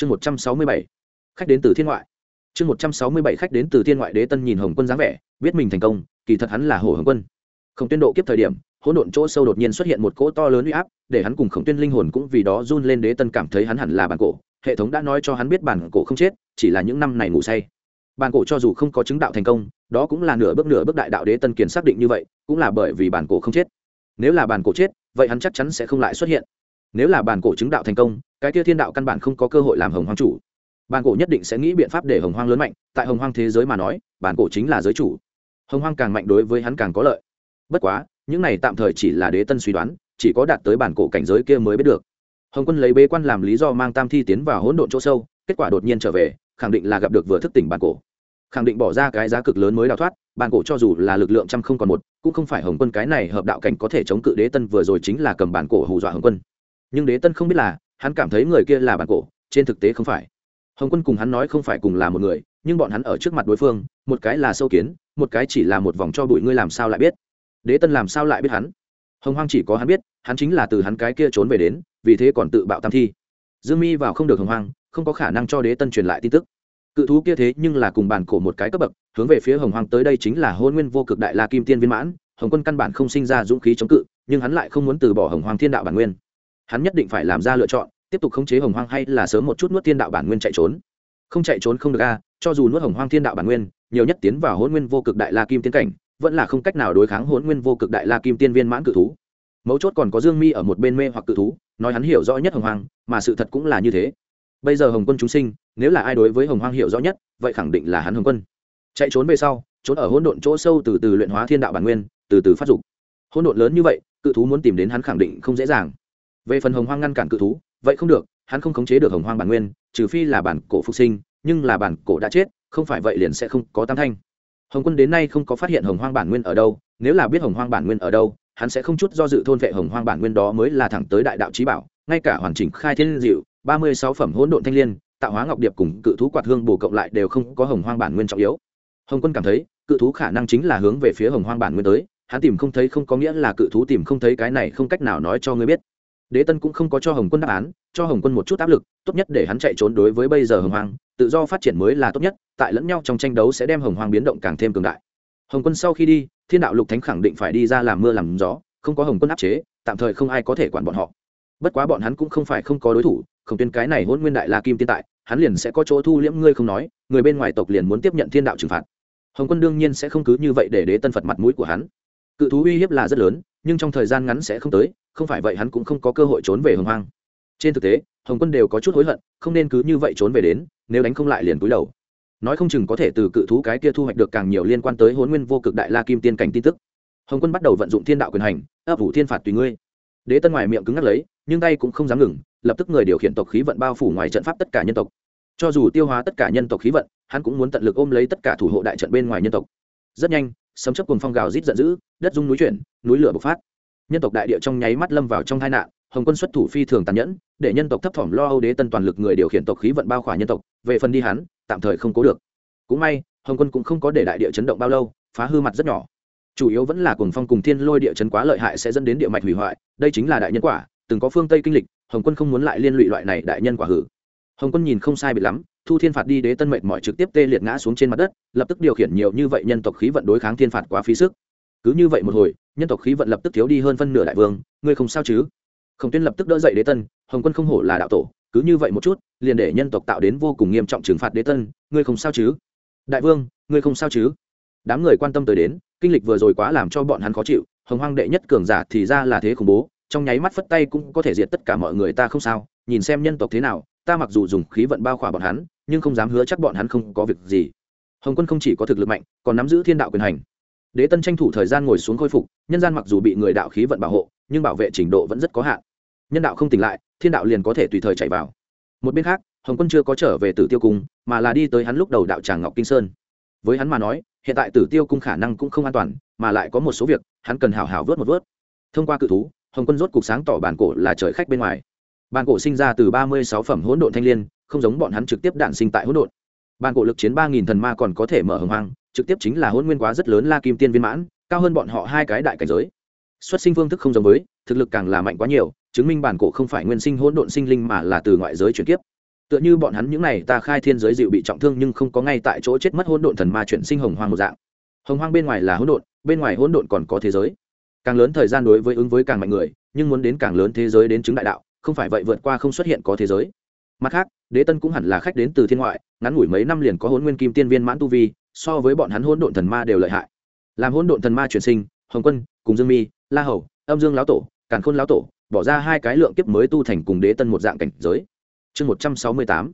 chương một trăm sáu mươi bảy, khách đến từ thiên ngoại. Chương một trăm sáu mươi bảy, khách đến từ thiên ngoại đế tân nhìn hồng quân dáng vẻ, biết mình thành công, kỳ thật hắn là hồ hồng quân. Không tuyên độ kiếp thời điểm, hỗn độn chỗ sâu đột nhiên xuất hiện một cỗ to lớn uy áp, để hắn cùng khổng tuyên linh hồn cũng vì đó run lên, đế tân cảm thấy hắn hẳn là bản cổ. Hệ thống đã nói cho hắn biết bản cổ không chết, chỉ là những năm này ngủ say. Bản cổ cho dù không có chứng đạo thành công, đó cũng là nửa bước nửa bước đại đạo đế tân kiền xác định như vậy, cũng là bởi vì bản cổ không chết. Nếu là bản cổ chết, vậy hắn chắc chắn sẽ không lại xuất hiện. Nếu là bản cổ chứng đạo thành công cái kia thiên đạo căn bản không có cơ hội làm hồng hoang chủ. Bản cổ nhất định sẽ nghĩ biện pháp để hồng hoang lớn mạnh, tại hồng hoang thế giới mà nói, bản cổ chính là giới chủ. Hồng hoang càng mạnh đối với hắn càng có lợi. Bất quá, những này tạm thời chỉ là đế tân suy đoán, chỉ có đạt tới bản cổ cảnh giới kia mới biết được. Hồng quân lấy bế quan làm lý do mang tam thi tiến vào hỗn độn chỗ sâu, kết quả đột nhiên trở về, khẳng định là gặp được vừa thức tỉnh bản cổ. Khẳng định bỏ ra cái giá cực lớn mới đào thoát, bản cổ cho dù là lực lượng trăm không còn một, cũng không phải hồng quân cái này hợp đạo cảnh có thể chống cự đế tân vừa rồi chính là cầm bản cổ hù dọa hồng quân. Nhưng đế tân không biết là hắn cảm thấy người kia là bản cổ, trên thực tế không phải. Hồng quân cùng hắn nói không phải cùng là một người, nhưng bọn hắn ở trước mặt đối phương, một cái là sâu kiến, một cái chỉ là một vòng cho bụi ngươi làm sao lại biết? Đế tân làm sao lại biết hắn? Hồng hoang chỉ có hắn biết, hắn chính là từ hắn cái kia trốn về đến, vì thế còn tự bạo tam thi. Dương mi vào không được hồng hoang, không có khả năng cho đế tân truyền lại tin tức. Cự thú kia thế nhưng là cùng bản cổ một cái cấp bậc, hướng về phía hồng hoang tới đây chính là hôn nguyên vô cực đại la kim tiên viên mãn, hồng quân căn bản không sinh ra dũng khí chống cự, nhưng hắn lại không muốn từ bỏ hồng hoang thiên đạo bản nguyên. Hắn nhất định phải làm ra lựa chọn tiếp tục khống chế hồng hoang hay là sớm một chút nuốt thiên đạo bản nguyên chạy trốn? Không chạy trốn không được a cho dù nuốt hồng hoang thiên đạo bản nguyên, nhiều nhất tiến vào hôn nguyên vô cực đại la kim tiên cảnh, vẫn là không cách nào đối kháng hôn nguyên vô cực đại la kim tiên viên mãn cự thú. Mấu chốt còn có dương mi ở một bên mê hoặc cự thú, nói hắn hiểu rõ nhất hồng hoang, mà sự thật cũng là như thế. Bây giờ hồng quân chúng sinh, nếu là ai đối với hồng hoang hiểu rõ nhất, vậy khẳng định là hắn hồng quân. Chạy trốn về sau, trốn ở hỗn độn chỗ sâu từ từ luyện hóa thiên đạo bản nguyên, từ từ phát dục. Hỗn độn lớn như vậy, cự thú muốn tìm đến hắn khẳng định không dễ dàng. Về phần hồng hoang ngăn cản cự thú vậy không được, hắn không khống chế được hồng hoang bản nguyên, trừ phi là bản cổ phục sinh, nhưng là bản cổ đã chết, không phải vậy liền sẽ không có tam thanh. Hồng quân đến nay không có phát hiện hồng hoang bản nguyên ở đâu, nếu là biết hồng hoang bản nguyên ở đâu, hắn sẽ không chút do dự thôn vệ hồng hoang bản nguyên đó mới là thẳng tới đại đạo trí bảo, ngay cả hoàn chỉnh khai thiên diệu, ba mươi sáu phẩm hỗn độn thanh liên, tạo hóa ngọc điệp cùng cự thú quạt hương bổ cộng lại đều không có hồng hoang bản nguyên trọng yếu. Hồng quân cảm thấy, cự thú khả năng chính là hướng về phía hồng hoang bản nguyên tới, hắn tìm không thấy không có nghĩa là cự thú tìm không thấy cái này không cách nào nói cho ngươi biết đế tân cũng không có cho hồng quân đáp án cho hồng quân một chút áp lực tốt nhất để hắn chạy trốn đối với bây giờ hồng Hoàng, tự do phát triển mới là tốt nhất tại lẫn nhau trong tranh đấu sẽ đem hồng Hoàng biến động càng thêm cường đại. Hồng quân sau khi đi thiên đạo lục thánh khẳng định phải đi ra làm mưa làm gió không có hồng quân áp chế tạm thời không ai có thể quản bọn họ. Bất quá bọn hắn cũng không phải không có đối thủ không tuyên cái này hôn nguyên đại la kim tiên tại hắn liền sẽ có chỗ thu liễm ngươi không nói người bên ngoài tộc liền muốn tiếp nhận thiên đạo trừng phạt. Hồng quân đương nhiên sẽ không cứ như vậy để đế tân phật mặt mũi của hắn. Cự thú uy hiếp là rất lớn nhưng trong thời gian ngắn sẽ không tới, không phải vậy hắn cũng không có cơ hội trốn về hồng hoang. Trên thực tế, hồng quân đều có chút hối hận, không nên cứ như vậy trốn về đến, nếu đánh không lại liền cúi đầu. Nói không chừng có thể từ cự thú cái kia thu hoạch được càng nhiều liên quan tới hôn nguyên vô cực đại la kim tiên cảnh tin tức. Hồng quân bắt đầu vận dụng thiên đạo quyền hành, ấp ủ thiên phạt tùy ngươi. Đế tân ngoài miệng cứng ngắt lấy, nhưng tay cũng không dám ngừng, lập tức người điều khiển tộc khí vận bao phủ ngoài trận pháp tất cả nhân tộc. Cho dù tiêu hóa tất cả nhân tộc khí vận, hắn cũng muốn tận lực ôm lấy tất cả thủ hộ đại trận bên ngoài nhân tộc. Rất nhanh sấm chấp cùng phong gào rít giận dữ, đất dung núi chuyển, núi lửa bộc phát. Nhân tộc đại địa trong nháy mắt lâm vào trong tai nạn, hồng quân xuất thủ phi thường tàn nhẫn, để nhân tộc thấp thỏm lo âu đế tân toàn lực người điều khiển tộc khí vận bao khỏa nhân tộc, về phần đi hắn, tạm thời không cố được. Cũng may, hồng quân cũng không có để đại địa chấn động bao lâu, phá hư mặt rất nhỏ. Chủ yếu vẫn là cuồng phong cùng thiên lôi địa chấn quá lợi hại sẽ dẫn đến địa mạch hủy hoại, đây chính là đại nhân quả, từng có phương tây kinh lịch, hồng quân không muốn lại liên lụy loại này đại nhân quả hử. Hồng quân nhìn không sai bị lắm thu thiên phạt đi đế tân mệnh mọi trực tiếp tê liệt ngã xuống trên mặt đất, lập tức điều khiển nhiều như vậy nhân tộc khí vận đối kháng thiên phạt quá phí sức. Cứ như vậy một hồi, nhân tộc khí vận lập tức thiếu đi hơn phân nửa đại vương, ngươi không sao chứ? Khổng tuyên lập tức đỡ dậy đế tân, hồng quân không hổ là đạo tổ, cứ như vậy một chút, liền để nhân tộc tạo đến vô cùng nghiêm trọng trừng phạt đế tân, ngươi không sao chứ? Đại vương, ngươi không sao chứ? Đám người quan tâm tới đến, kinh lịch vừa rồi quá làm cho bọn hắn khó chịu, hồng hoang đệ nhất cường giả thì ra là thế khủng bố, trong nháy mắt phất tay cũng có thể diệt tất cả mọi người ta không sao, nhìn xem nhân tộc thế nào, ta mặc dù dùng khí vận bao khỏa bọn hắn nhưng không dám hứa chắc bọn hắn không có việc gì. Hồng quân không chỉ có thực lực mạnh, còn nắm giữ thiên đạo quyền hành. Đế tân tranh thủ thời gian ngồi xuống khôi phục, nhân gian mặc dù bị người đạo khí vận bảo hộ, nhưng bảo vệ trình độ vẫn rất có hạn. Nhân đạo không tỉnh lại, thiên đạo liền có thể tùy thời chạy vào. Một bên khác, hồng quân chưa có trở về tử tiêu cung, mà là đi tới hắn lúc đầu đạo tràng ngọc kinh sơn. Với hắn mà nói, hiện tại tử tiêu cung khả năng cũng không an toàn, mà lại có một số việc, hắn cần hào hào vớt một vớt. Thông qua cự thú, hồng quân rốt cục sáng tỏ bản cổ là trời khách bên ngoài. Bản cổ sinh ra từ ba mươi sáu phẩm hỗn độn thanh l i ê n không giống bọn hắn trực tiếp đạn sinh tại hỗn độn. Bản cổ lực chiến ba nghìn thần ma còn có thể mở hồng hoang, trực tiếp chính là hỗn nguyên quá rất lớn la kim tiên viên mãn, cao hơn bọn họ hai cái đại cảnh giới. Xuất sinh phương thức không giống với, thực lực càng là mạnh quá nhiều, chứng minh bản cổ không phải nguyên sinh hỗn độn sinh linh mà là từ ngoại giới chuyển kiếp. Tựa như bọn hắn những này, ta khai thiên giới dịu bị trọng thương nhưng không có ngay tại chỗ chết mất hỗn độn thần ma chuyển sinh hồng hoang một dạng. Hồng hoang bên ngoài là hỗn độn, bên ngoài hỗn độn còn có thế giới. Càng lớn thời gian đối với ứng với càng mạnh người, nhưng muốn đến càng lớn thế giới đến chứng đại đạo, không phải vậy vượt qua không xuất hiện có thế giới mặt khác, đế tân cũng hẳn là khách đến từ thiên ngoại, ngắn ngủi mấy năm liền có hôn nguyên kim tiên viên mãn tu vi, so với bọn hắn hỗn độn thần ma đều lợi hại. Làm hỗn độn thần ma chuyển sinh, hồng quân, cùng dương mi, la hầu, âm dương lão tổ, càn khôn lão tổ, bỏ ra hai cái lượng kiếp mới tu thành cùng đế tân một dạng cảnh giới. Chương một trăm sáu mươi tám,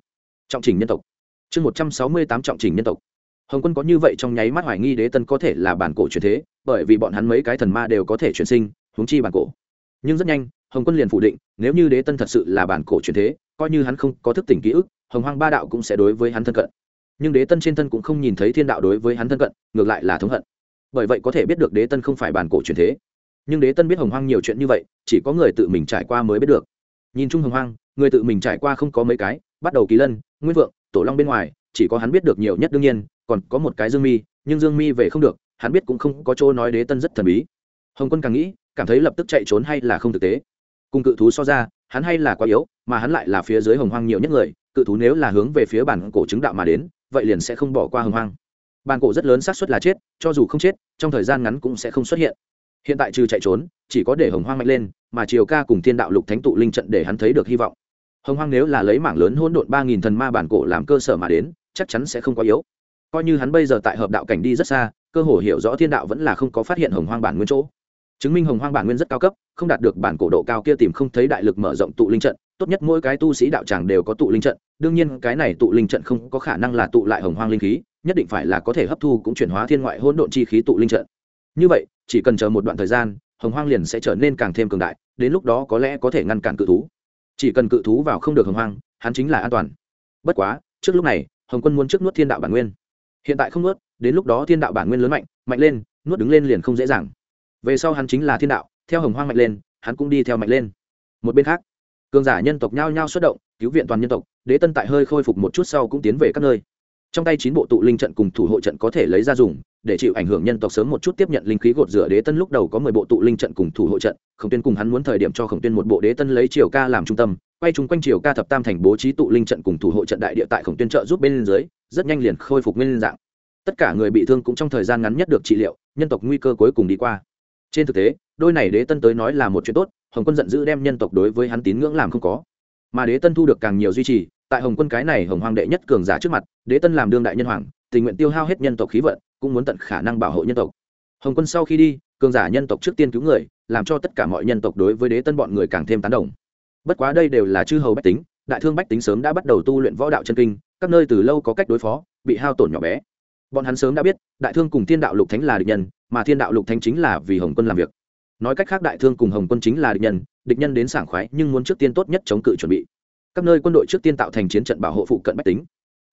trọng trình nhân tộc. Chương một trăm sáu mươi tám trọng trình nhân tộc. Hồng quân có như vậy trong nháy mắt hoài nghi đế tân có thể là bản cổ truyền thế, bởi vì bọn hắn mấy cái thần ma đều có thể chuyển sinh, huống chi bản cổ. Nhưng rất nhanh, hồng quân liền phủ định, nếu như đế tân thật sự là bản cổ truyền thế coi như hắn không có thức tỉnh ký ức, hồng hoang ba đạo cũng sẽ đối với hắn thân cận. Nhưng đế tân trên thân cũng không nhìn thấy thiên đạo đối với hắn thân cận, ngược lại là thống hận. Bởi vậy có thể biết được đế tân không phải bản cổ truyền thế. Nhưng đế tân biết hồng hoang nhiều chuyện như vậy, chỉ có người tự mình trải qua mới biết được. Nhìn chung hồng hoang, người tự mình trải qua không có mấy cái, bắt đầu kỳ lân, nguyên vượng, tổ long bên ngoài, chỉ có hắn biết được nhiều nhất đương nhiên, còn có một cái dương mi, nhưng dương mi về không được, hắn biết cũng không có chỗ nói đế tân rất thần bí. Hồng quân càng nghĩ, cảm thấy lập tức chạy trốn hay là không thực tế. Cùng cự thú so ra hắn hay là quá yếu, mà hắn lại là phía dưới hồng hoang nhiều nhất người, cự thú nếu là hướng về phía bản cổ chứng đạo mà đến, vậy liền sẽ không bỏ qua hồng hoang. Bản cổ rất lớn xác suất là chết, cho dù không chết, trong thời gian ngắn cũng sẽ không xuất hiện. Hiện tại trừ chạy trốn, chỉ có để hồng hoang mạnh lên, mà triều ca cùng thiên đạo lục thánh tụ linh trận để hắn thấy được hy vọng. Hồng hoang nếu là lấy mảng lớn hỗn độn ba nghìn thần ma bản cổ làm cơ sở mà đến, chắc chắn sẽ không quá yếu. Coi như hắn bây giờ tại hợp đạo cảnh đi rất xa, cơ hồ hiểu rõ thiên đạo vẫn là không có phát hiện hồng hoang bản nguyên chỗ chứng minh hồng hoang bản nguyên rất cao cấp, không đạt được bản cổ độ cao kia tìm không thấy đại lực mở rộng tụ linh trận, tốt nhất mỗi cái tu sĩ đạo tràng đều có tụ linh trận, đương nhiên cái này tụ linh trận không có khả năng là tụ lại hồng hoang linh khí, nhất định phải là có thể hấp thu cũng chuyển hóa thiên ngoại hỗn độn chi khí tụ linh trận. Như vậy, chỉ cần chờ một đoạn thời gian, hồng hoang liền sẽ trở nên càng thêm cường đại, đến lúc đó có lẽ có thể ngăn cản cự thú. Chỉ cần cự thú vào không được hồng hoang, hắn chính là an toàn. Bất quá, trước lúc này, hồng quân muốn trước nuốt thiên đạo bản nguyên. Hiện tại không nuốt, đến lúc đó thiên đạo bản nguyên lớn mạnh mạnh lên, nuốt đứng lên liền không dễ dàng về sau hắn chính là thiên đạo, theo hồng hoang mạnh lên, hắn cũng đi theo mạnh lên. Một bên khác, cường giả nhân tộc nhao nhao xuất động, cứu viện toàn nhân tộc, đế tân tại hơi khôi phục một chút sau cũng tiến về các nơi. Trong tay chín bộ tụ linh trận cùng thủ hộ trận có thể lấy ra dùng, để chịu ảnh hưởng nhân tộc sớm một chút tiếp nhận linh khí gột rửa đế tân lúc đầu có mười bộ tụ linh trận cùng thủ hộ trận, khổng tuyên cùng hắn muốn thời điểm cho khổng tuyên một bộ đế tân lấy triều ca làm trung tâm, quay chung quanh triều ca thập tam thành bố trí tụ linh trận cùng thủ hộ trận đại địa tại khổng tuyên trợ giúp bên dưới, rất nhanh liền khôi phục nguyên dạng. Tất cả người bị thương cũng trong thời gian ngắn nhất được trị liệu, nhân tộc nguy cơ cuối cùng đi qua trên thực tế, đôi này đế tân tới nói là một chuyện tốt, hồng quân giận dữ đem nhân tộc đối với hắn tín ngưỡng làm không có. Mà đế tân thu được càng nhiều duy trì, tại hồng quân cái này hồng hoàng đệ nhất cường giả trước mặt, đế tân làm đương đại nhân hoàng, tình nguyện tiêu hao hết nhân tộc khí vận, cũng muốn tận khả năng bảo hộ nhân tộc. Hồng quân sau khi đi, cường giả nhân tộc trước tiên cứu người, làm cho tất cả mọi nhân tộc đối với đế tân bọn người càng thêm tán đồng. Bất quá đây đều là chư hầu bách tính, đại thương bách tính sớm đã bắt đầu tu luyện võ đạo chân kinh, các nơi từ lâu có cách đối phó, bị hao tổn nhỏ bé bọn hắn sớm đã biết, đại thương cùng thiên đạo lục thánh là địch nhân, mà thiên đạo lục thánh chính là vì hồng quân làm việc. Nói cách khác, đại thương cùng hồng quân chính là địch nhân địch nhân đến sảng khoái, nhưng muốn trước tiên tốt nhất chống cự chuẩn bị. Các nơi quân đội trước tiên tạo thành chiến trận bảo hộ phụ cận bách tính.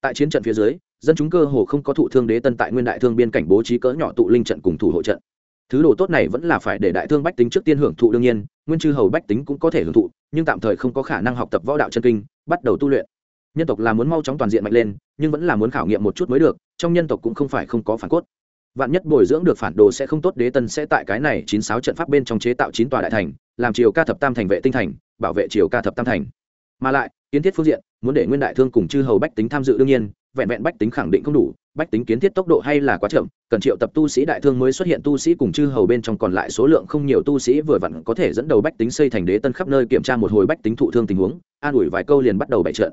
Tại chiến trận phía dưới, dân chúng cơ hồ không có thụ thương đế tân tại nguyên đại thương biên cảnh bố trí cỡ nhỏ tụ linh trận cùng thủ hộ trận. Thứ đồ tốt này vẫn là phải để đại thương bách tính trước tiên hưởng thụ đương nhiên, nguyên chư hầu bách tính cũng có thể hưởng thụ, nhưng tạm thời không có khả năng học tập võ đạo chân kinh, bắt đầu tu luyện nhân tộc là muốn mau chóng toàn diện mạnh lên, nhưng vẫn là muốn khảo nghiệm một chút mới được, trong nhân tộc cũng không phải không có phản cốt. Vạn nhất bồi dưỡng được phản đồ sẽ không tốt, đế tân sẽ tại cái này chín sáu trận pháp bên trong chế tạo chín tòa đại thành, làm triều ca thập tam thành vệ tinh thành, bảo vệ triều ca thập tam thành. Mà lại, kiến thiết phương diện, muốn để nguyên đại thương cùng chư hầu bách tính tham dự đương nhiên, vẹn vẹn bách tính khẳng định không đủ, bách tính kiến thiết tốc độ hay là quá chậm, cần triệu tập tu sĩ đại thương mới xuất hiện, tu sĩ cùng chư hầu bên trong còn lại số lượng không nhiều tu sĩ vừa vặn có thể dẫn đầu bách tính xây thành đế tân khắp nơi kiểm tra một hồi bách tính thụ thương tình huống, an ủi vài câu liền bắt đầu bày trận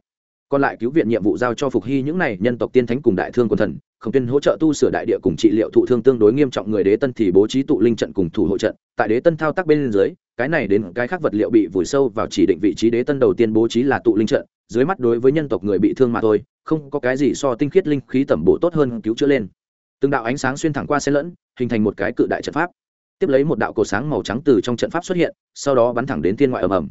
còn lại cứu viện nhiệm vụ giao cho phục hy những này nhân tộc tiên thánh cùng đại thương quân thần, không tiên hỗ trợ tu sửa đại địa cùng trị liệu thụ thương tương đối nghiêm trọng người đế tân thì bố trí tụ linh trận cùng thủ hộ trận. Tại đế tân thao tác bên dưới, cái này đến cái khác vật liệu bị vùi sâu vào chỉ định vị trí đế tân đầu tiên bố trí là tụ linh trận, dưới mắt đối với nhân tộc người bị thương mà thôi, không có cái gì so tinh khiết linh khí tẩm bổ tốt hơn cứu chữa lên. Từng đạo ánh sáng xuyên thẳng qua xe lẫn, hình thành một cái cự đại trận pháp. Tiếp lấy một đạo cột sáng màu trắng từ trong trận pháp xuất hiện, sau đó bắn thẳng đến thiên ngoại ầm ầm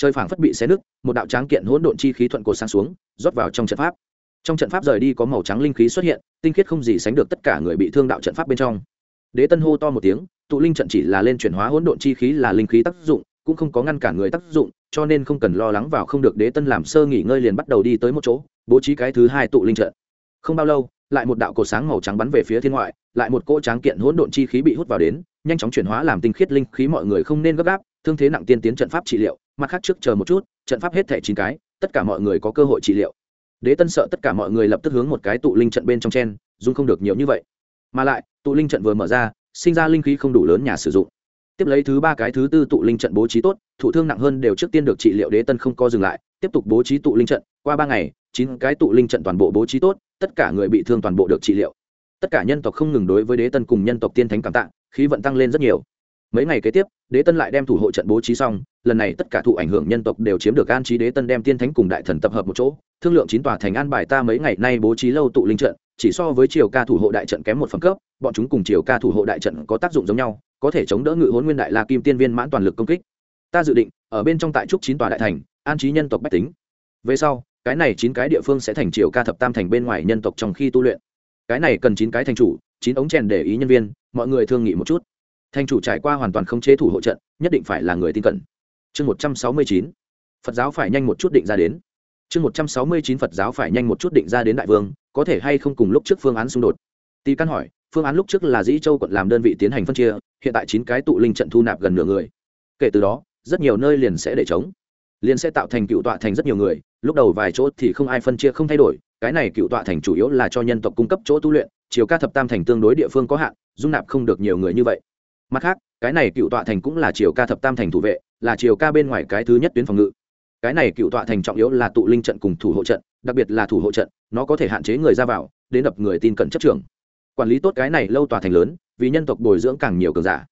chơi phảng phất bị xé nứt, một đạo tráng kiện hỗn độn chi khí thuận cột sáng xuống, rót vào trong trận pháp. Trong trận pháp rời đi có màu trắng linh khí xuất hiện, tinh khiết không gì sánh được tất cả người bị thương đạo trận pháp bên trong. Đế tân hô to một tiếng, tụ linh trận chỉ là lên chuyển hóa hỗn độn chi khí là linh khí tác dụng, cũng không có ngăn cản người tác dụng, cho nên không cần lo lắng vào không được đế tân làm sơ nghỉ ngơi liền bắt đầu đi tới một chỗ, bố trí cái thứ hai tụ linh trận. Không bao lâu, lại một đạo cổ sáng màu trắng bắn về phía thiên ngoại, lại một cỗ tráng kiện hỗn độn chi khí bị hút vào đến, nhanh chóng chuyển hóa làm tinh khiết linh khí mọi người không nên gấp gáp, thương thế nặng tiên tiến trận pháp trị liệu mặt khác trước chờ một chút, trận pháp hết thẻ chín cái, tất cả mọi người có cơ hội trị liệu. Đế tân sợ tất cả mọi người lập tức hướng một cái tụ linh trận bên trong chen dung không được nhiều như vậy. Mà lại, tụ linh trận vừa mở ra, sinh ra linh khí không đủ lớn nhà sử dụng. Tiếp lấy thứ ba cái thứ tư tụ linh trận bố trí tốt, thụ thương nặng hơn đều trước tiên được trị liệu đế tân không co dừng lại, tiếp tục bố trí tụ linh trận. Qua ba ngày, chín cái tụ linh trận toàn bộ bố trí tốt, tất cả người bị thương toàn bộ được trị liệu. Tất cả nhân tộc không ngừng đối với đế tân cùng nhân tộc tiên thánh cảm tạ, khí vận tăng lên rất nhiều. Mấy ngày kế tiếp đế tân lại đem thủ hộ trận bố trí xong, lần này tất cả thụ ảnh hưởng nhân tộc đều chiếm được an trí đế tân đem tiên thánh cùng đại thần tập hợp một chỗ, thương lượng chín tòa thành an bài ta mấy ngày nay bố trí lâu tụ linh trận, chỉ so với triều ca thủ hộ đại trận kém một phẩm cấp, bọn chúng cùng triều ca thủ hộ đại trận có tác dụng giống nhau, có thể chống đỡ ngự hôn nguyên đại la kim tiên viên mãn toàn lực công kích. Ta dự định, ở bên trong tại trúc chín tòa đại thành, an trí nhân tộc bách tính. Về sau, cái này chín cái địa phương sẽ thành triều ca thập tam thành bên ngoài nhân tộc trong khi tu luyện. Cái này cần chín cái thành chủ, chín ống chèn để ý nhân viên, mọi người thương nghị một chút thành chủ trải qua hoàn toàn không chế thủ hộ trận, nhất định phải là người tin cẩn. Chương một trăm sáu mươi chín. Phật giáo phải nhanh một chút định ra đến. Chương một trăm sáu mươi chín phật giáo phải nhanh một chút định ra đến đại vương, có thể hay không cùng lúc trước phương án xung đột? Tì căn hỏi, phương án lúc trước là dĩ châu quận làm đơn vị tiến hành phân chia, hiện tại chín cái tụ linh trận thu nạp gần nửa người. Kể từ đó, rất nhiều nơi liền sẽ để chống liền sẽ tạo thành cựu tọa thành rất nhiều người, lúc đầu vài chỗ thì không ai phân chia, không thay đổi, cái này cựu tọa thành chủ yếu là cho nhân tộc cung cấp chỗ tu luyện chiều ca thập tam thành tương đối địa phương có hạn, dung nạp không được nhiều người như vậy mặt khác, cái này cựu tọa thành cũng là chiều ca thập tam thành thủ vệ, là chiều ca bên ngoài cái thứ nhất tuyến phòng ngự. Cái này cựu tọa thành trọng yếu là tụ linh trận cùng thủ hộ trận, đặc biệt là thủ hộ trận, nó có thể hạn chế người ra vào, đến đập người tin cận chấp trường. quản lý tốt cái này lâu tòa thành lớn, vì nhân tộc bồi dưỡng càng nhiều cường giả.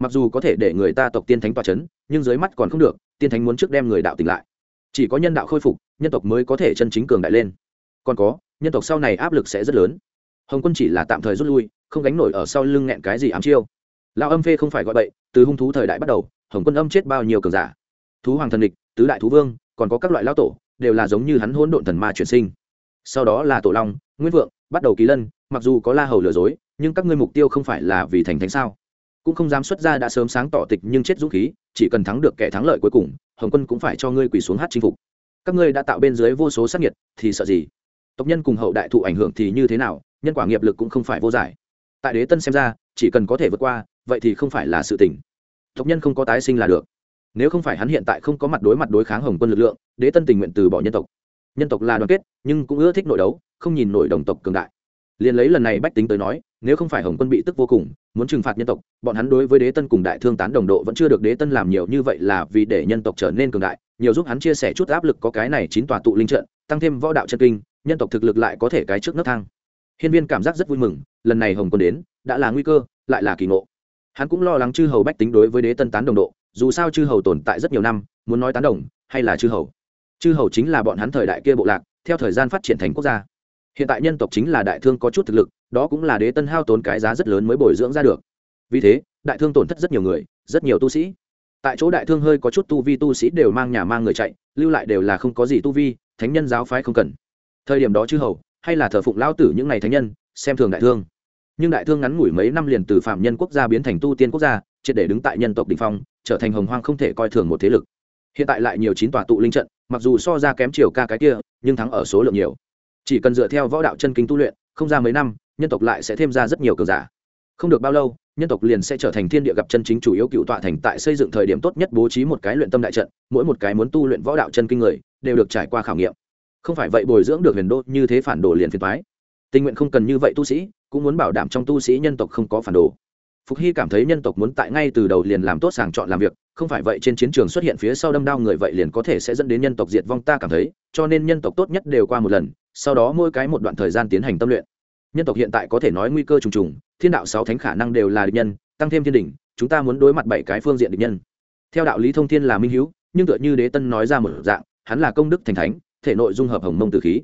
Mặc dù có thể để người ta tộc tiên thánh tòa c h ấ n nhưng dưới mắt còn không được, tiên thánh muốn trước đem người đạo tỉnh lại. Chỉ có nhân đạo khôi phục, nhân tộc mới có thể chân chính cường đại lên. Còn có, nhân tộc sau này áp lực sẽ rất lớn. Hồng quân chỉ là tạm thời rút lui, không gánh nổi ở sau lưng nghẹn cái gì ám chiêu lao âm phê không phải gọi bậy, từ hung thú thời đại bắt đầu, hồng quân âm chết bao nhiêu cường giả? Thú hoàng thần địch, tứ đại thú vương, còn có các loại lao tổ, đều là giống như hắn hỗn độn thần ma chuyển sinh. Sau đó là tổ long, nguyên vượng, bắt đầu kỳ lân, mặc dù có la hầu lừa dối, nhưng các ngươi mục tiêu không phải là vì thành thánh sao? Cũng không dám xuất ra đã sớm sáng tỏ tịch nhưng chết dũng khí, chỉ cần thắng được kẻ thắng lợi cuối cùng, hồng quân cũng phải cho ngươi quỳ xuống hát chinh phục. Các ngươi đã tạo bên dưới vô số sắc nhiệt thì sợ gì? Tộc nhân cùng hậu đại thụ ảnh hưởng thì như thế nào, nhân quả nghiệp lực cũng không phải vô giải. Tại đế tân xem ra, chỉ cần có thể vượt qua vậy thì không phải là sự tình. Tộc nhân không có tái sinh là được. Nếu không phải hắn hiện tại không có mặt đối mặt đối kháng hồng quân lực lượng, đế tân tình nguyện từ bỏ nhân tộc. Nhân tộc là đoàn kết, nhưng cũng ưa thích nội đấu, không nhìn nổi đồng tộc cường đại. Liền lấy lần này bách tính tới nói, nếu không phải hồng quân bị tức vô cùng, muốn trừng phạt nhân tộc, bọn hắn đối với đế tân cùng đại thương tán đồng độ vẫn chưa được đế tân làm nhiều như vậy là vì để nhân tộc trở nên cường đại, nhiều giúp hắn chia sẻ chút áp lực có cái này chín tòa tụ linh trận, tăng thêm võ đạo chân kinh, nhân tộc thực lực lại có thể cái trước nấc thang. Hiên viên cảm giác rất vui mừng, lần này hồng quân đến, đã là nguy cơ, lại là kỳ ngộ hắn cũng lo lắng chư hầu bách tính đối với đế tân tán đồng độ, dù sao chư hầu tồn tại rất nhiều năm, muốn nói tán đồng, hay là chư hầu? Chư hầu chính là bọn hắn thời đại kia bộ lạc, theo thời gian phát triển thành quốc gia. Hiện tại nhân tộc chính là đại thương có chút thực lực, đó cũng là đế tân hao tốn cái giá rất lớn mới bồi dưỡng ra được. Vì thế, đại thương tổn thất rất nhiều người, rất nhiều tu sĩ. Tại chỗ đại thương hơi có chút tu vi tu sĩ đều mang nhà mang người chạy, lưu lại đều là không có gì tu vi, thánh nhân giáo phái không cần. Thời điểm đó chư hầu, hay là thờ phụng lao tử những ngày thánh nhân, xem thường đại thương nhưng đại thương ngắn ngủi mấy năm liền từ phạm nhân quốc gia biến thành tu tiên quốc gia, triệt để đứng tại nhân tộc đ ỉ n h phong, trở thành hồng hoang không thể coi thường một thế lực. Hiện tại lại nhiều chín tòa tụ linh trận, mặc dù so ra kém chiều ca cái kia, nhưng thắng ở số lượng nhiều. Chỉ cần dựa theo võ đạo chân kinh tu luyện, không ra mấy năm, nhân tộc lại sẽ thêm ra rất nhiều cờ giả. Không được bao lâu, nhân tộc liền sẽ trở thành thiên địa gặp chân chính chủ yếu cựu tọa thành tại xây dựng thời điểm tốt nhất bố trí một cái luyện tâm đại trận, mỗi một cái muốn tu luyện võ đạo chân kinh người, đều được trải qua khảo nghiệm. Không phải vậy bồi dưỡng được huyền đô như thế phản đồ liền phiền thoái tình nguyện không cần như vậy tu sĩ cũng muốn bảo đảm trong tu sĩ nhân tộc không có phản đồ. Phục hy cảm thấy nhân tộc muốn tại ngay từ đầu liền làm tốt sàng chọn làm việc, không phải vậy trên chiến trường xuất hiện phía sau đâm đao người vậy liền có thể sẽ dẫn đến nhân tộc diệt vong, ta cảm thấy, cho nên nhân tộc tốt nhất đều qua một lần, sau đó mỗi cái một đoạn thời gian tiến hành tâm luyện. Nhân tộc hiện tại có thể nói nguy cơ trùng trùng, thiên đạo sáu thánh khả năng đều là địch nhân, tăng thêm thiên đỉnh, chúng ta muốn đối mặt bảy cái phương diện địch nhân. Theo đạo lý thông thiên là minh hữu, nhưng tựa như đế tân nói ra một dạng, hắn là công đức thành thánh, thể nội dung hợp hồng mông tử khí.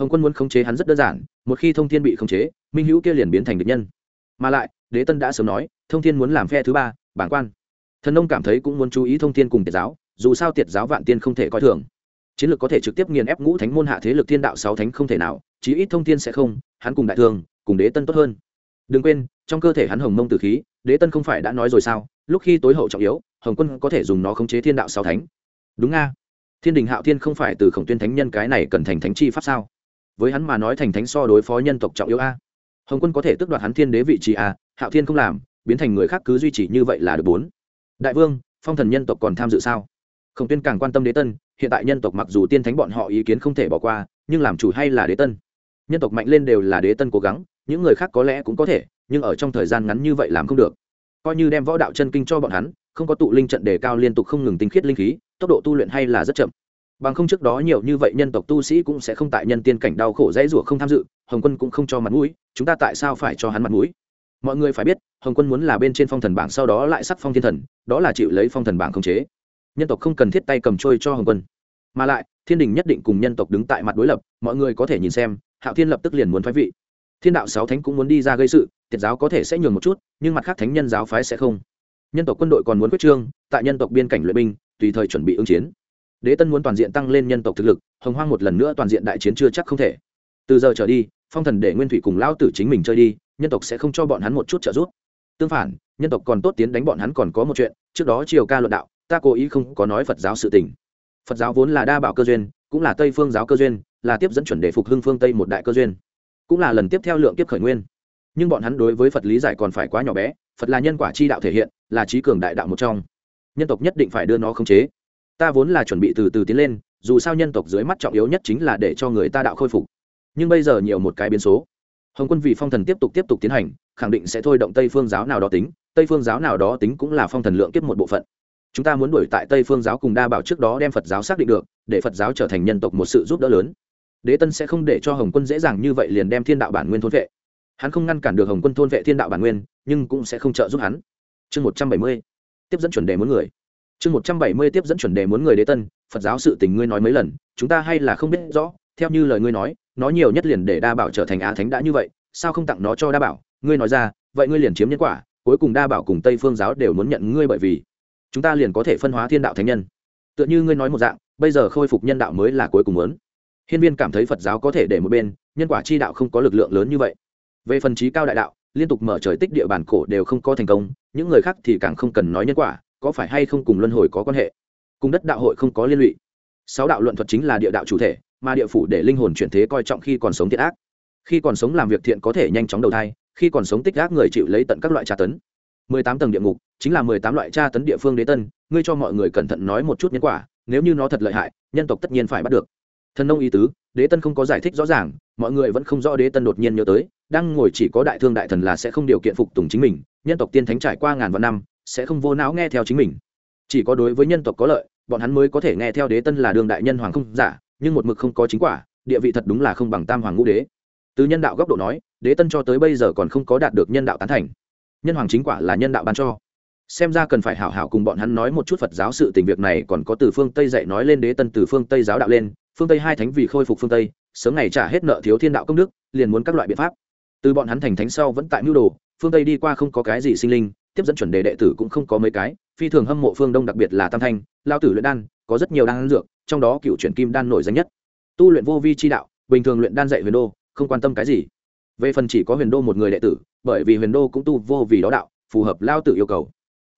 Hồng quân muốn khống chế hắn rất đơn giản, một khi thông thiên bị khống chế minh hữu kia liền biến thành địch nhân. Mà lại, đế tân đã sớm nói, thông thiên muốn làm phe thứ ba, bản quan. Thần nông cảm thấy cũng muốn chú ý thông thiên cùng tiệt giáo, dù sao tiệt giáo vạn tiên không thể coi thường. Chiến lược có thể trực tiếp nghiền ép ngũ thánh môn hạ thế lực thiên đạo sáu thánh không thể nào, chí ít thông thiên sẽ không, hắn cùng đại thương cùng đế tân tốt hơn. Đừng quên, trong cơ thể hắn hồng mông tử khí, đế tân không phải đã nói rồi sao, lúc khi tối hậu trọng yếu, hồng quân có thể dùng nó khống chế thiên đạo sáu thánh. Đúng nga. Thiên đình hạo thiên không phải từ khổng tuyên thánh nhân cái này cần thành thánh chi pháp sao? Với hắn mà nói thành thánh so đối phó nhân tộc trọng yếu a hồng quân có thể tước đoạt hắn thiên đế vị trí à? hạo thiên không làm, biến thành người khác cứ duy trì như vậy là được bốn. Đại vương, phong thần nhân tộc còn tham dự sao? Khổng tuyên càng quan tâm đế tân, hiện tại nhân tộc mặc dù tiên thánh bọn họ ý kiến không thể bỏ qua, nhưng làm chủ hay là đế tân? Nhân tộc mạnh lên đều là đế tân cố gắng, những người khác có lẽ cũng có thể, nhưng ở trong thời gian ngắn như vậy làm không được. Coi như đem võ đạo chân kinh cho bọn hắn, không có tụ linh trận đề cao liên tục không ngừng tinh khiết linh khí, tốc độ tu luyện hay là rất chậm bằng không trước đó nhiều như vậy nhân tộc tu sĩ cũng sẽ không tại nhân tiên cảnh đau khổ dễ rủa không tham dự, hồng quân cũng không cho mặt mũi, chúng ta tại sao phải cho hắn mặt mũi? Mọi người phải biết, hồng quân muốn là bên trên phong thần bảng sau đó lại sắc phong thiên thần, đó là chịu lấy phong thần bảng khống chế. Nhân tộc không cần thiết tay cầm trôi cho hồng quân. Mà lại, thiên đình nhất định cùng nhân tộc đứng tại mặt đối lập, mọi người có thể nhìn xem, hạo thiên lập tức liền muốn thoái vị. Thiên đạo sáu thánh cũng muốn đi ra gây sự, tiệt giáo có thể sẽ nhường một chút, nhưng mặt khác thánh nhân giáo phái sẽ không. Nhân tộc quân đội còn muốn quyết trương, tại nhân tộc biên cảnh luyện binh, tùy thời chuẩn bị ứng chiến đế tân muốn toàn diện tăng lên nhân tộc thực lực, hồng hoang một lần nữa toàn diện đại chiến chưa chắc không thể. Từ giờ trở đi, phong thần để nguyên thủy cùng Lão tử chính mình chơi đi, nhân tộc sẽ không cho bọn hắn một chút trợ giúp. Tương phản, nhân tộc còn tốt tiến đánh bọn hắn còn có một chuyện, trước đó triều ca luận đạo, ta cố ý không có nói phật giáo sự tình. Phật giáo vốn là đa bảo cơ duyên, cũng là tây phương giáo cơ duyên, là tiếp dẫn chuẩn đề phục hưng phương tây một đại cơ duyên. Cũng là lần tiếp theo lượng kiếp khởi nguyên. Nhưng bọn hắn đối với phật lý giải còn phải quá nhỏ bé, phật là nhân quả chi đạo thể hiện, là trí cường đại đạo một trong. Nhân tộc nhất định phải đưa nó khống chế ta vốn là chuẩn bị từ từ tiến lên, dù sao nhân tộc dưới mắt trọng yếu nhất chính là để cho người ta đạo khôi phục. Nhưng bây giờ nhiều một cái biến số. Hồng quân vì phong thần tiếp tục tiếp tục tiến hành, khẳng định sẽ thôi động tây phương giáo nào đó tính, tây phương giáo nào đó tính cũng là phong thần lượng kiếp một bộ phận. Chúng ta muốn đuổi tại tây phương giáo cùng đa bảo trước đó đem phật giáo xác định được, để phật giáo trở thành nhân tộc một sự giúp đỡ lớn. Đế tân sẽ không để cho hồng quân dễ dàng như vậy liền đem thiên đạo bản nguyên thôn vệ. Hắn không ngăn cản được hồng quân thôn vệ thiên đạo bản nguyên, nhưng cũng sẽ không trợ giúp hắn. Chương một trăm bảy mươi, tiếp dẫn chuẩn đề muốn người chương một trăm bảy mươi tiếp dẫn chuẩn đề muốn người đế tân, phật giáo sự tình ngươi nói mấy lần, chúng ta hay là không biết rõ, theo như lời ngươi nói, nó nhiều nhất liền để đa bảo trở thành á thánh đã như vậy, sao không tặng nó cho đa bảo? Ngươi nói ra, vậy ngươi liền chiếm nhân quả, cuối cùng đa bảo cùng tây phương giáo đều muốn nhận ngươi bởi vì chúng ta liền có thể phân hóa thiên đạo thánh nhân. Tựa như ngươi nói một dạng, bây giờ khôi phục nhân đạo mới là cuối cùng muốn. Hiên viên cảm thấy phật giáo có thể để một bên, nhân quả chi đạo không có lực lượng lớn như vậy. Về phần trí cao đại đạo, liên tục mở trời tích địa bàn cổ đều không có thành công, những người khác thì càng không cần nói nhân quả có phải hay không cùng luân hồi có quan hệ? Cùng đất đạo hội không có liên lụy. Sáu đạo luận thuật chính là địa đạo chủ thể, mà địa phủ để linh hồn chuyển thế coi trọng khi còn sống thiện ác. Khi còn sống làm việc thiện có thể nhanh chóng đầu thai, khi còn sống tích ác người chịu lấy tận các loại tra tấn. Mười tám tầng địa ngục, chính là mười tám loại tra tấn địa phương đế tân, ngươi cho mọi người cẩn thận nói một chút nhân quả, nếu như nó thật lợi hại, nhân tộc tất nhiên phải bắt được. Thần nông ý tứ, đế tân không có giải thích rõ ràng, mọi người vẫn không rõ đế tân đột nhiên nhớ tới, đang ngồi chỉ có đại thương đại thần là sẽ không điều kiện phục tùng chính mình, nhân tộc tiên thánh trải qua ngàn vạn năm sẽ không vô não nghe theo chính mình. Chỉ có đối với nhân tộc có lợi, bọn hắn mới có thể nghe theo đế tân là đường đại nhân hoàng không giả, nhưng một mực không có chính quả, địa vị thật đúng là không bằng tam hoàng ngũ đế. Từ nhân đạo góc độ nói, đế tân cho tới bây giờ còn không có đạt được nhân đạo tán thành. Nhân hoàng chính quả là nhân đạo ban cho. Xem ra cần phải hảo hảo cùng bọn hắn nói một chút phật giáo sự tình việc này còn có từ phương tây dạy nói lên đế tân từ phương tây giáo đạo lên, phương tây hai thánh vì khôi phục phương tây, sớm ngày trả hết nợ thiếu thiên đạo công đức, liền muốn các loại biện pháp. Từ bọn hắn thành thánh sau vẫn tại mưu đồ, phương tây đi qua không có cái gì sinh linh tiếp dẫn chuẩn đề đệ tử cũng không có mấy cái, phi thường hâm mộ phương đông đặc biệt là tam thanh, lao tử luyện đan, có rất nhiều đan dược, trong đó cựu chuyển kim đan nổi danh nhất. Tu luyện vô vi chi đạo, bình thường luyện đan dạy huyền đô, không quan tâm cái gì. Về phần chỉ có huyền đô một người đệ tử, bởi vì huyền đô cũng tu vô vì đó đạo, phù hợp lao tử yêu cầu.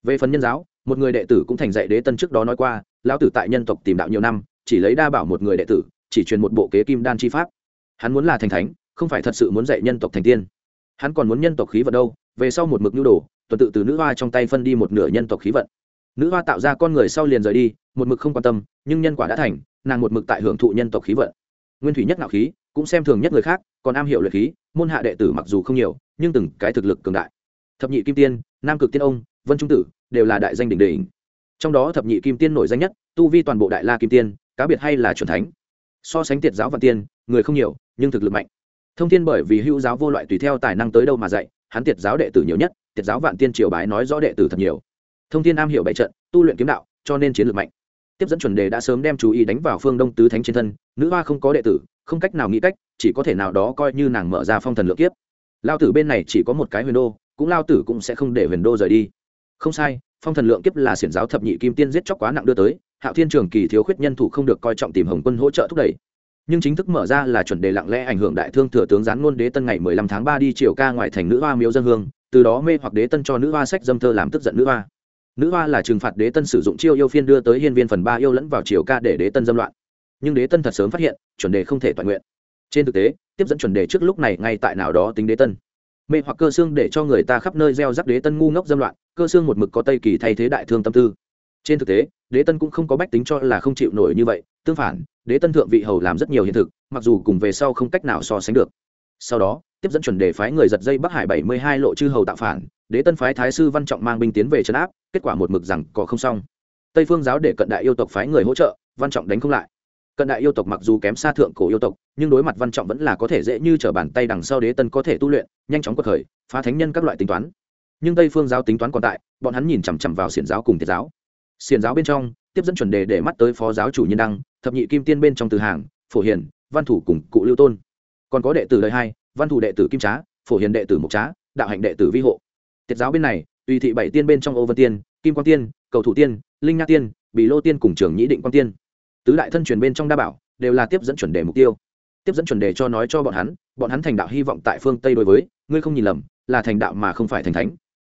Về phần nhân giáo, một người đệ tử cũng thành dạy đế tân trước đó nói qua, lao tử tại nhân tộc tìm đạo nhiều năm, chỉ lấy đa bảo một người đệ tử, chỉ truyền một bộ kế kim đan chi pháp. Hắn muốn là thành thánh, không phải thật sự muốn dạy nhân tộc thành tiên. Hắn còn muốn nhân tộc khí vật đâu, về sau một mực nhu đồ tuần tự từ nữ hoa trong tay phân đi một nửa nhân tộc khí vận. Nữ hoa tạo ra con người sau liền rời đi, một mực không quan tâm, nhưng nhân quả đã thành, nàng một mực tại hưởng thụ nhân tộc khí vận. Nguyên thủy nhất nạo khí, cũng xem thường nhất người khác, còn am hiểu luyện khí, môn hạ đệ tử mặc dù không nhiều, nhưng từng cái thực lực cường đại. Thập nhị kim tiên, nam cực tiên ông, vân trung tử, đều là đại danh đỉnh đỉnh. Trong đó thập nhị kim tiên nổi danh nhất, tu vi toàn bộ đại la kim tiên, cá biệt hay là c thánh. So sánh tiệt giáo và tiên, người không nhiều, nhưng thực lực mạnh. Thông thiên bởi vì hữu giáo vô loại tùy theo tài năng tới đâu mà dạy, hắn tiệt giáo đệ tử nhiều nhất tiệt giáo vạn tiên triều bái nói rõ đệ tử thật nhiều. Thông thiên am hiểu bảy trận, tu luyện kiếm đạo, cho nên chiến lược mạnh. Tiếp dẫn chuẩn đề đã sớm đem chú ý đánh vào phương đông tứ thánh trên thân, nữ hoa không có đệ tử, không cách nào nghĩ cách, chỉ có thể nào đó coi như nàng mở ra phong thần lượng kiếp. Lao tử bên này chỉ có một cái huyền đô, cũng lao tử cũng sẽ không để huyền đô rời đi. Không sai, phong thần lượng kiếp là xiển giáo thập nhị kim tiên giết chóc quá nặng đưa tới, hạo thiên trường kỳ thiếu khuyết nhân thủ không được coi trọng tìm hồng quân hỗ trợ thúc đẩy nhưng chính thức mở ra là chuẩn đề lặng lẽ ảnh hưởng đại thương thừa tướng gián ngôn đế tân ngày mười lăm tháng ba đi triều ca ngoại thành nữ hoa miếu dân hương, từ đó mê hoặc đế tân cho nữ hoa sách dâm thơ làm tức giận nữ hoa. Nữ hoa là trừng phạt đế tân sử dụng chiêu yêu phiên đưa tới hiên viên phần ba yêu lẫn vào triều ca để đế tân dâm loạn. Nhưng đế tân thật sớm phát hiện, chuẩn đề không thể toàn nguyện. Trên thực tế, tiếp dẫn chuẩn đề trước lúc này ngay tại nào đó tính đế tân. Mê hoặc cơ xương để cho người ta khắp nơi gieo rắc đế tân ngu ngốc dâm loạn, cơ xương một mực có tây kỳ thay thế đại thương tâm tư. Trên thực tế đế tân cũng không có bách tính cho là không chịu nổi như vậy, tương phản, đế tân thượng vị hầu làm rất nhiều hiện thực, mặc dù cùng về sau không cách nào so sánh được. Sau đó, tiếp dẫn chuẩn đề phái người giật dây bắc hải bảy mươi hai lộ chư hầu tạo phản, đế tân phái thái sư văn trọng mang binh tiến về trấn áp, kết quả một mực rằng có không xong. Tây phương giáo để cận đại yêu tộc phái người hỗ trợ, văn trọng đánh không lại. Cận đại yêu tộc mặc dù kém xa thượng cổ yêu tộc, nhưng đối mặt văn trọng vẫn là có thể dễ như t r ở bàn tay đằng sau đế tân có thể tu luyện, nhanh chóng cuộc khởi, phá thánh nhân các loại tính toán. Nhưng tây phương giáo tính toán còn tại, bọn hắn nhìn chằm chằm vào xiển giáo cùng tiệt giáo xiền giáo bên trong, tiếp dẫn chuẩn đề để mắt tới phó giáo chủ nhân đăng, thập nhị kim tiên bên trong từ hàng, phổ hiền, văn thủ cùng cụ lưu tôn. Còn có đệ tử đời hai, văn thủ đệ tử kim trá, phổ hiền đệ tử mục trá, đạo hạnh đệ tử vi hộ. Tiết giáo bên này, tùy thị bảy tiên bên trong ô vân tiên, kim quang tiên, cầu thủ tiên, linh nha tiên bị lô tiên cùng trường nhĩ định quang tiên. Tứ đại thân truyền bên trong đa bảo, đều là tiếp dẫn chuẩn đề mục tiêu. Tiếp dẫn chuẩn đề cho nói cho bọn hắn bọn hắn thành đạo hy vọng tại phương tây đối với, ngươi không nhìn lầm, là thành đạo mà không phải thành thánh.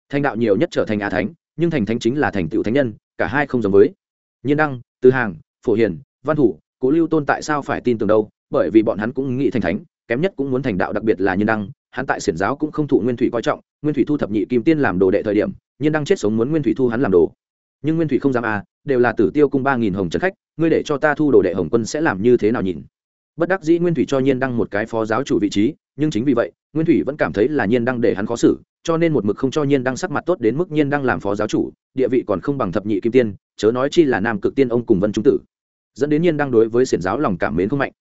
Thành đạo nhiều nhất trở thành a thánh, nhưng thành thánh chính là thành tựu thánh nhân cả hai không giống với. Nhiên đăng tư hàng, phổ hiền, văn thủ, cố lưu tôn tại sao phải tin tưởng đâu? Bởi vì bọn hắn cũng nghĩ thành thánh, kém nhất cũng muốn thành đạo đặc biệt là nhiên đăng. Hắn tại xiển giáo cũng không thụ nguyên thủy coi trọng, nguyên thủy thu thập nhị kim tiên làm đồ đệ thời điểm, nhiên đăng chết sống muốn nguyên thủy thu hắn làm đồ. Nhưng nguyên thủy không dám à đều là tử tiêu cung ba nghìn hồng trần khách, ngươi để cho ta thu đồ đệ hồng quân sẽ làm như thế nào nhìn? Bất đắc dĩ nguyên thủy cho nhiên đăng một cái phó giáo chủ vị trí, nhưng chính vì vậy, nguyên thủy vẫn cảm thấy là nhiên đăng để hắn khó xử cho nên một mực không cho nhiên đăng sắc mặt tốt đến mức nhiên đăng làm phó giáo chủ, địa vị còn không bằng thập nhị kim tiên, chớ nói chi là nam cực tiên ông cùng vân trung tử. Dẫn đến nhiên đăng đối với xiển giáo lòng cảm mến không mạnh.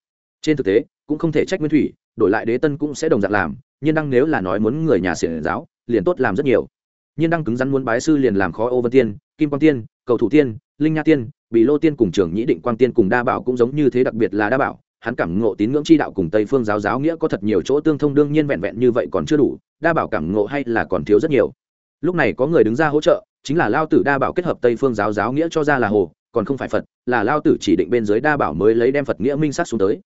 Trên thực tế, cũng không thể trách nguyên thủy, đổi lại đế tân cũng sẽ đồng dạng làm, nhiên đăng nếu là nói muốn người nhà xiển giáo, liền tốt làm rất nhiều. Nhiên đăng cứng rắn muốn bái sư liền làm khó ô vân tiên, kim quang tiên, cầu thủ tiên, linh nha tiên bị lô tiên cùng trưởng nhĩ định quang tiên cùng đa bảo cũng giống như thế đặc biệt là đa bảo hắn cảm ngộ tín ngưỡng chi đạo cùng tây phương giáo giáo nghĩa có thật nhiều chỗ tương thông đương nhiên vẹn vẹn như vậy còn chưa đủ, đa bảo cảm ngộ hay là còn thiếu rất nhiều. Lúc này có người đứng ra hỗ trợ, chính là lao tử đa bảo kết hợp tây phương giáo giáo nghĩa cho ra là hồ, còn không phải phật, là lao tử chỉ định bên dưới đa bảo mới lấy đem phật nghĩa minh sát xuống tới.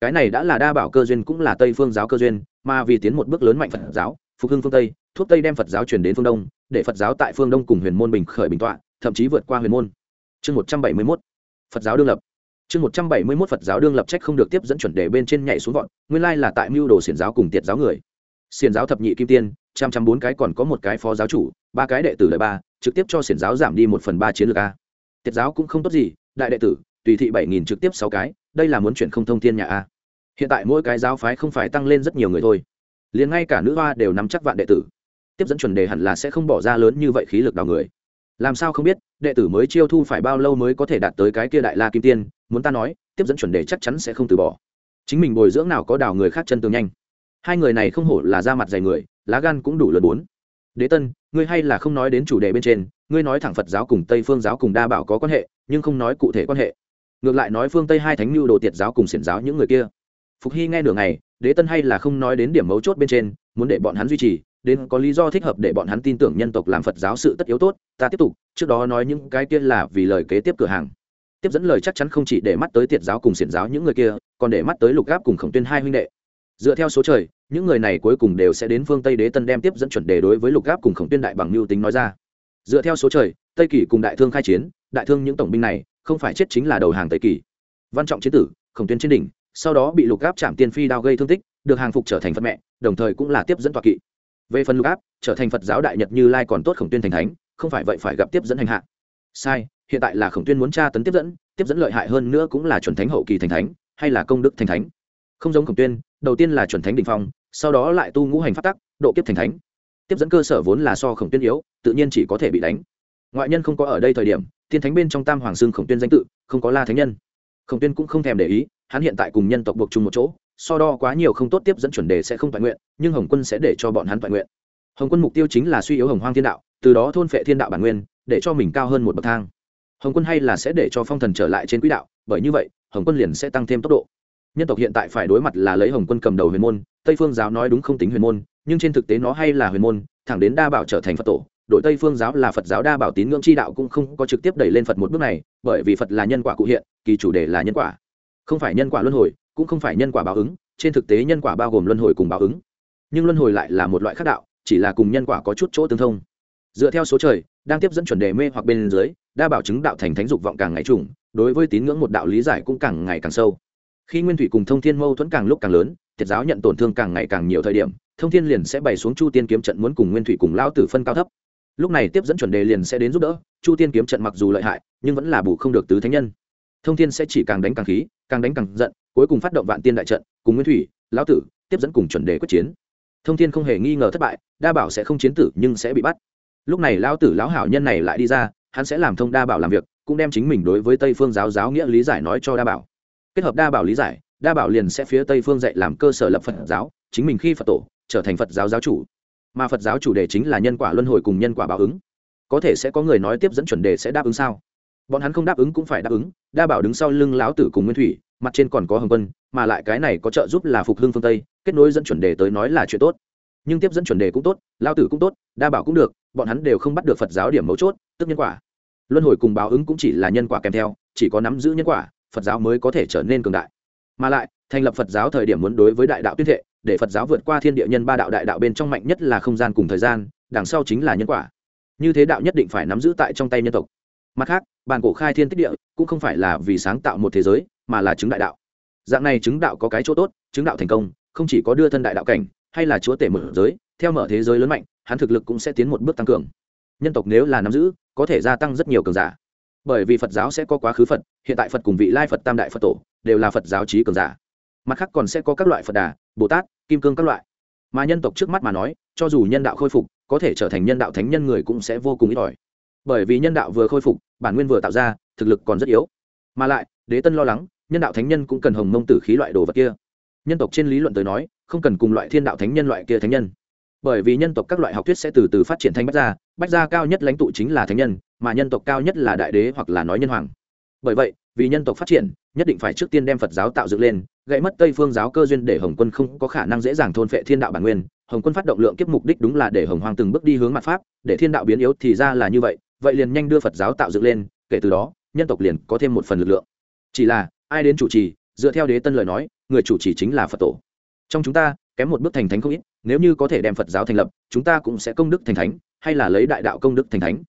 Cái này đã là đa bảo cơ duyên cũng là tây phương giáo cơ duyên, mà vì tiến một bước lớn mạnh phật giáo, phục hưng phương tây, thuốc tây đem phật giáo truyền đến phương đông, để phật giáo tại phương đông cùng huyền môn bình khởi bình tọa, thậm chí vượt qua huyền môn. Chương một trăm bảy mươi mốt, phật giáo đương lập chương một trăm bảy mươi mốt phật giáo đương lập trách không được tiếp dẫn chuẩn đề bên trên nhảy xuống vọn nguyên lai là tại mưu đồ xiển giáo cùng tiệt giáo người. Xiển giáo thập nhị kim tiên, trăm trăm bốn cái còn có một cái phó giáo chủ, ba cái đệ tử lại ba, trực tiếp cho xiển giáo giảm đi một phần ba chiến lược a. Tiệt giáo cũng không tốt gì, đại đệ tử, tùy thị bảy nghìn trực tiếp sáu cái, đây là muốn chuyển không thông thiên nhà a. Hiện tại mỗi cái giáo phái không phải tăng lên rất nhiều người thôi. Liền ngay cả nữ hoa đều nắm chắc vạn đệ tử. Tiếp dẫn chuẩn đề hẳn là sẽ không bỏ ra lớn như vậy khí lực đào người làm sao không biết, đệ tử mới chiêu thu phải bao lâu mới có thể đạt tới cái kia đại la kim tiên, muốn ta nói, tiếp dẫn chuẩn đề chắc chắn sẽ không từ bỏ. Chính mình bồi dưỡng nào có đào người khác chân tường nhanh. Hai người này không hổ là da mặt dày người, lá gan cũng đủ lớn bốn. Đế tân, ngươi hay là không nói đến chủ đề bên trên, ngươi nói thẳng phật giáo cùng tây phương giáo cùng đa bảo có quan hệ, nhưng không nói cụ thể quan hệ. Ngược lại nói phương tây hai thánh mưu đồ tiệt giáo cùng xiển giáo những người kia. Phục hy nghe nửa ngày, đế tân hay là không nói đến điểm mấu chốt bên trên, muốn để bọn hắn duy trì đến có lý do thích hợp để bọn hắn tin tưởng nhân tộc làm phật giáo sự tất yếu tốt, ta tiếp tục, trước đó nói những cái kia là vì lời kế tiếp cửa hàng. Tiếp dẫn lời chắc chắn không chỉ để mắt tới tiệt giáo cùng xiển giáo những người kia, còn để mắt tới lục gáp cùng khổng tuyên hai huynh đệ. Dựa theo số trời, những người này cuối cùng đều sẽ đến phương tây đế tân đem tiếp dẫn chuẩn đề đối với lục gáp cùng khổng tuyên đại bằng mưu tính nói ra. Dựa theo số trời, tây kỳ cùng đại thương khai chiến, đại thương những tổng binh này, không phải chết chính là đầu hàng tây kỳ. Văn trọng chiến tử, khổng tuyên trên đỉnh, sau đó bị lục gáp chạm tiên phi đao gây thương tích, được hàng phục trở thành phật mẹ, đồng thời cũng là tiếp dẫn toạc kỵ về phần lục áp, trở thành phật giáo đại nhật như lai còn tốt khổng tuyên thành thánh, không phải vậy phải gặp tiếp dẫn hành hạ. Sai, hiện tại là khổng tuyên muốn tra tấn tiếp dẫn tiếp dẫn lợi hại hơn nữa cũng là chuẩn thánh hậu kỳ thành thánh, hay là công đức thành thánh. Không giống khổng tuyên, đầu tiên là chuẩn thánh đình phong, sau đó lại tu ngũ hành phát tắc, độ kiếp thành thánh. Tiếp dẫn cơ sở vốn là so khổng tuyên yếu, tự nhiên chỉ có thể bị đánh. Ngoại nhân không có ở đây thời điểm tiên thánh bên trong tam hoàng xương khổng tuyên danh tự, không có la thánh nhân. Khổng tuyên cũng không thèm để ý, hắn hiện tại cùng nhân tộc buộc chung một chỗ so đo quá nhiều không tốt tiếp dẫn chuẩn đề sẽ không toàn nguyện, nhưng hồng quân sẽ để cho bọn hắn toàn nguyện. Hồng quân mục tiêu chính là suy yếu hồng hoang thiên đạo, từ đó thôn phệ thiên đạo bản nguyên, để cho mình cao hơn một bậc thang. Hồng quân hay là sẽ để cho phong thần trở lại trên quỹ đạo, bởi như vậy, hồng quân liền sẽ tăng thêm tốc độ. Nhân tộc hiện tại phải đối mặt là lấy hồng quân cầm đầu huyền môn, tây phương giáo nói đúng không tính huyền môn, nhưng trên thực tế nó hay là huyền môn, thẳng đến đa bảo trở thành phật tổ đội tây phương giáo là phật giáo đa bảo tín ngưỡng chi đạo cũng không có trực tiếp đẩy lên phật một bước này, bởi vì phật là nhân quả cụ hiện, kỳ chủ đề là nhân quả. Không phải nhân quả luân hồi cũng không phải nhân quả báo ứng, trên thực tế nhân quả bao gồm luân hồi cùng báo ứng. Nhưng luân hồi lại là một loại khác đạo, chỉ là cùng nhân quả có chút chỗ tương thông. Dựa theo số trời, đang tiếp dẫn chuẩn đề mê hoặc bên dưới đa bảo chứng đạo thành thánh dục vọng càng ngày trùng, đối với tín ngưỡng một đạo lý giải cũng càng ngày càng sâu. Khi nguyên thủy cùng thông thiên mâu thuẫn càng lúc càng lớn, thiệt giáo nhận tổn thương càng ngày càng nhiều thời điểm, thông thiên liền sẽ bày xuống chu tiên kiếm trận muốn cùng nguyên thủy cùng lao tử phân cao thấp. Lúc này tiếp dẫn chuẩn đề liền sẽ đến giúp đỡ, chu tiên kiếm trận mặc dù lợi hại, nhưng vẫn là bù không được tứ thánh nhân. Thông thiên sẽ chỉ càng đánh càng khí, càng đánh càng giận cuối cùng phát động vạn tiên đại trận, cùng nguyên thủy, lão tử, tiếp dẫn cùng chuẩn đề quyết chiến. Thông thiên không hề nghi ngờ thất bại, đa bảo sẽ không chiến tử nhưng sẽ bị bắt. Lúc này lão tử, lão hảo nhân này lại đi ra, hắn sẽ làm thông đa bảo làm việc, cũng đem chính mình đối với tây phương giáo giáo nghĩa lý giải nói cho đa bảo. Kết hợp đa bảo lý giải, đa bảo liền sẽ phía tây phương dạy làm cơ sở lập phật giáo, chính mình khi phật tổ, trở thành phật giáo giáo chủ. Mà phật giáo chủ đề chính là nhân quả luân hồi cùng nhân quả báo ứng. Có thể sẽ có người nói tiếp dẫn chuẩn đề sẽ đáp ứng sao? Bọn hắn không đáp ứng cũng phải đáp ứng, đa bảo đứng sau lưng lão tử cùng nguyên thủy mặt trên còn có hồng quân, mà lại cái này có trợ giúp là phục hưng phương tây, kết nối dẫn chuẩn đề tới nói là chuyện tốt. Nhưng tiếp dẫn chuẩn đề cũng tốt, lao tử cũng tốt, đa bảo cũng được, bọn hắn đều không bắt được phật giáo điểm mấu chốt, tức nhân quả. Luân hồi cùng báo ứng cũng chỉ là nhân quả kèm theo, chỉ có nắm giữ nhân quả, phật giáo mới có thể trở nên cường đại. Mà lại, thành lập phật giáo thời điểm muốn đối với đại đạo tuyên thệ, để phật giáo vượt qua thiên địa nhân ba đạo đại đạo bên trong mạnh nhất là không gian cùng thời gian, đằng sau chính là nhân quả. Như thế đạo nhất định phải nắm giữ tại trong tay nhân tộc. Mặt khác, bàn cổ khai thiên tích địa, cũng không phải là vì sáng tạo một thế giới mà là chứng đại đạo. Dạng này chứng đạo có cái chỗ tốt, chứng đạo thành công, không chỉ có đưa thân đại đạo cảnh, hay là chúa tể mở giới, theo mở thế giới lớn mạnh, hắn thực lực cũng sẽ tiến một bước tăng cường. Nhân tộc nếu là nắm giữ, có thể gia tăng rất nhiều cường giả. Bởi vì phật giáo sẽ có quá khứ phật, hiện tại phật cùng vị lai phật tam đại phật tổ, đều là phật giáo trí cường giả. Mặt khác còn sẽ có các loại phật đà, bồ tát, kim cương các loại. Mà nhân tộc trước mắt mà nói, cho dù nhân đạo khôi phục, có thể trở thành nhân đạo thánh nhân người cũng sẽ vô cùng ít ỏi. Bởi vì nhân đạo vừa khôi phục, bản nguyên vừa tạo ra, thực lực còn rất yếu. Mà lại đế tân lo lắng, nhân đạo thánh nhân cũng cần hồng mông tử khí loại đồ vật kia. Nhân tộc trên lý luận tới nói, không cần cùng loại thiên đạo thánh nhân loại kia thánh nhân. Bởi vì nhân tộc các loại học thuyết sẽ từ từ phát triển thành bách gia bách gia cao nhất lãnh tụ chính là thánh nhân, mà nhân tộc cao nhất là đại đế hoặc là nói nhân hoàng. Bởi vậy, vì nhân tộc phát triển, nhất định phải trước tiên đem phật giáo tạo dựng lên, gãy mất tây phương giáo cơ duyên để hồng quân không có khả năng dễ dàng thôn phệ thiên đạo bản nguyên. Hồng quân phát động lượng kiếp mục đích đúng là để hồng hoàng từng bước đi hướng mặt pháp, để thiên đạo biến yếu thì ra là như vậy vậy liền nhanh đưa phật giáo tạo dựng lên, kể từ đó, nhân tộc liền có thêm một phần lực lượng chỉ là, ai đến chủ trì, dựa theo đế tân lời nói, người chủ trì chính là phật tổ. Trong chúng ta, kém một bước thành thánh không ít, nếu như có thể đem phật giáo thành lập, chúng ta cũng sẽ công đức thành thánh, hay là lấy đại đạo công đức thành thánh.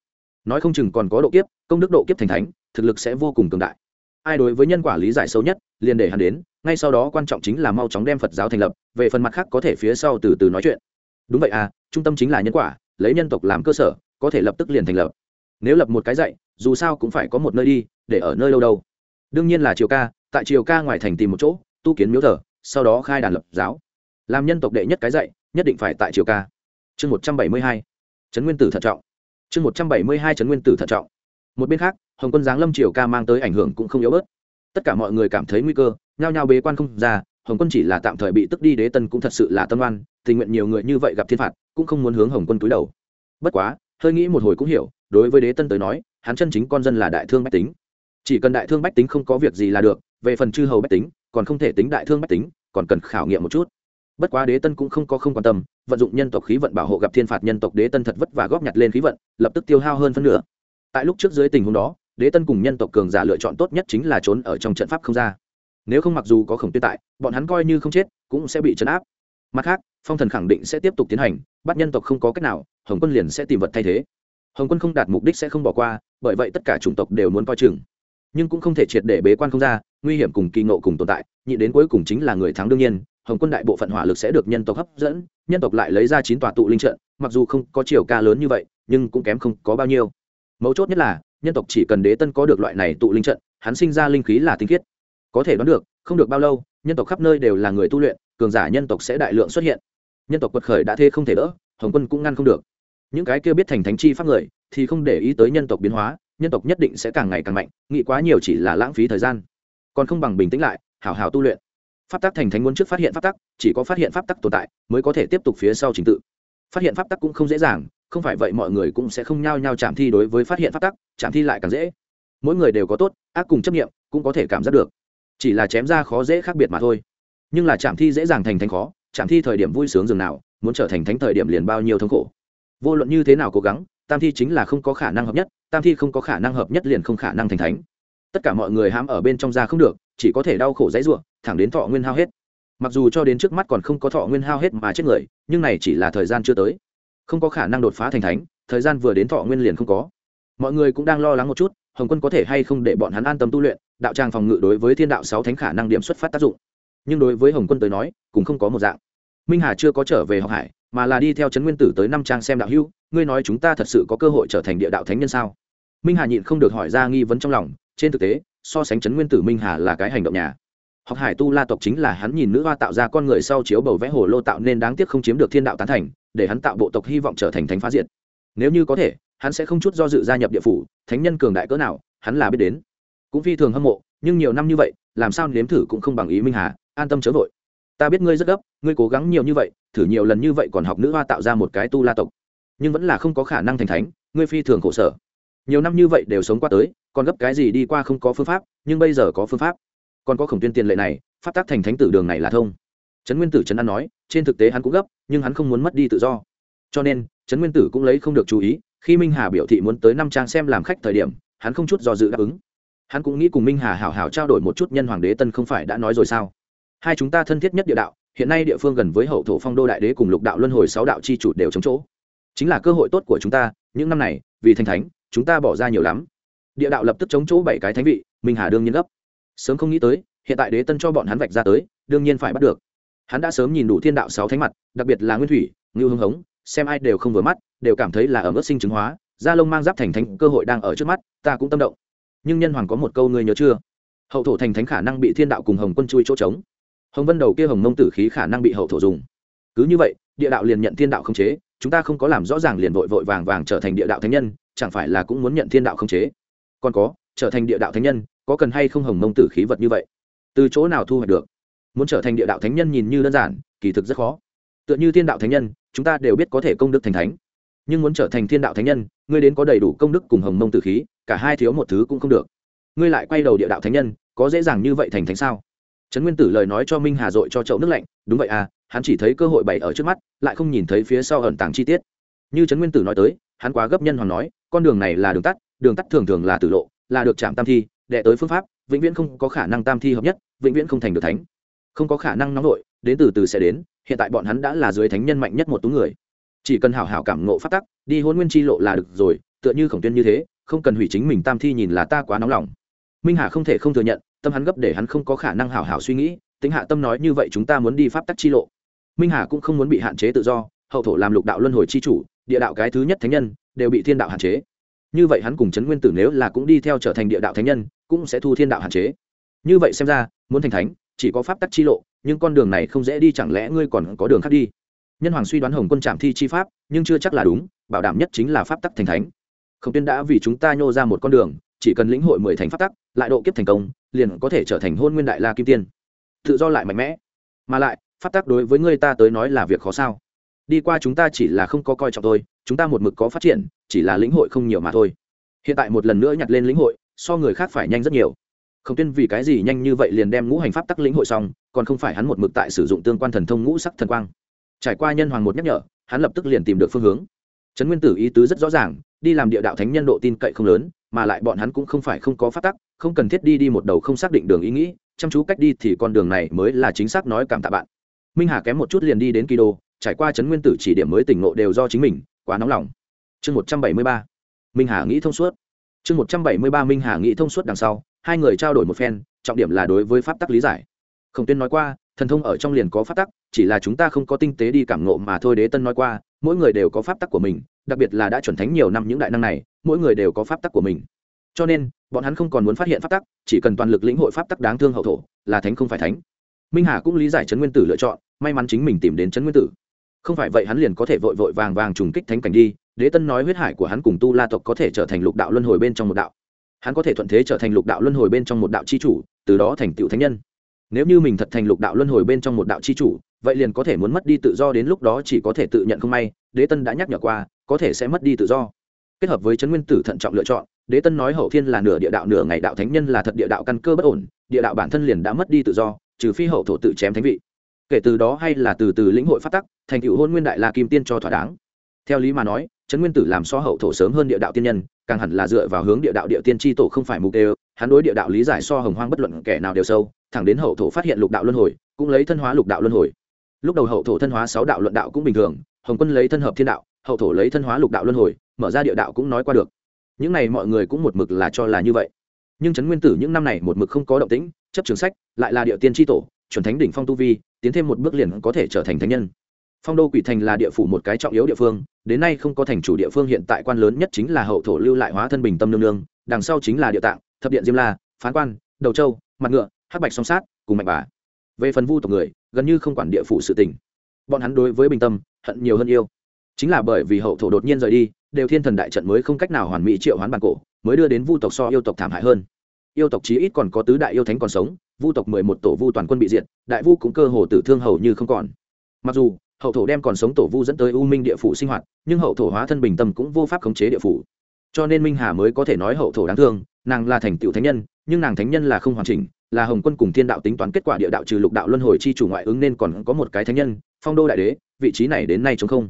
Nói không chừng còn có độ kiếp, công đức độ kiếp thành thánh, thực lực sẽ vô cùng cường đại. Ai đối với nhân quả lý giải sâu nhất, liền để hắn đến, ngay sau đó quan trọng chính là mau chóng đem phật giáo thành lập, về phần mặt khác có thể phía sau từ từ nói chuyện. Đúng vậy à trung tâm chính là nhân quả, lấy nhân tộc làm cơ sở, có thể lập tức liền thành lập. Nếu lập một cái dạy, dù sao cũng phải có một nơi đi, để ở nơi đâu đâu đương nhiên là triều ca, tại triều ca ngoài thành tìm một chỗ, tu kiến miếu thờ, sau đó khai đàn lập giáo. Làm nhân tộc đệ nhất cái dạy, nhất định phải tại triều ca. Chương một trăm bảy mươi hai, trấn nguyên tử thận trọng. Chương một trăm bảy mươi hai, trấn nguyên tử thận trọng. Một bên khác, hồng quân giáng lâm triều ca mang tới ảnh hưởng cũng không yếu bớt. Tất cả mọi người cảm thấy nguy cơ, nhao nhao bế quan không ra, hồng quân chỉ là tạm thời bị tức đi đế tân cũng thật sự là tâm oan, tình nguyện nhiều người như vậy gặp thiên phạt, cũng không muốn hướng hồng quân túi đầu. Bất quá, hơi nghĩ một hồi cũng hiểu, đối với đế tân tới nói, hắn chân chính con dân là đại thương bách tính chỉ cần đại thương bách tính không có việc gì là được, về phần chư hầu bách tính, còn không thể tính đại thương bách tính, còn cần khảo nghiệm một chút. Bất quá đế tân cũng không có không quan tâm, vận dụng nhân tộc khí vận bảo hộ gặp thiên phạt nhân tộc đế tân thật vất và góp nhặt lên khí vận, lập tức tiêu hao hơn phân nửa. Tại lúc trước dưới tình huống đó, đế tân cùng nhân tộc cường giả lựa chọn tốt nhất chính là trốn ở trong trận pháp không ra. Nếu không mặc dù có khổng tuyên tại, bọn hắn coi như không chết, cũng sẽ bị chấn áp. Mặt khác, phong thần khẳng định sẽ tiếp tục tiến hành, bắt nhân tộc không có cách nào, hồng quân liền sẽ tìm vật thay thế. Hồng quân không đạt mục đích sẽ không bỏ qua, bởi vậy tất cả chủng tộc đều muốn coi chừng nhưng cũng không thể triệt để bế quan không ra, nguy hiểm cùng kỳ ngộ cùng tồn tại, nhị đến cuối cùng chính là người thắng đương nhiên, hồng quân đại bộ phận hỏa lực sẽ được nhân tộc hấp dẫn, nhân tộc lại lấy ra chín tòa tụ linh trận, mặc dù không có chiều ca lớn như vậy, nhưng cũng kém không có bao nhiêu. Mấu chốt nhất là, nhân tộc chỉ cần đế tân có được loại này tụ linh trận, hắn sinh ra linh khí là tinh khiết. Có thể đoán được, không được bao lâu, nhân tộc khắp nơi đều là người tu luyện, cường giả nhân tộc sẽ đại lượng xuất hiện. Nhân tộc quật khởi đã thê không thể đỡ, hồng quân cũng ngăn không được. Những cái kia biết thành thánh chi pháp người, thì không để ý tới nhân tộc biến hóa nhân tộc nhất định sẽ càng ngày càng mạnh, nghĩ quá nhiều chỉ là lãng phí thời gian. Còn không bằng bình tĩnh lại, hảo hảo tu luyện. Pháp tắc thành thánh muốn trước phát hiện pháp tắc, chỉ có phát hiện pháp tắc tồn tại, mới có thể tiếp tục phía sau trình tự. Phát hiện pháp tắc cũng không dễ dàng, không phải vậy mọi người cũng sẽ không nhao nhao chạm thi đối với phát hiện pháp tắc, chạm thi lại càng dễ. Mỗi người đều có tốt, ác cùng chấp nghiệm cũng có thể cảm giác được. Chỉ là chém ra khó dễ khác biệt mà thôi. Nhưng là chạm thi dễ dàng thành thánh khó, chạm thi thời điểm vui sướng dường nào, muốn trở thành thánh thời điểm liền bao nhiêu thống khổ. Vô luận như thế nào cố gắng tam thi chính là không có khả năng hợp nhất, tam thi không có khả năng hợp nhất liền không khả năng thành thánh. Tất cả mọi người hãm ở bên trong da không được, chỉ có thể đau khổ dãy ruộng thẳng đến thọ nguyên hao hết. Mặc dù cho đến trước mắt còn không có thọ nguyên hao hết mà chết người, nhưng này chỉ là thời gian chưa tới. Không có khả năng đột phá thành thánh, thời gian vừa đến thọ nguyên liền không có. Mọi người cũng đang lo lắng một chút, hồng quân có thể hay không để bọn hắn an tâm tu luyện, đạo tràng phòng ngự đối với thiên đạo sáu thánh khả năng điểm xuất phát tác dụng. Nhưng đối với hồng quân tới nói, cũng không có một dạng. Minh hà chưa có trở về học hải mà là đi theo trấn nguyên tử tới năm trang xem đạo hưu ngươi nói chúng ta thật sự có cơ hội trở thành địa đạo thánh nhân sao? Minh hà nhịn không được hỏi ra nghi vấn trong lòng, trên thực tế, so sánh chấn nguyên tử minh hà là cái hành động nhà. Học hải tu la tộc chính là hắn nhìn nữ hoa tạo ra con người sau chiếu bầu vẽ hồ lô tạo nên đáng tiếc không chiếm được thiên đạo tán thành, để hắn tạo bộ tộc hy vọng trở thành thánh phá diệt. Nếu như có thể, hắn sẽ không chút do dự gia nhập địa phủ, thánh nhân cường đại cỡ nào, hắn là biết đến. Cũng phi thường hâm mộ, nhưng nhiều năm như vậy, làm sao nếm thử cũng không bằng ý minh hà, an tâm chớ vội. Ta biết ngươi rất gấp, ngươi cố gắng nhiều như vậy thử nhiều lần như vậy còn học nữ hoa tạo ra một cái tu la tộc. Nhưng vẫn là không có khả năng thành thánh, ngươi phi thường khổ sở. Nhiều năm như vậy đều sống qua tới, còn gấp cái gì đi qua không có phương pháp, nhưng bây giờ có phương pháp. Còn có khổng tuyên tiền lệ này, pháp tác thành thánh tử đường này là thông. Trấn nguyên tử trấn an nói, trên thực tế hắn cũng gấp, nhưng hắn không muốn mất đi tự do. Cho nên, trấn nguyên tử cũng lấy không được chú ý, khi minh hà biểu thị muốn tới năm trang xem làm khách thời điểm, hắn không chút do dự đáp ứng. Hắn cũng nghĩ cùng minh hà hảo hảo trao đổi một chút nhân hoàng đế tân không phải đã nói rồi sao? Hai chúng ta thân thiết nhất địa đạo hiện nay địa phương gần với hậu thổ phong đô đại đế cùng lục đạo luân hồi sáu đạo c h i chủ đều chống chỗ. Chính là cơ hội tốt của chúng ta, những năm này, vì thanh thánh, chúng ta bỏ ra nhiều lắm. Địa đạo lập tức chống chỗ bảy cái thánh vị, minh hà đương nhiên gấp. Sớm không nghĩ tới, hiện tại đế tân cho bọn hắn vạch ra tới, đương nhiên phải bắt được. Hắn đã sớm nhìn đủ thiên đạo sáu thánh mặt, đặc biệt là nguyên thủy, ngưu hưng hống, xem ai đều không vừa mắt, đều cảm thấy là ở mức sinh chứng hóa gia lông mang giáp thành thánh cơ hội đang ở trước mắt, ta cũng tâm động. Nhưng nhân hoàng có một câu ngươi nhớ chưa? Hậu thổ thành thánh khả năng bị thiên đạo cùng hồng quân chui chỗ trống hồng vân đầu kia hồng mông tử khí khả năng bị hậu thổ dùng. Cứ như vậy, địa đạo liền nhận thiên đạo không chế, chúng ta không có làm rõ ràng liền vội vội vàng vàng trở thành địa đạo thánh nhân, chẳng phải là cũng muốn nhận thiên đạo không chế? Còn có, trở thành địa đạo thánh nhân, có cần hay không hồng mông tử khí vật như vậy? Từ chỗ nào thu hoạch được? Muốn trở thành địa đạo thánh nhân nhìn như đơn giản, kỳ thực rất khó. Tựa như thiên đạo thánh nhân, chúng ta đều biết có thể công đức thành thánh. Nhưng muốn trở thành thiên đạo thánh nhân, ngươi đến có đầy đủ công đức cùng hồng mông tử khí, cả hai thiếu một thứ cũng không được. Ngươi lại quay đầu địa đạo thánh nhân, có dễ dàng như vậy thành thánh sao? Trấn nguyên tử lời nói cho minh hà dội cho chậu nước lạnh, đúng vậy à hắn chỉ thấy cơ hội bày ở trước mắt, lại không nhìn thấy phía sau ẩn tàng chi tiết. Như trấn nguyên tử nói tới, hắn quá gấp nhân hoàng nói, con đường này là đường tắt đường tắt thường thường là tử lộ, là được chạm tam thi, đệ tới phương pháp, vĩnh viễn không có khả năng tam thi hợp nhất, vĩnh viễn không thành được thánh. Không có khả năng nóng nội, đến từ từ sẽ đến, hiện tại bọn hắn đã là dưới thánh nhân mạnh nhất một tú người. Chỉ cần hảo hảo cảm ngộ phát tắc, đi hôn nguyên chi lộ là được rồi, tựa như khổng tuyên như thế, không cần hủy chính mình tam thi nhìn là ta quá nóng lòng. Minh hà không thể không thừa nhận tâm hắn gấp để hắn không có khả năng hảo hảo suy nghĩ tính hạ tâm nói như vậy chúng ta muốn đi pháp tắc chi lộ. Minh hà cũng không muốn bị hạn chế tự do, hậu thổ làm lục đạo luân hồi chi chủ, địa đạo cái thứ nhất thánh nhân, đều bị thiên đạo hạn chế. Như vậy hắn cùng trấn nguyên tử nếu là cũng đi theo trở thành địa đạo thánh nhân, cũng sẽ thu thiên đạo hạn chế. Như vậy xem ra, muốn thành thánh, chỉ có pháp tắc chi lộ, nhưng con đường này không dễ đi, chẳng lẽ ngươi còn có đường khác đi? Nhân hoàng suy đoán hồng quân trạm thi chi pháp, nhưng chưa chắc là đúng, bảo đảm nhất chính là pháp tắc thành thánh. Không tiên đã vì chúng ta nhô ra một con đường, chỉ cần lĩnh hội mười thành pháp tắc, lại độ kiếp thành công liền có thể trở thành hôn nguyên đại la kim tiên. Tự do lại mạnh mẽ. Mà lại, pháp tắc đối với ngươi ta tới nói là việc khó sao. Đi qua chúng ta chỉ là không có coi trọng thôi, chúng ta một mực có phát triển, chỉ là lĩnh hội không nhiều mà thôi. Hiện tại một lần nữa nhặt lên lĩnh hội, so người khác phải nhanh rất nhiều. Không tuyên vì cái gì nhanh như vậy liền đem ngũ hành pháp tắc lĩnh hội xong, còn không phải hắn một mực tại sử dụng tương quan thần thông ngũ sắc thần quang. Trải qua nhân hoàng một nhắc nhở, hắn lập tức liền tìm được phương hướng. Trấn nguyên tử ý tứ rất rõ ràng đi làm địa đạo thánh nhân độ tin cậy không lớn, mà lại bọn hắn cũng không phải không có pháp tắc, không cần thiết đi đi một đầu không xác định đường ý nghĩ, chăm chú cách đi thì con đường này mới là chính xác nói cảm tạ bạn. Minh hà kém một chút liền đi đến kỳ đô, trải qua chấn nguyên tử chỉ điểm mới tỉnh ngộ đều do chính mình, quá nóng lòng. Chương một trăm bảy mươi ba, minh hà nghĩ thông suốt. Chương một trăm bảy mươi ba, minh hà nghĩ thông suốt đằng sau, hai người trao đổi một phen, trọng điểm là đối với pháp tắc lý giải. Khổng tuyên nói qua, thần thông ở trong liền có pháp tắc, chỉ là chúng ta không có tinh tế đi cảm ngộ mà thôi, đế tân nói qua, mỗi người đều có pháp tắc của mình đặc biệt là đã chuẩn thánh nhiều năm những đại năng này, mỗi người đều có pháp tắc của mình. Cho nên, bọn hắn không còn muốn phát hiện pháp tắc, chỉ cần toàn lực lĩnh hội pháp tắc đáng thương hậu thổ, là thánh không phải thánh. Minh hà cũng lý giải trấn nguyên tử lựa chọn, may mắn chính mình tìm đến trấn nguyên tử. Không phải vậy hắn liền có thể vội vội vàng vàng trùng kích thánh cảnh đi, đế tân nói huyết hải của hắn cùng tu la tộc có thể trở thành lục đạo luân hồi bên trong một đạo. Hắn có thể thuận thế trở thành lục đạo luân hồi bên trong một đạo c h i chủ, từ đó thành tựu thánh nhân. Nếu như mình thật thành lục đạo luân hồi bên trong một đạo c h i chủ, vậy liền có thể muốn mất đi tự do đến lúc đó chỉ có thể tự nhận không may, đế tân đã nhắc nhở qua có thể sẽ mất đi tự do. Kết hợp với chấn nguyên tử thận trọng lựa chọn, đế tân nói hậu thiên là nửa địa đạo nửa ngày đạo thánh nhân là thật địa đạo căn cơ bất ổn, địa đạo bản thân liền đã mất đi tự do, trừ phi hậu thổ tự chém thánh vị. Kể từ đó hay là từ từ lĩnh hội phát tắc, thành cựu hôn nguyên đại la kim tiên cho thỏa đáng. Theo lý mà nói, trấn nguyên tử làm so hậu thổ sớm hơn địa đạo tiên nhân, càng hẳn là dựa vào hướng địa đạo địa tiên tri tổ không phải mục đều hắn đối địa đạo lý giải so hồng hoang bất luận kẻ nào đều sâu, thẳng đến hậu thổ phát hiện lục đạo luân hồi, cũng lấy thân hóa lục đạo luân hồi. Lúc đầu hậu thổ thân hóa sáu đạo luận đạo cũng bình thường, hồng quân lấy thân hợp thiên đạo hậu thổ lấy thân hóa lục đạo luân hồi, mở ra địa đạo cũng nói qua được. Những này mọi người cũng một mực là cho là như vậy. Nhưng trấn nguyên tử những năm này một mực không có động tĩnh, chấp trường sách, lại là địa tiên tri tổ, chuẩn thánh đỉnh phong tu vi, tiến thêm một bước liền có thể trở thành thánh nhân. Phong đô quỷ thành là địa phủ một cái trọng yếu địa phương, đến nay không có thành chủ địa phương hiện tại quan lớn nhất chính là hậu thổ lưu lại hóa thân bình tâm nương nương, đằng sau chính là địa tạng, thập điện diêm la, phán quan, đầu châu, mặt ngựa, hắc bạch song sát, cùng mạnh bà. Về phần vu tộc người, gần như không quản địa phủ sự tình. Bọn hắn đối với bình tâm, hận nhiều hơn yêu chính là bởi vì hậu thổ đột nhiên rời đi, đều thiên thần đại trận mới không cách nào hoàn mỹ triệu hoán bản cổ, mới đưa đến vu tộc so yêu tộc thảm hại hơn. Yêu tộc chí ít còn có tứ đại yêu thánh còn sống, vu tộc mười một tổ vu toàn quân bị diệt, đại vu cũng cơ hồ tử thương hầu như không còn. Mặc dù, hậu thổ đem còn sống tổ vu dẫn tới u minh địa phủ sinh hoạt, nhưng hậu thổ hóa thân bình tâm cũng vô pháp khống chế địa phủ. Cho nên minh hà mới có thể nói hậu thổ đáng thương, nàng là thành tựu thánh nhân, nhưng nàng thánh nhân là không hoàn chỉnh, là hồng quân cùng thiên đạo tính toán kết quả địa đạo trừ lục đạo luân hồi chi chủ ngoại ứng nên còn có một cái thánh nhân, phong đô đại đế, vị trí này đến nay chống không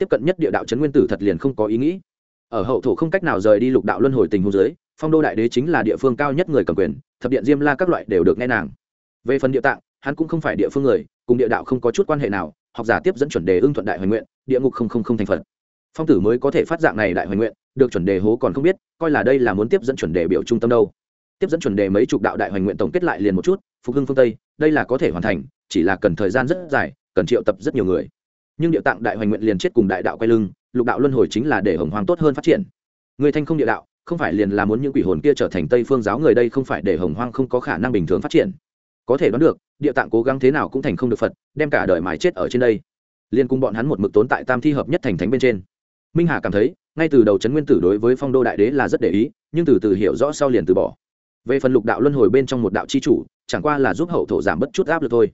tiếp cận nhất địa đạo trấn nguyên tử thật liền không có ý nghĩ. Ở hậu thổ không cách nào rời đi lục đạo luân hồi tình hôn giới phong đô đại đế chính là địa phương cao nhất người cầm quyền, thập điện diêm la các loại đều được nghe nàng. Về phần địa tạng, hắn cũng không phải địa phương người, cùng địa đạo không có chút quan hệ nào, học giả tiếp dẫn chuẩn đề ưng thuận đại hoài nguyện, địa ngục không không không thành phật. Phong tử mới có thể phát dạng này đại hoài nguyện, được chuẩn đề hố còn không biết, coi là đây là muốn tiếp dẫn chuẩn đề biểu trung tâm đâu. Tiếp dẫn chuẩn đề mấy chục đạo đại hoài nguyện tổng kết lại liền một chút, phục hưng phương tây, đây là có thể hoàn thành, chỉ là cần thời gian rất dài, cần triệu tập rất nhiều người nhưng địa tạng đại hoành nguyện liền chết cùng đại đạo quay lưng, lục đạo luân hồi chính là để hồng hoàng tốt hơn phát triển. Người thanh không địa đạo, không phải liền là muốn những quỷ hồn kia trở thành tây phương giáo người đây không phải để hồng hoang không có khả năng bình thường phát triển. Có thể đoán được, địa tạng cố gắng thế nào cũng thành không được phật, đem cả đời mái chết ở trên đây. Liên cùng bọn hắn một mực tốn tại tam thi hợp nhất thành thánh bên trên. Minh hà cảm thấy, ngay từ đầu trấn nguyên tử đối với phong đô đại đế là rất để ý, nhưng từ từ hiểu rõ sau liền từ bỏ. Về phần lục đạo luân hồi bên trong một đạo c h i chủ, chẳng qua là giúp hậu thổ giảm bất chút áp lực thôi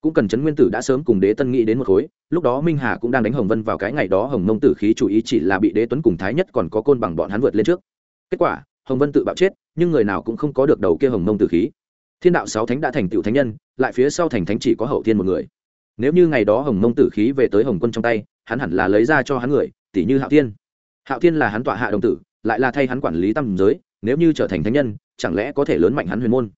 cũng cần chấn nguyên tử đã sớm cùng đế tân nghĩ đến một khối, lúc đó minh hà cũng đang đánh hồng vân vào cái ngày đó hồng mông tử khí chủ ý chỉ là bị đế tuấn cùng thái nhất còn có côn bằng bọn hắn vượt lên trước. Kết quả, hồng vân tự bạo chết, nhưng người nào cũng không có được đầu kia hồng mông tử khí. Thiên đạo sáu thánh đã thành tựu thánh nhân, lại phía sau thành thánh chỉ có hậu thiên một người. Nếu như ngày đó hồng mông tử khí về tới hồng quân trong tay, hắn hẳn là lấy ra cho hắn người tỷ như hạo thiên. Hạo thiên là hắn tọa hạ đồng tử, lại là thay hắn quản lý tâm giới, nếu như trở thành thánh nhân, chẳng lẽ có thể lớn mạnh hắn huyền môn?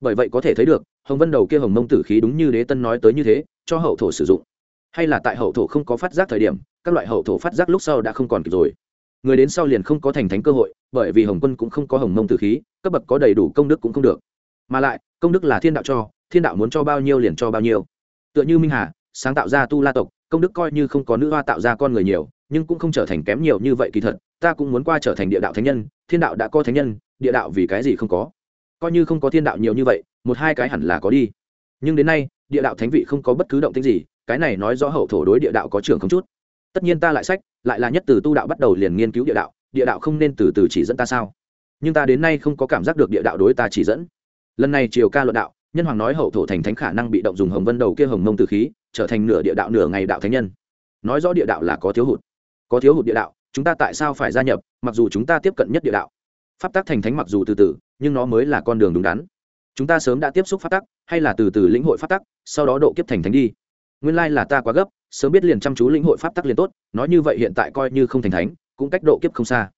Bởi vậy có thể thấy được, hồng vân đầu kia hồng mông tử khí đúng như đế tân nói tới như thế, cho hậu thổ sử dụng. Hay là tại hậu thổ không có phát giác thời điểm, các loại hậu thổ phát giác lúc sau đã không còn kịp rồi. Người đến sau liền không có thành thánh cơ hội, bởi vì hồng quân cũng không có hồng mông tử khí, cấp bậc có đầy đủ công đức cũng không được. Mà lại, công đức là thiên đạo cho, thiên đạo muốn cho bao nhiêu liền cho bao nhiêu. Tựa như minh hà, sáng tạo ra tu la tộc, công đức coi như không có nữ hoa tạo ra con người nhiều, nhưng cũng không trở thành kém nhiều như vậy kỳ thật, ta cũng muốn qua trở thành địa đạo thánh nhân, thiên đạo đã có thánh nhân, địa đạo vì cái gì không có? Coi như không có thiên đạo nhiều như vậy, một hai cái hẳn là có đi. Nhưng đến nay, địa đạo thánh vị không có bất cứ động tính gì, cái này nói rõ hậu thổ đối địa đạo có trưởng không chút. Tất nhiên ta lại sách, lại là nhất từ tu đạo bắt đầu liền nghiên cứu địa đạo địa đạo không nên từ từ chỉ dẫn ta sao? Nhưng ta đến nay không có cảm giác được địa đạo đối ta chỉ dẫn. Lần này triều ca luận đạo, nhân hoàng nói hậu thổ thành thánh khả năng bị động dùng hồng vân đầu kia hồng mông từ khí, trở thành nửa địa đạo nửa ngày đạo thánh nhân. Nói rõ địa đạo là có thiếu hụt. Có thiếu hụt địa đạo, chúng ta tại sao phải gia nhập, mặc dù chúng ta tiếp cận nhất địa đạo. Pháp tắc thành thánh mặc dù từ từ nhưng nó mới là con đường đúng đắn. Chúng ta sớm đã tiếp xúc pháp tắc, hay là từ từ lĩnh hội pháp tắc, sau đó độ kiếp thành thánh đi. Nguyên lai là ta quá gấp, sớm biết liền chăm chú lĩnh hội pháp tắc liền tốt, nói như vậy hiện tại coi như không thành thánh, cũng cách độ kiếp không xa.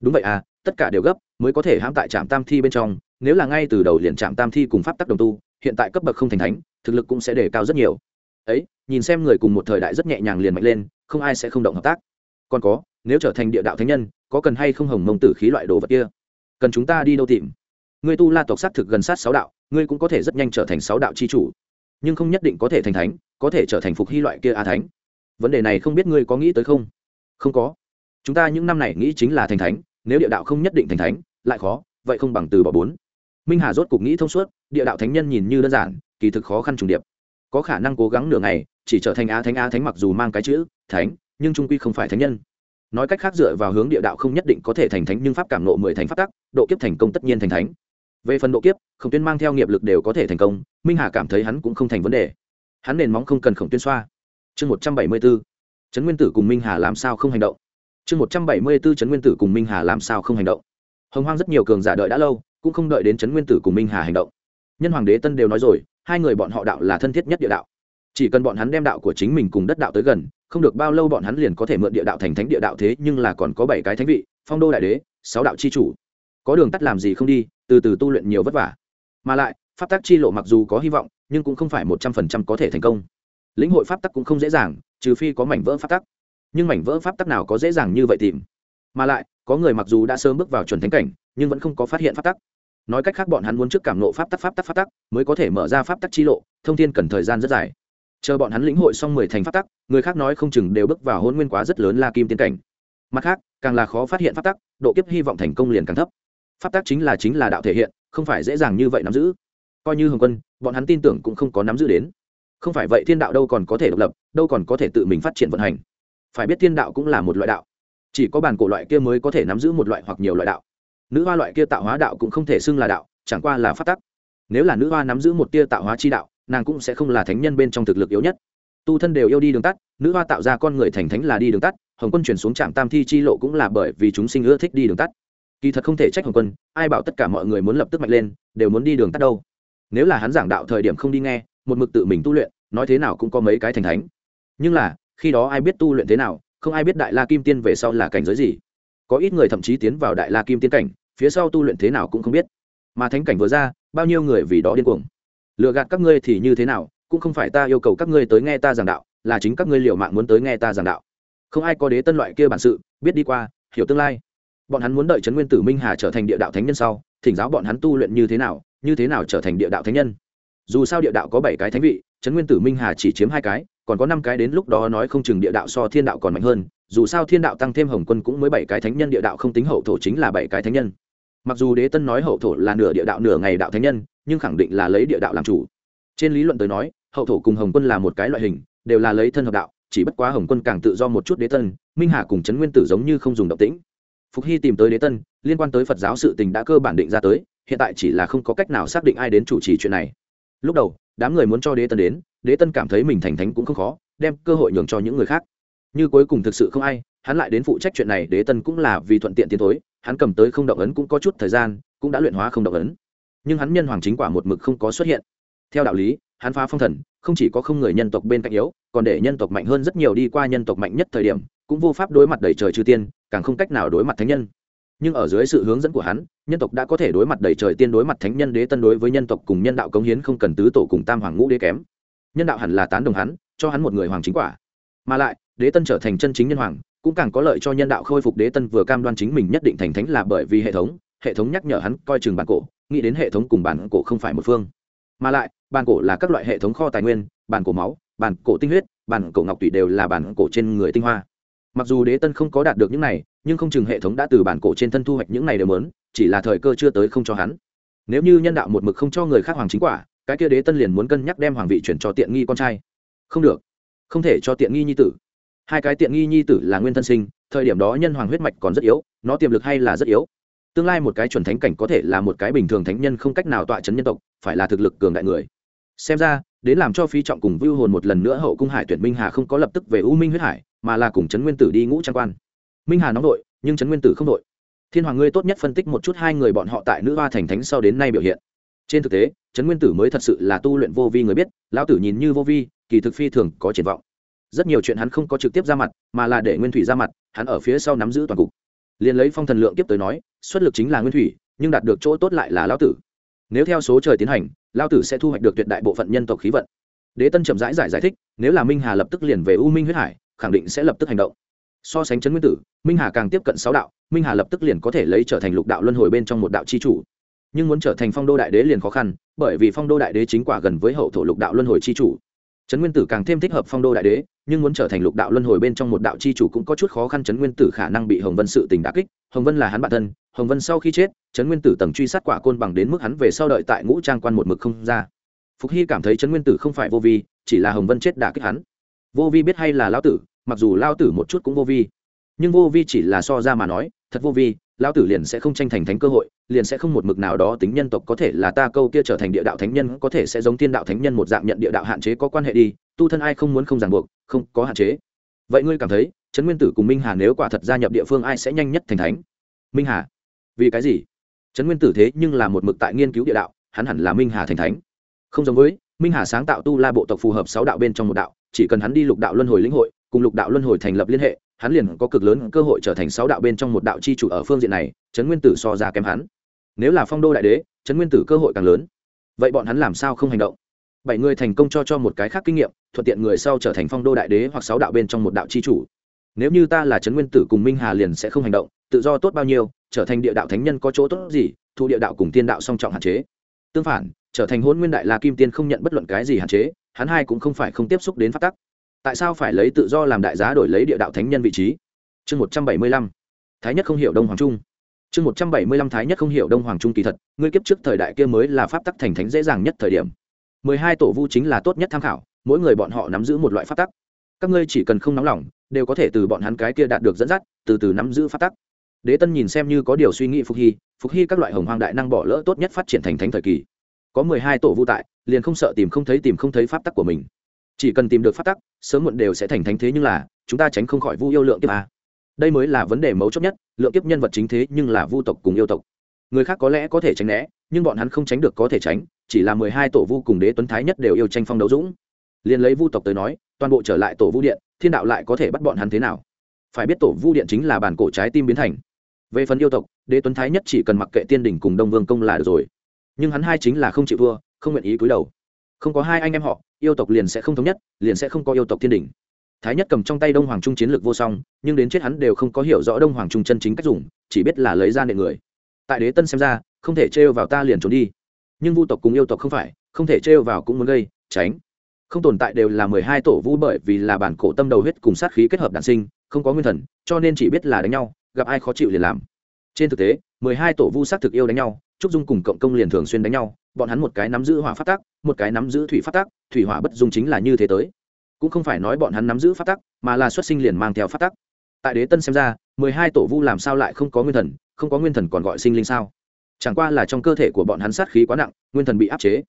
Đúng vậy à tất cả đều gấp, mới có thể hãm tại trạm tam thi bên trong, nếu là ngay từ đầu liền trạm tam thi cùng pháp tắc đồng tu, hiện tại cấp bậc không thành thánh, thực lực cũng sẽ đề cao rất nhiều. Ấy, nhìn xem người cùng một thời đại rất nhẹ nhàng liền mạnh lên, không ai sẽ không động hợp tác. Còn có, nếu trở thành địa đạo thánh nhân, có cần hay không hồng mông tử khí loại đồ vật kia? Cần chúng ta đi đâu tìm? Ngươi tu la tộc s á t thực gần sát sáu đạo, ngươi cũng có thể rất nhanh trở thành sáu đạo c h i chủ. Nhưng không nhất định có thể thành thánh, có thể trở thành phục hy loại kia a thánh. Vấn đề này không biết ngươi có nghĩ tới không? Không có. Chúng ta những năm này nghĩ chính là thành thánh, nếu địa đạo không nhất định thành thánh, lại khó, vậy không bằng từ bỏ bốn. Minh hà rốt cục nghĩ thông suốt, địa đạo thánh nhân nhìn như đơn giản, kỳ thực khó khăn trùng điệp. Có khả năng cố gắng nửa ngày, chỉ trở thành a thánh a thánh mặc dù mang cái chữ, thánh, nhưng trung quy không phải thánh nhân. Nói cách khác dựa vào hướng địa đạo không nhất định có thể thành thánh nhưng pháp cảm nộ mười thành pháp tắc, độ kiếp thành công tất nhiên thành thánh về phần độ kiếp, khổng tuyên mang theo nghiệp lực đều có thể thành công, minh hà cảm thấy hắn cũng không thành vấn đề. Hắn nền móng không cần khổng tuyên xoa. Chương một trăm bảy mươi b ố trấn nguyên tử cùng minh hà làm sao không hành động? Chương một trăm bảy mươi b ố trấn nguyên tử cùng minh hà làm sao không hành động? Hồng hoang rất nhiều cường giả đợi đã lâu, cũng không đợi đến trấn nguyên tử cùng minh hà hành động. Nhân hoàng đế tân đều nói rồi, hai người bọn họ đạo là thân thiết nhất địa đạo. Chỉ cần bọn hắn đem đạo của chính mình cùng đất đạo tới gần, không được bao lâu bọn hắn liền có thể mượn địa đạo thành thánh địa đạo thế nhưng là còn có bảy cái thánh vị, phong đô đại đế, sáu đạo c h i chủ. Có đường tắt làm gì không đi từ từ tu luyện nhiều vất vả. Mà lại, pháp tắc chi lộ mặc dù có hy vọng, nhưng cũng không phải một trăm phần trăm có thể thành công. Lĩnh hội pháp tắc cũng không dễ dàng, trừ phi có mảnh vỡ pháp tắc. Nhưng mảnh vỡ pháp tắc nào có dễ dàng như vậy tìm? Mà lại, có người mặc dù đã sớm bước vào chuẩn thánh cảnh, nhưng vẫn không có phát hiện pháp tắc. Nói cách khác, bọn hắn muốn trước cảm nộ pháp tắc pháp tắc pháp tắc, mới có thể mở ra pháp tắc chi lộ, thông thiên cần thời gian rất dài. Chờ bọn hắn lĩnh hội xong mười thành pháp tắc, người khác nói không chừng đều bước vào hôn nguyên quá rất lớn la kim tiến cảnh. Mặt khác, càng là khó phát hiện pháp tắc, độ kiếp hy vọng thành công liền càng thấp pháp tắc chính là chính là đạo thể hiện, không phải dễ dàng như vậy nắm giữ. Coi như hồng quân, bọn hắn tin tưởng cũng không có nắm giữ đến. Không phải vậy thiên đạo đâu còn có thể độc lập, đâu còn có thể tự mình phát triển vận hành. Phải biết thiên đạo cũng là một loại đạo. Chỉ có bản cổ loại kia mới có thể nắm giữ một loại hoặc nhiều loại đạo. Nữ hoa loại kia tạo hóa đạo cũng không thể xưng là đạo, chẳng qua là phát tắc nếu là nữ hoa nắm giữ một tia tạo hóa chi đạo, nàng cũng sẽ không là thánh nhân bên trong thực lực yếu nhất. Tu thân đều yêu đi đường tắt, nữ hoa tạo ra con người thành thánh là đi đường tắt, hồng quân chuyển xuống trạm tam thi chi lộ cũng là bởi vì chúng sinh ưa thích đi đường tắt kỳ thật không thể trách hồng quân, ai bảo tất cả mọi người muốn lập tức mạnh lên, đều muốn đi đường tắt đâu. Nếu là hắn giảng đạo thời điểm không đi nghe, một mực tự mình tu luyện, nói thế nào cũng có mấy cái thành thánh. Nhưng là, khi đó ai biết tu luyện thế nào, không ai biết đại la kim tiên về sau là cảnh giới gì. Có ít người thậm chí tiến vào đại la kim tiên cảnh, phía sau tu luyện thế nào cũng không biết. Mà thánh cảnh vừa ra, bao nhiêu người vì đó điên cuồng. Lừa gạt các ngươi thì như thế nào, cũng không phải ta yêu cầu các ngươi tới nghe ta giảng đạo, là chính các ngươi liệu mạng muốn tới nghe ta giảng đạo. Không ai có đế tân loại kia bản sự, biết đi qua, hiểu tương lai bọn hắn muốn đợi trấn nguyên tử minh hà trở thành địa đạo thánh nhân sau, thỉnh giáo bọn hắn tu luyện như thế nào, như thế nào trở thành địa đạo thánh nhân. Dù sao địa đạo có bảy cái thánh vị, trấn nguyên tử minh hà chỉ chiếm hai cái, còn có năm cái đến lúc đó nói không chừng địa đạo so thiên đạo còn mạnh hơn, dù sao thiên đạo tăng thêm hồng quân cũng mới bảy cái thánh nhân địa đạo không tính hậu thổ chính là bảy cái thánh nhân. Mặc dù đế tân nói hậu thổ là nửa địa đạo nửa ngày đạo thánh nhân, nhưng khẳng định là lấy địa đạo làm chủ. Trên lý luận tới nói, hậu thổ cùng hồng quân là một cái loại hình, đều là lấy thân hợp đạo, chỉ bất quá hồng quân càng tự do một chút đế tân, minh hà cùng trấn nguyên tử giống như không dùng động tĩnh phục hy tìm tới đế tân, liên quan tới phật giáo sự tình đã cơ bản định ra tới, hiện tại chỉ là không có cách nào xác định ai đến chủ trì chuyện này. Lúc đầu, đám người muốn cho đế tân đến, đế tân cảm thấy mình thành thánh cũng không khó, đem cơ hội nhường cho những người khác. Như cuối cùng thực sự không ai, hắn lại đến phụ trách chuyện này, đế tân cũng là vì thuận tiện tiến thối, hắn cầm tới không động ấn cũng có chút thời gian, cũng đã luyện hóa không động ấn. Nhưng hắn nhân hoàng chính quả một mực không có xuất hiện. Theo đạo lý, hắn phá phong thần, không chỉ có không người nhân tộc bên cạnh yếu, còn để nhân tộc mạnh hơn rất nhiều đi qua nhân tộc mạnh nhất thời điểm, cũng vô pháp đối mặt đầy trời chư tiên càng không cách nào đối mặt thánh nhân. Nhưng ở dưới sự hướng dẫn của hắn, nhân tộc đã có thể đối mặt đầy trời tiên đối mặt thánh nhân đế tân đối với nhân tộc cùng nhân đạo cống hiến không cần tứ tổ cùng tam hoàng ngũ đế kém. Nhân đạo hẳn là tán đồng hắn, cho hắn một người hoàng chính quả. Mà lại, đế tân trở thành chân chính nhân hoàng, cũng càng có lợi cho nhân đạo khôi phục đế tân vừa cam đoan chính mình nhất định thành thánh là bởi vì hệ thống hệ thống nhắc nhở hắn coi chừng bản cổ, nghĩ đến hệ thống cùng bản cổ không phải một phương. Mà lại, bản cổ là các loại hệ thống kho tài nguyên, bản cổ máu, bản cổ tinh huyết, bản cổ ngọc tùy đều là bản cổ trên người tinh hoa mặc dù đế tân không có đạt được những này, nhưng không chừng hệ thống đã từ bản cổ trên thân thu hoạch những này đều mớn chỉ là thời cơ chưa tới không cho hắn. Nếu như nhân đạo một mực không cho người khác hoàng chính quả, cái kia đế tân liền muốn cân nhắc đem hoàng vị chuyển cho tiện nghi con trai. Không được. Không thể cho tiện nghi nhi tử. Hai cái tiện nghi nhi tử là nguyên thân sinh, thời điểm đó nhân hoàng huyết mạch còn rất yếu, nó tiềm lực hay là rất yếu. Tương lai một cái chuẩn thánh cảnh có thể là một cái bình thường thánh nhân không cách nào tọa chấn nhân tộc, phải là thực lực cường đại người. Xem ra, đến làm cho phi trọng cùng vưu hồn một lần nữa hậu cung hải tuyển minh hà không có lập tức về u minh huyết hải mà là cùng trấn nguyên tử đi ngũ trang quan. Minh hà nóng đội nhưng trấn nguyên tử không đội thiên hoàng ngươi tốt nhất phân tích một chút hai người bọn họ tại nữ hoa thành thánh sau đến nay biểu hiện. Trên thực tế, trấn nguyên tử mới thật sự là tu luyện vô vi người biết, lão tử nhìn như vô vi, kỳ thực phi thường có triển vọng. Rất nhiều chuyện hắn không có trực tiếp ra mặt, mà là để nguyên thủy ra mặt, hắn ở phía sau nắm giữ toàn cục. Liền lấy phong thần lượng tiếp tới nói, xuất lực chính là nguyên thủy, nhưng đạt được chỗ tốt lại là lão tử. Nếu theo số trời tiến hành, lão tử sẽ thu hoạch được tuyệt đại bộ phận nhân tộc khí vận. Đế tân chậm rãi giải giải thích, nếu là minh hà lập tức liền về u minh huyết hải khẳng định sẽ lập tức hành động. So sánh chấn nguyên tử, minh hà càng tiếp cận sáu đạo, minh hà lập tức liền có thể lấy trở thành lục đạo luân hồi bên trong một đạo c h i chủ. Nhưng muốn trở thành phong đô đại đế liền khó khăn, bởi vì phong đô đại đế chính quả gần với hậu thổ lục đạo luân hồi c h i chủ. Trấn nguyên tử càng thêm thích hợp phong đô đại đế, nhưng muốn trở thành lục đạo luân hồi bên trong một đạo c h i chủ cũng có chút khó khăn. Trấn nguyên tử khả năng bị hồng vân sự tình đà kích, hồng vân là hắn bản thân, hồng vân sau khi chết, trấn nguyên tử tầng truy sát quả côn bằng đến mức hắn về sau đợi tại ngũ trang quan một mực không ra. Phục hy cảm thấy trấn nguyên tử không phải vô vi, chỉ là hồng vân chết đà kích hắn. Vô vi biết hay là lão tử mặc dù lao tử một chút cũng vô vi, nhưng vô vi chỉ là so ra mà nói, thật vô vi, lao tử liền sẽ không tranh thành thánh cơ hội, liền sẽ không một mực nào đó tính nhân tộc có thể là ta câu kia trở thành địa đạo thánh nhân, có thể sẽ giống thiên đạo thánh nhân một dạng nhận địa đạo hạn chế có quan hệ đi, tu thân ai không muốn không ràng buộc, không có hạn chế. Vậy ngươi cảm thấy, trấn nguyên tử cùng minh hà nếu quả thật gia nhập địa phương ai sẽ nhanh nhất thành thánh? Minh hà, vì cái gì? Trấn nguyên tử thế nhưng là một mực tại nghiên cứu địa đạo, hắn hẳn là minh hà thành thánh. Không giống với, minh hà sáng tạo tu la bộ tộc phù hợp sáu đạo bên trong một đạo, chỉ cần hắn đi lục đạo luân hồi lĩnh hội cùng lục đạo luân hồi thành lập liên hệ, hắn liền có cực lớn cơ hội trở thành sáu đạo bên trong một đạo chi chủ ở phương diện này, trấn nguyên tử so ra kém hắn. Nếu là phong đô đại đế, trấn nguyên tử cơ hội càng lớn. Vậy bọn hắn làm sao không hành động? Bảy người thành công cho cho một cái khác kinh nghiệm, thuận tiện người sau trở thành phong đô đại đế hoặc sáu đạo bên trong một đạo chi chủ. Nếu như ta là trấn nguyên tử cùng minh hà liền sẽ không hành động, tự do tốt bao nhiêu, trở thành địa đạo thánh nhân có chỗ tốt gì, thu địa đạo cùng tiên đạo song trọng hạn chế. Tương phản, trở thành hôn nguyên đại la kim tiên không nhận bất luận cái gì hạn chế, hắn hai cũng không phải không tiếp xúc đến pháp tắc tại sao phải lấy tự do làm đại giá đổi lấy địa đạo thánh nhân vị trí? Chương một trăm bảy mươi lăm. Thái nhất không hiểu đông hoàng trung. Chương một trăm bảy mươi lăm thái nhất không hiểu đông hoàng trung kỳ thật, ngươi kiếp trước thời đại kia mới là pháp tắc thành thánh dễ dàng nhất thời điểm. Mười hai tổ vu chính là tốt nhất tham khảo, mỗi người bọn họ nắm giữ một loại pháp tắc. Các ngươi chỉ cần không nóng lòng, đều có thể từ bọn hắn cái kia đạt được dẫn dắt, từ từ nắm giữ pháp tắc. Đế tân nhìn xem như có điều suy nghĩ phục hy phục hy các loại hồng hoang đại năng bỏ lỡ tốt nhất phát triển thành thánh thời kỳ. Có mười hai tổ vu tại, liền không sợ tìm không thấy tìm không thấy pháp tắc của mình chỉ cần tìm được pháp tắc, sớm muộn đều sẽ thành thánh thế nhưng là, chúng ta tránh không khỏi vu yêu lượng kiếp a. Đây mới là vấn đề mấu chốt nhất, lượng kiếp nhân vật chính thế nhưng là vu tộc cùng yêu tộc. Người khác có lẽ có thể tránh né, nhưng bọn hắn không tránh được có thể tránh, chỉ là mười hai tổ vu cùng đế tuấn thái nhất đều yêu tranh phong đấu dũng. Liền lấy vu tộc tới nói, toàn bộ trở lại tổ vu điện, thiên đạo lại có thể bắt bọn hắn thế nào? Phải biết tổ vu điện chính là bản cổ trái tim biến thành. Về phần yêu tộc, đế tuấn thái nhất chỉ cần mặc kệ tiên đình cùng đông vương công là được rồi. Nhưng hắn hai chính là không chịu thua, không nguyện ý cúi đầu không có hai anh em họ, yêu tộc liền sẽ không thống nhất, liền sẽ không có yêu tộc thiên đình. Thái nhất cầm trong tay đông hoàng trung chiến lược vô song, nhưng đến chết hắn đều không có hiểu rõ đông hoàng trung chân chính cách dùng, chỉ biết là lấy ra nệ người. Tại đế tân xem ra, không thể trêu vào ta liền trốn đi. Nhưng vu tộc cùng yêu tộc không phải, không thể trêu vào cũng muốn gây, tránh. Không tồn tại đều là mười hai tổ vu bởi vì là bản cổ tâm đầu huyết cùng sát khí kết hợp đạn sinh, không có nguyên thần, cho nên chỉ biết là đánh nhau, gặp ai khó chịu liền làm. Trên thực tế, mười hai tổ vu xác thực yêu đánh nhau trúc dung cùng cộng công liền thường xuyên đánh nhau, bọn hắn một cái nắm giữ hỏa phát tác một cái nắm giữ thủy phát tác thủy hỏa bất dung chính là như thế tới. Cũng không phải nói bọn hắn nắm giữ phát tác mà là xuất sinh liền mang theo phát tác tại đế tân xem ra, mười hai tổ vu làm sao lại không có nguyên thần, không có nguyên thần còn gọi sinh linh sao? Chẳng qua là trong cơ thể của bọn hắn sát khí quá nặng, nguyên thần bị áp chế.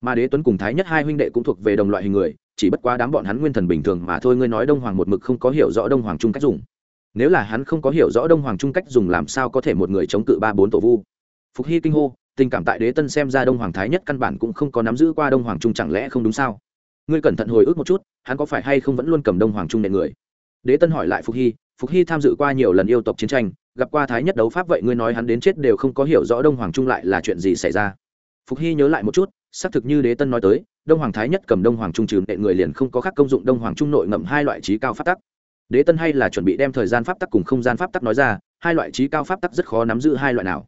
Mà đế tuấn cùng thái nhất hai huynh đệ cũng thuộc về đồng loại hình người, chỉ bất quá đám bọn hắn nguyên thần bình thường mà thôi, ngươi nói đông hoàng một mực không có hiểu rõ đông hoàng trung cách dùng. Nếu là hắn không có hiểu rõ đông hoàng trung cách dùng làm sao có thể một người chống cự ba bốn tổ vu? Phục hy kinh hô, tình cảm tại đế tân xem ra đông hoàng thái nhất căn bản cũng không có nắm giữ qua đông hoàng trung chẳng lẽ không đúng sao? Ngươi cẩn thận hồi ức một chút, hắn có phải hay không vẫn luôn cầm đông hoàng trung nệ người? Đế tân hỏi lại phục hy phục hy tham dự qua nhiều lần yêu tộc chiến tranh, gặp qua thái nhất đấu pháp vậy ngươi nói hắn đến chết đều không có hiểu rõ đông hoàng trung lại là chuyện gì xảy ra. Phục hy nhớ lại một chút, xác thực như đế tân nói tới, đông hoàng thái nhất cầm đông hoàng trung trừ nệ người liền không có khác công dụng đông hoàng trung nội ngậm hai loại trí cao pháp tắc. Đế tân hay là chuẩn bị đem thời gian pháp tắc cùng không gian pháp tắc nói ra, hai loại trí cao pháp tắc rất khó nắm giữ hai loại nào?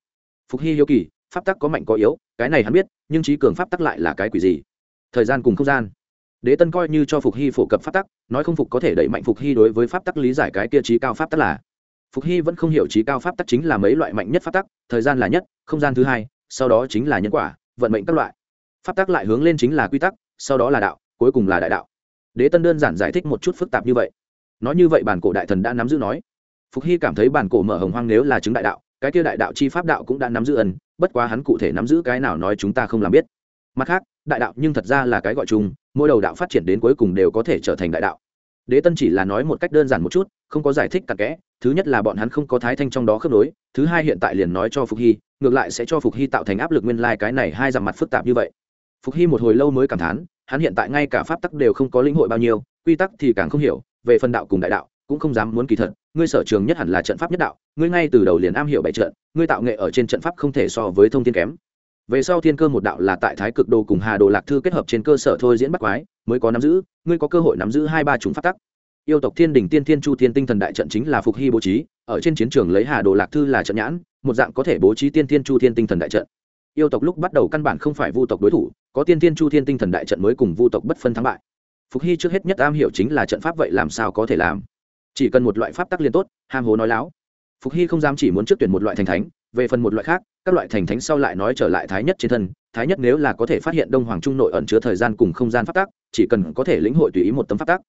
Phục hy hiếu kỳ, pháp tắc có mạnh có yếu, cái này hắn biết, nhưng trí cường pháp tắc lại là cái quỷ gì? Thời gian cùng không gian. Đế tân coi như cho phục hy phổ cập pháp tắc, nói không phục có thể đẩy mạnh phục hy đối với pháp tắc lý giải cái kia trí cao pháp tắc là. Phục hy vẫn không hiểu trí cao pháp tắc chính là mấy loại mạnh nhất pháp tắc, thời gian là nhất, không gian thứ hai, sau đó chính là nhân quả, vận mệnh các loại. Pháp tắc lại hướng lên chính là quy tắc, sau đó là đạo, cuối cùng là đại đạo. Đế tân đơn giản giải thích một chút phức tạp như vậy. Nói như vậy bản cổ đại thần đã nắm giữ nói. Phục hy cảm thấy bản cổ mở hồng hoang nếu là chứng đại đạo cái kia đại đạo chi pháp đạo cũng đã nắm giữ ẩn, bất quá hắn cụ thể nắm giữ cái nào nói chúng ta không làm biết. Mặt khác đại đạo nhưng thật ra là cái gọi chung mỗi đầu đạo phát triển đến cuối cùng đều có thể trở thành đại đạo. Đế tân chỉ là nói một cách đơn giản một chút không có giải thích cặn kẽ thứ nhất là bọn hắn không có thái thanh trong đó khớp nối thứ hai hiện tại liền nói cho phục hy ngược lại sẽ cho phục hy tạo thành áp lực nguyên lai、like、cái này hai dặm mặt phức tạp như vậy. Phục hy một hồi lâu mới cảm thán hắn hiện tại ngay cả pháp tắc đều không có lĩnh hội bao nhiêu quy tắc thì càng không hiểu về phần đạo cùng đại đạo cũng không dám muốn kỳ thật, ngươi sở trường nhất hẳn là trận pháp nhất đạo, ngươi ngay từ đầu liền am hiểu bảy trận, ngươi tạo nghệ ở trên trận pháp không thể so với thông thiên kém. Về sau thiên cơ một đạo là tại thái cực đồ cùng hà đồ lạc thư kết hợp trên cơ sở thôi diễn bắt quái, mới có nắm giữ, ngươi có cơ hội nắm giữ hai ba chủng pháp tắc. Yêu tộc thiên đình tiên thiên chu thiên tinh thần đại trận chính là phục hy bố trí, ở trên chiến trường lấy hà đồ lạc thư là trận nhãn, một dạng có thể bố trí tiên thiên chu thiên tinh thần đại trận. Yêu tộc lúc bắt đầu căn bản không phải vu tộc đối thủ, có tiên thiên chu thiên tinh thần đại trận mới cùng vu tộc bất phân thắng bại. Phục hy trước hết nhất am hiểu chính là trận pháp vậy làm sao có thể làm? Chỉ cần một loại pháp tắc liên tốt, ham hố nói láo. Phục hy không dám chỉ muốn trước tuyển một loại thành thánh, về phần một loại khác, các loại thành thánh sau lại nói trở lại thái nhất trên thân, thái nhất nếu là có thể phát hiện đông hoàng trung nội ẩn chứa thời gian cùng không gian pháp tắc, chỉ cần có thể lĩnh hội tùy ý một tấm pháp tắc.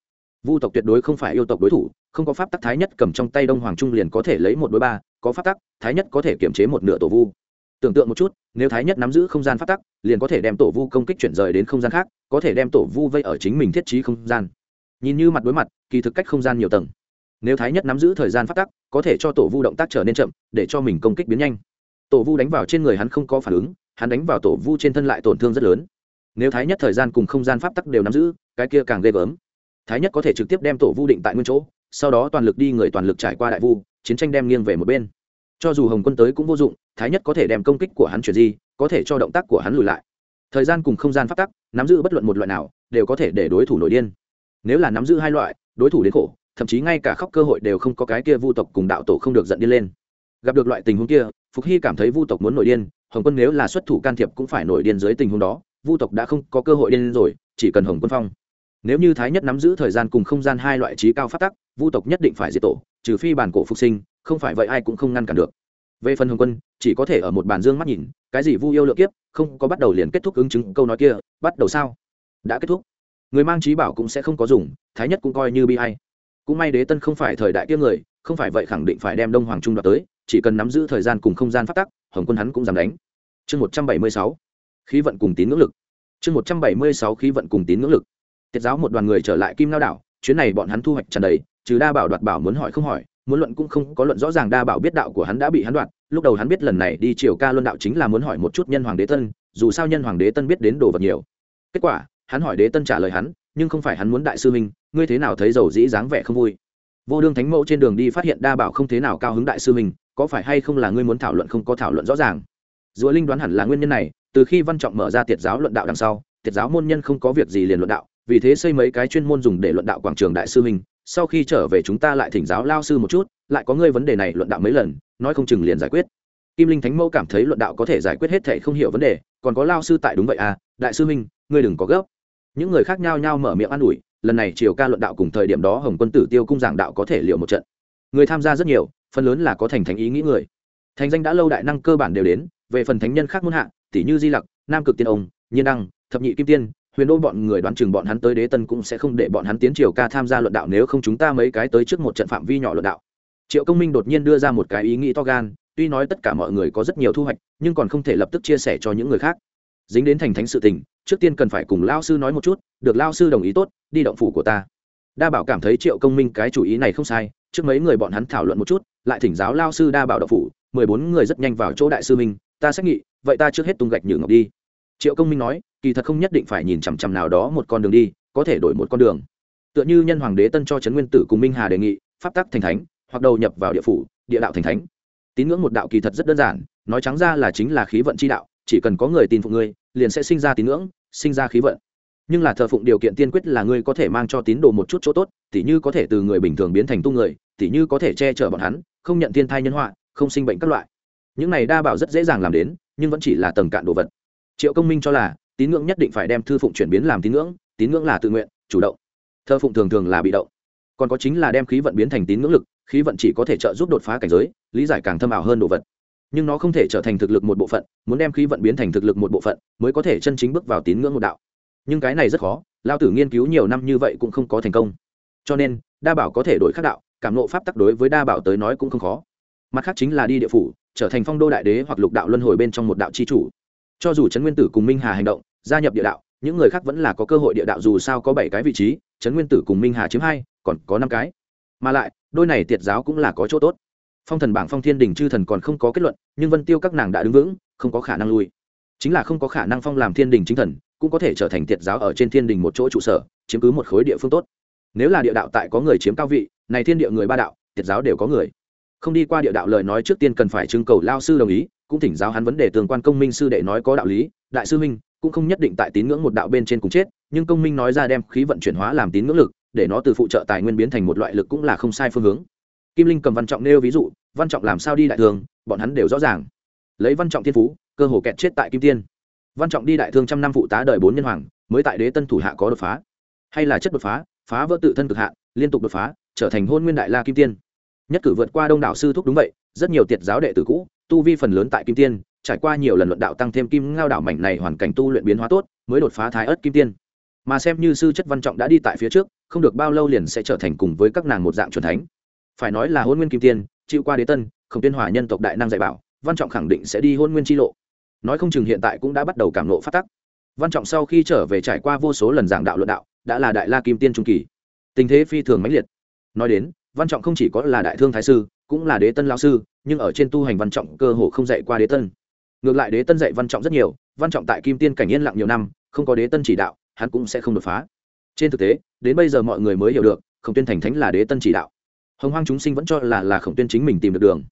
Vu tộc tuyệt đối không phải yêu tộc đối thủ, không có pháp tắc thái nhất cầm trong tay đông hoàng trung liền có thể lấy một đối ba, có pháp tắc, thái nhất có thể kiểm chế một nửa tổ vu. Tưởng tượng một chút, nếu thái nhất nắm giữ không gian pháp tắc, liền có thể đem tổ vu công kích chuyển rời đến không gian khác, có thể đem tổ vu vây ở chính mình thiết trí không gian. Nhìn như mặt đối mặt, kỳ thực cách không gian nhiều tầng nếu thái nhất nắm giữ thời gian phát tắc, có thể cho tổ vu động tác trở nên chậm, để cho mình công kích biến nhanh. Tổ vu đánh vào trên người hắn không có phản ứng, hắn đánh vào tổ vu trên thân lại tổn thương rất lớn. Nếu thái nhất thời gian cùng không gian pháp tắc đều nắm giữ, cái kia càng ghê gớm. Thái nhất có thể trực tiếp đem tổ vu định tại nguyên chỗ, sau đó toàn lực đi người toàn lực trải qua đại vu, chiến tranh đem nghiêng về một bên. Cho dù hồng quân tới cũng vô dụng, thái nhất có thể đem công kích của hắn chuyển di, có thể cho động tác của hắn lùi lại. Thời gian cùng không gian pháp tắc, nắm giữ bất luận một loại nào, đều có thể để đối thủ nổi điên. Nếu là nắm giữ hai loại, đối thủ đến khổ thậm chí ngay cả khóc cơ hội đều không có cái kia vu tộc cùng đạo tổ không được giận đi lên. Gặp được loại tình huống kia, phục hy cảm thấy vu tộc muốn nổi điên, hồng quân nếu là xuất thủ can thiệp cũng phải nổi điên dưới tình huống đó, vu tộc đã không có cơ hội lên rồi, chỉ cần hồng quân phong. Nếu như thái nhất nắm giữ thời gian cùng không gian hai loại trí cao phát tắc, vu tộc nhất định phải diệt tổ, trừ phi bản cổ phục sinh, không phải vậy ai cũng không ngăn cản được. Về phần hồng quân, chỉ có thể ở một bàn dương mắt nhìn, cái gì vu yêu lượng kiếp, không có bắt đầu liền kết thúc ứng chứng câu nói kia, bắt đầu sao? Đã kết thúc. Người mang trí bảo cũng sẽ không có dùng, thái nhất cũng coi như bi hay cũng may đế tân không phải thời đại kia người, không phải vậy khẳng định phải đem đông hoàng trung đoạt tới, chỉ cần nắm giữ thời gian cùng không gian phát tắc, hồng quân hắn cũng dám đánh. Chương một trăm bảy mươi sáu, khí vận cùng tín ngưỡng lực. Chương một trăm bảy mươi sáu, khí vận cùng tín ngưỡng lực. Tiết giáo một đoàn người trở lại kim lao đảo, chuyến này bọn hắn thu hoạch tràn đầy, trừ đa bảo đoạt bảo muốn hỏi không hỏi, muốn luận cũng không có luận rõ ràng đa bảo biết đạo của hắn đã bị hắn đoạt, lúc đầu hắn biết lần này đi triều ca luân đạo chính là muốn hỏi một chút nhân hoàng đế tân, dù sao nhân hoàng đế tân biết đến đồ vật nhiều. Kết quả, hắn hỏi đế tân trả lời hắn nhưng không phải hắn muốn đại sư huynh, ngươi thế nào thấy dầu dĩ dáng vẻ không vui? Vô đương thánh mẫu trên đường đi phát hiện đa bảo không thế nào cao hứng đại sư huynh, có phải hay không là ngươi muốn thảo luận không có thảo luận rõ ràng? Dùa linh đoán hẳn là nguyên nhân này, từ khi văn trọng mở ra tiệt giáo luận đạo đằng sau, tiệt giáo môn nhân không có việc gì liền luận đạo, vì thế xây mấy cái chuyên môn dùng để luận đạo quảng trường đại sư huynh, sau khi trở về chúng ta lại thỉnh giáo lao sư một chút, lại có ngươi vấn đề này luận đạo mấy lần, nói không chừng liền giải quyết. Kim linh thánh mẫu cảm thấy luận đạo có thể giải quyết hết thể không hiểu vấn đề, còn có lao sư tại đúng vậy à đại sư huynh, ngươi đừng có gấp những người khác nhau nhau mở miệng an ủi, lần này triều ca luận đạo cùng thời điểm đó hồng quân tử tiêu cung giảng đạo có thể liệu một trận. Người tham gia rất nhiều, phần lớn là có thành thánh ý nghĩ người. Thành danh đã lâu đại năng cơ bản đều đến, về phần thánh nhân khác muôn hạ, tỷ như di lặc, nam cực tiên ông, nhiên đăng, thập nhị kim tiên, huyền đô bọn người đoán chừng bọn hắn tới đế tân cũng sẽ không để bọn hắn tiến triều ca tham gia luận đạo nếu không chúng ta mấy cái tới trước một trận phạm vi nhỏ luận đạo. Triệu công minh đột nhiên đưa ra một cái ý nghĩ to gan, tuy nói tất cả mọi người có rất nhiều thu hoạch, nhưng còn không thể lập tức chia sẻ cho những người khác dính đến thành thánh sự tình, trước tiên cần phải cùng lao sư nói một chút, được lao sư đồng ý tốt, đi động phủ của ta. Đa bảo cảm thấy triệu công minh cái chủ ý này không sai, trước mấy người bọn hắn thảo luận một chút, lại thỉnh giáo lao sư đa bảo động phủ, mười bốn người rất nhanh vào chỗ đại sư minh, ta xét nghị, vậy ta trước hết tung gạch nhử ngọc đi. Triệu công minh nói, kỳ thật không nhất định phải nhìn chằm chằm nào đó một con đường đi, có thể đổi một con đường. Tựa như nhân hoàng đế tân cho trấn nguyên tử cùng minh hà đề nghị, pháp tắc thành thánh, hoặc đầu nhập vào địa phủ, địa đạo thành thánh. Tín ngưỡng một đạo kỳ thật rất đơn giản, nói trắng ra là chính là khí vận chi đạo, chỉ cần có người tin phục ngươi liền sẽ sinh ra tín ngưỡng, sinh ra khí vận. Nhưng là thờ phụng điều kiện tiên quyết là ngươi có thể mang cho tín đồ một chút chỗ tốt, tỉ như có thể từ người bình thường biến thành tu người, tỉ như có thể che chở bọn hắn, không nhận thiên thai nhân họa, không sinh bệnh các loại. Những này đa bảo rất dễ dàng làm đến, nhưng vẫn chỉ là tầng cạn đồ vật. Triệu công minh cho là, tín ngưỡng nhất định phải đem thư phụng chuyển biến làm tín ngưỡng tín ngưỡng là tự nguyện, chủ động. Thơ phụng thường thường là bị động. Còn có chính là đem khí vận biến thành tín ngưỡng lực, khí vận chỉ có thể trợ giúp đột phá cảnh giới, lý giải càng thâm ảo hơn đồ vật nhưng nó không thể trở thành thực lực một bộ phận, muốn đem khí vận biến thành thực lực một bộ phận, mới có thể chân chính bước vào tín ngưỡng một đạo. Nhưng cái này rất khó, lao tử nghiên cứu nhiều năm như vậy cũng không có thành công. Cho nên, đa bảo có thể đổi khác đạo, cảm nộ pháp tắc đối với đa bảo tới nói cũng không khó. Mặt khác chính là đi địa phủ, trở thành phong đô đại đế hoặc lục đạo luân hồi bên trong một đạo c h i chủ. Cho dù trấn nguyên tử cùng minh hà hành động, gia nhập địa đạo, những người khác vẫn là có cơ hội địa đạo dù sao có bảy cái vị trí trấn nguyên tử cùng minh hà chiếm hai, còn có năm cái. Mà lại, đôi này tiệt giáo cũng là có chỗ tốt phong thần bảng phong thiên đình chư thần còn không có kết luận, nhưng vân tiêu các nàng đã đứng vững, không có khả năng lui. Chính là không có khả năng phong làm thiên đình chính thần, cũng có thể trở thành tiệt giáo ở trên thiên đình một chỗ trụ sở, chiếm cứ một khối địa phương tốt. Nếu là địa đạo tại có người chiếm cao vị, này thiên địa người ba đạo, tiệt giáo đều có người. Không đi qua địa đạo lời nói trước tiên cần phải trưng cầu lao sư đồng ý, cũng thỉnh giáo hắn vấn đề tương quan công minh sư đệ nói có đạo lý, đại sư minh cũng không nhất định tại tín ngưỡng một đạo bên trên cùng chết, nhưng công minh nói ra đem khí vận chuyển hóa làm tín ngưỡng lực, để nó từ phụ trợ tài nguyên biến thành một loại lực cũng là không sai phương hướng kim linh cầm văn trọng nêu ví dụ, văn trọng làm sao đi đại thương bọn hắn đều rõ ràng. Lấy văn trọng thiên phú, cơ hồ kẹt chết tại kim tiên. Văn trọng đi đại thương trăm năm phụ tá đời bốn nhân hoàng, mới tại đế tân thủ hạ có đột phá. Hay là chất đột phá phá vỡ tự thân cực hạ liên tục đột phá, trở thành hôn nguyên đại la kim tiên. Nhất cử vượt qua đông đảo sư thúc đúng vậy, rất nhiều tiệt giáo đệ tử cũ, tu vi phần lớn tại kim tiên, trải qua nhiều lần luận đạo tăng thêm kim ngao đảo mảnh này hoàn cảnh tu luyện biến hóa tốt, mới đột phá thái ớt kim tiên. Mà xem như sư chất văn trọng đã đi tại phía trước, không được bao lâu liền sẽ trở thành cùng với các nàng một dạng c thánh phải nói là hôn nguyên kim tiên, chịu qua đế tân không tuyên hòa nhân tộc đại năng dạy bảo, văn trọng khẳng định sẽ đi hôn nguyên tri lộ. Nói không chừng hiện tại cũng đã bắt đầu cảm nộ phát tắc. Văn trọng sau khi trở về trải qua vô số lần giảng đạo luận đạo, đã là đại la kim tiên trung kỳ. Tình thế phi thường mãnh liệt. Nói đến, văn trọng không chỉ có là đại thương thái sư, cũng là đế tân lao sư, nhưng ở trên tu hành văn trọng cơ hồ không dạy qua đế tân. Ngược lại đế tân dạy văn trọng rất nhiều, văn trọng tại kim tiên cảnh yên lặng nhiều năm, không có đế tân chỉ đạo, hắn cũng sẽ không đột phá. Trên thực tế, đến bây giờ mọi người mới hiểu được không tuyên thành thánh là đế tân chỉ đạo hồng hoang chúng sinh vẫn cho là là khổng tuyên chính mình tìm được đường.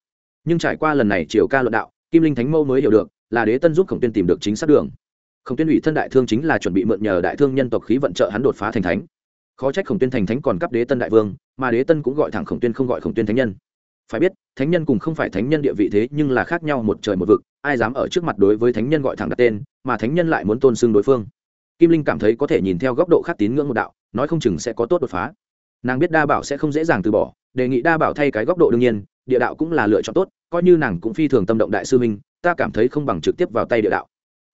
Nhưng trải qua lần này triều ca luận đạo, kim linh thánh mâu mới hiểu được là đế tân giúp khổng tuyên tìm được chính xác đường. Khổng tuyên ủy thân đại thương chính là chuẩn bị mượn nhờ đại thương nhân tộc khí vận trợ hắn đột phá thành thánh. Khó trách khổng tuyên thành thánh còn cấp đế tân đại vương, mà đế tân cũng gọi thẳng khổng tuyên không gọi khổng tuyên thánh nhân. Phải biết, thánh nhân cùng không phải thánh nhân địa vị thế nhưng là khác nhau một trời một vực, ai dám ở trước mặt đối với thánh nhân gọi thẳng đặt tên, mà thánh nhân lại muốn tôn xưng đối phương. Kim linh cảm thấy có thể nhìn theo góc độ khác tín ngưỡng một đạo, nói không chừng sẽ có tốt đột phá nàng biết đa bảo sẽ không dễ dàng từ bỏ, đề nghị đa bảo thay cái góc độ đương nhiên, địa đạo cũng là lựa chọn tốt, coi như nàng cũng phi thường tâm động đại sư minh ta cảm thấy không bằng trực tiếp vào tay địa đạo.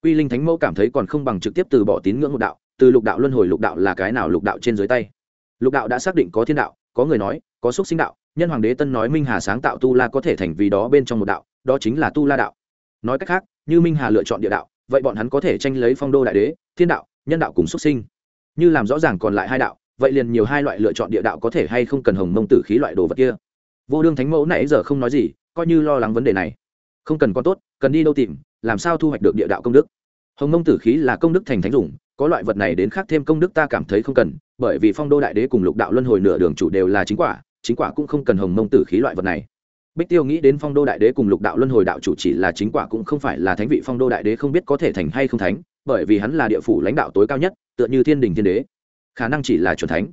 Quy linh thánh mẫu cảm thấy còn không bằng trực tiếp từ bỏ tín ngưỡng một đạo, từ lục đạo luân hồi lục đạo là cái nào lục đạo trên dưới tay. Lục đạo đã xác định có thiên đạo, có người nói, có xúc sinh đạo, nhân hoàng đế tân nói minh hà sáng tạo tu la có thể thành vì đó bên trong một đạo, đó chính là tu la đạo. Nói cách khác, như minh hà lựa chọn địa đạo, vậy bọn hắn có thể tranh lấy phong đô đại đế, thiên đạo, nhân đạo cùng xuất sinh. Như làm rõ ràng còn lại hai đạo vậy liền nhiều hai loại lựa chọn địa đạo có thể hay không cần hồng mông tử khí loại đồ vật kia. Vô đương thánh mẫu nãy giờ không nói gì, coi như lo lắng vấn đề này. Không cần con tốt, cần đi đâu tìm, làm sao thu hoạch được địa đạo công đức? Hồng mông tử khí là công đức thành thánh dùng, có loại vật này đến khác thêm công đức ta cảm thấy không cần, bởi vì phong đô đại đế cùng lục đạo luân hồi nửa đường chủ đều là chính quả chính quả cũng không cần hồng mông tử khí loại vật này. Bích tiêu nghĩ đến phong đô đại đế cùng lục đạo luân hồi đạo chủ chỉ là chính quả cũng không phải là thánh vị phong đô đại đế không biết có thể thành hay không thánh, bởi vì hắn là địa phủ lãnh đạo tối cao nhất, tựa như thiên đình thiên đế khả năng chỉ là c thánh.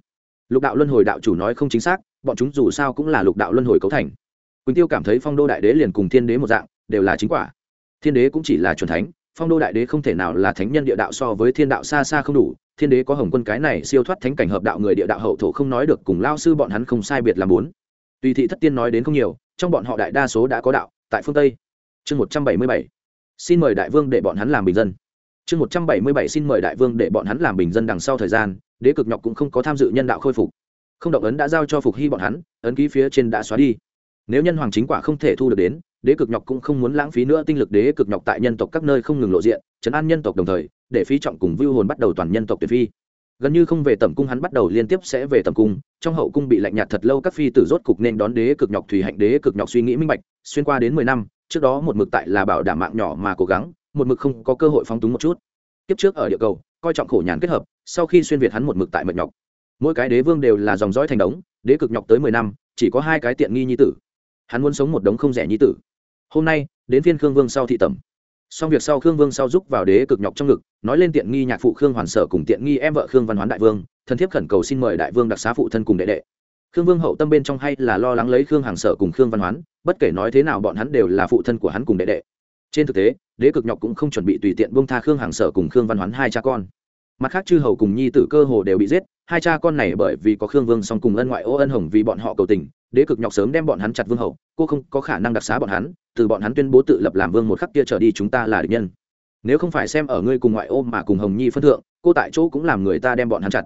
Lục đạo luân hồi đạo chủ nói không chính xác, bọn chúng dù sao cũng là lục đạo luân hồi cấu thành. Quỳnh tiêu cảm thấy phong đô đại đế liền cùng thiên đế một dạng, đều là chính quả. Thiên đế cũng chỉ là c thánh, phong đô đại đế không thể nào là thánh nhân địa đạo so với thiên đạo xa xa không đủ. Thiên đế có hồng quân cái này siêu thoát thánh cảnh hợp đạo người địa đạo hậu thổ không nói được, cùng lao sư bọn hắn không sai biệt làm bốn. Tùy thị thất tiên nói đến không nhiều, trong bọn họ đại đa số đã có đạo, tại phương tây. Chương một trăm bảy mươi bảy. Xin mời đại vương để bọn hắn làm bình dân. Chương một trăm bảy mươi bảy xin mời đại vương để bọn hắn làm bình dân đằng sau thời gian đế cực nhọc cũng không có tham dự nhân đạo khôi phục. Không động ấn đã giao cho phục hy bọn hắn, ấn ký phía trên đã xóa đi. Nếu nhân hoàng chính quả không thể thu được đến, đế cực nhọc cũng không muốn lãng phí nữa tinh lực đế cực nhọc tại nhân tộc các nơi không ngừng lộ diện chấn an nhân tộc đồng thời, để phí trọng cùng vưu hồn bắt đầu toàn nhân tộc tuyệt phi. Gần như không về tầm cung hắn bắt đầu liên tiếp sẽ về tầm cung, trong hậu cung bị lạnh nhạt thật lâu các phi tử rốt cục nên đón đế cực nhọc thủy hạnh đế cực nhọc suy nghĩ minh bạch, xuyên qua đến mười năm, trước đó một mực tại là bảo đảm mạng nhỏ mà cố gắng, một mực không có cơ hội phóng túng một chút. Kiếp trước ở địa cầu coi trọng khổ nhàn kết hợp, sau khi xuyên việt hắn một mực tại mệt nhọc. Mỗi cái đế vương đều là dòng dõi thành đống, đế cực nhọc tới mười năm, chỉ có hai cái tiện nghi nhi tử. Hắn muốn sống một đống không rẻ nhi tử. Hôm nay, đến phiên khương vương sau thị tẩm. Xong việc sau khương vương sau giúp vào đế cực nhọc trong ngực, nói lên tiện nghi nhạc phụ khương hoàn sở cùng tiện nghi em vợ khương văn hoán đại vương, thân thiết khẩn cầu xin mời đại vương đặc xá phụ thân cùng đệ đệ. Khương vương hậu tâm bên trong hay là lo lắng lấy khương hàng sở cùng khương văn hoán, bất kể nói thế nào bọn hắn đều là phụ thân của hắn cùng đệ đệ trên thực tế, đế cực nhọc cũng không chuẩn bị tùy tiện bông tha khương hàng sở cùng khương văn hoán hai cha con. Mặt khác chư hầu cùng nhi tử cơ hồ đều bị giết, hai cha con này bởi vì có khương vương song cùng ân ngoại ô ân hồng vì bọn họ cầu tình, đế cực nhọc sớm đem bọn hắn chặt vương hậu, cô không có khả năng đặc xá bọn hắn, từ bọn hắn tuyên bố tự lập làm vương một khắc kia trở đi chúng ta là địch nhân. Nếu không phải xem ở ngươi cùng ngoại ô mà cùng hồng nhi phân thượng, cô tại chỗ cũng làm người ta đem bọn hắn chặt.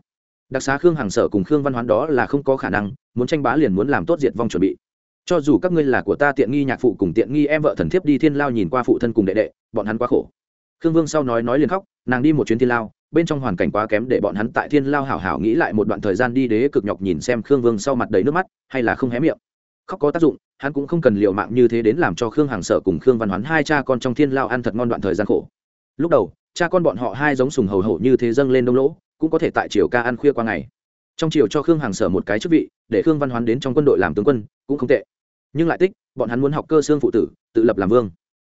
Đặc xá khương hàng sở cùng khương văn hoán đó là không có khả năng, muốn tranh bá liền muốn làm tốt diệt vong chuẩn bị cho dù các ngươi là của ta tiện nghi nhạc phụ cùng tiện nghi em vợ thần thiếp đi thiên lao nhìn qua phụ thân cùng đệ đệ, bọn hắn quá khổ. Khương vương sau nói nói liền khóc, nàng đi một chuyến thiên lao, bên trong hoàn cảnh quá kém để bọn hắn tại thiên lao hảo hảo nghĩ lại một đoạn thời gian đi đế cực nhọc nhìn xem khương vương sau mặt đầy nước mắt, hay là không hé miệng. Khóc có tác dụng, hắn cũng không cần liệu mạng như thế đến làm cho khương hàng sở cùng khương văn hoán hai cha con trong thiên lao ăn thật ngon đoạn thời gian khổ. Lúc đầu, cha con bọn họ hai giống sùng hầu hầu như thế dâng lên đông lỗ, cũng có thể tại triều ca ăn khuya qua ngày. Trong triều cho khương hàng sở một cái chức vị, để khương văn hoán đến trong quân đội làm tướng quân, cũng không tệ nhưng lại tích, bọn hắn muốn học cơ xương phụ tử, tự lập làm vương.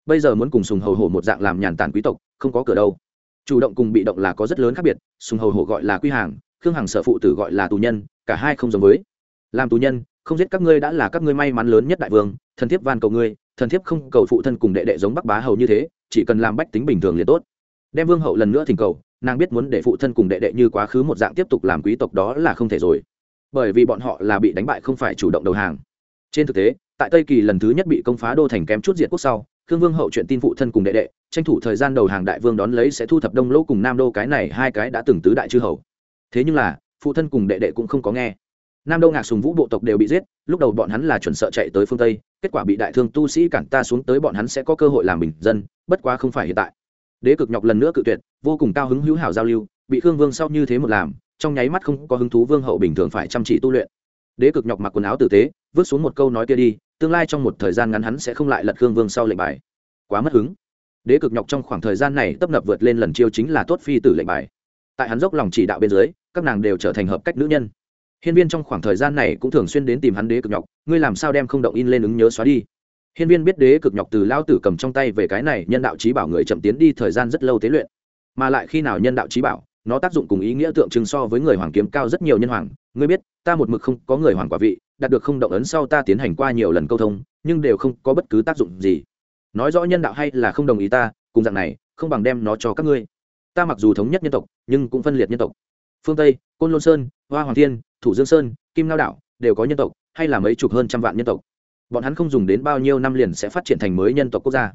Bây giờ muốn cùng sùng hầu hổ một dạng làm nhàn tản quý tộc, không có cửa đâu. Chủ động cùng bị động là có rất lớn khác biệt, sùng hầu hổ gọi là quy hàng, khương hàng sở phụ tử gọi là tù nhân, cả hai không giống với. Làm tù nhân, không giết các ngươi đã là các ngươi may mắn lớn nhất đại vương, thần thiếp van cầu ngươi, thần thiếp không cầu phụ thân cùng đệ đệ giống bắc bá hầu như thế, chỉ cần làm bách tính bình thường liền tốt. Đem vương hậu lần nữa thỉnh cầu, nàng biết muốn để phụ thân cùng đệ đệ như quá khứ một dạng tiếp tục làm quý tộc đó là không thể rồi. Bởi vì bọn họ là bị đánh bại không phải chủ động đầu hàng. Trên thực tế tại tây kỳ lần thứ nhất bị công phá đô thành kém chút diệt quốc sau, khương vương hậu chuyện tin phụ thân cùng đệ đệ, tranh thủ thời gian đầu hàng đại vương đón lấy sẽ thu thập đông lỗ cùng nam đô cái này hai cái đã từng tứ đại chư hầu. Thế nhưng là, phụ thân cùng đệ đệ cũng không có nghe. Nam đô ngạc sùng vũ bộ tộc đều bị giết, lúc đầu bọn hắn là chuẩn sợ chạy tới phương tây, kết quả bị đại thương tu sĩ cản ta xuống tới bọn hắn sẽ có cơ hội làm bình dân, bất quá không phải hiện tại. Đế cực nhọc lần nữa cự tuyệt, vô cùng cao hứng hữu hảo giao lưu, bị khương vương sau như thế một làm, trong nháy mắt không có hứng thú vương hậu bình thường phải chăm chỉ tu luyện. Đế cực nhọc mặc quần áo tử tế vứt xuống một câu nói kia đi, tương lai trong một thời gian ngắn hắn sẽ không lại lật khương vương sau lệnh bài. Quá mất hứng. Đế cực nhọc trong khoảng thời gian này tấp nập vượt lên lần chiêu chính là tốt phi tử lệnh bài. Tại hắn dốc lòng chỉ đạo bên dưới, các nàng đều trở thành hợp cách nữ nhân. Hiên viên trong khoảng thời gian này cũng thường xuyên đến tìm hắn đế cực nhọc, ngươi làm sao đem không động in lên ứng nhớ xóa đi? Hiên viên biết đế cực nhọc từ lao tử cầm trong tay về cái này nhân đạo trí bảo người chậm tiến đi thời gian rất lâu tế luyện, mà lại khi nào nhân đạo trí bảo nó tác dụng cùng ý nghĩa tượng trưng so với người hoàng kiếm cao rất nhiều nhân hoàng. Ngươi biết, ta một mực không có người hoàng quả vị, đạt được không động ấn sau ta tiến hành qua nhiều lần câu thông, nhưng đều không có bất cứ tác dụng gì. Nói rõ nhân đạo hay là không đồng ý ta, cùng dạng này, không bằng đem nó cho các ngươi. Ta mặc dù thống nhất nhân tộc, nhưng cũng phân liệt nhân tộc. Phương tây, côn lôn sơn, hoa hoàng thiên, thủ dương sơn, kim lao đảo, đều có nhân tộc, hay là mấy chục hơn trăm vạn nhân tộc. Bọn hắn không dùng đến bao nhiêu năm liền sẽ phát triển thành mới nhân tộc quốc gia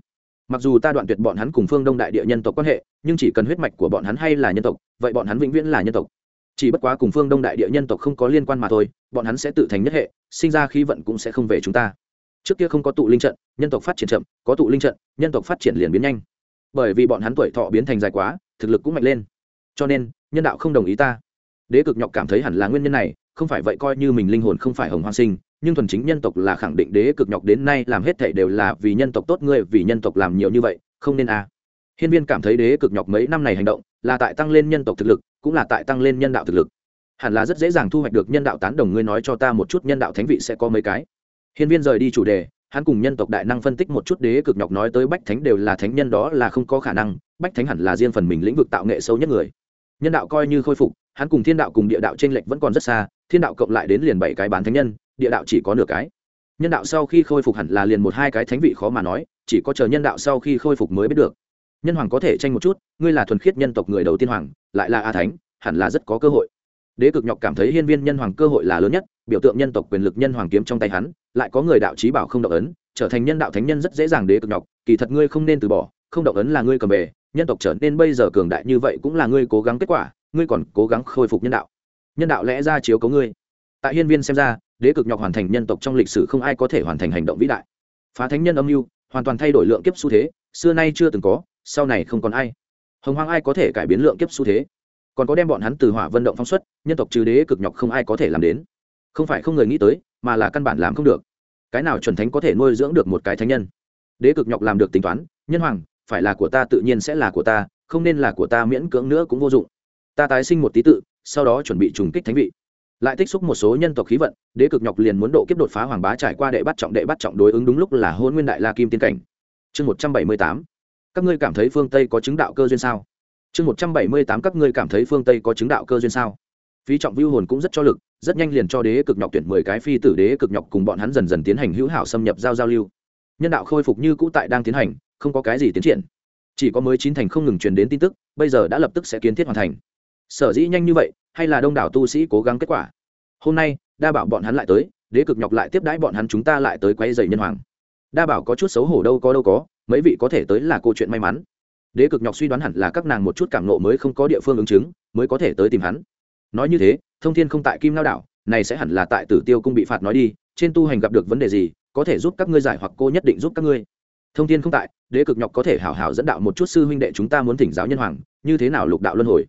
mặc dù ta đoạn tuyệt bọn hắn cùng phương đông đại địa nhân tộc quan hệ, nhưng chỉ cần huyết mạch của bọn hắn hay là nhân tộc, vậy bọn hắn vĩnh viễn là nhân tộc. Chỉ bất quá cùng phương đông đại địa nhân tộc không có liên quan mà thôi, bọn hắn sẽ tự thành nhất hệ, sinh ra khí vận cũng sẽ không về chúng ta. Trước kia không có tụ linh trận, nhân tộc phát triển chậm, có tụ linh trận, nhân tộc phát triển liền biến nhanh. Bởi vì bọn hắn tuổi thọ biến thành dài quá, thực lực cũng mạnh lên. Cho nên, nhân đạo không đồng ý ta. Đế cực nhọc cảm thấy hẳn là nguyên nhân này, không phải vậy coi như mình linh hồn không phải hồng hoang sinh nhưng thuần chính nhân tộc là khẳng định đế cực nhọc đến nay làm hết thảy đều là vì nhân tộc tốt, ngươi vì nhân tộc làm nhiều như vậy, không nên à. hiên viên cảm thấy đế cực nhọc mấy năm này hành động là tại tăng lên nhân tộc thực lực, cũng là tại tăng lên nhân đạo thực lực. Hẳn là rất dễ dàng thu hoạch được nhân đạo tán đồng, ngươi nói cho ta một chút nhân đạo thánh vị sẽ có mấy cái. Hiên viên rời đi chủ đề, hắn cùng nhân tộc đại năng phân tích một chút đế cực nhọc nói tới bách thánh đều là thánh nhân đó là không có khả năng, bách thánh hẳn là riêng phần mình lĩnh vực tạo nghệ sâu nhất người. Nhân đạo coi như khôi phục, hắn cùng thiên đạo cùng địa đạo t r ê n lệch vẫn còn rất xa, thiên đạo cộng lại đến liền bảy cái bán thánh nhân địa đạo chỉ có nửa cái. Nhân đạo sau khi khôi phục hẳn là liền một hai cái thánh vị khó mà nói, chỉ có chờ nhân đạo sau khi khôi phục mới biết được. Nhân hoàng có thể tranh một chút, ngươi là thuần khiết nhân tộc người đầu tiên hoàng, lại là a thánh, hẳn là rất có cơ hội. Đế cực nhọc cảm thấy hiên viên nhân hoàng cơ hội là lớn nhất, biểu tượng nhân tộc quyền lực nhân hoàng kiếm trong tay hắn, lại có người đạo trí bảo không động ấn, trở thành nhân đạo thánh nhân rất dễ dàng đế cực nhọc, kỳ thật ngươi không nên từ bỏ, không động ấn là ngươi cầm về, nhân tộc trở nên bây giờ cường đại như vậy cũng là ngươi cố gắng kết quả, ngươi còn cố gắng khôi phục nhân đạo. Nhân đạo lẽ ra chiếu cấu ngươi. Tại hiên viên xem ra đế cực nhọc hoàn thành nhân tộc trong lịch sử không ai có thể hoàn thành hành động vĩ đại. Phá thánh nhân âm mưu, hoàn toàn thay đổi lượng kiếp xu thế, xưa nay chưa từng có, sau này không còn ai. Hồng hoang ai có thể cải biến lượng kiếp xu thế? Còn có đem bọn hắn từ hỏa vận động phong xuất, nhân tộc trừ đế cực nhọc không ai có thể làm đến. Không phải không người nghĩ tới, mà là căn bản làm không được. Cái nào chuẩn thánh có thể nuôi dưỡng được một cái thánh nhân? Đế cực nhọc làm được tính toán, nhân hoàng, phải là của ta tự nhiên sẽ là của ta, không nên là của ta miễn cưỡng nữa cũng vô dụng. Ta tái sinh một tí tự, sau đó chuẩn bị trùng kích thánh vị lại tích xúc một số nhân tộc khí vận, đế cực nhọc liền muốn độ kiếp đột phá hoàng bá trải qua đệ bắt trọng đệ bắt trọng đối ứng đúng lúc là hôn nguyên đại la kim tiên cảnh. Chương một trăm bảy mươi tám. Các ngươi cảm thấy phương tây có chứng đạo cơ duyên sao? Chương một trăm bảy mươi tám, các ngươi cảm thấy phương tây có chứng đạo cơ duyên sao? Phí trọng vưu hồn cũng rất cho lực, rất nhanh liền cho đế cực nhọc tuyển mười cái phi tử đế cực nhọc cùng bọn hắn dần dần tiến hành hữu hảo xâm nhập giao giao lưu. Nhân đạo khôi phục như cũ tại đang tiến hành, không có cái gì tiến triển. Chỉ có mới chín thành không ngừng truyền đến tin tức, bây giờ đã lập tức sẽ kiến thiết hoàn thành. Sở dĩ nhanh như vậy hay là đông đảo tu sĩ cố gắng kết quả. Hôm nay, đa bảo bọn hắn lại tới, đế cực nhọc lại tiếp đãi bọn hắn chúng ta lại tới quay dày nhân hoàng. Đa bảo có chút xấu hổ đâu có đâu có, mấy vị có thể tới là câu chuyện may mắn. Đế cực nhọc suy đoán hẳn là các nàng một chút cảm nộ mới không có địa phương ứng chứng, mới có thể tới tìm hắn. Nói như thế, thông thiên không tại kim lao đảo, này sẽ hẳn là tại tử tiêu cung bị phạt nói đi, trên tu hành gặp được vấn đề gì, có thể giúp các ngươi giải hoặc cô nhất định giúp các ngươi. Thông thiên không tại, đế cực nhọc có thể hảo hảo dẫn đạo một chút sư huynh đệ chúng ta muốn thỉnh giáo nhân hoàng, như thế nào lục đạo luân hồi?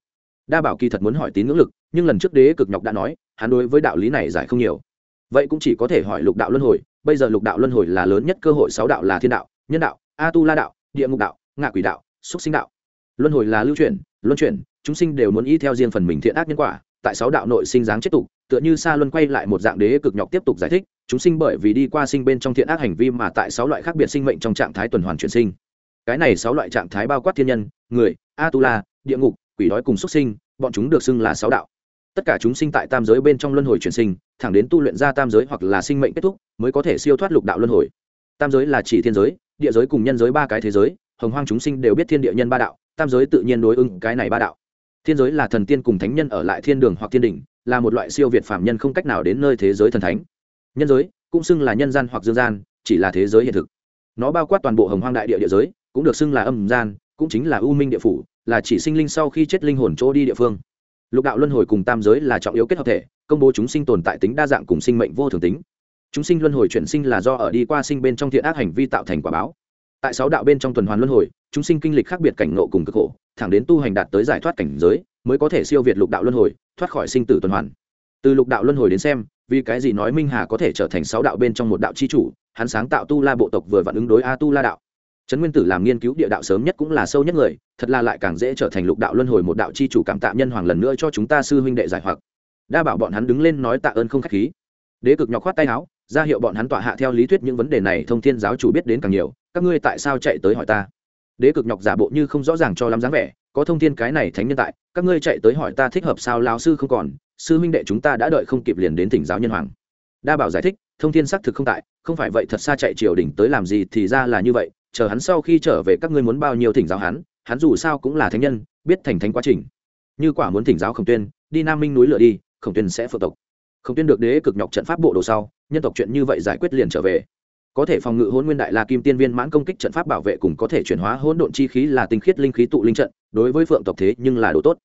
Đa bảo kỳ thật muốn hỏi tín ngưỡng lực, nhưng lần trước đế cực nhọc đã nói, hắn đối với đạo lý này giải không nhiều. Vậy cũng chỉ có thể hỏi lục đạo luân hồi, bây giờ lục đạo luân hồi là lớn nhất cơ hội sáu đạo là thiên đạo, nhân đạo a tu la đạo, địa ngục đạo, ngạ quỷ đạo xúc sinh đạo. Luân hồi là lưu chuyển luân chuyển chúng sinh đều muốn y theo riêng phần mình thiện ác nhân quả, tại sáu đạo nội sinh dáng chết tục, tựa như xa luân quay lại một dạng đế cực nhọc tiếp tục giải thích, chúng sinh bởi vì đi qua sinh bên trong thiện ác hành vi mà tại sáu loại khác biệt sinh mệnh trong trạng thái tuần hoàn chuyển sinh. Cái này sáu loại trạng thái bao quát thiên nhân, người a tu la địa ngục quỷ đói cùng xuất sinh, bọn chúng được xưng là sáu đạo. Tất cả chúng sinh tại tam giới bên trong luân hồi chuyển sinh, thẳng đến tu luyện ra tam giới hoặc là sinh mệnh kết thúc, mới có thể siêu thoát lục đạo luân hồi. Tam giới là chỉ thiên giới, địa giới cùng nhân giới ba cái thế giới, hồng hoang chúng sinh đều biết thiên địa nhân ba đạo, tam giới tự nhiên đối ứng cái này ba đạo. Thiên giới là thần tiên cùng thánh nhân ở lại thiên đường hoặc thiên đỉnh, là một loại siêu việt phạm nhân không cách nào đến nơi thế giới thần thánh. Nhân giới cũng xưng là nhân gian hoặc dương gian, chỉ là thế giới hiện thực. Nó bao quát toàn bộ hồng hoang đại địa địa giới, cũng được xưng là âm gian, cũng chính là u minh địa phủ là chỉ sinh linh sau khi chết linh hồn chỗ đi địa phương. Lục đạo luân hồi cùng tam giới là trọng yếu kết hợp thể, công bố chúng sinh tồn tại tính đa dạng cùng sinh mệnh vô thường tính. Chúng sinh luân hồi chuyển sinh là do ở đi qua sinh bên trong thiện ác hành vi tạo thành quả báo. Tại sáu đạo bên trong tuần hoàn luân hồi, chúng sinh kinh lịch khác biệt cảnh ngộ cùng cực khổ, thẳng đến tu hành đạt tới giải thoát cảnh giới, mới có thể siêu việt lục đạo luân hồi, thoát khỏi sinh tử tuần hoàn. Từ lục đạo luân hồi đến xem, vì cái gì nói minh hà có thể trở thành sáu đạo bên trong một đạo c h i chủ, hắn sáng tạo tu la bộ tộc vừa vặn ứng đối a tu la đạo trấn nguyên tử làm nghiên cứu địa đạo sớm nhất cũng là sâu nhất người, thật là lại càng dễ trở thành lục đạo luân hồi một đạo c h i chủ cảm tạ nhân hoàng lần nữa cho chúng ta sư huynh đệ giải hoặc. Đa bảo bọn hắn đứng lên nói tạ ơn không k h á c h khí. Đế cực nhọc khoát tay áo, ra hiệu bọn hắn tọa hạ theo lý thuyết những vấn đề này thông thiên giáo chủ biết đến càng nhiều, các ngươi tại sao chạy tới hỏi ta? Đế cực nhọc giả bộ như không rõ ràng cho lắm dáng vẻ, có thông thiên cái này thánh nhân tại, các ngươi chạy tới hỏi ta thích hợp sao lao sư không còn, sư huynh đệ chúng ta đã đợi không kịp liền đến tỉnh giáo nhân hoàng. Đa bảo giải thích, thông thiên xác thực không tại, không phải vậy thật xa chạy triều đình tới làm gì thì ra là như vậy chờ hắn sau khi trở về các ngươi muốn bao nhiêu thỉnh giáo hắn hắn dù sao cũng là thánh nhân, biết thành thánh quá trình. Như quả muốn thỉnh giáo khổng tuyên, đi nam minh núi lửa đi, khổng tuyên sẽ phượng tộc. Khổng tuyên được đế cực nhọc trận pháp bộ đồ sau, nhân tộc chuyện như vậy giải quyết liền trở về. Có thể phòng ngự hôn nguyên đại la kim tiên viên mãn công kích trận pháp bảo vệ cùng có thể chuyển hóa hỗn độn chi khí là tinh khiết linh khí tụ linh trận, đối với phượng tộc thế nhưng là đồ tốt.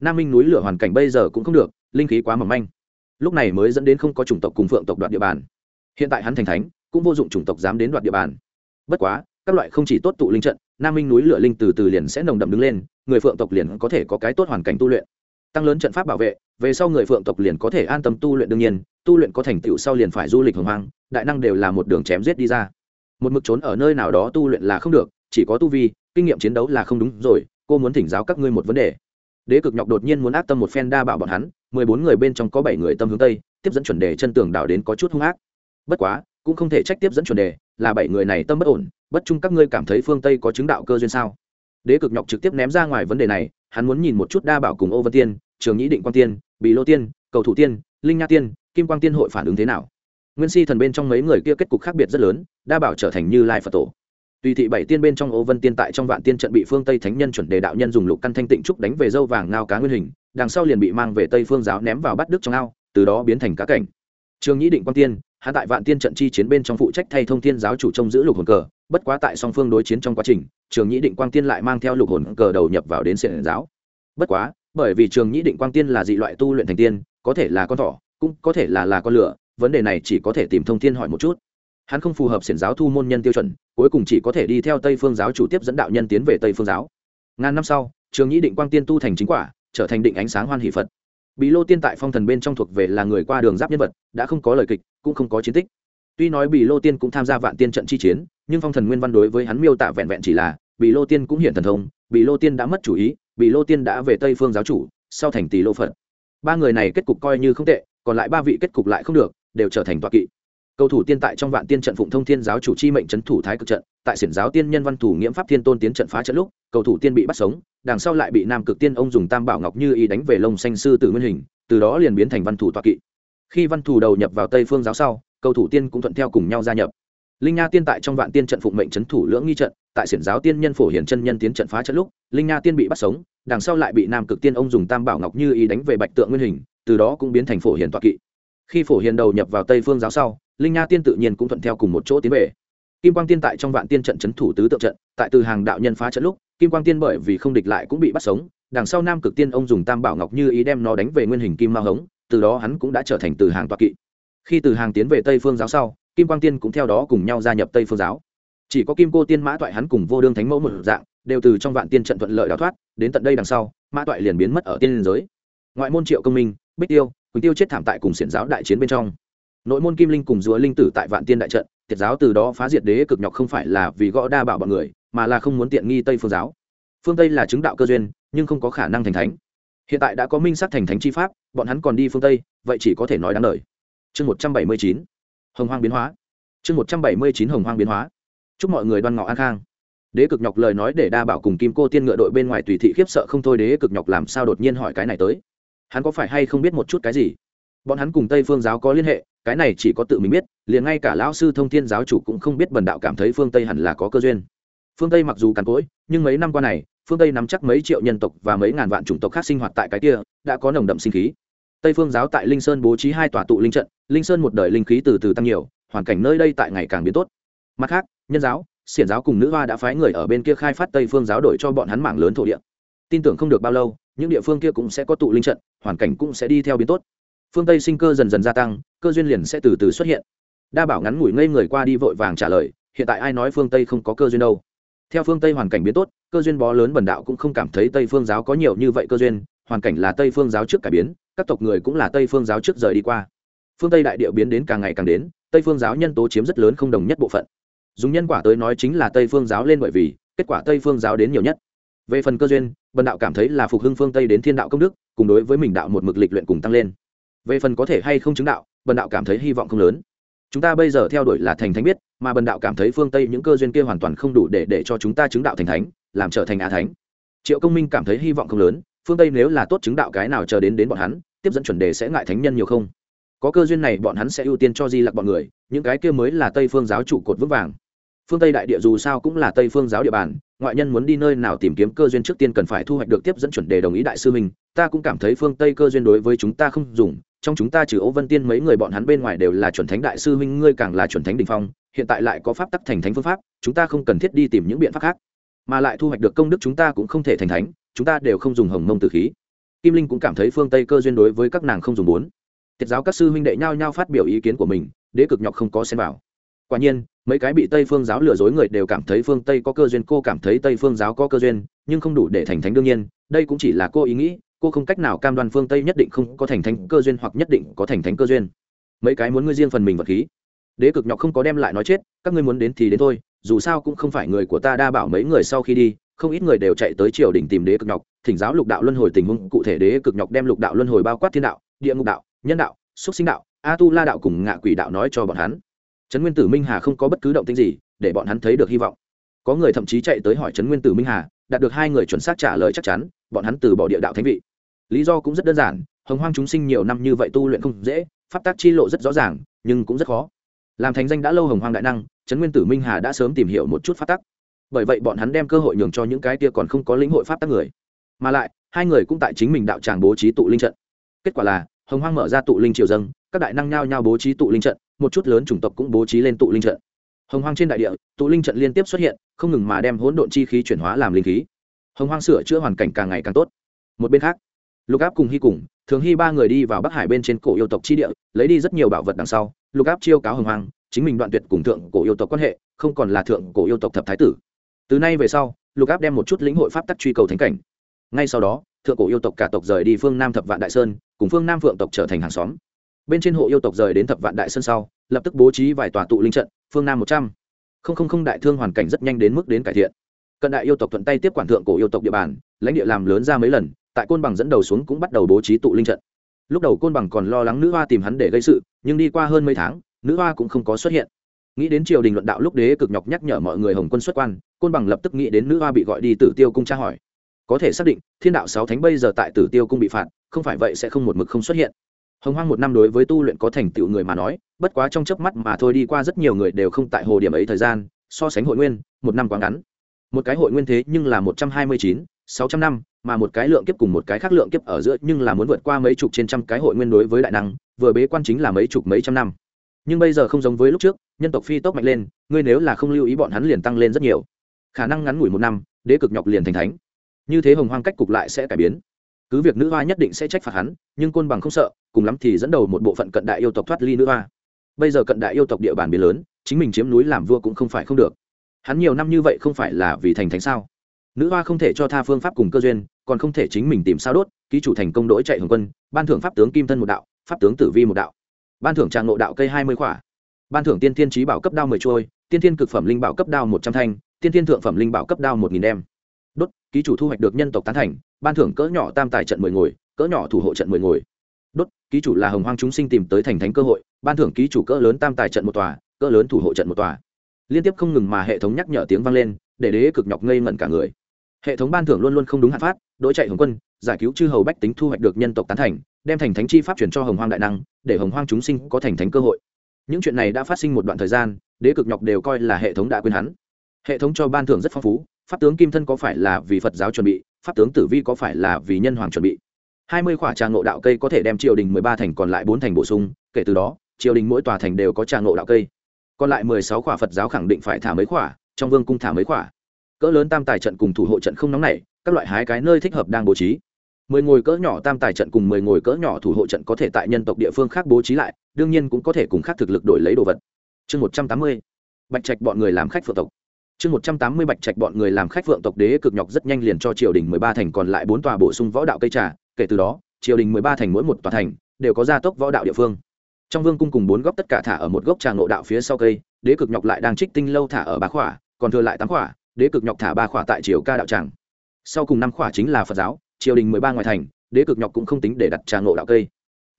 Nam minh núi lửa hoàn cảnh bây giờ cũng không được, linh khí quá mỏng manh. Lúc này mới dẫn đến không có chủng tộc cùng phượng tộc đoạt địa bàn. Hiện tại hắn thành thánh, cũng vô dụng chủng tộc dám đến đoạt địa bàn. Bất quá các loại không chỉ tốt tụ linh trận, nam minh núi lửa linh từ từ liền sẽ nồng đậm đứng lên, người phượng tộc liền có thể có cái tốt hoàn cảnh tu luyện. Tăng lớn trận pháp bảo vệ, về sau người phượng tộc liền có thể an tâm tu luyện đương nhiên, tu luyện có thành tựu sau liền phải du lịch hồng hoang, đại năng đều là một đường chém giết đi ra. Một mực trốn ở nơi nào đó tu luyện là không được, chỉ có tu vi, kinh nghiệm chiến đấu là không đúng rồi, cô muốn thỉnh giáo các ngươi một vấn đề. Đế cực nhọc đột nhiên muốn ác tâm một phen đa bảo bọn hắn, mười bốn người bên trong có bảy người tâm hướng tây, tiếp dẫn chuẩn đề chân tường đảo đến có chút hung ác. Bất quá, cũng không thể trách tiếp dẫn chuẩn đề, là bảy người này tâm bất ổn bất chung các ngươi cảm thấy phương tây có chứng đạo cơ duyên sao? Đế cực nhọc trực tiếp ném ra ngoài vấn đề này, hắn muốn nhìn một chút đa bảo cùng ô vân tiên, trường nhĩ định quang tiên bị lô tiên, cầu thủ tiên, linh nha tiên, kim quang tiên hội phản ứng thế nào? Nguyên si thần bên trong mấy người kia kết cục khác biệt rất lớn, đa bảo trở thành như lai phật tổ. Tùy thị bảy tiên bên trong ô vân tiên tại trong vạn tiên trận bị phương tây thánh nhân chuẩn đề đạo nhân dùng lục căn thanh tịnh trúc đánh về dâu vàng ngao cá nguyên hình, đằng sau liền bị mang về tây phương giáo ném vào bắt đức trong ao, từ đó biến thành cá cảnh. Trường nhĩ định quang tiên hạ tại vạn tiên trận chi chiến bên trong phụ trách thay thông thiên giáo chủ trông giữ lục hồn cờ, bất quá tại song phương đối chiến trong quá trình, trường nhĩ định quang tiên lại mang theo lục hồn cờ đầu nhập vào đến xiển giáo. Bất quá, bởi vì trường nhĩ định quang tiên là dị loại tu luyện thành tiên, có thể là con thỏ, cũng có thể là là con lửa, vấn đề này chỉ có thể tìm thông thiên hỏi một chút. Hắn không phù hợp xiển giáo thu môn nhân tiêu chuẩn, cuối cùng chỉ có thể đi theo tây phương giáo chủ tiếp dẫn đạo nhân tiến về tây phương giáo. Ngàn năm sau, trường nhĩ định quang tiên tu thành chính quả, trở thành định ánh sáng hoan hỷ phật bí lô tiên tại phong thần bên trong thuộc về là người qua đường giáp nhân vật, đã không có lời kịch, cũng không có chiến tích. Tuy nói bị lô tiên cũng tham gia vạn tiên trận chi chiến, nhưng phong thần nguyên văn đối với hắn miêu tả vẹn vẹn chỉ là bị lô tiên cũng hiện thần thông bị lô tiên đã mất chủ ý bị lô tiên đã về tây phương giáo chủ, sau thành tỷ lô phật. Ba người này kết cục coi như không tệ, còn lại ba vị kết cục lại không được, đều trở thành toạ kỵ. Cầu thủ tiên tại trong vạn tiên trận phụng thông thiên giáo chủ chi mệnh trấn thủ thái cực trận, tại xiển giáo tiên nhân văn thủ nghiễm pháp thiên tôn tiến trận phá trận lúc, cầu thủ tiên bị bắt sống đằng sau lại bị nam cực tiên ông dùng tam bảo ngọc như ý đánh về lông xanh sư tử nguyên hình, từ đó liền biến thành văn thủ toạ kỵ. Khi văn thủ đầu nhập vào tây phương giáo sau, cầu thủ tiên cũng thuận theo cùng nhau gia nhập. Linh nha tiên tại trong vạn tiên trận phụng mệnh trấn thủ lưỡng nghi trận, tại xiển giáo tiên nhân phổ hiển chân nhân tiến trận phá trận lúc, linh nha tiên bị bắt sống, đằng sau lại bị nam cực tiên ông dùng tam bảo ngọc như ý đánh về bạch tượng nguyên hình, từ đó cũng biến thành phổ hiển toạ kỵ. Khi phổ hiền đầu nhập vào tây phương giáo sau, linh nha tiên tự nhiên cũng thuận theo cùng một chỗ tiến về kim quang tiên tại trong vạn tiên trận c h ấ n thủ tứ tượng trận, tại từ hàng đạo nhân phá trận lúc, kim quang tiên bởi vì không địch lại cũng bị bắt sống, đằng sau nam cực tiên ông dùng tam bảo ngọc như ý đem nó đánh về nguyên hình kim ma hống, từ đó hắn cũng đã trở thành từ hàng toạc kỵ. Khi từ hàng tiến về tây phương giáo sau, kim quang tiên cũng theo đó cùng nhau gia nhập tây phương giáo. Chỉ có kim cô tiên mã toại hắn cùng vô đương thánh mẫu một dạng, đều từ trong vạn tiên trận thuận lợi đào thoát, đến tận đây đằng sau, mã toại liền biến mất ở tiên liên giới. Ngoại môn triệu công minh, bích tiêu, quỳnh tiêu chết thảm tại cùng xiển giáo đại chiến bên trong. Nội môn kim linh cùng rúa linh tử tại vạn tiên đại trận thiệt giáo từ đó phá diệt đế cực nhọc không phải là vì gõ đa bảo bọn người, mà là không muốn tiện nghi tây phương giáo. Phương tây là chứng đạo cơ duyên, nhưng không có khả năng thành thánh. Hiện tại đã có minh sắc thành thánh chi pháp, bọn hắn còn đi phương tây, vậy chỉ có thể nói đáng lời. Chương một trăm bảy mươi chín, hồng hoang biến hóa. Chương một trăm bảy mươi chín, hồng hoang biến hóa. Chúc mọi người đoan ngọ an khang. Đế cực nhọc lời nói để đa bảo cùng kim cô tiên ngựa đội bên ngoài tùy thị khiếp sợ không thôi, đế cực nhọc làm sao đột nhiên hỏi cái này tới? Hắn có phải hay không biết một chút cái gì? Bọn hắn cùng tây phương giáo có liên hệ, cái này chỉ có tự mình biết, liền ngay cả lão sư thông thiên giáo chủ cũng không biết bần đạo cảm thấy phương tây hẳn là có cơ duyên. Phương tây mặc dù càn cỗi, nhưng mấy năm qua này, phương tây nắm chắc mấy triệu nhân tộc và mấy ngàn vạn chủng tộc khác sinh hoạt tại cái kia, đã có nồng đậm sinh khí. Tây phương giáo tại linh sơn bố trí hai tòa tụ linh trận, linh sơn một đời linh khí từ từ tăng nhiều, hoàn cảnh nơi đây tại ngày càng biến tốt. Mặt khác, nhân giáo, xiển giáo cùng nữ hoa đã phái người ở bên kia khai phát tây phương giáo đổi cho bọn hắn mảng lớn thổ địa. Tin tưởng không được bao lâu, những địa phương kia cũng sẽ có tụ linh trận, hoàn cảnh cũng sẽ đi theo biến tốt phương tây sinh cơ dần dần gia tăng cơ duyên liền sẽ từ từ xuất hiện đa bảo ngắn ngủi ngây người qua đi vội vàng trả lời hiện tại ai nói phương tây không có cơ duyên đâu theo phương tây hoàn cảnh biến tốt cơ duyên bó lớn bần đạo cũng không cảm thấy tây phương giáo có nhiều như vậy cơ duyên hoàn cảnh là tây phương giáo trước cải biến các tộc người cũng là tây phương giáo trước rời đi qua phương tây đại địa biến đến càng ngày càng đến tây phương giáo nhân tố chiếm rất lớn không đồng nhất bộ phận dùng nhân quả tới nói chính là tây phương giáo lên bởi vì kết quả tây phương giáo đến nhiều nhất về phần cơ duyên bần đạo cảm thấy là phục hưng phương tây đến thiên đạo công đức cùng đối với mình đạo một mực lịch luyện cùng tăng lên về phần có thể hay không chứng đạo, bần đạo cảm thấy hy vọng không lớn. Chúng ta bây giờ theo đuổi là thành thánh biết, mà bần đạo cảm thấy phương tây những cơ duyên kia hoàn toàn không đủ để để cho chúng ta chứng đạo thành thánh, làm trở thành á thánh. Triệu công minh cảm thấy hy vọng không lớn, phương tây nếu là tốt chứng đạo cái nào chờ đến đến bọn hắn, tiếp dẫn chuẩn đề sẽ ngại thánh nhân nhiều không? Có cơ duyên này bọn hắn sẽ ưu tiên cho di lặc bọn người, những cái kia mới là tây phương giáo trụ cột vững vàng. Phương tây đại địa dù sao cũng là tây phương giáo địa bàn, ngoại nhân muốn đi nơi nào tìm kiếm cơ duyên trước tiên cần phải thu hoạch được tiếp dẫn chuẩn đề đồng ý đại sư mình ta cũng cảm thấy phương tây cơ duyên đối với chúng ta không dùng trong chúng ta trừ Âu Vân Tiên mấy người bọn hắn bên ngoài đều là chuẩn thánh đại sư huynh ngươi càng là chuẩn thánh đỉnh phong, hiện tại lại có pháp tắc thành thánh phương pháp, chúng ta không cần thiết đi tìm những biện pháp khác, mà lại thu hoạch được công đức chúng ta cũng không thể thành thánh, chúng ta đều không dùng hồng mông tử khí. Kim Linh cũng cảm thấy phương Tây cơ duyên đối với các nàng không dùng muốn. Tiệt giáo các sư huynh đệ nhau nhau phát biểu ý kiến của mình, đế cực nhọc không có xen vào. Quả nhiên, mấy cái bị Tây phương giáo lừa dối người đều cảm thấy phương Tây có cơ duyên, cô cảm thấy Tây phương giáo có cơ duyên, nhưng không đủ để thành thánh đương nhiên, đây cũng chỉ là cô ý nghĩ, cô không cách nào cam đoan phương tây nhất định không có thành thánh cơ duyên hoặc nhất định có thành thánh cơ duyên. Mấy cái muốn ngươi riêng phần mình vật khí. Đế cực nhọc không có đem lại nói chết, các ngươi muốn đến thì đến thôi, dù sao cũng không phải người của ta đa bảo mấy người sau khi đi, không ít người đều chạy tới triều đình tìm đế cực nhọc, thỉnh giáo lục đạo luân hồi tình huống, cụ thể đế cực nhọc đem lục đạo luân hồi bao quát thiên đạo, địa ngục đạo, nhân đạo xúc sinh đạo a tu la đạo cùng ngạ quỷ đạo nói cho bọn hắn. Trấn nguyên tử minh hà không có bất cứ động tĩnh gì, để bọn hắn thấy được hy vọng. Có người thậm chí chạy tới hỏi trấn nguyên tử minh hà, đạt được hai người chuẩn xác trả lời chắc chắn, bọn hắn từ bỏ địa đạo thánh vị lý do cũng rất đơn giản, hồng hoang chúng sinh nhiều năm như vậy tu luyện không dễ, pháp tác chi lộ rất rõ ràng, nhưng cũng rất khó. Làm thành danh đã lâu hồng hoang đại năng, trấn nguyên tử minh hà đã sớm tìm hiểu một chút pháp tắc bởi vậy bọn hắn đem cơ hội nhường cho những cái kia còn không có lĩnh hội pháp tắc người. Mà lại, hai người cũng tại chính mình đạo tràng bố trí tụ linh trận. Kết quả là, hồng hoang mở ra tụ linh triều dâng, các đại năng nhao nhao bố trí tụ linh trận, một chút lớn chủng tộc cũng bố trí lên tụ linh trận. Hồng hoang trên đại địa, tụ linh trận liên tiếp xuất hiện, không ngừng mà đem hỗn độn chi khí chuyển hóa làm linh khí. Hồng hoang sửa chữa hoàn cảnh càng ngày càng tốt. Một bên khác lục áp cùng hy cùng thường hy ba người đi vào bắc hải bên trên cổ yêu tộc chi địa lấy đi rất nhiều bảo vật đằng sau. Lục áp chiêu cáo hồng hoàng, chính mình đoạn tuyệt cùng thượng cổ yêu tộc quan hệ không còn là thượng cổ yêu tộc thập thái tử. Từ nay về sau lục áp đem một chút lĩnh hội pháp tắc truy cầu thánh cảnh. Ngay sau đó thượng cổ yêu tộc cả tộc rời đi phương nam thập vạn đại sơn cùng phương nam phượng tộc trở thành hàng xóm. Bên trên hộ yêu tộc rời đến thập vạn đại sơn sau lập tức bố trí vài tòa tụ linh trận phương nam một trăm. Linh đại thương hoàn cảnh rất nhanh đến mức đến cải thiện. Cận đại yêu tộc thuận tay tiếp quản thượng cổ yêu tộc địa bàn lãnh địa làm lớn ra mấy lần tại côn bằng dẫn đầu xuống cũng bắt đầu bố trí tụ linh trận. Lúc đầu côn bằng còn lo lắng nữ hoa tìm hắn để gây sự, nhưng đi qua hơn mấy tháng, nữ hoa cũng không có xuất hiện. Nghĩ đến triều đình luận đạo lúc đế cực nhọc nhắc nhở mọi người hồng quân xuất quan, côn bằng lập tức nghĩ đến nữ hoa bị gọi đi tử tiêu cung tra hỏi. Có thể xác định, thiên đạo sáu thánh bây giờ tại tử tiêu cung bị phạt, không phải vậy sẽ không một mực không xuất hiện. Hồng hoang một năm đối với tu luyện có thành tựu người mà nói, bất quá trong chớp mắt mà thôi đi qua rất nhiều người đều không tại hồ điểm ấy thời gian, so sánh hội nguyên, một năm quá ngắn. Một cái hội nguyên thế nhưng là một trăm hai mươi chín, sáu trăm năm mà một cái lượng kiếp cùng một cái khác lượng kiếp ở giữa nhưng là muốn vượt qua mấy chục trên trăm cái hội nguyên đối với đại năng, vừa bế quan chính là mấy chục mấy trăm năm. Nhưng bây giờ không giống với lúc trước, nhân tộc phi tốc mạnh lên, ngươi nếu là không lưu ý bọn hắn liền tăng lên rất nhiều. Khả năng ngắn ngủi một năm, đế cực nhọc liền thành thánh. Như thế hồng hoang cách cục lại sẽ cải biến. Cứ việc nữ hoa nhất định sẽ trách phạt hắn, nhưng côn bằng không sợ, cùng lắm thì dẫn đầu một bộ phận cận đại yêu tộc thoát ly nữ hoa. Bây giờ cận đại yêu tộc địa bàn biến lớn, chính mình chiếm núi làm vua cũng không phải không được. Hắn nhiều năm như vậy không phải là vì thành thánh sao? Nữ hoa không thể cho tha phương pháp cùng cơ duyên, còn không thể chính mình tìm sao đốt, ký chủ thành công đỗi chạy hồng quân, ban thưởng pháp tướng kim thân một đạo, pháp tướng tử vi một đạo. Ban thưởng tràng nộ đạo cây hai mươi khỏa. Ban thưởng tiên thiên trí bảo cấp đao mười trôi, tiên thiên cực phẩm linh bảo cấp đao một trăm thanh, tiên thiên thượng phẩm linh bảo cấp đao một nghìn đem. Đốt, ký chủ thu hoạch được nhân tộc tán thành, ban thưởng cỡ nhỏ tam tài trận mười ngồi, cỡ nhỏ thủ hộ trận mười ngồi. Đốt, ký chủ là hồng hoang chúng sinh tìm tới thành thánh cơ hội, ban thưởng ký chủ cỡ lớn tam tài trận một tòa, cỡ lớn thủ hộ trận một tòa. Liên tiếp không ngừng mà hệ thống nhắc nhở tiếng vang lên, để đế cực nhọc ngây ngẩn cả người hệ thống ban thưởng luôn luôn không đúng hạn phát đội chạy hồng quân, giải cứu chư hầu bách tính thu hoạch được nhân tộc tán thành, đem thành thánh chi pháp chuyển cho hồng hoang đại năng, để hồng hoang chúng sinh có thành thánh cơ hội. Những chuyện này đã phát sinh một đoạn thời gian, đế cực nhọc đều coi là hệ thống đã quên hắn. Hệ thống cho ban thưởng rất phong phú, pháp tướng kim thân có phải là vì phật giáo chuẩn bị, pháp tướng tử vi có phải là vì nhân hoàng chuẩn bị? Hai mươi khỏa trà ngộ đạo cây có thể đem triều đình mười ba thành còn lại bốn thành bổ sung, kể từ đó, triều đình mỗi tòa thành đều có trà ngộ đạo cây. Còn lại mười sáu khỏa phật giáo khẳng định phải thả mấy khỏa, trong vương cung thả mấy khỏa cỡ lớn tam tài trận cùng thủ hộ trận không nóng này, các loại hái cái nơi thích hợp đang bố trí. Mười ngồi cỡ nhỏ tam tài trận cùng mười ngồi cỡ nhỏ thủ hộ trận có thể tại nhân tộc địa phương khác bố trí lại, đương nhiên cũng có thể cùng khác thực lực đổi lấy đồ vật. Chương một trăm tám mươi, bạch trạch bọn người làm khách phượng tộc. Chương một trăm tám mươi, bạch trạch bọn người làm khách phượng tộc đế cực nhọc rất nhanh liền cho triều đình mười ba thành còn lại bốn tòa bổ sung võ đạo cây trà, kể từ đó, triều đình mười ba thành mỗi một tòa thành đều có gia tốc võ đạo địa phương. Trong vương cung cùng bốn góc tất cả thả ở một gốc trà ngộ đạo phía sau cây, đế cực nhọc lại đang trích tinh lâu thả ở bá khỏa, còn thừa lại tám khỏa đế cực nhọc thả ba khỏa tại triều ca đạo tràng. Sau cùng năm khỏa chính là phật giáo, triều đình mười ba ngoài thành, đế cực nhọc cũng không tính để đặt trà ngộ đạo cây.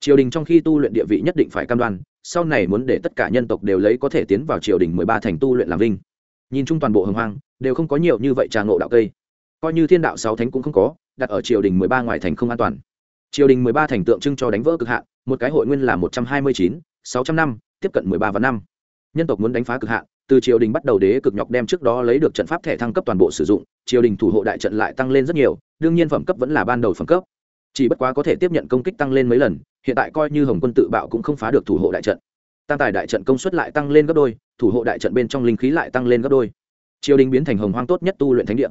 Triều đình trong khi tu luyện địa vị nhất định phải cam đoan, sau này muốn để tất cả nhân tộc đều lấy có thể tiến vào triều đình mười ba thành tu luyện làm vinh. Nhìn chung toàn bộ hồng hoang, đều không có nhiều như vậy trà ngộ đạo cây. Coi như thiên đạo sáu thánh cũng không có, đặt ở triều đình mười ba ngoài thành không an toàn. Triều đình mười ba thành tượng trưng cho đánh vỡ cực hạn, một cái hội nguyên là một trăm hai mươi chín, sáu trăm năm, tiếp cận mười ba và năm nhân tộc muốn đánh phá cực hạn, từ triều đình bắt đầu đế cực nhọc đem trước đó lấy được trận pháp thẻ thăng cấp toàn bộ sử dụng, triều đình thủ hộ đại trận lại tăng lên rất nhiều, đương nhiên phẩm cấp vẫn là ban đầu phẩm cấp. Chỉ bất quá có thể tiếp nhận công kích tăng lên mấy lần, hiện tại coi như hồng quân tự bạo cũng không phá được thủ hộ đại trận. Tam tài đại trận công suất lại tăng lên gấp đôi, thủ hộ đại trận bên trong linh khí lại tăng lên gấp đôi. Triều đình biến thành hồng hoang tốt nhất tu luyện thánh địa.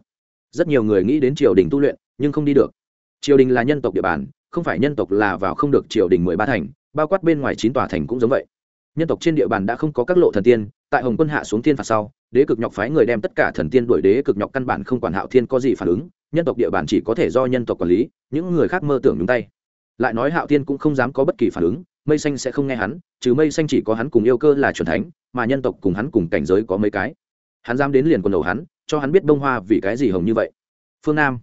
Rất nhiều người nghĩ đến triều đình tu luyện, nhưng không đi được. Triều đình là nhân tộc địa bàn, không phải nhân tộc là vào không được triều đình mười ba thành, bao quát bên ngoài chín tòa thành cũng giống vậy nhân tộc trên địa bàn đã không có các lộ thần tiên, tại hồng quân hạ xuống thiên phạt sau, đế cực nhọc phái người đem tất cả thần tiên đuổi đế cực nhọc căn bản không quản hạo thiên có gì phản ứng, nhân tộc địa bàn chỉ có thể do nhân tộc quản lý, những người khác mơ tưởng nhúng tay. Lại nói hạo thiên cũng không dám có bất kỳ phản ứng, mây xanh sẽ không nghe hắn, trừ mây xanh chỉ có hắn cùng yêu cơ là c thánh, mà nhân tộc cùng hắn cùng cảnh giới có mấy cái. Hắn dám đến liền quần đầu hắn, cho hắn biết bông hoa vì cái gì hồng như vậy. Phương nam.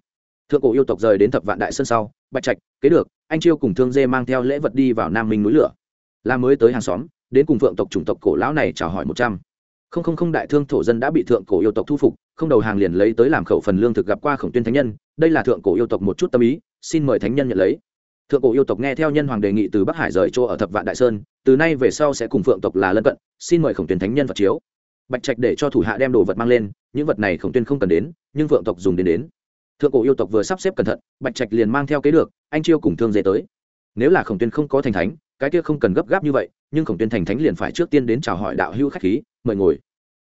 Thượng cổ yêu tộc rời đến thập vạn đại sơn sau, bạch trạch, kế được, anh chiêu cùng thương dê mang theo lễ vật đi vào nam minh núi lửa. Là mới tới hàng xóm đến cùng phượng tộc chủng tộc cổ lão này chào hỏi một trăm. Không không không, đại thương thổ dân đã bị thượng cổ yêu tộc thu phục, không đầu hàng liền lấy tới làm khẩu phần lương thực gặp qua khổng tuyên thánh nhân, đây là thượng cổ yêu tộc một chút tâm ý, xin mời thánh nhân nhận lấy. Thượng cổ yêu tộc nghe theo nhân hoàng đề nghị từ bắc hải rời chỗ ở thập vạn đại sơn, từ nay về sau sẽ cùng phượng tộc là lân cận, xin mời khổng tuyên thánh nhân vật chiếu. Bạch trạch để cho thủ hạ đem đồ vật mang lên, những vật này khổng tuyên không cần đến, nhưng phượng tộc dùng đến đến. Thượng cổ yêu tộc vừa sắp xếp cẩn thận, bạch trạch liền mang theo kế được, anh chiêu cùng thương dễ tới. Nếu là khổng tuyên không có thành thánh cái kia không cần gấp gáp như vậy, nhưng khổng tuyên thành thánh liền phải trước tiên đến chào hỏi đạo hữu khách khí, mời ngồi.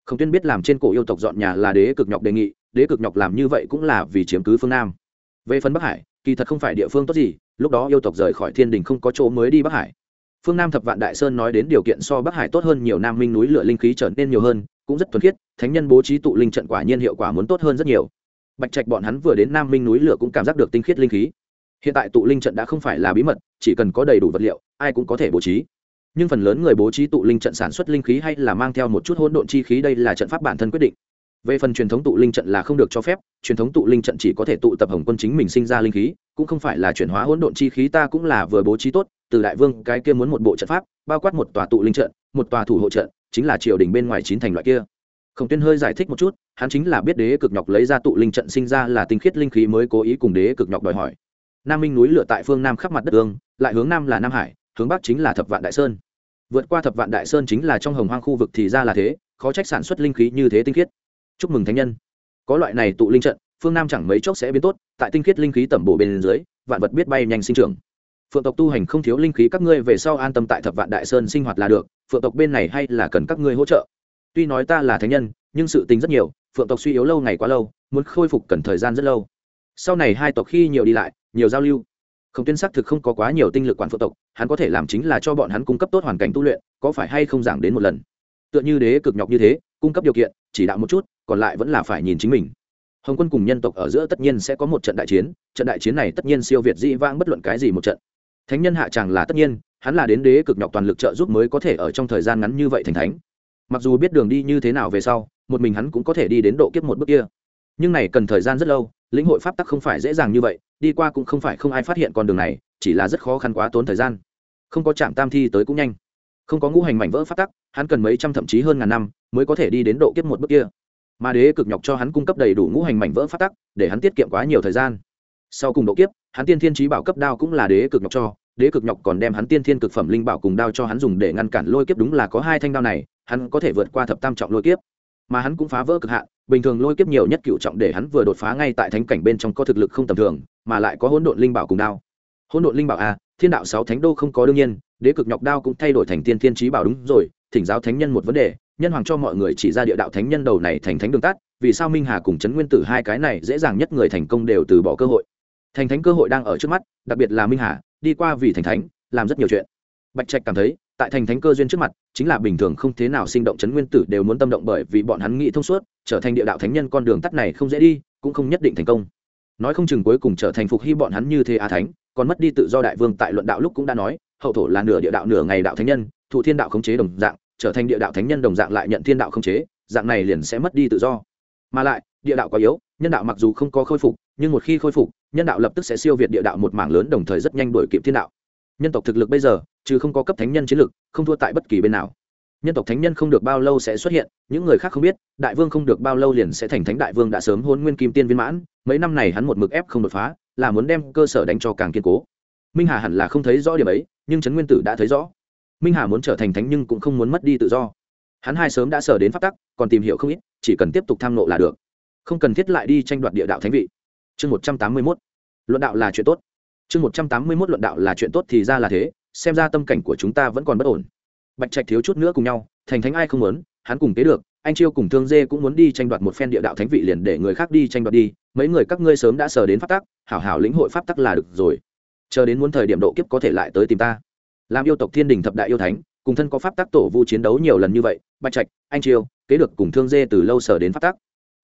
Khổng tuyên biết làm trên cổ yêu tộc dọn nhà là đế cực nhọc đề nghị, đế cực nhọc làm như vậy cũng là vì chiếm cứ phương nam. Về phần bắc hải, kỳ thật không phải địa phương tốt gì, lúc đó yêu tộc rời khỏi thiên đình không có chỗ mới đi bắc hải. Phương nam thập vạn đại sơn nói đến điều kiện so bắc hải tốt hơn nhiều nam minh núi lửa linh khí trở nên nhiều hơn, cũng rất thuần khiết, thánh nhân bố trí tụ linh trận quả nhiên hiệu quả muốn tốt hơn rất nhiều. Bạch trạch bọn hắn vừa đến nam minh núi lửa cũng cảm giác được tinh khiết linh khí. Hiện tại tụ linh trận đã không phải là bí mật, chỉ cần có đầy đủ vật liệu ai cũng có thể bố trí. Nhưng phần lớn người bố trí tụ linh trận sản xuất linh khí hay là mang theo một chút hỗn độn chi khí đây là trận pháp bản thân quyết định. Về phần truyền thống tụ linh trận là không được cho phép, truyền thống tụ linh trận chỉ có thể tụ tập hồng quân chính mình sinh ra linh khí, cũng không phải là chuyển hóa hỗn độn chi khí ta cũng là vừa bố trí tốt, từ đại vương, cái kia muốn một bộ trận pháp, bao quát một tòa tụ linh trận, một tòa thủ hộ trận, chính là triều đình bên ngoài chín thành loại kia. Khổng tuyên hơi giải thích một chút, hắn chính là biết đế cực nhọc lấy ra tụ linh trận sinh ra là tinh khiết linh khí mới cố ý cùng đế cực nhọc đòi hỏi. Nam minh núi lửa tại phương nam khắp mặt đất ương lại hướng nam là nam hải hướng bắc chính là thập vạn đại sơn. Vượt qua thập vạn đại sơn chính là trong hồng hoang khu vực thì ra là thế, khó trách sản xuất linh khí như thế tinh khiết. Chúc mừng thánh nhân. Có loại này tụ linh trận, phương nam chẳng mấy chốc sẽ biến tốt, tại tinh khiết linh khí tẩm bổ bên dưới, vạn vật biết bay nhanh sinh trưởng. Phượng tộc tu hành không thiếu linh khí, các ngươi về sau an tâm tại thập vạn đại sơn sinh hoạt là được, phượng tộc bên này hay là cần các ngươi hỗ trợ. Tuy nói ta là thánh nhân, nhưng sự tình rất nhiều, phượng tộc suy yếu lâu ngày quá lâu, muốn khôi phục cần thời gian rất lâu. Sau này hai tộc khi nhiều đi lại, nhiều giao lưu không tuyên xác thực không có quá nhiều tinh lực quản phượng tộc, hắn có thể làm chính là cho bọn hắn cung cấp tốt hoàn cảnh tu luyện, có phải hay không giảng đến một lần. Tựa như đế cực nhọc như thế, cung cấp điều kiện, chỉ đạo một chút, còn lại vẫn là phải nhìn chính mình. Hồng quân cùng nhân tộc ở giữa tất nhiên sẽ có một trận đại chiến, trận đại chiến này tất nhiên siêu việt dĩ vãng bất luận cái gì một trận. Thánh nhân hạ tràng là tất nhiên, hắn là đến đế cực nhọc toàn lực trợ giúp mới có thể ở trong thời gian ngắn như vậy thành thánh. Mặc dù biết đường đi như thế nào về sau, một mình hắn cũng có thể đi đến độ kiếp một bước kia. Nhưng này cần thời gian rất lâu lĩnh hội pháp tắc không phải dễ dàng như vậy, đi qua cũng không phải không ai phát hiện con đường này, chỉ là rất khó khăn quá tốn thời gian. Không có trạm tam thi tới cũng nhanh. Không có ngũ hành mảnh vỡ pháp tắc, hắn cần mấy trăm thậm chí hơn ngàn năm mới có thể đi đến độ kiếp một bước kia. Mà đế cực nhọc cho hắn cung cấp đầy đủ ngũ hành mảnh vỡ pháp tắc, để hắn tiết kiệm quá nhiều thời gian. Sau cùng độ kiếp, hắn tiên thiên trí bảo cấp đao cũng là đế cực nhọc cho. Đế cực nhọc còn đem hắn tiên thiên cực phẩm linh bảo cùng đao cho hắn dùng để ngăn cản lôi kiếp đúng là có hai thanh đao này, hắn có thể vượt qua thập tam trọng lôi kiếp mà hắn cũng phá vỡ cực hạn, bình thường lôi kiếp nhiều nhất cựu trọng để hắn vừa đột phá ngay tại thánh cảnh bên trong có thực lực không tầm thường, mà lại có hỗn độn linh bảo cùng đao. Hỗn độn linh bảo a, thiên đạo sáu thánh đô không có đương nhiên, đế cực nhọc đao cũng thay đổi thành tiên thiên trí bảo đúng rồi, thỉnh giáo thánh nhân một vấn đề, nhân hoàng cho mọi người chỉ ra địa đạo thánh nhân đầu này thành thánh đường tắt, vì sao minh hà cùng trấn nguyên tử hai cái này dễ dàng nhất người thành công đều từ bỏ cơ hội. Thành thánh cơ hội đang ở trước mắt, đặc biệt là minh hà, đi qua vì thành thánh, làm rất nhiều chuyện. Bạch trạch cảm thấy tại thành thánh cơ duyên trước mặt, chính là bình thường không thế nào sinh động chấn nguyên tử đều muốn tâm động bởi vì bọn hắn nghĩ thông suốt, trở thành địa đạo thánh nhân con đường tắt này không dễ đi, cũng không nhất định thành công. Nói không chừng cuối cùng trở thành phục hy bọn hắn như thế a thánh, còn mất đi tự do đại vương tại luận đạo lúc cũng đã nói, hậu thổ là nửa địa đạo nửa ngày đạo thánh nhân, thụ thiên đạo khống chế đồng dạng, trở thành địa đạo thánh nhân đồng dạng lại nhận thiên đạo khống chế, dạng này liền sẽ mất đi tự do. Mà lại, địa đạo quá yếu, nhân đạo mặc dù không có khôi phục, nhưng một khi khôi phục, nhân đạo lập tức sẽ siêu việt địa đạo một mảng lớn đồng thời rất nhanh đuổi kịp thiên đạo nhân tộc thực lực bây giờ, chứ không có cấp thánh nhân chiến lực, không thua tại bất kỳ bên nào. Nhân tộc thánh nhân không được bao lâu sẽ xuất hiện, những người khác không biết, đại vương không được bao lâu liền sẽ thành thánh, đại vương đã sớm hôn nguyên kim tiên viên mãn, mấy năm này hắn một mực ép không đột phá, là muốn đem cơ sở đánh cho càng kiên cố. Minh hà hẳn là không thấy rõ điểm ấy, nhưng trấn nguyên tử đã thấy rõ. Minh hà muốn trở thành thánh nhưng cũng không muốn mất đi tự do. Hắn hai sớm đã sở đến pháp tắc, còn tìm hiểu không ít, chỉ cần tiếp tục tham nộ là được. Không cần thiết lại đi tranh đoạt địa đạo thánh vị. Chương một trăm tám mươi mốt. Luận đạo là chuyện tốt chương một trăm tám mươi mốt luận đạo là chuyện tốt thì ra là thế, xem ra tâm cảnh của chúng ta vẫn còn bất ổn. Bạch trạch thiếu chút nữa cùng nhau, thành thánh ai không muốn, hắn cùng kế được, anh chiêu cùng thương dê cũng muốn đi tranh đoạt một phen địa đạo thánh vị liền để người khác đi tranh đoạt đi, mấy người các ngươi sớm đã sờ đến pháp tắc, hảo hảo lĩnh hội pháp tắc là được rồi. Chờ đến muốn thời điểm độ kiếp có thể lại tới tìm ta. Làm yêu tộc thiên đình thập đại yêu thánh, cùng thân có pháp tắc tổ vu chiến đấu nhiều lần như vậy, bạch trạch, anh chiêu, kế được cùng thương dê từ lâu sờ đến pháp tắc.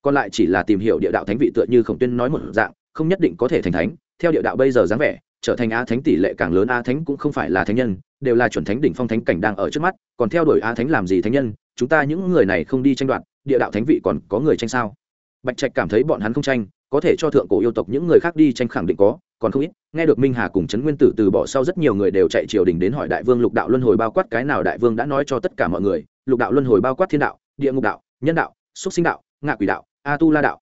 Còn lại chỉ là tìm hiểu địa đạo thánh vị tựa như khổng tuyên nói một dạng, không nhất định có thể thành thánh theo địa đạo bây giờ dáng vẻ, trở thành a thánh tỷ lệ càng lớn, a thánh cũng không phải là thánh nhân, đều là chuẩn thánh đỉnh phong thánh cảnh đang ở trước mắt, còn theo đuổi a thánh làm gì thánh nhân, chúng ta những người này không đi tranh đoạt, địa đạo thánh vị còn có người tranh sao? Bạch trạch cảm thấy bọn hắn không tranh, có thể cho thượng cổ yêu tộc những người khác đi tranh khẳng định có, còn không ít, nghe được minh hà cùng trấn nguyên tử từ bỏ sau rất nhiều người đều chạy triều đình đến hỏi đại vương lục đạo luân hồi bao quát cái nào đại vương đã nói cho tất cả mọi người, lục đạo luân hồi bao quát thiên đạo, địa ngục đạo, nhân đạo, xúc sinh đạo, ngạ quỷ đạo, a tu la đạo.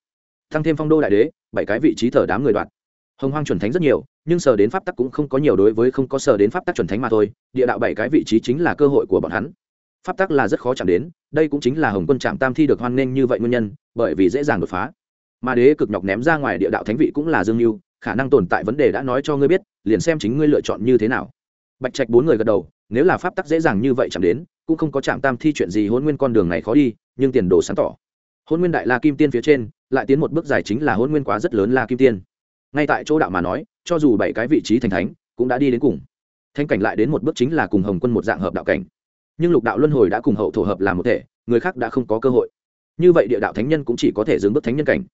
Thăng thêm phong đô đại đế, bảy cái vị trí thờ đám người đoạt hồng hoang chuẩn thánh rất nhiều, nhưng sờ đến pháp tắc cũng không có nhiều đối với không có sờ đến pháp tắc chuẩn thánh mà thôi, địa đạo bảy cái vị trí chính là cơ hội của bọn hắn. Pháp tắc là rất khó chạm đến, đây cũng chính là hồng quân trạm tam thi được hoan nghênh như vậy nguyên nhân, bởi vì dễ dàng đột phá. Mà đế cực nhọc ném ra ngoài địa đạo thánh vị cũng là dương mưu khả năng tồn tại vấn đề đã nói cho ngươi biết, liền xem chính ngươi lựa chọn như thế nào. Bạch trạch bốn người gật đầu, nếu là pháp tắc dễ dàng như vậy chạm đến, cũng không có chạm tam thi chuyện gì hôn nguyên con đường này khó đi, nhưng tiền đồ sáng tỏ. Hôn nguyên đại la kim tiên phía trên, lại tiến một bước dài chính là hôn nguyên quá rất lớn la kim tiên ngay tại chỗ đạo mà nói, cho dù bảy cái vị trí thành thánh, cũng đã đi đến cùng. Thanh cảnh lại đến một bước chính là cùng hồng quân một dạng hợp đạo cảnh. Nhưng lục đạo luân hồi đã cùng hậu thổ hợp làm một thể, người khác đã không có cơ hội. Như vậy địa đạo thánh nhân cũng chỉ có thể dừng bước thánh nhân cảnh.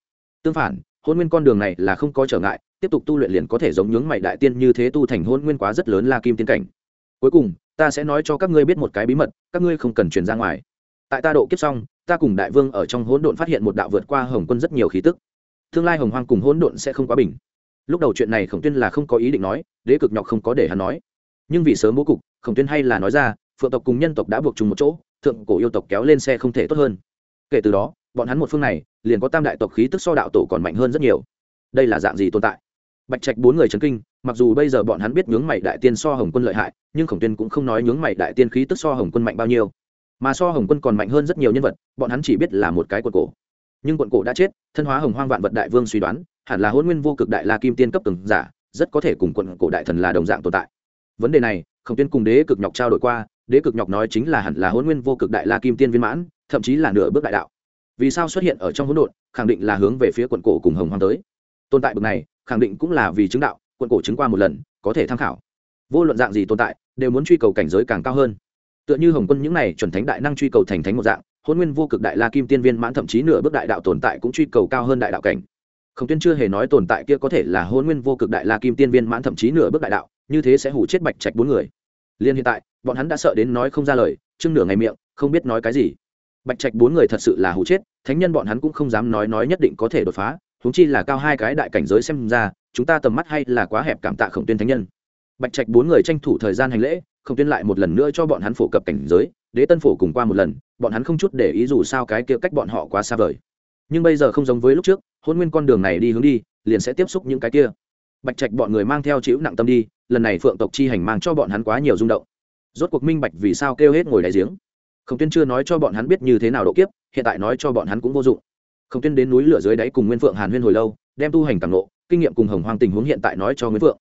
Tương phản, hôn nguyên con đường này là không có trở ngại, tiếp tục tu luyện liền có thể giống nhướng mày đại tiên như thế tu thành hôn nguyên quá rất lớn la kim tiên cảnh. Cuối cùng, ta sẽ nói cho các ngươi biết một cái bí mật, các ngươi không cần truyền ra ngoài. Tại ta độ kiếp xong, ta cùng đại vương ở trong hỗn độn phát hiện một đạo vượt qua hồng quân rất nhiều khí tức. Tương lai hồng hoang cùng hỗn độn sẽ không quá bình lúc đầu chuyện này khổng tuyên là không có ý định nói, đế cực nhọc không có để hắn nói. Nhưng vì sớm bố cục, khổng tuyên hay là nói ra, phượng tộc cùng nhân tộc đã buộc chung một chỗ, thượng cổ yêu tộc kéo lên xe không thể tốt hơn. Kể từ đó, bọn hắn một phương này, liền có tam đại tộc khí tức so đạo tổ còn mạnh hơn rất nhiều. Đây là dạng gì tồn tại? Bạch trạch bốn người chấn kinh, mặc dù bây giờ bọn hắn biết nhướng mày đại tiên so hồng quân lợi hại, nhưng khổng tuyên cũng không nói nhướng mày đại tiên khí tức so hồng quân mạnh bao nhiêu. Mà so hồng quân còn mạnh hơn rất nhiều nhân vật, bọn hắn chỉ biết là một cái quận cổ. Nhưng quận cổ đã chết, thân hóa hồng hoang vạn vật đại vương suy đoán hẳn là hôn nguyên vô cực đại la kim tiên cấp từng giả, rất có thể cùng quận cổ đại thần là đồng dạng tồn tại. Vấn đề này, khổng tiên cùng đế cực nhọc trao đổi qua, đế cực nhọc nói chính là hẳn là hôn nguyên vô cực đại la kim tiên viên mãn, thậm chí là nửa bước đại đạo. Vì sao xuất hiện ở trong hỗn độn, khẳng định là hướng về phía quận cổ cùng hồng hoàng tới. Tồn tại bậc này, khẳng định cũng là vì chứng đạo, quận cổ chứng qua một lần, có thể tham khảo. Vô luận dạng gì tồn tại, đều muốn truy cầu cảnh giới càng cao hơn. Tựa như hồng quân những này chuẩn thánh đại năng truy cầu thành thánh một dạng, hôn nguyên vô cực đại la kim tiên viên mãn thậm chí nửa bước đại đạo tồn tại cũng truy cầu cao hơn đại đạo cảnh khổng tuyên chưa hề nói tồn tại kia có thể là hôn nguyên vô cực đại la kim tiên viên mãn thậm chí nửa bước đại đạo, như thế sẽ hủ chết bạch trạch bốn người. Liên hiện tại, bọn hắn đã sợ đến nói không ra lời, chưng nửa ngày miệng, không biết nói cái gì. Bạch trạch bốn người thật sự là hủ chết, thánh nhân bọn hắn cũng không dám nói nói nhất định có thể đột phá, huống chi là cao hai cái đại cảnh giới xem ra, chúng ta tầm mắt hay là quá hẹp cảm tạ khổng tuyên thánh nhân. Bạch trạch bốn người tranh thủ thời gian hành lễ, khổng tuyên lại một lần nữa cho bọn hắn phổ cập cảnh giới, đế tân phổ cùng qua một lần, bọn hắn không chút để ý dù sao cái kia cách bọn họ quá xa vời. Nhưng bây giờ không giống với lúc trước hôn nguyên con đường này đi hướng đi, liền sẽ tiếp xúc những cái kia. Bạch trạch bọn người mang theo chịu nặng tâm đi, lần này phượng tộc chi hành mang cho bọn hắn quá nhiều rung động. Rốt cuộc minh bạch vì sao kêu hết ngồi đại giếng. Khổng tuyên chưa nói cho bọn hắn biết như thế nào độ kiếp, hiện tại nói cho bọn hắn cũng vô dụng. Khổng tuyên đến núi lửa dưới đáy cùng nguyên phượng hàn huyên hồi lâu, đem tu hành càng lộ kinh nghiệm cùng hồng hoang tình huống hiện tại nói cho nguyên phượng.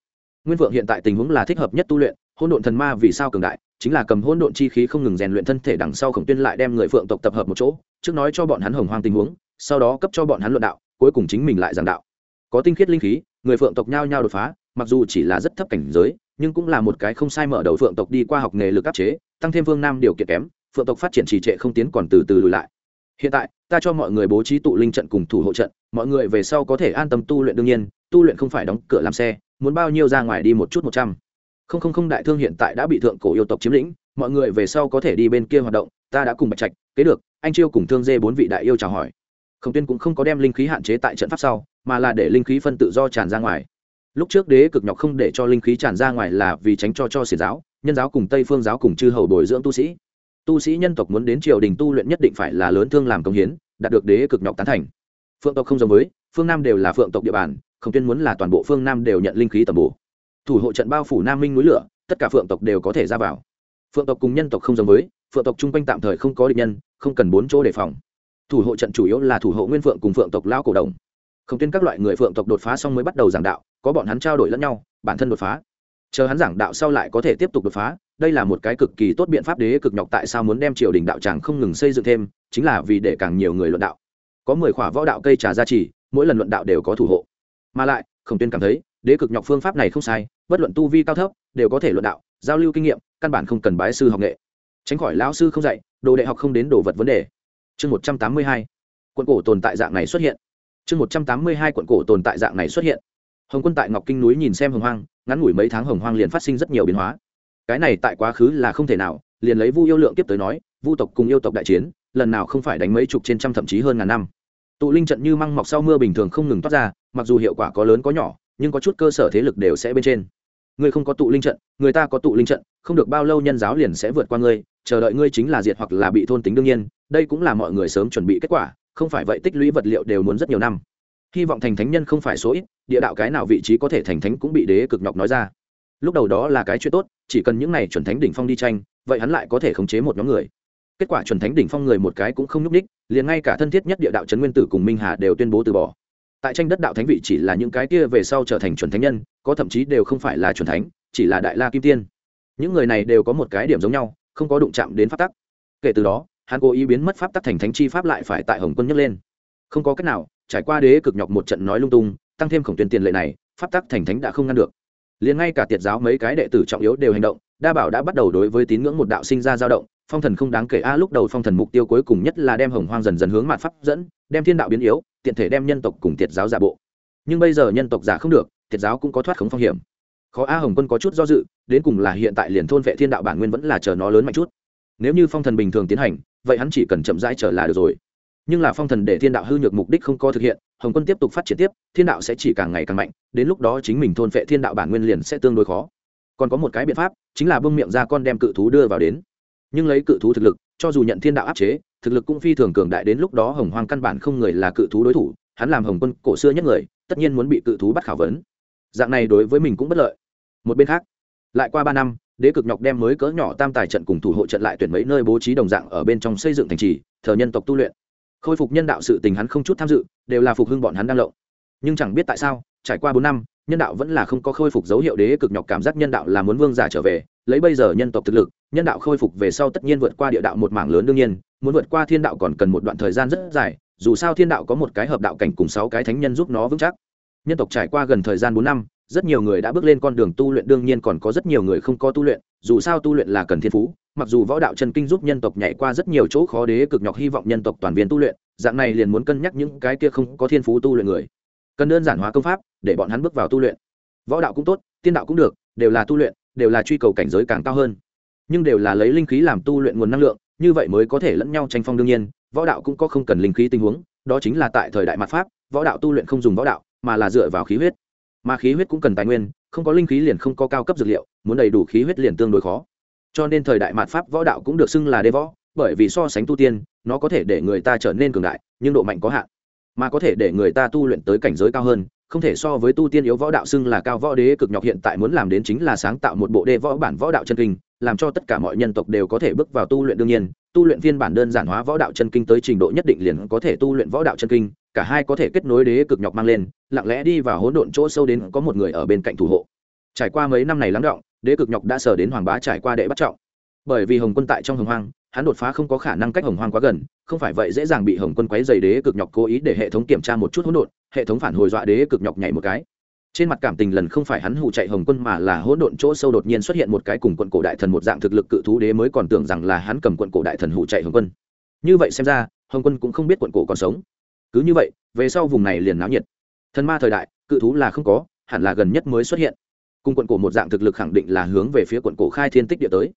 Nguyên phượng hiện tại tình huống là thích hợp nhất tu luyện hôn độn thần ma vì sao cường đại, chính là cầm hôn độn chi khí không ngừng rèn luyện thân thể đằng sau khổng tuyên lại đem người phượng tộc tập hợp một chỗ, trước nói cho bọn hắn hồng hoang tình huống, sau đó cấp cho bọn hắn luận đạo cuối cùng chính mình lại giảng đạo. Có tinh khiết linh khí, người phượng tộc nhao nhao đột phá, mặc dù chỉ là rất thấp cảnh giới, nhưng cũng là một cái không sai mở đầu phượng tộc đi qua học nghề lực áp chế, tăng thêm vương nam điều kiện kém, phượng tộc phát triển trì trệ không tiến còn từ từ lùi lại. Hiện tại, ta cho mọi người bố trí tụ linh trận cùng thủ hộ trận, mọi người về sau có thể an tâm tu luyện đương nhiên, tu luyện không phải đóng cửa làm xe, muốn bao nhiêu ra ngoài đi một chút một trăm. Không không không, đại thương hiện tại đã bị thượng cổ yêu tộc chiếm lĩnh, mọi người về sau có thể đi bên kia hoạt động, ta đã cùng bạch trạch, kế được, anh chiêu cùng thương dê bốn vị đại yêu chào hỏi khổng tuyên cũng không có đem linh khí hạn chế tại trận pháp sau, mà là để linh khí phân tự do tràn ra ngoài. Lúc trước đế cực nhọc không để cho linh khí tràn ra ngoài là vì tránh cho cho xiển giáo, nhân giáo cùng tây phương giáo cùng chư hầu bồi dưỡng tu sĩ. Tu sĩ nhân tộc muốn đến triều đình tu luyện nhất định phải là lớn thương làm công hiến, đạt được đế cực nhọc tán thành. Phượng tộc không giống với, phương nam đều là phượng tộc địa bàn, khổng tuyên muốn là toàn bộ phương nam đều nhận linh khí tầm bổ. Thủ hộ trận bao phủ nam minh núi lửa, tất cả phượng tộc đều có thể ra vào. Phượng tộc cùng nhân tộc không giống với, phượng tộc chung quanh tạm thời không có địch nhân, không cần bốn chỗ đề phòng thủ hộ trận chủ yếu là thủ hộ nguyên phượng cùng phượng tộc lao cổ đồng. Không tuyên các loại người phượng tộc đột phá xong mới bắt đầu giảng đạo, có bọn hắn trao đổi lẫn nhau, bản thân đột phá. Chờ hắn giảng đạo sau lại có thể tiếp tục đột phá, đây là một cái cực kỳ tốt biện pháp đế cực nhọc tại sao muốn đem triều đình đạo tràng không ngừng xây dựng thêm, chính là vì để càng nhiều người luận đạo. Có mười khỏa võ đạo cây trà gia trì, mỗi lần luận đạo đều có thủ hộ. Mà lại khổng tuyên cảm thấy, đế cực nhọc phương pháp này không sai, bất luận tu vi cao thấp, đều có thể luận đạo, giao lưu kinh nghiệm, căn bản không cần bái sư học nghệ. Tránh khỏi lão sư không dạy, đồ đại học không đến đồ vật vấn đề chương một trăm tám mươi hai quận cổ tồn tại dạng này xuất hiện. chương một trăm tám mươi hai quận cổ tồn tại dạng này xuất hiện. Hồng quân tại ngọc kinh núi nhìn xem hồng hoang, ngắn ngủi mấy tháng hồng hoang liền phát sinh rất nhiều biến hóa. Cái này tại quá khứ là không thể nào, liền lấy vu yêu lượng tiếp tới nói, vu tộc cùng yêu tộc đại chiến, lần nào không phải đánh mấy chục trên trăm thậm chí hơn ngàn năm. Tụ linh trận như măng mọc sau mưa bình thường không ngừng toát ra, mặc dù hiệu quả có lớn có nhỏ, nhưng có chút cơ sở thế lực đều sẽ bên trên. Ngươi không có tụ linh trận, người ta có tụ linh trận, không được bao lâu nhân giáo liền sẽ vượt qua ngươi chờ đợi ngươi chính là diệt hoặc là bị thôn tính đương nhiên, đây cũng là mọi người sớm chuẩn bị kết quả, không phải vậy tích lũy vật liệu đều muốn rất nhiều năm. Hy vọng thành thánh nhân không phải số ít, địa đạo cái nào vị trí có thể thành thánh cũng bị đế cực nhọc nói ra. Lúc đầu đó là cái chuyện tốt, chỉ cần những n à y chuẩn thánh đỉnh phong đi tranh, vậy hắn lại có thể khống chế một nhóm người. Kết quả chuẩn thánh đỉnh phong người một cái cũng không nhúc ních liền ngay cả thân thiết nhất địa đạo trấn nguyên tử cùng minh hà đều tuyên bố từ bỏ. Tại tranh đất đạo thánh vị chỉ là những cái kia về sau trở thành chuẩn thánh nhân, có thậm chí đều không phải là chuẩn thánh, chỉ là đại la kim tiên. Những người này đều có một cái điểm giống nhau không có đụng chạm đến pháp tắc. Kể từ đó, hắn cố ý biến mất pháp tắc thành thánh chi pháp lại phải tại hồng quân nhấc lên. Không có cách nào, trải qua đế cực nhọc một trận nói lung tung, tăng thêm khổng tuyên tiền lệ này, pháp tắc thành thánh đã không ngăn được. Liền ngay cả tiệt giáo mấy cái đệ tử trọng yếu đều hành động, đa bảo đã bắt đầu đối với tín ngưỡng một đạo sinh ra dao động, phong thần không đáng kể a, lúc đầu phong thần mục tiêu cuối cùng nhất là đem hồng hoang dần dần hướng mặt pháp dẫn, đem thiên đạo biến yếu, tiện thể đem nhân tộc cùng tiệt giáo giả bộ. Nhưng bây giờ nhân tộc giả không được, tiệt giáo cũng có thoát khống phong hiểm khó a hồng quân có chút do dự, đến cùng là hiện tại liền thôn vệ thiên đạo bản nguyên vẫn là chờ nó lớn mạnh chút. Nếu như phong thần bình thường tiến hành, vậy hắn chỉ cần chậm rãi trở là được rồi. Nhưng là phong thần để thiên đạo hư nhược mục đích không có thực hiện, hồng quân tiếp tục phát triển tiếp, thiên đạo sẽ chỉ càng ngày càng mạnh, đến lúc đó chính mình thôn vệ thiên đạo bản nguyên liền sẽ tương đối khó. Còn có một cái biện pháp, chính là bưng miệng ra con đem cự thú đưa vào đến. Nhưng lấy cự thú thực lực, cho dù nhận thiên đạo áp chế, thực lực cũng phi thường cường đại, đến lúc đó hồng hoang căn bản không người là cự thú đối thủ, hắn làm hồng quân cổ xưa nhất người, tất nhiên muốn bị cự thú bắt khảo vấn dạng này đối với mình cũng bất lợi. Một bên khác, lại qua ba năm, đế cực nhọc đem mới cỡ nhỏ tam tài trận cùng thủ hộ trận lại tuyển mấy nơi bố trí đồng dạng ở bên trong xây dựng thành trì, thờ nhân tộc tu luyện. Khôi phục nhân đạo sự tình hắn không chút tham dự, đều là phục hưng bọn hắn đang lộng. Nhưng chẳng biết tại sao, trải qua bốn năm, nhân đạo vẫn là không có khôi phục dấu hiệu đế cực nhọc cảm giác nhân đạo là muốn vương giả trở về, lấy bây giờ nhân tộc thực lực, nhân đạo khôi phục về sau tất nhiên vượt qua địa đạo một mảng lớn đương nhiên, muốn vượt qua thiên đạo còn cần một đoạn thời gian rất dài, dù sao thiên đạo có một cái hợp đạo cảnh cùng sáu cái thánh nhân giúp nó vững chắc nhân tộc trải qua gần thời gian bốn năm, rất nhiều người đã bước lên con đường tu luyện, đương nhiên còn có rất nhiều người không có tu luyện. Dù sao tu luyện là cần thiên phú, mặc dù võ đạo chân kinh giúp nhân tộc nhảy qua rất nhiều chỗ khó đế cực nhọc, hy vọng nhân tộc toàn viên tu luyện, dạng này liền muốn cân nhắc những cái kia không có thiên phú tu luyện người. Cần đơn giản hóa công pháp, để bọn hắn bước vào tu luyện. Võ đạo cũng tốt, tiên đạo cũng được, đều là tu luyện, đều là truy cầu cảnh giới càng cao hơn. Nhưng đều là lấy linh khí làm tu luyện nguồn năng lượng, như vậy mới có thể lẫn nhau tranh phong đương nhiên, võ đạo cũng có không cần linh khí tình huống, đó chính là tại thời đại mặt pháp, võ đạo tu luyện không dùng võ đạo mà là dựa vào khí huyết. Mà khí huyết cũng cần tài nguyên, không có linh khí liền không có cao cấp dược liệu, muốn đầy đủ khí huyết liền tương đối khó. Cho nên thời đại mạt pháp võ đạo cũng được xưng là đế võ, bởi vì so sánh tu tiên, nó có thể để người ta trở nên cường đại, nhưng độ mạnh có hạn. Mà có thể để người ta tu luyện tới cảnh giới cao hơn, không thể so với tu tiên yếu võ đạo xưng là cao võ đế cực nhọc hiện tại muốn làm đến chính là sáng tạo một bộ đê võ bản võ đạo chân kinh, làm cho tất cả mọi nhân tộc đều có thể bước vào tu luyện đương nhiên, tu luyện phiên bản đơn giản hóa võ đạo chân kinh tới trình độ nhất định liền có thể tu luyện võ đạo chân kinh cả hai có thể kết nối đế cực nhọc mang lên, lặng lẽ đi vào hỗn độn chỗ sâu đến có một người ở bên cạnh thủ hộ. Trải qua mấy năm này lắng động, đế cực nhọc đã sờ đến hoàng bá trải qua đệ bắt trọng. Bởi vì hồng quân tại trong hồng hoang, hắn đột phá không có khả năng cách hồng hoang quá gần, không phải vậy dễ dàng bị hồng quân quấy dày đế cực nhọc cố ý để hệ thống kiểm tra một chút hỗn độn, hệ thống phản hồi dọa đế cực nhọc nhảy một cái. Trên mặt cảm tình lần không phải hắn hụ chạy hồng quân mà là hỗn độn chỗ sâu đột nhiên xuất hiện một cái cùng quận cổ đại thần một dạng thực lực cự thú đế mới còn tưởng rằng là hắn cầm quận cổ đại thần hụ chạy hồng quân. Như vậy xem ra, hồng quân cũng không biết quận cổ còn sống cứ như vậy, về sau vùng này liền náo nhiệt. Thần ma thời đại, cự thú là không có, hẳn là gần nhất mới xuất hiện. Cùng quận cổ một dạng thực lực khẳng định là hướng về phía quận cổ khai thiên tích địa tới.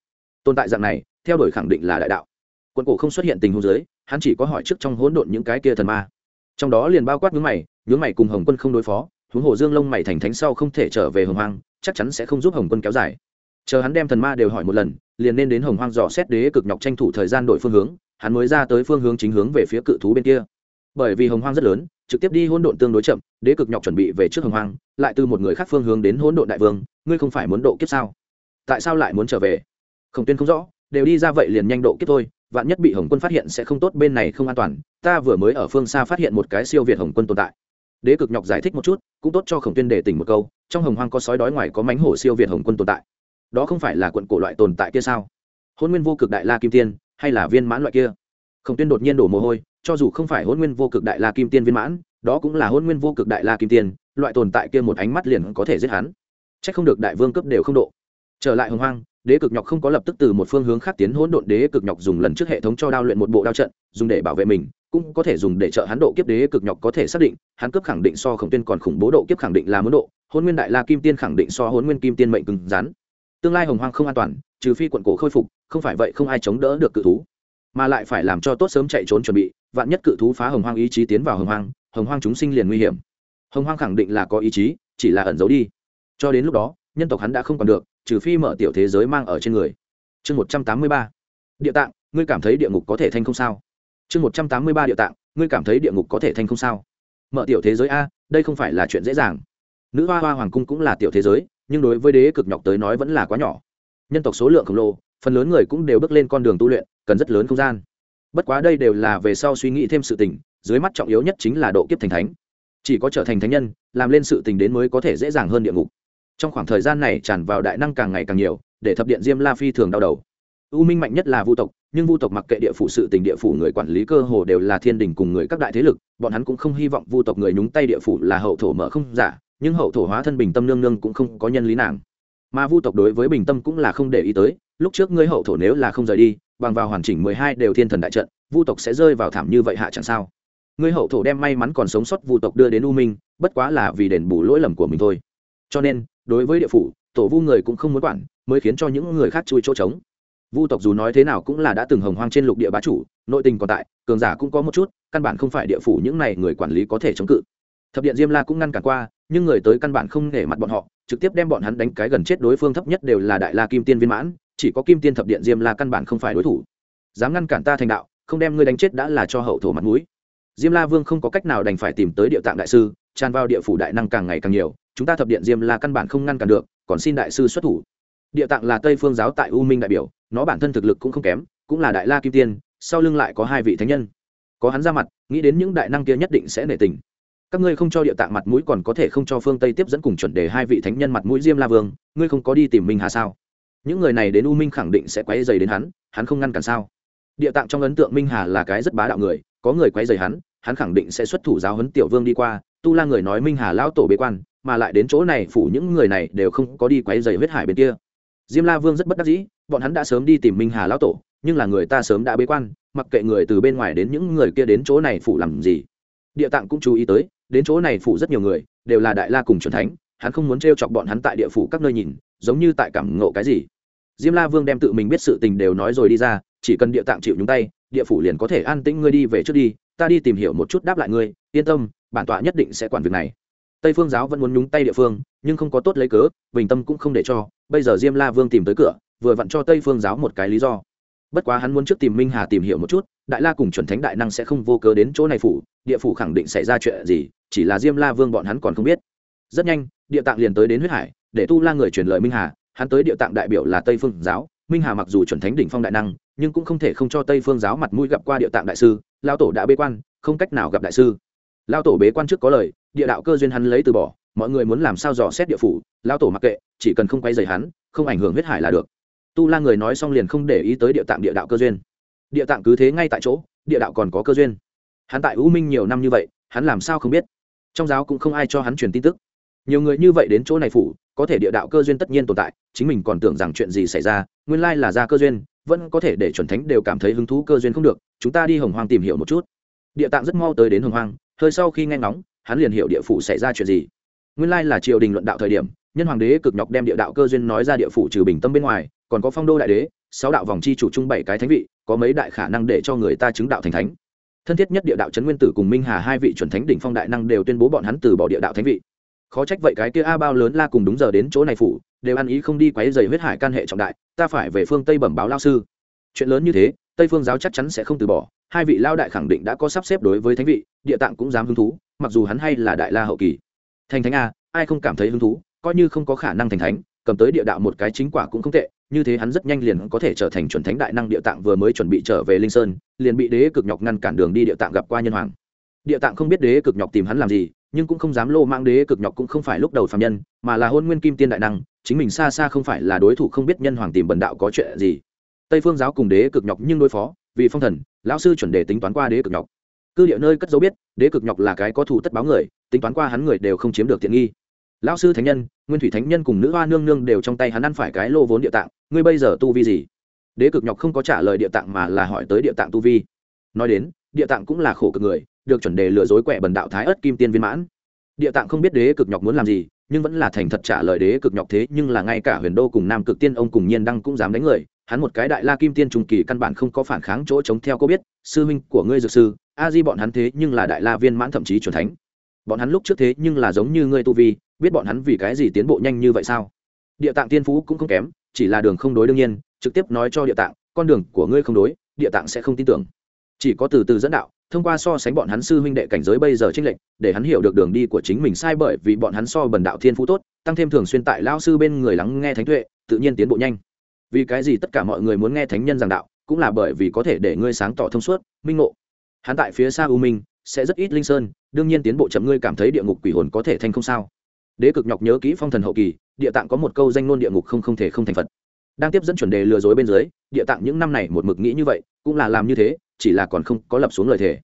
Tồn tại dạng này, theo đuổi khẳng định là đại đạo. Quận cổ không xuất hiện tình huống giới hắn chỉ có hỏi trước trong hỗn độn những cái kia thần ma. Trong đó liền bao quát nhướng mày nhướng mày cùng hồng quân không đối phó, huống hồ dương lông mày thành thánh sau không thể trở về hồng hoang, chắc chắn sẽ không giúp hồng quân kéo dài. Chờ hắn đem thần ma đều hỏi một lần, liền nên đến hồng hoang dò xét đế cực nhọc tranh thủ thời gian đổi phương hướng, hắn mới ra tới phương hướng chính hướng về phía cự thú bên kia bởi vì hồng hoang rất lớn, trực tiếp đi hỗn độn tương đối chậm, đế cực nhọc chuẩn bị về trước hồng hoang, lại từ một người khác phương hướng đến hỗn độn đại vương, ngươi không phải muốn độ kiếp sao? Tại sao lại muốn trở về? Khổng tuyên không rõ, đều đi ra vậy liền nhanh độ kiếp thôi, vạn nhất bị hồng quân phát hiện sẽ không tốt, bên này không an toàn, ta vừa mới ở phương xa phát hiện một cái siêu việt hồng quân tồn tại. Đế cực nhọc giải thích một chút, cũng tốt cho khổng tuyên để tỉnh một câu, trong hồng hoang có sói đói ngoài có mánh hổ siêu việt hồng quân tồn tại. Đó không phải là quận cổ loại tồn tại kia sao? Hôn nguyên vô cực đại la kim tiên, hay là viên mãn loại kia? Khổng tuyên đột nhiên đổ mồ hôi, cho dù không phải hôn nguyên vô cực đại la kim tiên viên mãn, đó cũng là hôn nguyên vô cực đại la kim tiên, loại tồn tại kia một ánh mắt liền có thể giết hắn. C h ắ c không được đại vương cấp đều không độ. Trở lại hồng hoang, đế cực nhọc không có lập tức từ một phương hướng khác tiến hỗn độn đế cực nhọc dùng lần trước hệ thống cho đao luyện một bộ đao trận, dùng để bảo vệ mình, cũng có thể dùng để trợ hắn độ kiếp đế cực nhọc có thể xác định, hắn cấp khẳng định so khổng tuyên còn khủng bố độ kiếp khẳng định là muốn độ hôn nguyên đại la kim tiên khẳng định so hôn nguyên kim tiên mệnh cứng rắn. Tương lai hồng hoang không an toàn, trừ phi quận cổ khôi phục, không phải vậy không ai chống đỡ được cự thú mà lại phải làm cho tốt sớm chạy trốn chuẩn bị, vạn nhất cự thú phá hồng hoang ý chí tiến vào hồng hoang hồng hoang chúng sinh liền nguy hiểm. Hồng hoang khẳng định là có ý chí, chỉ là ẩn giấu đi. Cho đến lúc đó, nhân tộc hắn đã không còn được, trừ phi mở tiểu thế giới mang ở trên người. Chương một trăm tám mươi ba. Địa tạng, ngươi cảm thấy địa ngục có thể thành không sao? Chương một trăm tám mươi ba địa tạng, ngươi cảm thấy địa ngục có thể thành không sao? Mở tiểu thế giới a, đây không phải là chuyện dễ dàng. Nữ hoa hoa hoàng cung cũng là tiểu thế giới, nhưng đối với đế cực nhọc tới nói vẫn là quá nhỏ. Nhân tộc số lượng khổng lồ phần lớn người cũng đều bước lên con đường tu luyện, cần rất lớn không gian. Bất quá đây đều là về sau suy nghĩ thêm sự tình, dưới mắt trọng yếu nhất chính là độ kiếp thành thánh. Chỉ có trở thành thánh nhân, làm lên sự tình đến mới có thể dễ dàng hơn địa ngục. Trong khoảng thời gian này tràn vào đại năng càng ngày càng nhiều, để thập điện diêm la phi thường đau đầu. U minh mạnh nhất là vu tộc, nhưng vu tộc mặc kệ địa phủ sự tình, địa phủ người quản lý cơ hồ đều là thiên đình cùng người các đại thế lực, bọn hắn cũng không hy vọng vu tộc người nhúng tay địa phủ là hậu thổ mở không giả, nhưng hậu thổ hóa thân bình tâm nương nương cũng không có nhân lý nàng. Mà vu tộc đối với bình tâm cũng là không để ý tới lúc trước ngươi hậu thổ nếu là không rời đi, bằng vào hoàn chỉnh mười hai đều thiên thần đại trận, vu tộc sẽ rơi vào thảm như vậy hạ chẳng sao. Ngươi hậu thổ đem may mắn còn sống sót vu tộc đưa đến u minh, bất quá là vì đền bù lỗi lầm của mình thôi. Cho nên, đối với địa phủ, tổ vu người cũng không muốn quản, mới khiến cho những người khác chui chỗ trống. Vu tộc dù nói thế nào cũng là đã từng hồng hoang trên lục địa bá chủ, nội tình còn tại, cường giả cũng có một chút, căn bản không phải địa phủ những này người quản lý có thể chống cự. Thập điện diêm la cũng ngăn cản qua, nhưng người tới căn bản không nể mặt bọn họ, trực tiếp đem bọn hắn đánh cái gần chết đối phương thấp nhất đều là đại la kim tiên viên mãn chỉ có kim tiên thập điện diêm la căn bản không phải đối thủ dám ngăn cản ta thành đạo không đem ngươi đánh chết đã là cho hậu thổ mặt mũi diêm la vương không có cách nào đành phải tìm tới địa tạng đại sư tràn vào địa phủ đại năng càng ngày càng nhiều chúng ta thập điện diêm la căn bản không ngăn cản được còn xin đại sư xuất thủ địa tạng là tây phương giáo tại u minh đại biểu nó bản thân thực lực cũng không kém cũng là đại la kim tiên sau lưng lại có hai vị thánh nhân có hắn ra mặt nghĩ đến những đại năng kia nhất định sẽ nể tình các ngươi không cho địa tạng mặt mũi còn có thể không cho phương tây tiếp dẫn cùng chuẩn đề hai vị thánh nhân mặt mũi diêm la vương ngươi không có đi tìm mình hà sao những người này đến u minh khẳng định sẽ quay dày đến hắn hắn không ngăn cản sao? Địa tạng trong ấn tượng minh hà là cái rất bá đạo người, có người quay dày hắn hắn khẳng định sẽ xuất thủ giáo huấn tiểu vương đi qua. Tu la người nói minh hà lão tổ bế quan, mà lại đến chỗ này phủ những người này đều không có đi quay dày huyết hải bên kia. Diêm la vương rất bất đắc dĩ, bọn hắn đã sớm đi tìm minh hà lão tổ, nhưng là người ta sớm đã bế quan, mặc kệ người từ bên ngoài đến những người kia đến chỗ này phủ làm gì. Địa tạng cũng chú ý tới, đến chỗ này phủ rất nhiều người, đều là đại la cùng c thánh, hắn không muốn t chọc bọn hắn tại địa phủ các nơi nhìn, giống như tại cảm ngộ cái gì diêm la vương đem tự mình biết sự tình đều nói rồi đi ra, chỉ cần địa tạng chịu nhúng tay, địa phủ liền có thể an tĩnh ngươi đi về trước đi, ta đi tìm hiểu một chút đáp lại ngươi, yên tâm, bản tọa nhất định sẽ quản việc này. Tây phương giáo vẫn muốn nhúng tay địa phương, nhưng không có tốt lấy cớ, bình tâm cũng không để cho, bây giờ diêm la vương tìm tới cửa, vừa vặn cho tây phương giáo một cái lý do. Bất quá hắn muốn trước tìm minh hà tìm hiểu một chút, đại la cùng chuẩn thánh đại năng sẽ không vô cớ đến chỗ này phủ, địa phủ khẳng định xảy ra chuyện gì, chỉ là diêm la vương bọn hắn còn không biết. Rất nhanh, địa tạng liền tới đến huyết hải, để tu la người truyền lời minh hà hắn tới địa tạng đại biểu là tây phương giáo minh hà mặc dù chuẩn thánh đỉnh phong đại năng nhưng cũng không thể không cho tây phương giáo mặt mũi gặp qua địa tạng đại sư lao tổ đã bế quan không cách nào gặp đại sư lao tổ bế quan trước có lời địa đạo cơ duyên hắn lấy từ bỏ mọi người muốn làm sao dò xét địa phủ lao tổ mặc kệ chỉ cần không quay dày hắn không ảnh hưởng huyết hải là được tu la người nói xong liền không để ý tới địa tạng địa đạo cơ duyên địa tạng cứ thế ngay tại chỗ địa đạo còn có cơ duyên hắn tại u minh nhiều năm như vậy hắn làm sao không biết trong giáo cũng không ai cho hắn truyền tin tức nhiều người như vậy đến chỗ này phủ, có thể địa đạo cơ duyên tất nhiên tồn tại, chính mình còn tưởng rằng chuyện gì xảy ra, nguyên lai là ra cơ duyên, vẫn có thể để chuẩn thánh đều cảm thấy hứng thú cơ duyên không được, chúng ta đi hồng hoang tìm hiểu một chút. Địa tạng rất mau tới đến hồng hoang, hơi sau khi nghe ngóng, hắn liền hiểu địa phủ xảy ra chuyện gì. Nguyên lai là triều đình luận đạo thời điểm, nhân hoàng đế cực nhọc đem địa đạo cơ duyên nói ra địa phủ trừ bình tâm bên ngoài, còn có phong đô đại đế, sáu đạo vòng chi chủ trung bảy cái thánh vị, có mấy đại khả năng để cho người ta chứng đạo thành thánh. Thân thiết nhất địa đạo trấn nguyên tử cùng minh hà hai vị chuẩn thánh đỉnh phong đại năng đều tuyên bố bọn hắn từ bỏ địa đạo thánh vị khó trách vậy cái kia a bao lớn la cùng đúng giờ đến chỗ này phủ, đều ăn ý không đi quấy dày huyết hải can hệ trọng đại, ta phải về phương tây bẩm báo lao sư. Chuyện lớn như thế, tây phương giáo chắc chắn sẽ không từ bỏ, hai vị lao đại khẳng định đã có sắp xếp đối với thánh vị, địa tạng cũng dám hứng thú, mặc dù hắn hay là đại la hậu kỳ. Thành thánh a, ai không cảm thấy hứng thú, coi như không có khả năng thành thánh, cầm tới địa đạo một cái chính quả cũng không tệ, như thế hắn rất nhanh liền có thể trở thành chuẩn thánh đại năng địa tạng vừa mới chuẩn bị trở về linh sơn, liền bị đế cực nhọc ngăn cản đường đi địa tạng gặp qua nhân hoàng. Địa tạng không biết đế cực nhọc tìm hắn làm gì nhưng cũng không dám lô mang đế cực nhọc cũng không phải lúc đầu phạm nhân, mà là hôn nguyên kim tiên đại năng, chính mình xa xa không phải là đối thủ không biết nhân hoàng tìm bần đạo có chuyện gì. Tây phương giáo cùng đế cực nhọc nhưng đối phó, vì phong thần, lão sư chuẩn đề tính toán qua đế cực nhọc. Cư địa nơi cất dấu biết, đế cực nhọc là cái có thủ tất báo người, tính toán qua hắn người đều không chiếm được tiện nghi. Lão sư thánh nhân, nguyên thủy thánh nhân cùng nữ hoa nương nương đều trong tay hắn ăn phải cái lô vốn địa tạng, ngươi bây giờ tu vi gì? Đế cực nhọc không có trả lời địa tạng mà là hỏi tới địa tạng tu vi. Nói đến, địa tạng cũng là khổ cực người được chuẩn đề lừa dối quẻ bần đạo thái ất kim tiên viên mãn. Địa tạng không biết đế cực nhọc muốn làm gì, nhưng vẫn là thành thật trả lời đế cực nhọc thế, nhưng là ngay cả huyền đô cùng nam cực tiên ông cùng nhiên đăng cũng dám đánh người. Hắn một cái đại la kim tiên trung kỳ căn bản không có phản kháng chỗ chống theo cô biết, sư huynh của ngươi dược sư, a di bọn hắn thế nhưng là đại la viên mãn thậm chí c thánh. Bọn hắn lúc trước thế nhưng là giống như ngươi tu vi, biết bọn hắn vì cái gì tiến bộ nhanh như vậy sao? Địa tạng tiên phú cũng không kém, chỉ là đường không đối đương nhiên, trực tiếp nói cho địa tạng, con đường của ngươi không đối, địa tạng sẽ không tin tưởng. Chỉ có từ từ dẫn đạo thông qua so sánh bọn hắn sư huynh đệ cảnh giới bây giờ trinh lệnh để hắn hiểu được đường đi của chính mình sai bởi vì bọn hắn so bần đạo thiên phú tốt, tăng thêm thường xuyên tại lão sư bên người lắng nghe thánh tuệ, tự nhiên tiến bộ nhanh. Vì cái gì tất cả mọi người muốn nghe thánh nhân giảng đạo, cũng là bởi vì có thể để ngươi sáng tỏ thông suốt, minh ngộ. Hắn tại phía xa u minh, sẽ rất ít linh sơn, đương nhiên tiến bộ chậm ngươi cảm thấy địa ngục quỷ hồn có thể thành không sao. Đế cực nhọc nhớ kỹ phong thần hậu kỳ, địa tạng có một câu danh ngôn địa ngục không không thể không thành phật đang tiếp dẫn chuẩn đề lừa dối bên dưới, địa tạng những năm này một mực nghĩ như vậy, cũng là làm như thế, chỉ là còn không có lập xuống lời thề.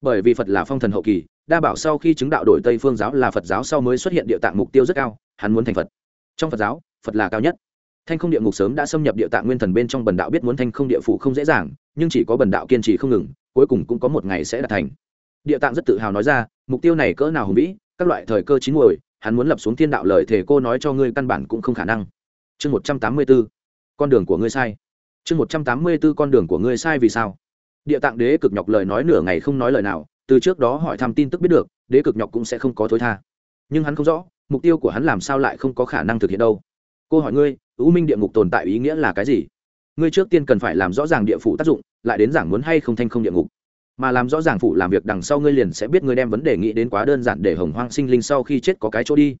Bởi vì phật là phong thần hậu kỳ, đa bảo sau khi chứng đạo đổi tây phương giáo là phật giáo sau mới xuất hiện địa tạng mục tiêu rất cao, hắn muốn thành phật. Trong phật giáo, phật là cao nhất. Thanh không địa ngục sớm đã xâm nhập địa tạng nguyên thần bên trong bần đạo biết muốn thanh không địa phủ không dễ dàng, nhưng chỉ có bần đạo kiên trì không ngừng, cuối cùng cũng có một ngày sẽ đạt thành. Địa tạng rất tự hào nói ra, mục tiêu này cỡ nào hùng vĩ, các loại thời cơ chín muồi, hắn muốn lập xuống thiên đạo lời thề cô nói cho ngươi căn bản cũng không khả năng. Chương một trăm tám mươi bốn con đường của ngươi sai. Chương một trăm tám mươi b ố con đường của ngươi sai vì sao? Địa tạng đế cực nhọc lời nói nửa ngày không nói lời nào, từ trước đó hỏi thăm tin tức biết được, đế cực nhọc cũng sẽ không có thối tha. Nhưng hắn không rõ, mục tiêu của hắn làm sao lại không có khả năng thực hiện đâu. Cô hỏi ngươi ưu minh địa ngục tồn tại ý nghĩa là cái gì? Ngươi trước tiên cần phải làm rõ ràng địa phủ tác dụng, lại đến giảng muốn hay không thanh không địa ngục. Mà làm rõ ràng phủ làm việc đằng sau ngươi liền sẽ biết ngươi đem vấn đề nghĩ đến quá đơn giản để hồng hoang sinh linh sau khi chết có cái chỗ đi.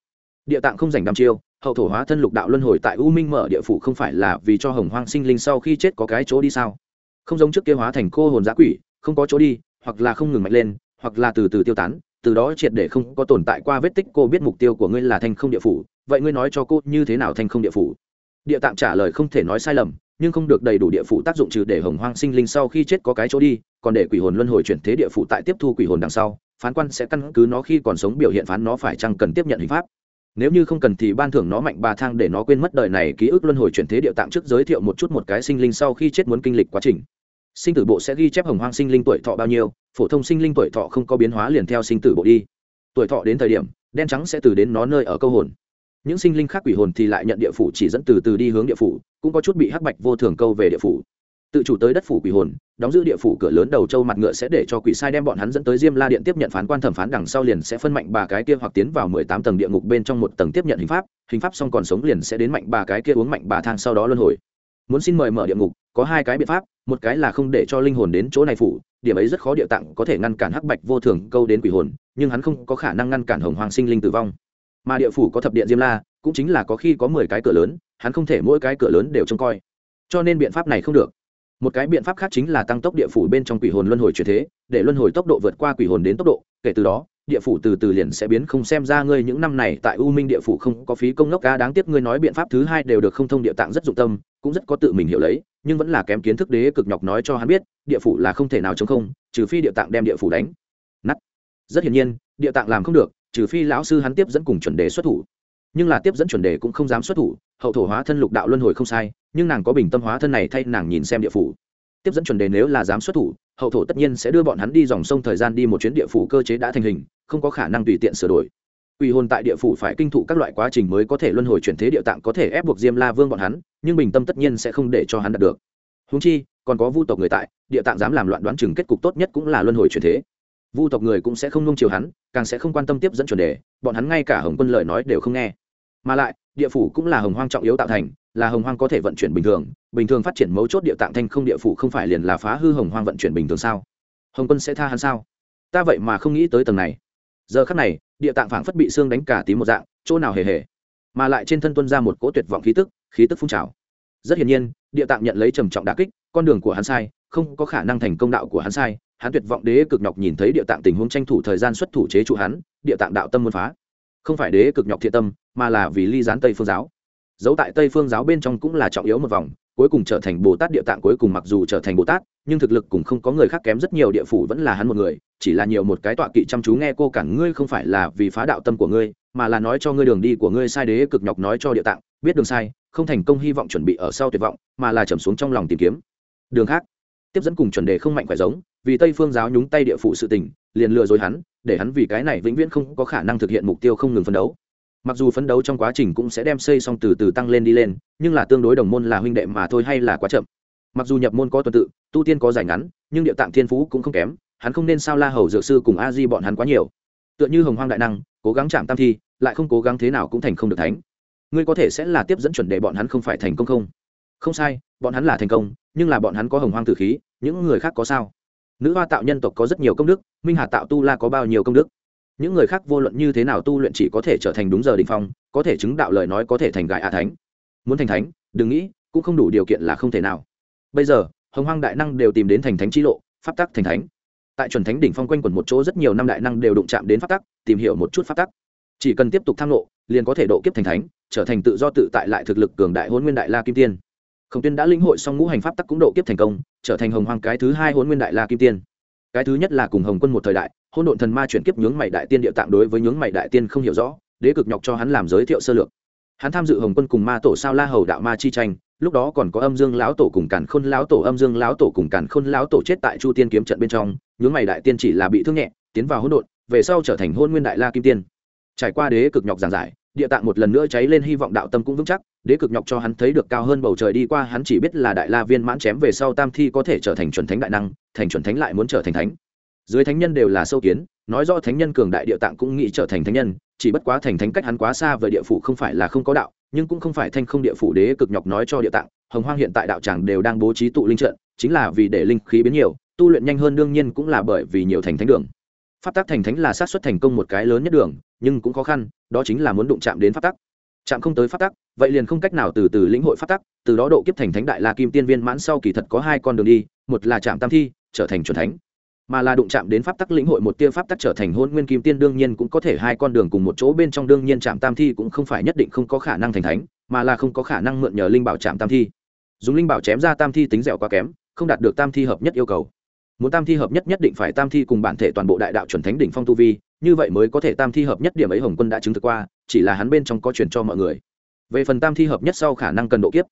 Địa tạng không dành đăm chiêu hậu thổ hóa thân lục đạo luân hồi tại u minh mở địa phủ không phải là vì cho hồng hoang sinh linh sau khi chết có cái chỗ đi sao? Không giống trước kia hóa thành cô hồn giã quỷ, không có chỗ đi, hoặc là không ngừng mạnh lên, hoặc là từ từ tiêu tán, từ đó triệt để không có tồn tại qua vết tích, cô biết mục tiêu của ngươi là thành không địa phủ, vậy ngươi nói cho cô như thế nào thành không địa phủ? Địa tạng trả lời không thể nói sai lầm, nhưng không được đầy đủ địa phủ tác dụng trừ để hồng hoang sinh linh sau khi chết có cái chỗ đi, còn để quỷ hồn luân hồi chuyển thế địa phủ tại tiếp thu quỷ hồn đằng sau, phán quan sẽ căn cứ nó khi còn sống biểu hiện phán nó phải chăng cần tiếp nhận hình pháp nếu như không cần thì ban thưởng nó mạnh ba thang để nó quên mất đời này, ký ức luân hồi chuyển thế địa tạng trước giới thiệu một chút một cái sinh linh sau khi chết muốn kinh lịch quá trình. Sinh tử bộ sẽ ghi chép hồng hoang sinh linh tuổi thọ bao nhiêu, phổ thông sinh linh tuổi thọ không có biến hóa liền theo sinh tử bộ đi. Tuổi thọ đến thời điểm, đen trắng sẽ từ đến nó nơi ở câu hồn. Những sinh linh khác quỷ hồn thì lại nhận địa phủ chỉ dẫn từ từ đi hướng địa phủ, cũng có chút bị hắc bạch vô thường câu về địa phủ tự chủ tới đất phủ quỷ hồn, đóng giữ địa phủ cửa lớn đầu châu mặt ngựa sẽ để cho quỷ sai đem bọn hắn dẫn tới diêm la điện tiếp nhận phán quan thẩm phán, đằng sau liền sẽ phân mạnh bà cái kia hoặc tiến vào mười tám tầng địa ngục bên trong một tầng tiếp nhận hình pháp hình pháp xong còn sống liền sẽ đến mạnh bà cái kia uống mạnh bà thang sau đó luân hồi. Muốn xin mời mở địa ngục, có hai cái biện pháp, một cái là không để cho linh hồn đến chỗ này phủ, điểm ấy rất khó địa tạng có thể ngăn cản hắc bạch vô thường câu đến quỷ hồn, nhưng hắn không có khả năng ngăn cản hồng hoàng sinh linh tử vong. Mà địa phủ có thập điện diêm la, cũng chính là có khi có mười cái cửa lớn, hắn không thể mỗi cái cửa lớn đều trông coi. Cho nên biện pháp này không được một cái biện pháp khác chính là tăng tốc địa phủ bên trong quỷ hồn luân hồi chuyển thế, để luân hồi tốc độ vượt qua quỷ hồn đến tốc độ, kể từ đó, địa phủ từ từ liền sẽ biến không xem ra ngươi những năm này tại u minh địa phủ không có phí công ngốc ca đáng tiếc ngươi nói biện pháp thứ hai đều được không thông địa tạng rất dụng tâm, cũng rất có tự mình hiểu lấy, nhưng vẫn là kém kiến thức đế cực nhọc nói cho hắn biết, địa phủ là không thể nào chống không, trừ phi địa tạng đem địa phủ đánh. Nắt rất hiển nhiên, địa tạng làm không được, trừ phi lão sư hắn tiếp dẫn cùng chuẩn đề xuất thủ. Nhưng là tiếp dẫn chuẩn đề cũng không dám xuất thủ, hậu thổ hóa thân lục đạo luân hồi không sai nhưng nàng có bình tâm hóa thân này thay nàng nhìn xem địa phủ tiếp dẫn chuẩn đề nếu là dám xuất thủ hậu thổ tất nhiên sẽ đưa bọn hắn đi dòng sông thời gian đi một chuyến địa phủ cơ chế đã thành hình không có khả năng tùy tiện sửa đổi Quỷ hồn tại địa phủ phải kinh thụ các loại quá trình mới có thể luân hồi chuyển thế địa tạng có thể ép buộc Diêm La Vương bọn hắn, nhưng bình tâm tất nhiên sẽ không để cho hắn đạt được. Huống chi, còn có vu tộc người tại, địa tạng dám làm loạn đoán chừng kết cục tốt nhất cũng là luân hồi chuyển thế. Vu tộc người cũng sẽ không nung chiều hắn, càng sẽ không quan tâm tiếp dẫn chuẩn đề, bọn hắn ngay cả Hồng Quân lời nói đều không nghe. Mà lại, địa phủ cũng là hồng hoang trọng yếu tạo thành, là hồng hoang có thể vận chuyển bình thường, bình thường phát triển mấu chốt địa tạng thanh không địa phủ không phải liền là phá hư hồng hoang vận chuyển bình thường sao? Hồng Quân sẽ tha hắn sao? Ta vậy mà không nghĩ tới tầng này. Giờ khắc này, địa tạng phảng phất bị xương đánh cả tí một dạng chỗ nào hề hề mà lại trên thân tuân ra một cỗ tuyệt vọng khí tức khí tức phun trào rất hiển nhiên địa tạng nhận lấy trầm trọng đà kích con đường của hắn sai không có khả năng thành công đạo của hắn sai hắn tuyệt vọng đế cực nhọc nhìn thấy địa tạng tình huống tranh thủ thời gian xuất thủ chế trụ hắn địa tạng đạo tâm muốn phá không phải đế cực nhọc thiện tâm mà là vì ly gián tây phương giáo. Giấu tại tây phương giáo bên trong cũng là trọng yếu một vòng, cuối cùng trở thành bồ tát địa tạng cuối cùng mặc dù trở thành bồ tát, nhưng thực lực cũng không có người khác kém rất nhiều địa phủ vẫn là hắn một người, chỉ là nhiều một cái tọa kỵ chăm chú nghe cô cản ngươi không phải là vì phá đạo tâm của ngươi, mà là nói cho ngươi đường đi của ngươi sai đế cực nhọc nói cho địa tạng, biết đường sai, không thành công hy vọng chuẩn bị ở sau tuyệt vọng, mà là trầm xuống trong lòng tìm kiếm. Đường khác, tiếp dẫn cùng chuẩn đề không mạnh khỏe giống, vì tây phương giáo nhúng tay địa phủ sự tình, liền lừa dối hắn, để hắn vì cái này vĩnh viễn không có khả năng thực hiện mục tiêu không ngừng phấn đấu mặc dù phấn đấu trong quá trình cũng sẽ đem xây xong từ từ tăng lên đi lên, nhưng là tương đối đồng môn là huynh đệ mà thôi hay là quá chậm. Mặc dù nhập môn có tuần tự, tu tiên có giải ngắn, nhưng địa tạng thiên phú cũng không kém, hắn không nên sao la hầu dược sư cùng a di bọn hắn quá nhiều. Tựa như hồng hoang đại năng, cố gắng chạm tam thi, lại không cố gắng thế nào cũng thành không được thánh. Ngươi có thể sẽ là tiếp dẫn chuẩn để bọn hắn không phải thành công không? Không sai, bọn hắn là thành công, nhưng là bọn hắn có hồng hoang tử khí, những người khác có sao? Nữ hoa tạo nhân tộc có rất nhiều công đức, minh hà tạo tu la có bao nhiêu công đức? Những người khác vô luận như thế nào tu luyện chỉ có thể trở thành đúng giờ đình phong, có thể chứng đạo lời nói có thể thành gại a thánh. Muốn thành thánh, đừng nghĩ, cũng không đủ điều kiện là không thể nào. Bây giờ, hồng hoang đại năng đều tìm đến thành thánh chi lộ, pháp tắc thành thánh. Tại chuẩn thánh đỉnh phong quanh quẩn một chỗ rất nhiều năm đại năng đều đụng chạm đến pháp tắc, tìm hiểu một chút pháp tắc. Chỉ cần tiếp tục tham lộ, liền có thể độ kiếp thành thánh, trở thành tự do tự tại lại thực lực cường đại hôn nguyên đại la kim tiên. Khổng tiên đã lĩnh hội xong ngũ hành pháp tắc cũng độ kiếp thành công, trở thành hồng hoang cái thứ hai hôn nguyên đại la kim tiên. Cái thứ nhất là cùng hồng quân một thời đại hôn độn thần ma chuyển kiếp nhướng mày đại tiên địa tạng đối với nhướng mày đại tiên không hiểu rõ, đế cực nhọc cho hắn làm giới thiệu sơ lược. Hắn tham dự hồng quân cùng ma tổ sao la hầu đạo ma chi tranh, lúc đó còn có âm dương lão tổ cùng càn khôn lão tổ, âm dương lão tổ cùng càn khôn lão tổ chết tại chu tiên kiếm trận bên trong, nhướng mày đại tiên chỉ là bị thương nhẹ, tiến vào hỗn độn, về sau trở thành hôn nguyên đại la kim tiên. Trải qua đế cực nhọc giảng giải, địa tạng một lần nữa cháy lên, hy vọng đạo tâm cũng vững chắc, đế cực nhọc cho hắn thấy được cao hơn bầu trời đi qua, hắn chỉ biết là đại la viên mãn chém về sau tam thi có thể trở thành chuẩn thánh đại năng, thành chuẩn thánh lại muốn trở thành thánh dưới thánh nhân đều là sâu kiến, nói rõ thánh nhân cường đại địa tạng cũng nghĩ trở thành thánh nhân, chỉ bất quá thành thánh cách hắn quá xa về địa phủ không phải là không có đạo, nhưng cũng không phải thanh không địa phủ đế cực nhọc nói cho địa tạng, hồng hoang hiện tại đạo tràng đều đang bố trí tụ linh trận, chính là vì để linh khí biến nhiều, tu luyện nhanh hơn đương nhiên cũng là bởi vì nhiều thành thánh đường. Pháp tắc thành thánh là sát xuất thành công một cái lớn nhất đường, nhưng cũng khó khăn, đó chính là muốn đụng chạm đến pháp tắc. Chạm không tới pháp tắc, vậy liền không cách nào từ từ lĩnh hội pháp tắc, từ đó độ kiếp thành thánh đại la kim tiên viên mãn sau kỳ thật có hai con đường đi, một là chạm tam thi, trở thành chuẩn thánh mà là đụng chạm đến pháp tắc lĩnh hội một tia pháp tắc trở thành hôn nguyên kim tiên đương nhiên cũng có thể hai con đường cùng một chỗ bên trong đương nhiên chạm tam thi cũng không phải nhất định không có khả năng thành thánh, mà là không có khả năng mượn nhờ linh bảo chạm tam thi. Dùng linh bảo chém ra tam thi tính dẻo quá kém, không đạt được tam thi hợp nhất yêu cầu. Muốn tam thi hợp nhất nhất định phải tam thi cùng bản thể toàn bộ đại đạo chuẩn thánh đỉnh phong tu vi, như vậy mới có thể tam thi hợp nhất điểm ấy hồng quân đã chứng thực qua, chỉ là hắn bên trong có truyền cho mọi người. Về phần tam thi hợp nhất sau khả năng cần độ kiếp,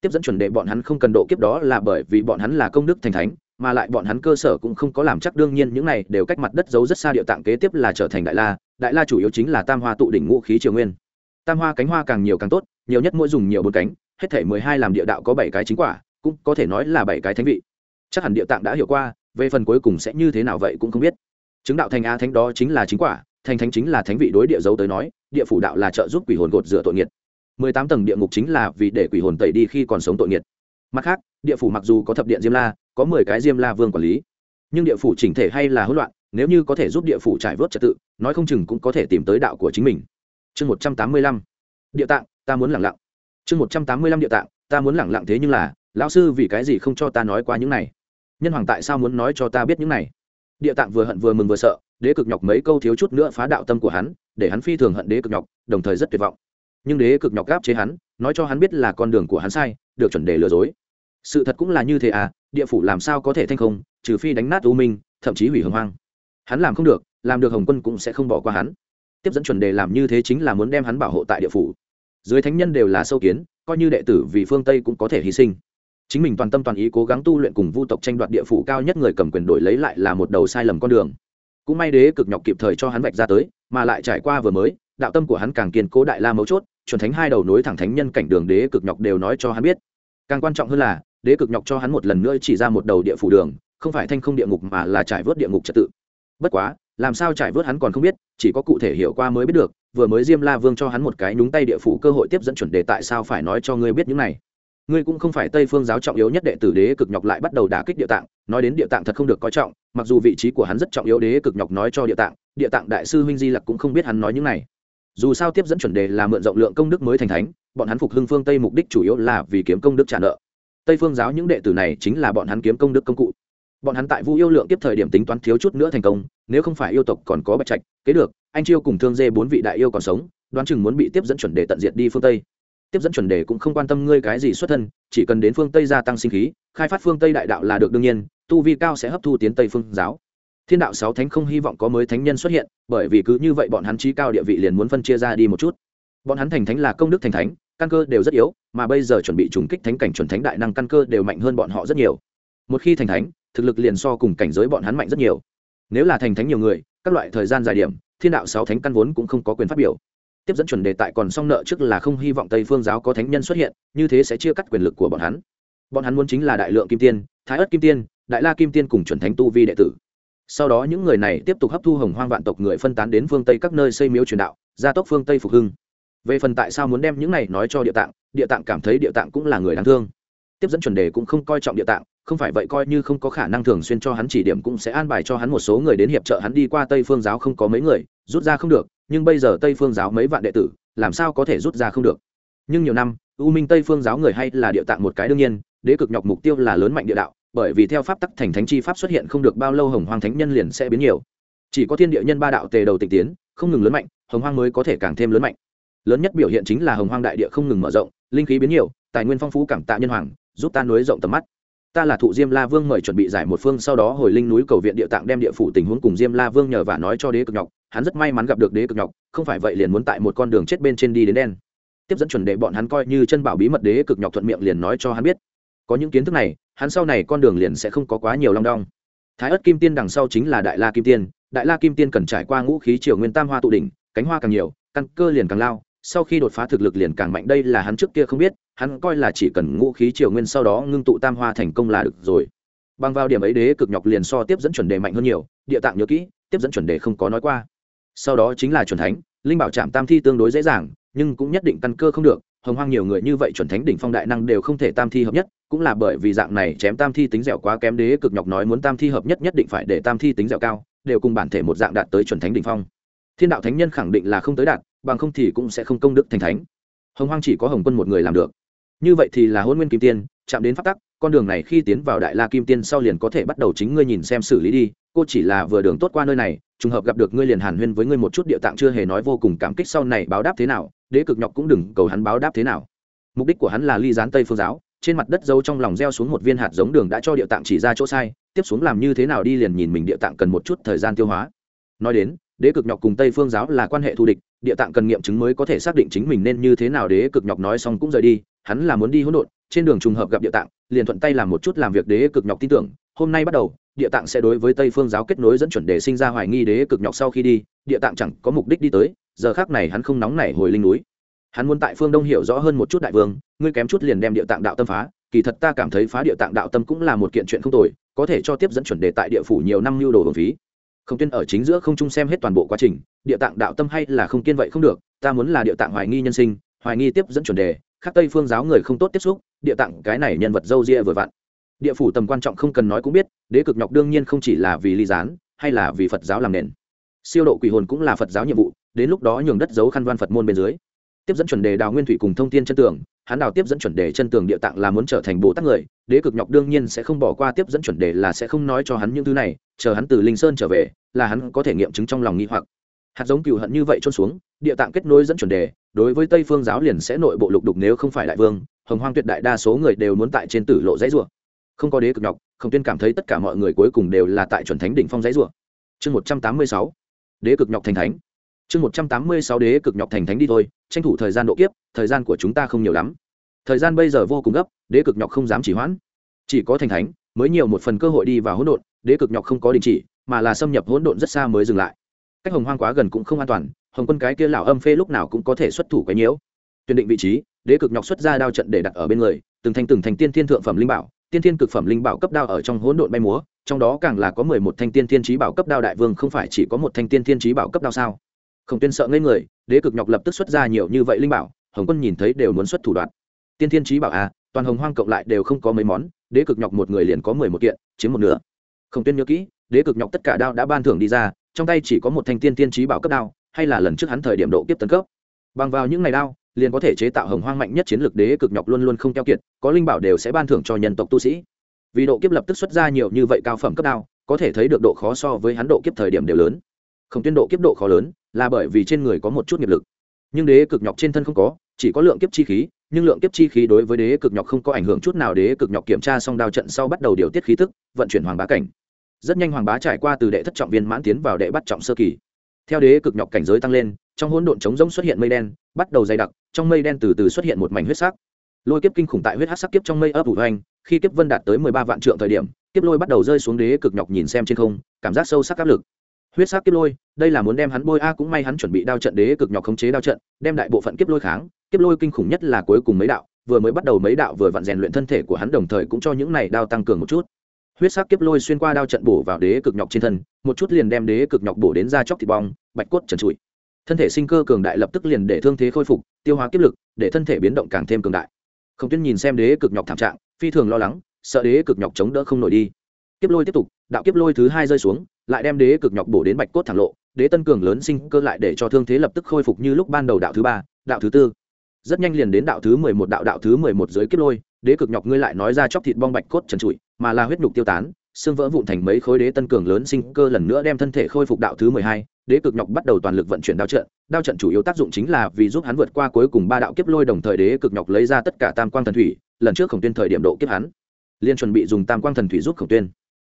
tiếp dẫn chuẩn đệ bọn hắn không cần độ kiếp đó là bởi vì bọn hắn là công đức thành thánh mà lại bọn hắn cơ sở cũng không có làm chắc đương nhiên những này đều cách mặt đất giấu rất xa địa tạng kế tiếp là trở thành đại la đại la chủ yếu chính là tam hoa tụ đỉnh ngũ khí triều nguyên. Tam hoa cánh hoa càng nhiều càng tốt, nhiều nhất mỗi dùng nhiều bốn cánh, hết thể mười hai làm địa đạo có bảy cái chính quả, cũng có thể nói là bảy cái thánh vị. Chắc hẳn địa tạng đã hiểu qua, về phần cuối cùng sẽ như thế nào vậy cũng không biết. Chứng đạo thành a thánh đó chính là chính quả, thành thánh chính là thánh vị đối địa dấu tới nói, địa phủ đạo là trợ giúp quỷ hồn gột rửa tội nghiệt. Mười tám tầng địa ngục chính là vì để quỷ hồn tẩy đi khi còn sống tội nghiệt. Mặt khác, địa phủ mặc dù có thập điện diêm la có mười cái diêm la vương quản lý. Nhưng địa phủ chỉnh thể hay là hỗn loạn, nếu như có thể giúp địa phủ trải vớt trật tự, nói không chừng cũng có thể tìm tới đạo của chính mình. Chương một trăm tám mươi lăm. Địa tạng, ta muốn lẳng lặng. Chương một trăm tám mươi lăm địa tạng, ta muốn lẳng lặng thế nhưng là, lão sư vì cái gì không cho ta nói qua những này? Nhân hoàng tại sao muốn nói cho ta biết những này? Địa tạng vừa hận vừa mừng vừa sợ, đế cực nhọc mấy câu thiếu chút nữa phá đạo tâm của hắn, để hắn phi thường hận đế cực nhọc, đồng thời rất tuyệt vọng. Nhưng đế cực nhọc gáp chế hắn, nói cho hắn biết là con đường của hắn sai, được chuẩn đề lừa dối. Sự thật cũng là như thế à địa phủ làm sao có thể thanh không, trừ phi đánh nát u minh, thậm chí hủy hồng hoang. Hắn làm không được, làm được hồng quân cũng sẽ không bỏ qua hắn. Tiếp dẫn chuẩn đề làm như thế chính là muốn đem hắn bảo hộ tại địa phủ. Dưới thánh nhân đều là sâu kiến, coi như đệ tử vì phương tây cũng có thể hy sinh. Chính mình toàn tâm toàn ý cố gắng tu luyện cùng vu tộc tranh đoạt địa phủ cao nhất người cầm quyền đổi lấy lại là một đầu sai lầm con đường. Cũng may đế cực nhọc kịp thời cho hắn vạch ra tới, mà lại trải qua vừa mới, đạo tâm của hắn càng kiên cố đại la mấu chốt, chuẩn thánh hai đầu nối thẳng thánh nhân cảnh đường đế cực nhọc đều nói cho hắn biết. Càng quan trọng hơn là đế cực nhọc cho hắn một lần nữa chỉ ra một đầu địa phủ đường, không phải thanh không địa ngục mà là trải vớt địa ngục trật tự. Bất quá, làm sao trải vớt hắn còn không biết, chỉ có cụ thể hiểu qua mới biết được, vừa mới diêm la vương cho hắn một cái nhúng tay địa phủ cơ hội tiếp dẫn chuẩn đề tại sao phải nói cho ngươi biết những này. Ngươi cũng không phải tây phương giáo trọng yếu nhất đệ tử đế cực nhọc lại bắt đầu đả kích địa tạng, nói đến địa tạng thật không được coi trọng, mặc dù vị trí của hắn rất trọng yếu đế cực nhọc nói cho địa tạng địa tạng đại sư huynh di lặc cũng không biết hắn nói những này. Dù sao tiếp dẫn chuẩn đề là mượn rộng lượng công đức mới thành thánh, bọn hắn phục hưng phương tây mục đích chủ yếu là vì kiếm công đức trả nợ tây phương giáo những đệ tử này chính là bọn hắn kiếm công đức công cụ. Bọn hắn tại vu yêu lượng tiếp thời điểm tính toán thiếu chút nữa thành công, nếu không phải yêu tộc còn có bạch trạch, kế được, anh chiêu cùng thương dê bốn vị đại yêu còn sống, đoán chừng muốn bị tiếp dẫn chuẩn đề tận diệt đi phương tây. Tiếp dẫn chuẩn đề cũng không quan tâm ngươi cái gì xuất thân, chỉ cần đến phương tây gia tăng sinh khí, khai phát phương tây đại đạo là được đương nhiên, tu vi cao sẽ hấp thu tiến tây phương giáo. Thiên đạo sáu thánh không hy vọng có mới thánh nhân xuất hiện, bởi vì cứ như vậy bọn hắn trí cao địa vị liền muốn phân chia ra đi một chút. Bọn hắn thành thánh là công đức thành thánh, căn cơ đều rất yếu mà bây giờ chuẩn bị trùng kích thánh cảnh chuẩn thánh đại năng căn cơ đều mạnh hơn bọn họ rất nhiều. Một khi thành thánh, thực lực liền so cùng cảnh giới bọn hắn mạnh rất nhiều. Nếu là thành thánh nhiều người, các loại thời gian dài điểm, thiên đạo sáu thánh căn vốn cũng không có quyền phát biểu. Tiếp dẫn chuẩn đề tại còn song nợ trước là không hy vọng tây phương giáo có thánh nhân xuất hiện, như thế sẽ chia cắt quyền lực của bọn hắn. Bọn hắn muốn chính là đại lượng kim tiên, thái ất kim tiên, đại la kim tiên cùng chuẩn thánh tu vi đệ tử. Sau đó những người này tiếp tục hấp thu hồng hoang vạn tộc người phân tán đến phương tây các nơi xây miếu truyền đạo, gia tốc phương tây phục hưng. Về phần tại sao muốn đem những này nói cho địa tạng địa tạng cảm thấy địa tạng cũng là người đáng thương. Tiếp dẫn chuẩn đề cũng không coi trọng địa tạng, không phải vậy coi như không có khả năng thường xuyên cho hắn chỉ điểm cũng sẽ an bài cho hắn một số người đến hiệp trợ hắn đi qua tây phương giáo không có mấy người, rút ra không được, nhưng bây giờ tây phương giáo mấy vạn đệ tử, làm sao có thể rút ra không được? Nhưng nhiều năm, u minh tây phương giáo người hay là địa tạng một cái đương nhiên, đế cực nhọc mục tiêu là lớn mạnh địa đạo, bởi vì theo pháp tắc thành thánh chi pháp xuất hiện không được bao lâu hồng hoang thánh nhân liền sẽ biến nhiều. Chỉ có thiên địa nhân ba đạo tề đầu tịch tiến, không ngừng lớn mạnh, hồng hoang mới có thể càng thêm lớn mạnh lớn nhất biểu hiện chính là hồng hoang đại địa không ngừng mở rộng, linh khí biến nhiều, tài nguyên phong phú cảm tạ nhân hoàng, giúp ta nối rộng tầm mắt. Ta là thụ diêm la vương mời chuẩn bị giải một phương, sau đó hồi linh núi cầu viện địa tạng đem địa phủ tình huống cùng diêm la vương nhờ và nói cho đế cực nhọc. Hắn rất may mắn gặp được đế cực nhọc, không phải vậy liền muốn tại một con đường chết bên trên đi đến đen. Tiếp dẫn chuẩn đệ bọn hắn coi như chân bảo bí mật đế cực nhọc thuận miệng liền nói cho hắn biết. Có những kiến thức này, hắn sau này con đường liền sẽ không có quá nhiều long đong. Thái ất kim tiên đằng sau chính là đại la kim tiên. Đại la kim tiên cần trải qua ngũ khí triều nguyên tam hoa tụ đỉnh, cánh hoa càng nhiều, căn cơ liền càng lao sau khi đột phá thực lực liền càng mạnh, đây là hắn trước kia không biết, hắn coi là chỉ cần ngũ khí triều nguyên sau đó ngưng tụ tam hoa thành công là được rồi. Bằng vào điểm ấy đế cực nhọc liền so tiếp dẫn chuẩn đề mạnh hơn nhiều, địa tạng nhớ kỹ, tiếp dẫn chuẩn đề không có nói qua. Sau đó chính là chuẩn thánh, linh bảo trạm tam thi tương đối dễ dàng, nhưng cũng nhất định căn cơ không được, hồng hoang nhiều người như vậy chuẩn thánh đỉnh phong đại năng đều không thể tam thi hợp nhất, cũng là bởi vì dạng này chém tam thi tính dẻo quá kém đế cực nhọc nói muốn tam thi hợp nhất nhất định phải để tam thi tính dẻo cao, đều cùng bản thể một dạng đạt tới chuẩn thánh đỉnh phong. Thiên đạo thánh nhân khẳng định là không tới đạt bằng không thì cũng sẽ không công đức thành thánh. Hồng hoang chỉ có hồng quân một người làm được. Như vậy thì là hôn nguyên kim tiên, chạm đến phát tắc, con đường này khi tiến vào đại la kim tiên sau liền có thể bắt đầu chính ngươi nhìn xem xử lý đi. Cô chỉ là vừa đường tốt qua nơi này, trùng hợp gặp được ngươi liền hàn huyên với ngươi một chút địa tạng chưa hề nói vô cùng cảm kích sau này báo đáp thế nào, đế cực nhọc cũng đừng cầu hắn báo đáp thế nào. Mục đích của hắn là ly gián tây phương giáo, trên mặt đất dâu trong lòng gieo xuống một viên hạt giống đường đã cho địa tạng chỉ ra chỗ sai, tiếp xuống làm như thế nào đi liền nhìn mình địa tạng cần một chút thời gian tiêu hóa. Nói đến, đế cực nhọc cùng tây phương giáo là quan hệ thù địch địa tạng cần nghiệm chứng mới có thể xác định chính mình nên như thế nào đế cực nhọc nói xong cũng rời đi, hắn là muốn đi hỗn độn, trên đường trùng hợp gặp địa tạng, liền thuận tay làm một chút làm việc đế cực nhọc tin tưởng, hôm nay bắt đầu, địa tạng sẽ đối với tây phương giáo kết nối dẫn chuẩn đề sinh ra hoài nghi đế cực nhọc sau khi đi, địa tạng chẳng có mục đích đi tới, giờ khác này hắn không nóng nảy hồi linh núi. Hắn muốn tại phương đông hiểu rõ hơn một chút đại vương, ngươi kém chút liền đem địa tạng đạo tâm phá, kỳ thật ta cảm thấy phá địa tạng đạo tâm cũng là một kiện chuyện không tồi, có thể cho tiếp dẫn chuẩn đề tại địa phủ nhiều năm lưu đồ hồn phí không tiên ở chính giữa không trung xem hết toàn bộ quá trình, địa tạng đạo tâm hay là không kiên vậy không được, ta muốn là địa tạng hoài nghi nhân sinh, hoài nghi tiếp dẫn chuẩn đề, khác tây phương giáo người không tốt tiếp xúc, địa tạng cái này nhân vật dâu ria vừa vặn. Địa phủ tầm quan trọng không cần nói cũng biết, đế cực nhọc đương nhiên không chỉ là vì ly gián, hay là vì phật giáo làm nền. Siêu độ quỷ hồn cũng là phật giáo nhiệm vụ, đến lúc đó nhường đất giấu khăn văn phật môn bên dưới tiếp dẫn chuẩn đề đào nguyên thủy cùng thông tin chân tường, hắn đào tiếp dẫn chuẩn đề chân tường địa tạng là muốn trở thành bồ tát người, đế cực nhọc đương nhiên sẽ không bỏ qua tiếp dẫn chuẩn đề là sẽ không nói cho hắn những thứ này, chờ hắn từ linh sơn trở về, là hắn có thể nghiệm chứng trong lòng nghi hoặc. Hạt giống cựu hận như vậy trôn xuống, địa tạng kết nối dẫn chuẩn đề, đối với tây phương giáo liền sẽ nội bộ lục đục nếu không phải đại vương, hồng hoang tuyệt đại đa số người đều muốn tại trên tử lộ dãy rùa. Không có đế cực nhọc không tuyên cảm thấy tất cả mọi người cuối cùng đều là tại chuẩn thánh đỉnh phong dãy rùa. Chương một trăm tám mươi sáu, đế cực nhọc thành thánh chương một trăm tám mươi sáu đế cực nhọc thành thánh đi thôi, tranh thủ thời gian độ kiếp, thời gian của chúng ta không nhiều lắm. Thời gian bây giờ vô cùng gấp, đế cực nhọc không dám chỉ hoãn. Chỉ có thành thánh, mới nhiều một phần cơ hội đi vào hỗn độn, đế cực nhọc không có đình chỉ, mà là xâm nhập hỗn độn rất xa mới dừng lại. Cách hồng hoang quá gần cũng không an toàn, hồng quân cái kia lão âm phê lúc nào cũng có thể xuất thủ cái nhiễu. Tuyển định vị trí, đế cực nhọc xuất ra đao trận để đặt ở bên người, từng thành từng thành tiên thiên thượng phẩm linh bảo, tiên thiên cực phẩm linh bảo cấp đao ở trong hỗn độn bay múa, trong đó càng là có mười một thanh tiên thiên trí bảo cấp đao đại vương, không phải chỉ có một thanh tiên thiên trí bảo cấp đao sao? Không tiên sợ ngây người, đế cực nhọc lập tức xuất ra nhiều như vậy linh bảo, hồng quân nhìn thấy đều muốn xuất thủ đoạn. Tiên thiên trí bảo à toàn hồng hoang cộng lại đều không có mấy món, đế cực nhọc một người liền có mười một kiện, chiếm một nửa. Không tiên nhớ kỹ, đế cực nhọc tất cả đao đã ban thưởng đi ra, trong tay chỉ có một thanh tiên tiên trí bảo cấp đao, hay là lần trước hắn thời điểm độ kiếp tấn cấp. Bằng vào những ngày đao, liền có thể chế tạo hồng hoang mạnh nhất chiến lược đế cực nhọc luôn luôn không keo kiệt, có linh bảo đều sẽ ban thưởng cho nhân tộc tu sĩ. Vì độ kiếp lập tức xuất ra nhiều như vậy cao phẩm cấp đao, có thể thấy được độ khó so với hắn độ kiếp thời điểm đều lớn không tuyên độ kiếp độ khó lớn, là bởi vì trên người có một chút nghiệp lực. Nhưng đế cực nhọc trên thân không có, chỉ có lượng kiếp chi khí, nhưng lượng kiếp chi khí đối với đế cực nhọc không có ảnh hưởng chút nào. Đế cực nhọc kiểm tra xong đao trận sau bắt đầu điều tiết khí tức, vận chuyển hoàng bá cảnh. Rất nhanh hoàng bá trải qua từ đệ thất trọng viên mãn tiến vào đệ bắt trọng sơ kỳ. Theo đế cực nhọc cảnh giới tăng lên, trong hỗn độn trống rỗng xuất hiện mây đen, bắt đầu dày đặc, trong mây đen từ từ xuất hiện một mảnh huyết sắc. Lôi kiếp kinh khủng tại huyết hát sắc kiếp trong mây ấp ủ hoành, khi kiếp vân đạt tới mười ba vạn trượng thời điểm, kiếp lôi bắt đầu rơi xuống đế cực nhọc nhìn xem trên không, cảm giác sâu sắc áp lực huyết sắc kiếp lôi, đây là muốn đem hắn bôi a, cũng may hắn chuẩn bị đao trận đế cực nhọc khống chế đao trận, đem đại bộ phận kiếp lôi kháng. Kiếp lôi kinh khủng nhất là cuối cùng mấy đạo, vừa mới bắt đầu mấy đạo vừa vặn rèn luyện thân thể của hắn đồng thời cũng cho những này đao tăng cường một chút. Huyết sắc kiếp lôi xuyên qua đao trận bổ vào đế cực nhọc trên thân, một chút liền đem đế cực nhọc bổ đến ra chóc thịt bong, bạch cốt trần trụi. Thân thể sinh cơ cường đại lập tức liền để thương thế khôi phục, tiêu hóa kiếp lực, để thân thể biến động càng thêm cường đại. Không tuyên nhìn xem đế cực nhọc thảm trạng, phi thường lo lắng, sợ đế cực nhọc chống đỡ không nổi đi kiếp lôi tiếp tục, đạo kiếp lôi thứ hai rơi xuống, lại đem đế cực nhọc bổ đến bạch cốt thẳng lộ, đế tân cường lớn sinh cơ lại để cho thương thế lập tức khôi phục như lúc ban đầu đạo thứ ba, đạo thứ tư. Rất nhanh liền đến đạo thứ mười một đạo đạo thứ mười một dưới kiếp lôi, đế cực nhọc ngươi lại nói ra chóc thịt bong bạch cốt trần trụi, mà là huyết nhục tiêu tán, xương vỡ vụn thành mấy khối đế tân cường lớn sinh cơ lần nữa đem thân thể khôi phục đạo thứ mười hai, đế cực nhọc bắt đầu toàn lực vận chuyển đao trận đao trận chủ yếu tác dụng chính là vì giúp hắn vượt qua cuối cùng ba đạo kiếp lôi đồng thời đế cực nhọc lấy ra tất cả tam quang thần thủy, lần trước khổng tuyên thời điểm độ kiếp hắn liên chuẩn bị dùng tam quang thần thủy giúp khổng tuyên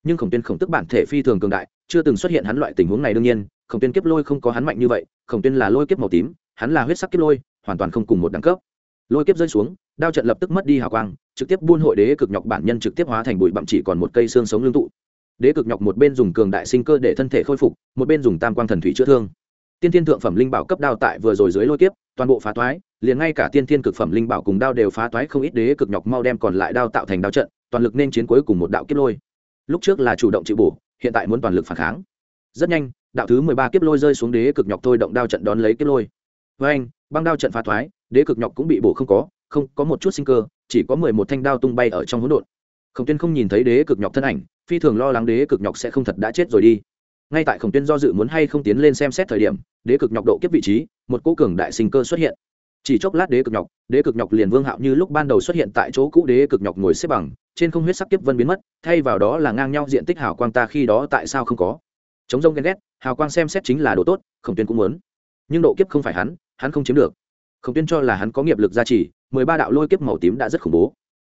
nhưng khổng tuyên khổng tức bản thể phi thường cường đại, chưa từng xuất hiện hắn loại tình huống này đương nhiên, khổng tuyên kiếp lôi không có hắn mạnh như vậy, khổng tuyên là lôi kiếp màu tím, hắn là huyết sắc kiếp lôi, hoàn toàn không cùng một đẳng cấp. Lôi kiếp rơi xuống, đao trận lập tức mất đi hào quang, trực tiếp buôn hội đế cực nhọc bản nhân trực tiếp hóa thành bụi bặm chỉ còn một cây xương sống lương tụ. Đế cực nhọc một bên dùng cường đại sinh cơ để thân thể khôi phục, một bên dùng tam quang thần thủy chữa thương. Tiên thiên thượng phẩm linh bảo cấp đao tại vừa rồi dưới lôi kiếp, toàn bộ phá toái, liền ngay cả tiên thiên cực phẩm linh bảo cùng đao đều phá toái, không ít đế cực nhọc mau đem còn lại đao tạo thành đao trận, toàn lực nên chiến cuối cùng một đạo kiếp lôi lúc trước là chủ động chịu bổ, hiện tại muốn toàn lực phản kháng. Rất nhanh, đạo thứ mười ba kiếp lôi rơi xuống đế cực nhọc thôi động đao trận đón lấy kiếp lôi. Với anh, băng đao trận phá thoái, đế cực nhọc cũng bị bổ không có không, có một chút sinh cơ, chỉ có mười một thanh đao tung bay ở trong hỗn độn. Khổng tuyên không nhìn thấy đế cực nhọc thân ảnh, phi thường lo lắng đế cực nhọc sẽ không thật đã chết rồi đi. Ngay tại khổng tuyên do dự muốn hay không tiến lên xem xét thời điểm, đế cực nhọc độ kiếp vị trí, một cỗ cường đại sinh cơ xuất hiện. Chỉ chốc lát đế cực nhọc, đế cực nhọc liền vương hạo như lúc ban đầu xuất hiện tại chỗ cũ đế cực nhọc ngồi xếp bằng trên không huyết sắc kiếp vân biến mất, thay vào đó là ngang nhau diện tích hào quang ta khi đó tại sao không có? Chống rông ghen ghét, hào quang xem xét chính là đồ tốt, khổng tuyên cũng muốn. Nhưng độ kiếp không phải hắn hắn không chiếm được. Khổng tuyên cho là hắn có nghiệp lực gia trì, mười ba đạo lôi kiếp màu tím đã rất khủng bố.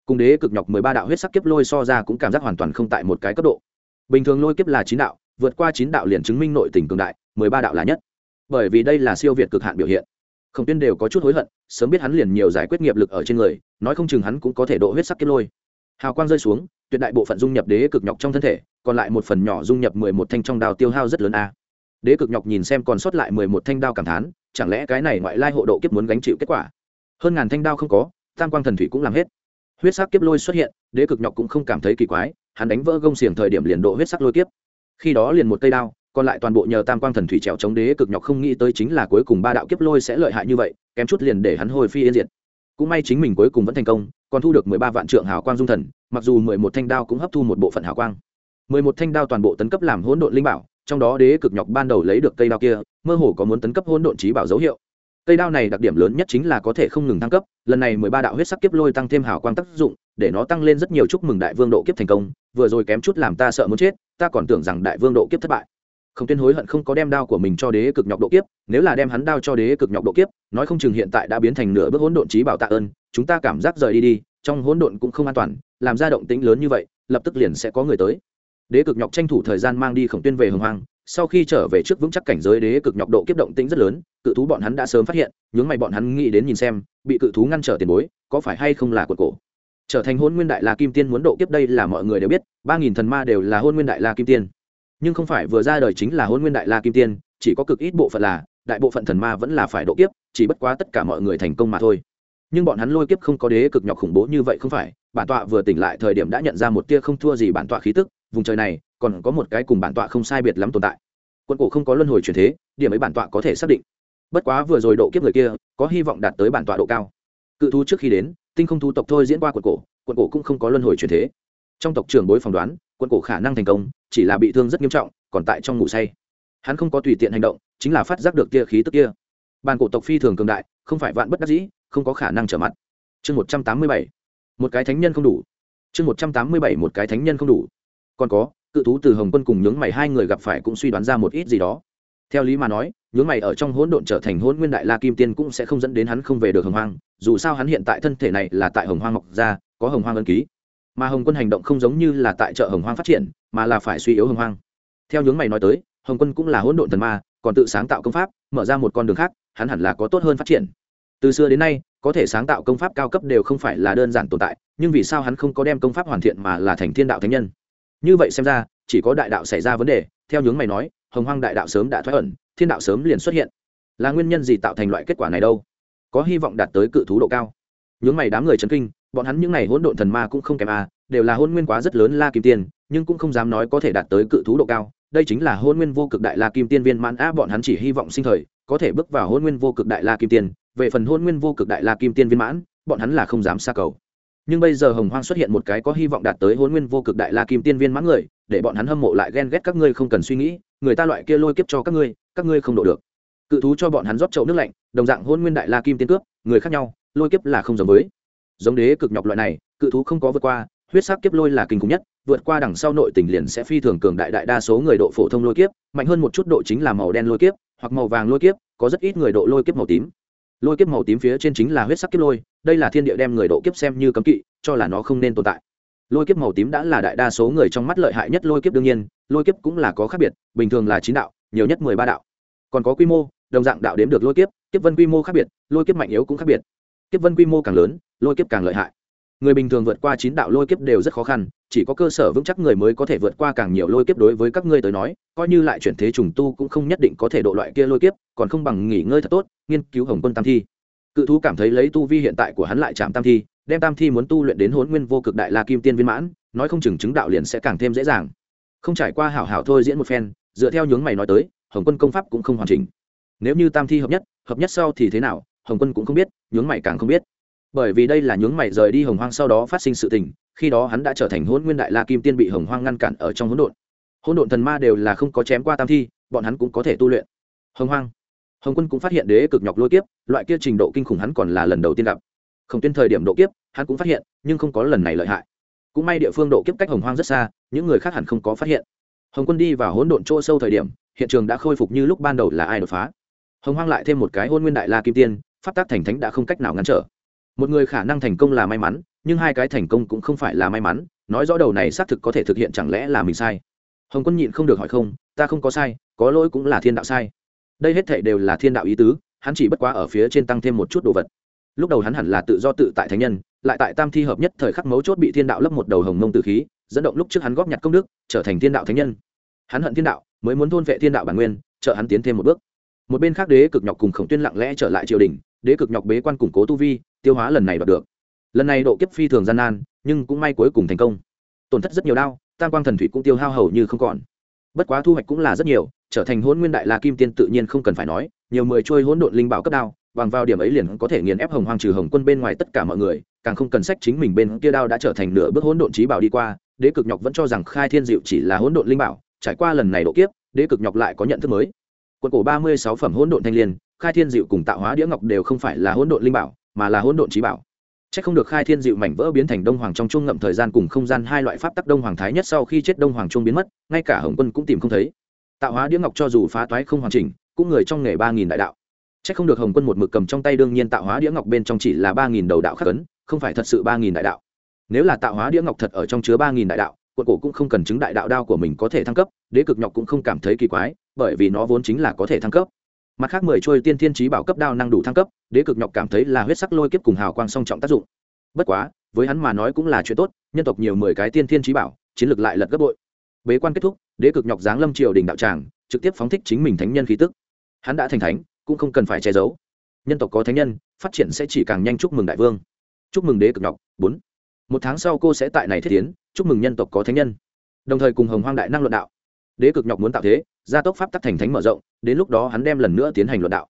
Cùng đế cực nhọc mười ba đạo huyết sắc kiếp lôi so ra cũng cảm giác hoàn toàn không tại một cái cấp độ. Bình thường lôi kiếp là chín đạo, vượt qua chín đạo liền chứng minh nội tình cường đại, mười ba đạo là nhất. Bởi vì đây là siêu việt cực hạn biểu hiện. Khổng tuyên đều có chút hối hận, sớm biết hắn liền nhiều giải quyết nghiệp lực ở trên người, nói không chừng hắn cũng có thể độ huyết sắc kiếp lôi hào quang rơi xuống, tuyệt đại bộ phận dung nhập đế cực nhọc trong thân thể, còn lại một phần nhỏ dung nhập mười một thanh trong đào tiêu hao rất lớn a. Đế cực nhọc nhìn xem còn sót lại mười một thanh đao cảm thán, chẳng lẽ cái này ngoại lai hộ độ kiếp muốn gánh chịu kết quả? Hơn ngàn thanh đao không có, tam quang thần thủy cũng làm hết. Huyết sắc kiếp lôi xuất hiện, đế cực nhọc cũng không cảm thấy kỳ quái, hắn đánh vỡ gông xiềng thời điểm liền độ huyết sắc lôi kiếp. Khi đó liền một cây đao, còn lại toàn bộ nhờ tam quang thần thủy trèo chống đế cực nhọc không nghĩ tới chính là cuối cùng ba đạo kiếp lôi sẽ lợi hại như vậy, kém chút liền để hắn hồi phi yên diệt. Cũng may chính mình cuối cùng vẫn thành công còn thu được mười ba vạn trượng hào quang dung thần, mặc dù mười một thanh đao cũng hấp thu một bộ phận hào quang. Mười một thanh đao toàn bộ tấn cấp làm hỗn độn linh bảo, trong đó đế cực nhọc ban đầu lấy được cây đao kia, mơ hồ có muốn tấn cấp hỗn độn trí bảo dấu hiệu. Cây đao này đặc điểm lớn nhất chính là có thể không ngừng thăng cấp, lần này mười ba đạo huyết sắc kiếp lôi tăng thêm hào quang tác dụng, để nó tăng lên rất nhiều chúc mừng đại vương độ kiếp thành công, vừa rồi kém chút làm ta sợ muốn chết, ta còn tưởng rằng đại vương độ kiếp thất bại không tuyên hối hận không có đem đao của mình cho đế cực nhọc độ kiếp, nếu là đem hắn đao cho đế cực nhọc độ kiếp, nói không chừng hiện tại đã biến thành nửa bước hỗn độn trí bảo tạ ơn, chúng ta cảm giác rời đi đi, trong hỗn độn cũng không an toàn, làm ra động tĩnh lớn như vậy, lập tức liền sẽ có người tới. Đế cực nhọc tranh thủ thời gian mang đi khổng tuyên về hồng hoang, sau khi trở về trước vững chắc cảnh giới đế cực nhọc độ kiếp động tĩnh rất lớn, cự thú bọn hắn đã sớm phát hiện, nhướng mày bọn hắn nghĩ đến nhìn xem, bị cự thú ngăn trở tiền bối, có phải hay không là quật cổ? Trở thành hôn nguyên đại la kim tiên muốn độ kiếp đây là mọi người đều biết, ba nghìn thần ma đều là hôn nguyên đại la kim tiên nhưng không phải vừa ra đời chính là hôn nguyên đại la kim tiên, chỉ có cực ít bộ phận là, đại bộ phận thần ma vẫn là phải độ kiếp, chỉ bất quá tất cả mọi người thành công mà thôi. Nhưng bọn hắn lôi kiếp không có đế cực nhọc khủng bố như vậy không phải, bản tọa vừa tỉnh lại thời điểm đã nhận ra một tia không thua gì bản tọa khí tức, vùng trời này, còn có một cái cùng bản tọa không sai biệt lắm tồn tại. Quân cổ không có luân hồi truyền thế, điểm ấy bản tọa có thể xác định. Bất quá vừa rồi độ kiếp người kia, có hy vọng đạt tới bản tọa độ cao. Cự thú trước khi đến, tinh không thú tộc thôi diễn qua quận cổ quận cổ cũng không có luân hồi truyền thế trong tộc trưởng bối phỏng đoán quân cổ khả năng thành công, chỉ là bị thương rất nghiêm trọng, còn tại trong ngủ say. Hắn không có tùy tiện hành động, chính là phát giác được kia khí tức kia. Bàn cổ tộc phi thường cường đại, không phải vạn bất đắc dĩ, không có khả năng trở mặt. Chương một trăm tám mươi bảy. Một cái thánh nhân không đủ. Chương một trăm tám mươi bảy, một cái thánh nhân không đủ. Còn có, cự thú từ hồng quân cùng nhướng mày hai người gặp phải cũng suy đoán ra một ít gì đó. Theo lý mà nói, nhướng mày ở trong hỗn độn trở thành hỗn nguyên đại la kim tiên cũng sẽ không dẫn đến hắn không về được hồng hoang, dù sao hắn hiện tại thân thể này là tại hồng hoang ngọc gia, có hồng hoang ân ký mà hồng quân hành động không giống như là tại chợ hồng hoang phát triển, mà là phải suy yếu hồng hoang. Theo nhướng mày nói tới, hồng quân cũng là hỗn độn thần ma, còn tự sáng tạo công pháp, mở ra một con đường khác, hắn hẳn là có tốt hơn phát triển. Từ xưa đến nay, có thể sáng tạo công pháp cao cấp đều không phải là đơn giản tồn tại, nhưng vì sao hắn không có đem công pháp hoàn thiện mà là thành thiên đạo thánh nhân? Như vậy xem ra, chỉ có đại đạo xảy ra vấn đề, theo nhướng mày nói, hồng hoang đại đạo sớm đã thoái ẩn, thiên đạo sớm liền xuất hiện. Là nguyên nhân gì tạo thành loại kết quả này đâu? Có hy vọng đạt tới cự thú độ cao nhướng mày đám người chấn kinh, bọn hắn những n à y hỗn độn thần ma cũng không kém à đều là hôn nguyên quá rất lớn la kim tiên, nhưng cũng không dám nói có thể đạt tới cự thú độ cao. Đây chính là hôn nguyên vô cực đại la kim tiên viên mãn a bọn hắn chỉ hy vọng sinh thời có thể bước vào hôn nguyên vô cực đại la kim tiên. Về phần hôn nguyên vô cực đại la kim tiên viên mãn, bọn hắn là không dám xa cầu. Nhưng bây giờ hồng hoang xuất hiện một cái có hy vọng đạt tới hôn nguyên vô cực đại la kim tiên viên mãn người, để bọn hắn hâm mộ lại ghen ghét các ngươi không cần suy nghĩ, người ta loại kia lôi kiếp cho các ngươi các ngươi không độ được. Cự thú cho bọn hắn rót chậu nước lạnh, đồng dạng hôn nguyên đại la kim tiên cướp, người khác nhau lôi kiếp là không giống với. Giống đế cực nhọc loại này, cự thú không có vượt qua, huyết sắc kiếp lôi là kinh khủng nhất, vượt qua đằng sau nội tình liền sẽ phi thường cường đại đại đa số người độ phổ thông lôi kiếp, mạnh hơn một chút độ chính là màu đen lôi kiếp, hoặc màu vàng lôi kiếp, có rất ít người độ lôi kiếp màu tím. Lôi kiếp màu tím phía trên chính là huyết sắc kiếp lôi, đây là thiên địa đem người độ kiếp xem như cấm kỵ, cho là nó không nên tồn tại. Lôi kiếp màu tím đã là đại đa số người trong mắt lợi hại nhất lôi kiếp đương nhiên, lôi kiếp cũng là có khác biệt, bình thường là chín đạo, nhiều nhất mười ba đạo. Còn có quy mô, đồng dạng đạo đếm được lôi kiếp kiếp vân quy mô khác biệt, lôi kiếp mạnh yếu cũng khác biệt kiếp vân quy mô càng lớn, lôi kiếp càng lợi hại. Người bình thường vượt qua chín đạo lôi kiếp đều rất khó khăn, chỉ có cơ sở vững chắc người mới có thể vượt qua càng nhiều lôi kiếp đối với các ngươi tới nói, coi như lại chuyển thế trùng tu cũng không nhất định có thể độ loại kia lôi kiếp, còn không bằng nghỉ ngơi thật tốt, nghiên cứu hồng quân tam thi. Cự thú cảm thấy lấy tu vi hiện tại của hắn lại chạm tam thi, đem tam thi muốn tu luyện đến hốn nguyên vô cực đại la kim tiên viên mãn, nói không chừng chứng đạo liền sẽ càng thêm dễ dàng. Không trải qua hảo hảo thôi diễn một phen, dựa theo nhướng mày nói tới, hồng quân công pháp cũng không hoàn chỉnh. Nếu như tam thi hợp nhất hợp nhất sau thì thế nào hồng quân cũng không biết, nhướng mày càng không biết. Bởi vì đây là nhướng mày rời đi hồng hoang sau đó phát sinh sự tình, khi đó hắn đã trở thành hôn nguyên đại la kim tiên bị hồng hoang ngăn cản ở trong hỗn độn. Hỗn độn thần ma đều là không có chém qua tam thi, bọn hắn cũng có thể tu luyện. Hồng hoang. Hồng quân cũng phát hiện đế cực nhọc lôi kiếp, loại kia trình độ kinh khủng hắn còn là lần đầu tiên gặp. Không tuyên thời điểm độ kiếp, hắn cũng phát hiện, nhưng không có lần này lợi hại. Cũng may địa phương độ kiếp cách hồng hoang rất xa, những người khác hẳn không có phát hiện. Hồng quân đi vào hỗn độn chỗ sâu thời điểm, hiện trường đã khôi phục như lúc ban đầu là ai đột phá. Hồng hoang lại thêm một cái hôn nguyên đại la kim tiên pháp tác thành thánh đã không cách nào ngăn trở. Một người khả năng thành công là may mắn, nhưng hai cái thành công cũng không phải là may mắn, nói rõ đầu này xác thực có thể thực hiện chẳng lẽ là mình sai? Hồng quân nhịn không được hỏi không, ta không có sai, có lỗi cũng là thiên đạo sai. Đây hết thệ đều là thiên đạo ý tứ, hắn chỉ bất quá ở phía trên tăng thêm một chút đồ vật. Lúc đầu hắn hẳn là tự do tự tại thánh nhân, lại tại tam thi hợp nhất thời khắc mấu chốt bị thiên đạo lấp một đầu hồng mông tử khí, dẫn động lúc trước hắn góp nhặt công đức, trở thành thiên đạo thánh nhân. Hắn hận thiên đạo, mới muốn thôn vệ thiên đạo bản nguyên, trợ hắn tiến thêm một bước một bên khác đế cực nhọc cùng khổng tuyên lặng lẽ trở lại triều đình, đế cực nhọc bế quan củng cố tu vi, tiêu hóa lần này đoạt được. Lần này độ kiếp phi thường gian nan, nhưng cũng may cuối cùng thành công. Tổn thất rất nhiều đao, tam quang thần thủy cũng tiêu hao hầu như không còn. Bất quá thu hoạch cũng là rất nhiều, trở thành hôn nguyên đại la kim tiên tự nhiên không cần phải nói, nhiều mười trôi hỗn độn linh bảo cấp đao, bằng vào điểm ấy liền có thể nghiền ép hồng hoàng trừ hồng quân bên ngoài tất cả mọi người, càng không cần sách chính mình bên kia đao đã trở thành nửa bước hỗn độn trí bảo đi qua, đế cực nhọc vẫn cho rằng khai thiên diệu chỉ là hỗn độn linh bảo, trải qua lần này độ kiếp, đế cực nhọc lại có nhận thức mới quận cổ ba mươi sáu phẩm hỗn độn thanh liên, khai thiên diệu cùng tạo hóa đĩa ngọc đều không phải là hỗn độn linh bảo, mà là hỗn độn trí bảo. Chắc không được khai thiên diệu mảnh vỡ biến thành đông hoàng trong chung ngậm thời gian cùng không gian hai loại pháp tắc đông hoàng thái nhất sau khi chết đông hoàng chung biến mất, ngay cả hồng quân cũng tìm không thấy. Tạo hóa đĩa ngọc cho dù phá toái không hoàn chỉnh, cũng người trong nghề ba nghìn đại đạo. Chắc không được hồng quân một mực cầm trong tay đương nhiên tạo hóa đĩa ngọc bên trong chỉ là ba nghìn đầu đạo khắc ấn, không phải thật sự ba nghìn đại đạo. Nếu là tạo hóa đĩa ngọc thật ở trong chứa ba nghìn đại đạo quận cổ cũng không cần chứng đại đạo đao của mình có thể thăng cấp, đế cực nhọc cũng không cảm thấy kỳ quái, bởi vì nó vốn chính là có thể thăng cấp. Mặt khác mười trôi tiên thiên trí bảo cấp đao năng đủ thăng cấp, đế cực nhọc cảm thấy là huyết sắc lôi kiếp cùng hào quang song trọng tác dụng. Bất quá, với hắn mà nói cũng là chuyện tốt, nhân tộc nhiều mười cái tiên thiên trí bảo, chiến lược lại lật gấp bội. Bế quan kết thúc, đế cực nhọc giáng lâm triều đình đạo tràng, trực tiếp phóng thích chính mình thánh nhân khí tức. Hắn đã thành thánh, cũng không cần phải che giấu. Nhân tộc có thánh nhân, phát triển sẽ chỉ càng nhanh chúc mừng đại vương. Chúc mừng đế cực nhọc. Bốn một tháng sau cô sẽ tại này thiết tiến, chúc mừng nhân tộc có thánh nhân. Đồng thời cùng hồng hoang đại năng luận đạo. Đế cực nhọc muốn tạo thế, gia tốc pháp tắc thành thánh mở rộng, đến lúc đó hắn đem lần nữa tiến hành luận đạo.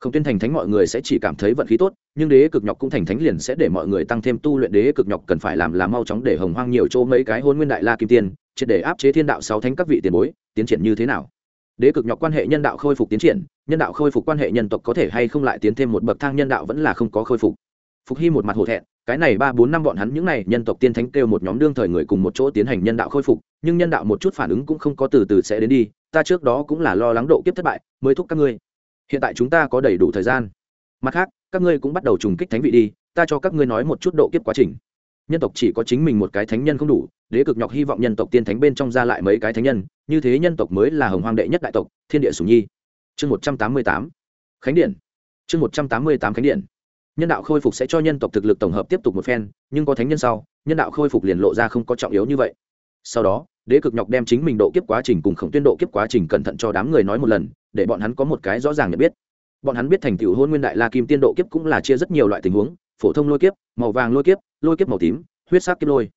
Không tuyên thành thánh mọi người sẽ chỉ cảm thấy vận khí tốt, nhưng đế cực nhọc cũng thành thánh liền sẽ để mọi người tăng thêm tu luyện đế cực nhọc cần phải làm là mau chóng để hồng hoang nhiều chỗ mấy cái hôn nguyên đại la kim tiên, triệt để áp chế thiên đạo sáu thánh các vị tiền bối, tiến triển như thế nào? Đế cực nhọc quan hệ nhân đạo khôi phục tiến triển, nhân đạo khôi phục quan hệ nhân tộc có thể hay không lại tiến thêm một bậc thang nhân đạo vẫn là không có khôi phục. Phục hy một mặt hổ thẹn cái này ba bốn năm bọn hắn những n à y nhân tộc tiên thánh kêu một nhóm đương thời người cùng một chỗ tiến hành nhân đạo khôi phục, nhưng nhân đạo một chút phản ứng cũng không có từ từ sẽ đến đi, ta trước đó cũng là lo lắng độ kiếp thất bại, mới thúc các ngươi. Hiện tại chúng ta có đầy đủ thời gian. Mặt khác, các ngươi cũng bắt đầu trùng kích thánh vị đi, ta cho các ngươi nói một chút độ kiếp quá trình. Nhân tộc chỉ có chính mình một cái thánh nhân không đủ, đế cực nhọc hy vọng nhân tộc tiên thánh bên trong ra lại mấy cái thánh nhân, như thế nhân tộc mới là hồng hoang đệ nhất đại tộc, thiên địa sùng nhi. Chương một trăm tám mươi tám. Khánh điện. Chương một trăm tám mươi tám khánh điện nhân đạo khôi phục sẽ cho nhân tộc thực lực tổng hợp tiếp tục một phen, nhưng có thánh nhân sau, nhân đạo khôi phục liền lộ ra không có trọng yếu như vậy. Sau đó, đế cực nhọc đem chính mình độ kiếp quá trình cùng khổng tuyên độ kiếp quá trình cẩn thận cho đám người nói một lần, để bọn hắn có một cái rõ ràng nhận biết. Bọn hắn biết thành tựu hôn nguyên đại la kim tiên độ kiếp cũng là chia rất nhiều loại tình huống, phổ thông lôi kiếp, màu vàng lôi kiếp lôi kiếp màu tím, huyết sắc kiếp lôi.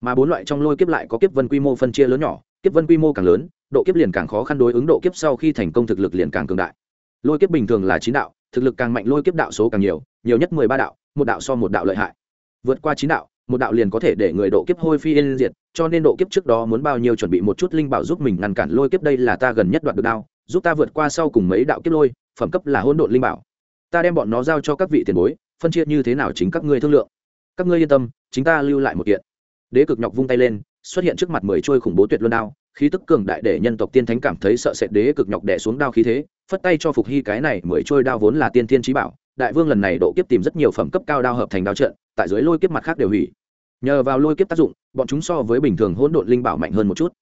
Mà bốn loại trong lôi kiếp lại có kiếp vân quy mô phân chia lớn nhỏ, kiếp vân quy mô càng lớn, độ kiếp liền càng khó khăn đối ứng độ kiếp sau khi thành công thực lực liền càng cường đại. Lôi kiếp bình thường là chín đạo thực lực càng mạnh lôi kiếp đạo số càng nhiều nhiều nhất mười ba đạo, một đạo so một đạo lợi hại. Vượt qua chín đạo, một đạo liền có thể để người độ kiếp hôi phi yên diệt, cho nên độ kiếp trước đó muốn bao nhiêu chuẩn bị một chút linh bảo giúp mình ngăn cản lôi kiếp đây là ta gần nhất đoạt được đao, giúp ta vượt qua sau cùng mấy đạo kiếp lôi, phẩm cấp là hỗn độn linh bảo. Ta đem bọn nó giao cho các vị tiền bối, phân chia như thế nào chính các ngươi thương lượng. Các ngươi yên tâm, chính ta lưu lại một kiện. Đế cực nhọc vung tay lên, xuất hiện trước mặt mười trôi khủng bố tuyệt luân đao khí tức cường đại để nhân tộc tiên thánh cảm thấy sợ sệt đế cực nhọc đẻ xuống đao khí thế, phất tay cho phục hy cái này mười trôi đao vốn là tiên thiên trí bảo, đại vương lần này độ kiếp tìm rất nhiều phẩm cấp cao đao hợp thành đao trận, tại dưới lôi kiếp mặt khác đều hủy. Nhờ vào lôi kiếp tác dụng, bọn chúng so với bình thường hỗn độn linh bảo mạnh hơn một chút.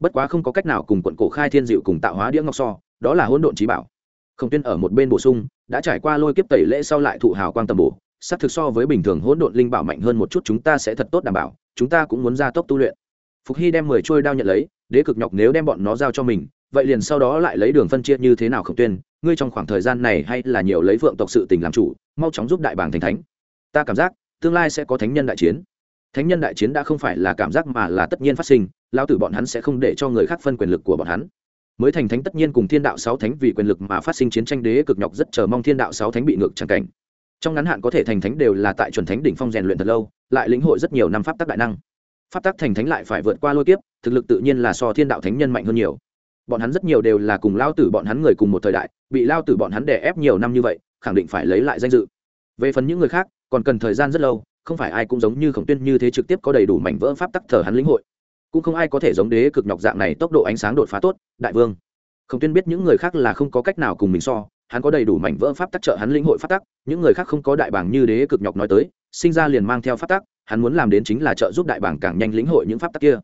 Bất quá không có cách nào cùng quận cổ khai thiên diệu cùng tạo hóa đĩa ngọc so, đó là hỗn độn trí bảo. Không tuyên ở một bên bổ sung, đã trải qua lôi kiếp tẩy lễ sau lại thụ hào quang tầm bổ, xác thực so với bình thường hỗn độn linh bảo mạnh hơn một chút, chúng ta sẽ thật tốt đảm bảo, chúng ta cũng muốn ra tốc tu luyện. Phục hy đem mười trôi đao nhận lấy đế cực nhọc nếu đem bọn nó giao cho mình, vậy liền sau đó lại lấy đường phân chia như thế nào khổng tuyên, ngươi trong khoảng thời gian này hay là nhiều lấy vượng tộc sự tình làm chủ, mau chóng giúp đại bàng thành thánh. Ta cảm giác, tương lai sẽ có thánh nhân đại chiến. Thánh nhân đại chiến đã không phải là cảm giác mà là tất nhiên phát sinh lao tử bọn hắn sẽ không để cho người khác phân quyền lực của bọn hắn. Mới thành thánh tất nhiên cùng thiên đạo sáu thánh vì quyền lực mà phát sinh chiến tranh đế cực nhọc rất chờ mong thiên đạo sáu thánh bị ngược chẳng cảnh. Trong ngắn hạn có thể thành thánh đều là tại chuẩn thánh đỉnh phong rèn luyện thật lâu, lại lĩnh hội rất nhiều năm pháp tắc đại năng pháp tắc thành thánh lại phải vượt qua lôi kiếp, thực lực tự nhiên là so thiên đạo thánh nhân mạnh hơn nhiều. Bọn hắn rất nhiều đều là cùng lao tử bọn hắn người cùng một thời đại, bị lao tử bọn hắn đè ép nhiều năm như vậy, khẳng định phải lấy lại danh dự. Về phần những người khác, còn cần thời gian rất lâu, không phải ai cũng giống như khổng tuyên như thế trực tiếp có đầy đủ mảnh vỡ pháp tắc thờ hắn lĩnh hội. Cũng không ai có thể giống đế cực nhọc dạng này tốc độ ánh sáng đột phá tốt, đại vương. Khổng tuyên biết những người khác là không có cách nào cùng mình so, hắn có đầy đủ mảnh vỡ pháp tắc trợ hắn lĩnh hội pháp tắc, những người khác không có đại bảng như đế cực nhọc nói tới, sinh ra liền mang theo pháp tắc hắn muốn làm đến chính là trợ giúp đại bảng càng nhanh lĩnh hội những pháp tắc kia.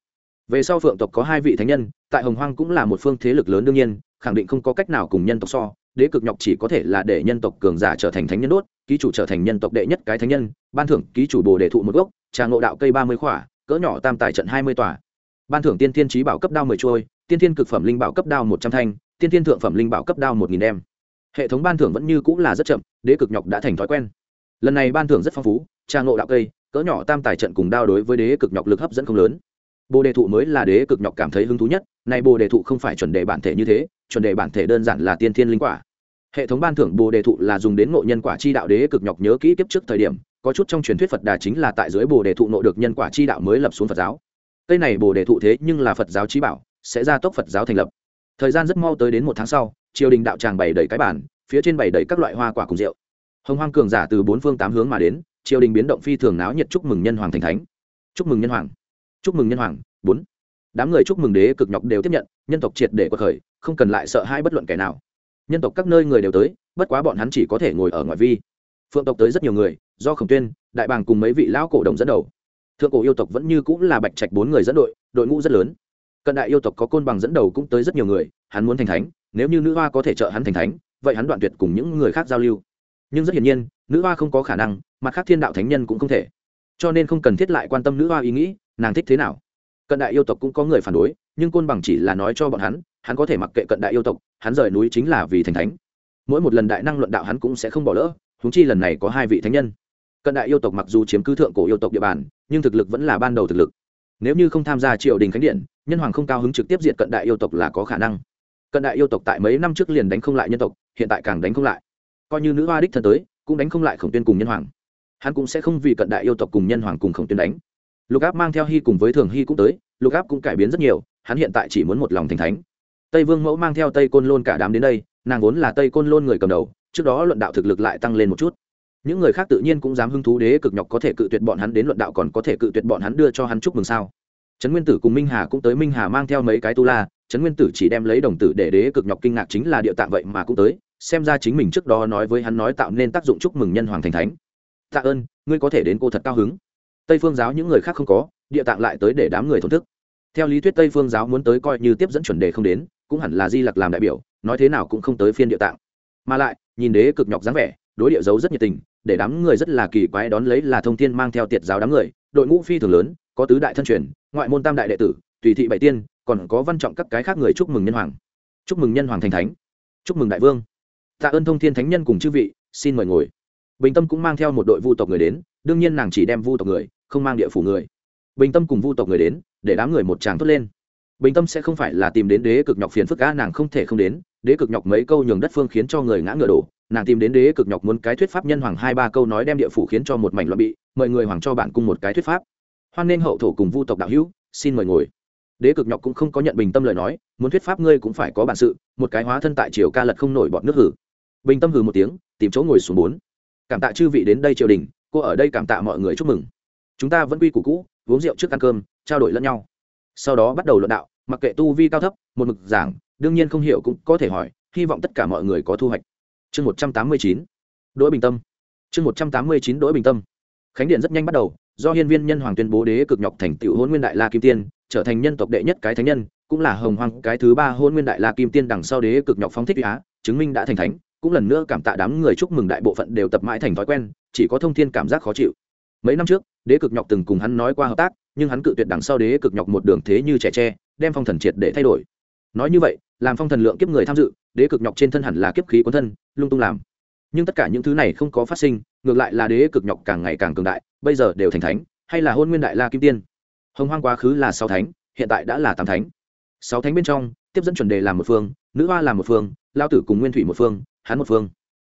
Về sau phượng tộc có hai vị thánh nhân, tại hồng hoang cũng là một phương thế lực lớn đương nhiên, khẳng định không có cách nào cùng nhân tộc so, đế cực nhọc chỉ có thể là để nhân tộc cường giả trở thành thánh nhân đốt, ký chủ trở thành nhân tộc đệ nhất cái thánh nhân, ban thưởng ký chủ bồ đề thụ một gốc, trà ngộ đạo cây ba mươi khỏa, cỡ nhỏ tam tài trận hai mươi tòa. Ban thưởng tiên thiên trí bảo cấp đao mười trôi tiên thiên cực phẩm linh bảo cấp đao một trăm thanh, tiên thiên thượng phẩm linh bảo cấp đao một nghìn đem. Hệ thống ban thưởng vẫn như cũng là rất chậm, đế cực nhọc đã thành thói quen. Lần này ban thưởng rất phong phú, trà ngộ đạo cây cỡ nhỏ tam tài trận cùng đao đối với đế cực nhọc lực hấp dẫn không lớn. Bồ đề thụ mới là đế cực nhọc cảm thấy hứng thú nhất này bồ đề thụ không phải chuẩn đề bản thể như thế, chuẩn đề bản thể đơn giản là tiên thiên linh quả. Hệ thống ban thưởng bồ đề thụ là dùng đến ngộ nhân quả chi đạo đế cực nhọc nhớ kỹ kiếp trước thời điểm, có chút trong truyền thuyết phật đà chính là tại dưới bồ đề thụ nộ được nhân quả chi đạo mới lập xuống phật giáo. Cây này bồ đề thụ thế nhưng là phật giáo trí bảo, sẽ ra tốc phật giáo thành lập. Thời gian rất mau tới đến một tháng sau, triều đình đạo tràng bày đầy cái bản phía trên bày đầy các loại hoa quả cùng rượu. Hồng hoang cường giả từ bốn phương tám hướng mà đến triều đình biến động phi thường náo nhiệt chúc mừng nhân hoàng thành thánh. Chúc mừng nhân hoàng. Chúc mừng nhân hoàng, bốn. Đám người chúc mừng đế cực nhọc đều tiếp nhận, nhân tộc triệt để quật khởi, không cần lại sợ hai bất luận kẻ nào. Nhân tộc các nơi người đều tới, bất quá bọn hắn chỉ có thể ngồi ở ngoại vi. Phượng tộc tới rất nhiều người, do khổng tuyên, đại bàng cùng mấy vị lão cổ đồng dẫn đầu. Thượng cổ yêu tộc vẫn như cũng là bạch trạch bốn người dẫn đội đội ngũ rất lớn. Cận đại yêu tộc có côn bằng dẫn đầu cũng tới rất nhiều người, hắn muốn thành thánh, nếu như nữ hoa có thể trợ hắn thành thánh, vậy hắn đoạn tuyệt cùng những người khác giao lưu nhưng rất hiển nhiên, nữ hoa không có khả năng, mặt khác thiên đạo thánh nhân cũng không thể. Cho nên không cần thiết lại quan tâm nữ hoa ý nghĩ, nàng thích thế nào. Cận đại yêu tộc cũng có người phản đối, nhưng côn bằng chỉ là nói cho bọn hắn hắn có thể mặc kệ cận đại yêu tộc, hắn rời núi chính là vì thành thánh. Mỗi một lần đại năng luận đạo hắn cũng sẽ không bỏ lỡ húng chi lần này có hai vị thánh nhân. Cận đại yêu tộc mặc dù chiếm cứ thượng cổ yêu tộc địa bàn, nhưng thực lực vẫn là ban đầu thực lực. Nếu như không tham gia triều đình khánh điện, nhân hoàng không cao hứng trực tiếp diện cận đại yêu tộc là có khả năng. Cận đại yêu tộc tại mấy năm trước liền đánh không lại nhân tộc, hiện tại càng đánh không lại coi như nữ hoa đích thân tới, cũng đánh không lại khổng tuyên cùng nhân hoàng. Hắn cũng sẽ không vì cận đại yêu tộc cùng nhân hoàng cùng khổng tuyên đánh. Lục áp mang theo hy cùng với thường hy cũng tới, lục áp cũng cải biến rất nhiều, hắn hiện tại chỉ muốn một lòng thành thánh. Tây vương mẫu mang theo tây côn lôn cả đám đến đây, nàng vốn là tây côn lôn người cầm đầu, trước đó luận đạo thực lực lại tăng lên một chút. Những người khác tự nhiên cũng dám hứng thú đế cực nhọc có thể cự tuyệt bọn hắn đến luận đạo còn có thể cự tuyệt bọn hắn đưa cho hắn chúc mừng sao. Trấn nguyên tử cùng minh hà cũng tới, minh hà mang theo mấy cái tu la, trấn nguyên tử chỉ đem lấy đồng tử để đế cực nhọc kinh ngạc chính là địa tạng vậy mà cũng tới xem ra chính mình trước đó nói với hắn nói tạo nên tác dụng chúc mừng nhân hoàng thành thánh. Tạ ơn, ngươi có thể đến cô thật cao hứng. Tây phương giáo những người khác không có, địa tạng lại tới để đám người thổn thức. Theo lý thuyết tây phương giáo muốn tới coi như tiếp dẫn chuẩn đề không đến, cũng hẳn là di lặc làm đại biểu, nói thế nào cũng không tới phiên địa tạng. Mà lại, nhìn đế cực nhọc dáng vẻ, đối địa dấu rất nhiệt tình, để đám người rất là kỳ quái đón lấy là thông thiên mang theo tiệt giáo đám người, đội ngũ phi thường lớn, có tứ đại thân truyền, ngoại môn tam đại đệ tử, tùy thị bảy tiên, còn có văn trọng các cái khác người chúc mừng nhân hoàng. Chúc mừng nhân hoàng thành thánh. Chúc mừng đại vương tạ ơn thông thiên thánh nhân cùng chư vị, xin mời ngồi. Bình tâm cũng mang theo một đội vu tộc người đến, đương nhiên nàng chỉ đem vu tộc người, không mang địa phủ người. Bình tâm cùng vu tộc người đến, để đám người một tràng thốt lên. Bình tâm sẽ không phải là tìm đến đế cực nhọc phiền phức á, nàng không thể không đến. Đế cực nhọc mấy câu nhường đất phương khiến cho người ngã ngựa đổ. Nàng tìm đến đế cực nhọc muốn cái thuyết pháp nhân hoàng hai ba câu nói đem địa phủ khiến cho một mảnh loạn bị, mời người hoàng cho bạn cùng một cái thuyết pháp. Hoan nên hậu thổ cùng vu tộc đạo hữu, xin mời ngồi. Đế cực nhọc cũng không có nhận bình tâm lời nói, muốn thuyết pháp ngươi cũng phải có bản sự, một cái hóa thân tại triều ca lật không nổi bọn nước hử bình tâm hừ một tiếng, tìm chỗ ngồi xuống bốn. Cảm tạ chư vị đến đây triều đình, cô ở đây cảm tạ mọi người chúc mừng. Chúng ta vẫn quy củ cũ, uống rượu trước ăn cơm, trao đổi lẫn nhau. Sau đó bắt đầu luận đạo, mặc kệ tu vi cao thấp, một mực giảng, đương nhiên không hiểu cũng có thể hỏi, hy vọng tất cả mọi người có thu hoạch. Chương một trăm tám mươi chín, đỗ bình tâm. Chương một trăm tám mươi chín, đỗ bình tâm. Khánh điện rất nhanh bắt đầu, do hiên viên nhân hoàng tuyên bố đế cực nhọc thành tựu hôn nguyên đại la kim tiên, trở thành nhân tộc đệ nhất cái thánh nhân, cũng là hồng hoàng cái thứ ba hôn nguyên đại la kim tiên đằng sau đế cực nhọc phóng thích á, chứng minh đã thành thánh cũng lần nữa cảm tạ đám người chúc mừng đại bộ phận đều tập mãi thành thói quen, chỉ có thông thiên cảm giác khó chịu. Mấy năm trước, đế cực nhọc từng cùng hắn nói qua hợp tác, nhưng hắn cự tuyệt đằng sau đế cực nhọc một đường thế như trẻ tre, đem phong thần triệt để thay đổi. Nói như vậy, làm phong thần lượng kiếp người tham dự, đế cực nhọc trên thân hẳn là kiếp khí quân thân, lung tung làm. Nhưng tất cả những thứ này không có phát sinh, ngược lại là đế cực nhọc càng ngày càng cường đại, bây giờ đều thành thánh, hay là hôn nguyên đại la kim tiên. Hồng hoang quá khứ là sáu thánh, hiện tại đã là tám thánh. Sáu thánh bên trong, tiếp dẫn chuẩn đề làm một phương, nữ hoa làm một phương, lao tử cùng nguyên thủy một phương hắn một phương.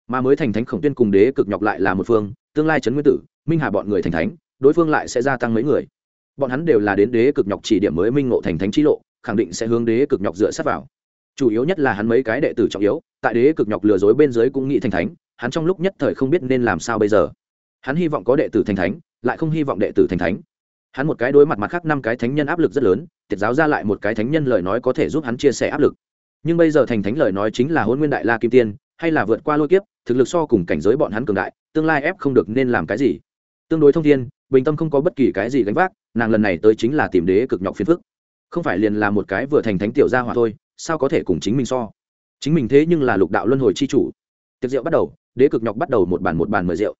Mà mới thành thánh khổng tuyên cùng đế cực nhọc lại là một phương, tương lai trấn nguyên tử, minh hà bọn người thành thánh, đối phương lại sẽ gia tăng mấy người. Bọn hắn đều là đến đế cực nhọc chỉ điểm mới minh ngộ thành thánh trí lộ, khẳng định sẽ hướng đế cực nhọc dựa sát vào. Chủ yếu nhất là hắn mấy cái đệ tử trọng yếu, tại đế cực nhọc lừa dối bên dưới cũng nghĩ thành thánh, hắn trong lúc nhất thời không biết nên làm sao bây giờ. Hắn hy vọng có đệ tử thành thánh, lại không hy vọng đệ tử thành thánh. Hắn một cái đối mặt mặt khác năm cái thánh nhân áp lực rất lớn, tiệt giáo ra lại một cái thánh nhân lời nói có thể giúp hắn chia sẻ áp lực. Nhưng bây giờ thành thánh lời nói chính là hôn nguyên đại la kim tiên hay là vượt qua lôi kiếp, thực lực so cùng cảnh giới bọn hắn cường đại, tương lai ép không được nên làm cái gì. Tương đối thông thiên, bình tâm không có bất kỳ cái gì gánh vác, nàng lần này tới chính là tìm đế cực nhọc phiền phức. Không phải liền là một cái vừa thành thánh tiểu gia hỏa thôi, sao có thể cùng chính mình so? Chính mình thế nhưng là lục đạo luân hồi chi chủ. Tiệc rượu bắt đầu, đế cực nhọc bắt đầu một bàn một bàn mời rượu.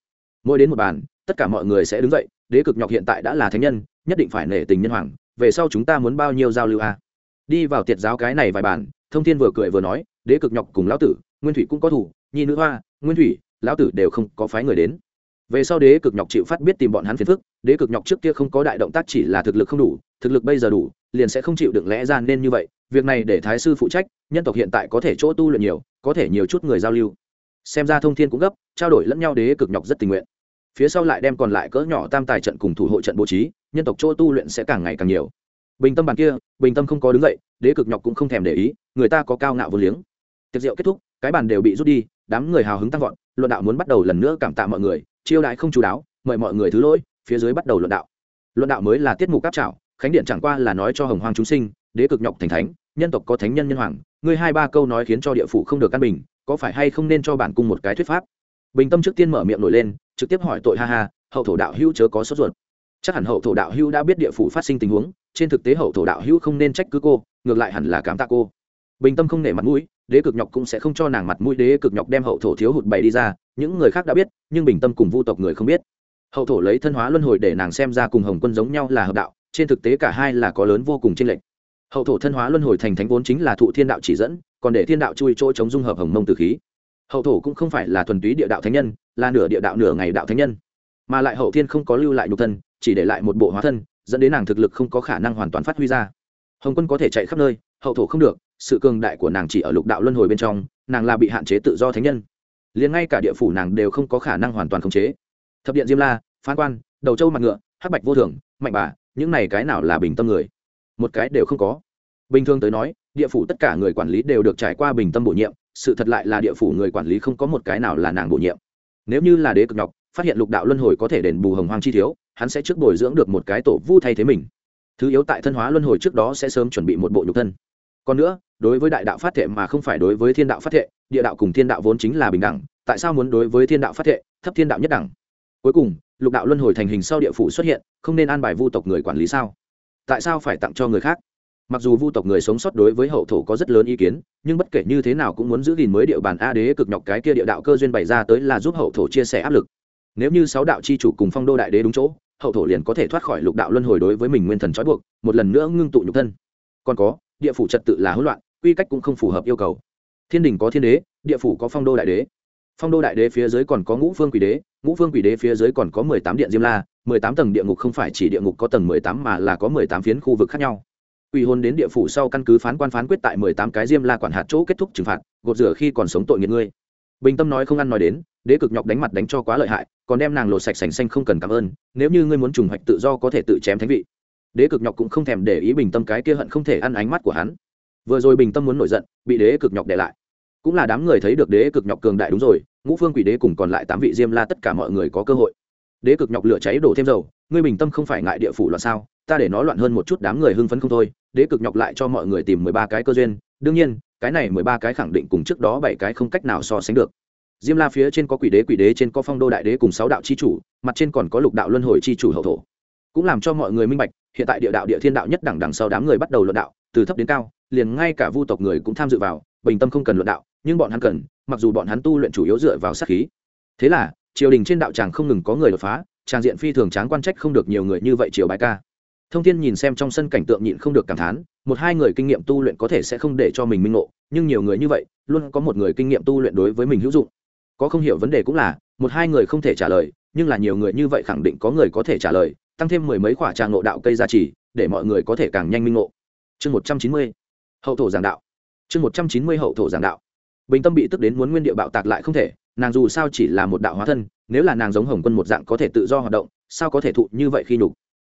Mỗi đến một bàn, tất cả mọi người sẽ đứng dậy, đế cực nhọc hiện tại đã là thánh nhân, nhất định phải nể tình nhân hoàng, về sau chúng ta muốn bao nhiêu giao lưu a? À? đi vào tiệt giáo cái này vài bàn, thông thiên vừa cười vừa nói, đế cực nhọc cùng lão tử nguyên thủy cũng có thủ, nhi nữ hoa, nguyên thủy, lão tử đều không có phái người đến. Về sau đế cực nhọc chịu phát biết tìm bọn hắn phiền phức, đế cực nhọc trước kia không có đại động tác chỉ là thực lực không đủ, thực lực bây giờ đủ, liền sẽ không chịu được lẽ ra nên như vậy, việc này để thái sư phụ trách, nhân tộc hiện tại có thể chỗ tu luyện nhiều, có thể nhiều chút người giao lưu. Xem ra thông thiên cũng gấp, trao đổi lẫn nhau đế cực nhọc rất tình nguyện. Phía sau lại đem còn lại cỡ nhỏ tam tài trận cùng thủ hộ trận bố trí, nhân tộc chỗ tu luyện sẽ càng ngày càng nhiều. Bình tâm bàn kia, bình tâm không có đứng dậy, đế cực nhọc cũng không thèm để ý, người ta có cao ngạo vô liếng. Tiệc rượu kết thúc cái bàn đều bị rút đi, đám người hào hứng tăng vọt, luận đạo muốn bắt đầu lần nữa cảm tạ mọi người, chiêu đại không chú đáo, mời mọi người thứ lỗi, phía dưới bắt đầu luận đạo. Luận đạo mới là tiết mục cáp trảo, khánh điện chẳng qua là nói cho hồng hoàng chúng sinh, đế cực nhọc thành thánh, nhân tộc có thánh nhân nhân hoàng, ngươi hai ba câu nói khiến cho địa phủ không được căn bình, có phải hay không nên cho bản cung một cái thuyết pháp? Bình tâm trước tiên mở miệng nổi lên, trực tiếp hỏi tội ha ha, hậu thổ đạo hữu chớ có sốt ruột. Chắc hẳn hậu thổ đạo hữu đã biết địa phủ phát sinh tình huống, trên thực tế hậu thổ đạo hữu không nên trách cứ cô, ngược lại hẳn là cảm tạ cô. Bình tâm không nể mặt mũi đế cực nhọc cũng sẽ không cho nàng mặt mũi, đế cực nhọc đem hậu thổ thiếu hụt bày đi ra, những người khác đã biết, nhưng bình tâm cùng vu tộc người không biết. Hậu thổ lấy thân hóa luân hồi để nàng xem ra cùng hồng quân giống nhau là hợp đạo, trên thực tế cả hai là có lớn vô cùng trên lệnh hậu thổ thân hóa luân hồi thành thánh vốn chính là thụ thiên đạo chỉ dẫn, còn để thiên đạo chui chỗ chống dung hợp hồng mông từ khí. Hậu thổ cũng không phải là thuần túy địa đạo thánh nhân, là nửa địa đạo nửa ngày đạo thánh nhân. Mà lại hậu thiên không có lưu lại nhục thân, chỉ để lại một bộ hóa thân, dẫn đến nàng thực lực không có khả năng hoàn toàn phát huy ra. Hồng quân có thể chạy khắp nơi, hậu thổ không được sự cường đại của nàng chỉ ở lục đạo luân hồi bên trong, nàng là bị hạn chế tự do thánh nhân. Liền ngay cả địa phủ nàng đều không có khả năng hoàn toàn khống chế. Thập điện diêm la, phán quan, đầu châu mặt ngựa, hắc bạch vô thường, mạnh bà, những này cái nào là bình tâm người? Một cái đều không có. Bình thường tới nói, địa phủ tất cả người quản lý đều được trải qua bình tâm bổ nhiệm, sự thật lại là địa phủ người quản lý không có một cái nào là nàng bổ nhiệm. Nếu như là đế cực nhọc, phát hiện lục đạo luân hồi có thể đền bù hồng hoang chi thiếu, hắn sẽ trước bồi dưỡng được một cái tổ vu thay thế mình. Thứ yếu tại thân hóa luân hồi trước đó sẽ sớm chuẩn bị một bộ nhục thân. Còn nữa đối với đại đạo phát thệ mà không phải đối với thiên đạo phát thệ, địa đạo cùng thiên đạo vốn chính là bình đẳng, tại sao muốn đối với thiên đạo phát thệ, thấp thiên đạo nhất đẳng? Cuối cùng, lục đạo luân hồi thành hình sau địa phủ xuất hiện, không nên an bài vu tộc người quản lý sao? Tại sao phải tặng cho người khác? Mặc dù vu tộc người sống sót đối với hậu thổ có rất lớn ý kiến, nhưng bất kể như thế nào cũng muốn giữ gìn mới địa bàn a đế cực nhọc cái kia địa đạo cơ duyên bày ra tới là giúp hậu thổ chia sẻ áp lực. Nếu như sáu đạo c h i chủ cùng phong đô đại đế đúng chỗ, hậu thổ liền có thể thoát khỏi lục đạo luân hồi đối với mình nguyên thần trói buộc, một lần nữa ngưng tụ nhục thân. Còn có, địa phủ trật tự là hỗn loạn quy cách cũng không phù hợp yêu cầu thiên đình có thiên đế địa phủ có phong đô đại đế phong đô đại đế phía dưới còn có ngũ phương quỷ đế ngũ phương quỷ đế phía dưới còn có mười tám điện diêm la mười tám tầng địa ngục không phải chỉ địa ngục có tầng mười tám mà là có mười tám phiến khu vực khác nhau Quỷ hồn đến địa phủ sau căn cứ phán quan phán quyết tại mười tám cái diêm la quản hạt chỗ kết thúc trừng phạt, gột rửa khi còn sống tội nghiệt ngươi. Bình Tâm nói không ăn nói đến, đế cực nhọc đánh mặt đánh cho quá lợi hại, còn đem nàng lột sạch sành xanh không cần cảm ơn, nếu như ngươi muốn trùng hoạch tự do có thể tự chém thánh vị. Đế cực nhọc cũng không thèm để ý Bình Tâm cái kia hận không thể ăn ánh mắt của hắn. Vừa rồi Bình Tâm muốn nổi giận, bị đế cực nhọc để lại. Cũng là đám người thấy được đế cực nhọc cường đại đúng rồi, ngũ phương quỷ đế cùng còn lại tám vị diêm la tất cả mọi người có cơ hội. Đế cực nhọc lửa cháy đổ thêm dầu, ngươi bình tâm không phải ngại địa phủ loạn sao? Ta để nó loạn hơn một chút đám người hưng phấn không thôi, đế cực nhọc lại cho mọi người tìm mười ba cái cơ duyên đương nhiên cái này mười ba cái khẳng định cùng trước đó bảy cái không cách nào so sánh được diêm la phía trên có quỷ đế quỷ đế trên có phong đô đại đế cùng sáu đạo c h i chủ mặt trên còn có lục đạo luân hồi c h i chủ hậu thổ cũng làm cho mọi người minh bạch hiện tại địa đạo địa thiên đạo nhất đẳng đằng sau đám người bắt đầu luận đạo từ thấp đến cao liền ngay cả vu tộc người cũng tham dự vào, bình tâm không cần luận đạo, nhưng bọn hắn cần, mặc dù bọn hắn tu luyện chủ yếu dựa vào sát khí. Thế là, triều đình trên đạo tràng không ngừng có người đột phá, tràng diện phi thường tráng quan trách không được nhiều người như vậy triều bài ca. Thông thiên nhìn xem trong sân cảnh tượng nhịn không được cảm thán, một hai người kinh nghiệm tu luyện có thể sẽ không để cho mình minh ngộ, nhưng nhiều người như vậy, luôn có một người kinh nghiệm tu luyện đối với mình hữu dụng. Có không hiểu vấn đề cũng là, một hai người không thể trả lời, nhưng là nhiều người như vậy khẳng định có người có thể trả lời, tăng thêm mười mấy khoả tràng ngộ đạo cây gia trì, để mọi người có thể càng nhanh minh ngộ. Chương một trăm chín mươi hậu thổ giảng đạo. Chương một trăm chín mươi hậu thổ giảng đạo. Bình tâm bị tức đến muốn nguyên địa bạo tạc lại không thể, nàng dù sao chỉ là một đạo hóa thân, nếu là nàng giống hồng quân một dạng có thể tự do hoạt động, sao có thể thụ như vậy khi nhục?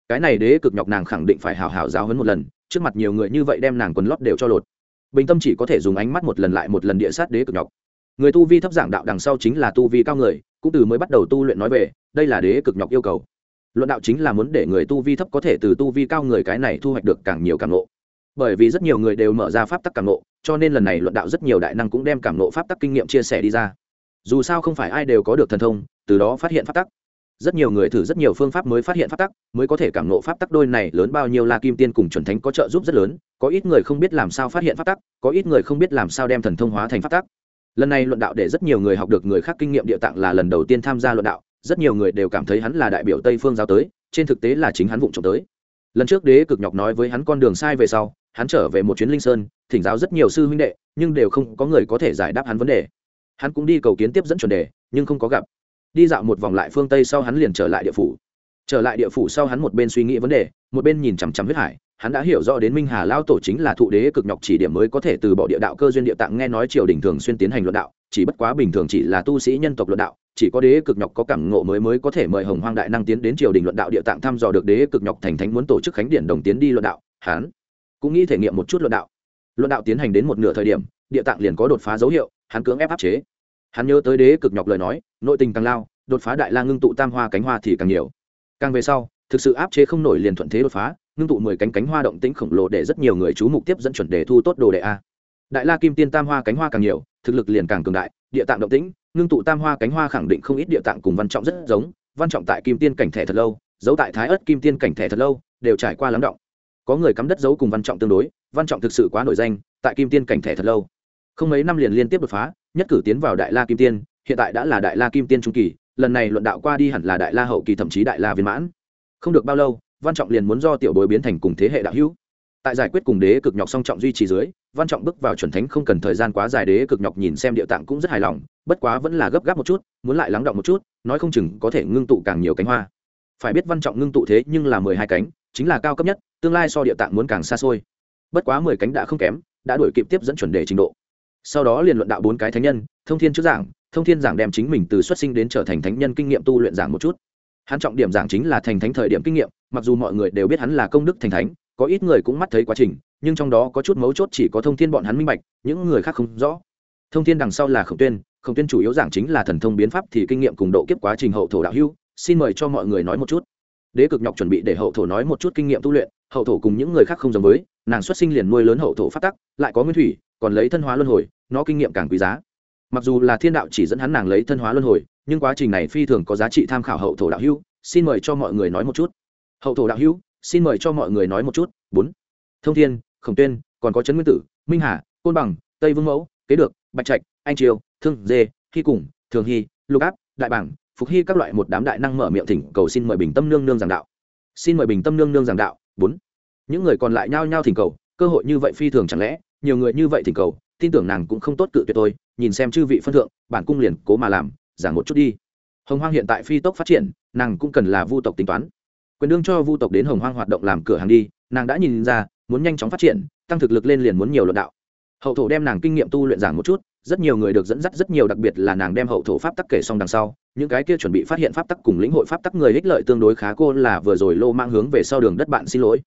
Cái này đế cực nhọc nàng khẳng định phải hào hào giáo hấn một lần, trước mặt nhiều người như vậy đem nàng quần lót đều cho lột. Bình tâm chỉ có thể dùng ánh mắt một lần lại một lần địa sát đế cực nhọc. Người tu vi thấp giảng đạo đằng sau chính là tu vi cao người, cũng từ mới bắt đầu tu luyện nói về, đây là đế cực nhọc yêu cầu. Luận đạo chính là muốn để người tu vi thấp có thể từ tu vi cao người cái này thu hoạch được càng nhiều càng lộ bởi vì rất nhiều người đều mở ra pháp tắc cảm nộ, cho nên lần này luận đạo rất nhiều đại năng cũng đem cảm nộ pháp tắc kinh nghiệm chia sẻ đi ra. Dù sao không phải ai đều có được thần thông, từ đó phát hiện pháp tắc. Rất nhiều người thử rất nhiều phương pháp mới phát hiện pháp tắc, mới có thể cảm nộ pháp tắc đôi này lớn bao nhiêu là kim tiên cùng chuẩn thánh có trợ giúp rất lớn, có ít người không biết làm sao phát hiện pháp tắc, có ít người không biết làm sao đem thần thông hóa thành pháp tắc. Lần này luận đạo để rất nhiều người học được người khác kinh nghiệm địa tạng là lần đầu tiên tham gia luận đạo, rất nhiều người đều cảm thấy hắn là đại biểu tây phương giáo tới, trên thực tế là chính hắn vụng trộm tới. Lần trước đế cực nhọc nói với hắn con đường sai về sau hắn trở về một chuyến linh sơn, thỉnh giáo rất nhiều sư huynh đệ, nhưng đều không có người có thể giải đáp hắn vấn đề. Hắn cũng đi cầu kiến tiếp dẫn chuẩn đề, nhưng không có gặp. Đi dạo một vòng lại phương tây sau hắn liền trở lại địa phủ. Trở lại địa phủ sau hắn một bên suy nghĩ vấn đề, một bên nhìn chằm chằm huyết hải, hắn đã hiểu rõ đến minh hà lao tổ chính là thụ đế cực nhọc chỉ điểm mới có thể từ bỏ địa đạo cơ duyên địa tạng nghe nói triều đình thường xuyên tiến hành luận đạo, chỉ bất quá bình thường chỉ là tu sĩ nhân tộc luận đạo, chỉ có đế cực nhọc có cảm ngộ mới mới có thể mời hồng hoang đại năng tiến đến triều đình luận đạo địa tạng thăm dò được đế cực nhọc thành thánh muốn tổ chức khánh điện đồng tiến đi luận đạo, hắn cũng nghĩ thể nghiệm một chút luận đạo. Luận đạo tiến hành đến một nửa thời điểm, địa tạng liền có đột phá dấu hiệu, hắn cưỡng ép áp chế. Hắn nhớ tới đế cực nhọc lời nói, nội tình càng lao, đột phá đại la ngưng tụ tam hoa cánh hoa thì càng nhiều. Càng về sau, thực sự áp chế không nổi liền thuận thế đột phá, ngưng tụ mười cánh cánh hoa động tĩnh khổng lồ để rất nhiều người chú mục tiếp dẫn chuẩn đề thu tốt đồ đệ a. Đại la kim tiên tam hoa cánh hoa càng nhiều, thực lực liền càng cường đại, địa tạng động tĩnh, ngưng tụ tam hoa cánh hoa khẳng định không ít địa tạng cùng văn trọng rất giống, văn trọng tại kim tiên cảnh thẻ thật lâu, giấu tại thái ất kim tiên cảnh thẻ thật lâu, đều trải qua lắng động có người cắm đất giấu cùng văn trọng tương đối, văn trọng thực sự quá nổi danh, tại kim tiên cảnh thẻ thật lâu. Không mấy năm liền liên tiếp đột phá, nhất cử tiến vào đại la kim tiên, hiện tại đã là đại la kim tiên trung kỳ, lần này luận đạo qua đi hẳn là đại la hậu kỳ thậm chí đại la viên mãn. Không được bao lâu, văn trọng liền muốn do tiểu bối biến thành cùng thế hệ đạo hữu. Tại giải quyết cùng đế cực nhọc song trọng duy trì dưới, văn trọng bước vào chuẩn thánh không cần thời gian quá dài, đế cực nhọc nhìn xem địa tạng cũng rất hài lòng, bất quá vẫn là gấp gáp một chút, muốn lại lắng động một chút, nói không chừng có thể ngưng tụ càng nhiều cánh hoa. Phải biết văn trọng ngưng tụ thế nhưng là mười hai cánh, chính là cao cấp nhất tương lai so địa tạng muốn càng xa xôi. Bất quá mười cánh đã không kém, đã đuổi kịp tiếp dẫn chuẩn đề trình độ. Sau đó liền luận đạo bốn cái thánh nhân, thông thiên trước giảng, thông thiên giảng đem chính mình từ xuất sinh đến trở thành thánh nhân kinh nghiệm tu luyện giảng một chút. Hắn trọng điểm giảng chính là thành thánh thời điểm kinh nghiệm, mặc dù mọi người đều biết hắn là công đức thành thánh, có ít người cũng mắt thấy quá trình, nhưng trong đó có chút mấu chốt chỉ có thông thiên bọn hắn minh bạch, những người khác không rõ. Thông thiên đằng sau là khổng tuyên khổng tuyên chủ yếu giảng chính là thần thông biến pháp thì kinh nghiệm cùng độ kiếp quá trình hậu thổ đạo hưu xin mời cho mọi người nói một chút. Đế cực nhọc chuẩn bị để hậu thổ nói một chút kinh nghiệm tu luyện hậu thổ cùng những người khác không giống với, nàng xuất sinh liền nuôi lớn hậu thổ phát tắc, lại có nguyên thủy, còn lấy thân hóa luân hồi, nó kinh nghiệm càng quý giá. Mặc dù là thiên đạo chỉ dẫn hắn nàng lấy thân hóa luân hồi, nhưng quá trình này phi thường có giá trị tham khảo hậu thổ đạo hữu, xin mời cho mọi người nói một chút. Hậu thổ đạo hữu, xin mời cho mọi người nói một chút. Bốn. Thông thiên, khổng tuyên, còn có trấn nguyên tử, minh hà, côn bằng, tây vương mẫu, kế được, bạch trạch, anh triều, thương dê, hy cùng, thường hy, lục áp, đại bảng, phục hy các loại một đám đại năng mở miệng thỉnh cầu xin mời bình tâm nương nương giảng đạo. Xin mời bình tâm nương nương giảng đạo bốn. Những người còn lại nhao nhao thỉnh cầu, cơ hội như vậy phi thường chẳng lẽ, nhiều người như vậy thỉnh cầu, tin tưởng nàng cũng không tốt cự tuyệt tôi nhìn xem chư vị phân thượng, bản cung liền cố mà làm, giảng một chút đi. Hồng hoang hiện tại phi tốc phát triển, nàng cũng cần là vu tộc tính toán. Quyền đương cho vu tộc đến hồng hoang hoạt động làm cửa hàng đi, nàng đã nhìn ra, muốn nhanh chóng phát triển, tăng thực lực lên liền muốn nhiều luận đạo. Hậu thổ đem nàng kinh nghiệm tu luyện giảng một chút, rất nhiều người được dẫn dắt rất nhiều, đặc biệt là nàng đem hậu thổ pháp tắc kể xong đằng sau những cái kia chuẩn bị phát hiện pháp tắc cùng lĩnh hội pháp tắc người ích lợi tương đối khá cô là vừa rồi lô mang hướng về sau đường đất bạn xin lỗi.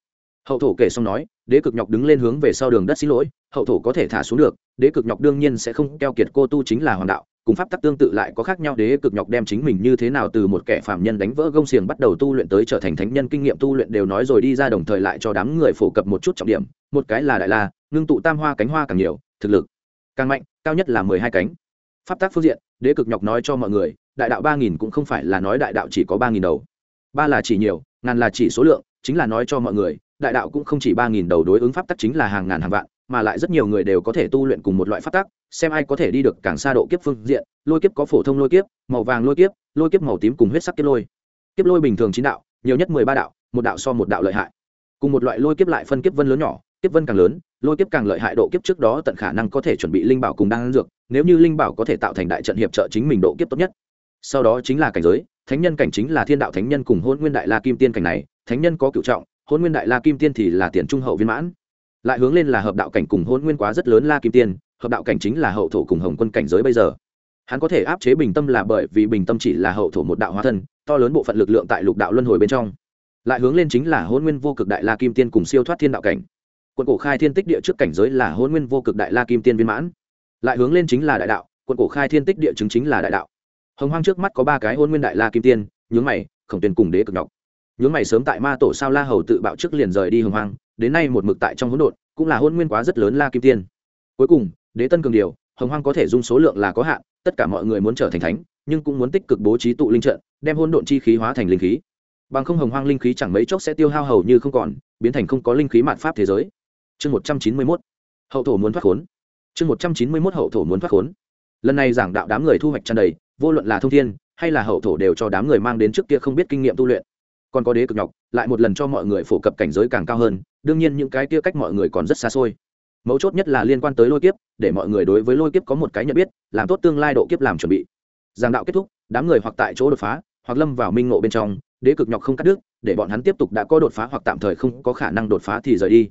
Hậu thổ kể xong nói, đế cực nhọc đứng lên hướng về sau đường đất xin lỗi, hậu thổ có thể thả xuống được, đế cực nhọc đương nhiên sẽ không keo kiệt cô tu chính là hoàng đạo, cùng pháp tắc tương tự lại có khác nhau, đế cực nhọc đem chính mình như thế nào từ một kẻ phạm nhân đánh vỡ gông xiềng bắt đầu tu luyện tới trở thành thánh nhân kinh nghiệm tu luyện đều nói rồi đi ra đồng thời lại cho đám người phổ cập một chút trọng điểm, một cái là đại la, ngưng tụ tam hoa cánh hoa càng nhiều, thực lực càng mạnh, cao nhất là mười hai cánh. Pháp tác phương diện đế cực nhọc nói cho mọi người, đại đạo ba nghìn cũng không phải là nói đại đạo chỉ có ba nghìn đầu. Ba là chỉ nhiều, ngàn là chỉ số lượng, chính là nói cho mọi người, đại đạo cũng không chỉ ba nghìn đầu đối ứng pháp tắc chính là hàng ngàn hàng vạn, mà lại rất nhiều người đều có thể tu luyện cùng một loại pháp tắc, xem ai có thể đi được càng xa độ kiếp phương diện, lôi kiếp có phổ thông lôi kiếp, màu vàng lôi kiếp lôi kiếp màu tím cùng huyết sắc kiếp lôi. Kiếp lôi bình thường chín đạo, nhiều nhất mười ba đạo, một đạo so một đạo lợi hại. Cùng một loại lôi kiếp lại phân kiếp vân lớn nhỏ, kiếp vân càng lớn, lôi kiếp càng lợi hại độ kiếp trước đó tận khả năng có thể chuẩn bị linh bảo cùng đan dược nếu như linh bảo có thể tạo thành đại trận hiệp trợ chính mình độ kiếp tốt nhất. Sau đó chính là cảnh giới, thánh nhân cảnh chính là thiên đạo thánh nhân cùng hôn nguyên đại la kim tiên cảnh này, thánh nhân có cựu trọng hôn nguyên đại la kim tiên thì là tiền trung hậu viên mãn. Lại hướng lên là hợp đạo cảnh cùng hôn nguyên quá rất lớn la kim tiên, hợp đạo cảnh chính là hậu thổ cùng hồng quân cảnh giới bây giờ. Hắn có thể áp chế bình tâm là bởi vì bình tâm chỉ là hậu thổ một đạo hóa thân, to lớn bộ phận lực lượng tại lục đạo luân hồi bên trong. Lại hướng lên chính là hôn nguyên vô cực đại la kim tiên cùng siêu thoát thiên đạo cảnh. Quận cổ khai thiên tích địa trước cảnh giới là hôn nguyên vô cực đại la kim tiên viên mãn lại hướng lên chính là đại đạo, quận cổ khai thiên tích địa chứng chính là đại đạo. Hồng hoang trước mắt có ba cái hôn nguyên đại la kim tiên, nhướng mày, khổng tuyên cùng đế cực nhọc. Nhướng mày sớm tại ma tổ sao la hầu tự bạo trước liền rời đi hồng hoang, đến nay một mực tại trong hỗn độn, cũng là hôn nguyên quá rất lớn la kim tiên. Cuối cùng, đế tân cường điều, hồng hoang có thể dung số lượng là có hạn, tất cả mọi người muốn trở thành thánh, nhưng cũng muốn tích cực bố trí tụ linh trận, đem hôn độn chi khí hóa thành linh khí. Bằng không hồng hoang linh khí chẳng mấy chốc sẽ tiêu hao hầu như không còn, biến thành không có linh khí mạn pháp thế giới. Chương một trăm chín mươi mốt. Hậu thổ muốn thoát khốn chương một trăm chín mươi mốt hậu thổ muốn thoát khốn. Lần này giảng đạo đám người thu hoạch tràn đầy, vô luận là thông thiên, hay là hậu thổ đều cho đám người mang đến trước kia không biết kinh nghiệm tu luyện. Còn có đế cực nhọc, lại một lần cho mọi người phổ cập cảnh giới càng cao hơn, đương nhiên những cái kia cách mọi người còn rất xa xôi. Mấu chốt nhất là liên quan tới lôi kiếp, để mọi người đối với lôi kiếp có một cái nhận biết, làm tốt tương lai độ kiếp làm chuẩn bị. Giảng đạo kết thúc, đám người hoặc tại chỗ đột phá, hoặc lâm vào minh ngộ bên trong, đế cực nhọc không cắt đứt, để bọn hắn tiếp tục đã có đột phá hoặc tạm thời không có khả năng đột phá thì rời đi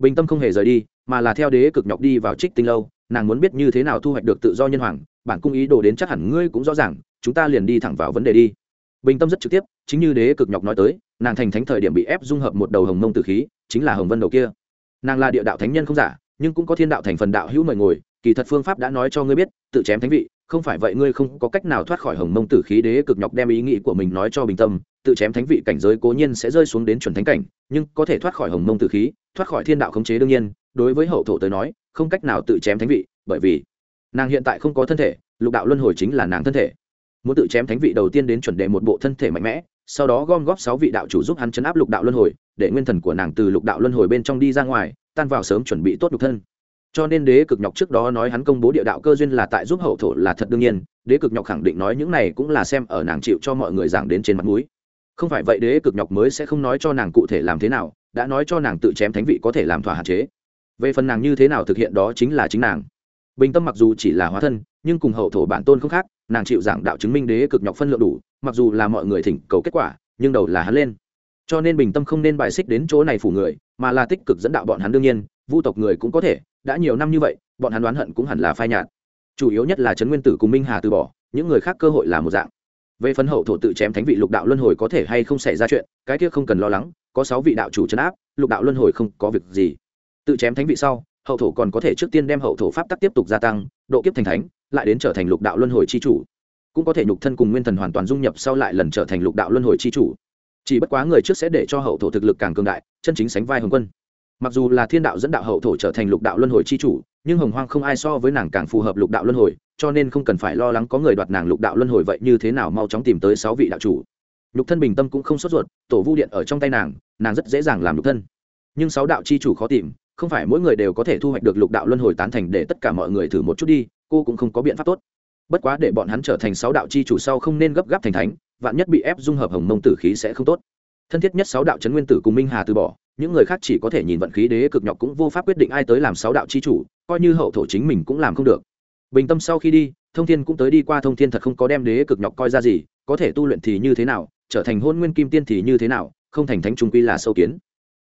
bình tâm không hề rời đi, mà là theo đế cực nhọc đi vào trích tinh lâu, nàng muốn biết như thế nào thu hoạch được tự do nhân hoàng, bản cung ý đồ đến chắc hẳn ngươi cũng rõ ràng, chúng ta liền đi thẳng vào vấn đề đi. Bình tâm rất trực tiếp, chính như đế cực nhọc nói tới, nàng thành thánh thời điểm bị ép dung hợp một đầu hồng mông tử khí, chính là hồng vân đầu kia. Nàng là địa đạo thánh nhân không giả, nhưng cũng có thiên đạo thành phần đạo hữu mời ngồi, kỳ thật phương pháp đã nói cho ngươi biết, tự chém thánh vị, không phải vậy ngươi không có cách nào thoát khỏi hồng mông tử khí đế cực nhọc đem ý nghĩ của mình nói cho bình tâm, tự chém thánh vị cảnh giới cố nhiên sẽ rơi xuống đến chuẩn thánh cảnh nhưng có thể thoát khỏi hồng mông tử khí, thoát khỏi thiên đạo khống chế đương nhiên, đối với hậu thổ tới nói, không cách nào tự chém thánh vị, bởi vì nàng hiện tại không có thân thể, lục đạo luân hồi chính là nàng thân thể. Muốn tự chém thánh vị đầu tiên đến chuẩn đề một bộ thân thể mạnh mẽ, sau đó gom góp sáu vị đạo chủ giúp hắn chấn áp lục đạo luân hồi, để nguyên thần của nàng từ lục đạo luân hồi bên trong đi ra ngoài, tan vào sớm chuẩn bị tốt nhục thân. Cho nên đế cực nhọc trước đó nói hắn công bố địa đạo cơ duyên là tại giúp hậu thổ là thật đương nhiên, đế cực nhọc khẳng định nói những này cũng là xem ở nàng chịu cho mọi người giảng đến trên mặt mũi không phải vậy đế cực nhọc mới sẽ không nói cho nàng cụ thể làm thế nào, đã nói cho nàng tự chém thánh vị có thể làm thỏa hạn chế. Về phần nàng như thế nào thực hiện đó chính là chính nàng. Bình tâm mặc dù chỉ là hóa thân, nhưng cùng hậu thổ bản tôn không khác, nàng chịu giảng đạo chứng minh đế cực nhọc phân lượng đủ, mặc dù là mọi người thỉnh cầu kết quả, nhưng đầu là hắn lên. Cho nên bình tâm không nên bài xích đến chỗ này phủ người, mà là tích cực dẫn đạo bọn hắn đương nhiên, vu tộc người cũng có thể, đã nhiều năm như vậy, bọn hắn đoán hận cũng hẳn là phai nhạt. Chủ yếu nhất là trấn nguyên tử cùng minh hà từ bỏ, những người khác cơ hội là một dạng về phần hậu thổ tự chém thánh vị lục đạo luân hồi có thể hay không xảy ra chuyện, cái kia không cần lo lắng, có sáu vị đạo chủ chấn áp, lục đạo luân hồi không có việc gì. Tự chém thánh vị sau, hậu thổ còn có thể trước tiên đem hậu thổ pháp tắc tiếp tục gia tăng, độ kiếp thành thánh, lại đến trở thành lục đạo luân hồi c h i chủ. Cũng có thể nhục thân cùng nguyên thần hoàn toàn dung nhập sau lại lần trở thành lục đạo luân hồi c h i chủ. Chỉ bất quá người trước sẽ để cho hậu thổ thực lực càng cường đại, chân chính sánh vai hồng quân. Mặc dù là thiên đạo dẫn đạo hậu thổ trở thành lục đạo luân hồi c h i chủ, nhưng hồng hoang không ai so với nàng càng phù hợp lục đạo luân hồi cho nên không cần phải lo lắng có người đoạt nàng lục đạo luân hồi vậy như thế nào mau chóng tìm tới sáu vị đạo chủ. Nhục thân bình tâm cũng không sốt ruột, tổ vu điện ở trong tay nàng nàng rất dễ dàng làm nhục thân. Nhưng sáu đạo c h i chủ khó tìm, không phải mỗi người đều có thể thu hoạch được lục đạo luân hồi tán thành để tất cả mọi người thử một chút đi, cô cũng không có biện pháp tốt. Bất quá để bọn hắn trở thành sáu đạo chi chủ sau không nên gấp gáp thành thánh, vạn nhất bị ép dung hợp hồng mông tử khí sẽ không tốt. Thân thiết nhất sáu đạo trấn nguyên tử cùng minh hà từ bỏ, những người khác chỉ có thể nhìn vận khí đế cực nhọc cũng vô pháp quyết định ai tới làm sáu đạo chi chủ, coi như hậu thổ chính mình cũng làm không được bình tâm sau khi đi, thông thiên cũng tới đi qua, thông thiên thật không có đem đế cực nhọc coi ra gì, có thể tu luyện thì như thế nào, trở thành hôn nguyên kim tiên thì như thế nào, không thành thánh trung quy là sâu kiến.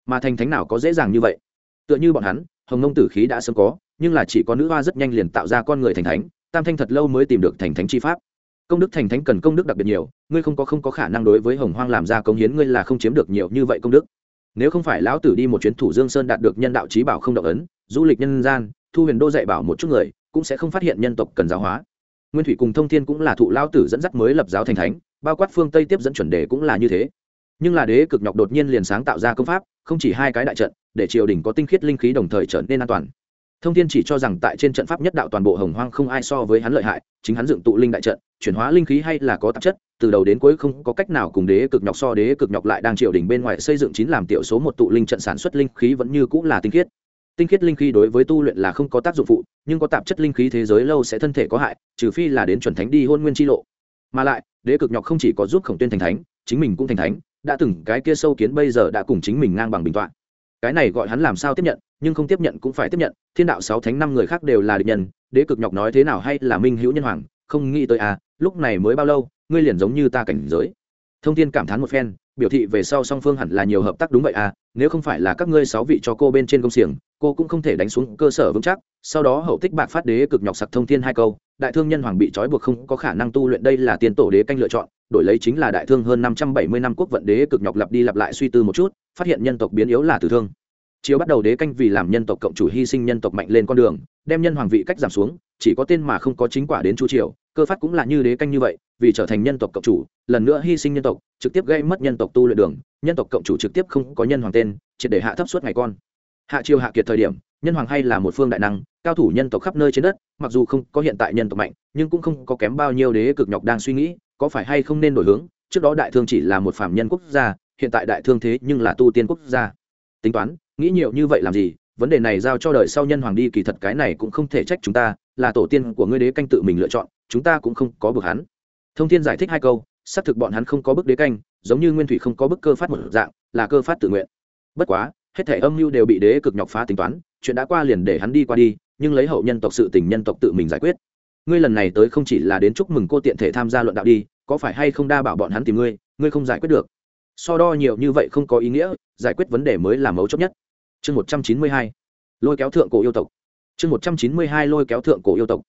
Mà thành thánh nào có dễ dàng như vậy? Tựa như bọn hắn, hồng nông tử khí đã sớm có, nhưng là chỉ có nữ hoa rất nhanh liền tạo ra con người thành thánh, tam thanh thật lâu mới tìm được thành thánh chi pháp. Công đức thành thánh cần công đức đặc biệt nhiều, ngươi không có không có khả năng đối với hồng hoang làm ra công hiến, ngươi là không chiếm được nhiều như vậy công đức. Nếu không phải lão tử đi một chuyến thủ dương sơn đạt được nhân đạo trí bảo không động ấn, du lịch nhân gian, thu huyền đô dạy bảo một chút người cũng sẽ không phát hiện nhân tộc cần giáo hóa. Nguyên thủy cùng thông thiên cũng là thụ lao tử dẫn dắt mới lập giáo thành thánh, bao quát phương tây tiếp dẫn chuẩn đề cũng là như thế. Nhưng là đế cực nhọc đột nhiên liền sáng tạo ra công pháp, không chỉ hai cái đại trận, để triều đình có tinh khiết linh khí đồng thời trở nên an toàn. Thông thiên chỉ cho rằng tại trên trận pháp nhất đạo toàn bộ hồng hoang không ai so với hắn lợi hại, chính hắn dựng tụ linh đại trận, chuyển hóa linh khí hay là có tạp chất, từ đầu đến cuối không có cách nào cùng đế cực nhọc so đế cực nhọc lại đang triều đình bên ngoài xây dựng chín làm tiểu số một tụ linh trận sản xuất linh khí vẫn như cũng là tinh khiết tinh khiết linh khí đối với tu luyện là không có tác dụng phụ, nhưng có tạp chất linh khí thế giới lâu sẽ thân thể có hại, trừ phi là đến chuẩn thánh đi hôn nguyên chi lộ. Mà lại, đế cực nhọc không chỉ có giúp khổng tuyên thành thánh, chính mình cũng thành thánh, đã từng cái kia sâu kiến bây giờ đã cùng chính mình ngang bằng bình tọa cái này gọi hắn làm sao tiếp nhận, nhưng không tiếp nhận cũng phải tiếp nhận, thiên đạo sáu thánh năm người khác đều là địch nhân, đế cực nhọc nói thế nào hay là minh hữu nhân hoàng, không nghĩ tới à lúc này mới bao lâu, ngươi liền giống như ta cảnh giới. Thông tin cảm thán một phen biểu thị về sau song phương hẳn là nhiều hợp tác đúng vậy à nếu không phải là các ngươi sáu vị cho cô bên trên công xiềng, cô cũng không thể đánh xuống cơ sở vững chắc. Sau đó hậu tích bạc phát đế cực nhọc sặc thông thiên hai câu, đại thương nhân hoàng bị trói buộc không có khả năng tu luyện đây là tiền tổ đế canh lựa chọn, đổi lấy chính là đại thương hơn năm trăm bảy mươi năm quốc vận đế cực nhọc lặp đi lặp lại suy tư một chút, phát hiện nhân tộc biến yếu là tử thương. Chiếu bắt đầu đế canh vì làm nhân tộc cộng chủ hy sinh nhân tộc mạnh lên con đường, đem nhân hoàng vị cách giảm xuống, chỉ có tên mà không có chính quả đến chu triều, cơ phát cũng là như đế canh như vậy vì trở thành nhân tộc cộng chủ, lần nữa hy sinh nhân tộc, trực tiếp gây mất nhân tộc tu luyện đường, nhân tộc cộng chủ trực tiếp không có nhân hoàng tên, triệt để hạ thấp suốt ngày con. Hạ triều hạ kiệt thời điểm, nhân hoàng hay là một phương đại năng, cao thủ nhân tộc khắp nơi trên đất, mặc dù không có hiện tại nhân tộc mạnh, nhưng cũng không có kém bao nhiêu đế cực nhọc đang suy nghĩ, có phải hay không nên đổi hướng, trước đó đại thương chỉ là một phạm nhân quốc gia, hiện tại đại thương thế nhưng là tu tiên quốc gia. Tính toán, nghĩ nhiều như vậy làm gì, vấn đề này giao cho đời sau nhân hoàng đi, kỳ thật cái này cũng không thể trách chúng ta, là tổ tiên của ngươi đế canh tự mình lựa chọn, chúng ta cũng không có bực hắn thông thiên giải thích hai câu, xác thực bọn hắn không có bức đế canh, giống như nguyên thủy không có bức cơ phát một dạng, là cơ phát tự nguyện. Bất quá, hết thể âm mưu đều bị đế cực nhọc phá tính toán, chuyện đã qua liền để hắn đi qua đi, nhưng lấy hậu nhân tộc sự tình nhân tộc tự mình giải quyết. Ngươi lần này tới không chỉ là đến chúc mừng cô tiện thể tham gia luận đạo đi, có phải hay không đa bảo bọn hắn tìm ngươi ngươi không giải quyết được? So đo nhiều như vậy không có ý nghĩa, giải quyết vấn đề mới là mấu chốt nhất. Chương một trăm chín mươi hai, lôi kéo thượng cổ yêu tộc. Chương một trăm chín mươi hai, lôi kéo thượng cổ yêu tộc.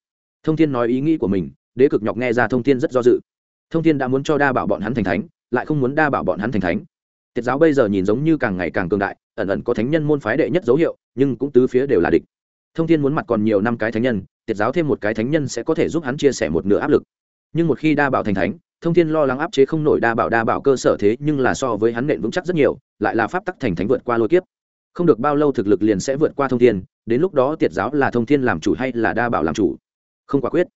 Thông thiên nói ý nghĩ của mình đế cực nhọc nghe ra thông tin rất do dự. Thông tin đã muốn cho đa bảo bọn hắn thành thánh, lại không muốn đa bảo bọn hắn thành thánh. Tiết giáo bây giờ nhìn giống như càng ngày càng cường đại, ẩn ẩn có thánh nhân môn phái đệ nhất dấu hiệu, nhưng cũng tứ phía đều là địch. Thông tin muốn mặt còn nhiều năm cái thánh nhân, tiết giáo thêm một cái thánh nhân sẽ có thể giúp hắn chia sẻ một nửa áp lực. Nhưng một khi đa bảo thành thánh, thông thiên lo lắng áp chế không nổi đa bảo đa bảo cơ sở thế, nhưng là so với hắn nện vững chắc rất nhiều, lại là pháp tắc thành thánh vượt qua lôi kiếp. Không được bao lâu thực lực liền sẽ vượt qua thông thiên, đến lúc đó tiệt giáo là thông thiên làm chủ hay là đa bảo làm chủ? Không quả quyết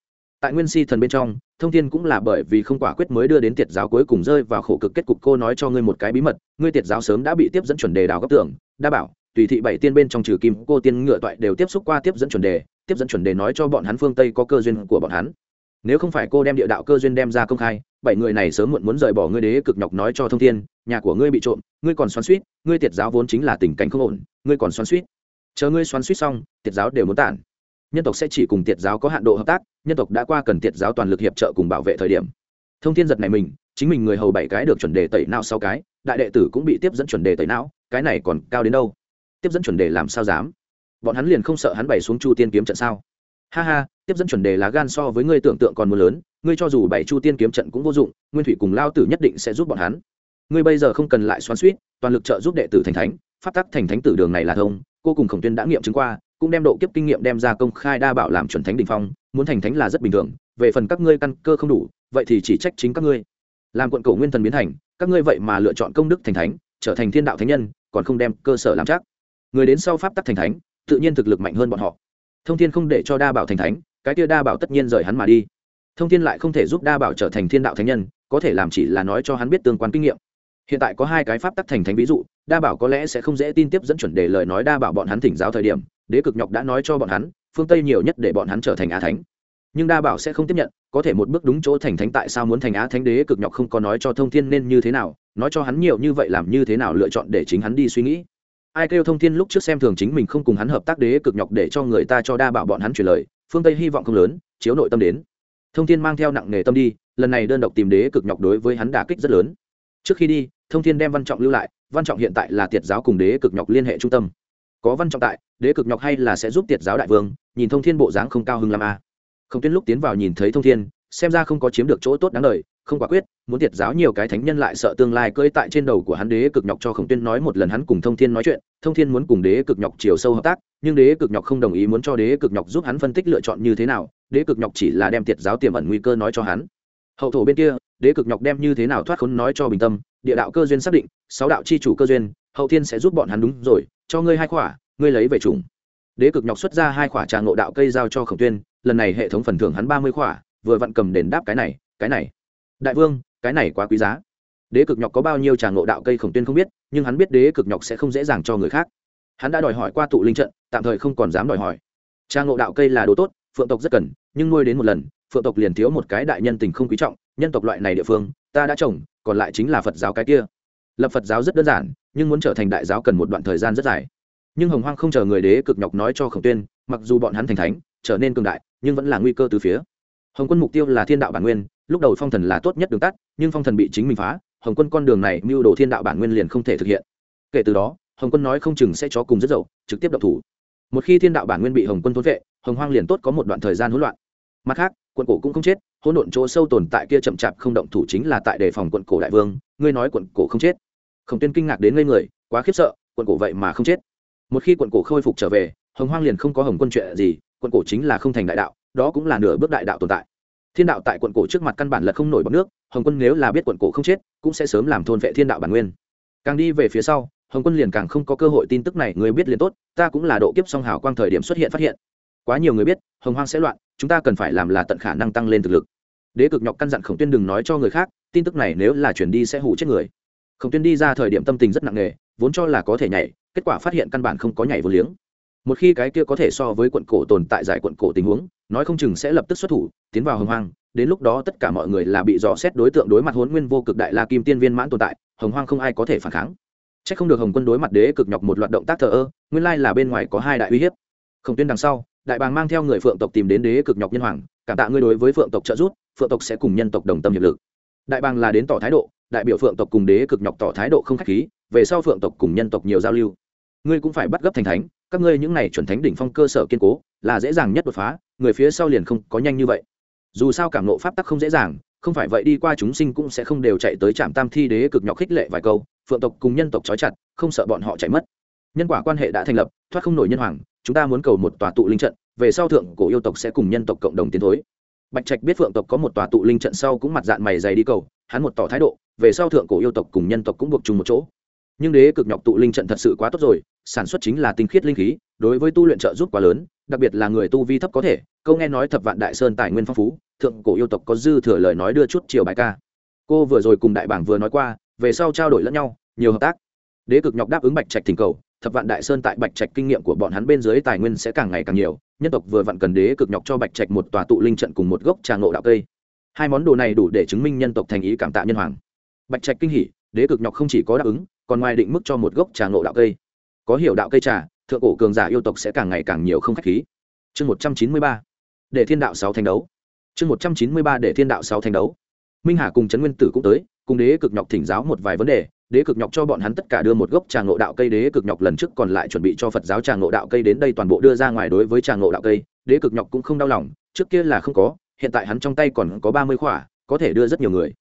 tại nguyên si thần bên trong, thông thiên cũng là bởi vì không quả quyết mới đưa đến tiệt giáo cuối cùng rơi vào khổ cực kết cục. Cô nói cho ngươi một cái bí mật, ngươi tiệt giáo sớm đã bị tiếp dẫn chuẩn đề đào góc tưởng đa bảo, tùy thị bảy tiên bên trong trừ kim, cô tiên ngựa toại đều tiếp xúc qua tiếp dẫn chuẩn đề, tiếp dẫn chuẩn đề nói cho bọn hắn phương tây có cơ duyên của bọn hắn. Nếu không phải cô đem địa đạo cơ duyên đem ra công khai, bảy người này sớm muộn muốn rời bỏ ngươi đế cực nhọc nói cho thông thiên, nhà của ngươi bị trộm, ngươi còn xoắn suýt, ngươi tiệt giáo vốn chính là tình cảnh không ổn, ngươi còn xoắn suýt. Chờ ngươi xoắn suýt xong, tiệt giáo đều muốn tản nhân tộc sẽ chỉ cùng tiệt giáo có hạn độ hợp tác, nhân tộc đã qua cần tiệt giáo toàn lực hiệp trợ cùng bảo vệ thời điểm. Thông thiên giật này mình, chính mình người hầu bảy cái được chuẩn đề tẩy não sáu cái, đại đệ tử cũng bị tiếp dẫn chuẩn đề tẩy não, cái này còn cao đến đâu? Tiếp dẫn chuẩn đề làm sao dám? Bọn hắn liền không sợ hắn bày xuống chu tiên kiếm trận sao? Ha ha, tiếp dẫn chuẩn đề lá gan so với ngươi tưởng tượng còn mưa lớn, ngươi cho dù bảy chu tiên kiếm trận cũng vô dụng, nguyên thủy cùng lao tử nhất định sẽ giúp bọn hắn. Ngươi bây giờ không cần lại xoắn suýt toàn lực trợ giúp đệ tử thành thánh phát tắc thành thánh tử đường này là thông, cô cùng khổng tuyên đã nghiệm chứng qua cũng đem độ kiếp kinh nghiệm đem ra công khai đa bảo làm chuẩn thánh đình phong, muốn thành thánh là rất bình thường, về phần các ngươi căn cơ không đủ, vậy thì chỉ trách chính các ngươi. Làm quận cổ nguyên thần biến thành, các ngươi vậy mà lựa chọn công đức thành thánh, trở thành thiên đạo thánh nhân, còn không đem cơ sở làm chắc. Người đến sau pháp tắc thành thánh, tự nhiên thực lực mạnh hơn bọn họ. Thông thiên không để cho đa bảo thành thánh, cái kia đa bảo tất nhiên rời hắn mà đi. Thông thiên lại không thể giúp đa bảo trở thành thiên đạo thánh nhân, có thể làm chỉ là nói cho hắn biết tương quan kinh nghiệm. Hiện tại có hai cái pháp tắc thành thánh ví dụ, đa bảo có lẽ sẽ không dễ tin tiếp dẫn chuẩn đề lời nói đa bảo bọn hắn thỉnh giáo thời điểm đế cực nhọc đã nói cho bọn hắn, phương tây nhiều nhất để bọn hắn trở thành á thánh. Nhưng đa bảo sẽ không tiếp nhận, có thể một bước đúng chỗ thành thánh tại sao muốn thành á thánh đế cực nhọc không có nói cho thông thiên nên như thế nào, nói cho hắn nhiều như vậy làm như thế nào lựa chọn để chính hắn đi suy nghĩ. Ai kêu thông thiên lúc trước xem thường chính mình không cùng hắn hợp tác đế cực nhọc để cho người ta cho đa bảo bọn hắn truyền lời, phương tây hy vọng không lớn, chiếu nội tâm đến. Thông thiên mang theo nặng nghề tâm đi, lần này đơn độc tìm đế cực nhọc đối với hắn đả kích rất lớn. Trước khi đi, thông thiên đem văn trọng lưu lại, văn trọng hiện tại là tiệt giáo cùng đế cực nhọc liên hệ trung tâm có văn trọng tại, đế cực nhọc hay là sẽ giúp tiệt giáo đại vương, nhìn thông thiên bộ dáng không cao hưng làm a à. không tuyên lúc tiến vào nhìn thấy thông thiên, xem ra không có chiếm được chỗ tốt đáng lời không quả quyết, muốn tiệt giáo nhiều cái thánh nhân lại sợ tương lai cưỡi tại trên đầu của hắn đế cực nhọc cho khổng tuyên nói một lần hắn cùng thông thiên nói chuyện, thông thiên muốn cùng đế cực nhọc chiều sâu hợp tác, nhưng đế cực nhọc không đồng ý muốn cho đế cực nhọc giúp hắn phân tích lựa chọn như thế nào, đế cực nhọc chỉ là đem tiệt giáo tiềm ẩn nguy cơ nói cho hắn hậu thổ bên kia, đế cực nhọc đem như thế nào thoát khốn nói cho bình tâm, địa đạo cơ duyên xác định, sáu đạo c h i chủ cơ duyên, hậu thiên sẽ giúp bọn hắn đúng rồi cho ngươi hai khỏa, ngươi lấy về trùng. Đế cực nhọc xuất ra hai khỏa trà ngộ đạo cây giao cho khổng tuyên, lần này hệ thống phần thưởng hắn ba mươi khỏa, vừa vặn cầm đền đáp cái này cái này. Đại vương, cái này quá quý giá. Đế cực nhọc có bao nhiêu trà ngộ đạo cây khổng tuyên không biết, nhưng hắn biết đế cực nhọc sẽ không dễ dàng cho người khác. Hắn đã đòi hỏi qua tụ linh trận, tạm thời không còn dám đòi hỏi. Trà ngộ đạo cây là đồ tốt, phượng tộc rất cần, nhưng nuôi đến một lần, phượng tộc liền thiếu một cái đại nhân tình không quý trọng, nhân tộc loại này địa phương, ta đã trồng, còn lại chính là phật giáo cái kia lập phật giáo rất đơn giản, nhưng muốn trở thành đại giáo cần một đoạn thời gian rất dài. Nhưng hồng hoang không chờ người đế cực nhọc nói cho khổng tuyên, mặc dù bọn hắn thành thánh, trở nên cường đại, nhưng vẫn là nguy cơ từ phía. Hồng quân mục tiêu là thiên đạo bản nguyên, lúc đầu phong thần là tốt nhất đường tắt, nhưng phong thần bị chính mình phá, hồng quân con đường này mưu đồ thiên đạo bản nguyên liền không thể thực hiện. Kể từ đó, hồng quân nói không chừng sẽ chó cùng rất dậu, trực tiếp độc thủ. Một khi thiên đạo bản nguyên bị hồng quân thốn vệ, hồng hoang liền tốt có một đoạn thời gian hỗn loạn. Mặt khác, quận cổ cũng không chết, hỗn độn chỗ sâu tồn tại kia chậm chạp không động thủ chính là tại đề phòng quận cổ đại vương, ngươi nói quận cổ không chết khổng Tuyên kinh ngạc đến ngây người, quá khiếp sợ, quận cổ vậy mà không chết. Một khi quận cổ khôi phục trở về, hồng hoang liền không có hồng quân chuyện gì, quận cổ chính là không thành đại đạo, đó cũng là nửa bước đại đạo tồn tại. Thiên đạo tại quận cổ trước mặt căn bản là không nổi bọc nước, hồng quân nếu là biết quận cổ không chết, cũng sẽ sớm làm thôn vệ thiên đạo bản nguyên. Càng đi về phía sau, hồng quân liền càng không có cơ hội tin tức này, người biết liền tốt, ta cũng là độ kiếp song hào quang thời điểm xuất hiện phát hiện. Quá nhiều người biết, hồng hoang sẽ loạn, chúng ta cần phải làm là tận khả năng tăng lên thực lực. Đế cực nhọc căn dặn khổng tuyên đừng nói cho người khác, tin tức này nếu là chuyển đi sẽ hủ chết người khổng tuyên đi ra thời điểm tâm tình rất nặng nề, vốn cho là có thể nhảy, kết quả phát hiện căn bản không có nhảy vô liếng. Một khi cái kia có thể so với quận cổ tồn tại giải quận cổ tình huống, nói không chừng sẽ lập tức xuất thủ, tiến vào hồng hoang, đến lúc đó tất cả mọi người là bị dò xét đối tượng đối mặt huấn nguyên vô cực đại la kim tiên viên mãn tồn tại, hồng hoang không ai có thể phản kháng. C h ắ c không được hồng quân đối mặt đế cực nhọc một loạt động tác thờ ơ, nguyên lai là bên ngoài có hai đại uy hiếp. Khổng tuyên đằng sau, đại bàng mang theo người phượng tộc tìm đến đế cực nhọc nhân hoàng, cảm tạ ngươi đối với phượng tộc trợ giúp, phượng tộc sẽ cùng nhân tộc đồng tâm hiệp lực. Đại bàng là đến tỏ thái độ đại biểu phượng tộc cùng đế cực nhọc tỏ thái độ không k h á c h khí, về sau phượng tộc cùng nhân tộc nhiều giao lưu. Ngươi cũng phải bắt gấp thành thánh, các ngươi những này chuẩn thánh đỉnh phong cơ sở kiên cố, là dễ dàng nhất đột phá, người phía sau liền không có nhanh như vậy. Dù sao cảm nộ pháp tắc không dễ dàng, không phải vậy đi qua chúng sinh cũng sẽ không đều chạy tới trạm tam thi đế cực nhọc khích lệ vài câu, phượng tộc cùng nhân tộc trói chặt, không sợ bọn họ chạy mất. Nhân quả quan hệ đã thành lập, thoát không nổi nhân hoàng, chúng ta muốn cầu một tòa tụ linh trận, về sau thượng cổ yêu tộc sẽ cùng nhân tộc cộng đồng tiến thối. Bạch trạch biết phượng tộc có một tòa tụ linh trận sau cũng mặt dạng mày dày đi cầu, hắn một tỏ thái độ về sau thượng cổ yêu tộc cùng nhân tộc cũng buộc chung một chỗ. Nhưng đế cực nhọc tụ linh trận thật sự quá tốt rồi, sản xuất chính là tinh khiết linh khí, đối với tu luyện trợ giúp quá lớn, đặc biệt là người tu vi thấp có thể. Câu nghe nói thập vạn đại sơn tài nguyên phong phú, thượng cổ yêu tộc có dư thừa lời nói đưa chút chiều bài ca. Cô vừa rồi cùng đại bảng vừa nói qua, về sau trao đổi lẫn nhau, nhiều hợp tác. Đế cực nhọc đáp ứng bạch trạch thỉnh cầu, thập vạn đại sơn tại bạch trạch kinh nghiệm của bọn hắn bên dưới tài nguyên sẽ càng ngày càng nhiều, nhân tộc vừa vặn cần đế cực nhọc cho bạch trạch một tòa tụ linh trận cùng một gốc trà ngộ đạo cây. Hai món đồ này đủ để chứng minh nhân tộc thành ý cảm tạ nhân hoàng bạch trạch kinh hỉ, đế cực nhọc không chỉ có đáp ứng, còn ngoài định mức cho một gốc trà ngộ đạo cây. Có hiểu đạo cây trà, thượng cổ cường giả yêu tộc sẽ càng ngày càng nhiều không khách khí. Chương một trăm chín mươi ba, để thiên đạo sáu thành đấu. Chương một trăm chín mươi ba, để thiên đạo sáu thành đấu. Minh hà cùng trấn nguyên tử cũng tới, cùng đế cực nhọc thỉnh giáo một vài vấn đề. Đế cực nhọc cho bọn hắn tất cả đưa một gốc trà ngộ đạo cây, đế cực nhọc lần trước còn lại chuẩn bị cho phật giáo trà ngộ đạo cây đến đây toàn bộ đưa ra ngoài đối với trà ngộ đạo cây. Đế cực nhọc cũng không đau lòng, trước kia là không có, hiện tại hắn trong tay còn có ba mươi khỏa, có thể đưa rất nhiều người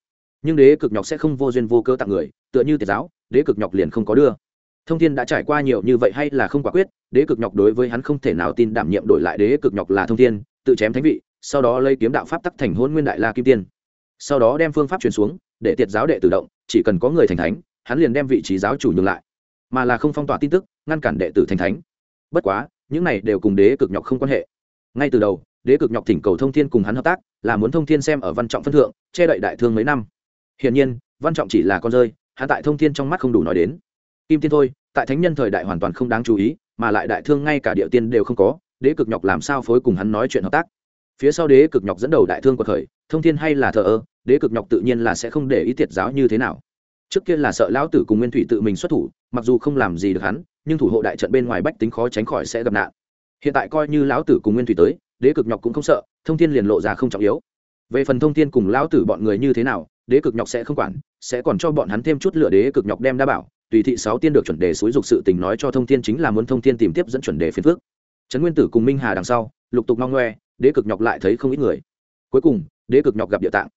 nhưng đế cực nhọc sẽ không vô duyên vô cơ tặng người, tựa như tiệt giáo, đế cực nhọc liền không có đưa. Thông thiên đã trải qua nhiều như vậy hay là không quả quyết, đế cực nhọc đối với hắn không thể nào tin đảm nhiệm đổi lại đế cực nhọc là thông thiên, tự chém thánh vị, sau đó lấy kiếm đạo pháp tắc thành hôn nguyên đại la kim tiên. Sau đó đem phương pháp truyền xuống, để tiệt giáo đệ tự động, chỉ cần có người thành thánh, hắn liền đem vị trí giáo chủ nhường lại. Mà là không phong tỏa tin tức, ngăn cản đệ tử thành thánh. Bất quá, những này đều cùng đế cực nhọc không quan hệ. Ngay từ đầu, đế cực nhọc thỉnh cầu thông thiên cùng hắn hợp tác, là muốn thông thiên xem ở văn trọng phân thượng, che đậy đại thương mấy năm hiển nhiên, văn trọng chỉ là con rơi, hắn tại thông thiên trong mắt không đủ nói đến. Kim tiên thôi, tại thánh nhân thời đại hoàn toàn không đáng chú ý, mà lại đại thương ngay cả địa tiên đều không có, đế cực nhọc làm sao phối cùng hắn nói chuyện hợp tác? Phía sau đế cực nhọc dẫn đầu đại thương của thời, thông thiên hay là thờ ơ, đế cực nhọc tự nhiên là sẽ không để ý tiệt giáo như thế nào. Trước kia là sợ lão tử cùng nguyên thủy tự mình xuất thủ, mặc dù không làm gì được hắn, nhưng thủ hộ đại trận bên ngoài bách tính khó tránh khỏi sẽ gặp nạn. Hiện tại coi như lão tử cùng nguyên thủy tới, đế cực nhọc cũng không sợ, thông thiên liền lộ ra không trọng yếu về phần thông thiên cùng lão tử bọn người như thế nào, đế cực nhọc sẽ không quản, sẽ còn cho bọn hắn thêm chút lửa đế cực nhọc đem đa bảo. Tùy thị sáu tiên được chuẩn đề xúi dục sự tình nói cho thông tiên chính là muốn thông tiên tìm tiếp dẫn chuẩn đề phiền phước trấn nguyên tử cùng minh hà đằng sau, lục tục ngong ngoe, đế cực nhọc lại thấy không ít người. Cuối cùng, đế cực nhọc gặp địa tạng.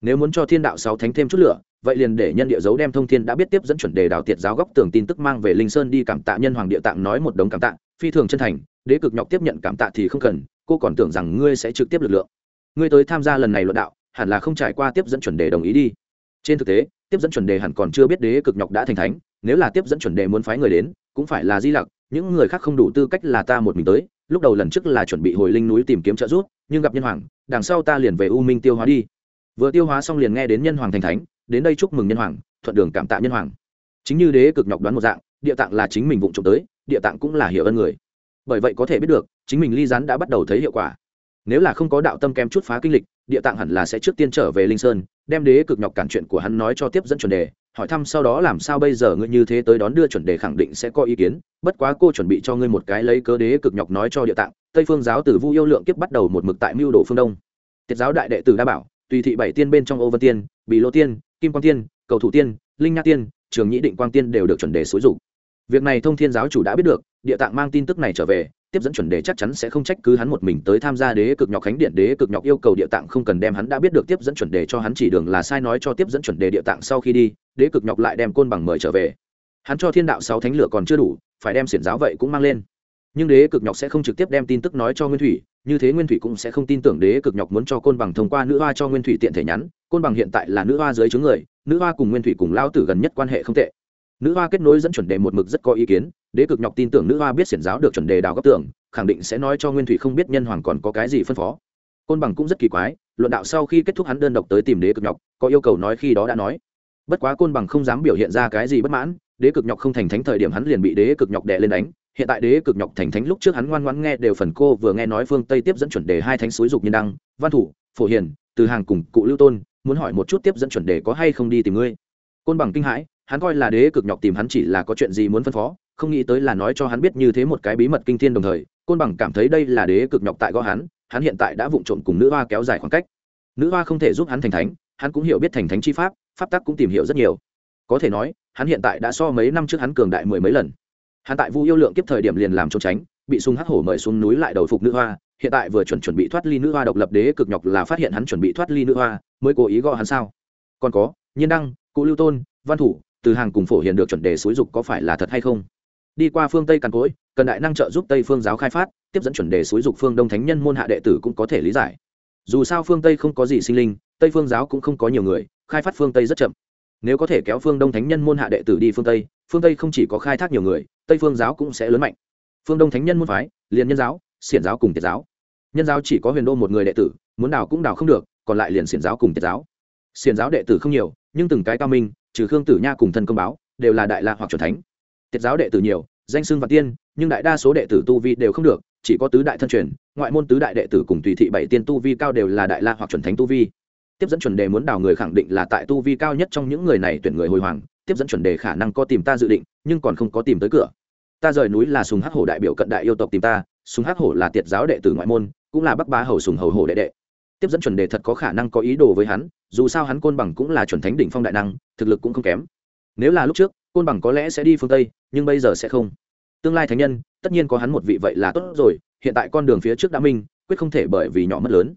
Nếu muốn cho thiên đạo sáu thánh thêm chút lửa, vậy liền để nhân địa dấu đem thông thiên đã biết tiếp dẫn chuẩn đề đào tiệt giáo góc tường tin tức mang về linh sơn đi cảm tạ nhân hoàng địa tạng nói một đống cảm tạ, phi thường chân thành, đế cực nhọc tiếp nhận cảm tạ thì không cần, cô còn tưởng rằng ngươi sẽ trực tiếp lực lượng ngươi tới tham gia lần này luận đạo, hẳn là không trải qua tiếp dẫn chuẩn đề đồng ý đi. Trên thực tế, tiếp dẫn chuẩn đề hẳn còn chưa biết đế cực nhọc đã thành thánh, nếu là tiếp dẫn chuẩn đề muốn phái người đến, cũng phải là di lặc, những người khác không đủ tư cách là ta một mình tới, lúc đầu lần trước là chuẩn bị hồi linh núi tìm kiếm trợ giúp, nhưng gặp nhân hoàng, đằng sau ta liền về u minh tiêu hóa đi. Vừa tiêu hóa xong liền nghe đến nhân hoàng thành thánh, đến đây chúc mừng nhân hoàng, thuận đường cảm tạ nhân hoàng. Chính như đế cực nhọc đoán một dạng, địa tạng là chính mình vụng trộm tới, địa tạng cũng là hiểu ơn người. Bởi vậy có thể biết được, chính mình ly rán đã bắt đầu thấy hiệu quả nếu là không có đạo tâm kém chút phá kinh lịch, địa tạng hẳn là sẽ trước tiên trở về linh sơn, đem đế cực nhọc cản chuyện của hắn nói cho tiếp dẫn chuẩn đề, hỏi thăm sau đó làm sao bây giờ ngươi như thế tới đón đưa chuẩn đề khẳng định sẽ có ý kiến, bất quá cô chuẩn bị cho ngươi một cái lấy cớ đế cực nhọc nói cho địa tạng, tây phương giáo từ vu yêu lượng kiếp bắt đầu một mực tại mưu đồ phương đông. Tiết giáo đại đệ tử đa bảo, tùy thị bảy tiên bên trong ô vân tiên bị lô tiên, kim quang tiên, cầu thủ tiên, linh nha tiên, trường nhĩ định quang tiên đều được chuẩn đề xúi dục. Việc này thông thiên giáo chủ đã biết được địa tạng mang tin tức này trở về, tiếp dẫn chuẩn đề chắc chắn sẽ không trách cứ hắn một mình tới tham gia đế cực nhọc khánh điện. Đế cực nhọc yêu cầu địa tạng không cần đem hắn đã biết được tiếp dẫn chuẩn đề cho hắn chỉ đường là sai nói cho tiếp dẫn chuẩn đề địa tạng sau khi đi, đế cực nhọc lại đem côn bằng mời trở về. Hắn cho thiên đạo sáu thánh lửa còn chưa đủ, phải đem xiển giáo vậy cũng mang lên. Nhưng đế cực nhọc sẽ không trực tiếp đem tin tức nói cho nguyên thủy, như thế nguyên thủy cũng sẽ không tin tưởng đế cực nhọc muốn cho côn bằng thông qua nữ hoa cho nguyên thủy tiện thể nhắn. Côn bằng hiện tại là nữ hoa dưới chướng người, nữ hoa cùng nguyên thủy cùng lao tử gần nhất quan hệ không tệ nữ hoa kết nối dẫn chuẩn đề một mực rất có ý kiến, đế cực nhọc tin tưởng nữ hoa biết xiển giáo được chuẩn đề đào góc tưởng khẳng định sẽ nói cho nguyên thủy không biết nhân hoàng còn có cái gì phân phó. Côn bằng cũng rất kỳ quái, luận đạo sau khi kết thúc hắn đơn độc tới tìm đế cực nhọc, có yêu cầu nói khi đó đã nói. Bất quá côn bằng không dám biểu hiện ra cái gì bất mãn, đế cực nhọc không thành thánh thời điểm hắn liền bị đế cực nhọc đè lên đánh. Hiện tại đế cực nhọc thành thánh lúc trước hắn ngoan ngoãn nghe đều phần cô vừa nghe nói phương tây tiếp dẫn chuẩn đề hai thánh suối dục nhân đăng, văn thủ, phổ hiền, từ hàng cùng cụ lưu tôn, muốn hỏi một chút tiếp dẫn chuẩn đề có hay không đi tìm ngươi. Côn bằng kinh hãi hắn coi là đế cực nhọc tìm hắn chỉ là có chuyện gì muốn phân phó, không nghĩ tới là nói cho hắn biết như thế một cái bí mật kinh thiên đồng thời, côn bằng cảm thấy đây là đế cực nhọc tại gõ hắn hắn hiện tại đã vụng trộm cùng nữ hoa kéo dài khoảng cách. Nữ hoa không thể giúp hắn thành thánh, hắn cũng hiểu biết thành thánh chi pháp pháp tắc cũng tìm hiểu rất nhiều. Có thể nói, hắn hiện tại đã so mấy năm trước hắn cường đại mười mấy lần. Hắn tại vu yêu lượng kiếp thời điểm liền làm trốn tránh, bị sung hắc hổ mời xuống núi lại đầu phục nữ hoa, hiện tại vừa chuẩn chuẩn bị thoát ly nữ hoa độc lập đế cực nhọc là phát hiện hắn chuẩn bị thoát ly nữ hoa, mới cố ý gõ hắn sao? Còn có, nhiên đăng, cụ lưu tôn, văn thủ từ hàng cùng phổ hiện được chuẩn đề xúi dục có phải là thật hay không? Đi qua phương tây càn cối, cần đại năng trợ giúp tây phương giáo khai phát, tiếp dẫn chuẩn đề xúi dục phương đông thánh nhân môn hạ đệ tử cũng có thể lý giải. Dù sao phương tây không có gì sinh linh, tây phương giáo cũng không có nhiều người, khai phát phương tây rất chậm. Nếu có thể kéo phương đông thánh nhân môn hạ đệ tử đi phương tây phương tây không chỉ có khai thác nhiều người, tây phương giáo cũng sẽ lớn mạnh. Phương đông thánh nhân môn phái, liền nhân giáo, xiển giáo cùng tiệt giáo. Nhân giáo chỉ có huyền đô một người đệ tử, muốn đào cũng đào không được, còn lại liền xiển giáo cùng tiệt giáo. Xiển giáo đệ tử không nhiều, nhưng từng cái cao minh trừ khương tử nha cùng thân công báo, đều là đại la hoặc c thánh. Tiệt giáo đệ tử nhiều, danh xưng và tiên, nhưng đại đa số đệ tử tu vi đều không được, chỉ có tứ đại thân truyền, ngoại môn tứ đại đệ tử cùng tùy thị bảy tiên tu vi cao đều là đại la hoặc chuẩn thánh tu vi. Tiếp dẫn chuẩn đề muốn đào người khẳng định là tại tu vi cao nhất trong những người này tuyển người hồi hoàng, tiếp dẫn chuẩn đề khả năng có tìm ta dự định, nhưng còn không có tìm tới cửa. Ta rời núi là sùng hắc hổ đại biểu cận đại yêu tộc tìm ta, sùng hắc hổ là tiệt giáo đệ tử ngoại môn, cũng là bắc bá hầu sùng hầu hổ đệ đệ tiếp dẫn chuẩn đề thật có khả năng có ý đồ với hắn, dù sao hắn côn bằng cũng là chuẩn thánh đỉnh phong đại năng, thực lực cũng không kém. Nếu là lúc trước, côn bằng có lẽ sẽ đi phương tây, nhưng bây giờ sẽ không. Tương lai thánh nhân, tất nhiên có hắn một vị vậy là tốt rồi, hiện tại con đường phía trước đã minh, quyết không thể bởi vì nhỏ mất lớn.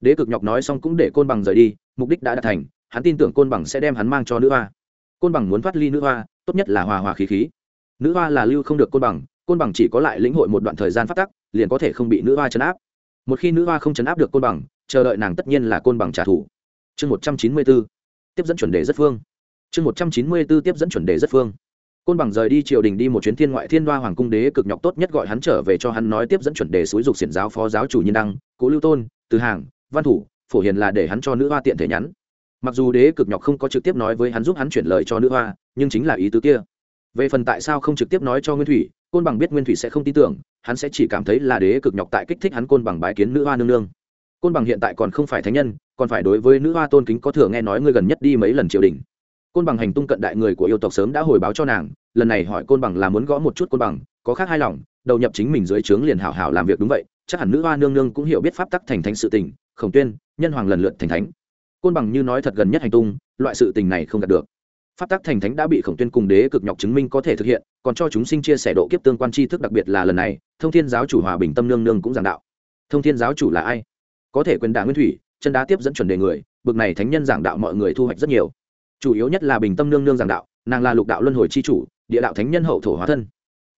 Đế cực nhọc nói xong cũng để côn bằng rời đi, mục đích đã đạt thành, hắn tin tưởng côn bằng sẽ đem hắn mang cho nữ hoa. Côn bằng muốn thoát ly nữ hoa, tốt nhất là hòa hòa khí khí. Nữ hoa là lưu không được côn bằng côn bằng chỉ có lại lĩnh hội một đoạn thời gian phát tắc, liền có thể không bị nữ hoa chấn áp một khi nữ hoa không chấn áp được côn bằng, chờ đợi nàng tất nhiên là côn bằng trả thù. Chương một trăm chín mươi b ố tiếp dẫn chuẩn đề rất phương. Chương một trăm chín mươi b ố tiếp dẫn chuẩn đề rất phương. Côn bằng rời đi triều đình đi một chuyến thiên ngoại thiên đoa hoàng cung đế cực nhọc tốt nhất gọi hắn trở về cho hắn nói tiếp dẫn chuẩn đề xúi dục xiển giáo phó giáo chủ nhân đăng, cố lưu tôn, từ hàng, văn thủ, phổ hiền là để hắn cho nữ hoa tiện thể nhắn. Mặc dù đế cực nhọc không có trực tiếp nói với hắn giúp hắn chuyển lời cho nữ hoa, nhưng chính là ý tứ kia. Về phần tại sao không trực tiếp nói cho nguyên thủy côn bằng biết nguyên thủy sẽ không tin tưởng, hắn sẽ chỉ cảm thấy là đế cực nhọc tại kích thích hắn côn bằng bái kiến nữ hoa nương nương. Côn bằng hiện tại còn không phải thánh nhân, còn phải đối với nữ hoa tôn kính có thừa nghe nói ngươi gần nhất đi mấy lần triều đình. Côn bằng hành tung cận đại người của yêu tộc sớm đã hồi báo cho nàng, lần này hỏi côn bằng là muốn gõ một chút côn bằng, có khác hai lòng, đầu nhập chính mình dưới trướng liền hảo hảo làm việc đúng vậy, chắc hẳn nữ hoa nương nương cũng hiểu biết pháp tắc thành thánh sự tình, khổng tuyên, nhân hoàng lần lượt thành thánh. Côn bằng như nói thật gần nhất hành tung, loại sự tình này không đạt được pháp tắc thành thánh đã bị khổng tuyên cùng đế cực nhọc chứng minh có thể thực hiện, còn cho chúng sinh chia sẻ độ kiếp tương quan tri thức đặc biệt là lần này, thông thiên giáo chủ hòa bình tâm nương nương cũng giảng đạo. Thông thiên giáo chủ là ai? Có thể quyền đảng nguyên thủy, chân đá tiếp dẫn chuẩn đề người, bực này thánh nhân giảng đạo mọi người thu hoạch rất nhiều. Chủ yếu nhất là bình tâm nương nương giảng đạo, nàng là lục đạo luân hồi c h i chủ, địa đạo thánh nhân hậu thổ hóa thân.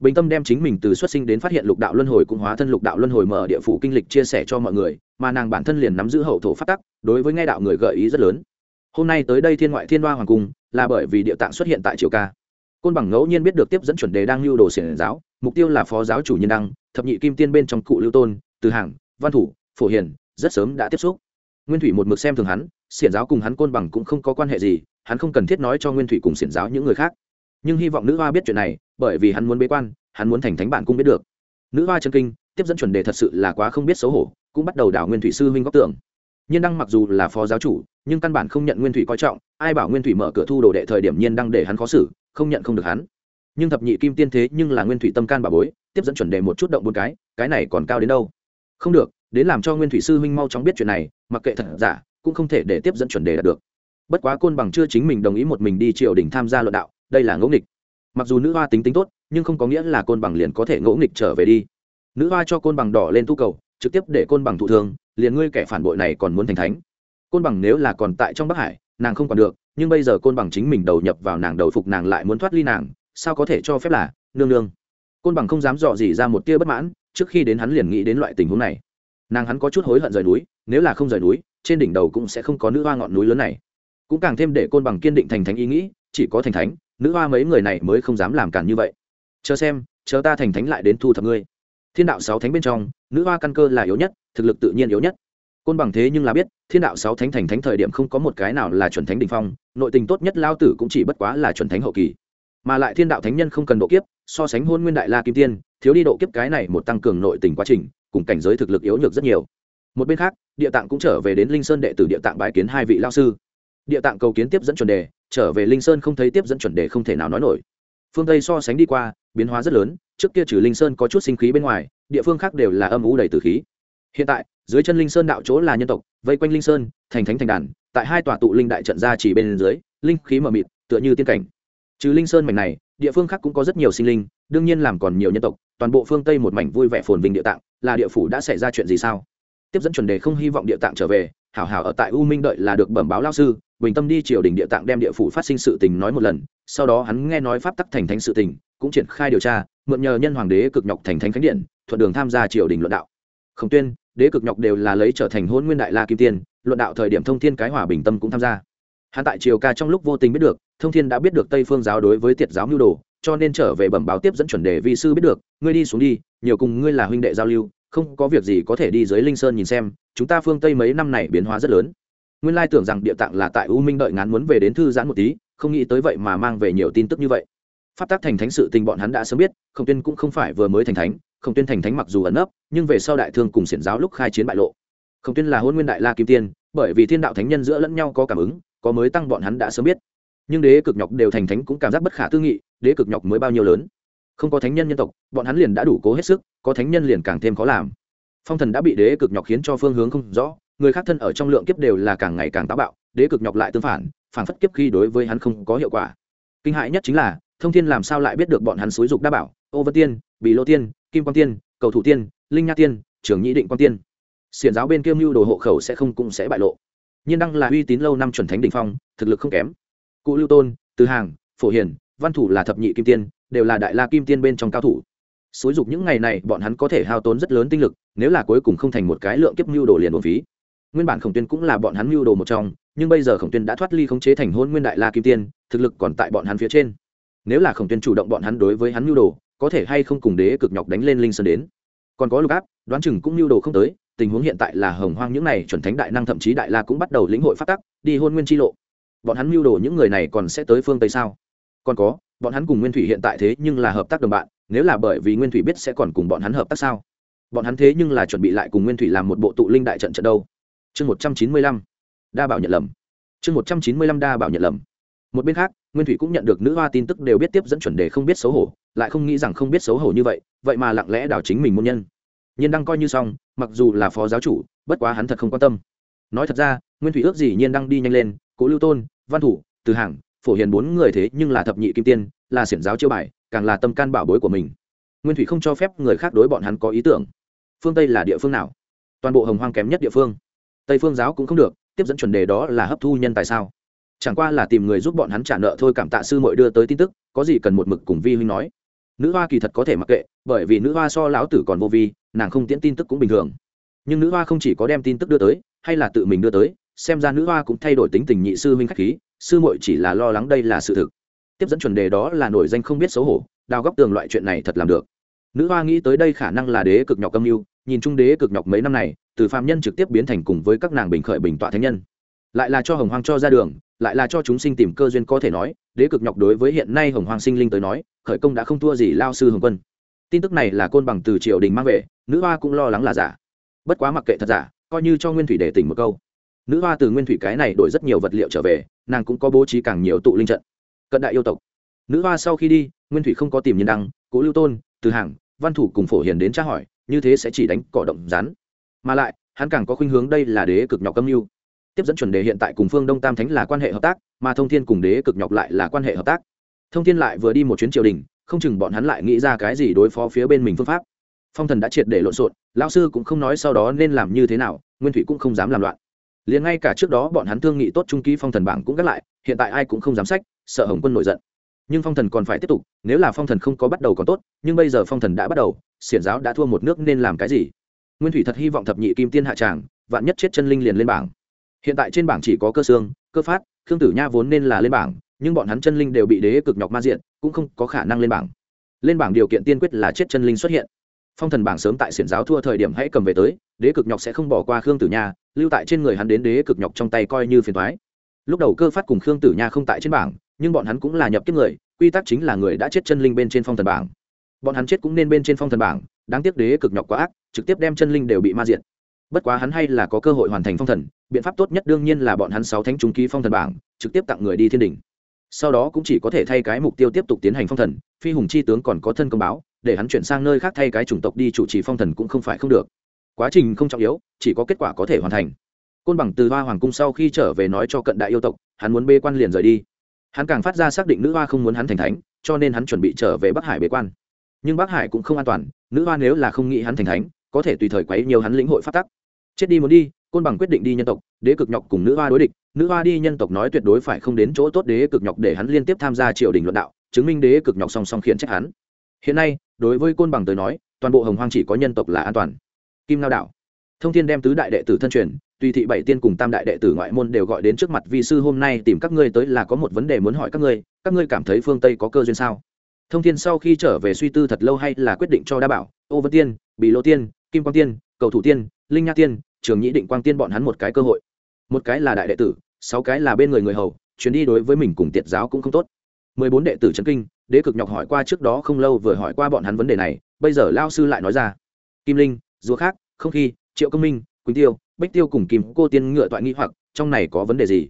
Bình tâm đem chính mình từ xuất sinh đến phát hiện lục đạo luân hồi cũng hóa thân lục đạo luân hồi mở địa phủ kinh lịch chia sẻ cho mọi người, mà nàng bản thân liền nắm giữ hậu thổ phát tắc, đối với nghe đạo người gợi ý rất lớn hôm nay tới đây thiên ngoại thiên hoa hoàng cung, là bởi vì địa tạng xuất hiện tại triều ca. Côn bằng ngẫu nhiên biết được tiếp dẫn chuẩn đề đang lưu đồ xiển giáo, mục tiêu là phó giáo chủ nhân đăng, thập nhị kim tiên bên trong cụ lưu tôn, từ hàng văn thủ, phổ hiền, rất sớm đã tiếp xúc. Nguyên thủy một mực xem thường hắn, xiển giáo cùng hắn côn bằng cũng không có quan hệ gì, hắn không cần thiết nói cho nguyên thủy cùng xiển giáo những người khác. Nhưng hy vọng nữ hoa biết chuyện này, bởi vì hắn muốn bế quan, hắn muốn thành thánh bản cũng biết được. Nữ hoa chân kinh, tiếp dẫn chuẩn đề thật sự là quá không biết xấu hổ, cũng bắt đầu đảo nguyên thủy sư huynh góc tưởng nhiên đăng mặc dù là phó giáo chủ, nhưng căn bản không nhận nguyên thủy coi trọng, ai bảo nguyên thủy mở cửa thu đồ đệ thời điểm nhiên đăng để hắn khó xử, không nhận không được hắn. Nhưng thập nhị kim tiên thế nhưng là nguyên thủy tâm can bà bối, tiếp dẫn chuẩn đề một chút động bốn cái cái này còn cao đến đâu? Không được, đến làm cho nguyên thủy sư huynh mau chóng biết chuyện này, mặc kệ thật giả, cũng không thể để tiếp dẫn chuẩn đề đạt được. Bất quá côn bằng chưa chính mình đồng ý một mình đi triều đình tham gia luận đạo, đây là ngẫu nghịch. Mặc dù nữ hoa tính tính tốt, nhưng không có nghĩa là côn bằng liền có thể ngẫu nghịch trở về đi. Nữ hoa cho côn bằng đỏ lên tu cầu, trực tiếp để côn bằng thụ thương liền ngươi kẻ phản bội này còn muốn thành thánh. Côn bằng nếu là còn tại trong bắc hải, nàng không còn được, nhưng bây giờ côn bằng chính mình đầu nhập vào nàng đầu phục nàng lại muốn thoát ly nàng, sao có thể cho phép là, nương nương. Côn bằng không dám dò gì ra một tia bất mãn, trước khi đến hắn liền nghĩ đến loại tình huống này. Nàng hắn có chút hối hận rời núi, nếu là không rời núi, trên đỉnh đầu cũng sẽ không có nữ hoa ngọn núi lớn này. Cũng càng thêm để côn bằng kiên định thành thánh ý nghĩ, chỉ có thành thánh, nữ hoa mấy người này mới không dám làm cản như vậy. Chờ xem, chờ ta thành thánh lại đến thu thập ngươi thiên đạo sáu thánh bên trong, nữ hoa căn cơ là yếu nhất, thực lực tự nhiên yếu nhất. Côn bằng thế nhưng là biết, thiên đạo sáu thánh thành thánh thời điểm không có một cái nào là chuẩn thánh đình phong, nội tình tốt nhất lao tử cũng chỉ bất quá là chuẩn thánh hậu kỳ. Mà lại thiên đạo thánh nhân không cần độ kiếp, so sánh hôn nguyên đại la kim tiên, thiếu đi độ kiếp cái này một tăng cường nội tình quá trình, cùng cảnh giới thực lực yếu nhược rất nhiều. Một bên khác, địa tạng cũng trở về đến linh sơn đệ tử địa tạng bái kiến hai vị lao sư. Địa tạng cầu kiến tiếp dẫn chuẩn đề, trở về linh sơn không thấy tiếp dẫn chuẩn đề không thể nào nói nổi. Phương tây so sánh đi qua, biến hóa rất lớn trước kia trừ linh sơn có chút sinh khí bên ngoài, địa phương khác đều là âm u đầy từ khí. Hiện tại, dưới chân linh sơn đạo chỗ là nhân tộc, vây quanh linh sơn, thành thánh thành đàn, tại hai tòa tụ linh đại trận ra chỉ bên dưới, linh khí mờ mịt, tựa như tiên cảnh. Trừ linh sơn mảnh này, địa phương khác cũng có rất nhiều sinh linh, đương nhiên làm còn nhiều nhân tộc, toàn bộ phương tây một mảnh vui vẻ phồn vinh địa tạng, là địa phủ đã xảy ra chuyện gì sao? Tiếp dẫn chuẩn đề không hy vọng địa tạng trở về, hảo hảo ở tại u minh đợi là được bẩm báo lao sư, bình tâm đi triều đình địa tạng đem địa phủ phát sinh sự tình nói một lần, sau đó hắn nghe nói pháp tắc thành thánh sự tình, cũng triển khai điều tra mượn nhờ nhân hoàng đế cực nhọc thành thánh khánh điện, thuận đường tham gia triều đình luận đạo. Khổng tuyên, đế cực nhọc đều là lấy trở thành hôn nguyên đại la kim tiên, luận đạo thời điểm thông thiên cái hòa bình tâm cũng tham gia. Hắn tại triều ca trong lúc vô tình biết được, thông thiên đã biết được tây phương giáo đối với tiệt giáo mưu đồ, cho nên trở về bẩm báo tiếp dẫn chuẩn đề vi sư biết được, ngươi đi xuống đi, nhiều cùng ngươi là huynh đệ giao lưu, không có việc gì có thể đi dưới linh sơn nhìn xem, chúng ta phương tây mấy năm này biến hóa rất lớn. Nguyên lai tưởng rằng địa tạng là tại u minh đợi ngán muốn về đến thư giãn một tí, không nghĩ tới vậy mà mang về nhiều tin tức như vậy pháp tác thành thánh sự tình bọn hắn đã sớm biết, khổng tuyên cũng không phải vừa mới thành thánh, khổng tuyên thành thánh mặc dù ẩn nấp, nhưng về sau đại thương cùng xiển giáo lúc khai chiến bại lộ. Khổng tuyên là hôn nguyên đại la kim tiên, bởi vì thiên đạo thánh nhân giữa lẫn nhau có cảm ứng, có mới tăng bọn hắn đã sớm biết. Nhưng đế cực nhọc đều thành thánh cũng cảm giác bất khả tư nghị, đế cực nhọc mới bao nhiêu lớn. Không có thánh nhân nhân tộc, bọn hắn liền đã đủ cố hết sức, có thánh nhân liền càng thêm khó làm. Phong thần đã bị đế cực nhọc khiến cho phương hướng không rõ, người khác thân ở trong lượng kiếp đều là càng ngày càng táo bạo, đế cực nhọc lại tương phản phản phất kiếp khi đối với hắn không có hiệu quả. Kinh hại nhất chính là thông thiên làm sao lại biết được bọn hắn xúi dục đa bảo, ô vân tiên bị lô tiên, kim quang tiên, cầu thủ tiên, linh nha tiên trưởng nhị định quang tiên. Xiển giáo bên kiêm mưu đồ hộ khẩu sẽ không cũng sẽ bại lộ. Nhiên đăng là uy tín lâu năm chuẩn thánh đ ỉ n h phong, thực lực không kém. Cụ lưu tôn, từ hàng, phổ hiền, văn thủ là thập nhị kim tiên, đều là đại la kim tiên bên trong cao thủ. Xúi dục những ngày này, bọn hắn có thể hao tốn rất lớn tinh lực, nếu là cuối cùng không thành một cái lượng kiếp mưu đồ liền một phí. Nguyên bản khổng tuyên cũng là bọn hắn mưu đồ một trong, nhưng bây giờ khổng tuyên đã thoát ly khống chế thành hôn nguyên đại la kim tiên, thực lực còn tại bọn hắn phía trên nếu là khổng tuyên chủ động bọn hắn đối với hắn mưu đồ, có thể hay không cùng đế cực nhọc đánh lên linh sơn đến. Còn có lục áp, đoán chừng cũng mưu đồ không tới, tình huống hiện tại là hồng hoang những này chuẩn thánh đại năng thậm chí đại la cũng bắt đầu lĩnh hội phát tắc, đi hôn nguyên chi lộ. Bọn hắn mưu đồ những người này còn sẽ tới phương tây sao? Còn có, bọn hắn cùng nguyên thủy hiện tại thế nhưng là hợp tác đồng bạn, nếu là bởi vì nguyên thủy biết sẽ còn cùng bọn hắn hợp tác sao? Bọn hắn thế nhưng là chuẩn bị lại cùng nguyên thủy làm một bộ tụ linh đại trận trận đâu. Chương một trăm chín mươi lăm, đa bảo nhận lầm. Chương một trăm chín mươi lăm đa bảo nhận lầm. Một bên khác nguyên thủy cũng nhận được nữ hoa tin tức đều biết tiếp dẫn chuẩn đề không biết xấu hổ, lại không nghĩ rằng không biết xấu hổ như vậy vậy mà lặng lẽ đảo chính mình môn nhân. Nhiên đăng coi như xong, mặc dù là phó giáo chủ, bất quá hắn thật không quan tâm. Nói thật ra, nguyên thủy ước gì nhiên đăng đi nhanh lên, cố lưu tôn, văn thủ, từ hàng phổ hiền bốn người thế nhưng là thập nhị kim tiên, là xiển giáo chiêu bài, càng là tâm can bảo bối của mình. Nguyên thủy không cho phép người khác đối bọn hắn có ý tưởng. Phương tây là địa phương nào? Toàn bộ hồng hoang kém nhất địa phương. Tây phương giáo cũng không được, tiếp dẫn chuẩn đề đó là hấp thu nhân tại sao? Chẳng qua là tìm người giúp bọn hắn trả nợ thôi cảm tạ sư mội đưa tới tin tức, có gì cần một mực cùng vi huynh nói. Nữ hoa kỳ thật có thể mặc kệ, bởi vì nữ hoa so lão tử còn vô vi, nàng không tiễn tin tức cũng bình thường. Nhưng nữ hoa không chỉ có đem tin tức đưa tới, hay là tự mình đưa tới, xem ra nữ hoa cũng thay đổi tính tình nhị sư huynh khách khí, sư muội chỉ là lo lắng đây là sự thực. Tiếp dẫn chuẩn đề đó là nổi danh không biết xấu hổ, đào góc tường loại chuyện này thật làm được. Nữ hoa nghĩ tới đây khả năng là đế cực nhọc âm mưu, nhìn chung đế cực nhọc mấy năm này, từ phạm nhân trực tiếp biến thành cùng với các nàng bình khởi bình tọa thánh nhân. Lại là cho hồng hoang cho ra đường lại là cho chúng sinh tìm cơ duyên có thể nói, đế cực nhọc đối với hiện nay hồng hoàng sinh linh tới nói, khởi công đã không thua gì lao sư hồng quân. Tin tức này là côn bằng từ triều đình mang về, nữ hoa cũng lo lắng là giả. Bất quá mặc kệ thật giả, coi như cho nguyên thủy để tỉnh một câu. Nữ hoa từ nguyên thủy cái này đổi rất nhiều vật liệu trở về, nàng cũng có bố trí càng nhiều tụ linh trận. Cận đại yêu tộc. Nữ hoa sau khi đi, nguyên thủy không có tìm nhân đăng, cố lưu tôn, từ hàng văn thủ cùng phổ hiền đến tra hỏi, như thế sẽ chỉ đánh cỏ động rắn. Mà lại, hắn càng có khuynh hướng đây là đế cực nhọc âm mưu tiếp dẫn chuẩn đề hiện tại cùng phương đông tam thánh là quan hệ hợp tác, mà thông thiên cùng đế cực nhọc lại là quan hệ hợp tác. Thông thiên lại vừa đi một chuyến triều đình, không chừng bọn hắn lại nghĩ ra cái gì đối phó phía bên mình phương pháp. Phong thần đã triệt để lộn xộn, lão sư cũng không nói sau đó nên làm như thế nào, nguyên thủy cũng không dám làm loạn. Liền ngay cả trước đó bọn hắn thương nghị tốt trung ký phong thần bảng cũng gác lại, hiện tại ai cũng không dám sách, sợ hồng quân nổi giận. Nhưng phong thần còn phải tiếp tục, nếu là phong thần không có bắt đầu còn tốt, nhưng bây giờ phong thần đã bắt đầu, xiển giáo đã thua một nước nên làm cái gì? Nguyên thủy thật hy vọng thập nhị kim tiên hạ tràng, vạn nhất chết chân linh liền lên bảng hiện tại trên bảng chỉ có cơ xương, cơ phát, khương tử nha vốn nên là lên bảng, nhưng bọn hắn chân linh đều bị đế cực nhọc ma diện, cũng không có khả năng lên bảng. Lên bảng điều kiện tiên quyết là chết chân linh xuất hiện. Phong thần bảng sớm tại xiển giáo thua thời điểm hãy cầm về tới, đế cực nhọc sẽ không bỏ qua khương tử nha, lưu tại trên người hắn đến đế cực nhọc trong tay coi như phiền thoái lúc đầu cơ phát cùng khương tử nha không tại trên bảng, nhưng bọn hắn cũng là nhập kiếp người, quy tắc chính là người đã chết chân linh bên trên phong thần bảng. Bọn hắn chết cũng nên bên trên phong thần bảng, đáng tiếc đế cực nhọc quá ác, trực tiếp đem chân linh đều bị ma diện bất quá hắn hay là có cơ hội hoàn thành phong thần, biện pháp tốt nhất đương nhiên là bọn hắn sáu thánh trung ký phong thần bảng, trực tiếp tặng người đi thiên đình. Sau đó cũng chỉ có thể thay cái mục tiêu tiếp tục tiến hành phong thần, phi hùng chi tướng còn có thân công báo, để hắn chuyển sang nơi khác thay cái chủng tộc đi chủ trì phong thần cũng không phải không được. Quá trình không trọng yếu, chỉ có kết quả có thể hoàn thành. Côn bằng từ hoa hoàng cung sau khi trở về nói cho cận đại yêu tộc, hắn muốn bê quan liền rời đi. Hắn càng phát ra xác định nữ hoa không muốn hắn thành thánh, cho nên hắn chuẩn bị trở về bắc hải bế quan. Nhưng bắc hải cũng không an toàn, nữ hoa nếu là không nghĩ hắn thành thánh có thể tùy thời quấy nhiều hắn lĩnh hội phát tắc. Chết đi muốn đi, côn bằng quyết định đi nhân tộc, đế cực nhọc cùng nữ hoa đối địch. Nữ hoa đi nhân tộc nói tuyệt đối phải không đến chỗ tốt đế cực nhọc để hắn liên tiếp tham gia triều đình luận đạo, chứng minh đế cực nhọc song song khiển trách hắn. Hiện nay, đối với côn bằng tới nói, toàn bộ hồng hoang chỉ có nhân tộc là an toàn. Kim lao đạo thông thiên đem tứ đại đệ tử thân truyền, tùy thị bảy tiên cùng tam đại đệ tử ngoại môn đều gọi đến trước mặt vi sư hôm nay tìm các ngươi tới là có một vấn đề muốn hỏi các ngươi các ngươi cảm thấy phương tây có cơ duyên sao? Thông thiên sau khi trở về suy tư thật lâu hay là quyết định cho đa bảo, ô vân tiên bị lô tiên kim quang tiên, cầu thủ tiên, linh nha tiên, trường nhĩ định quang tiên bọn hắn một cái cơ hội. Một cái là đại đệ tử, sáu cái là bên người người hầu, chuyến đi đối với mình cùng tiệt giáo cũng không tốt. Mười bốn đệ tử trấn kinh, đế cực nhọc hỏi qua trước đó không lâu vừa hỏi qua bọn hắn vấn đề này, bây giờ lao sư lại nói ra. Kim linh dúa khác, không khi, triệu công minh, quỳnh tiêu bách tiêu cùng kim cô tiên ngựa toại nghĩ hoặc, trong này có vấn đề gì?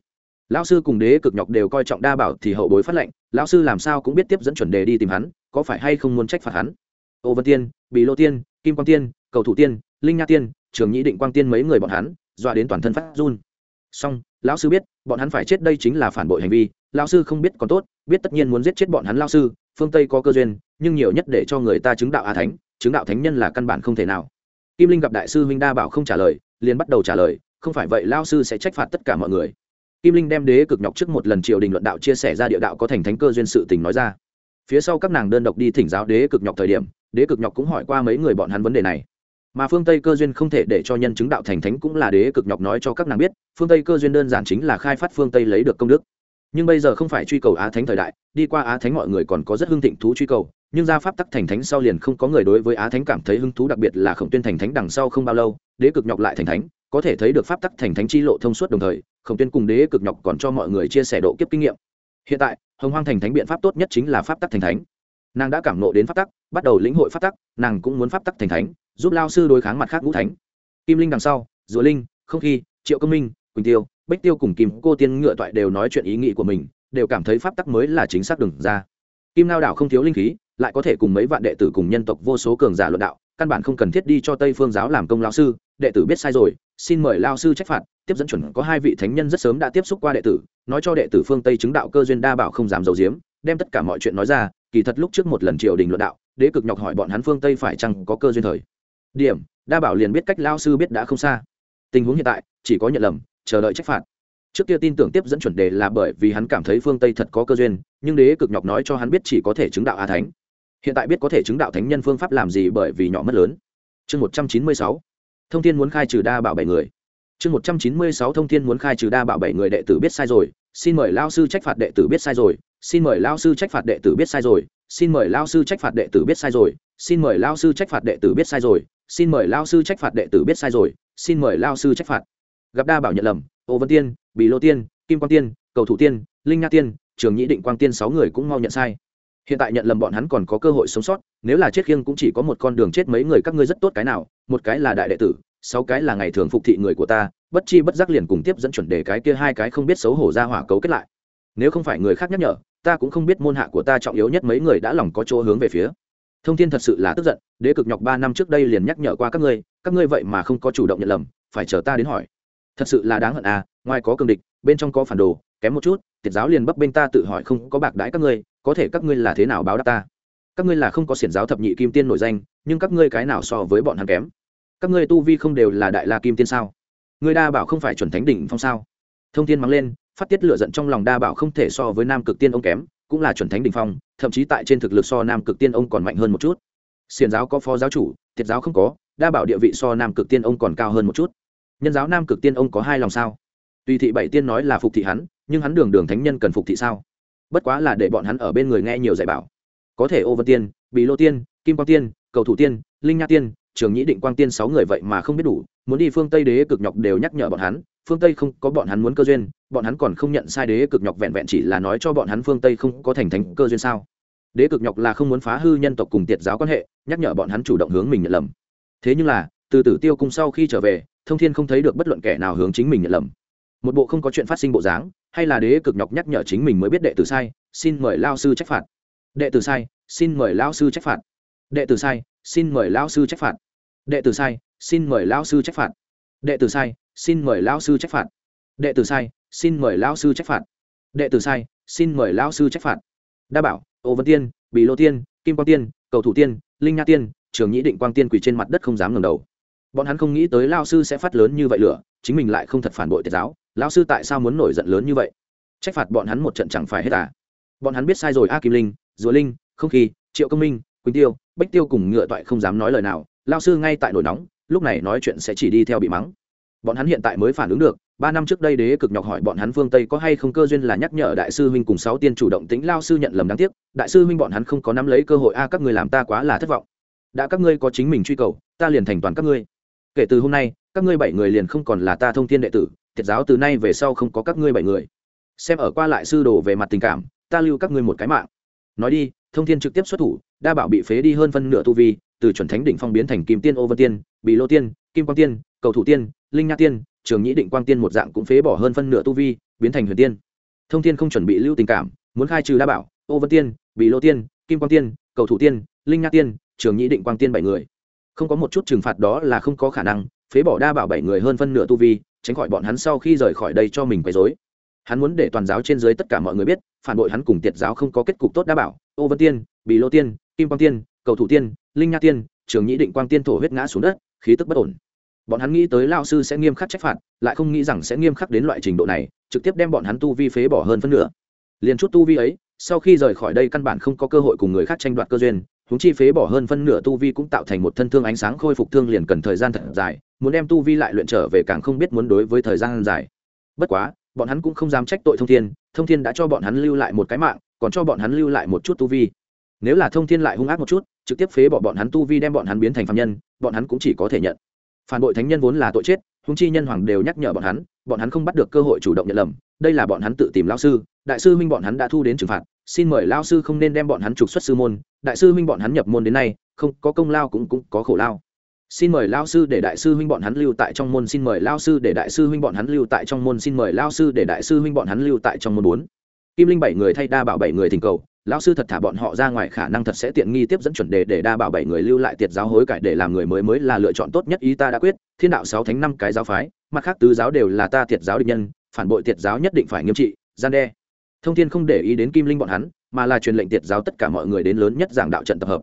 Lão sư cùng đế cực nhọc đều coi trọng đa bảo thì hậu bối phát lệnh, lão sư làm sao cũng biết tiếp dẫn chuẩn đề đi tìm hắn, có phải hay không muốn trách phạt hắn? Ô vân tiên bị lô tiên, kim quang tiên cầu thủ tiên, linh nha tiên, trường nhĩ định quang tiên mấy người bọn hắn, dọa đến toàn thân phát run. Song lão sư biết, bọn hắn phải chết đây chính là phản bội hành vi, lão sư không biết còn tốt, biết tất nhiên muốn giết chết bọn hắn lão sư, phương tây có cơ duyên, nhưng nhiều nhất để cho người ta chứng đạo a thánh, chứng đạo thánh nhân là căn bản không thể nào. Kim linh gặp đại sư huynh đa bảo không trả lời, liền bắt đầu trả lời, không phải vậy lao sư sẽ trách phạt tất cả mọi người. Kim linh đem đế cực nhọc trước một lần triều đình luận đạo chia sẻ ra địa đạo có thành thánh cơ duyên sự tình nói ra. Phía sau các nàng đơn độc đi thỉnh giáo đế cực nhọc thời điểm, đế cực nhọc cũng hỏi qua mấy người bọn hắn vấn đề này mà phương tây cơ duyên không thể để cho nhân chứng đạo thành thánh cũng là đế cực nhọc nói cho các nàng biết, phương tây cơ duyên đơn giản chính là khai phát phương tây lấy được công đức. Nhưng bây giờ không phải truy cầu á thánh thời đại, đi qua á thánh mọi người còn có rất hưng thịnh thú truy cầu, nhưng gia pháp tắc thành thánh sau liền không có người đối với á thánh cảm thấy hứng thú đặc biệt là khổng tuyên thành thánh đằng sau không bao lâu, đế cực nhọc lại thành thánh, có thể thấy được pháp tắc thành thánh chi lộ thông suốt đồng thời, khổng tuyên cùng đế cực nhọc còn cho mọi người chia sẻ độ kiếp kinh nghiệm. Hiện tại, hồng hoang thành thánh biện pháp tốt nhất chính là pháp tắc thành thánh. Nàng đã cảm nộ đến pháp tắc, bắt đầu lĩnh hội pháp tắc, nàng cũng muốn pháp tắc thành thánh giúp lao sư đối kháng mặt khác ngũ thánh. Kim linh đằng sau, rùa linh, không khi, triệu công minh, quỳnh tiêu bách tiêu cùng kim cô tiên ngựa toại đều nói chuyện ý nghĩ của mình, đều cảm thấy pháp tắc mới là chính xác đừng ra. Kim lao đảo không thiếu linh khí, lại có thể cùng mấy vạn đệ tử cùng nhân tộc vô số cường giả luận đạo, căn bản không cần thiết đi cho tây phương giáo làm công lao sư, đệ tử biết sai rồi, xin mời lao sư trách phạt, tiếp dẫn chuẩn có hai vị thánh nhân rất sớm đã tiếp xúc qua đệ tử, nói cho đệ tử phương tây chứng đạo cơ duyên đa bảo không dám giấu giếm, đem tất cả mọi chuyện nói ra, kỳ thật lúc trước một lần triều đình luận đạo, đế cực nhọc hỏi bọn hắn phương tây phải chăng có cơ duyên thời điểm, đa bảo liền biết cách lao sư biết đã không xa. Tình huống hiện tại, chỉ có nhận lầm, chờ đợi trách phạt. Trước kia tin tưởng tiếp dẫn chuẩn đề là bởi vì hắn cảm thấy phương tây thật có cơ duyên, nhưng đế cực nhọc nói cho hắn biết chỉ có thể chứng đạo a thánh. Hiện tại biết có thể chứng đạo thánh nhân phương pháp làm gì bởi vì nhỏ mất lớn. Chương một trăm chín mươi sáu. Thông tin muốn khai trừ đa bảo bảy người. Chương một trăm chín mươi sáu, thông tin muốn khai trừ đa bảo bảy người đệ tử biết sai rồi, xin mời lao sư trách phạt đệ tử biết sai rồi, xin mời lao sư trách phạt đệ tử biết sai rồi, xin mời lao sư trách phạt đệ tử biết sai rồi, xin mời lao sư trách phạt đệ tử biết sai rồi xin mời lao sư trách phạt đệ tử biết sai rồi, xin mời lao sư trách phạt. Gặp đa bảo nhận lầm, ô vân tiên, bì lô tiên, kim quang tiên, cầu thủ tiên, linh nha tiên, trường nhĩ định quang tiên sáu người cũng mau nhận sai. Hiện tại nhận lầm bọn hắn còn có cơ hội sống sót, nếu là chết khiêng cũng chỉ có một con đường chết mấy người các ngươi rất tốt cái nào, một cái là đại đệ tử, sáu cái là ngày thường phục thị người của ta, bất chi bất giác liền cùng tiếp dẫn chuẩn đề cái kia hai cái không biết xấu hổ ra hỏa cấu kết lại. Nếu không phải người khác nhắc nhở, ta cũng không biết môn hạ của ta trọng yếu nhất mấy người đã lòng có chỗ hướng về phía thông Thiên thật sự là tức giận, đế cực nhọc ba năm trước đây liền nhắc nhở qua các ngươi các ngươi vậy mà không có chủ động nhận lầm, phải chờ ta đến hỏi. Thật sự là đáng hận à ngoài có cường địch, bên trong có phản đồ, kém một chút, tiệt giáo liền bấp bên ta tự hỏi không có bạc đãi các ngươi, có thể các ngươi là thế nào báo đáp ta? Các ngươi là không có xiển giáo thập nhị kim tiên nổi danh, nhưng các ngươi cái nào so với bọn hắn kém? Các ngươi tu vi không đều là đại la kim tiên sao? Ngươi đa bảo không phải chuẩn thánh đỉnh phong sao? Thông tin mắng lên, phát tiết lửa giận trong lòng đa bảo không thể so với nam cực tiên ông kém cũng là chuẩn thánh đỉnh phong, thậm chí tại trên thực lực so nam cực tiên ông còn mạnh hơn một chút. Xiển giáo có phó giáo chủ, thiệt giáo không có, đa bảo địa vị so nam cực tiên ông còn cao hơn một chút. Nhân giáo nam cực tiên ông có hai lòng sao? Tùy thị bảy tiên nói là phục thị hắn, nhưng hắn đường đường thánh nhân cần phục thị sao? Bất quá là để bọn hắn ở bên người nghe nhiều dạy bảo. Có thể ô vân tiên bí lô tiên, kim quang tiên, cầu thủ tiên, linh nha tiên, trường nhĩ định quang tiên sáu người vậy mà không biết đủ, muốn đi phương tây đế cực nhọc đều nhắc nhở bọn hắn phương tây không có bọn hắn muốn cơ duyên bọn hắn còn không nhận sai đế cực nhọc vẹn vẹn chỉ là nói cho bọn hắn phương tây không có thành thánh cơ duyên sao đế cực nhọc là không muốn phá hư nhân tộc cùng tiệt giáo quan hệ nhắc nhở bọn hắn chủ động hướng mình nhận lầm thế nhưng là từ tử tiêu cung sau khi trở về thông thiên không thấy được bất luận kẻ nào hướng chính mình nhận lầm một bộ không có chuyện phát sinh bộ dáng hay là đế cực nhọc nhắc nhở chính mình mới biết đệ tử sai xin mời lao sư trách phạt đệ tử sai xin mời lao sư trách phạt đệ tử sai xin mời lao sư trách phạt đệ tử sai xin mời lao sư trách phạt đệ tử sai, xin mời lão sư trách phạt. Đệ tử sai, xin mời lão sư trách phạt. Đệ tử sai, xin mời lão sư trách phạt. Đa bảo, ô vân tiên, bì lô tiên, kim quang tiên, cầu thủ tiên, linh nha tiên, trường nhĩ định quang tiên quỳ trên mặt đất không dám ngẩng đầu. Bọn hắn không nghĩ tới lao sư sẽ phát lớn như vậy lửa, chính mình lại không thật phản bội tiệt giáo. Lao sư tại sao muốn nổi giận lớn như vậy? Trách phạt bọn hắn một trận chẳng phải hết à? Bọn hắn biết sai rồi, a kim linh, rùa linh, không khí triệu công minh, quỳnh tiêu, bách tiêu cùng ngựa toại không dám nói lời nào. Lao sư ngay tại nổi nóng lúc này nói chuyện sẽ chỉ đi theo bị mắng. Bọn hắn hiện tại mới phản ứng được, ba năm trước đây đế cực nhọc hỏi bọn hắn phương tây có hay không cơ duyên là nhắc nhở đại sư huynh cùng sáu tiên chủ động tính lao sư nhận lầm đáng tiếc. Đại sư huynh bọn hắn không có nắm lấy cơ hội, a, các người làm ta quá là thất vọng. Đã các ngươi có chính mình truy cầu, ta liền thành toàn các ngươi. Kể từ hôm nay, các ngươi bảy người liền không còn là ta thông tin đệ tử, thiệt giáo từ nay về sau không có các ngươi bảy người. Xem ở qua lại sư đồ về mặt tình cảm, ta lưu các ngươi một cái mạng. Nói đi, thông thiên trực tiếp xuất thủ, đa bảo bị phế đi hơn phân nửa tu vi từ chuẩn thánh đỉnh phong biến thành kim tiên, ô vân tiên bị lô tiên, kim quang tiên, cầu thủ tiên, linh nha tiên, trường nhĩ định quang tiên một dạng cũng phế bỏ hơn phân nửa tu vi, biến thành huyền tiên. Thông tiên không chuẩn bị lưu tình cảm, muốn khai trừ đa bảo, ô vân tiên bị lô tiên, kim quang tiên, cầu thủ tiên, linh nha tiên, trường nhĩ định quang tiên bảy người. Không có một chút trừng phạt đó là không có khả năng, phế bỏ đa bảo bảy người hơn phân nửa tu vi, tránh khỏi bọn hắn sau khi rời khỏi đây cho mình quấy dối hắn muốn để toàn giáo trên dưới tất cả mọi người biết, phản bội hắn cùng tiệt giáo không có kết cục tốt đa bảo, ô vân tiên, bì lô tiên, kim quang tiên cầu thủ tiên, linh nha tiên, trường nhĩ định quang tiên thổ huyết ngã xuống đất, khí tức bất ổn. Bọn hắn nghĩ tới lao sư sẽ nghiêm khắc trách phạt, lại không nghĩ rằng sẽ nghiêm khắc đến loại trình độ này, trực tiếp đem bọn hắn tu vi phế bỏ hơn phân nửa. Liền chút tu vi ấy, sau khi rời khỏi đây căn bản không có cơ hội cùng người khác tranh đoạt cơ duyên húng chi phế bỏ hơn phân nửa tu vi cũng tạo thành một thân thương ánh sáng khôi phục thương liền cần thời gian thật dài, muốn đem tu vi lại luyện trở về càng không biết muốn đối với thời gian dài. Bất quá, bọn hắn cũng không dám trách tội thông thiên thông thiên đã cho bọn hắn lưu lại một cái mạng, còn cho bọn hắn lưu lại một chút tu vi nếu là thông thiên lại hung ác một chút trực tiếp phế bỏ bọn hắn tu vi đem bọn hắn biến thành phạm nhân bọn hắn cũng chỉ có thể nhận phản bội thánh nhân vốn là tội chết húng chi nhân hoàng đều nhắc nhở bọn hắn bọn hắn không bắt được cơ hội chủ động nhận lầm đây là bọn hắn tự tìm lao sư đại sư huynh bọn hắn đã thu đến trừng phạt xin mời lao sư không nên đem bọn hắn trục xuất sư môn đại sư huynh bọn hắn nhập môn đến nay không có công lao cũng cũng có khổ lao xin mời lao sư để đại sư huynh bọn hắn lưu tại trong môn xin mời lao sư để đại sư huynh bọn hắn lưu tại trong môn xin mời lao sư để đại sư huynh bọn hắn lưu tại trong môn bốn kim linh bảy người thay đa bảo bảy người thỉnh cầu lão sư thật thả bọn họ ra ngoài, khả năng thật sẽ tiện nghi tiếp dẫn chuẩn đề để đa bảo bảy người lưu lại tiệt giáo hối cải để làm người mới mới là lựa chọn tốt nhất, ý ta đã quyết, thiên đạo sáu thánh năm cái giáo phái, mặt khác tứ giáo đều là ta tiệt giáo định nhân, phản bội tiệt giáo nhất định phải nghiêm trị, gian đe. Thông thiên không để ý đến kim linh bọn hắn, mà là truyền lệnh tiệt giáo tất cả mọi người đến lớn nhất giảng đạo trận tập hợp.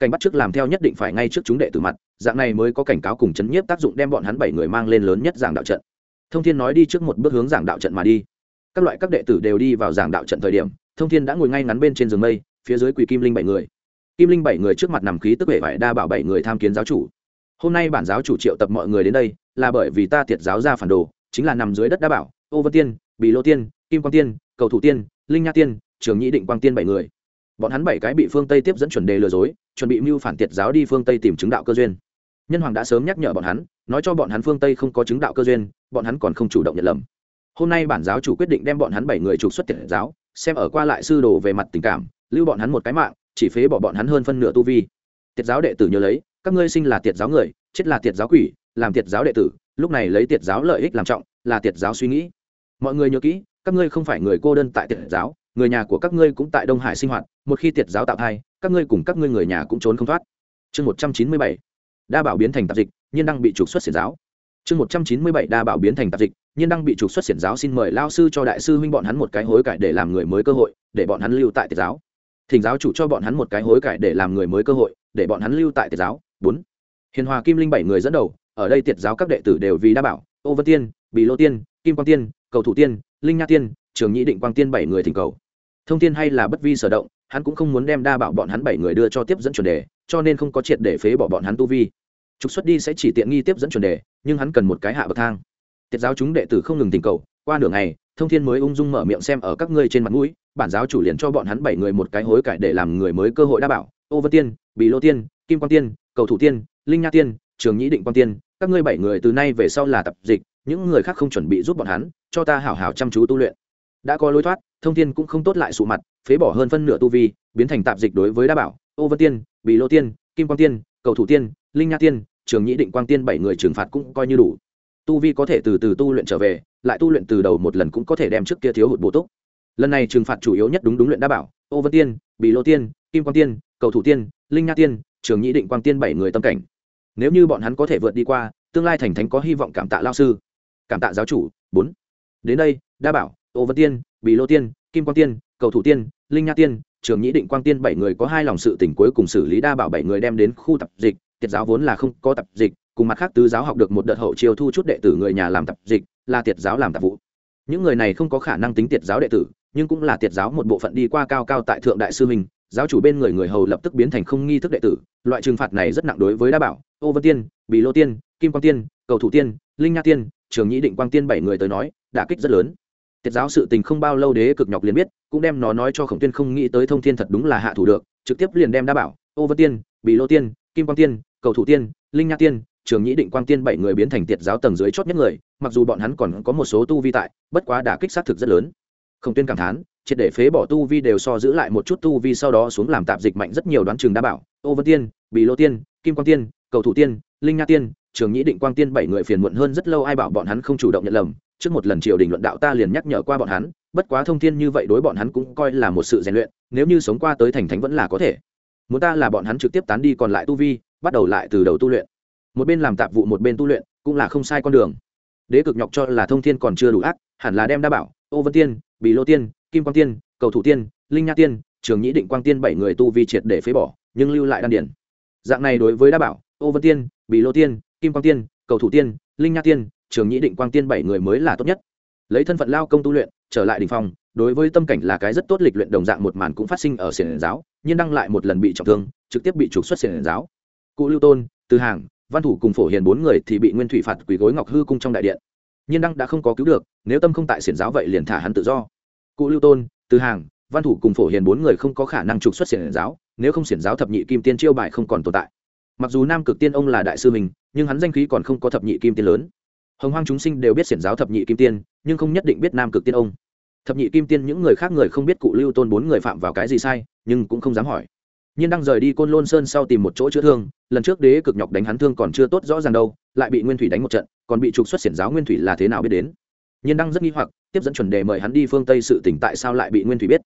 Cảnh bắt trước làm theo nhất định phải ngay trước chúng đệ tử mặt, dạng này mới có cảnh cáo cùng chấn nhiếp tác dụng đem bọn hắn bảy người mang lên lớn nhất giảng đạo trận. Thông thiên nói đi trước một bước hướng giảng đạo trận mà đi. Các loại các đệ tử đều đi vào giảng đạo trận thời điểm thông thiên đã ngồi ngay ngắn bên trên giường mây, phía dưới quỳ kim linh bảy người. Kim linh bảy người trước mặt nằm khí tức vẻ vải đa bảo bảy người tham kiến giáo chủ. Hôm nay bản giáo chủ triệu tập mọi người đến đây, là bởi vì ta thiệt giáo ra phản đồ, chính là nằm dưới đất đa bảo, ô vân tiên, bì lô tiên, kim quang tiên, cầu thủ tiên, linh nha tiên, trường nhĩ định quang tiên bảy người. Bọn hắn bảy cái bị phương tây tiếp dẫn chuẩn đề lừa dối, chuẩn bị mưu phản tiệt giáo đi phương tây tìm chứng đạo cơ duyên. Nhân hoàng đã sớm nhắc nhở bọn hắn, nói cho bọn hắn phương tây không có chứng đạo cơ duyên, bọn hắn còn không chủ động nhận lầm. Hôm nay bản giáo chủ quyết định đem bọn hắn bảy người trục xuất tiệt giáo xem ở qua lại sư đồ về mặt tình cảm, lưu bọn hắn một cái mạng, chỉ phế bỏ bọn hắn hơn phân nửa tu vi. Tiệt giáo đệ tử nhớ lấy, các ngươi sinh là tiệt giáo người, chết là tiệt giáo quỷ, làm tiệt giáo đệ tử, lúc này lấy tiệt giáo lợi ích làm trọng, là tiệt giáo suy nghĩ. Mọi người nhớ kỹ, các ngươi không phải người cô đơn tại tiệt giáo, người nhà của các ngươi cũng tại đông hải sinh hoạt, một khi tiệt giáo tạo thai, các ngươi cùng các ngươi người nhà cũng trốn không thoát. Chương một trăm chín mươi bảy. Đa bảo biến thành tạp dịch, nhiên đang bị trục xuất xiển giáo. Chương một trăm chín mươi bảy, đa bảo biến thành tạp dịch nhiên đang bị trục xuất xiển giáo xin mời lao sư cho đại sư huynh bọn hắn một cái hối cải để làm người mới cơ hội, để bọn hắn lưu tại tiệt giáo. Thỉnh giáo chủ cho bọn hắn một cái hối cải để làm người mới cơ hội, để bọn hắn lưu tại tiệt giáo. Bốn. Hiền hòa kim linh bảy người dẫn đầu, ở đây tiệt giáo các đệ tử đều vì đa bảo, ô vân tiên, bì lô tiên, kim quang tiên, cầu thủ tiên, linh nha tiên, trường nhĩ định quang tiên bảy người thỉnh cầu. Thông tiên hay là bất vi sở động, hắn cũng không muốn đem đa bảo bọn hắn bảy người đưa cho tiếp dẫn chuẩn đề, cho nên không có triệt để phế bỏ bọn hắn tu vi. Trục xuất đi sẽ chỉ tiện nghi tiếp dẫn chuẩn đề, nhưng hắn cần một cái hạ bậc thang tiết giáo chúng đệ tử không ngừng tình cầu, qua nửa ngày, thông thiên mới ung dung mở miệng xem ở các ngươi trên mặt mũi, bản giáo chủ liền cho bọn hắn bảy người một cái hối cải để làm người mới cơ hội đa bảo, ô vân tiên bị lô tiên, kim Quan tiên, cầu thủ tiên, linh nha tiên, trường nhĩ định Quan tiên, các ngươi bảy người từ nay về sau là tập dịch, những người khác không chuẩn bị giúp bọn hắn, cho ta hảo hảo chăm chú tu luyện. Đã có lối thoát, thông thiên cũng không tốt lại sụ mặt, phế bỏ hơn phân nửa tu vi, biến thành tạp dịch đối với đa bảo, ô vân tiên bị lô tiên, kim Quan tiên, cầu thủ tiên, linh nha tiên, trường nhĩ định quang tiên bảy người trừng phạt cũng coi như đủ tu vi có thể từ từ tu luyện trở về, lại tu luyện từ đầu một lần cũng có thể đem trước kia thiếu hụt bổ túc. Lần này trừng phạt chủ yếu nhất đúng đúng luyện đa bảo, ô vân tiên bị lô tiên, kim quang tiên, cầu thủ tiên, linh nha tiên, trường nhĩ định quang tiên bảy người tâm cảnh. Nếu như bọn hắn có thể vượt đi qua, tương lai thành thánh có hy vọng cảm tạ lao sư. Cảm tạ giáo chủ, bốn. Đến đây, đa bảo, ô vân tiên bị lô tiên, kim quang tiên, cầu thủ tiên, linh nha tiên, trường nhĩ định quang tiên bảy người có hai lòng sự tỉnh cuối cùng xử lý đa bảo bảy người đem đến khu tập dịch, tiết giáo vốn là không có tập dịch cùng mặt khác tứ giáo học được một đợt hậu chiêu thu chút đệ tử người nhà làm tập dịch, là tiệt giáo làm tạp vụ. Những người này không có khả năng tính tiệt giáo đệ tử, nhưng cũng là tiệt giáo một bộ phận đi qua cao cao tại thượng đại sư mình giáo chủ bên người người hầu lập tức biến thành không nghi thức đệ tử. Loại trừng phạt này rất nặng đối với đa bảo, ô vân tiên, bì lô tiên, kim quang tiên, cầu thủ tiên, linh nha tiên, trường nhĩ định quang tiên bảy người tới nói, đả kích rất lớn. Tiết giáo sự tình không bao lâu đế cực nhọc liền biết, cũng đem nó nói cho khổng tuyên không nghĩ tới thông thiên thật đúng là hạ thủ được, trực tiếp liền đem đa bảo, ô vân tiên, bì lô tiên, kim quang tiên, cầu thủ tiên, linh nha tiên trường nhĩ định quang tiên bảy người biến thành tiệt giáo tầng dưới chót nhất người, mặc dù bọn hắn còn có một số tu vi tại, bất quá đã kích sát thực rất lớn. Không tuyên cảm thán, triệt để phế bỏ tu vi đều so giữ lại một chút tu vi sau đó xuống làm tạp dịch mạnh rất nhiều đoán trường đa bảo. Ô vân tiên, bì lô tiên, kim quang tiên, cầu thủ tiên, linh nha tiên, trường nhĩ định quang tiên bảy người phiền muộn hơn rất lâu ai bảo bọn hắn không chủ động nhận lầm. Trước một lần triều đình luận đạo ta liền nhắc nhở qua bọn hắn, bất quá thông thiên như vậy đối bọn hắn cũng coi là một sự rèn luyện, nếu như sống qua tới thành thánh vẫn là có thể. Muốn ta là bọn hắn trực tiếp tán đi còn lại tu vi, bắt đầu lại từ đầu tu luyện một bên làm tạp vụ một bên tu luyện, cũng là không sai con đường. Đế cực nhọc cho là thông thiên còn chưa đủ ác, hẳn là đem đa bảo, ô vân tiên, bì lô tiên, kim quang tiên, cầu thủ tiên, linh nha tiên, trường nhĩ định quang tiên bảy người tu vi triệt để phế bỏ, nhưng lưu lại đan điển dạng này đối với đa bảo, ô vân tiên, bì lô tiên, kim quang tiên, cầu thủ tiên, linh nha tiên, trường nhĩ định quang tiên bảy người mới là tốt nhất. Lấy thân phận lao công tu luyện, trở lại đ ỉ n h phòng đối với tâm cảnh là cái rất tốt lịch luyện đồng dạng một màn cũng phát sinh ở xiển giáo nhiên đăng lại một lần bị trọng thương, trực tiếp bị trục xuất xiển giáo. Cụ lưu tôn, từ hàng văn thủ cùng phổ hiền bốn người thì bị nguyên thủy phạt quỳ gối ngọc hư cung trong đại điện. Nhiên đăng đã không có cứu được, nếu tâm không tại xiển giáo vậy liền thả hắn tự do. Cụ lưu tôn, từ hàng, văn thủ cùng phổ hiền bốn người không có khả năng trục xuất xiển giáo, nếu không xiển giáo thập nhị kim tiên chiêu bài không còn tồn tại. Mặc dù nam cực tiên ông là đại sư mình, nhưng hắn danh khí còn không có thập nhị kim tiên lớn. Hồng hoang chúng sinh đều biết xiển giáo thập nhị kim tiên, nhưng không nhất định biết nam cực tiên ông. Thập nhị kim tiên những người khác người không biết cụ lưu tôn bốn người phạm vào cái gì sai, nhưng cũng không dám hỏi nhiên đang rời đi côn lôn sơn sau tìm một chỗ chữa thương, lần trước đế cực nhọc đánh hắn thương còn chưa tốt rõ ràng đâu, lại bị nguyên thủy đánh một trận, còn bị trục xuất xiển giáo nguyên thủy là thế nào biết đến. Nhiên đăng rất nghi hoặc, tiếp dẫn chuẩn đề mời hắn đi phương tây sự tỉnh tại sao lại bị nguyên thủy biết.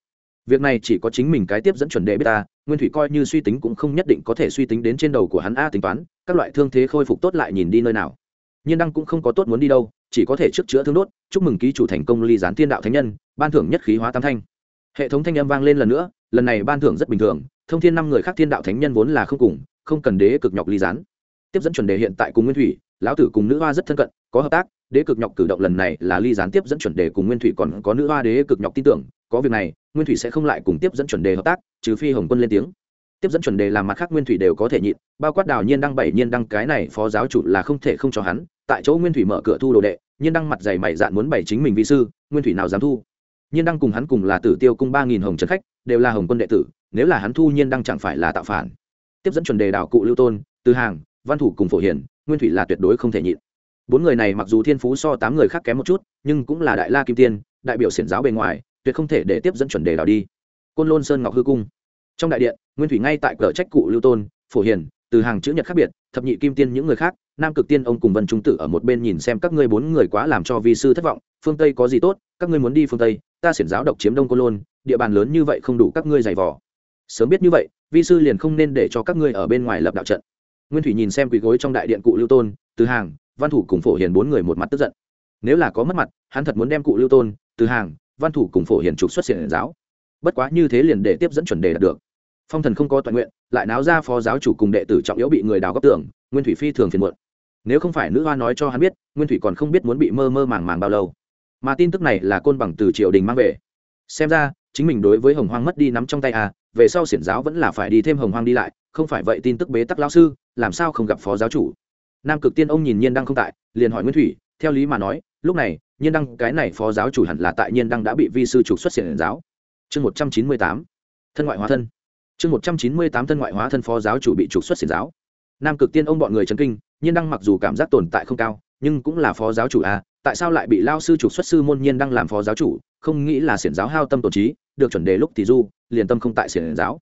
Việc này chỉ có chính mình cái tiếp dẫn chuẩn đề biết ta, nguyên thủy coi như suy tính cũng không nhất định có thể suy tính đến trên đầu của hắn a tính toán, các loại thương thế khôi phục tốt lại nhìn đi nơi nào. Nhiên đăng cũng không có tốt muốn đi đâu, chỉ có thể trước chữa thương đốt, chúc mừng ký chủ thành công ly gián thiên đạo thánh nhân, ban thưởng nhất khí hóa tam thanh. Hệ thống thanh âm vang lên lần nữa, lần này ban thưởng rất bình thường thông thiên năm người khác thiên đạo thánh nhân vốn là không cùng, không cần đế cực nhọc ly gián. Tiếp dẫn chuẩn đề hiện tại cùng nguyên thủy, lão tử cùng nữ hoa rất thân cận, có hợp tác, đế cực nhọc cử động lần này là ly gián tiếp dẫn chuẩn đề cùng nguyên thủy còn có nữ hoa đế cực nhọc tin tưởng, có việc này, nguyên thủy sẽ không lại cùng tiếp dẫn chuẩn đề hợp tác, trừ phi hồng quân lên tiếng. Tiếp dẫn chuẩn đề làm mặt khác nguyên thủy đều có thể nhịn, bao quát đào nhiên đăng, bảy nhiên đăng, cái này phó giáo chủ là không thể không cho hắn. Tại chỗ nguyên thủy mở cửa thu đồ đệ, nhiên đăng mặt dày mày dạn muốn bày chính mình vi sư, nguyên thủy nào dám thu? Nhiên đăng cùng hắn cùng là tử tiêu cung ba nghìn hồng trần khách, đều là hồng quân đệ tử nếu là hắn thu nhiên đăng chẳng phải là tạo phản. Tiếp dẫn chuẩn đề đạo cụ lưu tôn, từ hàng, văn thủ cùng phổ hiển, nguyên thủy là tuyệt đối không thể nhịn. Bốn người này mặc dù thiên phú so tám người khác kém một chút, nhưng cũng là đại la kim tiên, đại biểu xiển giáo bề ngoài, tuyệt không thể để tiếp dẫn chuẩn đề đào đi. Côn lôn sơn ngọc hư cung. Trong đại điện, nguyên thủy ngay tại cờ trách cụ lưu tôn, phổ hiền từ hàng chữ nhật khác biệt, thập nhị kim tiên những người khác, nam cực tiên ông cùng vân trung tử ở một bên nhìn xem các ngươi bốn người quá làm cho vi sư thất vọng, phương tây có gì tốt, các ngươi muốn đi phương tây, ta xiển giáo độc chiếm đông côn lôn, địa bàn lớn như vậy không đủ các ngươi giày vò sớm biết như vậy, vi sư liền không nên để cho các ngươi ở bên ngoài lập đạo trận. Nguyên thủy nhìn xem quỳ gối trong đại điện cụ lưu tôn, từ hàng, văn thủ cùng phổ hiền bốn người một mặt tức giận. Nếu là có mất mặt, hắn thật muốn đem cụ lưu tôn, từ hàng, văn thủ cùng phổ hiền trục xuất xiển giáo. Bất quá như thế liền để tiếp dẫn chuẩn đề đạt được. Phong thần không có toàn nguyện, lại náo ra phó giáo chủ cùng đệ tử trọng yếu bị người đào góc tưởng nguyên thủy phi thường phiền muộn. Nếu không phải nữ hoa nói cho hắn biết, nguyên thủy còn không biết muốn bị mơ mơ màng màng bao lâu. Mà tin tức này là côn bằng từ triều đình mang về. Xem ra, chính mình đối với hồng hoang mất đi nắm trong tay à về sau xiển giáo vẫn là phải đi thêm hồng hoang đi lại, không phải vậy tin tức bế tắc lão sư, làm sao không gặp phó giáo chủ? Nam cực tiên ông nhìn nhiên đăng không tại, liền hỏi nguyên thủy, theo lý mà nói, lúc này, nhiên đăng, cái này phó giáo chủ hẳn là tại nhiên đăng đã bị vi sư trục xuất xiển giáo. Chương một trăm chín mươi tám, thân ngoại hóa thân. Chương một trăm chín mươi tám, thân ngoại hóa thân phó giáo chủ bị trục xuất xiển giáo. Nam cực tiên ông bọn người chấn kinh, nhiên đăng mặc dù cảm giác tồn tại không cao nhưng cũng là phó giáo chủ à tại sao lại bị lao sư trục xuất sư môn nhiên đang làm phó giáo chủ? Không nghĩ là xiển giáo hao tâm tổ trí, được chuẩn đề lúc thì du, liền tâm không tại xiển giáo.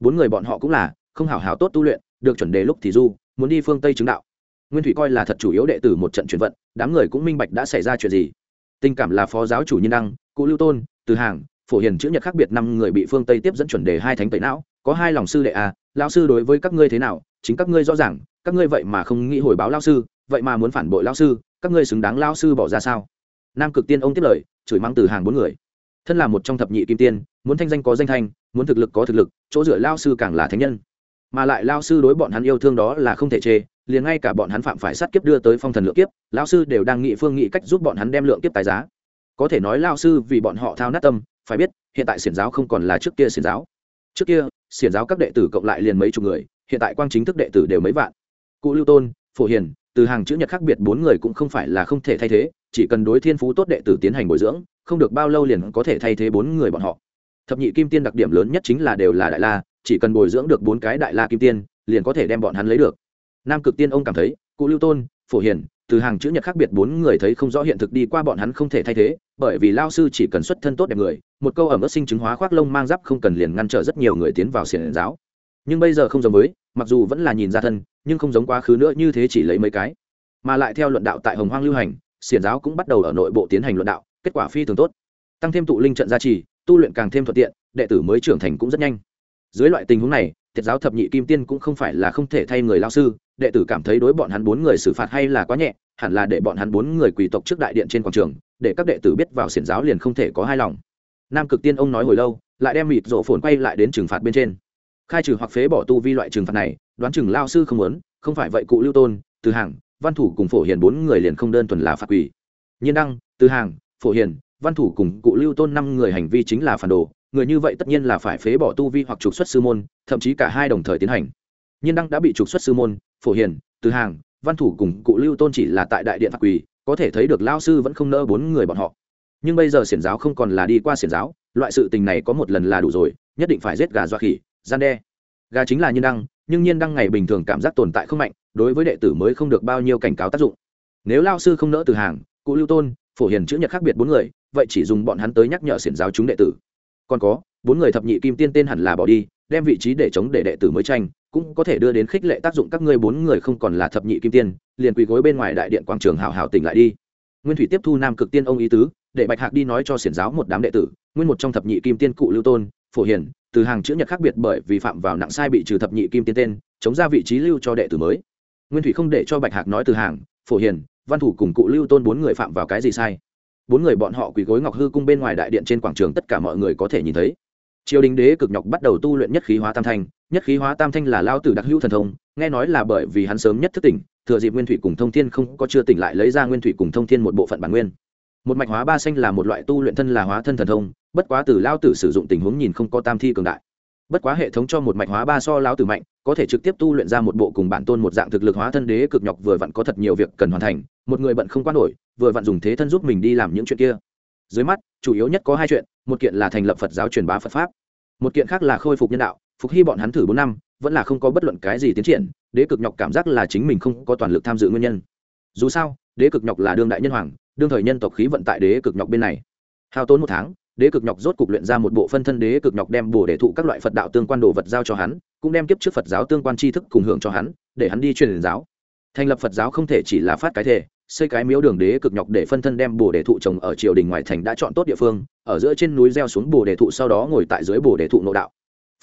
Bốn người bọn họ cũng là, không hảo hảo tốt tu luyện, được chuẩn đề lúc thì du, muốn đi phương tây chứng đạo. Nguyên thủy coi là thật chủ yếu đệ tử một trận chuyển vận, đám người cũng minh bạch đã xảy ra chuyện gì. Tình cảm là phó giáo chủ nhân đăng, cụ lưu tôn, từ hàng, phổ hiền chữ nhật khác biệt năm người bị phương tây tiếp dẫn chuẩn đề hai thánh tẩy não, có hai lòng sư đệ à lao sư đối với các ngươi thế nào? Chính các ngươi rõ ràng, các ngươi vậy mà không nghĩ hồi báo lao sư vậy mà muốn phản bội lao sư, các ngươi xứng đáng lao sư bỏ ra sao? Nam cực tiên ông tiếp lời, chửi mắng từ hàng bốn người. Thân là một trong thập nhị kim tiên, muốn thanh danh có danh thanh, muốn thực lực có thực lực, chỗ dựa lao sư càng là thánh nhân. Mà lại lao sư đối bọn hắn yêu thương đó là không thể chê, liền ngay cả bọn hắn phạm phải sát kiếp đưa tới phong thần lượng kiếp lao sư đều đang nghị phương nghị cách giúp bọn hắn đem lượng kiếp tài giá. Có thể nói lao sư vì bọn họ thao nát tâm, phải biết, hiện tại xiển giáo không còn là trước kia xiển giáo. Trước kia, xiển giáo các đệ tử cộng lại liền mấy chục người, hiện tại quang chính thức đệ tử đều mấy vạn. Cụ lưu tôn, phổ hiền từ hàng chữ nhật khác biệt bốn người cũng không phải là không thể thay thế, chỉ cần đối thiên phú tốt đệ tử tiến hành bồi dưỡng, không được bao lâu liền có thể thay thế bốn người bọn họ. Thập nhị kim tiên đặc điểm lớn nhất chính là đều là đại la, chỉ cần bồi dưỡng được bốn cái đại la kim tiên, liền có thể đem bọn hắn lấy được. Nam cực tiên ông cảm thấy, cụ lưu tôn, phổ hiền, từ hàng chữ nhật khác biệt bốn người thấy không rõ hiện thực đi qua bọn hắn không thể thay thế, bởi vì lao sư chỉ cần xuất thân tốt đẹp người, một câu ẩm ớt sinh chứng hóa khoác lông mang giáp không cần liền ngăn trở rất nhiều người tiến vào xiển giáo nhưng bây giờ không giống với, mặc dù vẫn là nhìn ra thân, nhưng không giống quá khứ nữa như thế chỉ lấy mấy cái. Mà lại theo luận đạo tại hồng hoang lưu hành, xiển giáo cũng bắt đầu ở nội bộ tiến hành luận đạo, kết quả phi thường tốt. Tăng thêm tụ linh trận gia trì, tu luyện càng thêm thuận tiện, đệ tử mới trưởng thành cũng rất nhanh. Dưới loại tình huống này thiệt giáo thập nhị kim tiên cũng không phải là không thể thay người lao sư, đệ tử cảm thấy đối bọn hắn bốn người xử phạt hay là quá nhẹ, hẳn là để bọn hắn bốn người quỳ tộc trước đại điện trên quảng trường, để các đệ tử biết vào xiển giáo liền không thể có hai lòng. Nam cực tiên ông nói hồi lâu, lại đem mịt rộ phồn quay lại đến trừng phạt bên trên khai trừ hoặc phế bỏ tu vi loại trừng phạt này, đoán chừng lao sư không muốn, không phải vậy cụ lưu tôn, từ hàng văn thủ cùng phổ hiền bốn người liền không đơn thuần là phạt quỷ. nhiên đăng, từ hàng phổ hiền, văn thủ cùng cụ lưu tôn năm người hành vi chính là phản đồ, người như vậy tất nhiên là phải phế bỏ tu vi hoặc trục xuất sư môn, thậm chí cả hai đồng thời tiến hành. Nhiên đăng đã bị trục xuất sư môn, phổ hiền, từ hàng văn thủ cùng cụ lưu tôn chỉ là tại đại điện phạt quỳ có thể thấy được lao sư vẫn không nỡ bốn người bọn họ. Nhưng bây giờ xiển giáo không còn là đi qua xiển giáo, loại sự tình này có một lần là đủ rồi, nhất định phải giết gà dọa khỉ gian đe. Gà chính là nhiên đăng, nhưng nhiên đăng ngày bình thường cảm giác tồn tại không mạnh, đối với đệ tử mới không được bao nhiêu cảnh cáo tác dụng. Nếu lao sư không nỡ từ hàng, cụ lưu tôn, phổ hiền chữ nhật khác biệt bốn người, vậy chỉ dùng bọn hắn tới nhắc nhở xiển giáo chúng đệ tử. Còn có, bốn người thập nhị kim tiên tên hẳn là bỏ đi, đem vị trí để chống để đệ tử mới tranh, cũng có thể đưa đến khích lệ tác dụng các ngươi bốn người không còn là thập nhị kim tiên, liền quỳ gối bên ngoài đại điện quảng trường hào hào tỉnh lại đi. Nguyên thủy tiếp thu nam cực tiên ông ý tứ, để bạch hạc đi nói cho xiển giáo một đám đệ tử, nguyên một trong thập nhị kim tiên cụ lưu tôn, phổ hiền từ hàng chữ nhật khác biệt bởi vì phạm vào nặng sai bị trừ thập nhị kim tiên tên, chống ra vị trí lưu cho đệ tử mới. Nguyên thủy không để cho bạch hạc nói từ hàng, phổ hiền, văn thủ cùng cụ lưu tôn bốn người phạm vào cái gì sai? Bốn người bọn họ quỳ gối ngọc hư cung bên ngoài đại điện trên quảng trường tất cả mọi người có thể nhìn thấy. Triều đình đế cực nhọc bắt đầu tu luyện nhất khí hóa tam thanh, nhất khí hóa tam thanh là lao tử đặc hữu thần thông, nghe nói là bởi vì hắn sớm nhất thức tỉnh, thừa dịp nguyên thủy cùng thông thiên không có chưa tỉnh lại lấy ra nguyên thủy cùng thông thiên một bộ phận bản nguyên một mạch hóa ba xanh là một loại tu luyện thân là hóa thân thần thông, bất quá từ lao tử sử dụng tình huống nhìn không có tam thi cường đại. Bất quá hệ thống cho một mạch hóa ba so lao tử mạnh, có thể trực tiếp tu luyện ra một bộ cùng bản tôn một dạng thực lực hóa thân đế cực nhọc vừa vặn có thật nhiều việc cần hoàn thành, một người bận không quan nổi, vừa vặn dùng thế thân giúp mình đi làm những chuyện kia. Dưới mắt, chủ yếu nhất có hai chuyện, một kiện là thành lập phật giáo truyền bá phật pháp, một kiện khác là khôi phục nhân đạo, phục hy bọn hắn thử bốn năm, vẫn là không có bất luận cái gì tiến triển, đế cực nhọc cảm giác là chính mình không có toàn lực tham dự nguyên nhân. Dù sao, đế cực nhọc là đương đại nhân hoàng đương thời nhân tộc khí vận tại đế cực nhọc bên này. Hao tốn một tháng, đế cực nhọc rốt cục luyện ra một bộ phân thân đế cực nhọc đem bổ để thụ các loại phật đạo tương quan đồ vật giao cho hắn, cũng đem kiếp trước phật giáo tương quan tri thức cùng hưởng cho hắn, để hắn đi truyền giáo. Thành lập phật giáo không thể chỉ là phát cái thể xây cái miếu đường đế cực nhọc để phân thân đem bồ đề thụ trồng ở triều đình ngoài thành đã chọn tốt địa phương, ở giữa trên núi gieo xuống bồ đề thụ sau đó ngồi tại dưới bồ đề thụ nội đạo.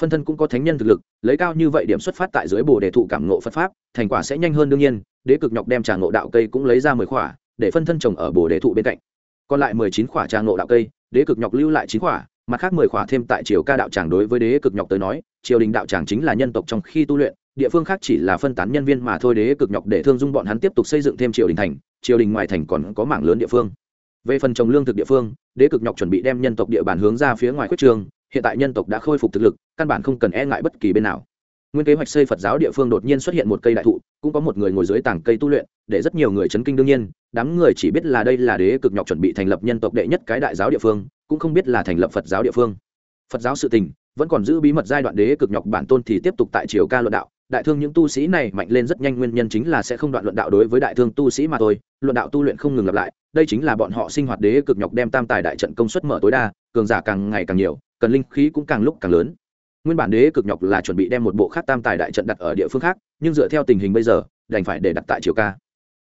Phân thân cũng có thánh nhân thực lực, lấy cao như vậy điểm xuất phát tại dưới bồ đề thụ cảm ngộ phật pháp, thành quả sẽ nhanh hơn đương nhiên, đế cực nhọc đem trà ngộ đạo cây cũng lấy ra mười khỏa để phân thân trồng ở bồ đề thụ bên cạnh. Còn lại mười chín khỏa trang nộ đạo cây, đế cực nhọc lưu lại chín khỏa, mặt khác mười khỏa thêm tại triều ca đạo tràng đối với đế cực nhọc tới nói, triều đình đạo tràng chính là nhân tộc trong khi tu luyện, địa phương khác chỉ là phân tán nhân viên mà thôi đế cực nhọc để thương dung bọn hắn tiếp tục xây dựng thêm triều đình thành, triều đình ngoài thành còn có mảng lớn địa phương. Về phần trồng lương thực địa phương, đế cực nhọc chuẩn bị đem nhân tộc địa bàn hướng ra phía ngoài quyết trường, hiện tại nhân tộc đã khôi phục thực lực, căn bản không cần e ngại bất kỳ bên nào nguyên kế hoạch xây phật giáo địa phương đột nhiên xuất hiện một cây đại thụ, cũng có một người ngồi dưới tảng cây tu luyện, để rất nhiều người chấn kinh đương nhiên. Đám người chỉ biết là đây là đế cực nhọc chuẩn bị thành lập nhân tộc đệ nhất cái đại giáo địa phương, cũng không biết là thành lập phật giáo địa phương. Phật giáo sự tình vẫn còn giữ bí mật giai đoạn đế cực nhọc bản tôn thì tiếp tục tại triều ca luận đạo. Đại thương những tu sĩ này mạnh lên rất nhanh, nguyên nhân chính là sẽ không đoạn luận đạo đối với đại thương tu sĩ mà thôi. Luận đạo tu luyện không ngừng lặp lại, đây chính là bọn họ sinh hoạt đế cực nhọc đem tam tài đại trận công suất mở tối đa, cường giả càng ngày càng nhiều, cần linh khí cũng càng lúc càng lớn nguyên bản đế cực nhọc là chuẩn bị đem một bộ khác tam tài đại trận đặt ở địa phương khác, nhưng dựa theo tình hình bây giờ, đành phải để đặt tại triều ca.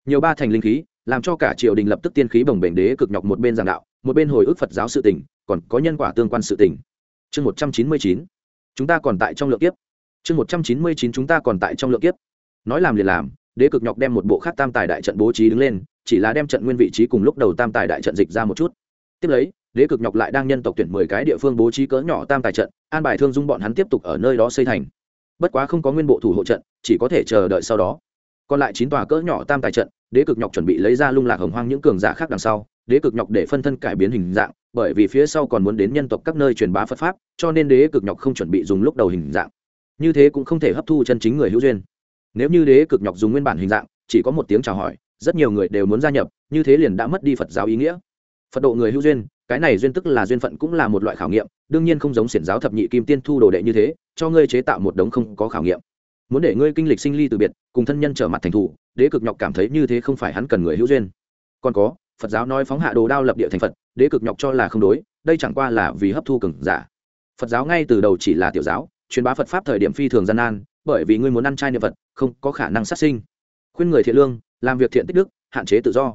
Nhiều ba thành linh khí, làm cho cả triều đình lập tức tiên khí bồng bềnh đế cực nhọc một bên giảng đạo, một bên hồi ức phật giáo sự tỉnh còn có nhân quả tương quan sự tỉnh chương một trăm chín mươi chín. Chúng ta còn tại trong lượng kiếp. Chương một trăm chín mươi chín chúng ta còn tại trong lượng kiếp. Nói làm liền làm, đế cực nhọc đem một bộ khác tam tài đại trận bố trí đứng lên, chỉ là đem trận nguyên vị trí cùng lúc đầu tam tài đại trận dịch ra một chút. Tiếp lấy đế cực nhọc lại đang nhân tộc tuyển mười cái địa phương bố trí cỡ nhỏ tam tài trận, an bài thương dung bọn hắn tiếp tục ở nơi đó xây thành. Bất quá không có nguyên bộ thủ hộ trận, chỉ có thể chờ đợi sau đó. Còn lại chín tòa cỡ nhỏ tam tài trận, đế cực nhọc chuẩn bị lấy ra lung lạc hồng hoang những cường giả khác đằng sau, đế cực nhọc để phân thân cải biến hình dạng, bởi vì phía sau còn muốn đến nhân tộc các nơi truyền bá phật pháp, cho nên đế cực nhọc không chuẩn bị dùng lúc đầu hình dạng. Như thế cũng không thể hấp thu chân chính người hữu duyên. Nếu như đế cực nhọc dùng nguyên bản hình dạng, chỉ có một tiếng chào hỏi, rất nhiều người đều muốn gia nhập, như thế liền đã mất đi phật giáo ý nghĩa. Phật độ người hữu duyên cái này duyên tức là duyên phận cũng là một loại khảo nghiệm, đương nhiên không giống xiển giáo thập nhị kim tiên thu đồ đệ như thế, cho ngươi chế tạo một đống không có khảo nghiệm. Muốn để ngươi kinh lịch sinh ly từ biệt, cùng thân nhân trở mặt thành thủ, đế cực nhọc cảm thấy như thế không phải hắn cần người hữu duyên. Còn có, phật giáo nói phóng hạ đồ đao lập địa thành phật, đế cực nhọc cho là không đối, đây chẳng qua là vì hấp thu cường giả. Phật giáo ngay từ đầu chỉ là tiểu giáo, truyền bá phật pháp thời điểm phi thường gian nan, bởi vì ngươi muốn ăn chay niệm phật, không có khả năng sát sinh. Khuyên người thiện lương, làm việc thiện tích đức, hạn chế tự do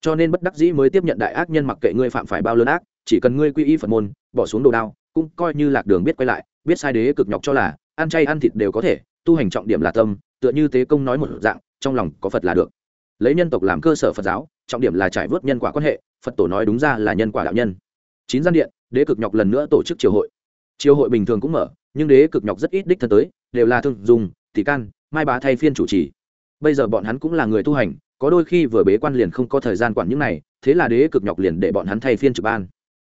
cho nên bất đắc dĩ mới tiếp nhận đại ác nhân mặc kệ ngươi phạm phải bao lớn ác, chỉ cần ngươi quy y phật môn, bỏ xuống đồ đao, cũng coi như lạc đường biết quay lại, biết sai đế cực nhọc cho là, ăn chay ăn thịt đều có thể, tu hành trọng điểm là tâm, tựa như tế công nói một dạng, trong lòng có phật là được. Lấy nhân tộc làm cơ sở phật giáo, trọng điểm là trải vớt nhân quả quan hệ, phật tổ nói đúng ra là nhân quả đạo nhân. Chín gian điện, đế cực nhọc lần nữa tổ chức triều hội. Triều hội bình thường cũng mở, nhưng đế cực nhọc rất ít đích thân tới, đều là thương, dùng tỷ can, mai bá thay phiên chủ trì. Bây giờ bọn hắn cũng là người tu hành có đôi khi vừa bế quan liền không có thời gian quản những này, thế là đế cực nhọc liền để bọn hắn thay phiên trực ban.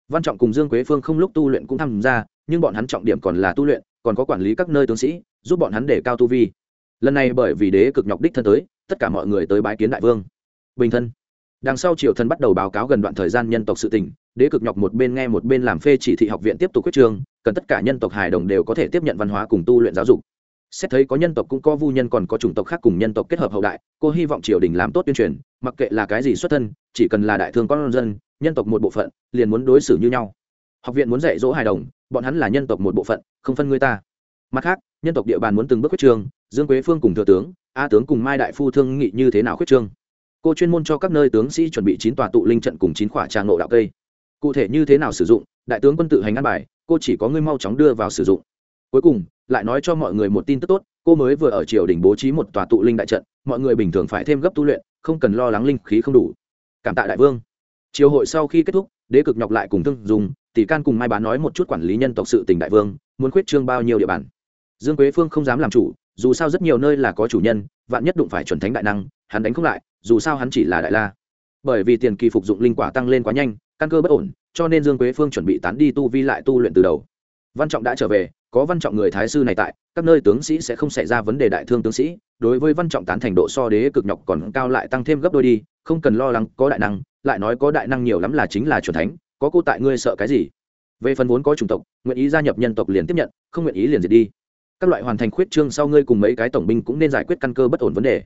Văn trọng cùng dương quế phương không lúc tu luyện cũng tham gia, nhưng bọn hắn trọng điểm còn là tu luyện, còn có quản lý các nơi tướng sĩ, giúp bọn hắn để cao tu vi. Lần này bởi vì đế cực nhọc đích thân tới, tất cả mọi người tới bái kiến đại vương. Bình thân. Đằng sau triều thần bắt đầu báo cáo gần đoạn thời gian nhân tộc sự tình, đế cực nhọc một bên nghe một bên làm phê chỉ thị học viện tiếp tục quyết trường, cần tất cả nhân tộc hài đồng đều có thể tiếp nhận văn hóa cùng tu luyện giáo dục xét thấy có nhân tộc cũng có vu nhân còn có chủng tộc khác cùng nhân tộc kết hợp hậu đại, cô hy vọng triều đình làm tốt tuyên truyền, mặc kệ là cái gì xuất thân, chỉ cần là đại thương con dân, nhân tộc một bộ phận, liền muốn đối xử như nhau. Học viện muốn dạy dỗ hài đồng, bọn hắn là nhân tộc một bộ phận, không phân người ta. Mặt khác, nhân tộc địa bàn muốn từng bước quyết trương dương quế phương cùng thừa tướng, a tướng cùng mai đại phu thương nghị như thế nào quyết trương cô chuyên môn cho các nơi tướng sĩ chuẩn bị chín tòa tụ linh trận cùng chín khỏa trang nộ đạo cây. Cụ thể như thế nào sử dụng, đại tướng quân tự hành ăn bài, cô chỉ có ngươi mau chóng đưa vào sử dụng cuối cùng, lại nói cho mọi người một tin tức tốt, cô mới vừa ở triều đình bố trí một tòa tụ linh đại trận, mọi người bình thường phải thêm gấp tu luyện, không cần lo lắng linh khí không đủ. Cảm tạ đại vương. Triều hội sau khi kết thúc, đế cực nhọc lại cùng thương dùng tỷ can cùng mai bán nói một chút quản lý nhân tộc sự tỉnh đại vương, muốn khuyết trương bao nhiêu địa bàn. Dương quế phương không dám làm chủ, dù sao rất nhiều nơi là có chủ nhân, vạn nhất đụng phải chuẩn thánh đại năng, hắn đánh không lại, dù sao hắn chỉ là đại la. Bởi vì tiền kỳ phục dụng linh quả tăng lên quá nhanh, căn cơ bất ổn, cho nên dương quế phương chuẩn bị tán đi tu vi lại tu luyện từ đầu. Văn trọng đã trở về có văn trọng người thái sư này tại, các nơi tướng sĩ sẽ không xảy ra vấn đề đại thương tướng sĩ, đối với văn trọng tán thành độ so đế cực nhọc còn cao lại tăng thêm gấp đôi đi, không cần lo lắng, có đại năng, lại nói có đại năng nhiều lắm là chính là truyền thánh, có cô tại ngươi sợ cái gì? Về phần vốn có chủng tộc, nguyện ý gia nhập nhân tộc liền tiếp nhận, không nguyện ý liền diệt đi. Các loại hoàn thành khuyết trương sau ngươi cùng mấy cái tổng binh cũng nên giải quyết căn cơ bất ổn vấn đề.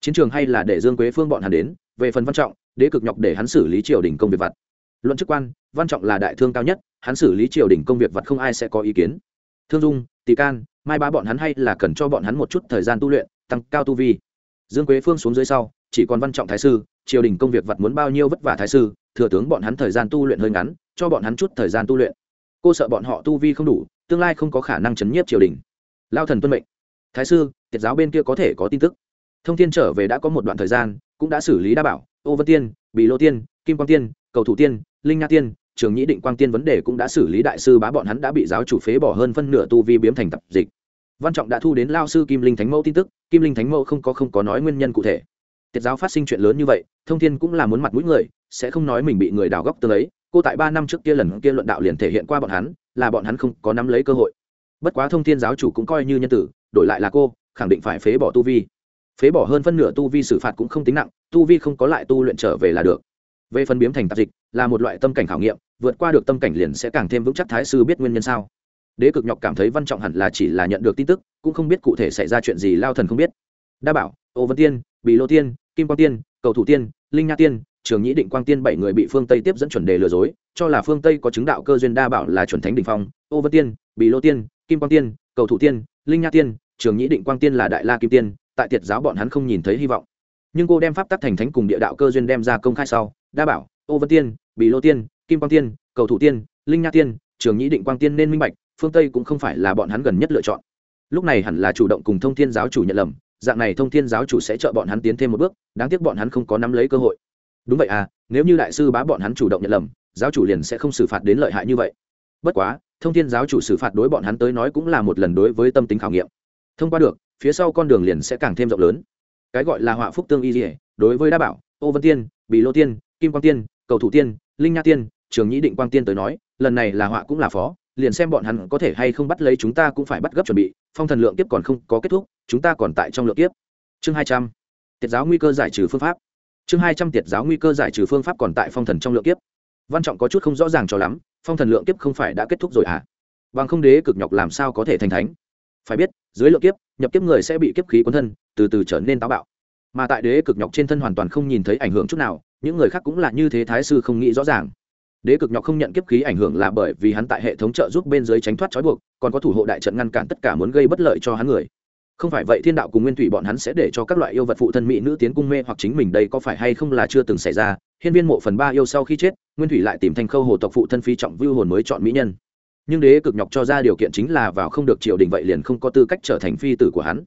Chiến trường hay là để dương quế phương bọn hắn đến, về phần văn trọng, đế cực nhọc để hắn xử lý triều đình công việc vặt. Luận chức quan, văn trọng là đại thương cao nhất, hắn xử lý triều đình công việc vặt không ai sẽ có ý kiến thương dung, tỳ can, mai ba bọn hắn hay là cần cho bọn hắn một chút thời gian tu luyện, tăng cao tu vi. Dương quế phương xuống dưới sau, chỉ còn văn trọng thái sư, triều đình công việc vặt muốn bao nhiêu vất vả thái sư, thừa tướng bọn hắn thời gian tu luyện hơi ngắn, cho bọn hắn chút thời gian tu luyện. Cô sợ bọn họ tu vi không đủ, tương lai không có khả năng chấn nhiếp triều đình. Lao thần tuân mệnh. Thái sư, tiệt giáo bên kia có thể có tin tức. Thông tin trở về đã có một đoạn thời gian, cũng đã xử lý đa bảo, ô vân tiên bị lô tiên, kim quang tiên, cầu thủ tiên, linh nha tiên trường nhĩ định quang tiên vấn đề cũng đã xử lý đại sư bá bọn hắn đã bị giáo chủ phế bỏ hơn phân nửa tu vi biếm thành tập dịch. Văn trọng đã thu đến lao sư kim linh thánh mẫu tin tức, kim linh thánh mẫu không có không có nói nguyên nhân cụ thể. Tiết giáo phát sinh chuyện lớn như vậy, thông thiên cũng là muốn mặt mũi người, sẽ không nói mình bị người đào góc tương ấy. Cô tại ba năm trước kia lần kia luận đạo liền thể hiện qua bọn hắn, là bọn hắn không có nắm lấy cơ hội. Bất quá thông thiên giáo chủ cũng coi như nhân tử, đổi lại là cô, khẳng định phải phế bỏ tu vi. Phế bỏ hơn phân nửa tu vi xử phạt cũng không tính nặng, tu vi không có lại tu luyện trở về là được về phần biếm thành tạp dịch, là một loại tâm cảnh khảo nghiệm, vượt qua được tâm cảnh liền sẽ càng thêm vững chắc thái sư biết nguyên nhân sao. Đế cực nhọc cảm thấy văn trọng hẳn là chỉ là nhận được tin tức, cũng không biết cụ thể xảy ra chuyện gì lao thần không biết. Đa bảo, ô vân tiên bị lô tiên, kim quang tiên, cầu thủ tiên, linh nha tiên, trường nhĩ định quang tiên bảy người bị phương tây tiếp dẫn chuẩn đề lừa dối, cho là phương tây có chứng đạo cơ duyên đa bảo là chuẩn thánh đình phong. Ô vân tiên bị lô tiên, kim quang tiên, cầu thủ tiên, linh nha tiên, trường nhĩ định quang tiên là đại la kim tiên, tại tiệt giáo bọn hắn không nhìn thấy hy vọng. Nhưng cô đem pháp tắc thành thánh cùng địa đạo cơ duyên đem ra công khai sau đa bảo, ô vân tiên, bì lô tiên, kim quang tiên, cầu thủ tiên, linh nha tiên, trường nhĩ định quang tiên nên minh bạch, phương tây cũng không phải là bọn hắn gần nhất lựa chọn. Lúc này hẳn là chủ động cùng thông thiên giáo chủ nhận lầm, dạng này thông thiên giáo chủ sẽ trợ bọn hắn tiến thêm một bước, đáng tiếc bọn hắn không có nắm lấy cơ hội. Đúng vậy à nếu như đại sư bá bọn hắn chủ động nhận lầm, giáo chủ liền sẽ không xử phạt đến lợi hại như vậy. Bất quá, thông thiên giáo chủ xử phạt đối bọn hắn tới nói cũng là một lần đối với tâm tính khảo nghiệm. Thông qua được, phía sau con đường liền sẽ càng thêm rộng lớn. Cái gọi là họa phúc tương y dỉa đối với đa bảo, ô vân tiên bị lô tiên kim quang tiên, cầu thủ tiên, linh nha tiên, trường nhĩ định quang tiên tới nói, lần này là họa cũng là phó, liền xem bọn hắn có thể hay không bắt lấy chúng ta cũng phải bắt gấp chuẩn bị, phong thần lượng kiếp còn không có kết thúc, chúng ta còn tại trong lượng kiếp. Chương hai trăm tiết giáo nguy cơ giải trừ phương pháp. Chương hai trăm tiết giáo nguy cơ giải trừ phương pháp còn tại phong thần trong lượng kiếp. Văn trọng có chút không rõ ràng cho lắm, phong thần lượng kiếp không phải đã kết thúc rồi à bằng không đế cực nhọc làm sao có thể thành thánh? Phải biết, dưới lượng kiếp, nhập kiếp người sẽ bị kiếp khí cuốn thân, từ từ trở nên táo bạo. Mà tại đế cực nhọc trên thân hoàn toàn không nhìn thấy ảnh hưởng chút nào những người khác cũng là như thế thái sư không nghĩ rõ ràng. Đế cực nhọc không nhận kiếp khí ảnh hưởng là bởi vì hắn tại hệ thống trợ giúp bên dưới tránh thoát trói buộc, còn có thủ hộ đại trận ngăn cản tất cả muốn gây bất lợi cho hắn người. Không phải vậy thiên đạo cùng nguyên thủy bọn hắn sẽ để cho các loại yêu vật phụ thân mỹ nữ tiến cung mê hoặc chính mình đây có phải hay không là chưa từng xảy ra, hiên viên mộ phần ba yêu sau khi chết, nguyên thủy lại tìm thành khâu hồ tộc phụ thân phi trọng vưu hồn mới chọn mỹ nhân. Nhưng đế cực nhọc cho ra điều kiện chính là vào không được triều đình vậy liền không có tư cách trở thành phi tử của hắn.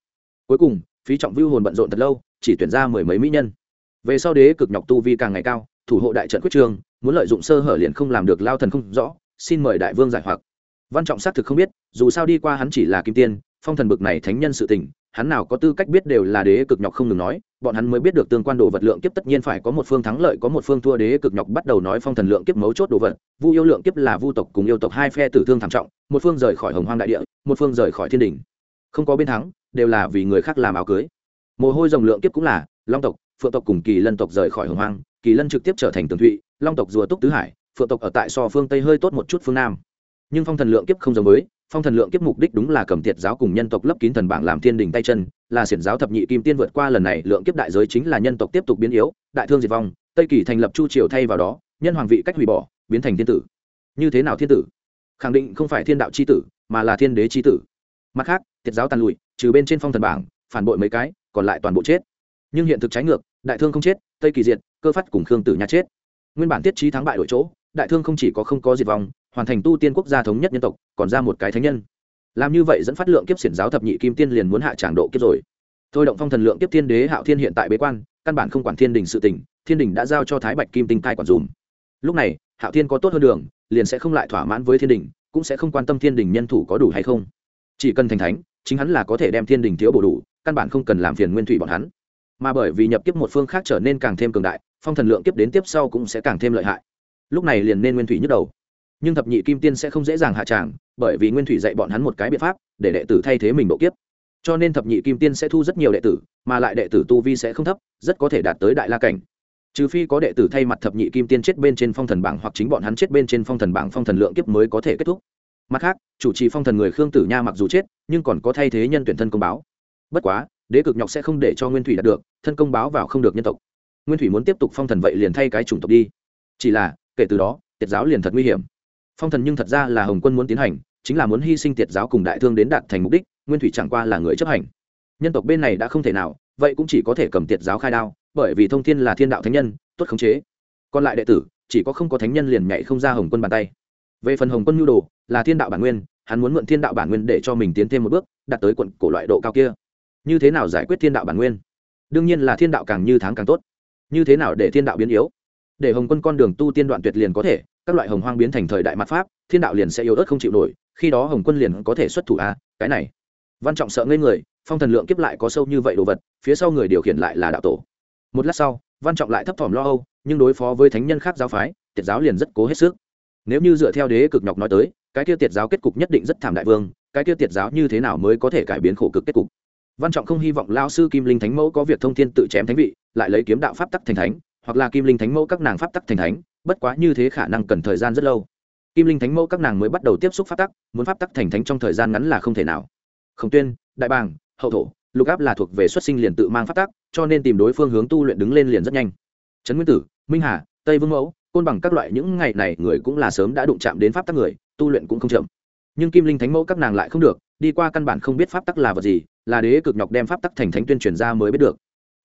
Cuối cùng phí trọng vưu hồn bận rộn thật lâu, chỉ tuyển ra mười mấy mỹ nhân về sau đế cực nhọc tu vi càng ngày cao, thủ hộ đại trận quyết trương muốn lợi dụng sơ hở liền không làm được lao thần không rõ, xin mời đại vương giải hoặc. Văn trọng xác thực không biết, dù sao đi qua hắn chỉ là kim tiên, phong thần bực này thánh nhân sự tình, hắn nào có tư cách biết đều là đế cực nhọc không ngừng nói, bọn hắn mới biết được tương quan đồ vật lượng kiếp tất nhiên phải có một phương thắng lợi, có một phương thua đế cực nhọc bắt đầu nói phong thần lượng kiếp mấu chốt đồ vật, vu yêu lượng kiếp là vu tộc cùng yêu tộc hai phe tử thương thảm trọng, một phương rời khỏi hồng hoang đại địa, một phương rời khỏi thiên đình. Không có bên thắng, đều là vì người khác làm áo cưới. Mồ hôi rồng lượng kiếp cũng là, long tộc phượng tộc cùng kỳ lân tộc rời khỏi hồng hoang, kỳ lân trực tiếp trở thành tường thụy, long tộc rùa túc tứ hải, phượng tộc ở tại so phương tây hơi tốt một chút phương nam. Nhưng phong thần lượng kiếp không giống với, phong thần lượng kiếp mục đích đúng là cầm tiệt giáo cùng nhân tộc lấp kín thần bảng làm thiên đình tay chân, là xiển giáo thập nhị kim tiên vượt qua lần này lượng kiếp đại giới chính là nhân tộc tiếp tục biến yếu, đại thương diệt vong, tây kỳ thành lập chu triều thay vào đó, nhân hoàng vị cách hủy bỏ, biến thành thiên tử. Như thế nào thiên tử? Khẳng định không phải thiên đạo c h i tử, mà là thiên đế c h i tử. Mặt khác, tiệt giáo tàn lụi, trừ bên trên phong thần bảng, phản bội mấy cái, còn lại toàn bộ chết. Nhưng hiện thực trái ngược đại thương không chết, tây kỳ diệt, cơ phát cùng khương tử nha chết. Nguyên bản tiết trí thắng bại đội chỗ, đại thương không chỉ có không có diệt vong, hoàn thành tu tiên quốc gia thống nhất nhân tộc, còn ra một cái thánh nhân. Làm như vậy dẫn phát lượng kiếp xiển giáo thập nhị kim tiên liền muốn hạ tràng độ kiếp rồi. Thôi động phong thần lượng kiếp thiên đế hạo thiên hiện tại bế quan, căn bản không quản thiên đình sự tỉnh thiên đình đã giao cho thái bạch kim tinh cai quản dùm. Lúc này, hạo thiên có tốt hơn đường, liền sẽ không lại thỏa mãn với thiên đình, cũng sẽ không quan tâm thiên đình nhân thủ có đủ hay không. Chỉ cần thành thánh, chính hắn là có thể đem thiên đình thiếu bổ đủ, căn bản không cần làm phiền nguyên thủy bọn hắn mà bởi vì nhập kiếp một phương khác trở nên càng thêm cường đại, phong thần lượng kiếp đến tiếp sau cũng sẽ càng thêm lợi hại. Lúc này liền nên nguyên thủy nhức đầu. Nhưng thập nhị kim tiên sẽ không dễ dàng hạ tràng, bởi vì nguyên thủy dạy bọn hắn một cái biện pháp, để đệ tử thay thế mình độ kiếp. Cho nên thập nhị kim tiên sẽ thu rất nhiều đệ tử, mà lại đệ tử tu vi sẽ không thấp, rất có thể đạt tới đại la cảnh. Trừ phi có đệ tử thay mặt thập nhị kim tiên chết bên trên phong thần bảng hoặc chính bọn hắn chết bên trên phong thần bảng phong thần lượng kiếp mới có thể kết thúc. Mặt khác, chủ trì phong thần người khương tử nha mặc dù chết, nhưng còn có thay thế nhân tuyển thân công báo. Bất quá đế cực nhọc sẽ không để cho nguyên thủy đạt được, thân công báo vào không được nhân tộc. Nguyên thủy muốn tiếp tục phong thần vậy liền thay cái chủng tộc đi. Chỉ là, kể từ đó, tiệt giáo liền thật nguy hiểm. Phong thần nhưng thật ra là hồng quân muốn tiến hành, chính là muốn hy sinh tiệt giáo cùng đại thương đến đạt thành mục đích, nguyên thủy chẳng qua là người chấp hành. Nhân tộc bên này đã không thể nào, vậy cũng chỉ có thể cầm tiệt giáo khai đao, bởi vì thông thiên là thiên đạo thánh nhân, tốt khống chế. Còn lại đệ tử, chỉ có không có thánh nhân liền nhảy không ra hồng quân bàn tay. Về phần hồng quân nhu đồ, là thiên đạo bản nguyên, hắn muốn mượn thiên đạo bản nguyên để cho mình tiến thêm một bước, đạt tới quận cổ loại độ cao kia như thế nào giải quyết thiên đạo bản nguyên? Đương nhiên là thiên đạo càng như tháng càng tốt. Như thế nào để thiên đạo biến yếu? Để hồng quân con đường tu tiên đoạn tuyệt liền có thể, các loại hồng hoang biến thành thời đại mặt pháp, thiên đạo liền sẽ yếu ớt không chịu nổi, khi đó hồng quân liền có thể xuất thủ a cái này. Văn trọng sợ ngây người, phong thần lượng kiếp lại có sâu như vậy đồ vật, phía sau người điều khiển lại là đạo tổ. Một lát sau, văn trọng lại thấp thỏm lo âu, nhưng đối phó với thánh nhân khác giáo phái, tiệt giáo liền rất cố hết sức. Nếu như dựa theo đế cực nhọc nói tới, cái tiêu tiệt giáo kết cục nhất định rất thảm đại vương, cái tiêu tiệt giáo như thế nào mới có thể cải biến khổ cực kết cục? Văn trọng không hy vọng lao sư kim linh thánh mẫu có việc thông thiên tự chém thánh vị, lại lấy kiếm đạo pháp tắc thành thánh, hoặc là kim linh thánh mẫu các nàng pháp tắc thành thánh, bất quá như thế khả năng cần thời gian rất lâu. Kim linh thánh mẫu các nàng mới bắt đầu tiếp xúc pháp tắc, muốn pháp tắc thành thánh trong thời gian ngắn là không thể nào. Khổng tuyên, đại bàng, hậu thổ, lục áp là thuộc về xuất sinh liền tự mang pháp tắc, cho nên tìm đối phương hướng tu luyện đứng lên liền rất nhanh. Trấn nguyên tử, minh hà, tây vương mẫu, côn bằng các loại những ngày này người cũng là sớm đã đụng chạm đến pháp tắc người, tu luyện cũng không chậm nhưng kim linh thánh mẫu các nàng lại không được, đi qua căn bản không biết pháp tắc là vật gì, là đế cực nhọc đem pháp tắc thành thánh tuyên truyền ra mới biết được.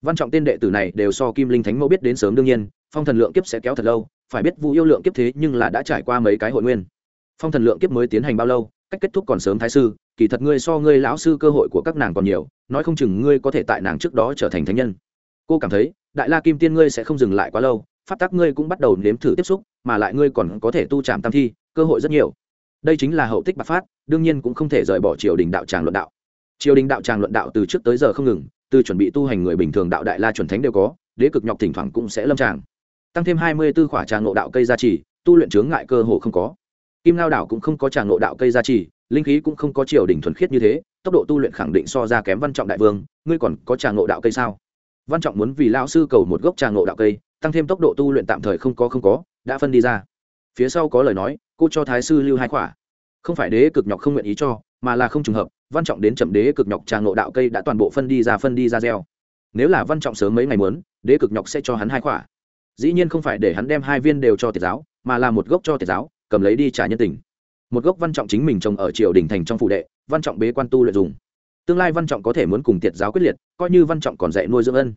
Văn trọng tên đệ tử này đều so kim linh thánh mẫu biết đến sớm đương nhiên, phong thần lượng kiếp sẽ kéo thật lâu, phải biết vụ yêu lượng kiếp thế nhưng là đã trải qua mấy cái hội nguyên. Phong thần lượng kiếp mới tiến hành bao lâu, cách kết thúc còn sớm thái sư, kỳ thật ngươi so ngươi lão sư cơ hội của các nàng còn nhiều, nói không chừng ngươi có thể tại nàng trước đó trở thành thánh nhân. Cô cảm thấy, đại la kim tiên ngươi sẽ không dừng lại quá lâu, pháp tắc ngươi cũng bắt đầu nếm thử tiếp xúc, mà lại ngươi còn có thể tu trạm tam thi, cơ hội rất nhiều đây chính là hậu tích bạc phát, đương nhiên cũng không thể rời bỏ triều đình đạo tràng luận đạo. Triều đình đạo tràng luận đạo từ trước tới giờ không ngừng, từ chuẩn bị tu hành người bình thường đạo đại la chuẩn thánh đều có, đế cực nhọc thỉnh thoảng cũng sẽ lâm tràng. Tăng thêm hai mươi b ố khỏa tràng ngộ đạo cây gia trì, tu luyện chướng ngại cơ hồ không có. Kim lao đảo cũng không có tràng ngộ đạo cây gia trì, linh khí cũng không có triều đình thuần khiết như thế, tốc độ tu luyện khẳng định so ra kém văn trọng đại vương, ngươi còn có tràng ngộ đạo cây sao? Văn trọng muốn vì lao sư cầu một gốc tràng ngộ đạo cây, tăng thêm tốc độ tu luyện tạm thời không có không có, đã phân đi ra. Phía sau có lời nói cô cho thái sư lưu hai khỏa. Không phải đế cực nhọc không nguyện ý cho, mà là không trùng hợp, văn trọng đến chậm đế cực nhọc trà ngộ đạo cây đã toàn bộ phân đi ra phân đi ra gieo. Nếu là văn trọng sớm mấy ngày muốn, đế cực nhọc sẽ cho hắn hai khỏa. Dĩ nhiên không phải để hắn đem hai viên đều cho tiệt giáo, mà là một gốc cho tiệt giáo, cầm lấy đi trả nhân tình. Một gốc văn trọng chính mình trồng ở triều đình thành trong phụ đệ, văn trọng bế quan tu luyện dùng. Tương lai văn trọng có thể muốn cùng tiệt giáo quyết liệt, coi như văn trọng còn dạy nuôi dưỡng ân.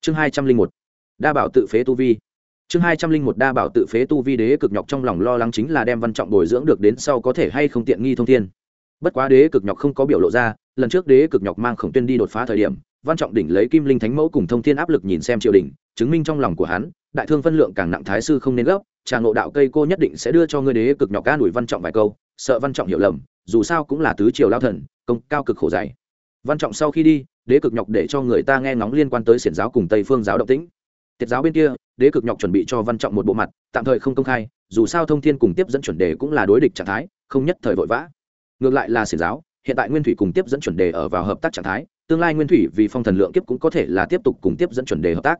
Chương hai trăm linh một. Đa bảo tự phế tu vi chương hai trăm linh một đa bảo tự phế tu vi đế cực nhọc trong lòng lo lắng chính là đem văn trọng bồi dưỡng được đến sau có thể hay không tiện nghi thông thiên. Bất quá đế cực nhọc không có biểu lộ ra, lần trước đế cực nhọc mang khổng tuyên đi đột phá thời điểm, văn trọng đỉnh lấy kim linh thánh mẫu cùng thông thiên áp lực nhìn xem triều đình, chứng minh trong lòng của hắn, đại thương phân lượng càng nặng thái sư không nên gấp, trà ngộ đạo cây cô nhất định sẽ đưa cho ngươi đế cực nhọc ca đuổi văn trọng vài câu, sợ văn trọng hiểu lầm, dù sao cũng là tứ triều lao thần, công cao cực khổ dày. Văn trọng sau khi đi, đế cực nhọc để cho người ta nghe ngóng liên quan tới xiển giáo cùng tây phương giáo động tĩnh tiết giáo bên kia, đế cực nhọc chuẩn bị cho văn trọng một bộ mặt, tạm thời không công khai, dù sao thông thiên cùng tiếp dẫn chuẩn đề cũng là đối địch trạng thái, không nhất thời vội vã. Ngược lại là xiển giáo, hiện tại nguyên thủy cùng tiếp dẫn chuẩn đề ở vào hợp tác trạng thái, tương lai nguyên thủy vì phong thần lượng kiếp cũng có thể là tiếp tục cùng tiếp dẫn chuẩn đề hợp tác.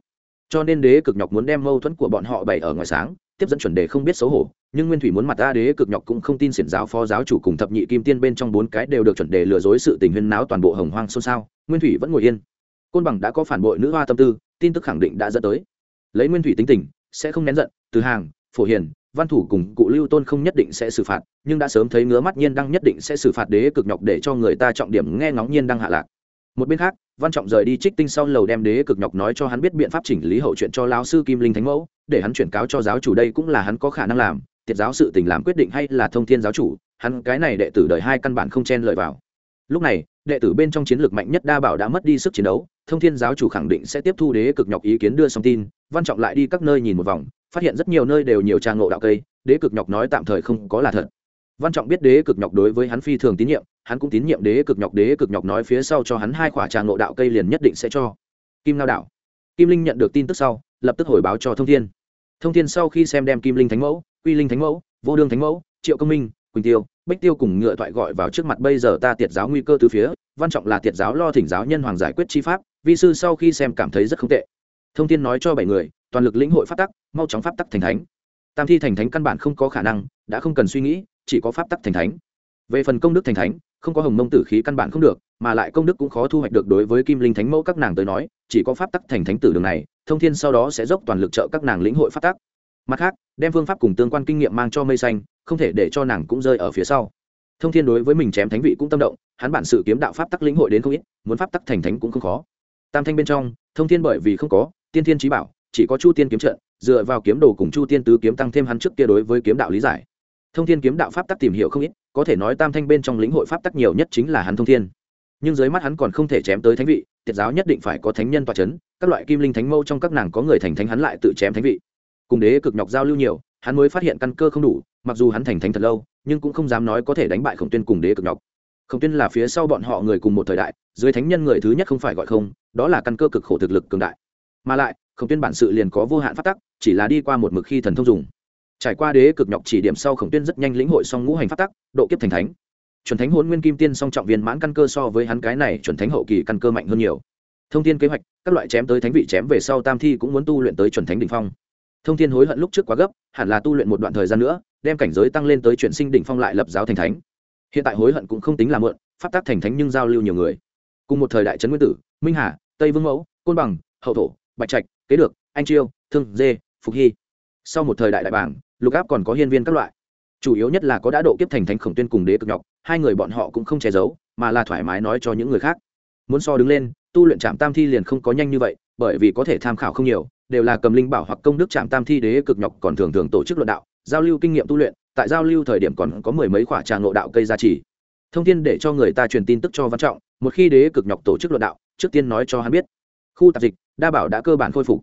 Cho nên đế cực nhọc muốn đem mâu thuẫn của bọn họ bày ở ngoài sáng, tiếp dẫn chuẩn đề không biết xấu hổ, nhưng nguyên thủy muốn mặt ta đế cực nhọc cũng không tin xiển giáo phó giáo chủ cùng thập nhị kim tiên bên trong bốn cái đều được chuẩn đề lừa dối sự tình huyên náo toàn bộ hồng hoang xôn xao, nguyên thủy vẫn ngồi yên. Côn bằng đã có phản bội nữ hoa tâm tư tin tức khẳng định đã dẫn tới. Lấy nguyên thủy tính tình, sẽ không nén giận, từ hàng, phổ hiền, văn thủ cùng cụ lưu tôn không nhất định sẽ xử phạt, nhưng đã sớm thấy ngứa mắt nhiên đăng nhất định sẽ xử phạt đế cực nhọc để cho người ta trọng điểm nghe ngóng nhiên đăng hạ lạc. Một bên khác, văn trọng rời đi trích tinh sau lầu đem đế cực nhọc nói cho hắn biết biện pháp chỉnh lý hậu chuyện cho lão sư kim linh thánh mẫu, để hắn chuyển cáo cho giáo chủ đây cũng là hắn có khả năng làm tiệt giáo sự tình làm quyết định hay là thông thiên giáo chủ, hắn cái này đệ tử đời hai căn bản không chen lợi vào. Lúc này, đệ tử bên trong chiến lược mạnh nhất đa bảo đã mất đi sức chiến đấu thông thiên giáo chủ khẳng định sẽ tiếp thu đế cực nhọc ý kiến đưa xong tin, văn trọng lại đi các nơi nhìn một vòng, phát hiện rất nhiều nơi đều nhiều trang ngộ đạo cây, đế cực nhọc nói tạm thời không có là thật. Văn trọng biết đế cực nhọc đối với hắn phi thường tín nhiệm, hắn cũng tín nhiệm đế cực nhọc, đế cực nhọc nói phía sau cho hắn hai khỏa trà ngộ đạo cây liền nhất định sẽ cho. Kim lao đạo. Kim linh nhận được tin tức sau, lập tức hồi báo cho thông thiên. Thông thiên sau khi xem đem kim linh thánh mẫu, quy linh thánh mẫu, vô đương thánh mẫu, triệu công minh, quỳnh tiêu bách tiêu cùng ngựa thoại gọi vào trước mặt bây giờ ta tiệt giáo nguy cơ từ phía, văn trọng là tiệt giáo lo thỉnh giáo nhân hoàng giải quyết chi pháp vi sư sau khi xem cảm thấy rất không tệ. Thông tin nói cho bảy người, toàn lực lĩnh hội pháp tắc, mau chóng pháp tắc thành thánh. Tam thi thành thánh căn bản không có khả năng, đã không cần suy nghĩ, chỉ có pháp tắc thành thánh. Về phần công đức thành thánh, không có hồng mông tử khí căn bản không được, mà lại công đức cũng khó thu hoạch được đối với kim linh thánh mẫu các nàng tới nói, chỉ có pháp tắc thành thánh tử đường này, thông thiên sau đó sẽ dốc toàn lực trợ các nàng lĩnh hội pháp tắc. Mặt khác, đem phương pháp cùng tương quan kinh nghiệm mang cho mây xanh, không thể để cho nàng cũng rơi ở phía sau. Thông thiên đối với mình chém thánh vị cũng tâm động, hắn bản sự kiếm đạo pháp tắc lĩnh hội đến không ít, muốn pháp tắc thành thánh cũng không khó tam thanh bên trong, thông thiên bởi vì không có, tiên thiên trí bảo, chỉ có chu tiên kiếm trận, dựa vào kiếm đồ cùng chu tiên tứ kiếm tăng thêm hắn trước kia đối với kiếm đạo lý giải. Thông thiên kiếm đạo pháp tắc tìm hiểu không ít, có thể nói tam thanh bên trong lĩnh hội pháp tắc nhiều nhất chính là hắn thông thiên. Nhưng dưới mắt hắn còn không thể chém tới thánh vị, tiệt giáo nhất định phải có thánh nhân toa c h ấ n các loại kim linh thánh mâu trong các nàng có người thành thánh hắn lại tự chém thánh vị. Cùng đế cực nhọc giao lưu nhiều, hắn mới phát hiện căn cơ không đủ, mặc dù hắn thành thánh thật lâu, nhưng cũng không dám nói có thể đánh bại khổng tuyên cùng đế cực nhọc khổng tuyên là phía sau bọn họ người cùng một thời đại, dưới thánh nhân người thứ nhất không phải gọi không, đó là căn cơ cực khổ thực lực cường đại. Mà lại khổng tuyên bản sự liền có vô hạn phát tắc, chỉ là đi qua một mực khi thần thông dùng. Trải qua đế cực nhọc chỉ điểm sau khổng tuyên rất nhanh lĩnh hội song ngũ hành phát tắc, độ kiếp thành thánh. Chuẩn thánh hôn nguyên kim tiên song trọng viên mãn căn cơ so với hắn cái này chuẩn thánh hậu kỳ căn cơ mạnh hơn nhiều. Thông tin kế hoạch, các loại chém tới thánh vị chém về sau tam thi cũng muốn tu luyện tới chuẩn thánh đ ỉ n h phong. Thông tin hối hận lúc trước quá gấp, hẳn là tu luyện một đoạn thời gian nữa, đem cảnh giới tăng lên tới chuyển sinh đỉnh phong lại lập giáo thành thánh hiện tại hối hận cũng không tính là mượn phát tác thành thánh nhưng giao lưu nhiều người. Cùng một thời đại trấn nguyên tử, minh hà, tây vương mẫu, côn bằng, hậu thổ, bạch trạch, kế được, anh chiêu, thương, dê, phục hy. Sau một thời đại đại bảng, lục áp còn có hiên viên các loại. Chủ yếu nhất là có đã độ kiếp thành thánh khổng tuyên cùng đế cực nhọc, hai người bọn họ cũng không che giấu, mà là thoải mái nói cho những người khác. Muốn so đứng lên, tu luyện trạm tam thi liền không có nhanh như vậy, bởi vì có thể tham khảo không nhiều, đều là cầm linh bảo hoặc công đức trạm tam thi đế cực nhọc còn thường thường tổ chức luận đạo, giao lưu kinh nghiệm tu luyện tại giao lưu thời điểm còn có mười mấy khoả trà ngộ đạo cây gia trì. Thông tin để cho người ta truyền tin tức cho văn trọng, một khi đế cực nhọc tổ chức luận đạo, trước tiên nói cho hắn biết. Khu tạp dịch, đa bảo đã cơ bản khôi phục.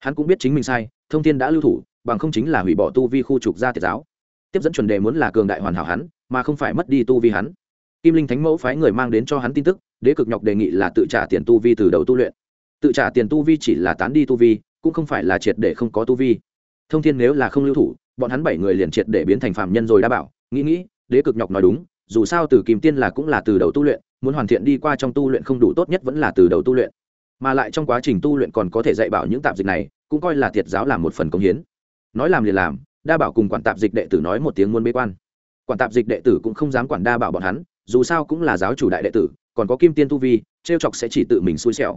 Hắn cũng biết chính mình sai, thông tin đã lưu thủ, bằng không chính là hủy bỏ tu vi khu trục gia tiệt giáo. Tiếp dẫn chuẩn đề muốn là cường đại hoàn hảo hắn, mà không phải mất đi tu vi hắn. Kim linh thánh mẫu phái người mang đến cho hắn tin tức, đế cực nhọc đề nghị là tự trả tiền tu vi từ đầu tu luyện. Tự trả tiền tu vi chỉ là tán đi tu vi, cũng không phải là triệt để không có tu vi. Thông thiên nếu là không lưu thủ bọn hắn bảy người liền triệt để biến thành phạm nhân rồi đã bảo, nghĩ nghĩ, đế cực nhọc nói đúng, dù sao từ kim tiên là cũng là từ đầu tu luyện, muốn hoàn thiện đi qua trong tu luyện không đủ tốt nhất vẫn là từ đầu tu luyện. Mà lại trong quá trình tu luyện còn có thể dạy bảo những tạp dịch này, cũng coi là thiệt giáo làm một phần công hiến. Nói làm liền làm, đa bảo cùng quản tạp dịch đệ tử nói một tiếng muôn bế quan. Quản tạp dịch đệ tử cũng không dám quản đa bảo bọn hắn, dù sao cũng là giáo chủ đại đệ tử, còn có kim tiên tu vi t r e o chọc sẽ chỉ tự mình xui xẻo.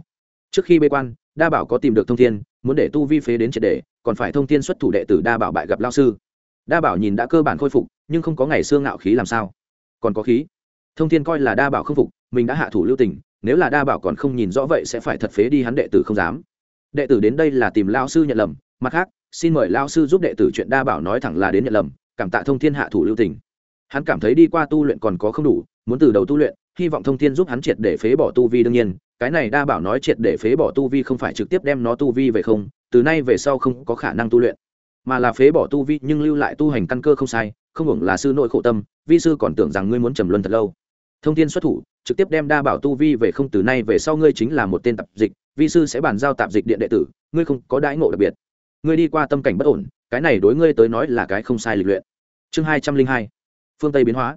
Trước khi bế quan, đa bảo có tìm được thông thiên muốn để tu vi phế đến triệt đề còn phải thông thiên xuất thủ đệ tử đa bảo bại gặp lao sư. Đa bảo nhìn đã cơ bản khôi phục, nhưng không có ngày xương ngạo khí làm sao. Còn có khí. Thông thiên coi là đa bảo không phục, mình đã hạ thủ lưu tình, nếu là đa bảo còn không nhìn rõ vậy sẽ phải thật phế đi hắn đệ tử không dám. Đệ tử đến đây là tìm lao sư nhận lầm, mặt khác, xin mời lao sư giúp đệ tử chuyện đa bảo nói thẳng là đến nhận lầm, cảm tạ thông thiên hạ thủ lưu tình. Hắn cảm thấy đi qua tu luyện còn có không đủ, muốn từ đầu tu luyện, hy vọng thông thiên giúp hắn triệt để phế bỏ tu vi đương nhiên cái này đa bảo nói triệt để phế bỏ tu vi không phải trực tiếp đem nó tu vi về không, từ nay về sau không có khả năng tu luyện. Mà là phế bỏ tu vi nhưng lưu lại tu hành căn cơ không sai, không hưởng là sư nội khổ tâm, vi sư còn tưởng rằng ngươi muốn trầm luân thật lâu. Thông tin xuất thủ, trực tiếp đem đa bảo tu vi về không từ nay về sau ngươi chính là một tên tạp dịch, vi sư sẽ bàn giao tạp dịch điện đệ tử, ngươi không có đãi ngộ đặc biệt. Ngươi đi qua tâm cảnh bất ổn, cái này đối ngươi tới nói là cái không sai lịch luyện. Chương hai trăm linh hai, phương tây biến hóa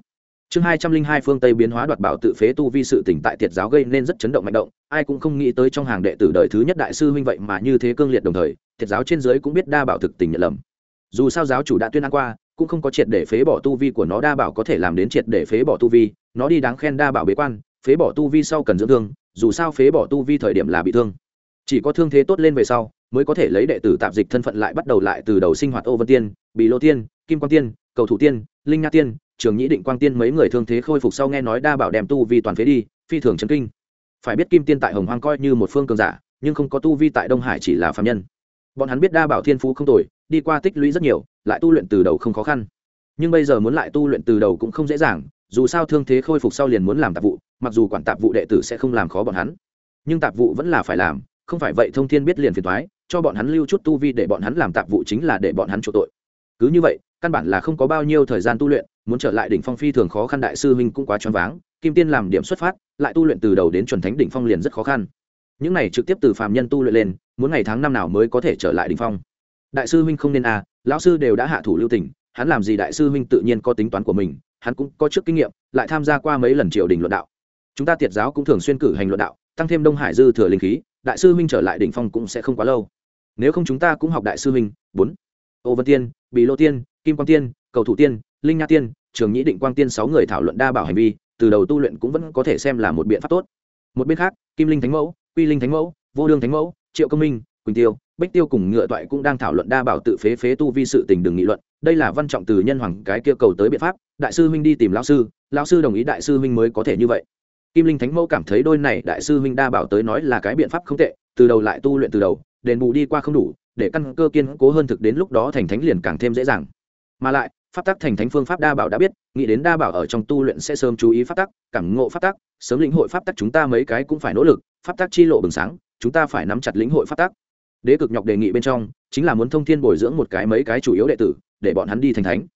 chương hai trăm linh hai phương tây biến hóa đoạt bảo tự phế tu vi sự tỉnh tại tiệt giáo gây nên rất chấn động mạnh động, ai cũng không nghĩ tới trong hàng đệ tử đời thứ nhất đại sư huynh vậy mà như thế cương liệt đồng thời tiệt giáo trên dưới cũng biết đa bảo thực tình nhận lầm. Dù sao giáo chủ đã tuyên án qua, cũng không có triệt để phế bỏ tu vi của nó, đa bảo có thể làm đến triệt để phế bỏ tu vi, nó đi đáng khen đa bảo bế quan, phế bỏ tu vi sau cần dưỡng thương, dù sao phế bỏ tu vi thời điểm là bị thương. Chỉ có thương thế tốt lên về sau, mới có thể lấy đệ tử tạp dịch thân phận lại bắt đầu lại từ đầu sinh hoạt ô vân tiên bị lô tiên, kim quang tiên, cầu thủ tiên, linh nha tiên trường nhĩ định quang tiên mấy người thương thế khôi phục sau nghe nói đa bảo đem tu vi toàn phế đi, phi thường chấn kinh. Phải biết kim tiên tại hồng hoang coi như một phương cường giả, nhưng không có tu vi tại đông hải chỉ là phạm nhân. Bọn hắn biết đa bảo thiên phú không tồi, đi qua tích lũy rất nhiều, lại tu luyện từ đầu không khó khăn. Nhưng bây giờ muốn lại tu luyện từ đầu cũng không dễ dàng, dù sao thương thế khôi phục sau liền muốn làm tạp vụ, mặc dù quản tạp vụ đệ tử sẽ không làm khó bọn hắn. Nhưng tạp vụ vẫn là phải làm, không phải vậy thông thiên biết liền phiền thoái cho bọn hắn lưu chút tu vi để bọn hắn làm tạp vụ chính là để bọn hắn chỗ tội. Cứ như vậy căn bản là không có bao nhiêu thời gian tu luyện, muốn trở lại đỉnh phong phi thường khó khăn đại sư huynh cũng quá choáng váng, kim tiên làm điểm xuất phát, lại tu luyện từ đầu đến chuẩn thánh đỉnh phong liền rất khó khăn. Những này trực tiếp từ phàm nhân tu luyện lên, muốn ngày tháng năm nào mới có thể trở lại đỉnh phong. Đại sư huynh không nên à lão sư đều đã hạ thủ lưu tình, hắn làm gì đại sư huynh tự nhiên có tính toán của mình, hắn cũng có trước kinh nghiệm, lại tham gia qua mấy lần triều đình luận đạo. Chúng ta tiệt giáo cũng thường xuyên cử hành luận đạo, tăng thêm đông hải dư thừa linh khí, đại sư huynh trở lại đỉnh phong cũng sẽ không quá lâu. Nếu không chúng ta cũng học đại sư huynh, bốn. Ô vân tiên bị lô tiên kim quang tiên, cầu thủ tiên, linh nha tiên, trường nhĩ định quang tiên sáu người thảo luận đa bảo hành vi, từ đầu tu luyện cũng vẫn có thể xem là một biện pháp tốt. Một bên khác, kim linh thánh mẫu, quy linh thánh mẫu, vô đương thánh mẫu, triệu công minh, quỳnh tiêu bách tiêu cùng ngựa toại cũng đang thảo luận đa bảo tự phế phế tu vi sự tình đừng nghị luận. Đây là văn trọng từ nhân hoàng cái kia cầu tới biện pháp, đại sư huynh đi tìm lão sư lão sư đồng ý đại sư huynh mới có thể như vậy. Kim linh thánh mẫu cảm thấy đôi này đại sư huynh đa bảo tới nói là cái biện pháp không tệ, từ đầu lại tu luyện từ đầu, đền bù đi qua không đủ, để căn cơ kiên cố hơn thực đến lúc đó thành thánh liền càng thêm dễ dàng mà lại, pháp tắc thành thánh phương pháp đa bảo đã biết, nghĩ đến đa bảo ở trong tu luyện sẽ sớm chú ý pháp tắc, cảm ngộ pháp tắc, sớm lĩnh hội pháp tắc chúng ta mấy cái cũng phải nỗ lực, pháp tắc chi lộ bừng sáng, chúng ta phải nắm chặt lĩnh hội pháp tắc. Đế cực nhọc đề nghị bên trong, chính là muốn thông thiên bồi dưỡng một cái mấy cái chủ yếu đệ tử, để bọn hắn đi thành thánh.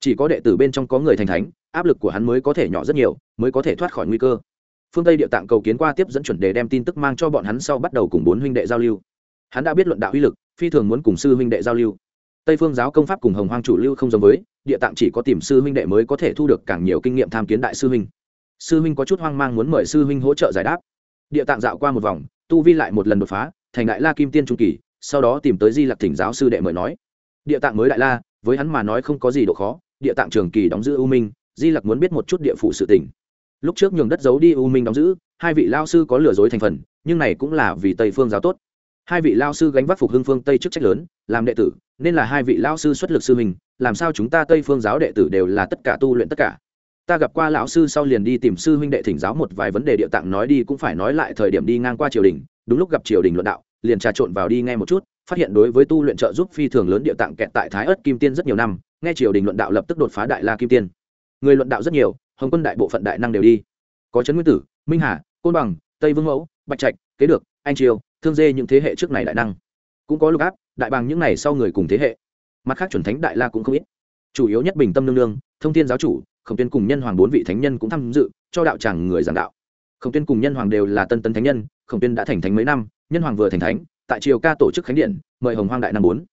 Chỉ có đệ tử bên trong có người thành thánh, áp lực của hắn mới có thể nhỏ rất nhiều, mới có thể thoát khỏi nguy cơ. Phương tây địa tạng cầu kiến qua tiếp dẫn chuẩn đề đem tin tức mang cho bọn hắn sau bắt đầu cùng bốn huynh đệ giao lưu. Hắn đã biết luận đạo uy lực, phi thường muốn cùng sư huynh đệ giao lưu tây phương giáo công pháp cùng hồng hoang chủ lưu không giống với, địa tạng chỉ có tìm sư huynh đệ mới có thể thu được càng nhiều kinh nghiệm tham kiến đại sư huynh. Sư huynh có chút hoang mang muốn mời sư huynh hỗ trợ giải đáp. Địa tạng dạo qua một vòng, tu vi lại một lần đột phá, thành đại la kim tiên trung kỳ, sau đó tìm tới di lặc thỉnh giáo sư đệ mời nói. Địa tạng mới đại la, với hắn mà nói không có gì độ khó, địa tạng trường kỳ đóng giữ u minh, di lặc muốn biết một chút địa phủ sự tỉnh lúc trước nhường đất giấu đi u minh đóng giữ, hai vị lao sư có lừa dối thành phần, nhưng này cũng là vì tây phương giáo tốt hai vị lao sư gánh vác phục hưng phương tây chức trách lớn làm đệ tử nên là hai vị lao sư xuất lực sư mình làm sao chúng ta tây phương giáo đệ tử đều là tất cả tu luyện tất cả ta gặp qua lão sư sau liền đi tìm sư huynh đệ thỉnh giáo một vài vấn đề địa tạng nói đi cũng phải nói lại thời điểm đi ngang qua triều đình đúng lúc gặp triều đình luận đạo liền trà trộn vào đi nghe một chút phát hiện đối với tu luyện trợ giúp phi thường lớn địa tạng kẹt tại thái ất kim tiên rất nhiều năm nghe triều đình luận đạo lập tức đột phá đại la kim tiên người luận đạo rất nhiều hồng quân đại bộ phận đại năng đều đi có trấn nguyên tử minh hà côn bằng tây vương mẫu bạch trạch kế được anh triều thương dê những thế hệ trước này đại năng. Cũng có lục áp, đại bằng những này sau người cùng thế hệ. Mặt khác chuẩn thánh đại la cũng không ít. Chủ yếu nhất bình tâm nương nương, thông thiên giáo chủ, khổng tiên cùng nhân hoàng bốn vị thánh nhân cũng tham dự, cho đạo tràng người giảng đạo. Khổng tiên cùng nhân hoàng đều là tân tân thánh nhân, khổng tiên đã thành thánh mấy năm, nhân hoàng vừa thành thánh, tại triều ca tổ chức khánh điện, mời hồng hoang đại năm bốn.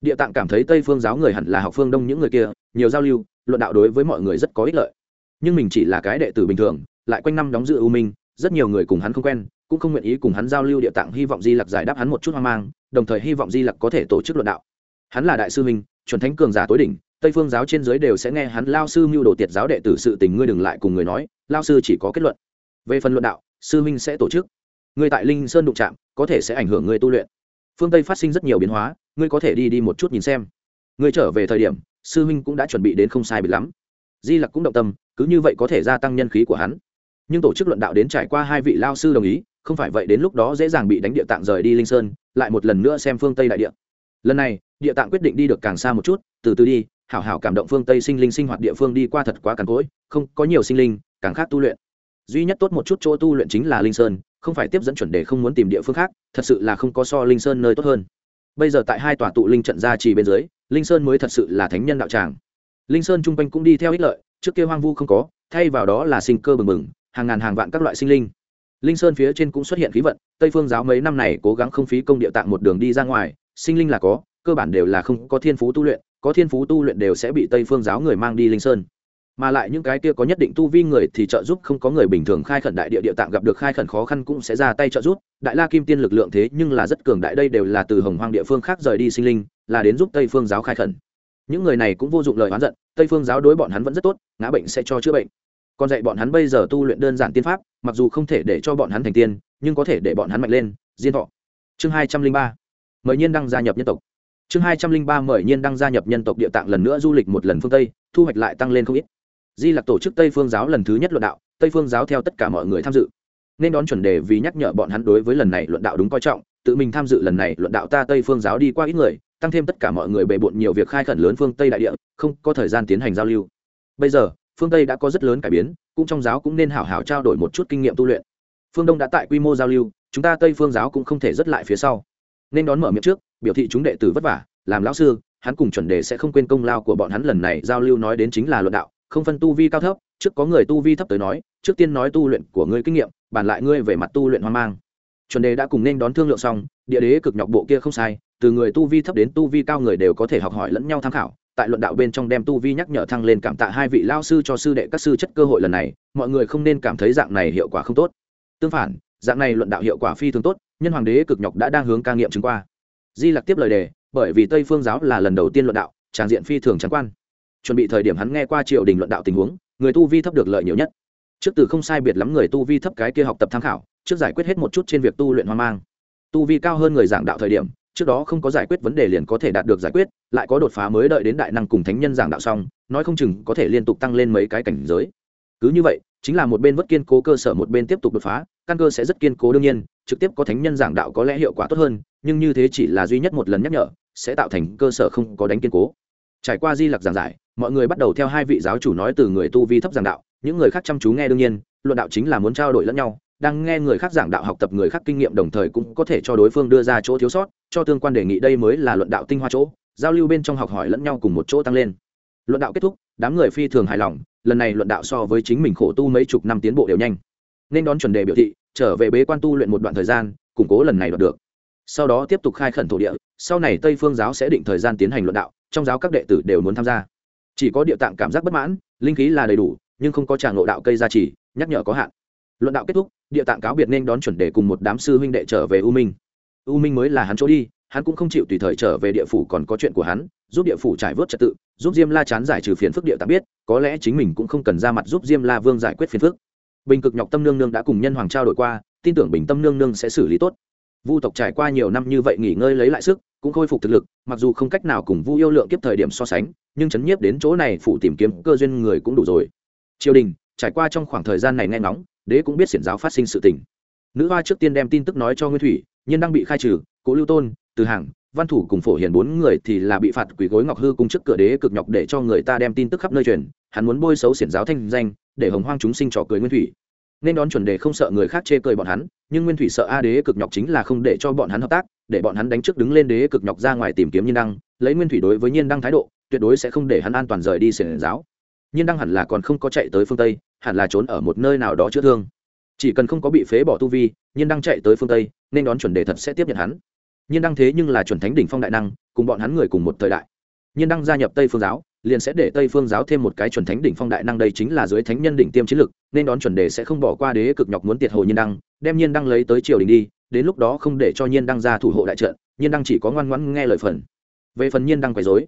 Địa tạng cảm thấy tây phương giáo người hẳn là học phương đông những người kia, nhiều giao lưu, luận đạo đối với mọi người rất có ích lợi. Nhưng mình chỉ là cái đệ tử bình thường, lại quanh năm đóng giữ ưu minh, rất nhiều người cùng hắn không quen cũng không nguyện ý cùng hắn giao lưu địa tạng, hy vọng di lặc giải đáp hắn một chút hoang mang, đồng thời hy vọng di lặc có thể tổ chức luận đạo. Hắn là đại sư minh chuẩn thánh cường giả tối đỉnh, tây phương giáo trên dưới đều sẽ nghe hắn lao sư mưu đồ tiệt giáo đệ tử sự tình, ngươi đừng lại cùng người nói, lao sư chỉ có kết luận. Về phần luận đạo, sư minh sẽ tổ chức. Ngươi tại linh sơn đụng trạm có thể sẽ ảnh hưởng ngươi tu luyện. Phương tây phát sinh rất nhiều biến hóa, ngươi có thể đi đi một chút nhìn xem. Ngươi trở về thời điểm, sư minh cũng đã chuẩn bị đến không sai biệt lắm. Di lặc cũng động tâm, cứ như vậy có thể gia tăng nhân khí của hắn. Nhưng tổ chức luận đạo đến trải qua hai vị lao sư đồng ý không phải vậy đến lúc đó dễ dàng bị đánh địa tạng rời đi linh sơn, lại một lần nữa xem phương tây đại địa. Lần này, địa tạng quyết định đi được càng xa một chút, từ từ đi, hảo hảo cảm động phương tây sinh linh sinh hoạt địa phương đi qua thật quá càn cỗi, không có nhiều sinh linh, càng khác tu luyện. Duy nhất tốt một chút chỗ tu luyện chính là linh sơn, không phải tiếp dẫn chuẩn đề không muốn tìm địa phương khác, thật sự là không có so linh sơn nơi tốt hơn. Bây giờ tại hai tòa tụ linh trận gia trì bên dưới, linh sơn mới thật sự là thánh nhân đạo tràng. Linh sơn chung quanh cũng đi theo ích lợi, trước kia hoang vu không có, thay vào đó là sinh cơ bừng bừng, hàng ngàn hàng vạn các loại sinh linh linh sơn phía trên cũng xuất hiện khí vận, tây phương giáo mấy năm này cố gắng không phí công địa tạng một đường đi ra ngoài, sinh linh là có, cơ bản đều là không có thiên phú tu luyện, có thiên phú tu luyện đều sẽ bị tây phương giáo người mang đi linh sơn. Mà lại những cái kia có nhất định tu vi người thì trợ giúp không có người bình thường khai khẩn đại địa địa tạng gặp được khai khẩn khó khăn cũng sẽ ra tay trợ giúp. Đại la kim tiên lực lượng thế nhưng là rất cường đại, đây đều là từ hồng hoang địa phương khác rời đi sinh linh, là đến giúp tây phương giáo khai khẩn. Những người này cũng vô dụng lời oán giận, tây phương giáo đối bọn hắn vẫn rất tốt, ngã bệnh sẽ cho chữa bệnh còn dạy bọn hắn bây giờ tu luyện đơn giản tiên pháp, mặc dù không thể để cho bọn hắn thành tiên, nhưng có thể để bọn hắn mạnh lên. Diên thọ. Chương hai trăm linh ba. Mời nhiên đăng gia nhập nhân tộc. Chương hai trăm linh ba mời nhiên đăng gia nhập nhân tộc địa tạng lần nữa du lịch một lần phương tây, thu hoạch lại tăng lên không ít. Di là tổ chức tây phương giáo lần thứ nhất luận đạo, tây phương giáo theo tất cả mọi người tham dự. Nên đón chuẩn đề vì nhắc nhở bọn hắn đối với lần này luận đạo đúng coi trọng, tự mình tham dự lần này luận đạo ta tây phương giáo đi qua ít người, tăng thêm tất cả mọi người bề bộn nhiều việc khai khẩn lớn phương tây đại địa, không có thời gian tiến hành giao lưu. Bây giờ phương tây đã có rất lớn cải biến cũng trong giáo cũng nên hảo hảo trao đổi một chút kinh nghiệm tu luyện phương đông đã tại quy mô giao lưu chúng ta tây phương giáo cũng không thể rất lại phía sau nên đón mở miệng trước biểu thị chúng đệ tử vất vả làm lão sư hắn cùng chuẩn đề sẽ không quên công lao của bọn hắn lần này giao lưu nói đến chính là luận đạo không phân tu vi cao thấp trước có người tu vi thấp tới nói trước tiên nói tu luyện của ngươi kinh nghiệm bàn lại ngươi về mặt tu luyện hoang mang chuẩn đề đã cùng nên đón thương lượng xong địa đế cực nhọc bộ kia không sai từ người tu vi thấp đến tu vi cao người đều có thể học hỏi lẫn nhau tham khảo tại luận đạo bên trong đem tu vi nhắc nhở thăng lên cảm tạ hai vị lao sư cho sư đệ các sư chất cơ hội lần này, mọi người không nên cảm thấy dạng này hiệu quả không tốt. Tương phản, dạng này luận đạo hiệu quả phi thường tốt, nhân hoàng đế cực nhọc đã đang hướng ca nghiệm chứng qua. Di lặc tiếp lời đề, bởi vì tây phương giáo là lần đầu tiên luận đạo tràng diện phi thường trắng quan. Chuẩn bị thời điểm hắn nghe qua triều đình luận đạo tình huống, người tu vi thấp được lợi nhiều nhất. Trước từ không sai biệt lắm người tu vi thấp cái kia học tập tham khảo, trước giải quyết hết một chút trên việc tu luyện hoang mang. Tu vi cao hơn người giảng đạo thời điểm trước đó không có giải quyết vấn đề liền có thể đạt được giải quyết, lại có đột phá mới đợi đến đại năng cùng thánh nhân giảng đạo xong, nói không chừng có thể liên tục tăng lên mấy cái cảnh giới. Cứ như vậy, chính là một bên vất kiên cố cơ sở một bên tiếp tục đột phá, căn cơ sẽ rất kiên cố đương nhiên, trực tiếp có thánh nhân giảng đạo có lẽ hiệu quả tốt hơn, nhưng như thế chỉ là duy nhất một lần nhắc nhở, sẽ tạo thành cơ sở không có đánh kiên cố. Trải qua di lặc giảng giải, mọi người bắt đầu theo hai vị giáo chủ nói từ người tu vi thấp giảng đạo, những người khác chăm chú nghe đương nhiên, luận đạo chính là muốn trao đổi lẫn nhau đang nghe người khác giảng đạo học tập người khác kinh nghiệm đồng thời cũng có thể cho đối phương đưa ra chỗ thiếu sót, cho tương quan đề nghị đây mới là luận đạo tinh hoa chỗ. Giao lưu bên trong học hỏi lẫn nhau cùng một chỗ tăng lên. Luận đạo kết thúc, đám người phi thường hài lòng, lần này luận đạo so với chính mình khổ tu mấy chục năm tiến bộ đều nhanh. Nên đón chuẩn đề biểu thị, trở về bế quan tu luyện một đoạn thời gian, củng cố lần này đoạt được. Sau đó tiếp tục khai khẩn thổ địa, sau này tây phương giáo sẽ định thời gian tiến hành luận đạo, trong giáo các đệ tử đều muốn tham gia. Chỉ có địa tạng cảm giác bất mãn, linh khí là đầy đủ, nhưng không có tràng ngộ đạo cây gia trì, nhắc nhở có hạn luận đạo kết thúc, địa tạng cáo biệt nên đón chuẩn đề cùng một đám sư huynh đệ trở về u minh. U minh mới là hắn chỗ đi, hắn cũng không chịu tùy thời trở về địa phủ còn có chuyện của hắn, giúp địa phủ trải vớt trật tự, giúp diêm la chán giải trừ phiền phức địa tạng biết, có lẽ chính mình cũng không cần ra mặt giúp diêm la vương giải quyết phiền phức. Bình cực nhọc tâm nương nương đã cùng nhân hoàng trao đổi qua, tin tưởng bình tâm nương nương sẽ xử lý tốt. Vu tộc trải qua nhiều năm như vậy nghỉ ngơi lấy lại sức, cũng khôi phục thực lực, mặc dù không cách nào cùng vu yêu lượng kiếp thời điểm so sánh, nhưng chấn nhiếp đến chỗ này phủ tìm kiếm cơ duyên người cũng đủ rồi. Triều đình, trải qua trong khoảng thời gian này nghe ngóng đế cũng biết xiển giáo phát sinh sự tình. Nữ hoa trước tiên đem tin tức nói cho nguyên thủy nhân đang bị khai trừ, cố lưu tôn, từ hàng văn thủ cùng phổ hiền bốn người thì là bị phạt quỷ gối ngọc hư cung trước cửa đế cực nhọc để cho người ta đem tin tức khắp nơi truyền, hắn muốn bôi xấu xiển giáo thanh danh, để hồng hoang chúng sinh trò cười nguyên thủy. Nên đón chuẩn đề không sợ người khác chê cười bọn hắn, nhưng nguyên thủy sợ a đế cực nhọc chính là không để cho bọn hắn hợp tác, để bọn hắn đánh trước đứng lên đế cực nhọc ra ngoài tìm kiếm nhiên đăng, lấy nguyên thủy đối với nhiên đăng thái độ, tuyệt đối sẽ không để hắn an toàn rời đi xiển giáo nhiên đăng hẳn là còn không có chạy tới phương tây hẳn là trốn ở một nơi nào đó chữa thương. Chỉ cần không có bị phế bỏ tu vi nhiên đăng chạy tới phương tây nên đón chuẩn đề thật sẽ tiếp nhận hắn. Nhiên đăng thế nhưng là chuẩn thánh đỉnh phong đại năng cùng bọn hắn người cùng một thời đại. Nhiên đăng gia nhập tây phương giáo liền sẽ để tây phương giáo thêm một cái chuẩn thánh đỉnh phong đại năng đây chính là dưới thánh nhân đỉnh tiêm chiến lực nên đón chuẩn đề sẽ không bỏ qua đế cực nhọc muốn tiệt hồ nhiên đăng đem nhiên đăng lấy tới triều đình đi đến lúc đó không để cho nhiên đăng ra thủ hộ đại trận nhiên đăng chỉ có ngoan ngoãn nghe lời phần. Về phần nhiên đăng quấy rối,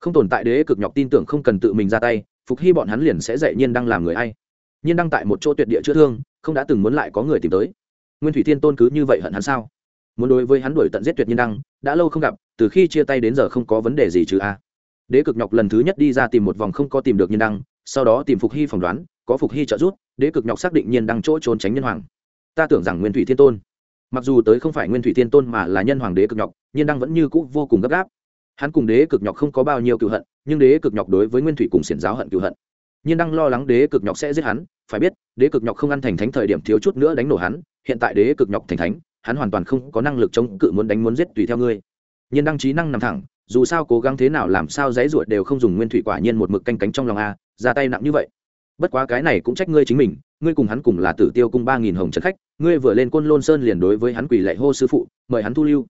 không tồn tại đế cực nhọc tin tưởng không cần tự mình ra tay phục hy bọn hắn liền sẽ dạy nhiên đăng làm người ai. Nhiên đăng tại một chỗ tuyệt địa chữa thương, không đã từng muốn lại có người tìm tới. Nguyên thủy thiên tôn cứ như vậy hận hắn sao? Muốn đối với hắn đuổi tận giết tuyệt nhiên đăng, đã lâu không gặp, từ khi chia tay đến giờ không có vấn đề gì chứ a. Đế cực nhọc lần thứ nhất đi ra tìm một vòng không có tìm được nhiên đăng, sau đó tìm phục hy phỏng đoán, có phục hy trợ giúp, đế cực nhọc xác định nhiên đăng chỗ trốn tránh nhân hoàng. Ta tưởng rằng nguyên thủy thiên tôn, mặc dù tới không phải nguyên thủy thiên tôn mà là nhân hoàng đế cực nhọc, nhiên đăng vẫn như cũ vô cùng gấp gáp. Hắn cùng đế cực nhọc không có bao nhiêu cựu hận nhưng đế cực nhọc đối với nguyên thủy cùng xiển giáo hận cựu hận. Nhiên đăng lo lắng đế cực nhọc sẽ giết hắn, phải biết, đế cực nhọc không ăn thành thánh thời điểm thiếu chút nữa đánh nổ hắn, hiện tại đế cực nhọc thành thánh, hắn hoàn toàn không có năng lực chống cự muốn đánh muốn giết tùy theo ngươi. Nhiên đăng trí năng nằm thẳng, dù sao cố gắng thế nào làm sao dãy ruột đều không dùng nguyên thủy quả nhiên một mực canh cánh trong lòng a, ra tay nặng như vậy. Bất quá cái này cũng trách ngươi chính mình, ngươi cùng hắn cùng là tử tiêu cung ba nghìn hồng trấn khách, ngươi vừa lên quân lôn sơn liền đối với hắn quỳ lệ hô sư phụ, mời hắn thu lưu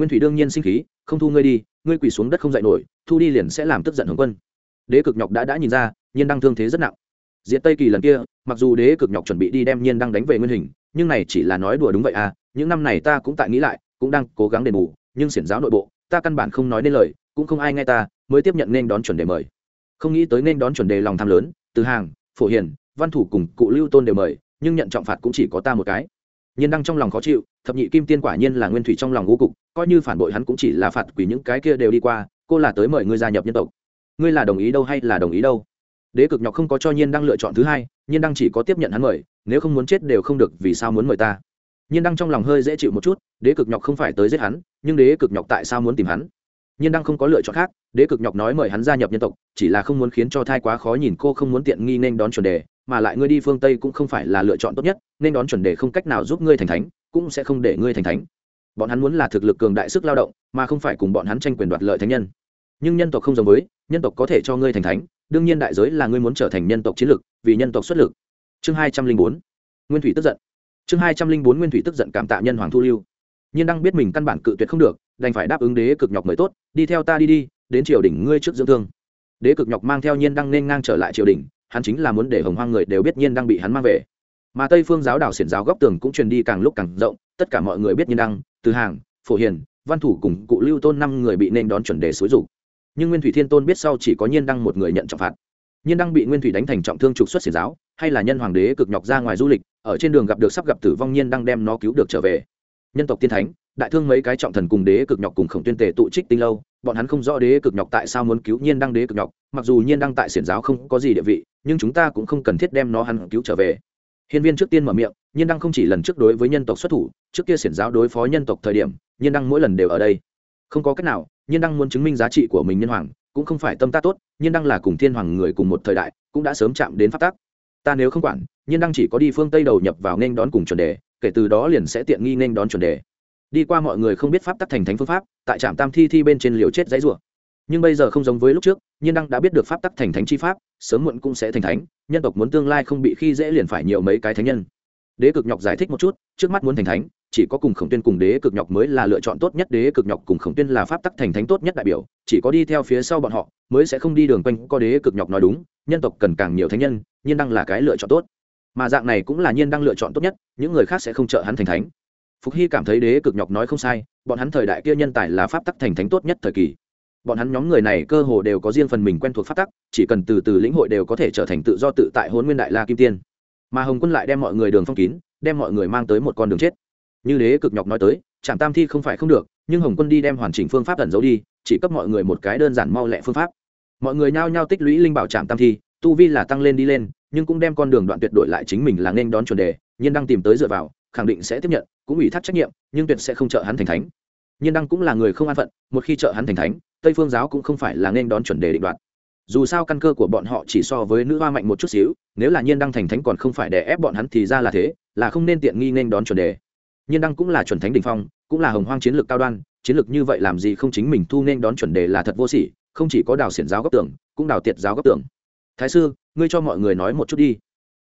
nguyên thủy đương nhiên sinh khí, không thu ngươi đi, ngươi quỳ xuống đất không dậy nổi, thu đi liền sẽ làm tức giận hồng quân. Đế cực nhọc đã đã nhìn ra, nhiên đăng thương thế rất nặng. Diện tây kỳ lần kia, mặc dù đế cực nhọc chuẩn bị đi đem nhiên đăng đánh về nguyên hình, nhưng này chỉ là nói đùa đúng vậy à những năm này ta cũng tại nghĩ lại, cũng đang cố gắng đền bù, nhưng xiển giáo nội bộ, ta căn bản không nói nên lời, cũng không ai nghe ta, mới tiếp nhận nên đón chuẩn đề mời. Không nghĩ tới nên đón chuẩn đề lòng tham lớn, từ hàng, phổ hiền, văn thủ cùng cụ lưu tôn đều mời, nhưng nhận trọng phạt cũng chỉ có ta một cái nhiên đăng trong lòng khó chịu, thập nhị kim tiên quả nhiên là nguyên thủy trong lòng ngũ cục, coi như phản bội hắn cũng chỉ là phạt quỷ những cái kia đều đi qua, cô là tới mời ngươi gia nhập nhân tộc. Ngươi là đồng ý đâu hay là đồng ý đâu? Đế cực nhọc không có cho nhiên đăng lựa chọn thứ hai, nhiên đăng chỉ có tiếp nhận hắn mời, nếu không muốn chết đều không được vì sao muốn mời ta. Nhiên đăng trong lòng hơi dễ chịu một chút, đế cực nhọc không phải tới giết hắn, nhưng đế cực nhọc tại sao muốn tìm hắn? Nhiên đăng không có lựa chọn khác, đế cực nhọc nói mời hắn gia nhập nhân tộc, chỉ là không muốn khiến cho thai quá khó nhìn, cô không muốn tiện nghi nên đón chuẩn đề mà lại ngươi đi phương tây cũng không phải là lựa chọn tốt nhất, nên đón chuẩn đề không cách nào giúp ngươi thành thánh, cũng sẽ không để ngươi thành thánh. Bọn hắn muốn là thực lực cường đại sức lao động, mà không phải cùng bọn hắn tranh quyền đoạt lợi thánh nhân. Nhưng nhân tộc không giống với, nhân tộc có thể cho ngươi thành thánh, đương nhiên đại giới là ngươi muốn trở thành nhân tộc chiến lực vì nhân tộc xuất lực. Chương hai trăm linh bốn, nguyên thủy tức giận. Chương hai trăm linh bốn, nguyên thủy tức giận cảm tạ nhân hoàng thu lưu. Nhiên đang biết mình căn bản cự tuyệt không được, đành phải đáp ứng đế cực nhọc mới tốt, đi theo ta đi đi, đến triều đình ngươi trước dưỡng thương. Đế cực nhọc mang theo nhiên đăng nên ngang trở lại triều đình hắn chính là muốn để hồng hoang người đều biết nhiên đang bị hắn mang về. Mà tây phương giáo đảo xiển giáo góc tường cũng truyền đi càng lúc càng rộng, tất cả mọi người biết nhiên đăng, từ hàng, phổ hiền, văn thủ cùng cụ lưu tôn năm người bị nên đón chuẩn đề xúi dục. Nhưng nguyên thủy thiên tôn biết sau chỉ có nhiên đăng một người nhận trọng phạt. Nhiên đăng bị nguyên thủy đánh thành trọng thương trục xuất xiển giáo, hay là nhân hoàng đế cực nhọc ra ngoài du lịch, ở trên đường gặp được sắp gặp tử vong nhiên đăng đem nó cứu được trở về. Nhân tộc tiên thánh, đại thương mấy cái trọng thần cùng đế cực nhọc cùng khổng tuyên tề tụ trích tinh lâu, bọn hắn không rõ đế cực nhọc tại sao muốn cứu nhiên đăng đế cực nhọc, mặc dù nhiên đăng tại xiển giáo không có gì địa vị nhưng chúng ta cũng không cần thiết đem nó hắn cứu trở về. Hiên viên trước tiên mở miệng, nhiên đăng không chỉ lần trước đối với nhân tộc xuất thủ, trước kia xiển giáo đối phó nhân tộc thời điểm, nhiên đăng mỗi lần đều ở đây. Không có cách nào, nhiên đăng muốn chứng minh giá trị của mình nhân hoàng, cũng không phải tâm ta tốt, nhiên đăng là cùng thiên hoàng người cùng một thời đại, cũng đã sớm chạm đến phát tác ta nếu không quản, nhiên đăng chỉ có đi phương tây đầu nhập vào nên đón cùng chuẩn đề, kể từ đó liền sẽ tiện nghi nên đón chuẩn đề. Đi qua mọi người không biết pháp tắc thành thánh phương pháp, tại trạm tam thi thi bên trên liều chết dãy rủa nhưng bây giờ không giống với lúc trước, nhiên đăng đã biết được pháp tắc thành thánh chi pháp, sớm muộn cũng sẽ thành thánh, nhân tộc muốn tương lai không bị khi dễ liền phải nhiều mấy cái thánh nhân. Đế cực nhọc giải thích một chút, trước mắt muốn thành thánh, chỉ có cùng khổng tuyên cùng đế cực nhọc mới là lựa chọn tốt nhất. Đế cực nhọc cùng khổng tuyên là pháp tắc thành thánh tốt nhất đại biểu, chỉ có đi theo phía sau bọn họ, mới sẽ không đi đường quanh. Có đế cực nhọc nói đúng, nhân tộc cần càng nhiều thánh nhân, nhiên đăng là cái lựa chọn tốt. Mà dạng này cũng là nhiên đăng lựa chọn tốt nhất, những người khác sẽ không trợ hắn thành thánh. Phục hy cảm thấy đế cực nhọc nói không sai, bọn hắn thời đại kia nhân tài là pháp tắc thành thánh tốt nhất thời kỳ bọn hắn nhóm người này cơ hồ đều có riêng phần mình quen thuộc pháp tắc, chỉ cần từ từ lĩnh hội đều có thể trở thành tự do tự tại hôn nguyên đại la kim tiên. Mà hồng quân lại đem mọi người đường phong kín, đem mọi người mang tới một con đường chết. Như đế cực nhọc nói tới trạm tam thi không phải không được, nhưng hồng quân đi đem hoàn chỉnh phương pháp ẩn giấu đi, chỉ cấp mọi người một cái đơn giản mau lẹ phương pháp. Mọi người nhao nhao tích lũy linh bảo trạm tam thi, tu vi là tăng lên đi lên, nhưng cũng đem con đường đoạn tuyệt đổi lại chính mình là nên đón chuẩn đề, nhiên đang tìm tới dựa vào, khẳng định sẽ tiếp nhận, cũng ủy thác trách nhiệm, nhưng tuyệt sẽ không trợ hắn thành thánh. Nhiên đăng cũng là người không an phận, một khi trợ hắn thành thánh tây phương giáo cũng không phải là nên đón chuẩn đề định đoạt. Dù sao căn cơ của bọn họ chỉ so với nữ hoa mạnh một chút xíu, nếu là nhiên đăng thành thánh còn không phải để ép bọn hắn thì ra là thế, là không nên tiện nghi nên đón chuẩn đề. Nhiên đăng cũng là chuẩn thánh đình phong, cũng là hồng hoang chiến lược cao đoan, chiến lược như vậy làm gì không chính mình thu nên đón chuẩn đề là thật vô sỉ, không chỉ có đào xiển giáo góc tưởng, cũng đào tiệt giáo góc tưởng. Thái sư, ngươi cho mọi người nói một chút đi.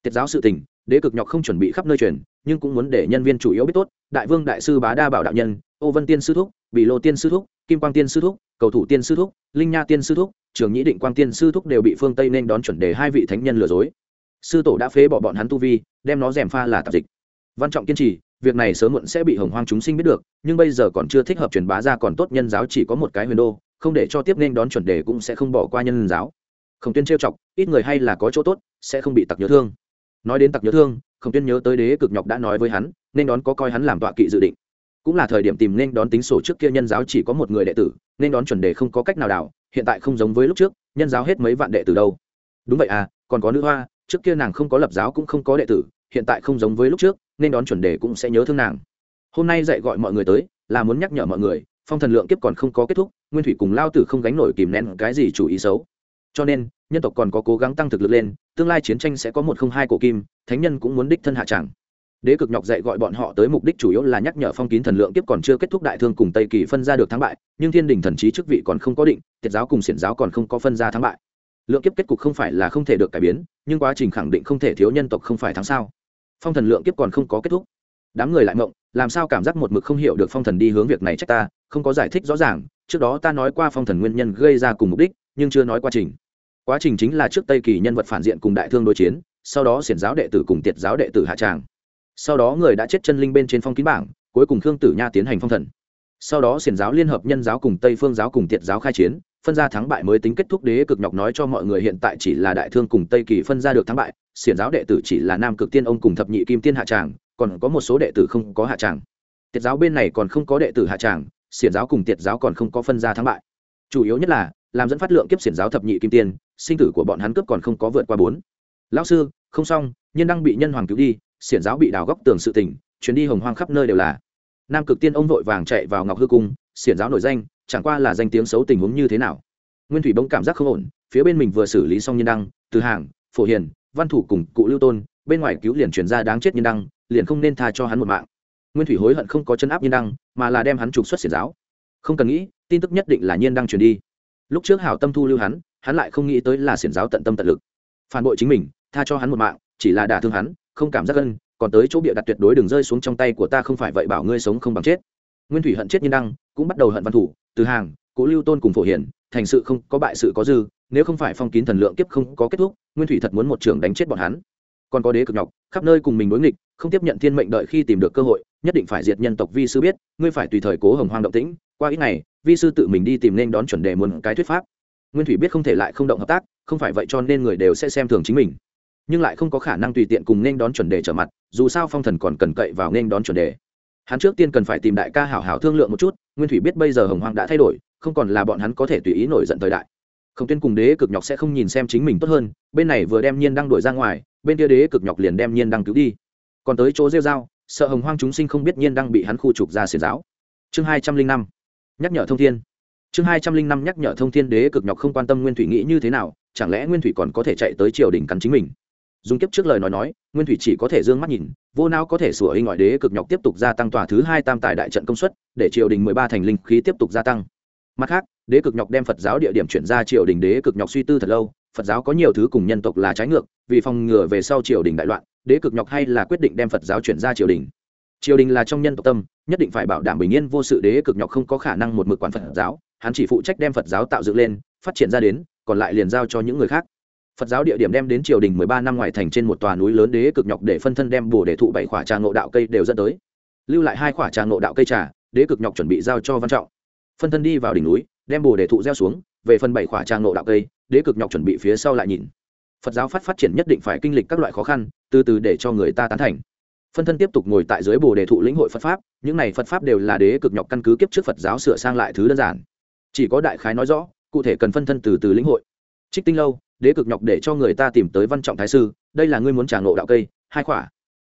Tiệt giáo sự tình, đế cực nhọc không chuẩn bị khắp nơi truyền, nhưng cũng muốn để nhân viên chủ yếu biết tốt, đại vương đại sư bá đa bảo đạo nhân, ô vân tiên sư thúc bị lô tiên sư thúc kim quang tiên sư thúc, cầu thủ tiên sư thúc, linh nha tiên sư thúc, trường nhĩ định quang tiên sư thúc đều bị phương tây nên đón chuẩn đề hai vị thánh nhân lừa dối. Sư tổ đã phế bỏ bọn hắn tu vi, đem nó rèm pha là tạp dịch. Văn trọng kiên trì, việc này sớm muộn sẽ bị hồng hoang chúng sinh biết được, nhưng bây giờ còn chưa thích hợp truyền bá ra còn tốt nhân giáo chỉ có một cái huyền đô, không để cho tiếp nên đón chuẩn đề cũng sẽ không bỏ qua nhân giáo. Không tuyên trêu chọc, ít người hay là có chỗ tốt, sẽ không bị tặc nhớ thương. Nói đến tặc nhớ thương không tuyên nhớ tới đế cực nhọc đã nói với hắn, nên đón có coi hắn làm tọa kỵ dự định cũng là thời điểm tìm nên đón tính sổ trước kia nhân giáo chỉ có một người đệ tử, nên đón chuẩn đề không có cách nào đảo, hiện tại không giống với lúc trước, nhân giáo hết mấy vạn đệ tử đâu. Đúng vậy à còn có nữ hoa, trước kia nàng không có lập giáo cũng không có đệ tử, hiện tại không giống với lúc trước, nên đón chuẩn đề cũng sẽ nhớ thương nàng. Hôm nay dạy gọi mọi người tới, là muốn nhắc nhở mọi người, phong thần lượng kiếp còn không có kết thúc, nguyên thủy cùng lao tử không gánh nổi kìm nén cái gì chủ ý xấu. Cho nên, nhân tộc còn có cố gắng tăng thực lực lên, tương lai chiến tranh sẽ có một không hai cổ kim, thánh nhân cũng muốn đích thân hạ tràng đế cực nhọc dạy gọi bọn họ tới mục đích chủ yếu là nhắc nhở phong kín thần lượng tiếp còn chưa kết thúc đại thương cùng tây kỳ phân ra được thắng bại, nhưng thiên đình thần trí chức vị còn không có định thiệt giáo cùng xiển giáo còn không có phân ra thắng bại. Lượng kiếp kết cục không phải là không thể được cải biến, nhưng quá trình khẳng định không thể thiếu nhân tộc không phải thắng sao. Phong thần lượng kiếp còn không có kết thúc. Đám người lại mộng, làm sao cảm giác một mực không hiểu được phong thần đi hướng việc này trách ta, không có giải thích rõ ràng, trước đó ta nói qua phong thần nguyên nhân gây ra cùng mục đích, nhưng chưa nói quá trình. Quá trình chính là trước tây kỳ nhân vật phản diện cùng đại thương đối chiến, sau đó xiển giáo đệ tử cùng tiệt giáo đệ tử hạ tràng sau đó người đã chết chân linh bên trên phong kín bảng, cuối cùng khương tử nha tiến hành phong thần. Sau đó xiển giáo liên hợp nhân giáo cùng tây phương giáo cùng tiệt giáo khai chiến, phân ra thắng bại mới tính kết thúc đế cực nhọc nói cho mọi người hiện tại chỉ là đại thương cùng tây kỳ phân ra được thắng bại, xiển giáo đệ tử chỉ là nam cực tiên ông cùng thập nhị kim tiên hạ tràng, còn có một số đệ tử không có hạ tràng. Tiệt giáo bên này còn không có đệ tử hạ tràng, xiển giáo cùng tiệt giáo còn không có phân ra thắng bại. Chủ yếu nhất là, làm dẫn phát lượng kiếp xiển giáo thập nhị kim tiên, sinh tử của bọn hắn cướp còn không có vượt qua bốn. Lão sư, không xong nhân đang bị nhân hoàng cứu đi xiển giáo bị đào góc tường sự tỉnh chuyến đi hồng hoang khắp nơi đều là. Nam cực tiên ông vội vàng chạy vào ngọc hư cung, xiển giáo nổi danh, chẳng qua là danh tiếng xấu tình huống như thế nào. Nguyên thủy bỗng cảm giác không ổn, phía bên mình vừa xử lý xong nhân đăng, từ hàng, phổ hiền, văn thủ cùng cụ lưu tôn, bên ngoài cứu liền chuyển ra đáng chết nhân đăng, liền không nên tha cho hắn một mạng. Nguyên thủy hối hận không có chân áp nhân đăng, mà là đem hắn trục xuất xiển giáo. Không cần nghĩ, tin tức nhất định là nhiên đăng truyền đi. Lúc trước hảo tâm thu lưu hắn hắn lại không nghĩ tới là xiển giáo tận tâm tận lực. Phản bội chính mình, tha cho hắn một mạng, chỉ là đả thương hắn không cảm giác gân còn tới chỗ bịa đặt tuyệt đối đừng rơi xuống trong tay của ta không phải vậy bảo ngươi sống không bằng chết. Nguyên thủy hận chết nhiên đăng, cũng bắt đầu hận văn thủ, từ hàng, cố lưu tôn cùng phổ hiển thành sự không có bại sự có dư, nếu không phải phong kín thần lượng kiếp không có kết thúc, nguyên thủy thật muốn một trường đánh chết bọn hắn. Còn có đế cực nhọc, khắp nơi cùng mình đối nghịch, không tiếp nhận thiên mệnh đợi khi tìm được cơ hội, nhất định phải diệt nhân tộc vi sư biết, ngươi phải tùy thời cố hồng hoang động tĩnh, qua ít ngày, vi sư tự mình đi tìm nên đón chuẩn đề muốn cái thuyết pháp. Nguyên thủy biết không thể lại không động hợp tác, không phải vậy cho nên người đều sẽ xem thường chính mình nhưng lại không có khả năng tùy tiện cùng nên đón chuẩn đề trở mặt, dù sao phong thần còn cần cậy vào nên đón chuẩn đề. Hắn trước tiên cần phải tìm đại ca hảo hảo thương lượng một chút, nguyên thủy biết bây giờ hồng hoang đã thay đổi, không còn là bọn hắn có thể tùy ý nổi giận thời đại. Không tuyên cùng đế cực nhọc sẽ không nhìn xem chính mình tốt hơn, bên này vừa đem nhiên đang đuổi ra ngoài, bên kia đế cực nhọc liền đem nhiên đang cứu đi. Còn tới chỗ rêu dao sợ hồng hoang chúng sinh không biết nhiên đang bị hắn khu trục ra xiển giáo. Chương hai trăm linh năm, nhắc nhở thông thiên. Chương hai trăm linh năm nhắc nhở thông thiên đế cực nhọc không quan tâm nguyên thủy nghĩ như thế nào, chẳng lẽ nguyên thủy còn có thể chạy tới triều đình cắn chính mình? Dùng kiếp trước lời nói nói, nguyên thủy chỉ có thể d ư ơ n g mắt nhìn, vô não có thể sửa hình ngoại đế cực nhọc tiếp tục gia tăng tòa thứ hai tam tài đại trận công suất, để triều đình mười ba thành linh khí tiếp tục gia tăng. Mặt khác, đế cực nhọc đem phật giáo địa điểm chuyển ra triều đình đế cực nhọc suy tư thật lâu, phật giáo có nhiều thứ cùng nhân tộc là trái ngược, vì phòng ngừa về sau triều đình đại loạn, đế cực nhọc hay là quyết định đem phật giáo chuyển ra triều đình. Triều đình là trong nhân tộc tâm, nhất định phải bảo đảm bình yên vô sự đế cực nhọc không có khả năng một mực quản phật giáo, hắn chỉ phụ trách đem phật giáo tạo dựng lên, phát triển ra đến, còn lại liền giao cho những người khác phật giáo địa điểm đem đến triều đình mười ba năm ngoài thành trên một tòa núi lớn đế cực nhọc để phân thân đem bồ để thụ bảy khỏa trà ngộ đạo cây đều dẫn tới. Lưu lại hai khỏa trà ngộ đạo cây trà, đế cực nhọc chuẩn bị giao cho văn trọng. Phân thân đi vào đỉnh núi, đem bồ để thụ gieo xuống, về phần bảy khỏa trà ngộ đạo cây, đế cực nhọc chuẩn bị phía sau lại nhìn. Phật giáo phát phát triển nhất định phải kinh lịch các loại khó khăn, từ từ để cho người ta tán thành. Phân thân tiếp tục ngồi tại dưới bồ đề thụ lĩnh hội phật pháp, những này phật pháp đều là đế cực nhọc căn cứ kiếp trước phật giáo sửa sang lại thứ đơn giản. Chỉ có đại khái nói rõ, cụ thể cần phân thân từ từ lĩnh hội. Trích tinh lâu đế cực nhọc để cho người ta tìm tới văn trọng thái sư, đây là ngươi muốn trả ngộ đạo cây, hai khỏa.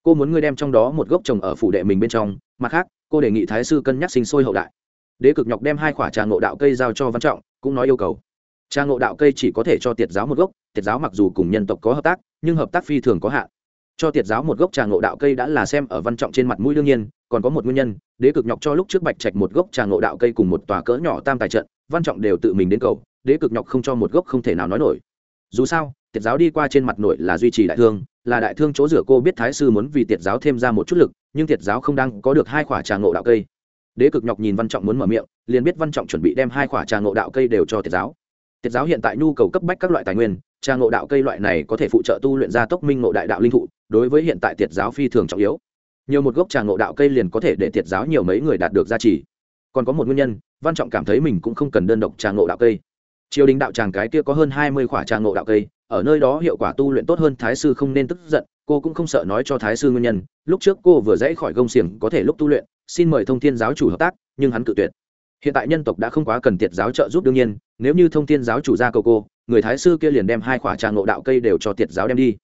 Cô muốn ngươi đem trong đó một gốc trồng ở phủ đệ mình bên trong, mặt khác, cô đề nghị thái sư cân nhắc sinh sôi hậu đại. Đế cực nhọc đem hai khỏa trà ngộ đạo cây giao cho văn trọng, cũng nói yêu cầu. Trà ngộ đạo cây chỉ có thể cho tiệt giáo một gốc, tiệt giáo mặc dù cùng nhân tộc có hợp tác, nhưng hợp tác phi thường có hạn. Cho tiệt giáo một gốc trà ngộ đạo cây đã là xem ở văn trọng trên mặt mũi đương nhiên, còn có một nguyên nhân, đế cực nhọc cho lúc trước bạch trạch một gốc trà ngộ đạo cây cùng một tòa cỡ nhỏ tam tài trận, văn trọng đều tự mình đến cầu, đế cực nhọc không cho một gốc không thể nào nói nổi dù sao, tiệt giáo đi qua trên mặt nội là duy trì đại thương, là đại thương chỗ rửa cô biết thái sư muốn vì tiệt giáo thêm ra một chút lực, nhưng tiệt giáo không đang có được hai quả trà ngộ đạo cây. Đế cực nhọc nhìn văn trọng muốn mở miệng, liền biết văn trọng chuẩn bị đem hai quả trà ngộ đạo cây đều cho tiệt giáo. Tiệt giáo hiện tại nhu cầu cấp bách các loại tài nguyên, trà ngộ đạo cây loại này có thể phụ trợ tu luyện ra tốc minh ngộ đại đạo linh thụ, đối với hiện tại tiệt giáo phi thường trọng yếu. Nhiều một gốc trà ngộ đạo cây liền có thể để tiệt giáo nhiều mấy người đạt được gia trì. Còn có một nguyên nhân, văn trọng cảm thấy mình cũng không cần đơn độc trà ngộ đạo cây triều đình đạo tràng cái kia có hơn hai mươi khỏa trà ngộ đạo cây, ở nơi đó hiệu quả tu luyện tốt hơn thái sư không nên tức giận, cô cũng không sợ nói cho thái sư nguyên nhân, lúc trước cô vừa dãy khỏi gông xiềng có thể lúc tu luyện, xin mời thông thiên giáo chủ hợp tác, nhưng hắn cự tuyệt. Hiện tại nhân tộc đã không quá cần tiệt giáo trợ giúp đương nhiên, nếu như thông thiên giáo chủ ra cầu cô, người thái sư kia liền đem hai khỏa trà ngộ đạo cây đều cho tiệt giáo đem đi.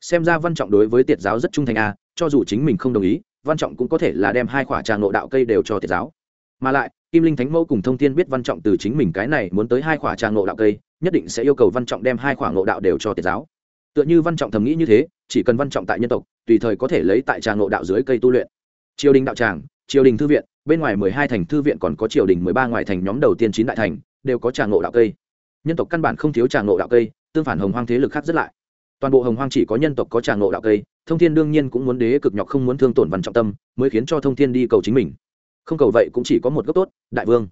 Xem ra văn trọng đối với tiệt giáo rất trung thành a cho dù chính mình không đồng ý, văn trọng cũng có thể là đem hai khỏa trà ngộ đạo cây đều cho tiệt giáo. Mà lại kim linh thánh mẫu cùng thông thiên biết văn trọng từ chính mình cái này muốn tới hai khoả trang ngộ đạo cây, nhất định sẽ yêu cầu văn trọng đem hai khoả ngộ đạo đều cho tiệt giáo. Tựa như văn trọng thầm nghĩ như thế, chỉ cần văn trọng tại nhân tộc, tùy thời có thể lấy tại trang ngộ đạo dưới cây tu luyện. Triều đình đạo tràng, triều đình thư viện, bên ngoài mười hai thành thư viện còn có triều đình mười ba ngoài thành nhóm đầu tiên chín đại thành, đều có tràng ngộ đạo cây. Nhân tộc căn bản không thiếu tràng ngộ đạo cây, tương phản hồng hoang thế lực khác rất lại. Toàn bộ hồng hoang chỉ có nhân tộc có tràng ngộ đạo cây, thông thiên đương nhiên cũng muốn đế cực nhọc không muốn thương tổn văn trọng tâm, mới khiến cho thông thiên đi cầu chính mình không cầu vậy cũng chỉ có một gốc tốt, đại vương.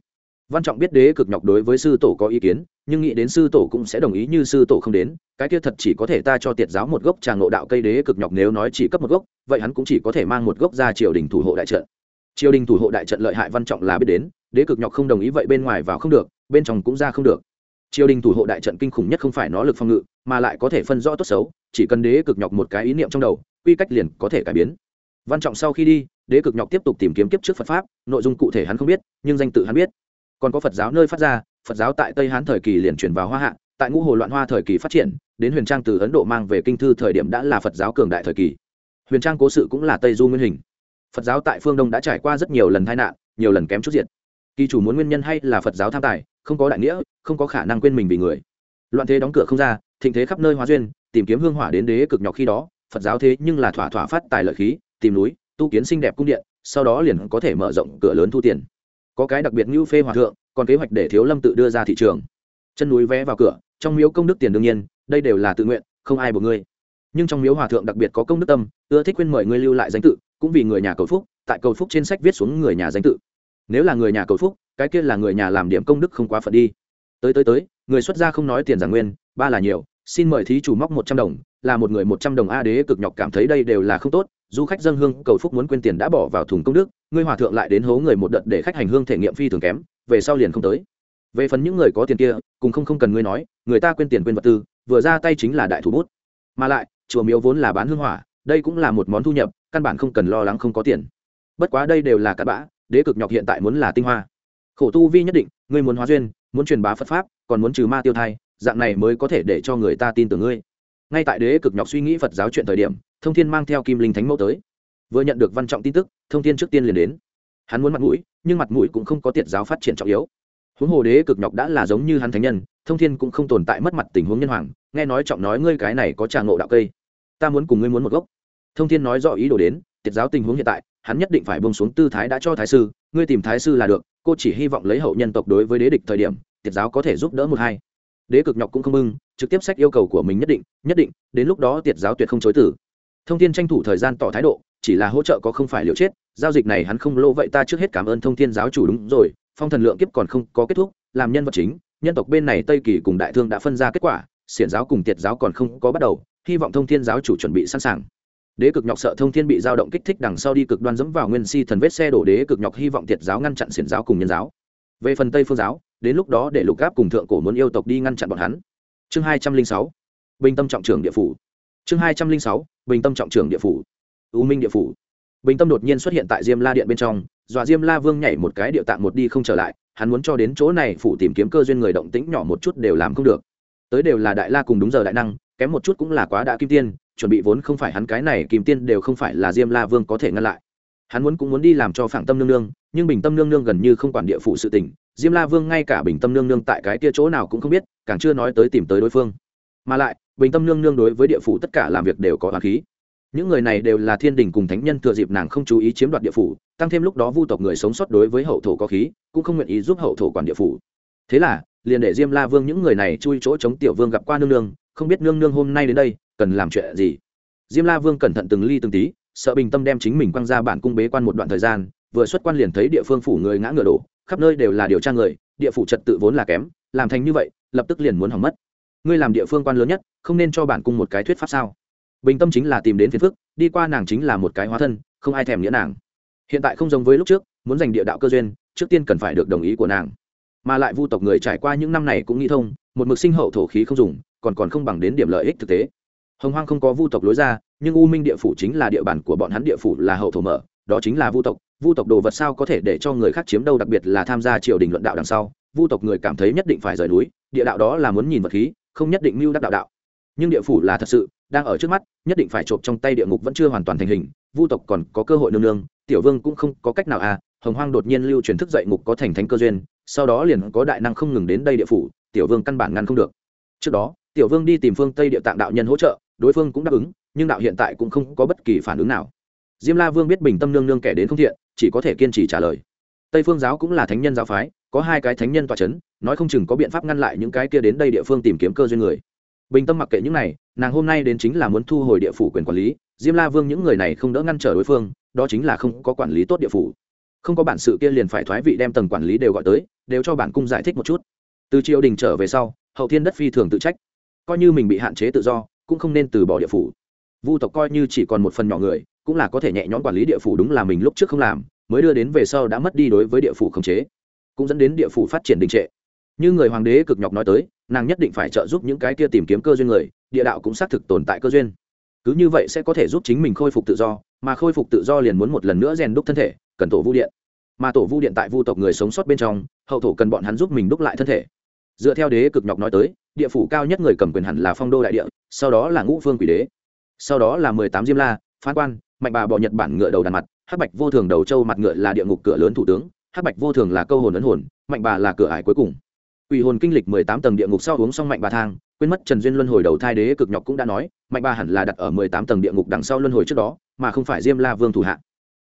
Văn trọng biết đế cực nhọc đối với sư tổ có ý kiến, nhưng nghĩ đến sư tổ cũng sẽ đồng ý như sư tổ không đến, cái kia thật chỉ có thể ta cho tiệt giáo một gốc tràng ngộ đạo cây đế cực nhọc nếu nói chỉ cấp một gốc, vậy hắn cũng chỉ có thể mang một gốc ra triều đình thủ hộ đại trận. Triều đình thủ hộ đại trận lợi hại văn trọng là biết đến, đế cực nhọc không đồng ý vậy bên ngoài vào không được, bên trong cũng ra không được. Triều đình thủ hộ đại trận kinh khủng nhất không phải nó lực phòng ngự, mà lại có thể phân rõ tốt xấu, chỉ cần đế cực nhọc một cái ý niệm trong đầu, quy cách liền có thể cải biến văn trọng sau khi đi, đế cực nhọc tiếp tục tìm kiếm kiếp trước phật pháp, nội dung cụ thể hắn không biết, nhưng danh tự hắn biết. Còn có phật giáo nơi phát ra, phật giáo tại tây hán thời kỳ liền chuyển vào hoa hạ, tại ngũ hồ loạn hoa thời kỳ phát triển, đến huyền trang từ ấn độ mang về kinh thư thời điểm đã là phật giáo cường đại thời kỳ. Huyền trang cố sự cũng là tây du nguyên hình. Phật giáo tại phương đông đã trải qua rất nhiều lần tai nạn, nhiều lần kém chút diệt. Kỳ chủ muốn nguyên nhân hay là phật giáo tham tài, không có đại nghĩa, không có khả năng quên mình vì người. Loạn thế đóng cửa không ra, thịnh thế khắp nơi hóa duyên, tìm kiếm hương hỏa đến đế cực nhọc khi đó, phật giáo thế nhưng là thỏa thỏa phát tài lợi khí tìm núi, tu kiến xinh đẹp cung điện, sau đó liền có thể mở rộng cửa lớn thu tiền. Có cái đặc biệt như phê hòa thượng, còn kế hoạch để thiếu lâm tự đưa ra thị trường. Chân núi vé vào cửa, trong miếu công đức tiền đương nhiên, đây đều là tự nguyện, không ai buộc ngươi. Nhưng trong miếu hòa thượng đặc biệt có công đức tâm, ưa thích khuyên mời ngươi lưu lại danh tự, cũng vì người nhà cầu phúc, tại cầu phúc trên sách viết xuống người nhà danh tự. Nếu là người nhà cầu phúc, cái kia là người nhà làm điểm công đức không quá phận đi. Tới tới tới, người xuất gia không nói tiền giảng nguyên, ba là nhiều, xin mời thí chủ móc một trăm đồng, là một người một trăm đồng a đế cực nhọc cảm thấy đây đều là không tốt du khách dân hương cầu phúc muốn quên tiền đã bỏ vào thùng công đức, ngươi hòa thượng lại đến hố người một đợt để khách hành hương thể nghiệm phi thường kém, về sau liền không tới. Về phần những người có tiền kia, cùng không không cần ngươi nói, người ta quên tiền quên vật tư, vừa ra tay chính là đại thủ bút. Mà lại, chùa miếu vốn là bán hương hỏa, đây cũng là một món thu nhập, căn bản không cần lo lắng không có tiền. Bất quá đây đều là cặn bã, đế cực nhọc hiện tại muốn là tinh hoa. Khổ tu vi nhất định, ngươi muốn hóa duyên, muốn truyền bá phật pháp, còn muốn trừ ma tiêu thai, dạng này mới có thể để cho người ta tin tưởng ngươi. Ngay tại đế cực nhọc suy nghĩ phật giáo chuyện thời điểm thông thiên mang theo kim linh thánh mẫu tới. Vừa nhận được văn trọng tin tức, thông thiên trước tiên liền đến. Hắn muốn mặt mũi, nhưng mặt mũi cũng không có tiệt giáo phát triển trọng yếu. Huống hồ đế cực nhọc đã là giống như hắn thánh nhân, thông thiên cũng không tồn tại mất mặt tình huống nhân hoàng, nghe nói trọng nói ngươi cái này có trà ngộ đạo cây. Ta muốn cùng ngươi muốn một gốc. Thông thiên nói rõ ý đồ đến, tiệt giáo tình huống hiện tại, hắn nhất định phải bông xuống tư thái đã cho thái sư, ngươi tìm thái sư là được, cô chỉ hy vọng lấy hậu nhân tộc đối với đế địch thời điểm, tiệt giáo có thể giúp đỡ một hai. Đế cực nhọc cũng không mưng trực tiếp sách yêu cầu của mình nhất định nhất định, đến lúc đó tiệt giáo tuyệt không chối tử thông tin tranh thủ thời gian tỏ thái độ, chỉ là hỗ trợ có không phải liệu chết, giao dịch này hắn không lỗ vậy ta trước hết cảm ơn thông thiên giáo chủ đúng rồi, phong thần lượng kiếp còn không có kết thúc, làm nhân vật chính, nhân tộc bên này tây kỳ cùng đại thương đã phân ra kết quả, xiển giáo cùng tiệt giáo còn không có bắt đầu, hy vọng thông thiên giáo chủ chuẩn bị sẵn sàng. Đế cực nhọc sợ thông thiên bị dao động kích thích đằng sau đi cực đoan dẫm vào nguyên si thần vết xe đổ đế cực nhọc hy vọng tiệt giáo ngăn chặn xiển giáo cùng nhân giáo. Về phần tây phương giáo, đến lúc đó để lục gáp cùng thượng cổ muốn yêu tộc đi ngăn chặn bọn hắn. Chương hai trăm linh sáu. Bình tâm trọng trưởng địa phủ chương hai trăm linh sáu, bình tâm trọng trưởng địa phủ. U minh địa phủ. Bình tâm đột nhiên xuất hiện tại diêm la điện bên trong, dọa diêm la vương nhảy một cái địa tạng một đi không trở lại, hắn muốn cho đến chỗ này phủ tìm kiếm cơ duyên người động tĩnh nhỏ một chút đều làm không được. Tới đều là đại la cùng đúng giờ đại năng, kém một chút cũng là quá đã kim tiên, chuẩn bị vốn không phải hắn cái này kim tiên đều không phải là diêm la vương có thể ngăn lại. Hắn muốn cũng muốn đi làm cho Phảng tâm nương nương, nhưng bình tâm nương nương gần như không quản địa phủ sự tình, diêm la vương ngay cả bình tâm nương nương tại cái kia chỗ nào cũng không biết, càng chưa nói tới tìm tới đối phương. Mà lại bình tâm nương nương đối với địa phủ tất cả làm việc đều có hoàng khí. Những người này đều là thiên đình cùng thánh nhân, thừa dịp nàng không chú ý chiếm đoạt địa phủ, tăng thêm lúc đó vu tộc người sống sót đối với hậu thổ có khí, cũng không nguyện ý giúp hậu thổ quản địa phủ. Thế là, liền để diêm la vương những người này chui chỗ chống tiểu vương gặp qua nương nương, không biết nương nương hôm nay đến đây, cần làm chuyện gì. Diêm la vương cẩn thận từng ly từng tí, sợ bình tâm đem chính mình quăng ra bản cung bế quan một đoạn thời gian, vừa xuất quan liền thấy địa phương phủ người ngã ngựa đổ, khắp nơi đều là điều tra người, địa phủ trật tự vốn là kém, làm thành như vậy, lập tức liền muốn hỏng mất ngươi làm địa phương quan lớn nhất, không nên cho bản cung một cái thuyết pháp sao? Bình tâm chính là tìm đến phiền phức, đi qua nàng chính là một cái hóa thân, không ai thèm nghĩa nàng. Hiện tại không giống với lúc trước, muốn giành địa đạo cơ duyên, trước tiên cần phải được đồng ý của nàng. Mà lại vu tộc người trải qua những năm này cũng nghĩ thông, một mực sinh hậu thổ khí không dùng, còn còn không bằng đến điểm lợi ích thực tế. Hồng hoang không có vu tộc lối ra, nhưng u minh địa phủ chính là địa bàn của bọn hắn địa phủ là hậu thổ mở, đó chính là vu tộc. Vu tộc đồ vật sao có thể để cho người khác chiếm đâu, đặc biệt là tham gia triều đình luận đạo đằng sau, vu tộc người cảm thấy nhất định phải rời núi, địa đạo đó là muốn nhìn vật khí không nhất định mưu đắc đạo đạo. Nhưng địa phủ là thật sự, đang ở trước mắt, nhất định phải trộm trong tay địa ngục vẫn chưa hoàn toàn thành hình, vu tộc còn có cơ hội nương nương, tiểu vương cũng không có cách nào à hồng hoang đột nhiên lưu truyền thức dậy ngục có thành thánh cơ duyên, sau đó liền có đại năng không ngừng đến đây địa phủ, tiểu vương căn bản ngăn không được. Trước đó, tiểu vương đi tìm phương tây địa tạng đạo nhân hỗ trợ, đối phương cũng đáp ứng, nhưng đạo hiện tại cũng không có bất kỳ phản ứng nào. Diêm la vương biết bình tâm nương nương kẻ đến không thiện, chỉ có thể kiên trì trả lời. Tây phương giáo cũng là thánh nhân giáo phái có hai cái thánh nhân tọa chấn, nói không chừng có biện pháp ngăn lại những cái kia đến đây địa phương tìm kiếm cơ duyên người. Bình tâm mặc kệ những này nàng hôm nay đến chính là muốn thu hồi địa phủ quyền quản lý diêm la vương những người này không đỡ ngăn trở đối phương đó chính là không có quản lý tốt địa phủ. Không có bản sự kia liền phải thoái vị đem tầng quản lý đều gọi tới đều cho bản cung giải thích một chút. Từ triều đình trở về sau hậu thiên đất phi thường tự trách. Coi như mình bị hạn chế tự do cũng không nên từ bỏ địa phủ. Vu tộc coi như chỉ còn một phần nhỏ người cũng là có thể nhẹ nhõm quản lý địa phủ đúng là mình lúc trước không làm mới đưa đến về sau đã mất đi đối với địa phủ khống chế cũng dẫn đến địa phủ phát triển đình trệ. Như người hoàng đế cực nhọc nói tới, nàng nhất định phải trợ giúp những cái kia tìm kiếm cơ duyên người, địa đạo cũng xác thực tồn tại cơ duyên. Cứ như vậy sẽ có thể giúp chính mình khôi phục tự do, mà khôi phục tự do liền muốn một lần nữa rèn đúc thân thể, cần tổ vu điện. Mà tổ vu điện tại vu tộc người sống sót bên trong, hậu thổ cần bọn hắn giúp mình đúc lại thân thể. Dựa theo đế cực nhọc nói tới, địa phủ cao nhất người cầm quyền hẳn là phong đô đại địa, sau đó là ngũ phương quỷ đế. Sau đó là mười tám diêm la, phán quan, mạnh bà bỏ nhật bản ngựa đầu đàn mặt, hắc bạch vô thường đầu châu mặt ngựa là địa ngục cửa lớn thủ tướng hắc bạch vô thường là câu hồn ấn hồn, mạnh bà là cửa ải cuối cùng. Quỷ hồn kinh lịch mười tám tầng địa ngục sau uống xong mạnh bà thang, quên mất trần duyên luân hồi đầu thai đế cực nhọc cũng đã nói, mạnh bà hẳn là đặt ở mười tám tầng địa ngục đằng sau luân hồi trước đó, mà không phải diêm la vương thủ hạ.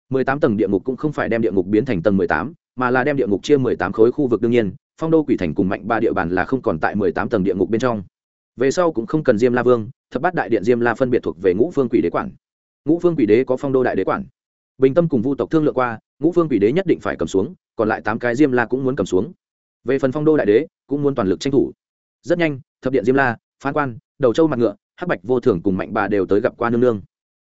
mười tám tầng địa ngục cũng không phải đem địa ngục biến thành tầng mười tám, mà là đem địa ngục chia mười tám khối khu vực đương nhiên, phong đô quỷ thành cùng mạnh ba địa bàn là không còn tại mười tám tầng địa ngục bên trong. Về sau cũng không cần diêm la vương, thập bát đại điện diêm la phân biệt thuộc về ngũ phương quỷ đế quản. Ngũ phương quỷ đế có phong đô đại đế quản. Bình tâm cùng vu tộc thương lượng qua, ngũ phương quỷ đế nhất định phải cầm xuống còn lại tám cái diêm la cũng muốn cầm xuống. Về phần phong đô đại đế, cũng muốn toàn lực tranh thủ. Rất nhanh, thập điện diêm la, phán quan, đầu châu mặt ngựa, hắc bạch vô thường cùng mạnh bà đều tới gặp qua nương nương.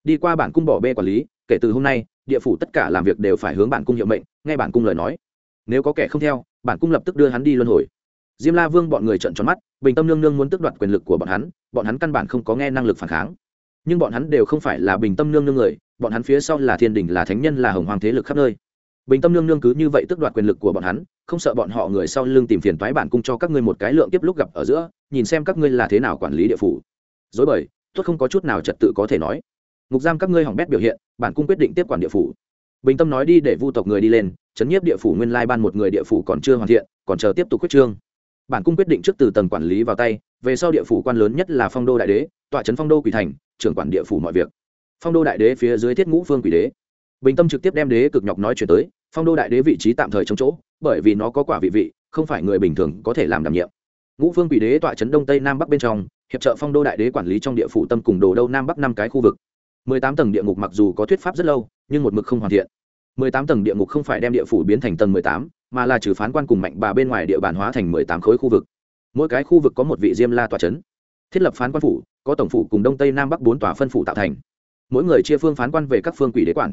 Đi qua bản cung bỏ bê quản lý, kể từ hôm nay, địa phủ tất cả làm việc đều phải hướng bản cung hiệu mệnh, nghe bản cung lời nói. Nếu có kẻ không theo, bản cung lập tức đưa hắn đi luân hồi. Diêm la vương bọn người trợn tròn mắt, bình tâm nương nương muốn tước đoạt quyền lực của bọn hắn bọn hắn căn bản không có nghe năng lực phản kháng. Nhưng bọn hắn đều không phải là bình tâm nương nương người, bọn hắn phía sau là thiên đình, là thánh nhân, là hồng hoàng thế lực khắp nơi bình tâm nương nương cứ như vậy tước đoạt quyền lực của bọn hắn, không sợ bọn họ người sau lưng tìm phiền toái bản cung cho các ngươi một cái lượng tiếp lúc gặp ở giữa, nhìn xem các ngươi là thế nào quản lý địa phủ. Dối bời tuất không có chút nào trật tự có thể nói. Ngục giam các ngươi hỏng bét biểu hiện, bản cung quyết định tiếp quản địa phủ. Bình tâm nói đi để vu tộc người đi lên, chấn nhiếp địa phủ nguyên lai ban một người địa phủ còn chưa hoàn thiện, còn chờ tiếp tục quyết trương. Bản cung quyết định trước từ tầng quản lý vào tay, về sau địa phủ quan lớn nhất là phong đô đại đế, tọa trấn phong đô quỷ thành, trưởng quản địa phủ mọi việc. Phong đô đại đế phía dưới thiết ngũ phương quỷ đế bình tâm trực tiếp đem đế cực nhọc nói chuyển tới, phong đô đại đế vị trí tạm thời chống chỗ, bởi vì nó có quả vị vị, không phải người bình thường có thể làm đảm nhiệm. Ngũ phương quỷ đế tọa trấn đông tây nam bắc bên trong, hiệp trợ phong đô đại đế quản lý trong địa phủ tâm cùng đồ đâu nam bắc năm cái khu vực. Mười tám tầng địa ngục mặc dù có thuyết pháp rất lâu, nhưng một mực không hoàn thiện. Mười tám tầng địa ngục không phải đem địa phủ biến thành tầng mười tám, mà là trừ phán quan cùng mạnh bà bên ngoài địa bàn hóa thành mười tám khối khu vực. Mỗi cái khu vực có một vị diêm la tòa c h ấ n thiết lập phán quan phủ, có tổng phủ cùng đông tây nam bắc bốn tòa phân phủ tạo thành. Mỗi người chia phương phán quan về các phương quỷ đế quản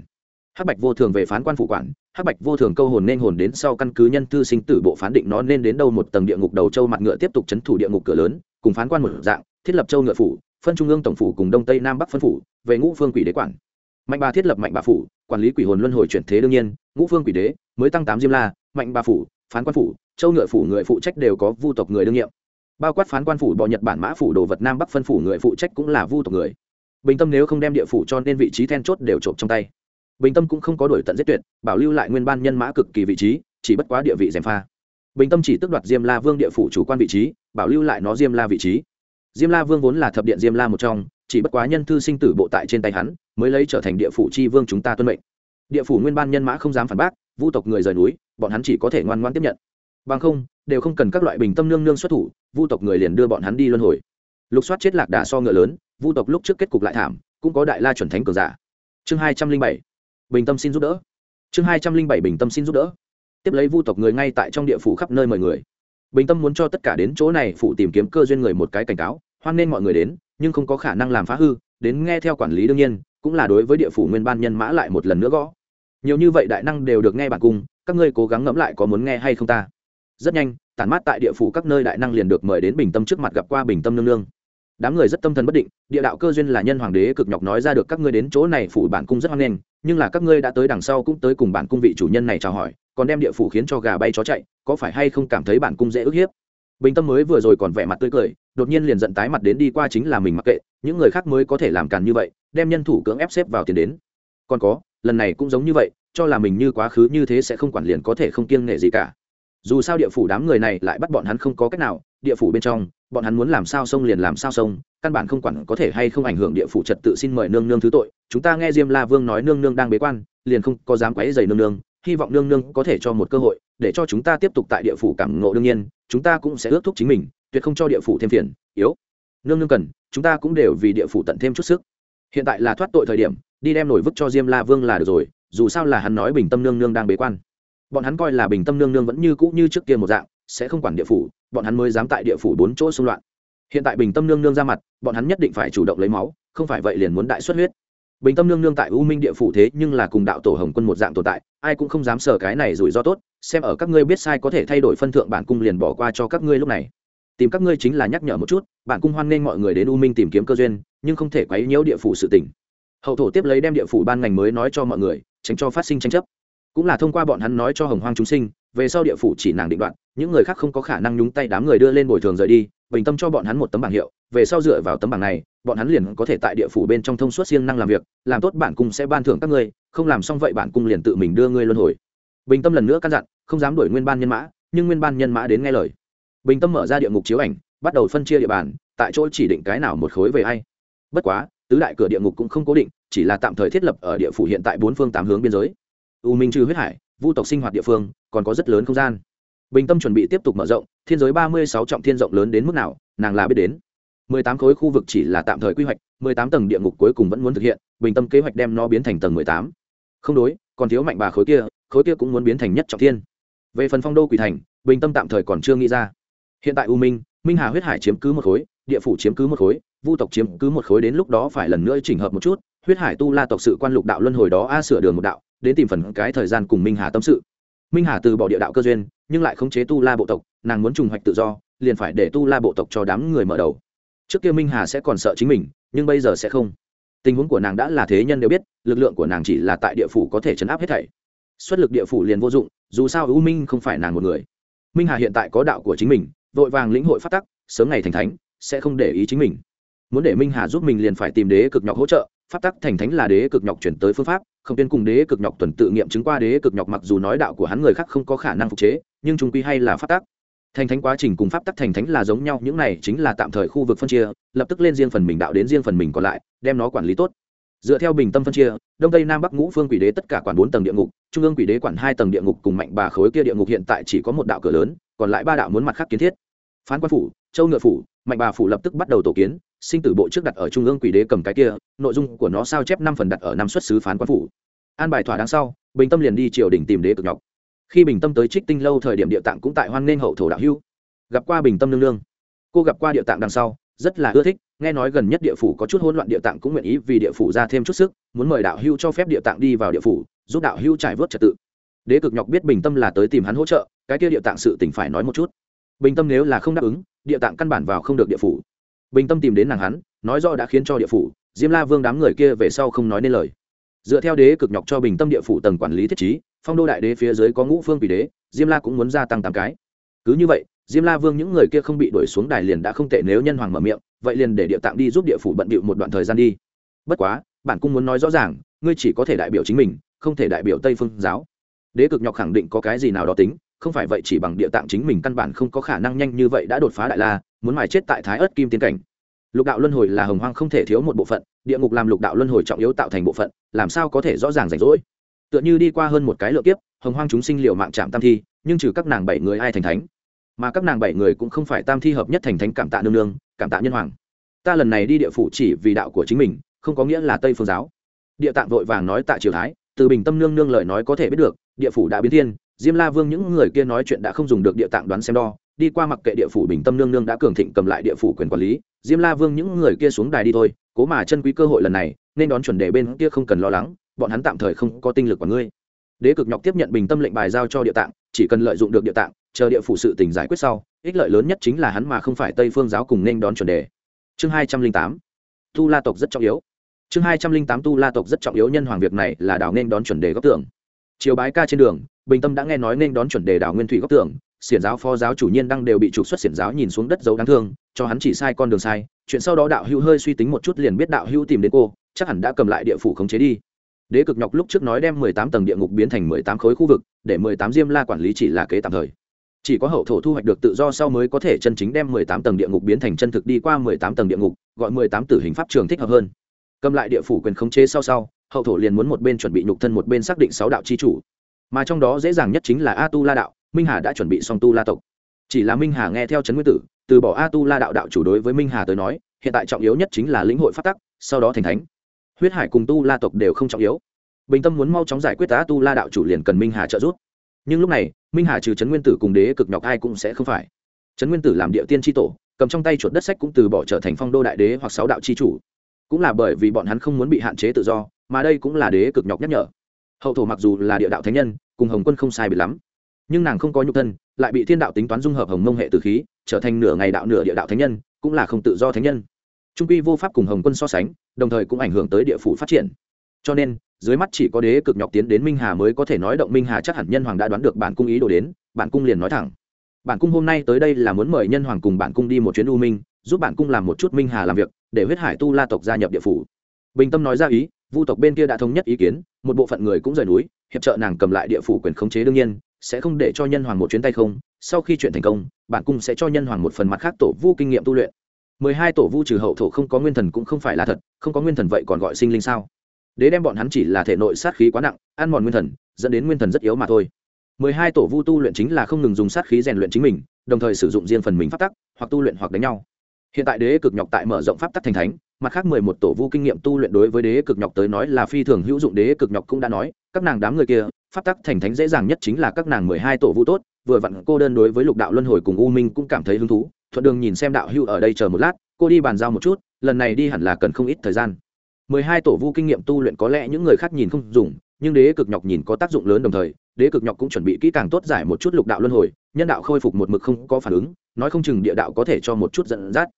hắc bạch vô thường về phán quan phụ quản, hắc bạch vô thường câu hồn nên hồn đến sau căn cứ nhân thư sinh tử bộ phán định nó nên đến đâu một tầng địa ngục đầu châu mặt ngựa tiếp tục c h ấ n thủ địa ngục cửa lớn, cùng phán quan một dạng, thiết lập châu ngựa phủ, phân trung ương tổng phủ cùng đông tây nam bắc phân phủ, về ngũ phương quỷ đế quản. Mạnh bà thiết lập mạnh bà phủ, quản lý quỷ hồn luân hồi chuyển thế đương nhiên, ngũ phương quỷ đế mới tăng tám diêm la, mạnh bà phủ, phán quan phủ, châu ngựa phủ người phụ trách đều có vu tộc người đương nhiệm. Bao quát phán quan phủ bọ nhật bản mã phủ đồ vật nam bắc phân phủ người phụ trách cũng là vu tộc người. Bình tâm nếu không đem địa phủ cho nên vị trí then chốt đều trộm trong tay bình tâm cũng không có đổi tận giết tuyệt, bảo lưu lại nguyên ban nhân mã cực kỳ vị trí, chỉ bất quá địa vị gièm pha. Bình tâm chỉ tước đoạt diêm la vương địa phủ chủ quan vị trí, bảo lưu lại nó diêm la vị trí. Diêm la vương vốn là thập điện diêm la một trong, chỉ bất quá nhân thư sinh tử bộ tại trên tay hắn, mới lấy trở thành địa phủ chi vương chúng ta tuân mệnh. Địa phủ nguyên ban nhân mã không dám phản bác, vu tộc người rời núi, bọn hắn chỉ có thể ngoan ngoan tiếp nhận. Bằng không, đều không cần các loại bình tâm nương nương xuất thủ, vu tộc người liền đưa bọn hắn đi luân hồi. Lục soát chết lạc đà so ngựa lớn, vu tộc lúc trước kết cục lại thảm, cũng có đại la chuẩn thánh cường giả. Chương hai trăm linh bảy bình tâm xin giúp đỡ. Chương hai trăm linh bảy bình tâm xin giúp đỡ. Tiếp lấy vu tộc người ngay tại trong địa phủ khắp nơi mời người. Bình tâm muốn cho tất cả đến chỗ này phủ tìm kiếm cơ duyên người một cái cảnh cáo, hoan nên mọi người đến, nhưng không có khả năng làm phá hư, đến nghe theo quản lý đương nhiên, cũng là đối với địa phủ nguyên ban nhân mã lại một lần nữa gõ. Nhiều như vậy đại năng đều được nghe bản cung, các ngươi cố gắng ngẫm lại có muốn nghe hay không ta. Rất nhanh, tản mát tại địa phủ các nơi đại năng liền được mời đến bình tâm trước mặt gặp qua bình tâm nương nương đám người rất tâm thần bất định, địa đạo cơ duyên là nhân hoàng đế cực nhọc nói ra được các ngươi đến chỗ này phủ bản cung rất hoan nghênh, nhưng là các ngươi đã tới đằng sau cũng tới cùng bản cung vị chủ nhân này chào hỏi, còn đem địa phủ khiến cho gà bay chó chạy, có phải hay không cảm thấy bản cung dễ ức hiếp? Bình tâm mới vừa rồi còn vẻ mặt tươi cười, đột nhiên liền giận tái mặt đến đi qua chính là mình mặc kệ, những người khác mới có thể làm càn như vậy, đem nhân thủ cưỡng ép xếp vào tiền đến. Còn có, lần này cũng giống như vậy, cho là mình như quá khứ như thế sẽ không quản liền có thể không kiêng nể gì cả. Dù sao địa phủ đám người này lại bắt bọn hắn không có cách nào địa phủ bên trong, bọn hắn muốn làm sao sông liền làm sao sông, căn bản không quản có thể hay không ảnh hưởng địa phủ trật tự xin mời nương nương thứ tội. Chúng ta nghe diêm la vương nói nương nương đang bế quan, liền không có dám quấy dày nương nương, hy vọng nương nương có thể cho một cơ hội, để cho chúng ta tiếp tục tại địa phủ cảm ngộ đương nhiên, chúng ta cũng sẽ ước thúc chính mình, tuyệt không cho địa phủ thêm phiền, yếu. Nương nương cần, chúng ta cũng đều vì địa phủ tận thêm chút sức. Hiện tại là thoát tội thời điểm, đi đem nổi vứt cho diêm la vương là được rồi, dù sao là hắn nói bình tâm nương nương đang bế quan. Bọn hắn coi là bình tâm nương nương vẫn như cũ như trước kia một dạng sẽ không quản địa phủ, bọn hắn mới dám tại địa phủ bốn chỗ xung loạn. Hiện tại bình tâm nương nương ra mặt, bọn hắn nhất định phải chủ động lấy máu, không phải vậy liền muốn đại xuất huyết. Bình tâm nương nương tại u minh địa phủ thế nhưng là cùng đạo tổ hồng quân một dạng tồn tại, ai cũng không dám sờ cái này rủi ro tốt, xem ở các ngươi biết sai có thể thay đổi phân thượng bản cung liền bỏ qua cho các ngươi lúc này. Tìm các ngươi chính là nhắc nhở một chút, bản cung hoan nghênh mọi người đến u minh tìm kiếm cơ duyên, nhưng không thể quấy nhiễu địa phủ sự tỉnh hậu thổ tiếp lấy đem địa phủ ban ngành mới nói cho mọi người, tránh cho phát sinh tranh chấp. Cũng là thông qua bọn hắn nói cho hồng hoang chúng sinh về sau địa phủ chỉ nàng định đoạn, những người khác không có khả năng nhúng tay đám người đưa lên bồi thường rời đi, bình tâm cho bọn hắn một tấm bảng hiệu, về sau dựa vào tấm bảng này, bọn hắn liền có thể tại địa phủ bên trong thông suốt siêng năng làm việc, làm tốt bản cung sẽ ban thưởng các ngươi, không làm xong vậy bản cung liền tự mình đưa ngươi luân hồi. Bình tâm lần nữa căn dặn, không dám đuổi nguyên ban nhân mã, nhưng nguyên ban nhân mã đến nghe lời. Bình tâm mở ra địa ngục chiếu ảnh, bắt đầu phân chia địa bàn, tại chỗ chỉ định cái nào một khối về ai. Bất quá, tứ đại cửa địa ngục cũng không cố định, chỉ là tạm thời thiết lập ở địa phủ hiện tại bốn phương tám hướng biên giới. U minh trừ huyết hải vu tộc sinh hoạt địa phương, còn có rất lớn không gian. Bình tâm chuẩn bị tiếp tục mở rộng, thiên giới ba mươi sáu trọng thiên rộng lớn đến mức nào, nàng là biết đến. mười tám khối khu vực chỉ là tạm thời quy hoạch, mười tám tầng địa ngục cuối cùng vẫn muốn thực hiện, bình tâm kế hoạch đem nó biến thành tầng mười tám. Không đối, còn thiếu mạnh bà khối kia khối kia cũng muốn biến thành nhất trọng thiên. Về phần phong đô quỷ thành, bình tâm tạm thời còn chưa nghĩ ra. Hiện tại u minh minh hà huyết hải chiếm cứ một khối, địa phủ chiếm cứ một khối, vu tộc chiếm cứ một khối đến lúc đó phải lần nữa chỉnh hợp một chút, huyết hải tu la tộc sự quan lục đạo luân hồi đó a sửa đường một đạo đến tìm phần cái thời gian cùng minh hà tâm sự. Minh hà từ bỏ địa đạo cơ duyên, nhưng lại khống chế tu la bộ tộc, nàng muốn trùng hoạch tự do, liền phải để tu la bộ tộc cho đám người mở đầu. Trước kia minh hà sẽ còn sợ chính mình, nhưng bây giờ sẽ không. Tình huống của nàng đã là thế nhân đều biết, lực lượng của nàng chỉ là tại địa phủ có thể chấn áp hết thảy. Xuất lực địa phủ liền vô dụng, dù sao u minh không phải nàng một người. Minh hà hiện tại có đạo của chính mình, vội vàng lĩnh hội phát tắc, sớm ngày thành thánh, sẽ không để ý chính mình. Muốn để minh hà giúp mình liền phải tìm đế cực nhọc hỗ trợ, phát tắc thành thánh là đế cực nhọc chuyển tới phương pháp không tiên cùng đế cực nhọc tuần tự nghiệm chứng qua đế cực nhọc mặc dù nói đạo của hắn người khác không có khả năng phục chế, nhưng chúng quy hay là pháp tắc. Thành thánh quá trình cùng pháp tắc thành thánh là giống nhau, những này chính là tạm thời khu vực phân chia, lập tức lên riêng phần mình đạo đến riêng phần mình còn lại, đem nó quản lý tốt. Dựa theo bình tâm phân chia, đông tây nam bắc ngũ phương quỷ đế tất cả quản bốn tầng địa ngục, trung ương quỷ đế quản hai tầng địa ngục cùng mạnh bà khối kia địa ngục hiện tại chỉ có một đạo cửa lớn, còn lại ba đạo muốn mặt khác kiến thiết. Phán quan phủ châu ngựa phủ, mạnh bà phủ lập tức bắt đầu tổ kiến, sinh tử bộ trước đặt ở trung ương quỷ đế cầm cái kia, nội dung của nó sao chép năm phần đặt ở năm xuất xứ phán quan phủ. An bài thỏa đáng sau, bình tâm liền đi triều đình tìm đế cực nhọc. Khi bình tâm tới trích tinh lâu thời điểm địa tạng cũng tại hoan nghênh hậu thổ đạo hưu gặp qua bình tâm nương nương. Cô gặp qua địa tạng đằng sau, rất là ưa thích, nghe nói gần nhất địa phủ có chút hỗn loạn địa tạng cũng nguyện ý vì địa phủ ra thêm chút sức, muốn mời đạo hưu cho phép địa tạng đi vào địa phủ, giúp đạo hưu trải vớt trật tự. Đế cực nhọc biết bình tâm là tới tìm hắn hỗ trợ, cái kia địa tạng sự tỉnh phải nói một chút. Bình tâm nếu là không đáp ứng địa tạng căn bản vào không được địa phủ. Bình tâm tìm đến nàng hắn, nói rõ đã khiến cho địa phủ, diêm la vương đám người kia về sau không nói nên lời. Dựa theo đế cực nhọc cho bình tâm địa phủ tầng quản lý thiết chí phong đô đại đế phía dưới có ngũ phương vì đế, diêm la cũng muốn gia tăng tám cái. Cứ như vậy, diêm la vương những người kia không bị đuổi xuống đài liền đã không tệ nếu nhân hoàng mở miệng, vậy liền để địa tạng đi giúp địa phủ bận bịu một đoạn thời gian đi. Bất quá, bản cung muốn nói rõ ràng, ngươi chỉ có thể đại biểu chính mình, không thể đại biểu tây phương giáo. Đế cực nhọc khẳng định có cái gì nào đó tính không phải vậy chỉ bằng địa tạng chính mình căn bản không có khả năng nhanh như vậy đã đột phá đại la, muốn mài chết tại thái ớt kim tiến cảnh. Lục đạo luân hồi là hồng hoang không thể thiếu một bộ phận, địa ngục làm lục đạo luân hồi trọng yếu tạo thành bộ phận, làm sao có thể rõ ràng rảnh rỗi? Tựa như đi qua hơn một cái lượng kiếp, hồng hoang chúng sinh liệu mạng chạm tam thi, nhưng trừ các nàng bảy người ai thành thánh? Mà các nàng bảy người cũng không phải tam thi hợp nhất thành thánh cảm tạ nương nương, cảm tạ nhân hoàng. Ta lần này đi địa phủ chỉ vì đạo của chính mình, không có nghĩa là tây phương giáo. Địa tạng vội vàng nói tạ triều thái, từ bình tâm nương nương lời nói có thể biết được, địa phủ đã biến thiên diêm la vương những người kia nói chuyện đã không dùng được địa tạng đoán xem đo, đi qua mặc kệ địa phủ bình tâm nương nương đã cường thịnh cầm lại địa phủ quyền quản lý, diêm la vương những người kia xuống đài đi thôi, cố mà chân quý cơ hội lần này, nên đón chuẩn đề bên kia không cần lo lắng, bọn hắn tạm thời không có tinh lực của ngươi. Đế cực nhọc tiếp nhận bình tâm lệnh bài giao cho địa tạng, chỉ cần lợi dụng được địa tạng, chờ địa phủ sự tình giải quyết sau, ích lợi lớn nhất chính là hắn mà không phải tây phương giáo cùng nên đón chuẩn đề. Chương hai trăm linh tám, tu la tộc rất trọng yếu. Chương hai trăm linh tám, tu la tộc rất trọng yếu, nhân hoàng việc này là đào nên đón chuẩn đề góc tưởng chiều bái ca trên đường bình tâm đã nghe nói nên đón chuẩn đề đảo nguyên thủy góc tưởng xiển giáo phó giáo chủ nhiên đang đều bị trục xuất xiển giáo nhìn xuống đất dấu đáng thương, cho hắn chỉ sai con đường sai, chuyện sau đó đạo hữu hơi suy tính một chút liền biết đạo hữu tìm đến cô, chắc hẳn đã cầm lại địa phủ khống chế đi. Đế cực nhọc lúc trước nói đem mười tám tầng địa ngục biến thành mười tám khối khu vực, để mười tám diêm la quản lý chỉ là kế tạm thời. Chỉ có hậu thổ thu hoạch được tự do sau mới có thể chân chính đem mười tám tầng địa ngục biến thành chân thực đi qua mười tám tầng địa ngục, gọi mười tám tử hình pháp trường thích hợp hơn. Cầm lại địa phủ quyền khống chế sau sau, hậu thổ liền muốn một bên chuẩn bị nhục thân một bên xác định sáu đạo chi chủ mà trong đó dễ dàng nhất chính là a tu la đạo, minh hà đã chuẩn bị xong tu la tộc. Chỉ là minh hà nghe theo trấn nguyên tử, từ bỏ a tu la đạo đạo chủ đối với minh hà tới nói, hiện tại trọng yếu nhất chính là lĩnh hội phát tắc, sau đó thành thánh. Huyết hải cùng tu la tộc đều không trọng yếu. Bình tâm muốn mau chóng giải quyết a tu la đạo chủ liền cần minh hà trợ giúp. Nhưng lúc này, minh hà trừ trấn nguyên tử cùng đế cực nhọc ai cũng sẽ không phải. Trấn nguyên tử làm địa tiên tri tổ, cầm trong tay chuột đất sách cũng từ bỏ trở thành phong đô đại đế hoặc sáu đạo tri chủ. Cũng là bởi vì bọn hắn không muốn bị hạn chế tự do, mà đây cũng là đế cực nhọc nhắc nhở hậu thổ mặc dù là địa đạo thánh nhân, cùng hồng quân không sai bị lắm, nhưng nàng không có nhục thân, lại bị thiên đạo tính toán dung hợp hồng mông hệ từ khí, trở thành nửa ngày đạo nửa địa đạo thánh nhân, cũng là không tự do thánh nhân. Trung quy vô pháp cùng hồng quân so sánh, đồng thời cũng ảnh hưởng tới địa phủ phát triển. Cho nên, dưới mắt chỉ có đế cực nhọc tiến đến minh hà mới có thể nói động minh hà chắc hẳn nhân hoàng đã đoán được bản cung ý đồ đến, bản cung liền nói thẳng. Bản cung hôm nay tới đây là muốn mời nhân hoàng cùng bản cung đi một chuyến u minh, giúp bản cung làm một chút minh hà làm việc, để huyết hải tu la tộc gia nhập địa phủ. Bình tâm nói ra ý vu tộc bên kia đã thống nhất ý kiến, một bộ phận người cũng rời núi, hiệp trợ nàng cầm lại địa phủ quyền khống chế đương nhiên, sẽ không để cho nhân hoàng một chuyến tay không. Sau khi chuyện thành công, bản cung sẽ cho nhân hoàng một phần mặt khác tổ vu kinh nghiệm tu luyện. Mười hai tổ vu trừ hậu thổ không có nguyên thần cũng không phải là thật, không có nguyên thần vậy còn gọi sinh linh sao? Đế đem bọn hắn chỉ là thể nội sát khí quá nặng, ăn mòn nguyên thần, dẫn đến nguyên thần rất yếu mà thôi. Mười hai tổ vu tu luyện chính là không ngừng dùng sát khí rèn luyện chính mình, đồng thời sử dụng riêng phần mình phát tắc, hoặc tu luyện hoặc đánh nhau hiện tại đế cực nhọc tại mở rộng pháp tắc thành thánh, mặt khác mười một tổ vu kinh nghiệm tu luyện đối với đế cực nhọc tới nói là phi thường hữu dụng, đế cực nhọc cũng đã nói, các nàng đám người kia, pháp tắc thành thánh dễ dàng nhất chính là các nàng mười hai tổ vu tốt, vừa vặn cô đơn đối với lục đạo luân hồi cùng u minh cũng cảm thấy hứng thú, thuận đường nhìn xem đạo hữu ở đây chờ một lát, cô đi bàn giao một chút, lần này đi hẳn là cần không ít thời gian. Mười hai tổ vu kinh nghiệm tu luyện có lẽ những người khác nhìn không dùng, nhưng đế cực nhọc nhìn có tác dụng lớn đồng thời, đế cực nhọc cũng chuẩn bị kỹ càng tốt giải một chút lục đạo luân hồi, nhân đạo khôi phục một mực không có phản ứng, nói không chừng địa đạo có thể cho một chút dẫn dắt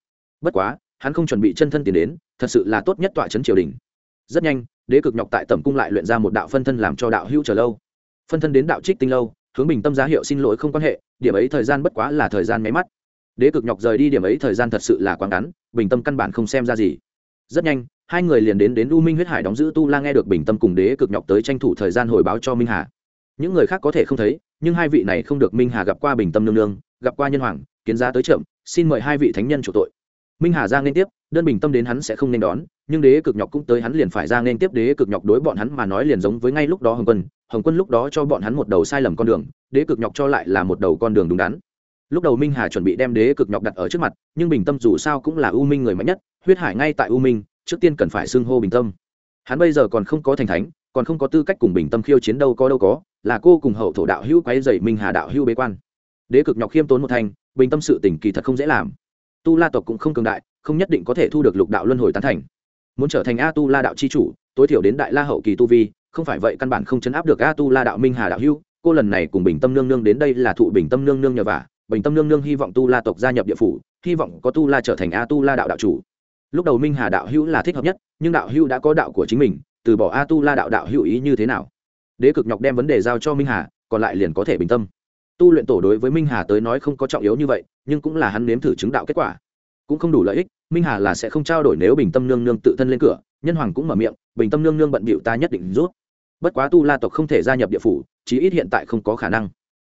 bất quá, hắn không chuẩn bị chân thân tiền đến, thật sự là tốt nhất tọa trấn triều đình. Rất nhanh, đế cực nhọc tại tẩm cung lại luyện ra một đạo phân thân làm cho đạo hữu chờ lâu. Phân thân đến đạo trích tinh lâu, hướng bình tâm giá hiệu xin lỗi không quan hệ, điểm ấy thời gian bất quá là thời gian máy mắt. Đế cực nhọc rời đi điểm ấy thời gian thật sự là quá ngắn, bình tâm căn bản không xem ra gì. Rất nhanh, hai người liền đến đến u minh huyết hải đóng giữ tu la nghe được bình tâm cùng đế cực nhọc tới tranh thủ thời gian hồi báo cho minh hà. Những người khác có thể không thấy, nhưng hai vị này không được minh hà gặp qua bình tâm nương nương, gặp qua nhân hoàng, kiến giá tới chậm xin mời hai vị thánh nhân chủ tội minh hà ra nên tiếp, đơn bình tâm đến hắn sẽ không nên đón, nhưng đế cực nhọc cũng tới hắn liền phải ra nên tiếp, đế cực nhọc đối bọn hắn mà nói liền giống với ngay lúc đó hồng quân hồng quân lúc đó cho bọn hắn một đầu sai lầm con đường, đế cực nhọc cho lại là một đầu con đường đúng đắn. Lúc đầu minh hà chuẩn bị đem đế cực nhọc đặt ở trước mặt, nhưng bình tâm dù sao cũng là u minh người mạnh nhất, huyết hải ngay tại u minh, trước tiên cần phải xưng hô bình tâm. Hắn bây giờ còn không có thành thánh, còn không có tư cách cùng bình tâm khiêu chiến đâu có đâu có, là cô cùng hậu thổ đạo hữu quấy dậy minh hà đạo hữu bế quan. Đế cực nhọc khiêm tốn một thành bình tâm sự tình kỳ thật không dễ làm tu la tộc cũng không cường đại, không nhất định có thể thu được lục đạo luân hồi tán thành. Muốn trở thành a tu la đạo c h i chủ, tối thiểu đến đại la hậu kỳ tu vi, không phải vậy căn bản không chấn áp được a tu la đạo minh hà đạo Hưu. cô lần này cùng bình tâm nương nương đến đây là thụ bình tâm nương nương nhờ vả. Bình tâm nương nương hy vọng tu la tộc gia nhập địa phủ, hy vọng có tu la trở thành a tu la đạo đạo chủ. Lúc đầu minh hà đạo hữu là thích hợp nhất, nhưng đạo hữu đã có đạo của chính mình, từ bỏ a tu la đạo đạo hữu ý như thế nào? Đế cực nhọc đem vấn đề giao cho minh hà, còn lại liền có thể bình tâm tu luyện tổ đối với minh hà tới nói không có trọng yếu như vậy, nhưng cũng là hắn nếm thử chứng đạo kết quả. Cũng không đủ lợi ích, minh hà là sẽ không trao đổi nếu bình tâm nương nương tự thân lên cửa, nhân hoàng cũng mở miệng, bình tâm nương nương bận bịu ta nhất định rút. Bất quá tu la tộc không thể gia nhập địa phủ, chí ít hiện tại không có khả năng.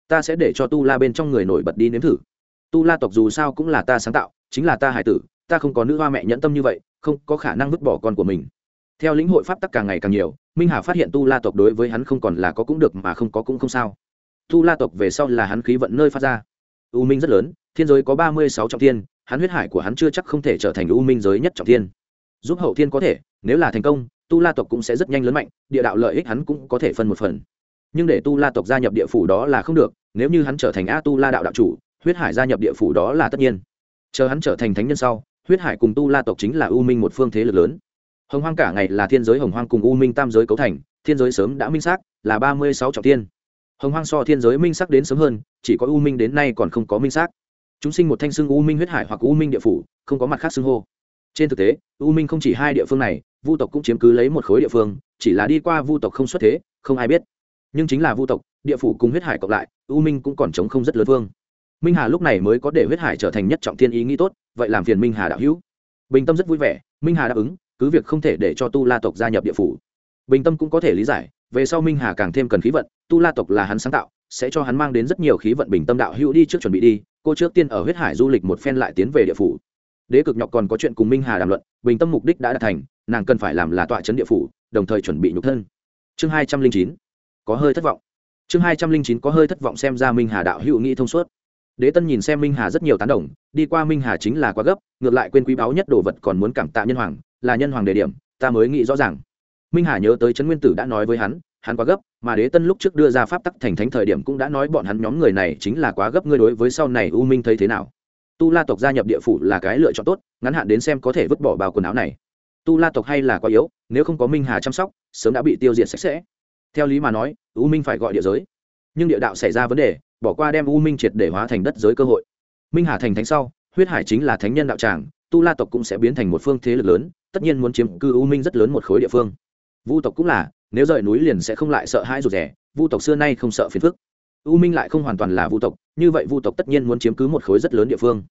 Ta sẽ để cho tu la bên trong người nổi bật đi nếm thử. Tu la tộc dù sao cũng là ta sáng tạo, chính là ta hải tử, ta không có nữ hoa mẹ nhẫn tâm như vậy, không có khả năng vứt bỏ con của mình. Theo lĩnh hội pháp tắc càng ngày càng nhiều, minh hà phát hiện tu la tộc đối với hắn không còn là có cũng được mà không có cũng không sao tu la tộc về sau là hắn khí vận nơi phát ra. U minh rất lớn, thiên giới có ba mươi sáu trọng thiên, hắn huyết hải của hắn chưa chắc không thể trở thành u minh giới nhất trọng thiên. Giúp hậu thiên có thể, nếu là thành công, tu la tộc cũng sẽ rất nhanh lớn mạnh, địa đạo lợi ích hắn cũng có thể phân một phần. Nhưng để tu la tộc gia nhập địa phủ đó là không được, nếu như hắn trở thành a tu la đạo đạo chủ, huyết hải gia nhập địa phủ đó là tất nhiên. Chờ hắn trở thành thánh nhân sau, huyết hải cùng tu la tộc chính là u minh một phương thế lực lớn. Hồng hoang cả ngày là thiên giới hồng hoang cùng u minh tam giới cấu thành, thiên giới sớm đã minh xác, là ba mươi sáu trọng thiên hồng hoang so thiên giới minh sắc đến sớm hơn, chỉ có u minh đến nay còn không có minh sắc. Chúng sinh một thanh xưng u minh huyết hải hoặc u minh địa phủ, không có mặt khác xưng hô. Trên thực tế, u minh không chỉ hai địa phương này, vu tộc cũng chiếm cứ lấy một khối địa phương, chỉ là đi qua vu tộc không xuất thế, không ai biết. Nhưng chính là vu tộc, địa phủ cùng huyết hải cộng lại, u minh cũng còn chống không rất lớn vương. Minh hà lúc này mới có để huyết hải trở thành nhất trọng thiên ý nghĩ tốt, vậy làm phiền minh hà đạo hữu. Bình tâm rất vui vẻ, minh hà đáp ứng, cứ việc không thể để cho tu la tộc gia nhập địa phủ. Bình tâm cũng có thể lý giải về sau minh hà càng thêm cần khí vận, tu la tộc là hắn sáng tạo, sẽ cho hắn mang đến rất nhiều khí vận bình tâm đạo hữu đi trước chuẩn bị đi, cô trước tiên ở huyết hải du lịch một phen lại tiến về địa phủ. Đế cực nhọc còn có chuyện cùng minh hà đàm luận, bình tâm mục đích đã đạt thành, nàng cần phải làm là tọa chấn địa phủ, đồng thời chuẩn bị nhục thân. Chương hai trăm linh chín, có hơi thất vọng. Chương hai trăm linh chín, có hơi thất vọng xem ra minh hà đạo hữu nghĩ thông suốt. Đế tân nhìn xem minh hà rất nhiều tán đồng, đi qua minh hà chính là quá gấp, ngược lại quên quý báu nhất đồ vật còn muốn cảm tạ nhân hoàng, là nhân hoàng đề điểm, ta mới nghĩ rõ ràng minh hà nhớ tới trấn nguyên tử đã nói với hắn hắn quá gấp, mà đế tân lúc trước đưa ra pháp tắc thành thánh thời điểm cũng đã nói bọn hắn nhóm người này chính là quá gấp ngươi đối với sau này u minh thấy thế nào. Tu la tộc gia nhập địa phủ là cái lựa chọn tốt, ngắn hạn đến xem có thể vứt bỏ bao quần áo này. Tu la tộc hay là quá yếu, nếu không có minh hà chăm sóc, sớm đã bị tiêu diệt sạch sẽ. Theo lý mà nói, u minh phải gọi địa giới. Nhưng địa đạo xảy ra vấn đề, bỏ qua đem u minh triệt để hóa thành đất giới cơ hội. Minh hà thành thánh sau, huyết hải chính là thánh nhân đạo tràng, tu la tộc cũng sẽ biến thành một phương thế lực lớn, tất nhiên muốn chiếm cư u minh rất lớn một khối địa phương vu tộc cũng là, nếu rời núi liền sẽ không lại sợ hãi rụt rẻ vu tộc xưa nay không sợ phiền phức. U minh lại không hoàn toàn là vu tộc, như vậy vu tộc tất nhiên muốn chiếm cứ một khối rất lớn địa phương.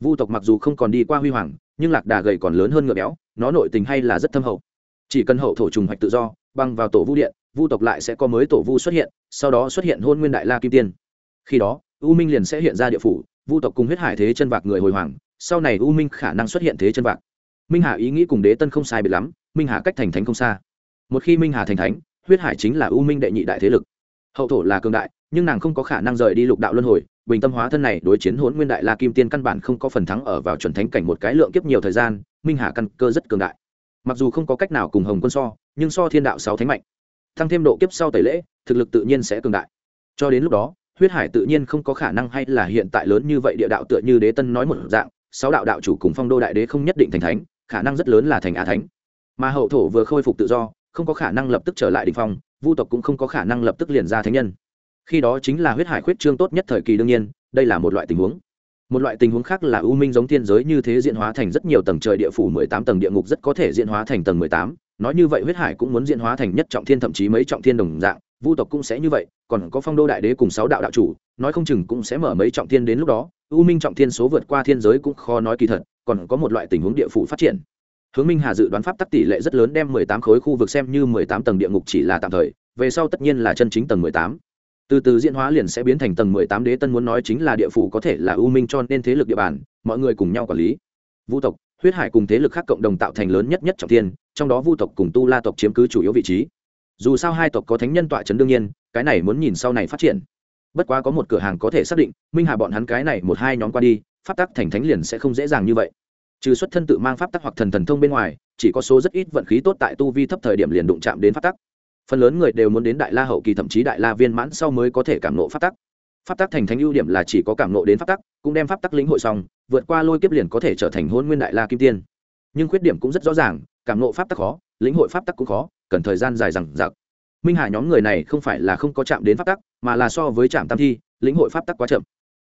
Vu tộc mặc dù không còn đi qua huy hoàng, nhưng lạc đà gầy còn lớn hơn ngựa béo, nó nội tình hay là rất thâm hậu. Chỉ cần hậu thổ trùng hoạch tự do, băng vào tổ vu điện, vu tộc lại sẽ có mới tổ vu xuất hiện, sau đó xuất hiện hôn nguyên đại la kim tiên. Khi đó, u minh liền sẽ hiện ra địa phủ, vu tộc cùng huyết hải thế chân vạc người hồi hoàng, sau này u minh khả năng xuất hiện thế chân vạc. Minh hà ý nghĩ cùng đế tân không sai biệt lắm, minh hà cách thành thánh không xa một khi minh hà thành thánh, huyết hải chính là u minh đệ nhị đại thế lực. Hậu thổ là cường đại, nhưng nàng không có khả năng rời đi lục đạo luân hồi, bình tâm hóa thân này đối chiến hỗn nguyên đại la kim tiên căn bản không có phần thắng ở vào chuẩn thánh cảnh một cái lượng kiếp nhiều thời gian, minh hà căn cơ rất cường đại. Mặc dù không có cách nào cùng hồng quân so, nhưng so thiên đạo sáu thánh mạnh. Thăng thêm độ kiếp sau tẩy lễ, thực lực tự nhiên sẽ cường đại. Cho đến lúc đó, huyết hải tự nhiên không có khả năng hay là hiện tại lớn như vậy địa đạo tựa như đế tân nói một dạng, sáu đạo đạo chủ cùng phong đô đại đế không nhất định thành thánh, khả năng rất lớn là thành á thánh. Mà hậu thổ vừa khôi phục tự do không có khả năng lập tức trở lại đỉnh phong, vu tộc cũng không có khả năng lập tức liền ra thánh nhân. Khi đó chính là huyết hải khuyết trương tốt nhất thời kỳ đương nhiên, đây là một loại tình huống. Một loại tình huống khác là u minh giống thiên giới như thế diễn hóa thành rất nhiều tầng trời địa phủ mười tám tầng địa ngục rất có thể diễn hóa thành tầng mười tám. Nói như vậy huyết hải cũng muốn diễn hóa thành nhất trọng thiên thậm chí mấy trọng thiên đồng dạng, vu tộc cũng sẽ như vậy, còn có phong đô đại đế cùng sáu đạo đạo chủ, nói không chừng cũng sẽ mở mấy trọng thiên đến lúc đó, u minh trọng thiên số vượt qua thiên giới cũng khó nói kỳ thật, còn có một loại tình huống địa phủ phát triển hướng minh hà dự đoán pháp tắc tỷ lệ rất lớn đem mười tám khối khu vực xem như mười tám tầng địa ngục chỉ là tạm thời, về sau tất nhiên là chân chính tầng mười tám. Từ từ diễn hóa liền sẽ biến thành tầng mười tám đế tân muốn nói chính là địa phủ có thể là u minh cho nên thế lực địa bàn, mọi người cùng nhau quản lý. Vũ tộc, huyết hải cùng thế lực khác cộng đồng tạo thành lớn nhất nhất trọng thiên, trong đó vu tộc cùng tu la tộc chiếm cứ chủ yếu vị trí. Dù sao hai tộc có thánh nhân tọa chấn đương nhiên, cái này muốn nhìn sau này phát triển. Bất quá có một cửa hàng có thể xác định, minh hà bọn hắn cái này một hai nhóm qua đi, pháp tắc thành thánh liền sẽ không dễ dàng như vậy trừ xuất thân tự mang pháp tắc hoặc thần thần thông bên ngoài, chỉ có số rất ít vận khí tốt tại tu vi thấp thời điểm liền đụng chạm đến pháp tắc. Phần lớn người đều muốn đến đại la hậu kỳ thậm chí đại la viên mãn sau mới có thể cảm nộ pháp tắc. Pháp tắc thành thánh ưu điểm là chỉ có cảm nộ đến pháp tắc, cũng đem pháp tắc lĩnh hội xong, vượt qua lôi kiếp liền có thể trở thành hôn nguyên đại la kim tiên. Nhưng khuyết điểm cũng rất rõ ràng, cảm nộ pháp tắc khó, lĩnh hội pháp tắc cũng khó, cần thời gian dài rằng giặc minh hà nhóm người này không phải là không có chạm đến pháp tắc, mà là so với trạm tam thi, lĩnh hội pháp tắc quá chậm.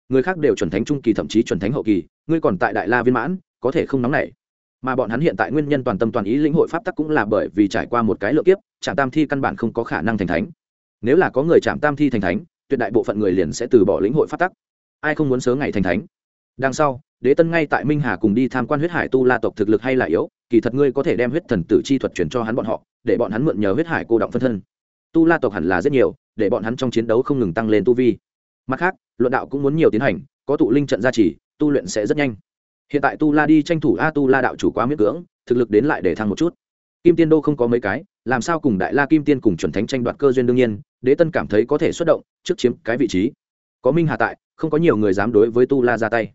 Người khác đều chuẩn thánh trung kỳ thậm chí chuẩn thánh hậu kỳ, ngươi còn tại đại la viên mãn có thể không nóng nảy. Mà bọn hắn hiện tại nguyên nhân toàn tâm toàn ý lĩnh hội pháp tắc cũng là bởi vì trải qua một cái lựa kiếp, trạm tam thi căn bản không có khả năng thành thánh. Nếu là có người trạm tam thi thành thánh, tuyệt đại bộ phận người liền sẽ từ bỏ lĩnh hội pháp tắc. Ai không muốn sớm ngày thành thánh? Đằng sau, đế tân ngay tại minh hà cùng đi tham quan huyết hải tu la tộc thực lực hay là yếu, kỳ thật ngươi có thể đem huyết thần tử chi thuật chuyển cho hắn bọn họ, để bọn hắn mượn nhờ huyết hải cô động phân thân. Tu la tộc hẳn là rất nhiều, để bọn hắn trong chiến đấu không ngừng tăng lên tu vi. Mặt khác, luận đạo cũng muốn nhiều tiến hành, có tụ linh trận gia trì, tu luyện sẽ rất nhanh hiện tại tu la đi tranh thủ a tu la đạo chủ quá miễn cưỡng, thực lực đến lại để thăng một chút. Kim tiên đô không có mấy cái, làm sao cùng đại la kim tiên cùng chuẩn thánh tranh đoạt cơ duyên đương nhiên, đế tân cảm thấy có thể xuất động, trước chiếm cái vị trí. Có minh hà tại, không có nhiều người dám đối với tu la ra tay.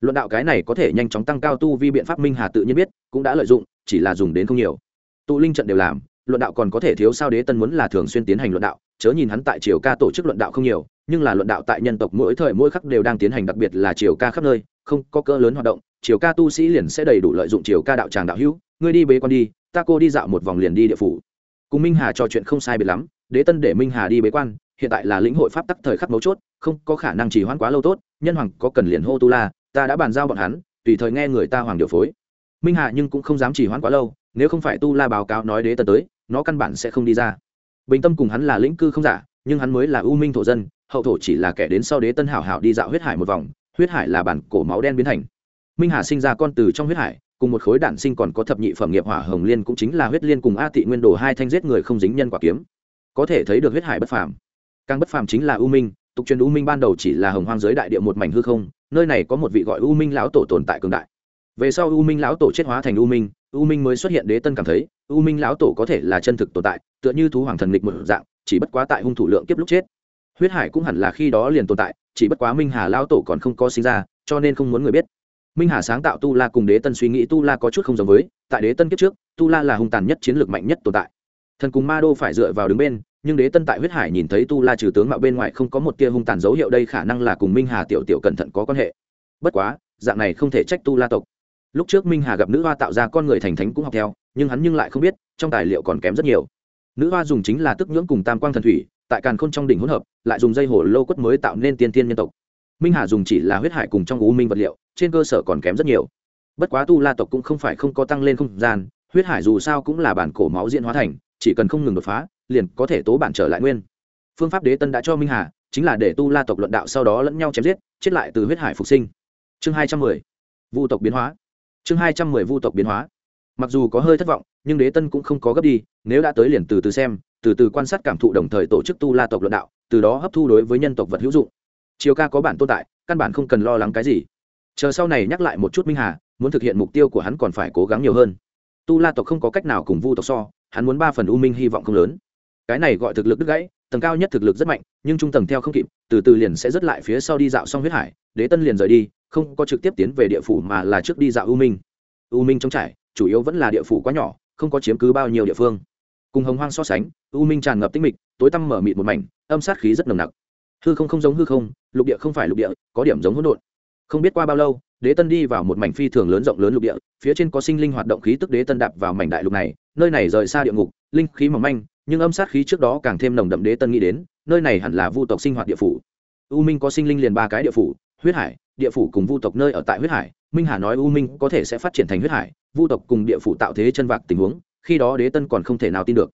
Luận đạo cái này có thể nhanh chóng tăng cao tu vi biện pháp minh hà tự nhiên biết, cũng đã lợi dụng, chỉ là dùng đến không nhiều. Tụ linh trận đều làm, luận đạo còn có thể thiếu sao đế tân muốn là thường xuyên tiến hành luận đạo, chớ nhìn hắn tại triều ca tổ chức luận đạo không nhiều, nhưng là luận đạo tại nhân tộc mỗi thời mỗi khắc đều đang tiến hành, đặc biệt là triều ca khắp nơi, không có cỡ lớn hoạt động triều ca tu sĩ liền sẽ đầy đủ lợi dụng triều ca đạo tràng đạo hữu, ngươi đi bế quan đi, ta cô đi dạo một vòng liền đi địa phủ. Cùng minh hà trò chuyện không sai biệt lắm, đế tân để minh hà đi bế quan, hiện tại là lĩnh hội pháp tắc thời khắc mấu chốt, không có khả năng chỉ hoãn quá lâu tốt, nhân hoàng có cần liền hô tu la, ta đã bàn giao bọn hắn, tùy thời nghe người ta hoàng điều phối. Minh hà nhưng cũng không dám chỉ hoãn quá lâu, nếu không phải tu la báo cáo nói đế tân tới, nó căn bản sẽ không đi ra. Bình tâm cùng hắn là lĩnh cư không giả, nhưng hắn mới là ưu minh thổ dân, hậu thổ chỉ là kẻ đến sau đế tân hảo hảo đi dạo huyết hải một vòng, huyết hải là bản cổ máu đen biến thành minh hà sinh ra con từ trong huyết hải, cùng một khối đạn sinh còn có thập nhị phẩm nghiệp hỏa hồng liên cũng chính là huyết liên cùng a tị nguyên đồ hai thanh giết người không dính nhân quả kiếm. Có thể thấy được huyết hải bất phàm. Càng bất phàm chính là u minh, tục truyền u minh ban đầu chỉ là hồng hoang giới đại địa một mảnh hư không, nơi này có một vị gọi u minh lão tổ tồn tại cường đại. Về sau u minh lão tổ chết hóa thành u minh u minh mới xuất hiện đế tân cảm thấy, u minh lão tổ có thể là chân thực tồn tại, tựa như thú hoàng thần lịch một dạng, chỉ bất quá tại hung thủ lượng kiếp lúc chết. Huyết hải cũng hẳn là khi đó liền tồn tại, chỉ bất quá minh hà lão tổ còn không có sinh ra, cho nên không muốn người biết minh hà sáng tạo tu la cùng đế tân suy nghĩ tu la có chút không giống với, tại đế tân kiếp trước, tu la là hung tàn nhất chiến lược mạnh nhất tồn tại. Thần cùng ma đô phải dựa vào đứng bên, nhưng đế tân tại huyết hải nhìn thấy tu la trừ tướng mạo bên ngoài không có một tia hung tàn dấu hiệu đây khả năng là cùng minh hà tiểu tiểu cẩn thận có quan hệ. Bất quá, dạng này không thể trách tu la tộc. Lúc trước minh hà gặp nữ hoa tạo ra con người thành thánh cũng học theo, nhưng hắn nhưng lại không biết, trong tài liệu còn kém rất nhiều. Nữ hoa dùng chính là tức nhưỡng cùng tam quang thần thủy, tại càn khôn trong đỉnh hỗn hợp, lại dùng dây hổ lô quất mới tạo nên tiên tiên nhân tộc minh hà dùng chỉ là huyết hải cùng trong u minh vật liệu, trên cơ sở còn kém rất nhiều. Bất quá tu la tộc cũng không phải không có tăng lên không gian, huyết hải dù sao cũng là bản cổ máu diễn hóa thành, chỉ cần không ngừng đột phá, liền có thể tố bản trở lại nguyên. Phương pháp đế tân đã cho minh hà, chính là để tu la tộc luận đạo sau đó lẫn nhau chém giết, chết lại từ huyết hải phục sinh. Chương hai trăm mười, vu tộc biến hóa. Chương hai trăm mười vu tộc biến hóa. Mặc dù có hơi thất vọng, nhưng đế tân cũng không có gấp đi, nếu đã tới liền từ từ xem, từ từ quan sát cảm thụ đồng thời tổ chức tu la tộc luận đạo, từ đó hấp thu đối với nhân tộc vật hữu dụng chiều ca có bản tồn tại, căn bản không cần lo lắng cái gì. Chờ sau này nhắc lại một chút minh hà, muốn thực hiện mục tiêu của hắn còn phải cố gắng nhiều hơn. Tu la tộc không có cách nào cùng vu tộc so, hắn muốn ba phần u minh hy vọng không lớn. Cái này gọi thực lực đứt gãy, tầng cao nhất thực lực rất mạnh, nhưng trung tầng theo không kịp, từ từ liền sẽ rớt lại phía sau đi dạo xong huyết hải, đế tân liền rời đi, không có trực tiếp tiến về địa phủ mà là trước đi dạo u minh. U minh trong trải, chủ yếu vẫn là địa phủ quá nhỏ, không có chiếm cứ bao nhiêu địa phương. Cùng hồng hoang so sánh, u minh tràn ngập tinh mịch, tối tăm mở mịt một mảnh, âm sát khí rất nồng nặc hư không không giống hư không, lục địa không phải lục địa, có điểm giống hỗn độn. Không biết qua bao lâu, đế tân đi vào một mảnh phi thường lớn rộng lớn lục địa, phía trên có sinh linh hoạt động khí tức đế tân đạp vào mảnh đại lục này, nơi này rời xa địa ngục, linh khí mỏng manh, nhưng âm sát khí trước đó càng thêm nồng đậm đế tân nghĩ đến, nơi này hẳn là vu tộc sinh hoạt địa phủ. U minh có sinh linh liền ba cái địa phủ, huyết hải, địa phủ cùng vu tộc nơi ở tại huyết hải, minh hà nói u minh có thể sẽ phát triển thành huyết hải, vu tộc cùng địa phủ tạo thế chân vạc tình huống, khi đó đế tân còn không thể nào tin được.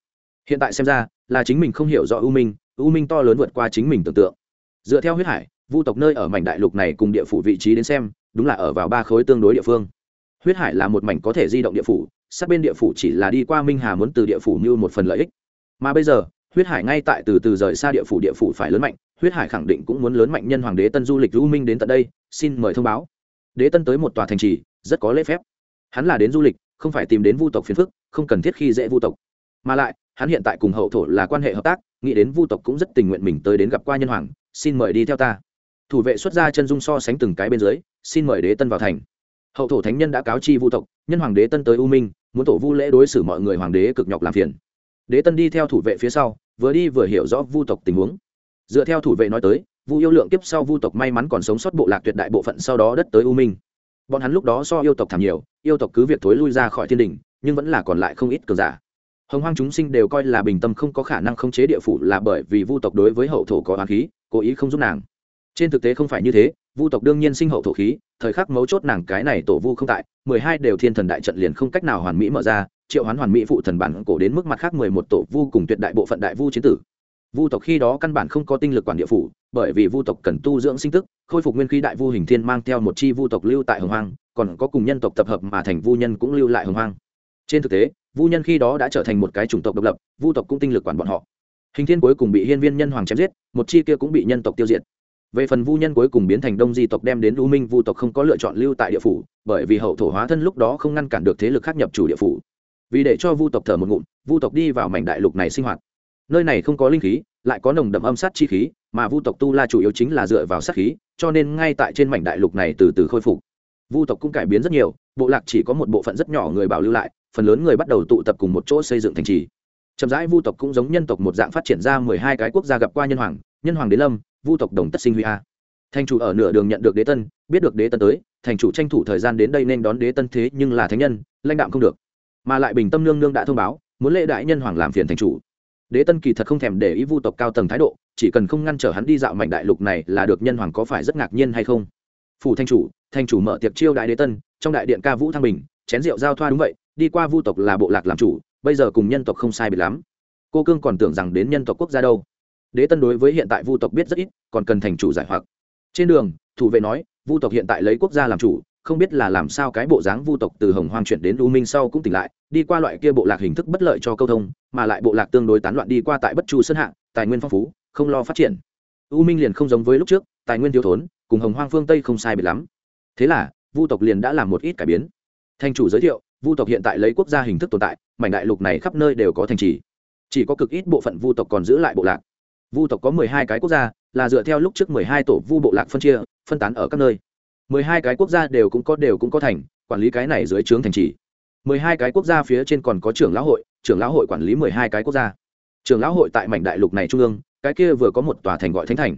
Hiện tại xem ra, là chính mình không hiểu rõ u minh u minh to lớn vượt qua chính mình tưởng tượng. Dựa theo huyết hải, vu tộc nơi ở mảnh đại lục này cùng địa phủ vị trí đến xem, đúng là ở vào ba khối tương đối địa phương. Huyết hải là một mảnh có thể di động địa phủ, sát bên địa phủ chỉ là đi qua minh hà muốn từ địa phủ như một phần lợi ích. Mà bây giờ, huyết hải ngay tại từ từ rời xa địa phủ địa phủ phải lớn mạnh, huyết hải khẳng định cũng muốn lớn mạnh nhân hoàng đế tân du lịch u minh đến tận đây, xin mời thông báo. Đế tân tới một tòa thành trì, rất có lễ phép. Hắn là đến du lịch, không phải tìm đến vu tộc phiền phức, không cần thiết khi dễ vu tộc. Mà lại hắn hiện tại cùng hậu thổ là quan hệ hợp tác, nghĩ đến vu tộc cũng rất tình nguyện mình tới đến gặp qua nhân hoàng, xin mời đi theo ta. Thủ vệ xuất ra chân dung so sánh từng cái bên dưới, xin mời đế tân vào thành. Hậu thổ thánh nhân đã cáo chi vu tộc, nhân hoàng đế tân tới u minh, muốn tổ vu lễ đối xử mọi người hoàng đế cực nhọc làm phiền. Đế tân đi theo thủ vệ phía sau, vừa đi vừa hiểu rõ vu tộc tình huống. Dựa theo thủ vệ nói tới, vu yêu lượng kiếp sau vu tộc may mắn còn sống sót bộ lạc tuyệt đại bộ phận sau đó đất tới u minh. Bọn hắn lúc đó so yêu tộc thảm nhiều, yêu tộc cứ việc thối lui ra khỏi thiên đình, nhưng vẫn là còn lại không ít cường giả hồng hoang chúng sinh đều coi là bình tâm không có khả năng khống chế địa phủ là bởi vì vu tộc đối với hậu thổ có hoàng khí, cố ý không giúp nàng. Trên thực tế không phải như thế, vu tộc đương nhiên sinh hậu thổ khí, thời khắc mấu chốt nàng cái này tổ vu không tại, mười hai đều thiên thần đại trận liền không cách nào hoàn mỹ mở ra, triệu hoán hoàn mỹ phụ thần bản cổ đến mức mặt khác mười một tổ vu cùng tuyệt đại bộ phận đại vu chiến tử. Vu tộc khi đó căn bản không có tinh lực quản địa phủ, bởi vì vu tộc cần tu dưỡng sinh tức, khôi phục nguyên khí đại vu hình thiên mang theo một chi vu tộc lưu tại hồng hoang, còn có cùng nhân tộc tập hợp mà thành vu nhân cũng lưu lại hồng hoang. Trên thực tế vu nhân khi đó đã trở thành một cái chủng tộc độc lập, vu tộc cũng tinh lực quản bọn họ. Hình thiên cuối cùng bị hiên viên nhân hoàng chém giết, một chi kia cũng bị nhân tộc tiêu diệt. Về phần vu nhân cuối cùng biến thành đông di tộc đem đến u minh, vu tộc không có lựa chọn lưu tại địa phủ, bởi vì hậu thổ hóa thân lúc đó không ngăn cản được thế lực khác nhập chủ địa phủ. Vì để cho vu tộc thở một ngụm, vu tộc đi vào mảnh đại lục này sinh hoạt. Nơi này không có linh khí, lại có nồng đậm âm sát chi khí, mà vu tộc tu la chủ yếu chính là dựa vào sát khí, cho nên ngay tại trên mảnh đại lục này từ từ khôi phục. Vu tộc cũng cải biến rất nhiều, bộ lạc chỉ có một bộ phận rất nhỏ người bảo lưu lại phần lớn người bắt đầu tụ tập cùng một chỗ xây dựng thành trì. Chậm rãi vu tộc cũng giống nhân tộc một dạng phát triển ra mười hai cái quốc gia gặp qua nhân hoàng nhân hoàng đế lâm, vu tộc đồng tất sinh huy a. Thành chủ ở nửa đường nhận được đế tân, biết được đế tân tới, thành chủ tranh thủ thời gian đến đây nên đón đế tân thế nhưng là thánh nhân, lãnh đạm không được. Mà lại bình tâm nương nương đã thông báo, muốn lễ đại nhân hoàng làm phiền thành chủ. Đế tân kỳ thật không thèm để ý vu tộc cao tầng thái độ, chỉ cần không ngăn trở hắn đi dạo mảnh đại lục này là được nhân hoàng có phải rất ngạc nhiên hay không? Phủ thanh chủ thanh chủ mở tiệc chiêu đại đế tân, trong đại điện ca vũ thăng bình, chén rượu giao thoa đúng vậy đi qua vu tộc là bộ lạc làm chủ, bây giờ cùng nhân tộc không sai biệt lắm. Cô cương còn tưởng rằng đến nhân tộc quốc gia đâu. Đế tân đối với hiện tại vu tộc biết rất ít, còn cần thành chủ giải hoặc. Trên đường, thủ vệ nói, vu tộc hiện tại lấy quốc gia làm chủ, không biết là làm sao cái bộ dáng vu tộc từ hồng hoang chuyển đến u minh sau cũng tỉnh lại, đi qua loại kia bộ lạc hình thức bất lợi cho câu thông, mà lại bộ lạc tương đối tán loạn đi qua tại bất chu sơn hạ, tài nguyên phong phú, không lo phát triển. U minh liền không giống với lúc trước, tài nguyên thiếu thốn, cùng hồng hoang phương tây không sai biệt lắm. Thế là, vu tộc liền đã làm một ít cải biến. Thành chủ giới thiệu vu tộc hiện tại lấy quốc gia hình thức tồn tại, mảnh đại lục này khắp nơi đều có thành trì. Chỉ có cực ít bộ phận vu tộc còn giữ lại bộ lạc. Vu tộc có mười hai cái quốc gia, là dựa theo lúc trước mười hai tổ vu bộ lạc phân chia, phân tán ở các nơi. Mười hai cái quốc gia đều cũng có, đều cũng có thành, quản lý cái này dưới trướng thành trì. Mười hai cái quốc gia phía trên còn có trưởng lão hội, trưởng lão hội quản lý mười hai cái quốc gia. Trường lão hội tại mảnh đại lục này trung ương, cái kia vừa có một tòa thành gọi thánh thành.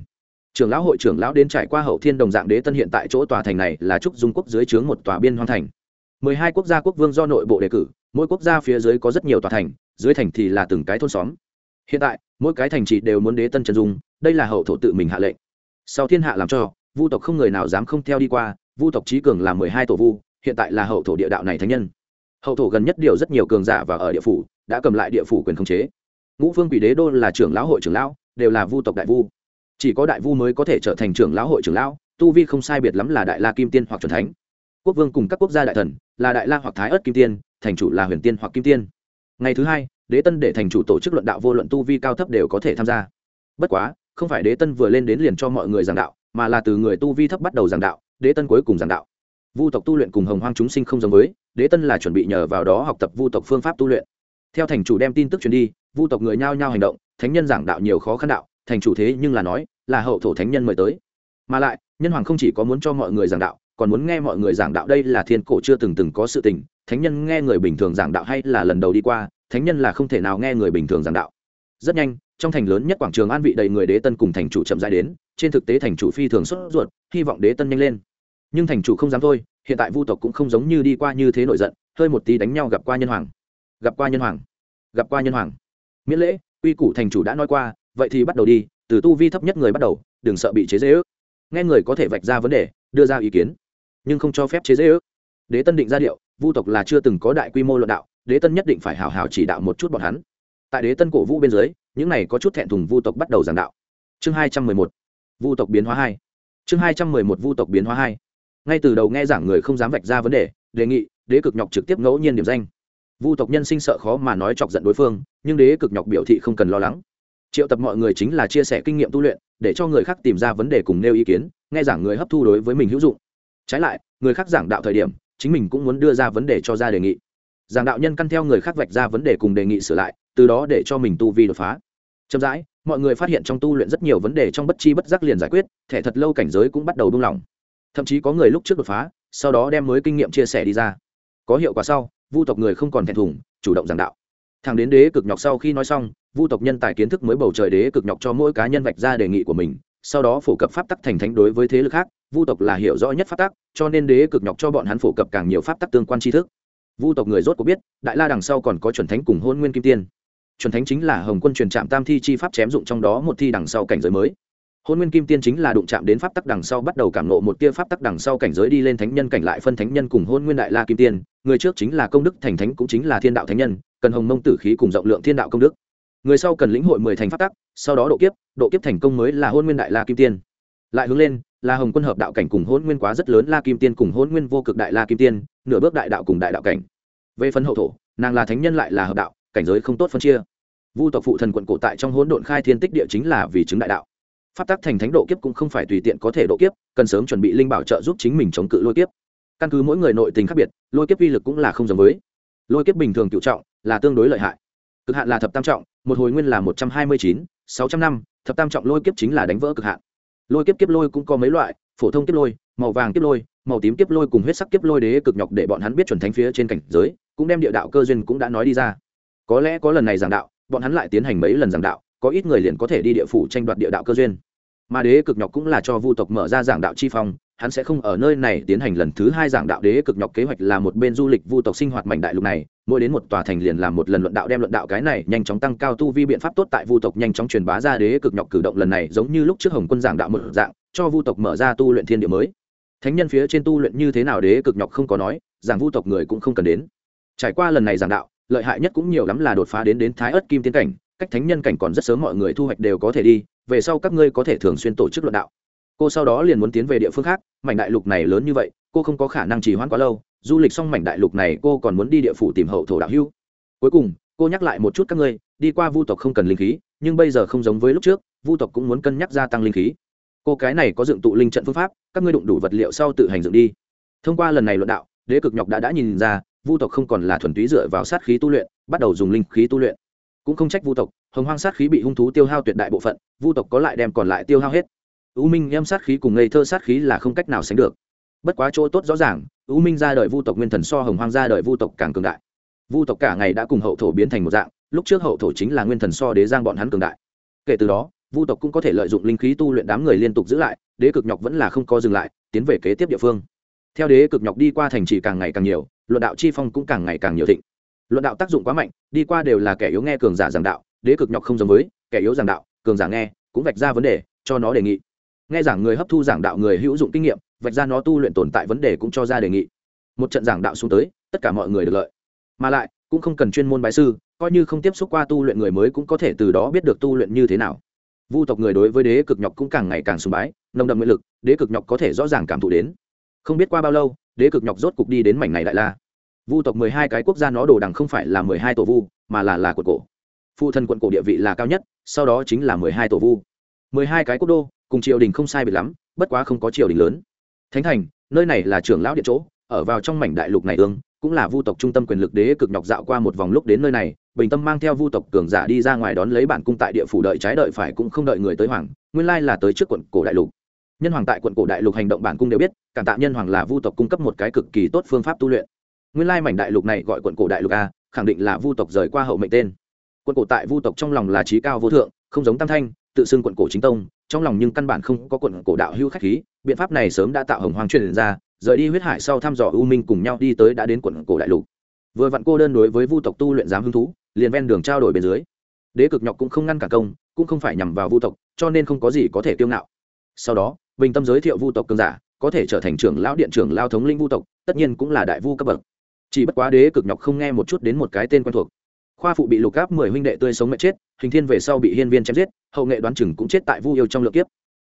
Trường lão hội trưởng lão đến trải qua hậu thiên đồng dạng đế tân hiện tại chỗ tòa thành này là trúc dung quốc dưới trướng một tòa biên hoang thành mười hai quốc gia quốc vương do nội bộ đề cử, mỗi quốc gia phía dưới có rất nhiều tòa thành, dưới thành thì là từng cái thôn xóm. Hiện tại, mỗi cái thành trị đều muốn đế tân trần dung, đây là hậu thổ tự mình hạ lệnh. Sau thiên hạ làm cho, vu tộc không người nào dám không theo đi qua, vu tộc trí cường là mười hai tổ vu, hiện tại là hậu thổ địa đạo này thánh nhân. Hậu thổ gần nhất điều rất nhiều cường giả và ở địa phủ, đã cầm lại địa phủ quyền khống chế. Ngũ phương quỷ đế đô là trưởng lão hội trưởng lão, đều là vu tộc đại vu. Chỉ có đại vu mới có thể trở thành trưởng lão hội trưởng lão, tu vi không sai biệt lắm là đại la kim tiên hoặc trần thánh. Quốc vương cùng các quốc gia đại thần là đại la hoặc thái ớt kim tiên, thành chủ là huyền tiên hoặc kim tiên. Ngày thứ hai, đế tân để thành chủ tổ chức luận đạo vô luận tu vi cao thấp đều có thể tham gia. Bất quá, không phải đế tân vừa lên đến liền cho mọi người giảng đạo, mà là từ người tu vi thấp bắt đầu giảng đạo, đế tân cuối cùng giảng đạo. Vu tộc tu luyện cùng hồng hoang chúng sinh không giống với, đế tân là chuẩn bị nhờ vào đó học tập vu tộc phương pháp tu luyện. Theo thành chủ đem tin tức truyền đi, vu tộc người nhao nhao hành động, thánh nhân giảng đạo nhiều khó khăn đạo, thành chủ thế nhưng là nói, là hậu thổ thánh nhân mời tới. Mà lại, nhân hoàng không chỉ có muốn cho mọi người giảng đạo còn muốn nghe mọi người giảng đạo đây là thiên cổ chưa từng từng có sự tình, thánh nhân nghe người bình thường giảng đạo hay là lần đầu đi qua, thánh nhân là không thể nào nghe người bình thường giảng đạo. Rất nhanh, trong thành lớn nhất quảng trường an vị đầy người đế tân cùng thành chủ chậm dài đến, trên thực tế thành chủ phi thường xuất ruột, hy vọng đế tân nhanh lên. Nhưng thành chủ không dám thôi, hiện tại vu tộc cũng không giống như đi qua như thế nổi giận, hơi một tí đánh nhau gặp qua nhân hoàng. Gặp qua nhân hoàng. Gặp qua nhân hoàng. Miễn lễ uy củ thành chủ đã nói qua, vậy thì bắt đầu đi, từ tu vi thấp nhất người bắt đầu, đừng sợ bị chế dễ ước nghe người có thể vạch ra vấn đề, đưa ra ý kiến nhưng không cho phép chế dễ ước. Đế tân định ra điệu, vu tộc là chưa từng có đại quy mô luận đạo, đế tân nhất định phải hào hào chỉ đạo một chút bọn hắn. Tại đế tân cổ vũ bên dưới, những này có chút thẹn thùng vu tộc bắt đầu giảng đạo. Chương hai trăm mười một, vu tộc biến hóa hai. Chương hai trăm mười một, vu tộc biến hóa hai. Ngay từ đầu nghe giảng người không dám vạch ra vấn đề đề nghị, đế cực nhọc trực tiếp ngẫu nhiên điểm danh. Vu tộc nhân sinh sợ khó mà nói chọc giận đối phương, nhưng đế cực nhọc biểu thị không cần lo lắng. Triệu tập mọi người chính là chia sẻ kinh nghiệm tu luyện, để cho người khác tìm ra vấn đề cùng nêu ý kiến, nghe giảng người hấp thu đối với mình hữu dụng trái lại, người khác giảng đạo thời điểm, chính mình cũng muốn đưa ra vấn đề cho ra đề nghị. Giảng đạo nhân căn theo người khác vạch ra vấn đề cùng đề nghị sửa lại, từ đó để cho mình tu vi đột phá. Chậm rãi, mọi người phát hiện trong tu luyện rất nhiều vấn đề trong bất chi bất giác liền giải quyết, thẻ thật lâu cảnh giới cũng bắt đầu buông lỏng. Thậm chí có người lúc trước đột phá, sau đó đem mới kinh nghiệm chia sẻ đi ra. Có hiệu quả sau, vu tộc người không còn thẹn thùng, chủ động giảng đạo. Thằng đến đế cực nhọc sau khi nói xong, vu tộc nhân tài kiến thức mới bầu trời đế cực nhọc cho mỗi cá nhân vạch ra đề nghị của mình sau đó phổ cập pháp tắc thành thánh đối với thế lực khác, vu tộc là hiểu rõ nhất pháp tắc, cho nên đế cực nhọc cho bọn hắn phổ cập càng nhiều pháp tắc tương quan tri thức. Vu tộc người rốt có biết, đại la đằng sau còn có chuẩn thánh cùng hôn nguyên kim tiên. Chuẩn thánh chính là hồng quân truyền trạm tam thi chi pháp chém dụng trong đó một thi đằng sau cảnh giới mới. Hôn nguyên kim tiên chính là đụng chạm đến pháp tắc đằng sau bắt đầu cảm nộ một tia pháp tắc đằng sau cảnh giới đi lên thánh nhân cảnh lại phân thánh nhân cùng hôn nguyên đại la kim tiên. Người trước chính là công đức thành thánh cũng chính là thiên đạo thánh nhân, cần hồng mông tử khí cùng rộng lượng thiên đạo công đức người sau cần lĩnh hội mười thành pháp tắc, sau đó độ kiếp độ kiếp thành công mới là hôn nguyên đại la kim tiên. Lại hướng lên, là hồng quân hợp đạo cảnh cùng hôn nguyên quá rất lớn la kim tiên cùng hôn nguyên vô cực đại la kim tiên, nửa bước đại đạo cùng đại đạo cảnh. Về phần hậu thổ, nàng là thánh nhân lại là hợp đạo, cảnh giới không tốt phân chia. Vu tộc phụ thần quận cổ tại trong hỗn độn khai thiên tích địa chính là vì chứng đại đạo. Pháp tắc thành thánh độ kiếp cũng không phải tùy tiện có thể độ kiếp, cần sớm chuẩn bị linh bảo trợ giúp chính mình chống cự lôi kiếp. Căn cứ mỗi người nội tình khác biệt, lôi kiếp uy lực cũng là không giống với. Lôi kiếp bình thường cựu trọng, là tương đối lợi hại cực hạn là thập tam trọng, một hồi nguyên là một trăm hai mươi chín, sáu trăm năm, thập tam trọng lôi kiếp chính là đánh vỡ cực hạn. Lôi kiếp kiếp lôi cũng có mấy loại, phổ thông kiếp lôi, màu vàng kiếp lôi, màu tím kiếp lôi cùng huyết sắc kiếp lôi đế cực nhọc để bọn hắn biết chuẩn thánh phía trên cảnh giới, cũng đem địa đạo cơ duyên cũng đã nói đi ra. Có lẽ có lần này giảng đạo, bọn hắn lại tiến hành mấy lần giảng đạo, có ít người liền có thể đi địa phủ tranh đoạt địa đạo cơ duyên. Mà đế cực nhọc cũng là cho vu tộc mở ra giảng đạo chi phong hắn sẽ không ở nơi này tiến hành lần thứ hai giảng đạo đế cực nhọc kế hoạch là một bên du lịch vu tộc sinh hoạt mảnh đại lục này, mỗi đến một tòa thành liền làm một lần luận đạo đem luận đạo cái này nhanh chóng tăng cao tu vi biện pháp tốt tại vu tộc nhanh chóng truyền bá ra đế cực nhọc cử động lần này giống như lúc trước hồng quân giảng đạo một dạng, cho vu tộc mở ra tu luyện thiên địa mới. Thánh nhân phía trên tu luyện như thế nào đế cực nhọc không có nói, giảng vu tộc người cũng không cần đến. Trải qua lần này giảng đạo, lợi hại nhất cũng nhiều lắm là đột phá đến đến thái ớt kim tiến cảnh, cách thánh nhân cảnh còn rất sớm mọi người thu hoạch đều có thể đi, về sau các ngươi có thể thường xuyên tổ chức luận đạo cô sau đó liền muốn tiến về địa phương khác, mảnh đại lục này lớn như vậy, cô không có khả năng trì hoãn quá lâu, du lịch xong mảnh đại lục này cô còn muốn đi địa phủ tìm hậu thổ đạo hưu cuối cùng, cô nhắc lại một chút các ngươi, đi qua vu tộc không cần linh khí, nhưng bây giờ không giống với lúc trước, vu tộc cũng muốn cân nhắc gia tăng linh khí. Cô cái này có dựng tụ linh trận phương pháp, các ngươi đụng đủ vật liệu sau tự hành dựng đi. Thông qua lần này luận đạo, đế cực nhọc đã đã nhìn ra, vu tộc không còn là thuần túy dựa vào sát khí tu luyện, bắt đầu dùng linh khí tu luyện. Cũng không trách vu tộc, hồng hoang sát khí bị hung thú tiêu hao tuyệt đại bộ phận, vu tộc có lại đem còn lại tiêu hao hết u minh em sát khí cùng ngây thơ sát khí là không cách nào sánh được. Bất quá chỗ tốt rõ ràng, u minh ra đời vu tộc nguyên thần so hồng hoang ra đời vu tộc càng cường đại. Vu tộc cả ngày đã cùng hậu thổ biến thành một dạng, lúc trước hậu thổ chính là nguyên thần so đế giang bọn hắn cường đại. Kể từ đó, vu tộc cũng có thể lợi dụng linh khí tu luyện đám người liên tục giữ lại, đế cực nhọc vẫn là không có dừng lại, tiến về kế tiếp địa phương. Theo đế cực nhọc đi qua thành trì càng ngày càng nhiều, luận đạo chi phong cũng càng ngày càng nhiều thịnh. Luận đạo tác dụng quá mạnh, đi qua đều là kẻ yếu nghe cường giả giảng đạo, đế cực nhọc không giống với, kẻ yếu giảng đạo, cường giả nghe, cũng vạch ra vấn đề, cho nó đề nghị nghe giảng người hấp thu giảng đạo người hữu dụng kinh nghiệm, vạch ra nó tu luyện tồn tại vấn đề cũng cho ra đề nghị. Một trận giảng đạo xuống tới, tất cả mọi người được lợi. Mà lại, cũng không cần chuyên môn bái sư, coi như không tiếp xúc qua tu luyện người mới cũng có thể từ đó biết được tu luyện như thế nào. Vu tộc người đối với đế cực nhọc cũng càng ngày càng sùng bái, nồng đậm nguyện lực, đế cực nhọc có thể rõ ràng cảm thụ đến. Không biết qua bao lâu, đế cực nhọc rốt cục đi đến mảnh này đại la. Vu tộc mười hai cái quốc gia nó đồ đằng không phải là mười hai tổ vu, mà là là quận cổ. Phụ thân quận cổ địa vị là cao nhất, sau đó chính là mười hai tổ vu. mười hai cái quốc đô cùng triều đình không sai biệt lắm, bất quá không có triều đình lớn. Thánh thành, nơi này là trưởng lão điện chỗ, ở vào trong mảnh đại lục này ương, cũng là vu tộc trung tâm quyền lực đế cực nhọc dạo qua một vòng lúc đến nơi này, bình tâm mang theo vu tộc cường giả đi ra ngoài đón lấy bản cung tại địa phủ đợi trái đợi phải cũng không đợi người tới hoàng, nguyên lai là tới trước quận cổ đại lục. Nhân hoàng tại quận cổ đại lục hành động bản cung đều biết, cảm tạ nhân hoàng là vu tộc cung cấp một cái cực kỳ tốt phương pháp tu luyện. Nguyên lai mảnh đại lục này gọi quận cổ đại lục a, khẳng định là vu tộc rời qua hậu mệnh tên. Quận cổ tại vu tộc trong lòng là trí cao vô thượng, không giống tam thanh, tự xưng quận cổ chính tông trong lòng nhưng căn bản không có quận cổ đạo hưu khách khí, biện pháp này sớm đã tạo hồng hoàng truyền ra, rời đi huyết hải sau thăm dò u minh cùng nhau đi tới đã đến quận cổ đại lục. Vừa vặn cô đơn đối với vu tộc tu luyện giám hứng thú, liền ven đường trao đổi bên dưới. Đế cực nhọc cũng không ngăn cả công, cũng không phải nhằm vào vu tộc, cho nên không có gì có thể kiêu ngạo. Sau đó, bình tâm giới thiệu vu tộc cường giả, có thể trở thành trưởng lão điện trưởng lao thống linh vu tộc, tất nhiên cũng là đại vu cấp bậc. Chỉ bất quá đế cực nhọc không nghe một chút đến một cái tên quen thuộc khoa phụ bị lục gáp mười huynh đệ tươi sống mẹ chết, hình thiên về sau bị hiên viên chém giết, hậu nghệ đoán chừng cũng chết tại vu yêu trong lượng kiếp.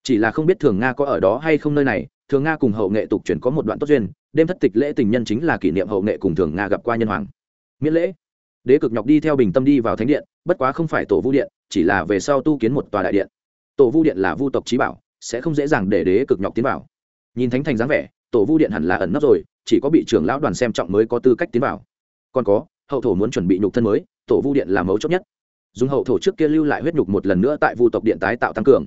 Chỉ là không biết thường nga có ở đó hay không nơi này, thường nga cùng hậu nghệ tục chuyển có một đoạn tốt duyên, đêm thất tịch lễ tình nhân chính là kỷ niệm hậu nghệ cùng thường nga gặp qua nhân hoàng. Miễn lễ. Đế cực nhọc đi theo bình tâm đi vào thánh điện, bất quá không phải tổ vu điện, chỉ là về sau tu kiến một tòa đại điện. Tổ vu điện là vu tộc trí bảo, sẽ không dễ dàng để đế cực nhọc tiến vào. Nhìn thánh thành dáng vẻ, tổ vu điện hẳn là ẩn nấp rồi, chỉ có bị trưởng lão đoàn xem trọng mới có tư cách tiến vào. Còn có, hậu thổ muốn chuẩn bị nhục thân mới tổ vu điện là mấu chốt nhất. Dùng hậu thổ trước kia lưu lại huyết nhục một lần nữa tại vu tộc điện tái tạo tăng cường.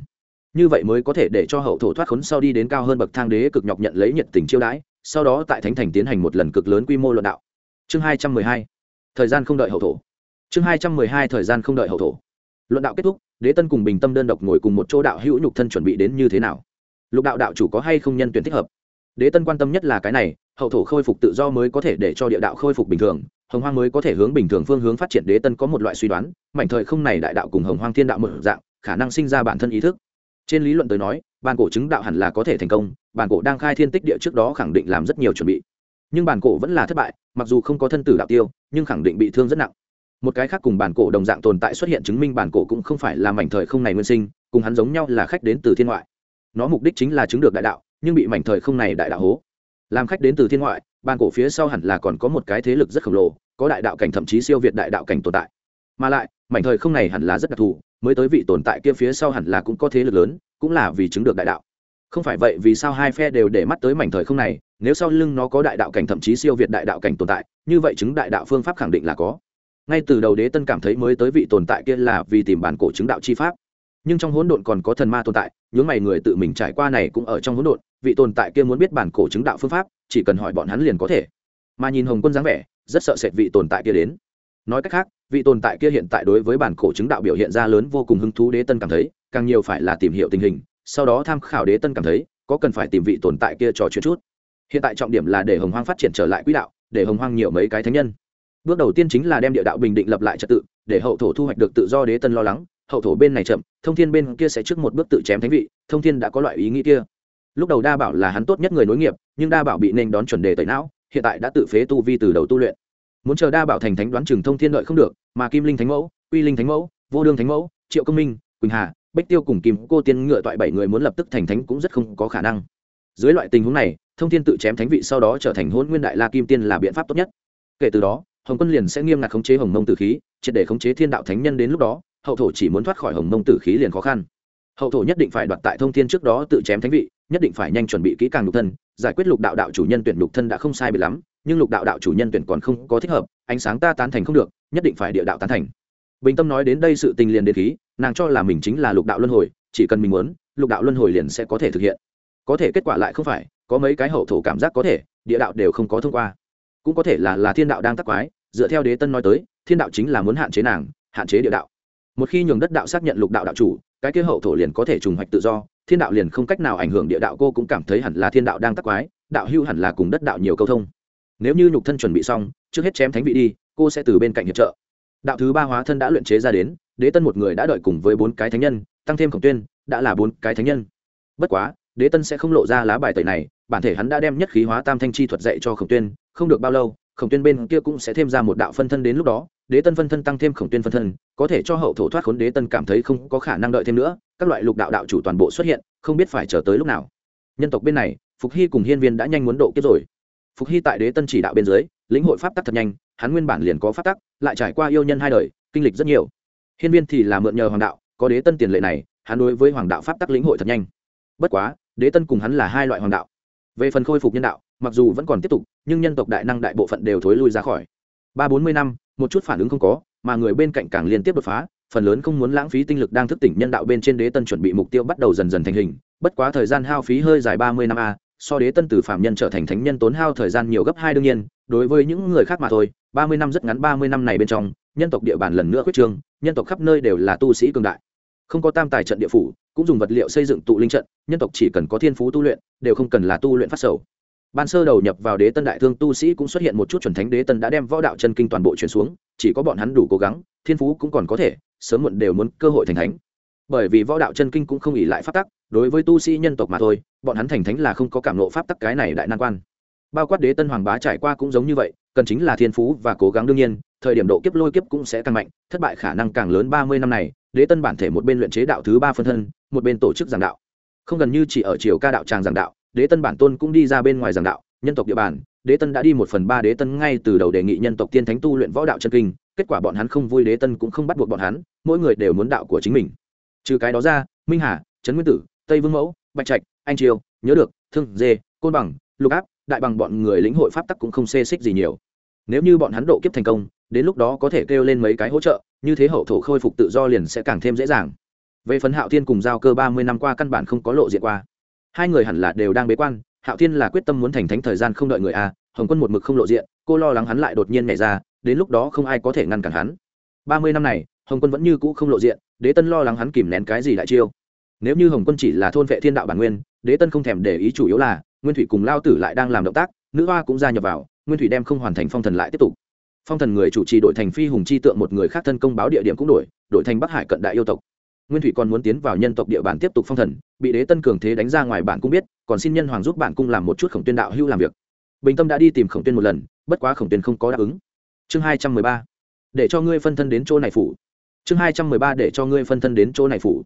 Như vậy mới có thể để cho hậu thổ thoát khốn sau đi đến cao hơn bậc thang đế cực nhọc nhận lấy nhiệt tình chiêu đãi, sau đó tại thánh thành tiến hành một lần cực lớn quy mô luận đạo. Chương hai trăm mười hai. Thời gian không đợi hậu thổ. Chương hai trăm mười hai thời gian không đợi hậu thổ. Luận đạo kết thúc, đế tân cùng bình tâm đơn độc ngồi cùng một chỗ đạo hữu nhục thân chuẩn bị đến như thế nào? Lục đạo đạo chủ có hay không nhân tuyển thích hợp? Đế tân quan tâm nhất là cái này, hậu thổ khôi phục tự do mới có thể để cho địa đạo khôi phục bình thường hồng hoang mới có thể hướng bình thường phương hướng phát triển đế tân có một loại suy đoán, mảnh thời không này đại đạo cùng hồng hoang thiên đạo một dạng, khả năng sinh ra bản thân ý thức. Trên lý luận tới nói, bản cổ chứng đạo hẳn là có thể thành công, bản cổ đang khai thiên tích địa trước đó khẳng định làm rất nhiều chuẩn bị. Nhưng bản cổ vẫn là thất bại, mặc dù không có thân tử đạo tiêu, nhưng khẳng định bị thương rất nặng. Một cái khác cùng bản cổ đồng dạng tồn tại xuất hiện chứng minh bản cổ cũng không phải là mảnh thời không này nguyên sinh, cùng hắn giống nhau là khách đến từ thiên ngoại. Nó mục đích chính là chứng được đại đạo, nhưng bị mảnh thời không này đại đạo hố. Làm khách đến từ thiên ngoại bản cổ phía sau hẳn là còn có một cái thế lực rất khổng lồ, có đại đạo cảnh thậm chí siêu việt đại đạo cảnh tồn tại. Mà lại, mảnh thời không này hẳn là rất đặc thù, mới tới vị tồn tại kia phía sau hẳn là cũng có thế lực lớn, cũng là vì chứng được đại đạo. Không phải vậy vì sao hai phe đều để mắt tới mảnh thời không này, nếu sau lưng nó có đại đạo cảnh thậm chí siêu việt đại đạo cảnh tồn tại, như vậy chứng đại đạo phương pháp khẳng định là có. Ngay từ đầu đế tân cảm thấy mới tới vị tồn tại kia là vì tìm bản cổ chứng đạo chi pháp. Nhưng trong hỗn độn còn có thần ma tồn tại những mày người tự mình trải qua này cũng ở trong hỗn độn, vị tồn tại kia muốn biết bản cổ chứng đạo phương pháp chỉ cần hỏi bọn hắn liền có thể. Mà nhìn hồng quân dáng vẻ, rất sợ sệt vị tồn tại kia đến. Nói cách khác, vị tồn tại kia hiện tại đối với bản cổ chứng đạo biểu hiện ra lớn vô cùng hứng thú đế tân cảm thấy, càng nhiều phải là tìm hiểu tình hình, sau đó tham khảo đế tân cảm thấy, có cần phải tìm vị tồn tại kia trò chuyện chút. Hiện tại trọng điểm là để hồng hoang phát triển trở lại quỹ đạo, để hồng hoang nhiều mấy cái thánh nhân. Bước đầu tiên chính là đem địa đạo bình định lập lại trật tự, để hậu thổ thu hoạch được tự do đế tân lo lắng, hậu thổ bên này chậm, thông thiên bên kia sẽ trước một bước tự chém thánh vị, thông thiên đã có loại ý nghĩ kia lúc đầu đa bảo là hắn tốt nhất người nối nghiệp, nhưng đa bảo bị nên đón chuẩn đề tẩy não, hiện tại đã tự phế tu vi từ đầu tu luyện. Muốn chờ đa bảo thành thánh đoán trường thông thiên đợi không được, mà kim linh thánh mẫu uy linh thánh mẫu, vô đương thánh mẫu, triệu công minh, quỳnh hà, bách tiêu cùng kim cô tiên ngựa toại bảy người muốn lập tức thành thánh cũng rất không có khả năng. Dưới loại tình huống này, thông thiên tự chém thánh vị sau đó trở thành hôn nguyên đại la kim tiên là biện pháp tốt nhất. Kể từ đó, hồng quân liền sẽ nghiêm ngặt khống chế hồng mông tử khí, triệt để khống chế thiên đạo thánh nhân đến lúc đó, hậu thổ chỉ muốn thoát khỏi hồng mông tử khí liền khó khăn. Hậu thổ nhất định phải đoạt tại thông thiên trước đó tự chém thánh vị nhất định phải nhanh chuẩn bị kỹ càng lục thân, giải quyết lục đạo đạo chủ nhân tuyển lục thân đã không sai bị lắm, nhưng lục đạo đạo chủ nhân tuyển còn không có thích hợp, ánh sáng ta tán thành không được, nhất định phải địa đạo tán thành. Bình tâm nói đến đây sự tình liền đến khí, nàng cho là mình chính là lục đạo luân hồi, chỉ cần mình muốn, lục đạo luân hồi liền sẽ có thể thực hiện. Có thể kết quả lại không phải, có mấy cái hậu thổ cảm giác có thể, địa đạo đều không có thông qua. Cũng có thể là là thiên đạo đang tắc quái, dựa theo đế tân nói tới, thiên đạo chính là muốn hạn chế nàng, hạn chế địa đạo. Một khi nhường đất đạo xác nhận lục đạo đạo chủ, cái kia hậu thổ liền có thể trùng hoạch tự do thiên đạo liền không cách nào ảnh hưởng địa đạo, cô cũng cảm thấy hẳn là thiên đạo đang tắc quái, đạo hưu hẳn là cùng đất đạo nhiều câu thông. Nếu như nhục thân chuẩn bị xong, trước hết chém thánh vị đi, cô sẽ từ bên cạnh hiệp trợ. Đạo thứ ba hóa thân đã luyện chế ra đến, đế tân một người đã đợi cùng với bốn cái thánh nhân, tăng thêm khổng tuyên, đã là bốn cái thánh nhân. Bất quá, đế tân sẽ không lộ ra lá bài tẩy này, bản thể hắn đã đem nhất khí hóa tam thanh chi thuật dạy cho khổng tuyên, không được bao lâu khổng tuyên bên kia cũng sẽ thêm ra một đạo phân thân đến lúc đó, đế tân phân thân tăng thêm khổng tuyên phân thân, có thể cho hậu thổ thoát khốn đế tân cảm thấy không có khả năng đợi thêm nữa, các loại lục đạo đạo chủ toàn bộ xuất hiện, không biết phải chờ tới lúc nào. Nhân tộc bên này, phục hy cùng hiên viên đã nhanh muốn độ kiếp rồi. Phục hy tại đế tân chỉ đạo bên dưới, lĩnh hội pháp tắc thật nhanh, hắn nguyên bản liền có pháp tắc, lại trải qua yêu nhân hai đời, kinh lịch rất nhiều. Hiên viên thì là mượn nhờ hoàng đạo, có đế tân tiền lệ này, hắn đối với hoàng đạo pháp tắc lĩnh hội thật nhanh. Bất quá, đế tân cùng hắn là hai loại hoàng đạo. Về phần khôi phục nhân đạo mặc dù vẫn còn tiếp tục, nhưng nhân tộc đại năng đại bộ phận đều thối lui ra khỏi. Ba bốn mươi năm, một chút phản ứng không có, mà người bên cạnh càng liên tiếp đột phá, phần lớn không muốn lãng phí tinh lực đang thức tỉnh nhân đạo bên trên đế tân chuẩn bị mục tiêu bắt đầu dần dần thành hình. Bất quá thời gian hao phí hơi dài ba mươi năm a, so đế tân từ phạm nhân trở thành thánh nhân tốn hao thời gian nhiều gấp hai đương nhiên, đối với những người khác mà thôi, ba mươi năm rất ngắn ba mươi năm này bên trong, nhân tộc địa bàn lần nữa quyết trương, nhân tộc khắp nơi đều là tu sĩ cường đại. Không có tam tài trận địa phủ, cũng dùng vật liệu xây dựng tụ linh trận, nhân tộc chỉ cần có thiên phú tu luyện, đều không cần là tu luyện phát sầu ban sơ đầu nhập vào đế tân đại thương tu sĩ cũng xuất hiện một chút chuẩn thánh đế tân đã đem võ đạo chân kinh toàn bộ chuyển xuống, chỉ có bọn hắn đủ cố gắng, thiên phú cũng còn có thể, sớm muộn đều muốn cơ hội thành thánh. Bởi vì võ đạo chân kinh cũng không ỉ lại pháp tắc, đối với tu sĩ nhân tộc mà thôi, bọn hắn thành thánh là không có cảm nộ pháp tắc cái này đại nan quan. Bao quát đế tân hoàng bá trải qua cũng giống như vậy, cần chính là thiên phú và cố gắng đương nhiên, thời điểm độ kiếp lôi kiếp cũng sẽ càng mạnh, thất bại khả năng càng lớn ba mươi năm này, đế tân bản thể một bên luyện chế đạo thứ ba phân thân, một bên tổ chức giảng đạo. Không gần như chỉ ở chiều ca đạo tràng giảng đạo đế tân bản tôn cũng đi ra bên ngoài giảng đạo, nhân tộc địa bàn, đế tân đã đi một phần ba đế tân ngay từ đầu đề nghị nhân tộc tiên thánh tu luyện võ đạo chân kinh, kết quả bọn hắn không vui đế tân cũng không bắt buộc bọn hắn, mỗi người đều muốn đạo của chính mình. Trừ cái đó ra, minh hà, trấn nguyên tử, tây vương mẫu, bạch trạch, anh triều, nhớ được, thương, dê, côn bằng, lục áp, đại bằng bọn người lĩnh hội pháp tắc cũng không xê xích gì nhiều. Nếu như bọn hắn độ kiếp thành công, đến lúc đó có thể kêu lên mấy cái hỗ trợ, như thế hậu thổ khôi phục tự do liền sẽ càng thêm dễ dàng. Về phần hạo thiên cùng giao cơ ba mươi năm qua căn bản không có lộ diện qua hai người hẳn là đều đang bế quan, hạo thiên là quyết tâm muốn thành thánh thời gian không đợi người a, hồng quân một mực không lộ diện, cô lo lắng hắn lại đột nhiên nhảy ra, đến lúc đó không ai có thể ngăn cản hắn. Ba mươi năm này, hồng quân vẫn như cũ không lộ diện, đế tân lo lắng hắn kìm nén cái gì đại chiêu. Nếu như hồng quân chỉ là thôn vệ thiên đạo bản nguyên, đế tân không thèm để ý chủ yếu là, nguyên thủy cùng lao tử lại đang làm động tác, nữ hoa cũng gia nhập vào, nguyên thủy đem không hoàn thành phong thần lại tiếp tục. Phong thần người chủ trì đội thành phi hùng chi tượng một người khác thân công báo địa điểm cũng đổi đổi thành bắc hải cận đại yêu tộc nguyên thủy còn muốn tiến vào nhân tộc địa bàn tiếp tục phong thần, bị đế tân cường thế đánh ra ngoài bản cung biết, còn xin nhân hoàng giúp bản cung làm một chút khổng tuyên đạo hưu làm việc. Bình tâm đã đi tìm khổng tuyên một lần, bất quá khổng tuyên không có đáp ứng. Chương hai trăm mười ba. Để cho ngươi phân thân đến chỗ này phủ. Chương hai trăm mười ba để cho ngươi phân thân đến chỗ này phủ.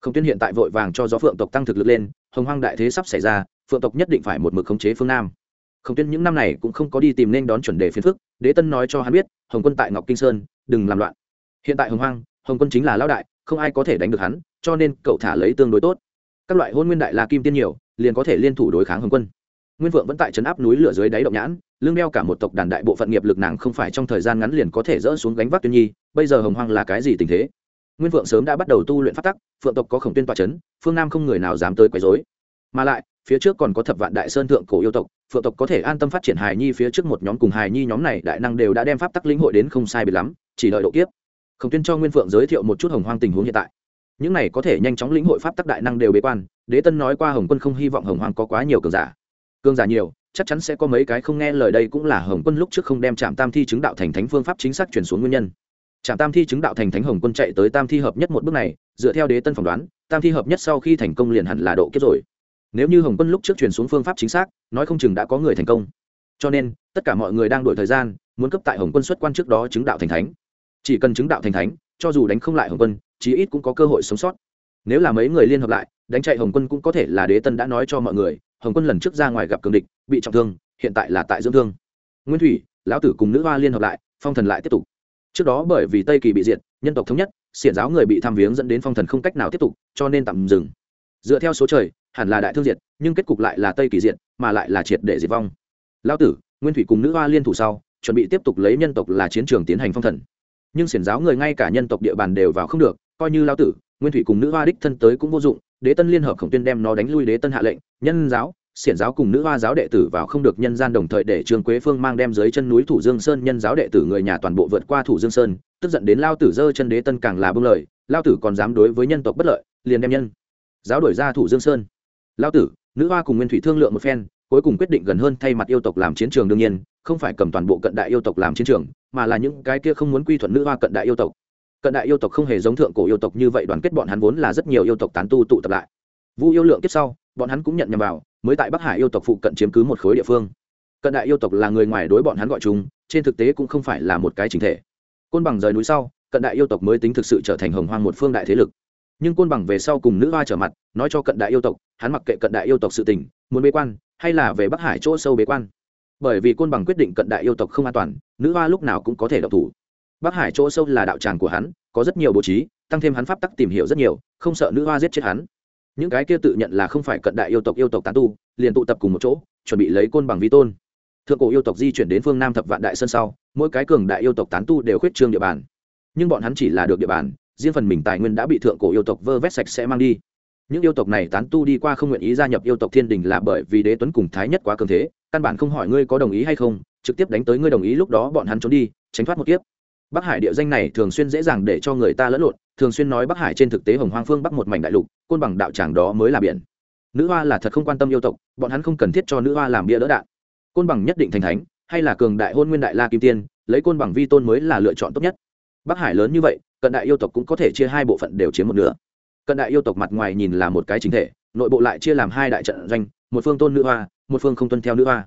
Khổng tuyên hiện tại vội vàng cho gió phượng tộc tăng thực lực lên, hồng hoang đại thế sắp xảy ra, phượng tộc nhất định phải một mực khống chế phương nam. Khổng tuyên những năm này cũng không có đi tìm nên đón chuẩn đề phiền phức, đế tân nói cho hắn biết, hồng quân tại ngọc kinh sơn, đừng làm loạn. Hiện tại hồng hoang, hồng quân chính là lão đại không ai có thể đánh được hắn, cho nên cậu thả lấy tương đối tốt. Các loại hôn nguyên đại la kim tiên nhiều, liền có thể liên thủ đối kháng hồng quân. Nguyên vượng vẫn tại trấn áp núi lửa dưới đáy động nhãn, lương đeo cả một tộc đàn đại bộ phận nghiệp lực nàng không phải trong thời gian ngắn liền có thể dỡ xuống gánh vác tuyên nhi, bây giờ hồng hoang là cái gì tình thế? Nguyên vượng sớm đã bắt đầu tu luyện phát tắc, phượng tộc có khổng tuyên tòa c phương nam không người nào dám tới quấy dối mà lại, phía trước còn có thập vạn đại sơn thượng cổ yêu tộc, phượng tộc có thể an tâm phát triển hài nhi phía trước một nhóm cùng hài nhi nhóm này đại năng đều đã đem pháp tắc lĩnh hội đến không sai biệt lắm, chỉ đợi độ kiếp khổng tuyên cho nguyên phượng giới thiệu một chút hồng hoang tình huống hiện tại. Những này có thể nhanh chóng lĩnh hội pháp tắc đại năng đều bế quan, đế tân nói qua hồng quân không hy vọng hồng hoang có quá nhiều cường giả. Cường giả nhiều, chắc chắn sẽ có mấy cái không nghe lời đây cũng là hồng quân lúc trước không đem trạm tam thi chứng đạo thành thánh phương pháp chính xác chuyển xuống nguyên nhân. Trạm tam thi chứng đạo thành thánh hồng quân chạy tới tam thi hợp nhất một bước này, dựa theo đế tân phỏng đoán, tam thi hợp nhất sau khi thành công liền hẳn là độ kiếp rồi. Nếu như hồng quân lúc trước chuyển xuống phương pháp chính xác, nói không chừng đã có người thành công. Cho nên, tất cả mọi người đang đổi thời gian, muốn cấp tại hồng quân xuất quan trước đó chứng đạo thành thánh chỉ cần chứng đạo thành thánh, cho dù đánh không lại hồng quân, chí ít cũng có cơ hội sống sót. Nếu là mấy người liên hợp lại, đánh chạy hồng quân cũng có thể là đế tân đã nói cho mọi người, hồng quân lần trước ra ngoài gặp cường địch, bị trọng thương, hiện tại là tại dưỡng thương. Nguyên thủy, lão tử cùng nữ hoa liên hợp lại, phong thần lại tiếp tục. Trước đó bởi vì tây kỳ bị diệt, nhân tộc thống nhất, xiển giáo người bị tham viếng dẫn đến phong thần không cách nào tiếp tục, cho nên tạm dừng. Dựa theo số trời, hẳn là đại thương diệt, nhưng kết cục lại là tây kỳ diệt, mà lại là triệt để diệt vong. Lão tử, nguyên thủy cùng nữ hoa liên thủ sau, chuẩn bị tiếp tục lấy nhân tộc là chiến trường tiến hành phong thần nhưng xiển giáo người ngay cả nhân tộc địa bàn đều vào không được, coi như lao tử, nguyên thủy cùng nữ hoa đích thân tới cũng vô dụng, đế tân liên hợp khổng tuyên đem nó đánh lui đế tân hạ lệnh, nhân giáo, xiển giáo cùng nữ hoa giáo đệ tử vào không được nhân gian đồng thời để trương quế phương mang đem dưới chân núi thủ dương sơn nhân giáo đệ tử người nhà toàn bộ vượt qua thủ dương sơn, tức giận đến lao tử dơ chân đế tân càng là bưng lời, lao tử còn dám đối với nhân tộc bất lợi, liền đem nhân giáo đổi ra thủ dương sơn. Lao tử, nữ hoa cùng nguyên thủy thương lượng một phen, cuối cùng quyết định gần hơn thay mặt yêu tộc làm chiến trường đương nhiên, không phải cầm toàn bộ cận đại yêu tộc làm chiến trường mà là những cái kia không muốn quy thuận nữ hoa cận đại yêu tộc. Cận đại yêu tộc không hề giống thượng cổ yêu tộc như vậy, đoàn kết bọn hắn vốn là rất nhiều yêu tộc tán tu tụ tập lại. Vu yêu lượng kiếp sau, bọn hắn cũng nhận nhầm vào, mới tại bắc hải yêu tộc phụ cận chiếm cứ một khối địa phương. Cận đại yêu tộc là người ngoài đối bọn hắn gọi chúng, trên thực tế cũng không phải là một cái chính thể. Côn bằng rời núi sau, cận đại yêu tộc mới tính thực sự trở thành hồng hoang một phương đại thế lực. Nhưng côn bằng về sau cùng nữ hoa trở mặt, nói cho cận đại yêu tộc, hắn mặc kệ cận đại yêu tộc sự tình, muốn bế quan, hay là về bắc hải chỗ sâu bế quan bởi vì côn bằng quyết định cận đại yêu tộc không an toàn, nữ hoa lúc nào cũng có thể độc thủ. Bắc hải chỗ sâu là đạo tràng của hắn, có rất nhiều bố trí, tăng thêm hắn pháp tắc tìm hiểu rất nhiều, không sợ nữ hoa giết chết hắn. Những cái kia tự nhận là không phải cận đại yêu tộc yêu tộc tán tu, liền tụ tập cùng một chỗ, chuẩn bị lấy côn bằng vi tôn. Thượng cổ yêu tộc di chuyển đến phương nam thập vạn đại sơn sau, mỗi cái cường đại yêu tộc tán tu đều khuyết trương địa bàn. Nhưng bọn hắn chỉ là được địa bàn, riêng phần mình tài nguyên đã bị thượng cổ yêu tộc vơ vét sạch sẽ mang đi. Những yêu tộc này tán tu đi qua không nguyện ý gia nhập yêu tộc thiên đình là bởi vì đế tuấn cùng thái nhất quá cường thế căn bản không hỏi ngươi có đồng ý hay không, trực tiếp đánh tới ngươi đồng ý lúc đó bọn hắn trốn đi, tránh thoát một kiếp. Bắc hải địa danh này thường xuyên dễ dàng để cho người ta lẫn lộn, thường xuyên nói bắc hải trên thực tế hồng hoang phương bắc một mảnh đại lục, côn bằng đạo tràng đó mới là biển. Nữ hoa là thật không quan tâm yêu tộc, bọn hắn không cần thiết cho nữ hoa làm bia đỡ đạn. Côn bằng nhất định thành thánh, hay là cường đại hôn nguyên đại la kim tiên, lấy côn bằng vi tôn mới là lựa chọn tốt nhất. Bắc hải lớn như vậy, cận đại yêu tộc cũng có thể chia hai bộ phận đều chiếm một nửa. Cận đại yêu tộc mặt ngoài nhìn là một cái chính thể, nội bộ lại chia làm hai đại trận doanh, một phương tôn nữ hoa một phương không tuân theo nữ hoa.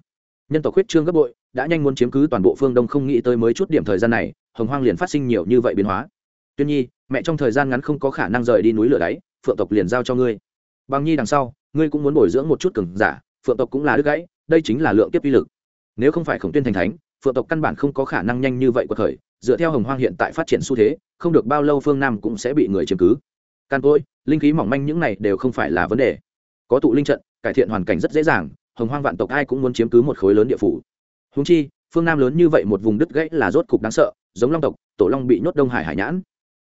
Nhân tộc huyết trương gấp bội, đã nhanh muốn chiếm cứ toàn bộ phương đông không nghĩ tới mới chút điểm thời gian này, hồng hoang liền phát sinh nhiều như vậy biến hóa. Tuyên nhi, mẹ trong thời gian ngắn không có khả năng rời đi núi lửa đáy, phượng tộc liền giao cho ngươi. Bằng nhi đằng sau, ngươi cũng muốn bồi dưỡng một chút cường giả, phượng tộc cũng là đứt gãy, đây chính là lượng kiếp uy lực. Nếu không phải khổng tuyên thành thánh, phượng tộc căn bản không có khả năng nhanh như vậy của thời dựa theo hồng hoang hiện tại phát triển xu thế, không được bao lâu phương nam cũng sẽ bị người chiếm cứ. Can cỗi linh khí mỏng manh những này đều không phải là vấn đề. Có tụ linh trận, cải thiện hoàn cảnh rất dễ dàng hồng hoang vạn tộc ai cũng muốn chiếm cứ một khối lớn địa phủ. Húng chi, phương nam lớn như vậy một vùng đất gãy là rốt cục đáng sợ, giống long tộc, tổ long bị nhốt đông hải hải nhãn.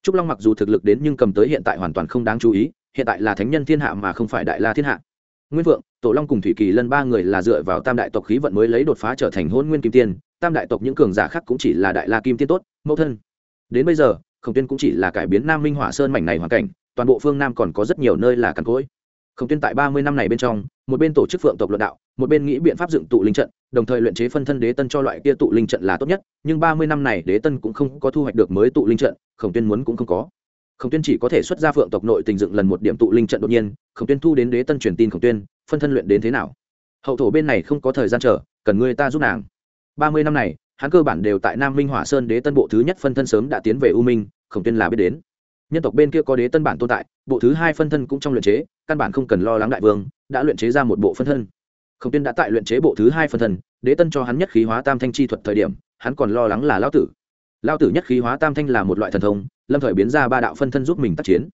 Trúc long mặc dù thực lực đến nhưng cầm tới hiện tại hoàn toàn không đáng chú ý, hiện tại là thánh nhân thiên hạ mà không phải đại la thiên hạ. Nguyên vượng tổ long cùng thủy kỳ lân ba người là dựa vào tam đại tộc khí vận mới lấy đột phá trở thành hôn nguyên kim tiên, tam đại tộc những cường giả khác cũng chỉ là đại la kim tiên tốt, mẫu thân. Đến bây giờ, khổng tiên cũng chỉ là cải biến nam minh hỏa sơn mảnh này hoàn cảnh, toàn bộ phương nam còn có rất nhiều nơi là cằn cỗi khổng tuyên tại ba mươi năm này bên trong, một bên tổ chức phượng tộc luận đạo, một bên nghĩ biện pháp dựng tụ linh trận, đồng thời luyện chế phân thân đế tân cho loại kia tụ linh trận là tốt nhất, nhưng ba mươi năm này đế tân cũng không có thu hoạch được mới tụ linh trận, khổng tuyên muốn cũng không có. Khổng tuyên chỉ có thể xuất ra phượng tộc nội tình dựng lần một điểm tụ linh trận đột nhiên, khổng tuyên thu đến đế tân truyền tin khổng tuyên, phân thân luyện đến thế nào? Hậu thổ bên này không có thời gian chờ, cần người ta giúp nàng. Ba mươi năm này, hắn cơ bản đều tại nam minh hỏa sơn đế tân bộ thứ nhất phân thân sớm đã tiến về u minh, khổng tuyên là biết đến nhân tộc bên kia có đế tân bản tồn tại, bộ thứ hai phân thân cũng trong luyện chế, căn bản không cần lo lắng đại vương, đã luyện chế ra một bộ phân thân. Khổng tiên đã tại luyện chế bộ thứ hai phân thân, đế tân cho hắn nhất khí hóa tam thanh chi thuật thời điểm, hắn còn lo lắng là lao tử. Lao tử nhất khí hóa tam thanh là một loại thần thông, lâm thời biến ra ba đạo phân thân giúp mình tác chiến.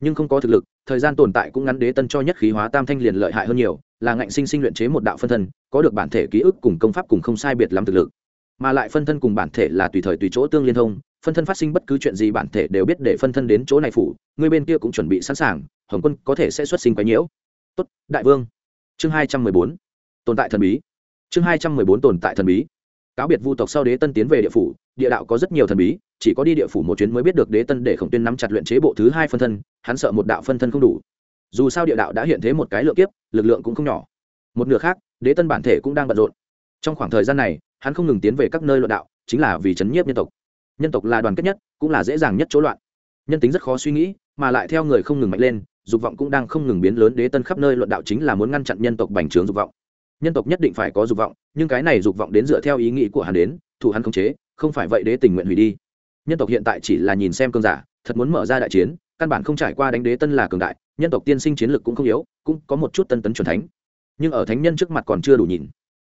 Nhưng không có thực lực, thời gian tồn tại cũng ngắn đế tân cho nhất khí hóa tam thanh liền lợi hại hơn nhiều, là ngạnh sinh sinh luyện chế một đạo phân thân, có được bản thể ký ức cùng công pháp cùng không sai biệt lắm thực lực mà lại phân thân cùng bản thể là tùy thời tùy chỗ tương liên thông, phân thân phát sinh bất cứ chuyện gì bản thể đều biết để phân thân đến chỗ này phủ, người bên kia cũng chuẩn bị sẵn sàng, hồng quân có thể sẽ xuất sinh quái nhiễu. Tốt, đại vương. Chương hai trăm mười bốn. Tồn tại thần bí. Chương hai trăm mười bốn tồn tại thần bí. Cáo biệt vu tộc sau đế tân tiến về địa phủ, địa đạo có rất nhiều thần bí, chỉ có đi địa phủ một chuyến mới biết được đế tân để khổng tuyên nắm chặt luyện chế bộ thứ hai phân thân, hắn sợ một đạo phân thân không đủ. Dù sao địa đạo đã hiện thế một cái lượng kiếp, lực lượng cũng không nhỏ. Một nửa khác, đế tân bản thể cũng đang bận rộn. Trong khoảng thời gian này hắn không ngừng tiến về các nơi luận đạo, chính là vì chấn nhiếp nhân tộc. Nhân tộc là đoàn kết nhất, cũng là dễ dàng nhất chỗ loạn. Nhân tính rất khó suy nghĩ, mà lại theo người không ngừng mạnh lên, dục vọng cũng đang không ngừng biến lớn, đế tân khắp nơi luận đạo chính là muốn ngăn chặn nhân tộc bành trướng dục vọng. Nhân tộc nhất định phải có dục vọng, nhưng cái này dục vọng đến dựa theo ý nghĩ của hắn đến thủ hắn không chế, không phải vậy đế tình nguyện hủy đi. Nhân tộc hiện tại chỉ là nhìn xem cơn giả, thật muốn mở ra đại chiến, căn bản không trải qua đánh đế tân là cường đại, nhân tộc tiên sinh chiến lực cũng không yếu, cũng có một chút tân tấn c thánh. Nhưng ở thánh nhân trước mặt còn chưa đủ nhìn.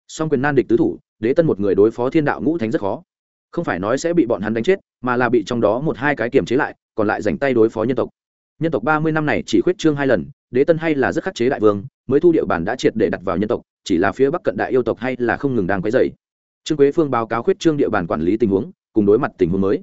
Song quyền nan địch tứ thủ đế tân một người đối phó thiên đạo ngũ thánh rất khó. Không phải nói sẽ bị bọn hắn đánh chết, mà là bị trong đó một hai cái kiềm chế lại, còn lại dành tay đối phó nhân tộc. Nhân tộc ba mươi năm này chỉ khuyết trương hai lần, đế tân hay là rất khắc chế đại vương, mới thu địa bàn đã triệt để đặt vào nhân tộc, chỉ là phía bắc cận đại yêu tộc hay là không ngừng đang quấy dày trương quế phương báo cáo khuyết trương địa bàn quản lý tình huống, cùng đối mặt tình huống mới.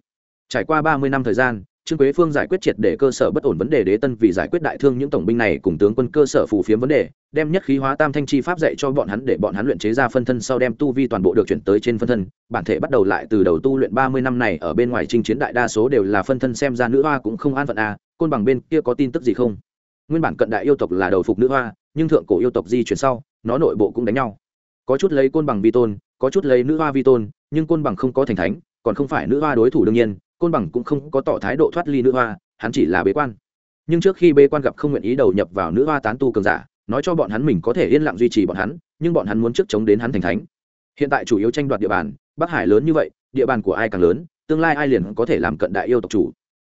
Trải qua ba mươi năm thời gian trương quế phương giải quyết triệt để cơ sở bất ổn vấn đề đế tân vì giải quyết đại thương những tổng binh này cùng tướng quân cơ sở phù phiếm vấn đề, đem nhất khí hóa tam thanh chi pháp dạy cho bọn hắn để bọn hắn luyện chế ra phân thân sau đem tu vi toàn bộ được chuyển tới trên phân thân. Bản thể bắt đầu lại từ đầu tu luyện ba mươi năm này ở bên ngoài chinh chiến đại đa số đều là phân thân xem ra nữ hoa cũng không an phận à côn bằng bên kia có tin tức gì không? Nguyên bản cận đại yêu tộc là đầu phục nữ hoa, nhưng thượng cổ yêu tộc di chuyển sau, nó nội bộ cũng đánh nhau. Có chút lấy côn bằng vi tôn, có chút lấy nữ hoa vi tôn, nhưng côn bằng không có thành thánh, còn không phải nữ hoa đối thủ đương nhiên côn bằng cũng không có tỏ thái độ thoát ly nữ hoa, hắn chỉ là bế quan. Nhưng trước khi bế quan gặp không nguyện ý đầu nhập vào nữ hoa tán tu cường giả, nói cho bọn hắn mình có thể yên lặng duy trì bọn hắn, nhưng bọn hắn muốn trước chống đến hắn thành thánh. Hiện tại chủ yếu tranh đoạt địa bàn, bắc hải lớn như vậy, địa bàn của ai càng lớn, tương lai ai liền có thể làm cận đại yêu tộc chủ.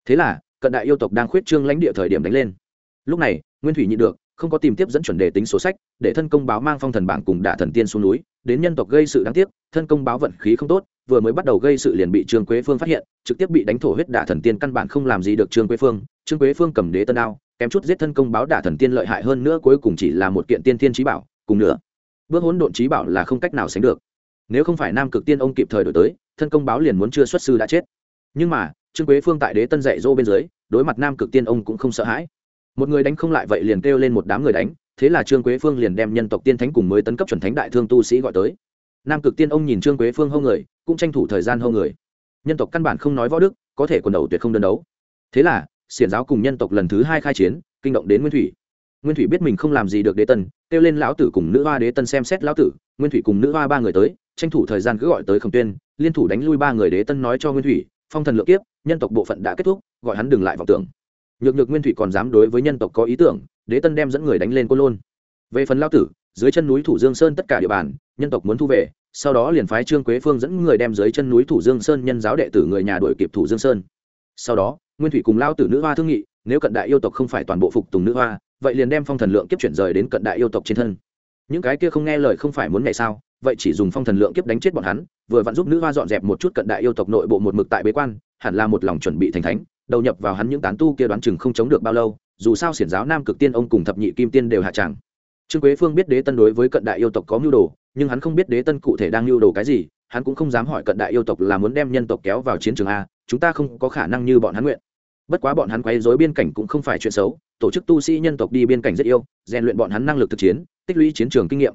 Thế là, cận đại yêu tộc đang khuyết trương lãnh địa thời điểm đánh lên. Lúc này, nguyên thủy nhị được, không có tìm tiếp dẫn chuẩn đề tính số sách, để thân công báo mang phong thần bảng cùng đả thần tiên xuống núi, đến nhân tộc gây sự đáng tiếc, thân công báo vận khí không tốt vừa mới bắt đầu gây sự liền bị trương quế phương phát hiện, trực tiếp bị đánh thổ huyết đả thần tiên căn bản không làm gì được trương quế phương. Trương quế phương cầm đế tân đao, kém chút giết thân công báo đả thần tiên lợi hại hơn nữa cuối cùng chỉ là một kiện tiên tiên trí bảo, cùng nữa, bước hỗn độn trí bảo là không cách nào sánh được. Nếu không phải nam cực tiên ông kịp thời đổi tới, thân công báo liền muốn chưa xuất sư đã chết. Nhưng mà, trương quế phương tại đế tân dạy dỗ bên dưới, đối mặt nam cực tiên ông cũng không sợ hãi. Một người đánh không lại vậy liền kêu lên một đám người đánh, thế là trương quế phương liền đem nhân tộc tiên thánh cùng mới tấn cấp chuẩn thánh đại thương tu sĩ gọi tới nam cực tiên ông nhìn trương quế phương hâu người, cũng tranh thủ thời gian hâu người. Nhân tộc căn bản không nói võ đức, có thể quần đầu tuyệt không đơn đấu. Thế là, xiển giáo cùng nhân tộc lần thứ hai khai chiến, kinh động đến nguyên thủy. Nguyên thủy biết mình không làm gì được đế tân kêu lên lão tử cùng nữ hoa đế tân xem xét lão tử. Nguyên thủy cùng nữ hoa ba người tới, tranh thủ thời gian cứ gọi tới khổng tuyên, liên thủ đánh lui ba người đế tân nói cho nguyên thủy, phong thần lượng kiếp, nhân tộc bộ phận đã kết thúc, gọi hắn đừng lại vọng tưởng. Nhược nhược nguyên thủy còn dám đối với nhân tộc có ý tưởng, đế tân đem dẫn người đánh lên côn lôn. Về phần lao tử, dưới chân núi thủ dương sơn tất cả địa bàn nhân tộc muốn thu về, sau đó liền phái trương quế phương dẫn người đem dưới chân núi thủ dương sơn nhân giáo đệ tử người nhà đuổi kịp thủ dương sơn. Sau đó, nguyên thủy cùng lao tử nữ hoa thương nghị, nếu cận đại yêu tộc không phải toàn bộ phục tùng nữ hoa, vậy liền đem phong thần lượng kiếp chuyển rời đến cận đại yêu tộc trên thân. Những cái kia không nghe lời không phải muốn ngày sao, vậy chỉ dùng phong thần lượng kiếp đánh chết bọn hắn, vừa vặn giúp nữ hoa dọn dẹp một chút cận đại yêu tộc nội bộ một mực tại bế quan, hẳn là một lòng chuẩn bị thành thánh, đầu nhập vào hắn những tán tu kia đoán chừng không chống được bao lâu, dù sao xiển giáo nam cực tiên ông cùng thập nhị kim tiên đều hạ tràng trương quế phương biết đế tân đối với cận đại yêu tộc có mưu đồ, nhưng hắn không biết đế tân cụ thể đang mưu đồ cái gì, hắn cũng không dám hỏi cận đại yêu tộc là muốn đem nhân tộc kéo vào chiến trường a, chúng ta không có khả năng như bọn hắn nguyện. Bất quá bọn hắn quấy dối biên cảnh cũng không phải chuyện xấu, tổ chức tu sĩ nhân tộc đi biên cảnh rất yêu, rèn luyện bọn hắn năng lực thực chiến, tích lũy chiến trường kinh nghiệm.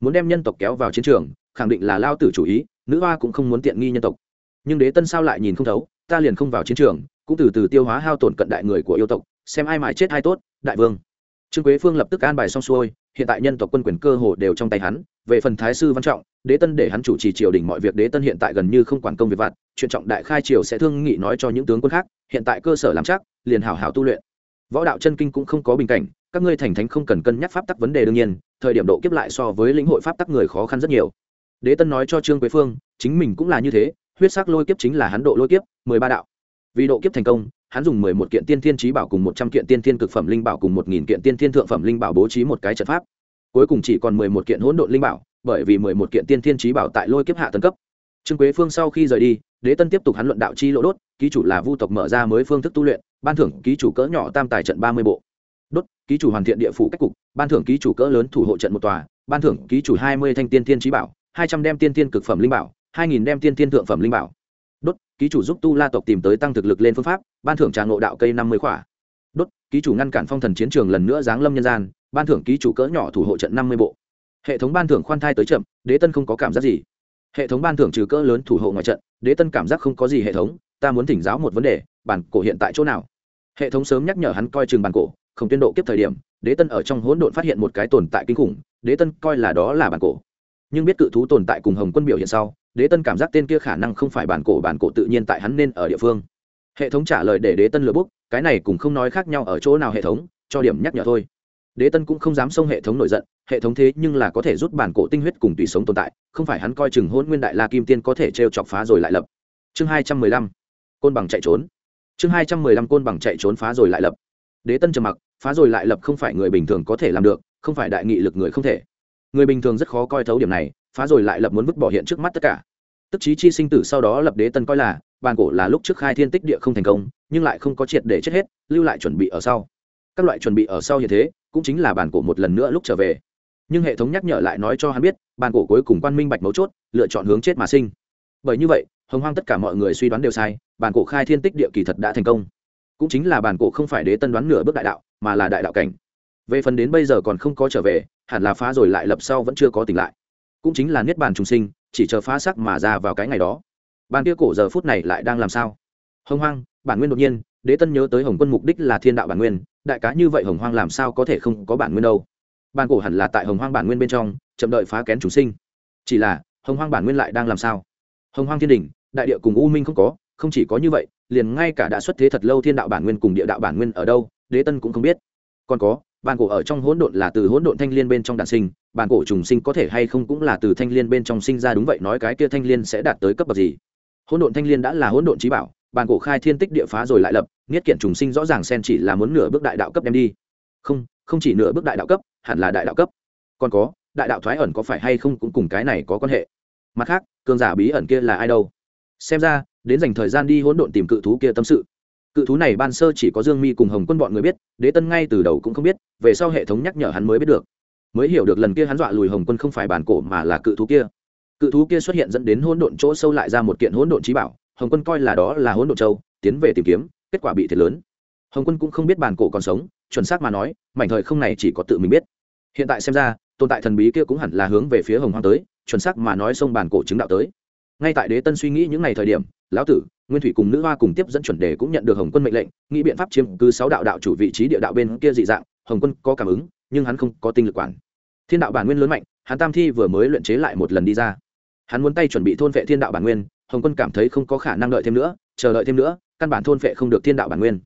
Muốn đem nhân tộc kéo vào chiến trường, khẳng định là lao tử chủ ý, nữ hoa cũng không muốn tiện nghi nhân tộc. Nhưng đế tân sao lại nhìn không thấu, ta liền không vào chiến trường, cũng từ từ tiêu hóa hao tổn cận đại người của yêu tộc, xem ai mãi chết ai tốt, đại vương trương quế phương lập tức an bài xong xuôi, hiện tại nhân tộc quân quyền cơ hồ đều trong tay hắn, về phần thái sư văn trọng, đế tân để hắn chủ trì triều đình mọi việc đế tân hiện tại gần như không quản công việc vặt, chuyện trọng đại khai triều sẽ thương nghị nói cho những tướng quân khác, hiện tại cơ sở làm chắc, liền hảo hảo tu luyện. Võ đạo chân kinh cũng không có bình cảnh, các ngươi thành thánh không cần cân nhắc pháp tắc vấn đề đương nhiên, thời điểm độ kiếp lại so với lĩnh hội pháp tắc người khó khăn rất nhiều. Đế tân nói cho trương quế phương, chính mình cũng là như thế, huyết sắc lôi kiếp chính là hắn độ lôi kiếp, mười ba đạo. Vì độ kiếp thành công hắn dùng mười một kiện tiên thiên trí bảo cùng một trăm kiện tiên thiên cực phẩm linh bảo cùng một nghìn kiện tiên thiên thượng phẩm linh bảo bố trí một cái trận pháp. Cuối cùng chỉ còn mười một kiện hỗn độn linh bảo, bởi vì mười một kiện tiên thiên trí bảo tại lôi kiếp hạ tấn cấp. Trương quế phương sau khi rời đi, đế tân tiếp tục hắn luận đạo chi lỗ đốt, ký chủ là vu tộc mở ra mới phương thức tu luyện, ban thưởng ký chủ cỡ nhỏ tam tài trận ba mươi bộ. Đốt, ký chủ hoàn thiện địa phủ cách cục, ban thưởng ký chủ cỡ lớn thủ hộ trận một tòa, ban thưởng ký chủ hai mươi thanh tiên thiên trí bảo, hai trăm đem tiên thiên cực phẩm linh bảo, hai nghìn đem tiên thiên thượng phẩm linh bảo. Đốt, ký chủ giúp tu la tộc tìm tới tăng thực lực lên phương pháp ban thưởng trà ngộ đạo cây năm mươi khỏa. Đốt, ký chủ ngăn cản phong thần chiến trường lần nữa giáng lâm nhân gian, ban thưởng ký chủ cỡ nhỏ thủ hộ trận năm mươi bộ. Hệ thống ban thưởng khoan thai tới chậm, đế tân không có cảm giác gì. Hệ thống ban thưởng trừ cỡ lớn thủ hộ ngoài trận, đế tân cảm giác không có gì hệ thống, ta muốn thỉnh giáo một vấn đề, bản cổ hiện tại chỗ nào? Hệ thống sớm nhắc nhở hắn coi chừng bản cổ, không tuyên độ kiếp thời điểm, đế tân ở trong hỗn độn phát hiện một cái tồn tại kinh khủng, đế tân coi là đó là bản cổ. Nhưng biết cự thú tồn tại cùng hồng quân biểu hiện sau, đế tân cảm giác tên kia khả năng không phải bản cổ bản cổ tự nhiên tại hắn nên ở địa phương hệ thống trả lời để đế tân lừa búc cái này cũng không nói khác nhau ở chỗ nào hệ thống, cho điểm nhắc nhở thôi. Đế tân cũng không dám xông hệ thống nổi giận, hệ thống thế nhưng là có thể rút bản cổ tinh huyết cùng tùy sống tồn tại, không phải hắn coi chừng hôn nguyên đại la kim tiên có thể t r e o chọc phá rồi lại lập. Chương hai trăm mười lăm, côn bằng chạy trốn. Chương hai trăm mười lăm, côn bằng chạy trốn phá rồi lại lập. Đế tân trầm mặc, phá rồi lại lập không phải người bình thường có thể làm được, không phải đại nghị lực người không thể. Người bình thường rất khó coi thấu điểm này, phá rồi lại lập muốn vứt bỏ hiện trước mắt tất cả. Tức chí chi sinh tử sau đó lập đế tân coi là bàn cổ là lúc trước khai thiên tích địa không thành công, nhưng lại không có triệt để chết hết, lưu lại chuẩn bị ở sau. Các loại chuẩn bị ở sau như thế, cũng chính là bàn cổ một lần nữa lúc trở về. Nhưng hệ thống nhắc nhở lại nói cho hắn biết, bàn cổ cuối cùng quan minh bạch mấu chốt, lựa chọn hướng chết mà sinh. Bởi như vậy, hồng hoang tất cả mọi người suy đoán đều sai, bàn cổ khai thiên tích địa kỳ thật đã thành công. Cũng chính là bàn cổ không phải đế tân đoán nửa bước đại đạo, mà là đại đạo cảnh. Về phần đến bây giờ còn không có trở về, hẳn là phá rồi lại lập sau vẫn chưa có tỉnh lại. Cũng chính là niết bàn trùng sinh, chỉ chờ phá sắc mà ra vào cái ngày đó ban kia cổ giờ phút này lại đang làm sao? Hồng hoang, bản nguyên đột nhiên, đế tân nhớ tới hồng quân mục đích là thiên đạo bản nguyên, đại cá như vậy hồng hoang làm sao có thể không có bản nguyên đâu? Ban cổ hẳn là tại hồng hoang bản nguyên bên trong, chậm đợi phá kén chúng sinh. Chỉ là, hồng hoang bản nguyên lại đang làm sao? Hồng hoang thiên đình, đại địa cùng u minh không có, không chỉ có như vậy, liền ngay cả đã xuất thế thật lâu thiên đạo bản nguyên cùng địa đạo bản nguyên ở đâu, đế tân cũng không biết. Còn có bàn cổ ở trong hỗn độn là từ hỗn độn thanh liên bên trong đản sinh bàn cổ trùng sinh có thể hay không cũng là từ thanh liên bên trong sinh ra đúng vậy, nói cái kia thanh liên sẽ đạt tới cấp bậc gì? Hỗn độn thanh liên đã là hỗn độn trí bảo, bàn cổ khai thiên tích địa phá rồi lại lập, niết kiện trùng sinh rõ ràng sen chỉ là muốn nửa bước đại đạo cấp đem đi. Không không chỉ nửa bước đại đạo cấp, hẳn là đại đạo cấp. Còn có, đại đạo thoái ẩn có phải hay không cũng cùng cái này có quan hệ. Mặt khác, cường giả bí ẩn kia là ai đâu? Xem ra, đến dành thời gian đi hỗn độn tìm cự thú kia tâm sự. Cự thú này ban sơ chỉ có dương mi cùng hồng quân bọn người biết, đế tân ngay từ đầu cũng không biết, về sau hệ thống nhắc nhở hắn mới biết được. Mới hiểu được lần kia hắn dọa lùi hồng quân không phải bản cổ mà là cự thú kia cự thú kia xuất hiện dẫn đến hỗn độn chỗ sâu lại ra một kiện hỗn độn trí bảo, hồng quân coi là đó là hỗn độn châu, tiến về tìm kiếm, kết quả bị thiệt lớn. Hồng quân cũng không biết bản cổ còn sống, chuẩn xác mà nói, mảnh thời không này chỉ có tự mình biết. Hiện tại xem ra, tồn tại thần bí kia cũng hẳn là hướng về phía hồng hoang tới, chuẩn xác mà nói sông bản cổ chứng đạo tới. Ngay tại đế tân suy nghĩ những ngày thời điểm, lão tử, nguyên thủy cùng nữ hoa cùng tiếp dẫn chuẩn đề cũng nhận được hồng quân mệnh lệnh, nghĩ biện pháp chiếm cứ sáu đạo đạo chủ vị trí địa đạo bên kia dị dạng, hồng quân có cảm ứng, nhưng hắn không có tinh lực quản. Thiên đạo bản nguyên lớn mạnh, hắn tam thi vừa mới luyện chế lại một lần đi ra hắn muốn tay chuẩn bị thôn vệ thiên đạo bản nguyên, hồng quân cảm thấy không có khả năng đợi thêm nữa, chờ đợi thêm nữa, căn bản thôn vệ không được thiên đạo bản nguyên.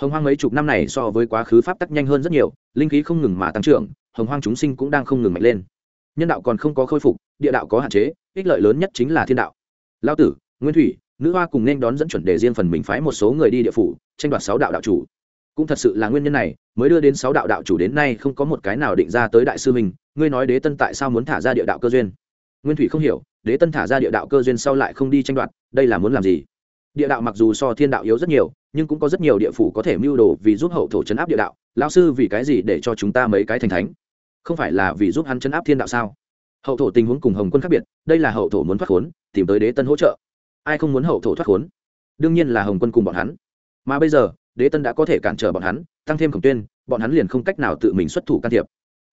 Hồng hoang mấy chục năm này so với quá khứ pháp tắc nhanh hơn rất nhiều, linh khí không ngừng mà tăng trưởng, hồng hoang chúng sinh cũng đang không ngừng mạnh lên. Nhân đạo còn không có khôi phục, địa đạo có hạn chế, ích lợi lớn nhất chính là thiên đạo. Lao tử, nguyên thủy, nữ hoa cùng nên đón dẫn chuẩn đề riêng phần mình phái một số người đi địa phủ, tranh đoạt sáu đạo đạo chủ. Cũng thật sự là nguyên nhân này, mới đưa đến sáu đạo đạo chủ đến nay không có một cái nào định ra tới đại sư mình ngươi nói đế tân tại sao muốn thả ra địa đạo cơ duyên? Nguyên thủy không hiểu, đế tân thả ra địa đạo cơ duyên sau lại không đi tranh đoạt, đây là muốn làm gì? Địa đạo mặc dù so thiên đạo yếu rất nhiều, nhưng cũng có rất nhiều địa phủ có thể mưu đồ vì giúp hậu thổ chấn áp địa đạo. Lao sư, vì cái gì để cho chúng ta mấy cái thành thánh? Không phải là vì giúp hắn chấn áp thiên đạo sao? Hậu thổ tình huống cùng hồng quân khác biệt, đây là hậu thổ muốn thoát khốn, tìm tới đế tân hỗ trợ. Ai không muốn hậu thổ thoát khốn? Đương nhiên là hồng quân cùng bọn hắn. Mà bây giờ, đế tân đã có thể cản trở bọn hắn, tăng thêm khổng tuyên, bọn hắn liền không cách nào tự mình xuất thủ can thiệp.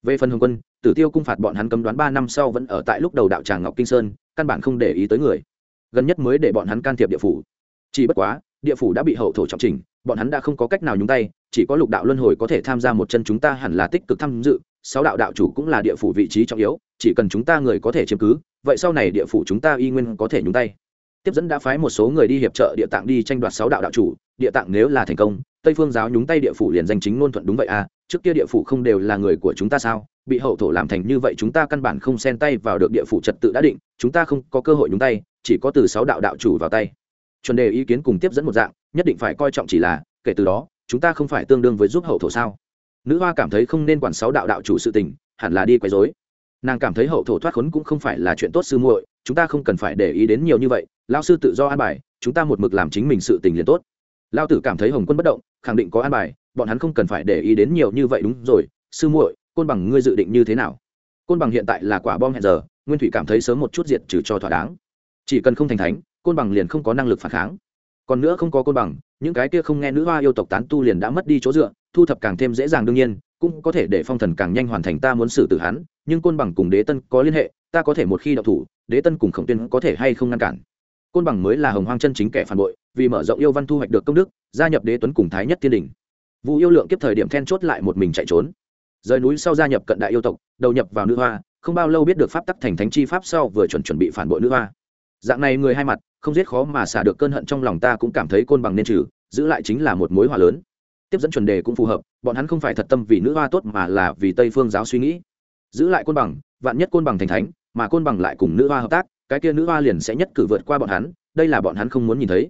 Về phần hồng quân tử tiêu cung phạt bọn hắn cấm đoán ba năm sau vẫn ở tại lúc đầu đạo tràng ngọc kinh sơn, căn bản không để ý tới người. Gần nhất mới để bọn hắn can thiệp địa phủ. Chỉ bất quá, địa phủ đã bị hậu thổ trọng trình bọn hắn đã không có cách nào nhúng tay, chỉ có lục đạo luân hồi có thể tham gia một chân chúng ta hẳn là tích cực tham dự, sáu đạo đạo chủ cũng là địa phủ vị trí trọng yếu, chỉ cần chúng ta người có thể chiếm cứ, vậy sau này địa phủ chúng ta y nguyên có thể nhúng tay. Tiếp dẫn đã phái một số người đi hiệp trợ địa tạng đi tranh đoạt sáu đạo đạo chủ, địa tạng nếu là thành công, tây phương giáo nhúng tay địa phủ liền danh chính ngôn thuận đúng vậy à trước kia địa phủ không đều là người của chúng ta sao? Bị hậu thổ làm thành như vậy chúng ta căn bản không xen tay vào được địa phủ trật tự đã định, chúng ta không có cơ hội nhúng tay, chỉ có từ sáu đạo đạo chủ vào tay. Chuẩn đề ý kiến cùng tiếp dẫn một dạng, nhất định phải coi trọng chỉ là, kể từ đó, chúng ta không phải tương đương với giúp hậu thổ sao? Nữ hoa cảm thấy không nên quản sáu đạo đạo chủ sự tình, hẳn là đi quấy dối nàng cảm thấy hậu thổ thoát khốn cũng không phải là chuyện tốt sư muội, chúng ta không cần phải để ý đến nhiều như vậy lao sư tự do an bài, chúng ta một mực làm chính mình sự tình liền tốt. Lao tử cảm thấy hồng quân bất động, khẳng định có an bài, bọn hắn không cần phải để ý đến nhiều như vậy đúng rồi, sư muội côn bằng ngươi dự định như thế nào? Côn bằng hiện tại là quả bom hẹn giờ, nguyên thủy cảm thấy sớm một chút diệt trừ cho thỏa đáng. Chỉ cần không thành thánh, côn bằng liền không có năng lực phản kháng. Còn nữa không có côn bằng, những cái kia không nghe nữ hoa yêu tộc tán tu liền đã mất đi chỗ dựa, thu thập càng thêm dễ dàng đương nhiên, cũng có thể để phong thần càng nhanh hoàn thành ta muốn xử tử hắn, nhưng côn bằng cùng đế tân có liên hệ, ta có thể một khi đậu thủ, đế tân cùng khổng tuyên có thể hay không ngăn cản. Côn bằng mới là hồng hoang chân chính kẻ phản bội, vì mở rộng yêu văn thu hoạch được công đức, gia nhập đế tuấn cùng thái nhất thiên đình. Vụ yêu lượng kiếp thời điểm then chốt lại một mình chạy trốn rời núi sau gia nhập cận đại yêu tộc, đầu nhập vào nữ hoa, không bao lâu biết được pháp tắc thành thánh chi pháp sau vừa chuẩn chuẩn bị phản bội nữ hoa. Dạng này người hai mặt, không giết khó mà xả được cơn hận trong lòng ta cũng cảm thấy côn bằng nên trừ, giữ lại chính là một mối hòa lớn. Tiếp dẫn chuẩn đề cũng phù hợp, bọn hắn không phải thật tâm vì nữ hoa tốt mà là vì tây phương giáo suy nghĩ. Giữ lại côn bằng, vạn nhất côn bằng thành thánh, mà côn bằng lại cùng nữ hoa hợp tác, cái kia nữ hoa liền sẽ nhất cử vượt qua bọn hắn, đây là bọn hắn không muốn nhìn thấy.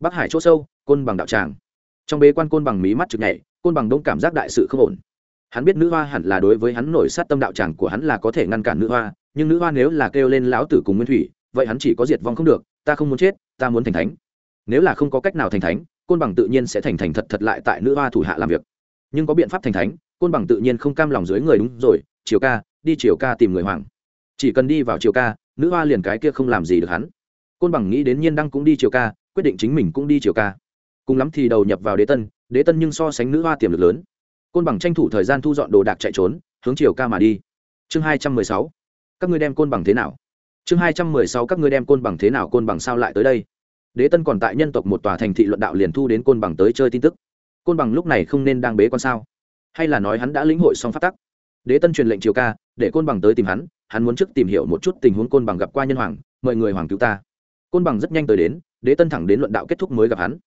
Bắc hải chỗ sâu, côn bằng đạo tràng. Trong bế quan côn bằng mí mắt chực nhảy, côn bằng đông cảm giác đại sự không ổn hắn biết nữ hoa hẳn là đối với hắn nổi sát tâm đạo tràng của hắn là có thể ngăn cản nữ hoa, nhưng nữ hoa nếu là kêu lên lão tử cùng nguyên thủy, vậy hắn chỉ có diệt vong không được, ta không muốn chết, ta muốn thành thánh. Nếu là không có cách nào thành thánh, côn bằng tự nhiên sẽ thành thành thật thật lại tại nữ hoa thủ hạ làm việc. Nhưng có biện pháp thành thánh, côn bằng tự nhiên không cam lòng dưới người đúng rồi chiều ca, đi chiều ca tìm người hoàng. Chỉ cần đi vào chiều ca, nữ hoa liền cái kia không làm gì được hắn. Côn bằng nghĩ đến nhiên đăng cũng đi chiều ca, quyết định chính mình cũng đi chiều ca. Cùng lắm thì đầu nhập vào đế tân đế tân nhưng so sánh nữ hoa tiềm lực lớn côn bằng tranh thủ thời gian thu dọn đồ đạc chạy trốn, hướng chiều ca mà đi. Chương hai trăm mười sáu. Các ngươi đem côn bằng thế nào? Chương hai trăm mười sáu các ngươi đem côn bằng thế nào, côn bằng sao lại tới đây? Đế tân còn tại nhân tộc một tòa thành thị luận đạo liền thu đến côn bằng tới chơi tin tức. Côn bằng lúc này không nên đang bế con sao? Hay là nói hắn đã lĩnh hội xong phát tắc? Đế tân truyền lệnh chiều ca, để côn bằng tới tìm hắn hắn muốn trước tìm hiểu một chút tình huống côn bằng gặp qua nhân hoàng, mời người hoàng cứu ta. Côn bằng rất nhanh tới đến, đế tân thẳng đến luận đạo kết thúc mới gặp hắn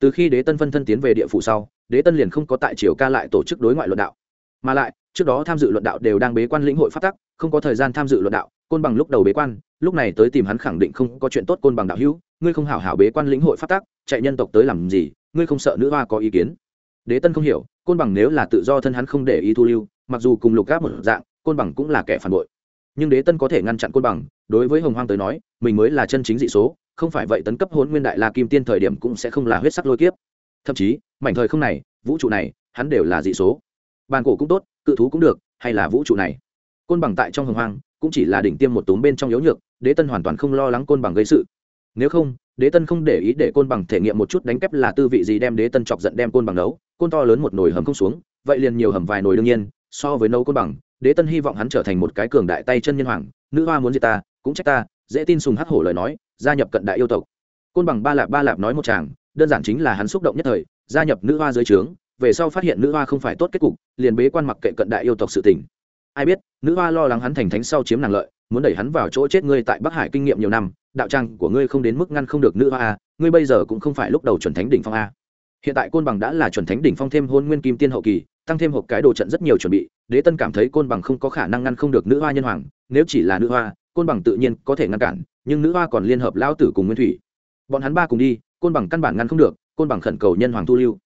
từ khi đế tân phân thân tiến về địa phủ sau, đế tân liền không có tại triều ca lại tổ chức đối ngoại luận đạo. Mà lại, trước đó tham dự luận đạo đều đang bế quan lĩnh hội phát tắc, không có thời gian tham dự luận đạo, côn bằng lúc đầu bế quan, lúc này tới tìm hắn khẳng định không có chuyện tốt côn bằng đạo hữu, ngươi không hảo hảo bế quan lĩnh hội phát tắc, chạy nhân tộc tới làm gì, ngươi không sợ nữ hoa có ý kiến? Đế tân không hiểu, côn bằng nếu là tự do thân hắn không để ý thu lưu, mặc dù cùng lục gáp một dạng, côn bằng cũng là kẻ phản bội. Nhưng đế tân có thể ngăn chặn côn bằng, đối với hồng hoang tới nói, mình mới là chân chính dị số không phải vậy tấn cấp hôn nguyên đại la kim tiên thời điểm cũng sẽ không là huyết sắc lôi kiếp. Thậm chí, mảnh thời không này, vũ trụ này, hắn đều là dị số. Bàn cổ cũng tốt, cự thú cũng được, hay là vũ trụ này. Côn bằng tại trong hồng hoang, cũng chỉ là đỉnh tiêm một túm bên trong yếu nhược, đế tân hoàn toàn không lo lắng côn bằng gây sự. Nếu không, đế tân không để ý để côn bằng thể nghiệm một chút đánh kép là tư vị gì đem đế tân chọc giận đem côn bằng nấu, côn to lớn một nồi hầm không xuống, vậy liền nhiều hầm vài nồi đương nhiên, so với nấu côn bằng, đế tân hy vọng hắn trở thành một cái cường đại tay chân nhân hoàng, nữ hoa muốn gì ta, cũng trách ta, dễ tin sùng hắc hổ lời nói gia nhập cận đại yêu tộc. Côn bằng ba lạp ba lạp nói một chàng đơn giản chính là hắn xúc động nhất thời, gia nhập nữ hoa dưới trướng, về sau phát hiện nữ hoa không phải tốt kết cục, liền bế quan mặc kệ cận đại yêu tộc sự tình. Ai biết, nữ hoa lo lắng hắn thành thánh sau chiếm nàng lợi, muốn đẩy hắn vào chỗ chết ngươi tại bắc hải kinh nghiệm nhiều năm, đạo trang của ngươi không đến mức ngăn không được nữ hoa a, ngươi bây giờ cũng không phải lúc đầu chuẩn thánh đỉnh phong a. Hiện tại côn bằng đã là chuẩn thánh đỉnh phong thêm hôn nguyên kim tiên hậu kỳ, tăng thêm hộp cái đồ trận rất nhiều chuẩn bị, đế tân cảm thấy côn bằng không có khả năng ngăn không được nữ hoa nhân hoàng, nếu chỉ là nữ hoa côn bằng tự nhiên có thể ngăn cản, nhưng nữ hoa còn liên hợp lao tử cùng nguyên thủy. Bọn hắn ba cùng đi, côn bằng căn bản ngăn không được, côn bằng khẩn cầu nhân hoàng thu lưu.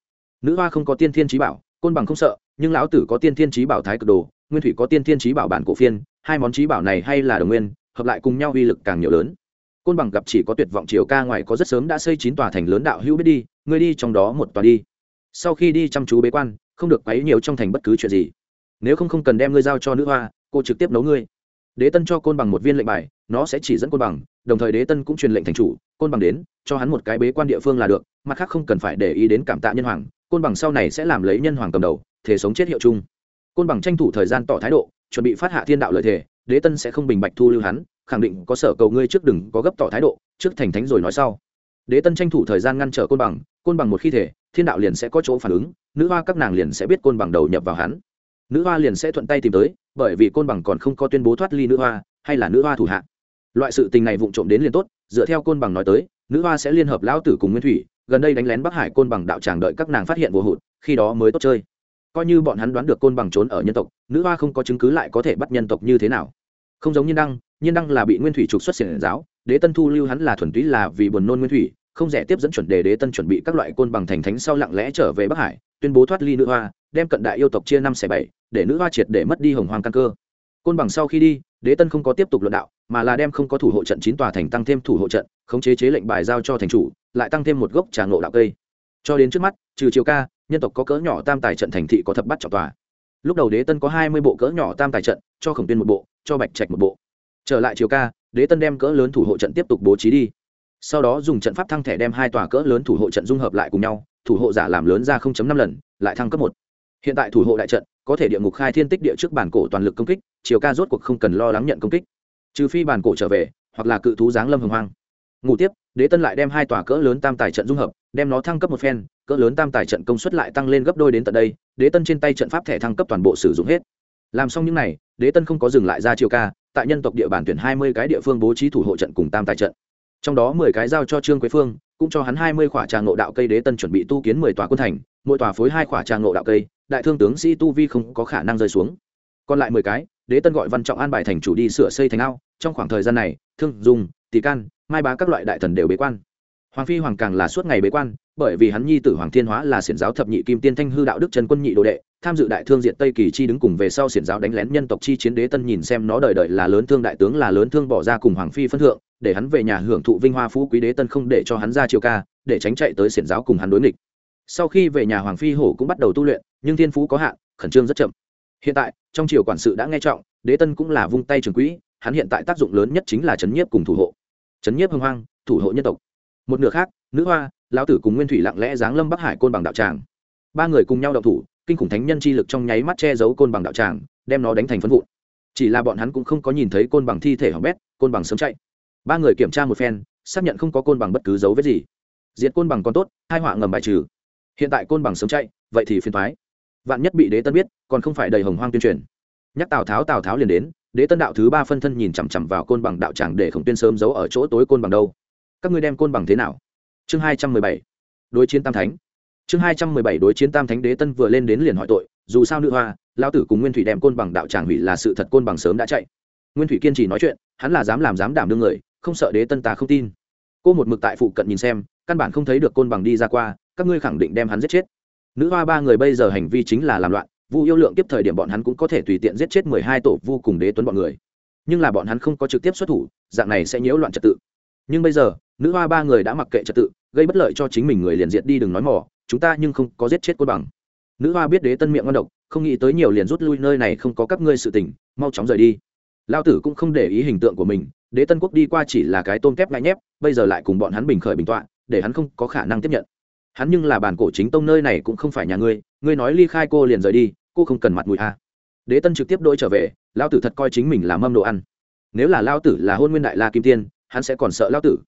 Nữ hoa không có tiên thiên trí bảo, côn bằng không sợ, nhưng lão tử có tiên thiên trí bảo thái cực đồ, nguyên thủy có tiên thiên trí bảo bản cổ phiên, hai món trí bảo này hay là đồng nguyên, hợp lại cùng nhau uy lực càng nhiều lớn. Côn bằng gặp chỉ có tuyệt vọng chiều ca ngoài có rất sớm đã xây chín tòa thành lớn đạo hữu biết đi, ngươi đi trong đó một tòa đi. Sau khi đi chăm chú bế quan, không được quấy nhiều trong thành bất cứ chuyện gì. Nếu không không cần đem ngươi giao cho nữ hoa, cô trực tiếp nấu ngươi đế tân cho côn bằng một viên lệnh bài, nó sẽ chỉ dẫn côn bằng, đồng thời đế tân cũng truyền lệnh thành chủ, côn bằng đến, cho hắn một cái bế quan địa phương là được, mặt khác không cần phải để ý đến cảm tạ nhân hoàng, côn bằng sau này sẽ làm lấy nhân hoàng cầm đầu, thể sống chết hiệu chung. Côn bằng tranh thủ thời gian tỏ thái độ, chuẩn bị phát hạ thiên đạo lợi thể đế tân sẽ không bình bạch thu lưu hắn, khẳng định có sở cầu ngươi trước đừng có gấp tỏ thái độ, trước thành thánh rồi nói sau. Đế tân tranh thủ thời gian ngăn trở côn bằng côn bằng một khi thể, thiên đạo liền sẽ có chỗ phản ứng, nữ hoa các nàng liền sẽ biết côn bằng đầu nhập vào hắn nữ hoa liền sẽ thuận tay tìm tới, bởi vì côn bằng còn không có tuyên bố thoát ly nữ hoa, hay là nữ hoa thủ hạ. Loại sự tình này vụng trộm đến liền tốt, dựa theo côn bằng nói tới, nữ hoa sẽ liên hợp lão tử cùng nguyên thủy, gần đây đánh lén bắc hải côn bằng đạo tràng đợi các nàng phát hiện vô hụt, khi đó mới tốt chơi. Coi như bọn hắn đoán được côn bằng trốn ở nhân tộc, nữ hoa không có chứng cứ lại có thể bắt nhân tộc như thế nào. Không giống nhiên đăng nhiên đăng là bị nguyên thủy trục xuất xiển giáo, đế tân thu lưu hắn là thuần túy là vì buồn nôn nguyên thủy, không rẻ tiếp dẫn chuẩn đề đế tân chuẩn bị các loại côn bằng thành thánh sau lặng lẽ trở về bắc hải, tuyên bố thoát ly nữ hoa, đem cận đại yêu tộc chia năm xẻ bảy để nữ hoa triệt để mất đi hồng hoàng căn cơ. Côn bằng sau khi đi, đế tân không có tiếp tục luận đạo, mà là đem không có thủ hộ trận chín tòa thành tăng thêm thủ hộ trận, khống chế chế lệnh bài giao cho thành chủ, lại tăng thêm một gốc trà ngộ đạo cây. Cho đến trước mắt, trừ chiều ca, nhân tộc có cỡ nhỏ tam tài trận thành thị có thập bắt trọng tòa. Lúc đầu đế tân có hai mươi bộ cỡ nhỏ tam tài trận, cho khổng tiên một bộ, cho bạch trạch một bộ. Trở lại chiều ca, đế tân đem cỡ lớn thủ hộ trận tiếp tục bố trí đi. Sau đó dùng trận pháp thăng thẻ đem hai tòa cỡ lớn thủ hộ trận dung hợp lại cùng nhau, thủ hộ giả làm lớn ra năm lần, lại thăng cấp một. Hiện tại thủ hộ đại trận có thể địa ngục khai thiên tích địa trước bản cổ toàn lực công kích chiều ca rốt cuộc không cần lo lắng nhận công kích. Trừ phi bản cổ trở về, hoặc là cự thú giáng lâm hồng hoang. Ngủ tiếp, đế tân lại đem hai tòa cỡ lớn tam tài trận dung hợp, đem nó thăng cấp một phen, cỡ lớn tam tài trận công suất lại tăng lên gấp đôi đến tận đây, đế tân trên tay trận pháp thẻ thăng cấp toàn bộ sử dụng hết. Làm xong những n à y đế tân không có dừng lại ra chiều ca, tại nhân tộc địa bàn tuyển hai mươi cái địa phương bố trí thủ hộ trận cùng tam tài trận. Trong đó mười cái giao cho trương quế phương, cũng cho hắn hai mươi khỏa trà ngộ đạo cây đế tân chuẩn bị tu kiến mười tòa quân thành, mỗi tòa phối hai khỏa trà ngộ đạo cây đại thương tướng sĩ tu vi không có khả năng rơi xuống. Còn lại mười cái, đế tân gọi văn trọng an bài thành chủ đi sửa xây thành ao. Trong khoảng thời gian này, thương, dùng tỷ can, mai bá các loại đại thần đều bế quan. Hoàng phi hoàng càng là suốt ngày bế quan, bởi vì hắn nhi tử hoàng thiên hóa là xiển giáo thập nhị kim tiên thanh hư đạo đức trần quân nhị đồ đệ, tham dự đại thương diện tây kỳ chi đứng cùng về sau xiển giáo đánh lén nhân tộc chi chiến đế tân nhìn xem nó đời đời là lớn thương đại tướng là lớn thương bỏ ra cùng hoàng phi phân thượng, để hắn về nhà hưởng thụ vinh hoa phú quý đế tân không để cho hắn ra chiều ca, để tránh chạy tới xiển giáo cùng hắn đối nghịch sau khi về nhà hoàng phi hổ cũng bắt đầu tu luyện, nhưng thiên phú có hạn, khẩn trương rất chậm. Hiện tại, trong triều quản sự đã nghe trọng, đế tân cũng là vung tay trường quỹ, hắn hiện tại tác dụng lớn nhất chính là chấn nhiếp cùng thủ hộ. Chấn nhiếp hưng hoang, thủ hộ nhân tộc. Một nửa khác, nữ hoa, lão tử cùng nguyên thủy lặng lẽ giáng lâm bắc hải côn bằng đạo tràng. Ba người cùng nhau đậu thủ, kinh khủng thánh nhân chi lực trong nháy mắt che giấu côn bằng đạo tràng, đem nó đánh thành phân vụn. Chỉ là bọn hắn cũng không có nhìn thấy côn bằng thi thể hỏng bét, côn bằng sớm chạy. Ba người kiểm tra một phen, xác nhận không có côn bằng bất cứ dấu vết gì. Diệt côn bằng còn tốt, hai họa ngầm bài trừ hiện tại côn bằng sớm chạy, vậy thì phiền thoái vạn nhất bị đế tân biết, còn không phải đầy hồng hoang tuyên truyền. Nhắc tào tháo tào tháo liền đến, đế tân đạo thứ ba phân thân nhìn chằm chằm vào côn bằng đạo tràng để khổng tuyên sớm giấu ở chỗ tối côn bằng đâu. Các ngươi đem côn bằng thế nào? Chương hai trăm mười bảy. Đối chiến tam thánh. Chương hai trăm mười bảy đối chiến tam thánh đế tân vừa lên đến liền hỏi tội, dù sao nữ hoa lao tử cùng nguyên thủy đem côn bằng đạo tràng hủy là sự thật côn bằng sớm đã chạy. Nguyên thủy kiên trì nói chuyện, hắn là dám làm dám đảm đương người, không sợ đế tân ta không tin. Cô một mực tại phụ cận nhìn xem, căn bản không thấy được côn bằng đi ra qua các ngươi khẳng định đem hắn giết chết. Nữ hoa ba người bây giờ hành vi chính là làm loạn, vu yêu lượng tiếp thời điểm bọn hắn cũng có thể tùy tiện giết chết mười hai tổ vu cùng đế tuấn bọn người. Nhưng là bọn hắn không có trực tiếp xuất thủ, dạng này sẽ nhiễu loạn trật tự. Nhưng bây giờ, nữ hoa ba người đã mặc kệ trật tự, gây bất lợi cho chính mình người liền diệt đi đừng nói mỏ chúng ta nhưng không có giết chết côn bằng. Nữ hoa biết đế tân miệng ngon độc, không nghĩ tới nhiều liền rút lui nơi này không có các ngươi sự tình, mau chóng rời đi. Lao tử cũng không để ý hình tượng của mình, đế tân quốc đi qua chỉ là cái tôm kép ngại nhép, bây giờ lại cùng bọn hắn bình khởi bình tọa, để hắn không có khả năng tiếp nhận hắn nhưng là bản cổ chính tông nơi này cũng không phải nhà ngươi ngươi nói ly khai cô liền rời đi, cô không cần mặt mũi à. đế tân trực tiếp đôi trở về lao tử thật coi chính mình là mâm đồ ăn. Nếu là lao tử là hôn nguyên đại la kim tiên, hắn sẽ còn sợ lao tử.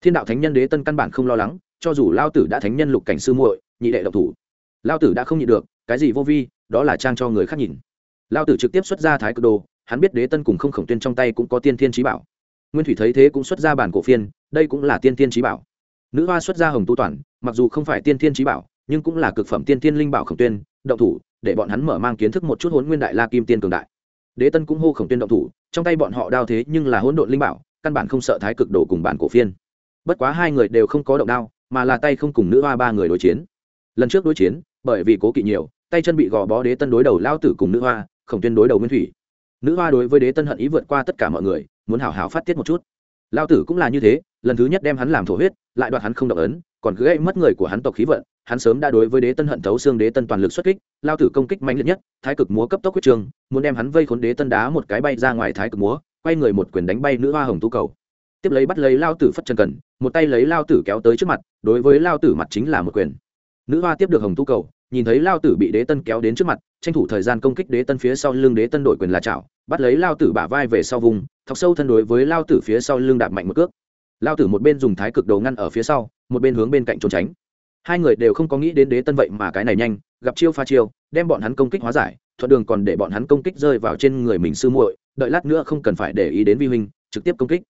Thiên đạo thánh nhân đế tân căn bản không lo lắng, cho dù lao tử đã thánh nhân lục cảnh sư muội, nhị đệ độc thủ lao tử đã không nhịn được, cái gì vô vi, đó là trang cho người khác nhìn. Lao tử trực tiếp xuất ra thái cực đồ, hắn biết đế tân cùng không khổng tuyên trong tay cũng có tiên thiên trí bảo. Nguyên thủy thấy thế cũng xuất ra bản cổ phiên, đây cũng là tiên thiên trí bảo nữ hoa xuất ra hồng tu toàn, mặc dù không phải tiên thiên trí bảo, nhưng cũng là cực phẩm tiên thiên linh bảo khổng tuyên, động thủ, để bọn hắn mở mang kiến thức một chút hốn nguyên đại la kim tiên cường đại. Đế tân cũng hô khổng tuyên động thủ, trong tay bọn họ đao thế nhưng là hỗn độn linh bảo, căn bản không sợ thái cực đồ cùng bản cổ phiên. Bất quá hai người đều không có động đao, mà là tay không cùng nữ hoa ba người đối chiến. Lần trước đối chiến, bởi vì cố kỵ nhiều, tay chân bị gò bó đế tân đối đầu lao tử cùng nữ hoa, khổng tuyên đối đầu nguyên thủy. Nữ hoa đối với đế tân hận ý vượt qua tất cả mọi người, muốn hảo hảo phát tiết một chút lao tử cũng là như thế, lần thứ nhất đem hắn làm thổ huyết, lại đoạt hắn không động ấn, còn cứ gây mất người của hắn tộc khí vận, hắn sớm đã đối với đế tân hận thấu xương đế tân toàn lực xuất kích, lao tử công kích mạnh liệt nhất, thái cực múa cấp tốc huyết trường, muốn đem hắn vây khốn đế tân đá một cái bay ra ngoài thái cực múa, quay người một quyền đánh bay nữ hoa hồng tu cầu. Tiếp lấy bắt lấy lao tử phất chân cần, một tay lấy lao tử kéo tới trước mặt, đối với lao tử mặt chính là một quyền. Nữ hoa tiếp được hồng tu cầu, nhìn thấy lao tử bị đế tân kéo đến trước mặt, tranh thủ thời gian công kích đế tân phía sau lưng đế tân đổi quyền là chảo, bắt lấy lao tử bả vai về sau vùng thọc sâu thân đối với lao tử phía sau lưng đạp mạnh một cước. Lao tử một bên dùng thái cực đầu ngăn ở phía sau, một bên hướng bên cạnh trốn tránh. Hai người đều không có nghĩ đến đế tân vậy mà cái này nhanh, gặp chiêu pha chiêu, đem bọn hắn công kích hóa giải, thuận đường còn để bọn hắn công kích rơi vào trên người mình sư muội, đợi lát nữa không cần phải để ý đến vi huynh, trực tiếp công kích.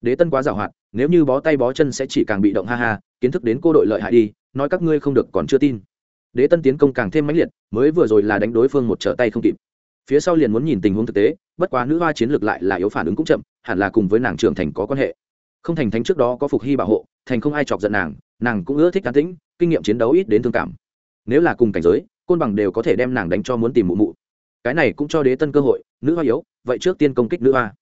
Đế tân quá giảo hoạt, nếu như bó tay bó chân sẽ chỉ càng bị động ha ha, kiến thức đến cô đội lợi hại đi, nói các ngươi không được còn chưa tin. Đế tân tiến công càng thêm mãnh liệt, mới vừa rồi là đánh đối phương một trở tay không kịp phía sau liền muốn nhìn tình huống thực tế, bất quá nữ hoa chiến lược lại là yếu phản ứng cũng chậm, hẳn là cùng với nàng trưởng thành có quan hệ. Không thành thánh trước đó có phục hy bảo hộ, thành không ai chọc giận nàng nàng cũng ưa thích cá tĩnh, kinh nghiệm chiến đấu ít đến thương cảm. Nếu là cùng cảnh giới, côn bằng đều có thể đem nàng đánh cho muốn tìm mụ mụ. Cái này cũng cho đế tân cơ hội, nữ hoa yếu, vậy trước tiên công kích nữ hoa.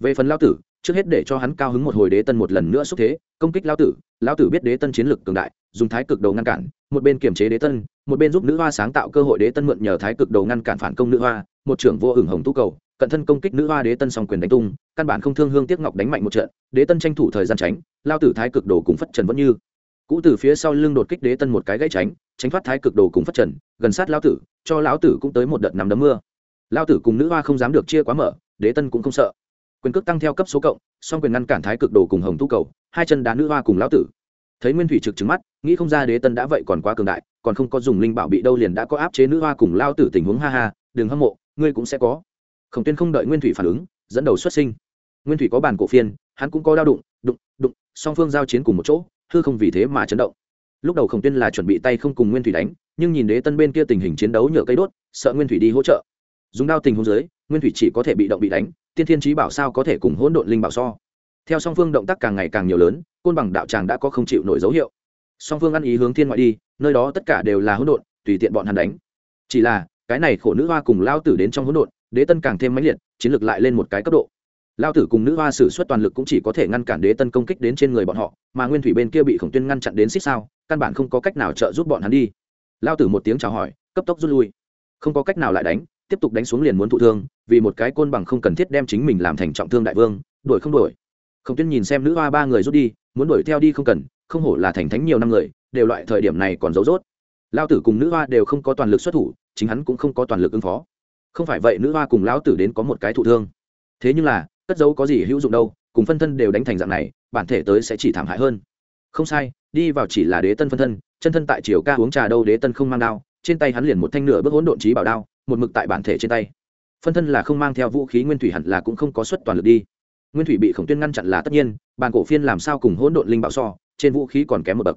Về phần lao tử trước hết để cho hắn cao hứng một hồi đế tân một lần nữa xúc thế, công kích lao tử lao tử biết đế tân chiến lược cường đại, dùng thái cực đầu ngăn cản, một bên kiềm chế đế tân, một bên giúp nữ hoa sáng tạo cơ hội đế tân mượn nhờ thái cực đầu ngăn cản phản công nữ hoa, một trưởng vô hưởng hồng tu cầu, cận thân công kích nữ hoa đế tân song quyền đánh tung, căn bản không thương hương tiếc ngọc đánh mạnh một trận, đế tân tranh thủ thời gian tránh lao tử thái cực đồ cùng phất trần vẫn như. Cũ từ phía sau lưng đột kích đế tân một cái gãy tránh tránh thoát thái cực đồ cùng phất trần, gần sát lao tử, cho lão tử cũng tới một đợt nằm đấm mưa. Lao tử cùng nữ hoa không dám được chia quá mở, đế tân cũng không sợ quyền cước tăng theo cấp số cộng, song quyền ngăn cản thái cực đồ cùng hồng tu cầu, hai chân đá nữ hoa cùng lão tử. Thấy nguyên thủy trực trứng mắt, nghĩ không ra đế tân đã vậy còn quá cường đại, còn không có dùng linh bảo bị đâu liền đã có áp chế nữ hoa cùng lao tử tình huống, ha ha, đừng hâm mộ, ngươi cũng sẽ có. Khổng tuyên không đợi nguyên thủy phản ứng, dẫn đầu xuất sinh. Nguyên thủy có bàn cổ phiên, hắn cũng có đao đụng đụng đụng, song phương giao chiến cùng một chỗ, hư không vì thế mà chấn động. Lúc đầu khổng tuyên là chuẩn bị tay không cùng nguyên thủy đánh, nhưng nhìn đế tân bên kia tình hình chiến đấu nhựa cây đốt, sợ nguyên thủy đi hỗ trợ. Dùng đao tình huống dưới nguyên thủy chỉ có thể bị động bị đánh, tiên thiên trí bảo sao có thể cùng hỗn độn linh bảo so? Theo song phương động tác càng ngày càng nhiều lớn, côn bằng đạo tràng đã có không chịu nổi dấu hiệu. Song phương ăn ý hướng thiên ngoại đi, nơi đó tất cả đều là hỗn độn, tùy tiện bọn hắn đánh. Chỉ là, cái này khổ nữ hoa cùng lao tử đến trong hỗn độn, đế tân càng thêm mãnh liệt, chiến lược lại lên một cái cấp độ. Lao tử cùng nữ hoa sử xuất toàn lực cũng chỉ có thể ngăn cản đế tân công kích đến trên người bọn họ, mà nguyên thủy bên kia bị khổng tuyên ngăn chặn đến xích sao, căn bản không có cách nào trợ giúp bọn hắn đi. Lao tử một tiếng chào hỏi, cấp tốc rút lui. Không có cách nào lại đánh, tiếp tục đánh xuống liền muốn thụ thương vì một cái côn bằng không cần thiết đem chính mình làm thành trọng thương đại vương, đuổi không đuổi. Khổng tuyên nhìn xem nữ hoa ba người rút đi, muốn đuổi theo đi không cần, không hổ là thành thánh nhiều năm người, đều loại thời điểm này còn giấu rốt. Lao tử cùng nữ hoa đều không có toàn lực xuất thủ, chính hắn cũng không có toàn lực ứng phó. Không phải vậy nữ hoa cùng lão tử đến có một cái thụ thương. Thế nhưng là, cất dấu có gì hữu dụng đâu, cùng phân thân đều đánh thành dạng này, bản thể tới sẽ chỉ thảm hại hơn. Không sai, đi vào chỉ là đế tân phân thân, chân thân tại triều ca uống trà đâu đế tân không mang đao, trên tay hắn liền một thanh nửa bước hỗn độn trí bảo đao, một mực tại bản thể trên tay phân thân là không mang theo vũ khí, nguyên thủy hẳn là cũng không có suất toàn lực đi. Nguyên thủy bị khổng tuyên ngăn chặn là tất nhiên, bàn cổ phiên làm sao cùng hỗn độn linh bảo so, trên vũ khí còn kém một bậc.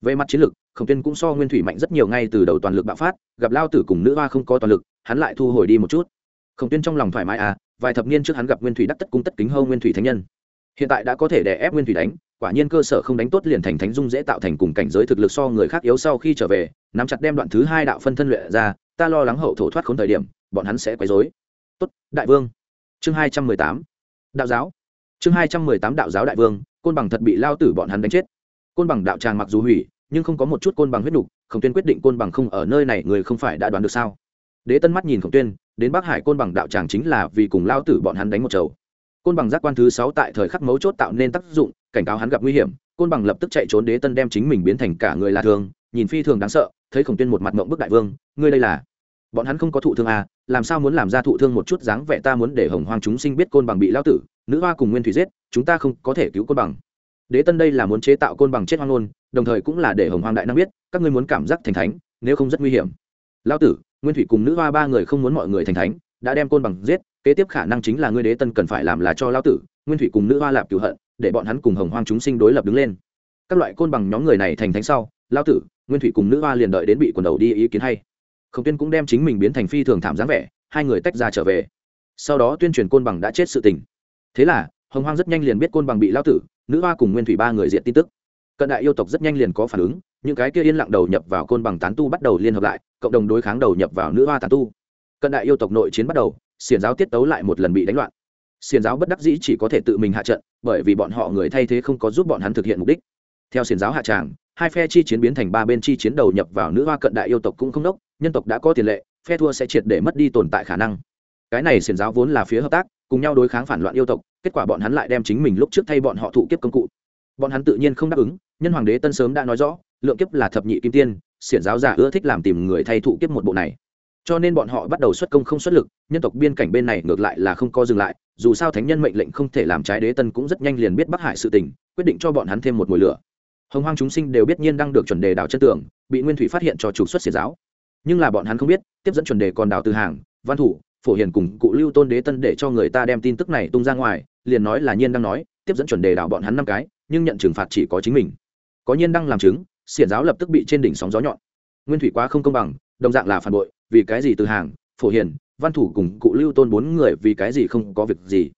Về mặt chiến lược khổng tuyên cũng so nguyên thủy mạnh rất nhiều ngay từ đầu toàn lực bạo phát, gặp lao tử cùng nữ hoa không có toàn lực, hắn lại thu hồi đi một chút. Khổng tuyên trong lòng thoải mái à vài thập niên trước hắn gặp nguyên thủy đắc tất cung tất kính hâu nguyên thủy thánh nhân. Hiện tại đã có thể đè ép nguyên thủy đánh, quả nhiên cơ sở không đánh tốt liền thành thánh dung dễ tạo thành cùng cảnh giới thực lực so người khác yếu sau khi trở về, nắm chặt đem đoạn thứ hai đạo phân thân luyện ra, ta lo lắng hậu thổ thoát khốn thời điểm, bọn hắn sẽ quấy rối tốt, đại vương. Chương hai trăm mười tám. Đạo giáo. Chương hai trăm mười tám đạo giáo đại vương, côn bằng thật bị lao tử bọn hắn đánh chết. Côn bằng đạo tràng mặc dù hủy, nhưng không có một chút côn bằng huyết nục khổng tuyên quyết định côn bằng không ở nơi này người không phải đã đoán được sao? Đế tân mắt nhìn khổng tuyên, đến bắc hải côn bằng đạo tràng chính là vì cùng lao tử bọn hắn đánh một chầu. Côn bằng giác quan thứ sáu tại thời khắc mấu chốt tạo nên tác dụng, cảnh cáo hắn gặp nguy hiểm, côn bằng lập tức chạy trốn đế tân đem chính mình biến thành cả người là thường, nhìn phi thường đáng sợ, thấy khổng tuyên một mặt mộng bức đại vương, ngươi đây là? Bọn hắn không có thụ thương à làm sao muốn làm ra thụ thương một chút dáng vẻ ta muốn để hồng hoang chúng sinh biết côn bằng bị lao tử, nữ hoa cùng nguyên thủy giết, chúng ta không có thể cứu côn bằng. Đế tân đây là muốn chế tạo côn bằng chết hoang ngôn, đồng thời cũng là để hồng hoang đại năng biết, các ngươi muốn cảm giác thành thánh, nếu không rất nguy hiểm. Lao tử, nguyên thủy cùng nữ hoa ba người không muốn mọi người thành thánh, đã đem côn bằng giết, kế tiếp khả năng chính là ngươi đế tân cần phải làm là cho lao tử, nguyên thủy cùng nữ hoa lạp cửu hận, để bọn hắn cùng hồng hoang chúng sinh đối lập đứng lên. Các loại côn bằng nhóm người này thành thánh sau, lao tử, nguyên thủy cùng nữ hoa liền đợi đến bị quần đầu đi ý kiến hay khổng tuyên cũng đem chính mình biến thành phi thường thảm dáng vẻ, hai người tách ra trở về. Sau đó tuyên truyền côn bằng đã chết sự tình. Thế là, hồng hoang rất nhanh liền biết côn bằng bị lao tử, nữ hoa cùng nguyên thủy ba người diện tin tức. Cận đại yêu tộc rất nhanh liền có phản ứng, những cái kia yên lặng đầu nhập vào côn bằng tán tu bắt đầu liên hợp lại, cộng đồng đối kháng đầu nhập vào nữ hoa tán tu. Cận đại yêu tộc nội chiến bắt đầu xiền giáo tiết tấu lại một lần bị đánh loạn. Xiền giáo bất đắc dĩ chỉ có thể tự mình hạ trận, bởi vì bọn họ người thay thế không có giúp bọn hắn thực hiện mục đích. Theo xiền giáo hạ tràng, hai phe chi chiến biến thành ba bên chi chiến đầu nhập vào nữ hoa cận đại yêu tộc cũng không đốc nhân tộc đã có tiền lệ, phe thua sẽ triệt để mất đi tồn tại khả năng. Cái này xiển giáo vốn là phía hợp tác, cùng nhau đối kháng phản loạn yêu tộc, kết quả bọn hắn lại đem chính mình lúc trước thay bọn họ thụ kiếp công cụ. Bọn hắn tự nhiên không đáp ứng, nhân hoàng đế tân sớm đã nói rõ, lượng kiếp là thập nhị kim tiên, xiển giáo giả ưa thích làm tìm người thay thụ kiếp một bộ này. Cho nên bọn họ bắt đầu xuất công không xuất lực, nhân tộc biên cảnh bên này ngược lại là không co dừng lại, dù sao thánh nhân mệnh lệnh không thể làm trái đế tân cũng rất nhanh liền biết bắc hải sự tình, quyết định cho bọn hắn thêm một mùi lửa. Hồng hoang chúng sinh đều biết nhiên đang được chuẩn đề đào chân tưởng bị nguyên thủy phát hiện cho trục xuất xiển giáo nhưng là bọn hắn không biết, tiếp dẫn chuẩn đề còn đào từ hàng, văn thủ, phổ hiền cùng cụ lưu tôn đế tân để cho người ta đem tin tức này tung ra ngoài, liền nói là nhiên đang nói, tiếp dẫn chuẩn đề đào bọn hắn năm cái, nhưng nhận trừng phạt chỉ có chính mình. Có nhiên đang làm chứng, xiển giáo lập tức bị trên đỉnh sóng gió nhọn. Nguyên thủy quá không công bằng, đồng dạng là phản bội, vì cái gì từ hàng, phổ hiền, văn thủ cùng cụ lưu tôn bốn người vì cái gì không có việc gì?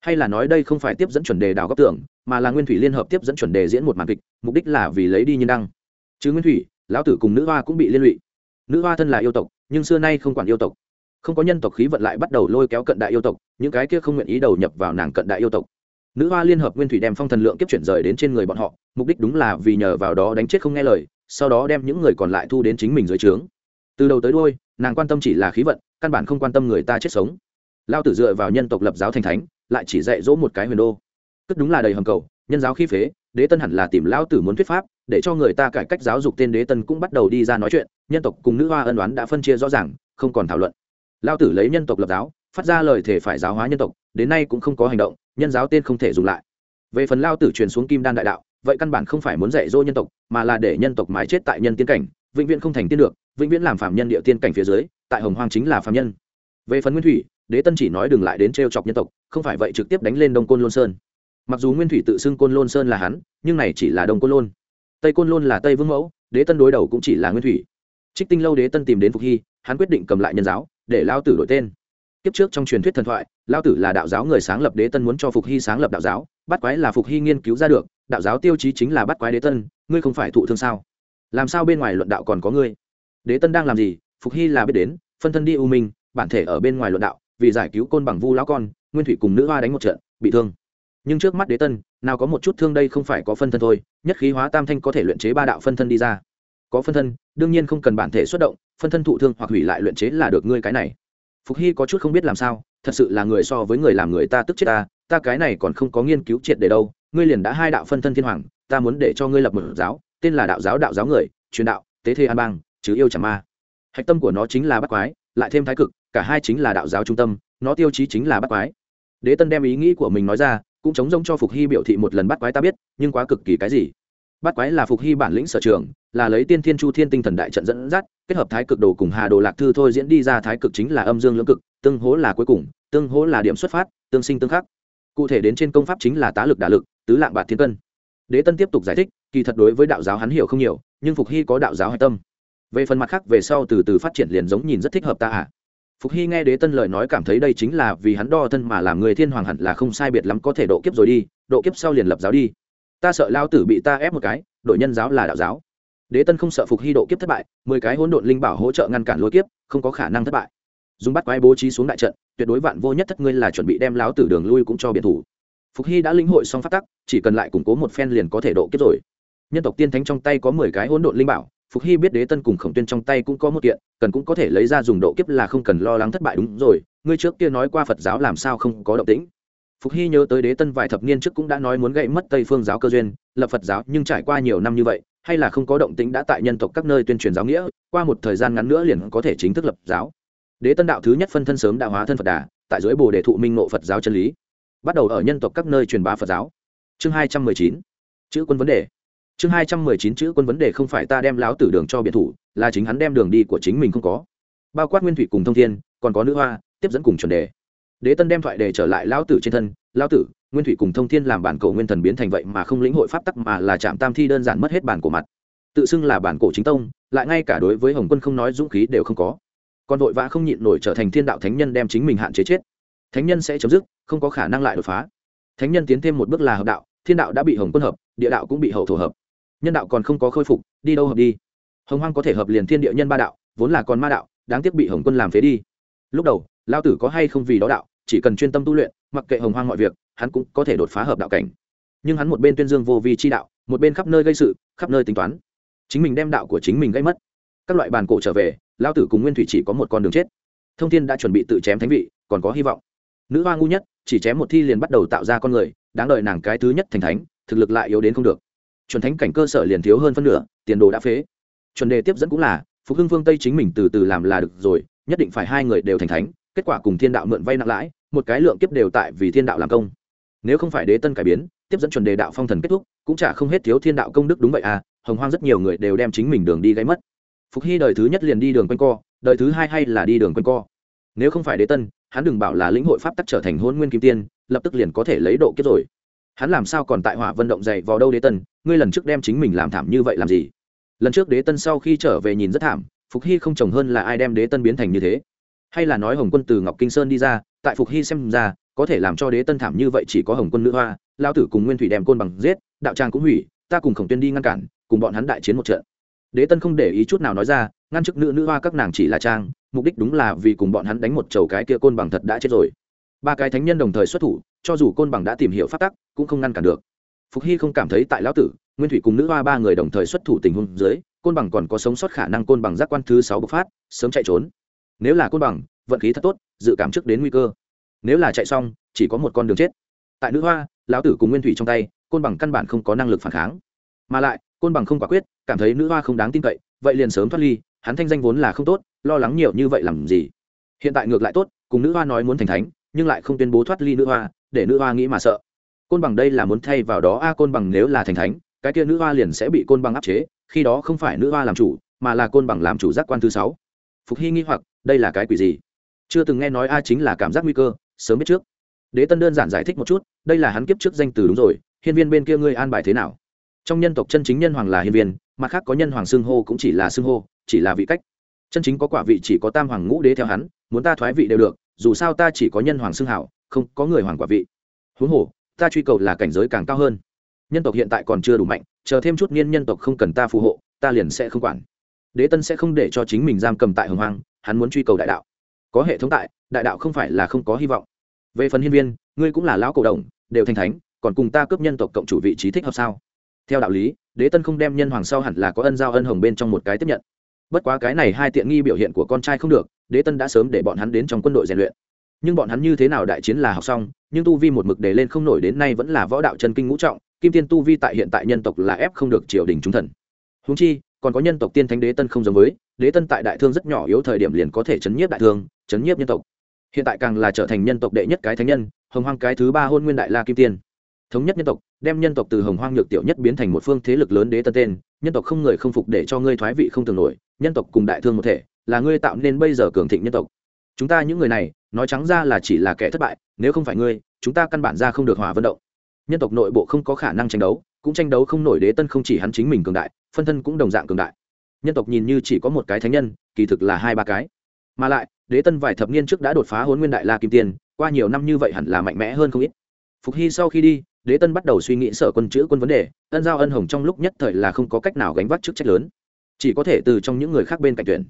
Hay là nói đây không phải tiếp dẫn chuẩn đề đào góc tưởng, mà là nguyên thủy liên hợp tiếp dẫn chuẩn đề diễn một màn kịch, mục đích là vì lấy đi nhiên đăng. Chứ nguyên thủy, lão tử cùng nữ hoa cũng bị liên lụy nữ hoa thân là yêu tộc, nhưng xưa nay không quản yêu tộc. Không có nhân tộc khí vận lại bắt đầu lôi kéo cận đại yêu tộc, những cái kia không nguyện ý đầu nhập vào nàng cận đại yêu tộc. Nữ hoa liên hợp nguyên thủy đem phong thần lượng kiếp chuyển rời đến trên người bọn họ, mục đích đúng là vì nhờ vào đó đánh chết không nghe lời, sau đó đem những người còn lại thu đến chính mình dưới trướng. Từ đầu tới đôi nàng quan tâm chỉ là khí vận, căn bản không quan tâm người ta chết sống. Lao tử dựa vào nhân tộc lập giáo thành thánh, lại chỉ dạy dỗ một cái huyền đô cất đúng là đầy hầm cầu, nhân giáo khi phế, đế tân hẳn là tìm Lão tử muốn thuyết pháp, để cho người ta cải cách giáo dục tên đế tân cũng bắt đầu đi ra nói chuyện, nhân tộc cùng nữ hoa ân oán đã phân chia rõ ràng, không còn thảo luận. Lao tử lấy nhân tộc lập giáo, phát ra lời thể phải giáo hóa nhân tộc, đến nay cũng không có hành động, nhân giáo tên không thể dùng lại. Về phần lao tử truyền xuống kim đan đại đạo, vậy căn bản không phải muốn dạy dỗ nhân tộc, mà là để nhân tộc mái chết tại nhân tiên cảnh, vĩnh viễn không thành tiên được, vĩnh viễn làm phạm nhân địa tiên cảnh phía dưới, tại hồng hoang chính là phạm nhân. Về phần nguyên thủy, đế tân chỉ nói đừng lại đến t chọc nhân tộc, không phải vậy trực tiếp đánh lên đông côn lôn sơn mặc dù nguyên thủy tự xưng côn lôn sơn là hắn, nhưng này chỉ là đông côn lôn. Tây côn lôn là tây vương mẫu, đế tân đối đầu cũng chỉ là nguyên thủy. Trích tinh lâu đế tân tìm đến phục hy, hắn quyết định cầm lại nhân giáo, để lao tử đổi tên. Kiếp trước trong truyền thuyết thần thoại, lao tử là đạo giáo người sáng lập đế tân muốn cho phục hy sáng lập đạo giáo, bắt quái là phục hy nghiên cứu ra được, đạo giáo tiêu chí chính là bắt quái đế tân, ngươi không phải thụ thương sao? Làm sao bên ngoài luận đạo còn có ngươi? Đế tân đang làm gì? Phục hy là biết đến, phân thân đi u minh, bản thể ở bên ngoài luận đạo, vì giải cứu côn bằng vu lão con, nguyên thủy cùng nữ hoa đánh một trận, bị thương nhưng trước mắt đế tân, nào có một chút thương đây không phải có phân thân thôi, nhất khí hóa tam thanh có thể luyện chế ba đạo phân thân đi ra. Có phân thân, đương nhiên không cần bản thể xuất động, phân thân thụ thương hoặc hủy lại luyện chế là được ngươi cái này. Phục hy có chút không biết làm sao, thật sự là người so với người làm người ta tức chết ta ta cái này còn không có nghiên cứu triệt để đâu, ngươi liền đã hai đạo phân thân thiên hoàng, ta muốn để cho ngươi lập một giáo, tên là đạo giáo đạo giáo người, truyền đạo, tế thê an bang, chứ yêu chẳng ma. Hạch tâm của nó chính là bắt quái, lại thêm thái cực, cả hai chính là đạo giáo trung tâm, nó tiêu chí chính là bắt quái. Đế tân đem ý nghĩ của mình nói ra cũng chống giống cho phục hy biểu thị một lần bắt quái ta biết, nhưng quá cực kỳ cái gì. Bắt quái là phục hy bản lĩnh sở trường, là lấy tiên thiên chu thiên tinh thần đại trận dẫn dắt, kết hợp thái cực đồ cùng hà đồ lạc thư thôi diễn đi ra thái cực chính là âm dương lưỡng cực, tương hố là cuối cùng, tương hố là điểm xuất phát, tương sinh tương khắc. Cụ thể đến trên công pháp chính là tá lực đả lực, tứ lạng bạc thiên cân. Đế tân tiếp tục giải thích, kỳ thật đối với đạo giáo hắn hiểu không nhiều, nhưng phục hy có đạo giáo hạch tâm. Về phần mặt khác, về sau từ từ phát triển liền giống nhìn rất thích hợp ta ạ à phục hy nghe đế tân lời nói cảm thấy đây chính là vì hắn đo thân mà làm người thiên hoàng hẳn là không sai biệt lắm có thể độ kiếp rồi đi, độ kiếp sau liền lập giáo đi. Ta sợ lao tử bị ta ép một cái, đội nhân giáo là đạo giáo. Đế tân không sợ phục hy độ kiếp thất bại, mười cái hỗn độn linh bảo hỗ trợ ngăn cản lối kiếp, không có khả năng thất bại. Dùng bắt quái bố trí xuống đại trận, tuyệt đối vạn vô nhất thất ngươi là chuẩn bị đem láo tử đường lui cũng cho biệt thủ. Phục hy đã lĩnh hội xong phát tắc, chỉ cần lại củng cố một phen liền có thể độ kiếp rồi. Nhân tộc tiên thánh trong tay có mười cái hỗn độn linh bảo phục hy biết đế tân cùng khổng tuyên trong tay cũng có một kiện, cần cũng có thể lấy ra dùng độ kiếp là không cần lo lắng thất bại. Đúng rồi, ngươi trước kia nói qua phật giáo làm sao không có động tĩnh. Phục hy nhớ tới đế tân vài thập niên trước cũng đã nói muốn gậy mất tây phương giáo cơ duyên, lập phật giáo, nhưng trải qua nhiều năm như vậy, hay là không có động tĩnh đã tại nhân tộc các nơi tuyên truyền giáo nghĩa, qua một thời gian ngắn nữa liền có thể chính thức lập giáo. Đế tân đạo thứ nhất phân thân sớm đã hóa thân phật đà, tại dưới bồ đề thụ minh nộ phật giáo chân lý, bắt đầu ở nhân tộc các nơi truyền bá phật giáo. Chương hai trăm mười chín, chữ quân vấn đề chương hai trăm mười chín chữ quân vấn đề không phải ta đem láo tử đường cho biệt thủ, là chính hắn đem đường đi của chính mình không có. Bao quát nguyên thủy cùng thông thiên, còn có nữ hoa, tiếp dẫn cùng chuẩn đề. Đế tân đem thoại đề trở lại lão tử trên thân lão tử, nguyên thủy cùng thông thiên làm bản cổ nguyên thần biến thành vậy mà không lĩnh hội pháp tắc mà là chạm tam thi đơn giản mất hết bản cổ mặt. Tự xưng là bản cổ chính tông, lại ngay cả đối với hồng quân không nói dũng khí đều không có. Còn vội vã không nhịn nổi trở thành thiên đạo thánh nhân đem chính mình hạn chế chết. Thánh nhân sẽ chấm dứt, không có khả năng lại đột phá. Thánh nhân tiến thêm một bước là hợp đạo, thiên đạo đã bị hồng quân hợp, địa đạo cũng bị hậu thổ hợp nhân đạo còn không có khôi phục, đi đâu hợp đi. Hồng hoang có thể hợp liền thiên địa nhân ba đạo, vốn là con ma đạo, đáng tiếc bị hồng quân làm phế đi. Lúc đầu lao tử có hay không vì đó đạo, chỉ cần chuyên tâm tu luyện, mặc kệ hồng hoang mọi việc, hắn cũng có thể đột phá hợp đạo cảnh. Nhưng hắn một bên tuyên dương vô vi chi đạo, một bên khắp nơi gây sự, khắp nơi tính toán. Chính mình đem đạo của chính mình gây mất. Các loại bàn cổ trở về lao tử cùng nguyên thủy chỉ có một con đường chết. Thông thiên đã chuẩn bị tự chém thánh vị, còn có hy vọng. Nữ hoa ngu nhất, chỉ chém một thi liền bắt đầu tạo ra con người, đáng đợi nàng cái thứ nhất thành thánh, thực lực lại yếu đến không được chuẩn thánh cảnh cơ sở liền thiếu hơn phân nửa, tiền đồ đã phế. Chuẩn đề tiếp dẫn cũng là, phục hưng phương tây chính mình từ từ làm là được rồi, nhất định phải hai người đều thành thánh, kết quả cùng thiên đạo mượn vay nặng lãi, một cái lượng kiếp đều tại vì thiên đạo làm công. Nếu không phải đế tân cải biến, tiếp dẫn chuẩn đề đạo phong thần kết thúc, cũng chả không hết thiếu thiên đạo công đức đúng vậy à hồng hoang rất nhiều người đều đem chính mình đường đi gây mất. Phục hy đời thứ nhất liền đi đường quanh co, đời thứ hai hay là đi đường quanh co. Nếu không phải đế tân, hắn đừng bảo là lĩnh hội pháp tắc trở thành hôn nguyên kim tiên, lập tức liền có thể lấy độ kiếp rồi hắn làm sao còn tại hỏa vận động dày vào đâu đế tân, ngươi lần trước đem chính mình làm thảm như vậy làm gì? Lần trước đế tân sau khi trở về nhìn rất thảm, phục hy không chồng hơn là ai đem đế tân biến thành như thế. Hay là nói hồng quân từ ngọc kinh sơn đi ra, tại phục hy xem ra, có thể làm cho đế tân thảm như vậy chỉ có hồng quân nữ hoa lao tử cùng nguyên thủy đem côn bằng giết, đạo trang cũng hủy, ta cùng khổng tuyên đi ngăn cản, cùng bọn hắn đại chiến một trận. Đế tân không để ý chút nào nói ra, ngăn chức nữ nữ hoa các nàng chỉ là trang, mục đích đúng là vì cùng bọn hắn đánh một chầu cái kia côn bằng thật đã chết rồi. Ba cái thánh nhân đồng thời xuất thủ cho dù côn bằng đã tìm hiểu phát tắc, cũng không ngăn cản được. Phục hy không cảm thấy tại lão tử, nguyên thủy cùng nữ hoa ba người đồng thời xuất thủ tình huống dưới, côn bằng còn có sống sót khả năng côn bằng giác quan thứ sáu bộc phát, sớm chạy trốn. Nếu là côn bằng, vận khí thật tốt, dự cảm trước đến nguy cơ. Nếu là chạy xong, chỉ có một con đường chết. Tại nữ hoa, lão tử cùng nguyên thủy trong tay, côn bằng căn bản không có năng lực phản kháng. Mà lại, côn bằng không quả quyết, cảm thấy nữ hoa không đáng tin cậy, vậy liền sớm thoát ly, hắn thanh danh vốn là không tốt, lo lắng nhiều như vậy làm gì? Hiện tại ngược lại tốt, cùng nữ hoa nói muốn thành thánh, nhưng lại không tuyên bố thoát ly nữ hoa để nữ hoa nghĩ mà sợ. Côn bằng đây là muốn thay vào đó, a, côn bằng nếu là thành thánh, cái kia nữ hoa liền sẽ bị côn bằng áp chế, khi đó không phải nữ hoa làm chủ, mà là côn bằng làm chủ giác quan thứ sáu. Phục hy nghi hoặc, đây là cái quỷ gì? Chưa từng nghe nói a chính là cảm giác nguy cơ, sớm biết trước. Đế tân đơn giản giải thích một chút, đây là hắn kiếp trước danh từ đúng rồi, hiên viên bên kia ngươi an bài thế nào? Trong nhân tộc chân chính nhân hoàng là hiên viên, mặt khác có nhân hoàng xưng hô cũng chỉ là xưng hô, chỉ là vị cách. Chân chính có quả vị chỉ có tam hoàng ngũ đế theo hắn, muốn ta thoái vị đều được, dù sao ta chỉ có nhân hoàng xưng hảo không có người hoàng quả vị. Huống hồ, ta truy cầu là cảnh giới càng cao hơn. Nhân tộc hiện tại còn chưa đủ mạnh, chờ thêm chút niên nhân tộc không cần ta phù hộ, ta liền sẽ không quản. Đế tân sẽ không để cho chính mình giam cầm tại hồng hoang, hắn muốn truy cầu đại đạo. Có hệ thống tại, đại đạo không phải là không có hy vọng. Về phần hiên viên, ngươi cũng là lão cổ đồng, đều thành thánh, còn cùng ta cướp nhân tộc cộng chủ vị trí thích hợp sao? Theo đạo lý, đế tân không đem nhân hoàng sau hẳn là có ân giao ân hồng bên trong một cái tiếp nhận. Bất quá cái này hai tiện nghi biểu hiện của con trai không được, đế tân đã sớm để bọn hắn đến trong quân đội rèn luyện nhưng bọn hắn như thế nào đại chiến là học xong, nhưng tu vi một mực để lên không nổi đến nay vẫn là võ đạo chân kinh ngũ trọng, kim tiên tu vi tại hiện tại nhân tộc là ép không được triều đình trung thần. Húng chi, còn có nhân tộc tiên thánh đế tân không giống với, đế tân tại đại thương rất nhỏ yếu thời điểm liền có thể chấn nhiếp đại thương, chấn nhiếp nhân tộc. Hiện tại càng là trở thành nhân tộc đệ nhất cái thánh nhân, hồng hoang cái thứ ba hôn nguyên đại la kim tiên. Thống nhất nhân tộc, đem nhân tộc từ hồng hoang nhược tiểu nhất biến thành một phương thế lực lớn đế tân tên, nhân tộc không người không phục để cho ngươi thoái vị không tưởng nổi, nhân tộc cùng đại thương một thể, là ngươi tạo nên bây giờ cường thịnh nhân tộc. Chúng ta những người này nói trắng ra là chỉ là kẻ thất bại, nếu không phải ngươi, chúng ta căn bản ra không được hòa vận động. Nhân tộc nội bộ không có khả năng tranh đấu, cũng tranh đấu không nổi đế tân không chỉ hắn chính mình cường đại, phân thân cũng đồng dạng cường đại. Nhân tộc nhìn như chỉ có một cái thánh nhân, kỳ thực là hai ba cái. Mà lại, đế tân vài thập niên trước đã đột phá hôn nguyên đại la kim tiên, qua nhiều năm như vậy hẳn là mạnh mẽ hơn không ít. Phục hy sau khi đi, đế tân bắt đầu suy nghĩ sở quân chữ quân vấn đề, ân giao ân hồng trong lúc nhất thời là không có cách nào gánh vác chức trách lớn. Chỉ có thể từ trong những người khác bên cạnh tuyển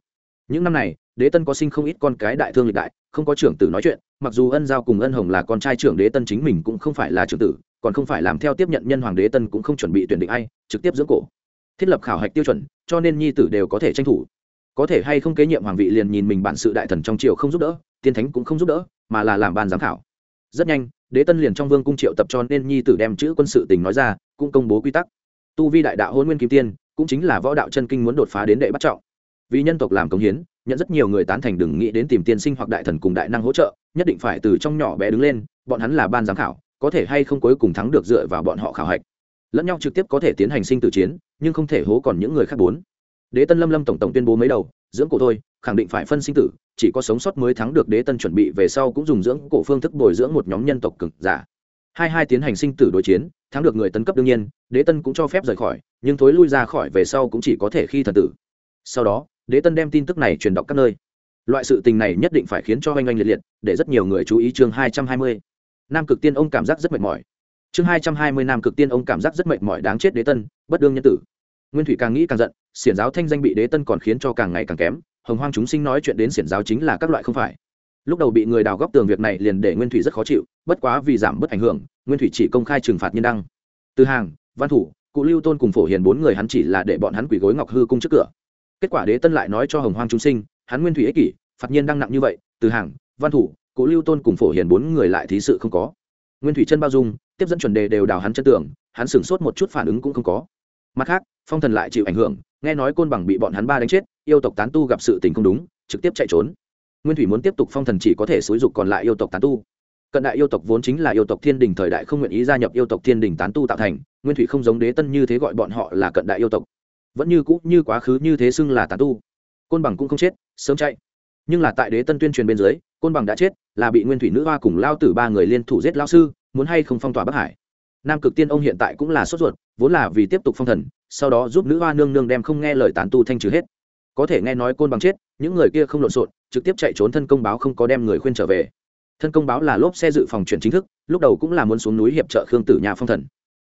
những năm này, đế tân có sinh không ít con cái đại thương lịch đại, không có trưởng tử nói chuyện, mặc dù ân giao cùng ân hồng là con trai trưởng đế tân chính mình cũng không phải là trưởng tử, còn không phải làm theo tiếp nhận nhân hoàng đế tân cũng không chuẩn bị tuyển định ai, trực tiếp dưỡng cổ. Thiết lập khảo hạch tiêu chuẩn, cho nên nhi tử đều có thể tranh thủ. Có thể hay không kế nhiệm hoàng vị liền nhìn mình bản sự đại thần trong triều không giúp đỡ, tiên thánh cũng không giúp đỡ, mà là làm ban giám khảo. Rất nhanh, đế tân liền trong vương cung triệu tập cho nên nhi tử đem chữ quân sự tình nói ra, cũng công bố quy tắc. Tu vi đại đạo hôn nguyên kim tiên, cũng chính là võ đạo chân kinh muốn đột phá đến đệ bắt trọng vì nhân tộc làm công hiến, nhận rất nhiều người tán thành đừng nghĩ đến tìm tiên sinh hoặc đại thần cùng đại năng hỗ trợ, nhất định phải từ trong nhỏ bé đứng lên, bọn hắn là ban giám khảo, có thể hay không cuối cùng thắng được dựa vào bọn họ khảo hạch. Lẫn nhau trực tiếp có thể tiến hành sinh tử chiến, nhưng không thể hố còn những người khác bốn. Đế tân lâm lâm tổng tổng tuyên bố mấy đầu, dưỡng cổ thôi, khẳng định phải phân sinh tử, chỉ có sống sót mới thắng được đế tân chuẩn bị về sau cũng dùng dưỡng cổ phương thức bồi dưỡng một nhóm nhân tộc cực giả. Hai hai tiến hành sinh tử đối chiến, thắng được người tấn cấp đương nhiên, đế tân cũng cho phép rời khỏi, nhưng thối lui ra khỏi về sau cũng chỉ có thể khi thần tử. Sau đó đế tân đem tin tức này truyền đọc các nơi. Loại sự tình này nhất định phải khiến cho oanh oanh liệt liệt, để rất nhiều người chú ý chương hai trăm hai mươi. Nam cực tiên ông cảm giác rất mệt mỏi. Chương hai trăm hai mươi nam cực tiên ông cảm giác rất mệt mỏi đáng chết đế tân, bất đương nhân tử. Nguyên thủy càng nghĩ càng giận, xiển giáo thanh danh bị đế tân còn khiến cho càng ngày càng kém, hồng hoang chúng sinh nói chuyện đến xiển giáo chính là các loại không phải. Lúc đầu bị người đào góc tường việc này liền để nguyên thủy rất khó chịu, bất quá vì giảm bớt ảnh hưởng, nguyên thủy chỉ công khai trừng phạt nhân đăng. Từ hàng, văn thủ, cụ lưu tôn cùng phổ hiền bốn người hắn chỉ là để bọn hắn quỳ gối ngọc hư cung trước cửa kết quả đế tân lại nói cho hồng hoang chúng sinh, hắn nguyên thủy ích kỷ, phạt nhiên đăng nặng như vậy, từ hàng, văn thủ, cố lưu tôn cùng phổ hiền bốn người lại thí sự không có. Nguyên thủy chân bao dung, tiếp dẫn chuẩn đề đều đào hắn chân tưởng hắn sửng sốt một chút phản ứng cũng không có. Mặt khác, phong thần lại chịu ảnh hưởng, nghe nói côn bằng bị bọn hắn ba đánh chết, yêu tộc tán tu gặp sự tình không đúng, trực tiếp chạy trốn. Nguyên thủy muốn tiếp tục phong thần chỉ có thể xúi dục còn lại yêu tộc tán tu. Cận đại yêu tộc vốn chính là yêu tộc thiên đình thời đại không nguyện ý gia nhập yêu tộc thiên đình tán tu tạo thành, nguyên thủy không giống đế tân như thế gọi bọn họ là cận đại yêu tộc vẫn như cũ như quá khứ như thế xưng là tàn tu. Côn bằng cũng không chết, sớm chạy. Nhưng là tại đế tân tuyên truyền bên dưới, côn bằng đã chết, là bị nguyên thủy nữ hoa cùng lao tử ba người liên thủ giết lao sư, muốn hay không phong tỏa bắc hải. Nam cực tiên ông hiện tại cũng là sốt ruột, vốn là vì tiếp tục phong thần, sau đó giúp nữ hoa nương nương đem không nghe lời tán tu thanh trừ hết. Có thể nghe nói côn bằng chết, những người kia không lộn xộn, trực tiếp chạy trốn thân công báo không có đem người khuyên trở về. Thân công báo là lốp xe dự phòng chuyển chính thức, lúc đầu cũng là muốn xuống núi hiệp trợ khương tử nhà phong thần.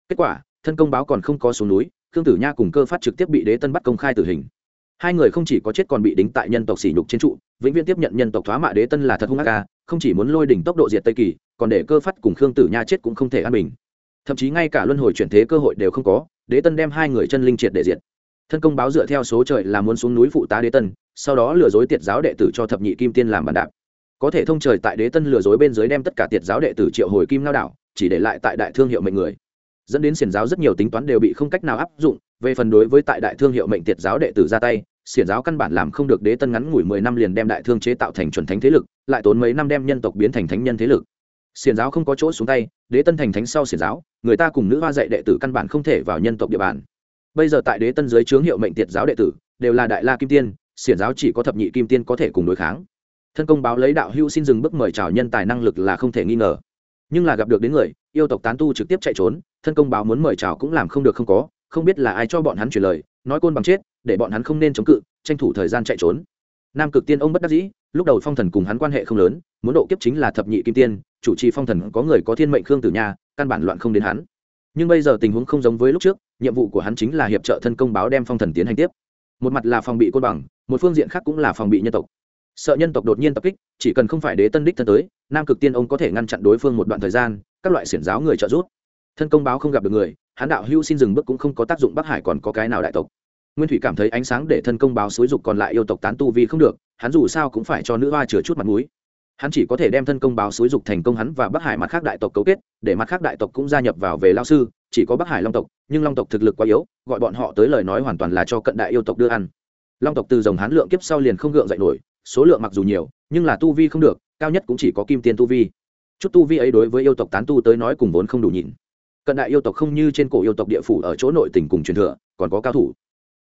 Kết quả, thân công báo còn không có xuống núi khương tử nha cùng cơ phát trực tiếp bị đế tân bắt công khai tử hình. Hai người không chỉ có chết còn bị đính tại nhân tộc sỉ nhục trên trụ, vĩnh viễn tiếp nhận nhân tộc thoá mạ đế tân là thật hung ác ca, không chỉ muốn lôi đỉnh tốc độ diệt tây kỳ, còn để cơ phát cùng khương tử nha chết cũng không thể an bình. Thậm chí ngay cả luân hồi chuyển thế cơ hội đều không có, đế tân đem hai người chân linh triệt để diệt. Thân công báo dựa theo số trời là muốn xuống núi phụ tá đế tân, sau đó lừa dối tiệt giáo đệ tử cho thập nhị kim tiên làm bàn đạp. Có thể thông trời tại đế tân lừa dối bên dưới đem tất cả tiệt giáo đệ tử triệu hồi kim lao đảo, chỉ để lại tại đại thương hiệu mệnh người dẫn đến xiển giáo rất nhiều tính toán đều bị không cách nào áp dụng. Về phần đối với tại đại thương hiệu mệnh tiệt giáo đệ tử ra tay, xiển giáo căn bản làm không được đế tân ngắn ngủi mười năm liền đem đại thương chế tạo thành chuẩn thánh thế lực, lại tốn mấy năm đem nhân tộc biến thành thánh nhân thế lực. Xiển giáo không có chỗ xuống tay, đế tân thành thánh sau xiển giáo, người ta cùng nữ hoa dạy đệ tử căn bản không thể vào nhân tộc địa bàn. Bây giờ tại đế tân dưới trướng hiệu mệnh tiệt giáo đệ tử, đều là đại la kim tiên, xiển giáo chỉ có thập nhị kim tiên có thể cùng đối kháng. Thân công báo lấy đạo hữu xin dừng bước mời chào nhân tài năng lực là không thể nghi ngờ. Nhưng là gặp được đến người, yêu tộc tán tu trực tiếp chạy trốn thân công báo muốn mời chào cũng làm không được không có, không biết là ai cho bọn hắn truyền lời, nói côn bằng chết, để bọn hắn không nên chống cự, tranh thủ thời gian chạy trốn. Nam cực tiên ông bất đắc dĩ, lúc đầu phong thần cùng hắn quan hệ không lớn, muốn độ kiếp chính là thập nhị kim tiên, chủ trì phong thần có người có thiên mệnh khương tử nha, căn bản loạn không đến hắn. Nhưng bây giờ tình huống không giống với lúc trước, nhiệm vụ của hắn chính là hiệp trợ thân công báo đem phong thần tiến hành tiếp. Một mặt là phòng bị côn bằng, một phương diện khác cũng là phòng bị nhân tộc. Sợ nhân tộc đột nhiên tập kích, chỉ cần không phải đế tân đích thân tới, nam cực tiên ông có thể ngăn chặn đối phương một đoạn thời gian, các loại xiển giáo người trợ giúp thân công báo không gặp được người, hắn đạo hưu xin dừng bước cũng không có tác dụng bắc hải còn có cái nào đại tộc. Nguyên thủy cảm thấy ánh sáng để thân công báo xúi dục còn lại yêu tộc tán tu vì không được, hắn dù sao cũng phải cho nữ hoa chừa chút mặt mũi. Hắn chỉ có thể đem thân công báo xúi dục thành công hắn và bắc hải mặt khác đại tộc cấu kết, để mặt khác đại tộc cũng gia nhập vào về lao sư, chỉ có bắc hải long tộc, nhưng long tộc thực lực quá yếu, gọi bọn họ tới lời nói hoàn toàn là cho cận đại yêu tộc đưa ăn. Long tộc từ dòng hán lượng kiếp sau liền không gượng dậy nổi, số lượng mặc dù nhiều, nhưng là tu vi không được, cao nhất cũng chỉ có kim tiên tu vi. Chút tu vi ấy đối với yêu tộc tán tu tới nói cùng vốn không đủ nhịn cận đại yêu tộc không như trên cổ yêu tộc địa phủ ở chỗ nội tỉnh cùng truyền thừa, còn có cao thủ.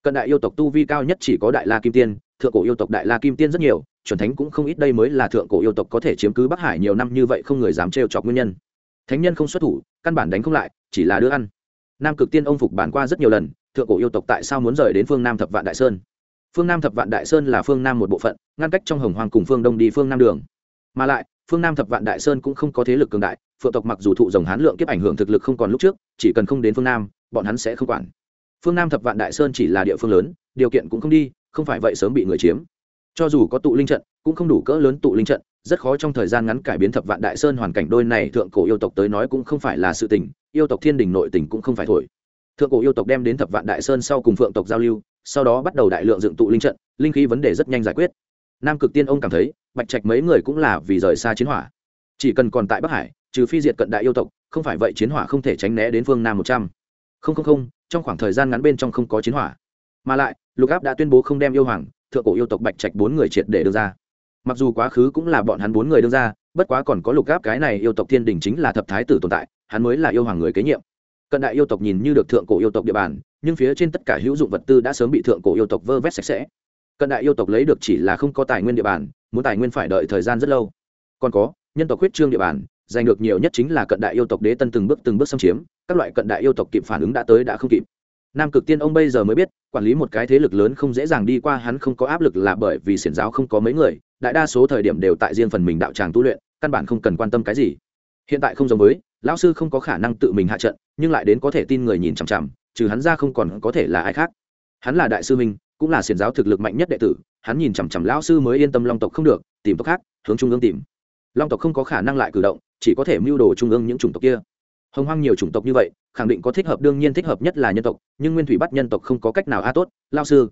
Cận đại yêu tộc tu vi cao nhất chỉ có đại la kim tiên, thượng cổ yêu tộc đại la kim tiên rất nhiều, chuẩn thánh cũng không ít đây mới là thượng cổ yêu tộc có thể chiếm cứ bắc hải nhiều năm như vậy không người dám trêu chọc nguyên nhân. Thánh nhân không xuất thủ, căn bản đánh không lại, chỉ là đưa ăn. Nam cực tiên ông phục bản qua rất nhiều lần, thượng cổ yêu tộc tại sao muốn rời đến phương nam thập vạn đại sơn? Phương nam thập vạn đại sơn là phương nam một bộ phận, ngăn cách trong hồng hoàng cùng phương đông đi phương nam đường. Mà lại phương nam thập vạn đại sơn cũng không có thế lực cường đại phượng tộc mặc dù thụ dòng hán lượng kiếp ảnh hưởng thực lực không còn lúc trước chỉ cần không đến phương nam bọn hắn sẽ không quản phương nam thập vạn đại sơn chỉ là địa phương lớn điều kiện cũng không đi không phải vậy sớm bị người chiếm cho dù có tụ linh trận cũng không đủ cỡ lớn tụ linh trận rất khó trong thời gian ngắn cải biến thập vạn đại sơn hoàn cảnh đôi này thượng cổ yêu tộc tới nói cũng không phải là sự tình yêu tộc thiên đình nội tình cũng không phải thổi thượng cổ yêu tộc đem đến thập vạn đại sơn sau cùng phượng tộc giao lưu sau đó bắt đầu đại lượng dựng tụ linh trận linh khí vấn đề rất nhanh giải quyết nam cực tiên ông cảm thấy, bạch trạch mấy người cũng là vì rời xa chiến hỏa. Chỉ cần còn tại bắc hải, trừ phi diệt cận đại yêu tộc, không phải vậy chiến hỏa không thể tránh né đến phương nam một trăm. Linh trong khoảng thời gian ngắn bên trong không có chiến hỏa. Mà lại, lục áp đã tuyên bố không đem yêu hoàng, thượng cổ yêu tộc bạch trạch bốn người triệt để đưa ra. Mặc dù quá khứ cũng là bọn hắn bốn người đưa ra, bất quá còn có lục áp cái này yêu tộc thiên đình chính là thập thái tử tồn tại, hắn mới là yêu hoàng người kế nhiệm. Cận đại yêu tộc nhìn như được thượng cổ yêu tộc địa bàn, nhưng phía trên tất cả hữu dụng vật tư đã sớm bị thượng cổ yêu tộc vơ vét sạch sẽ cận đại yêu tộc lấy được chỉ là không có tài nguyên địa bàn, muốn tài nguyên phải đợi thời gian rất lâu. Còn có, nhân tộc huyết trương địa bàn, giành được nhiều nhất chính là cận đại yêu tộc đế tân từng bước từng bước xâm chiếm, các loại cận đại yêu tộc kịp phản ứng đã tới đã không kịp. Nam cực tiên ông bây giờ mới biết, quản lý một cái thế lực lớn không dễ dàng đi qua, hắn không có áp lực là bởi vì xiển giáo không có mấy người, đại đa số thời điểm đều tại riêng phần mình đạo tràng tu luyện, căn bản không cần quan tâm cái gì. Hiện tại không giống với, lão sư không có khả năng tự mình hạ trận, nhưng lại đến có thể tin người nhìn chằm chằm, trừ hắn ra không còn có thể là ai khác. Hắn là đại sư minh cũng là xiển giáo thực lực mạnh nhất đệ tử, hắn nhìn chằm chằm lão sư mới yên tâm long tộc không được, tìm tộc khác, hướng trung ương tìm. Long tộc không có khả năng lại cử động, chỉ có thể mưu đồ trung ương những chủng tộc kia. Hồng hoang nhiều chủng tộc như vậy, khẳng định có thích hợp, đương nhiên thích hợp nhất là nhân tộc, nhưng nguyên thủy bắt nhân tộc không có cách nào a tốt lao sư.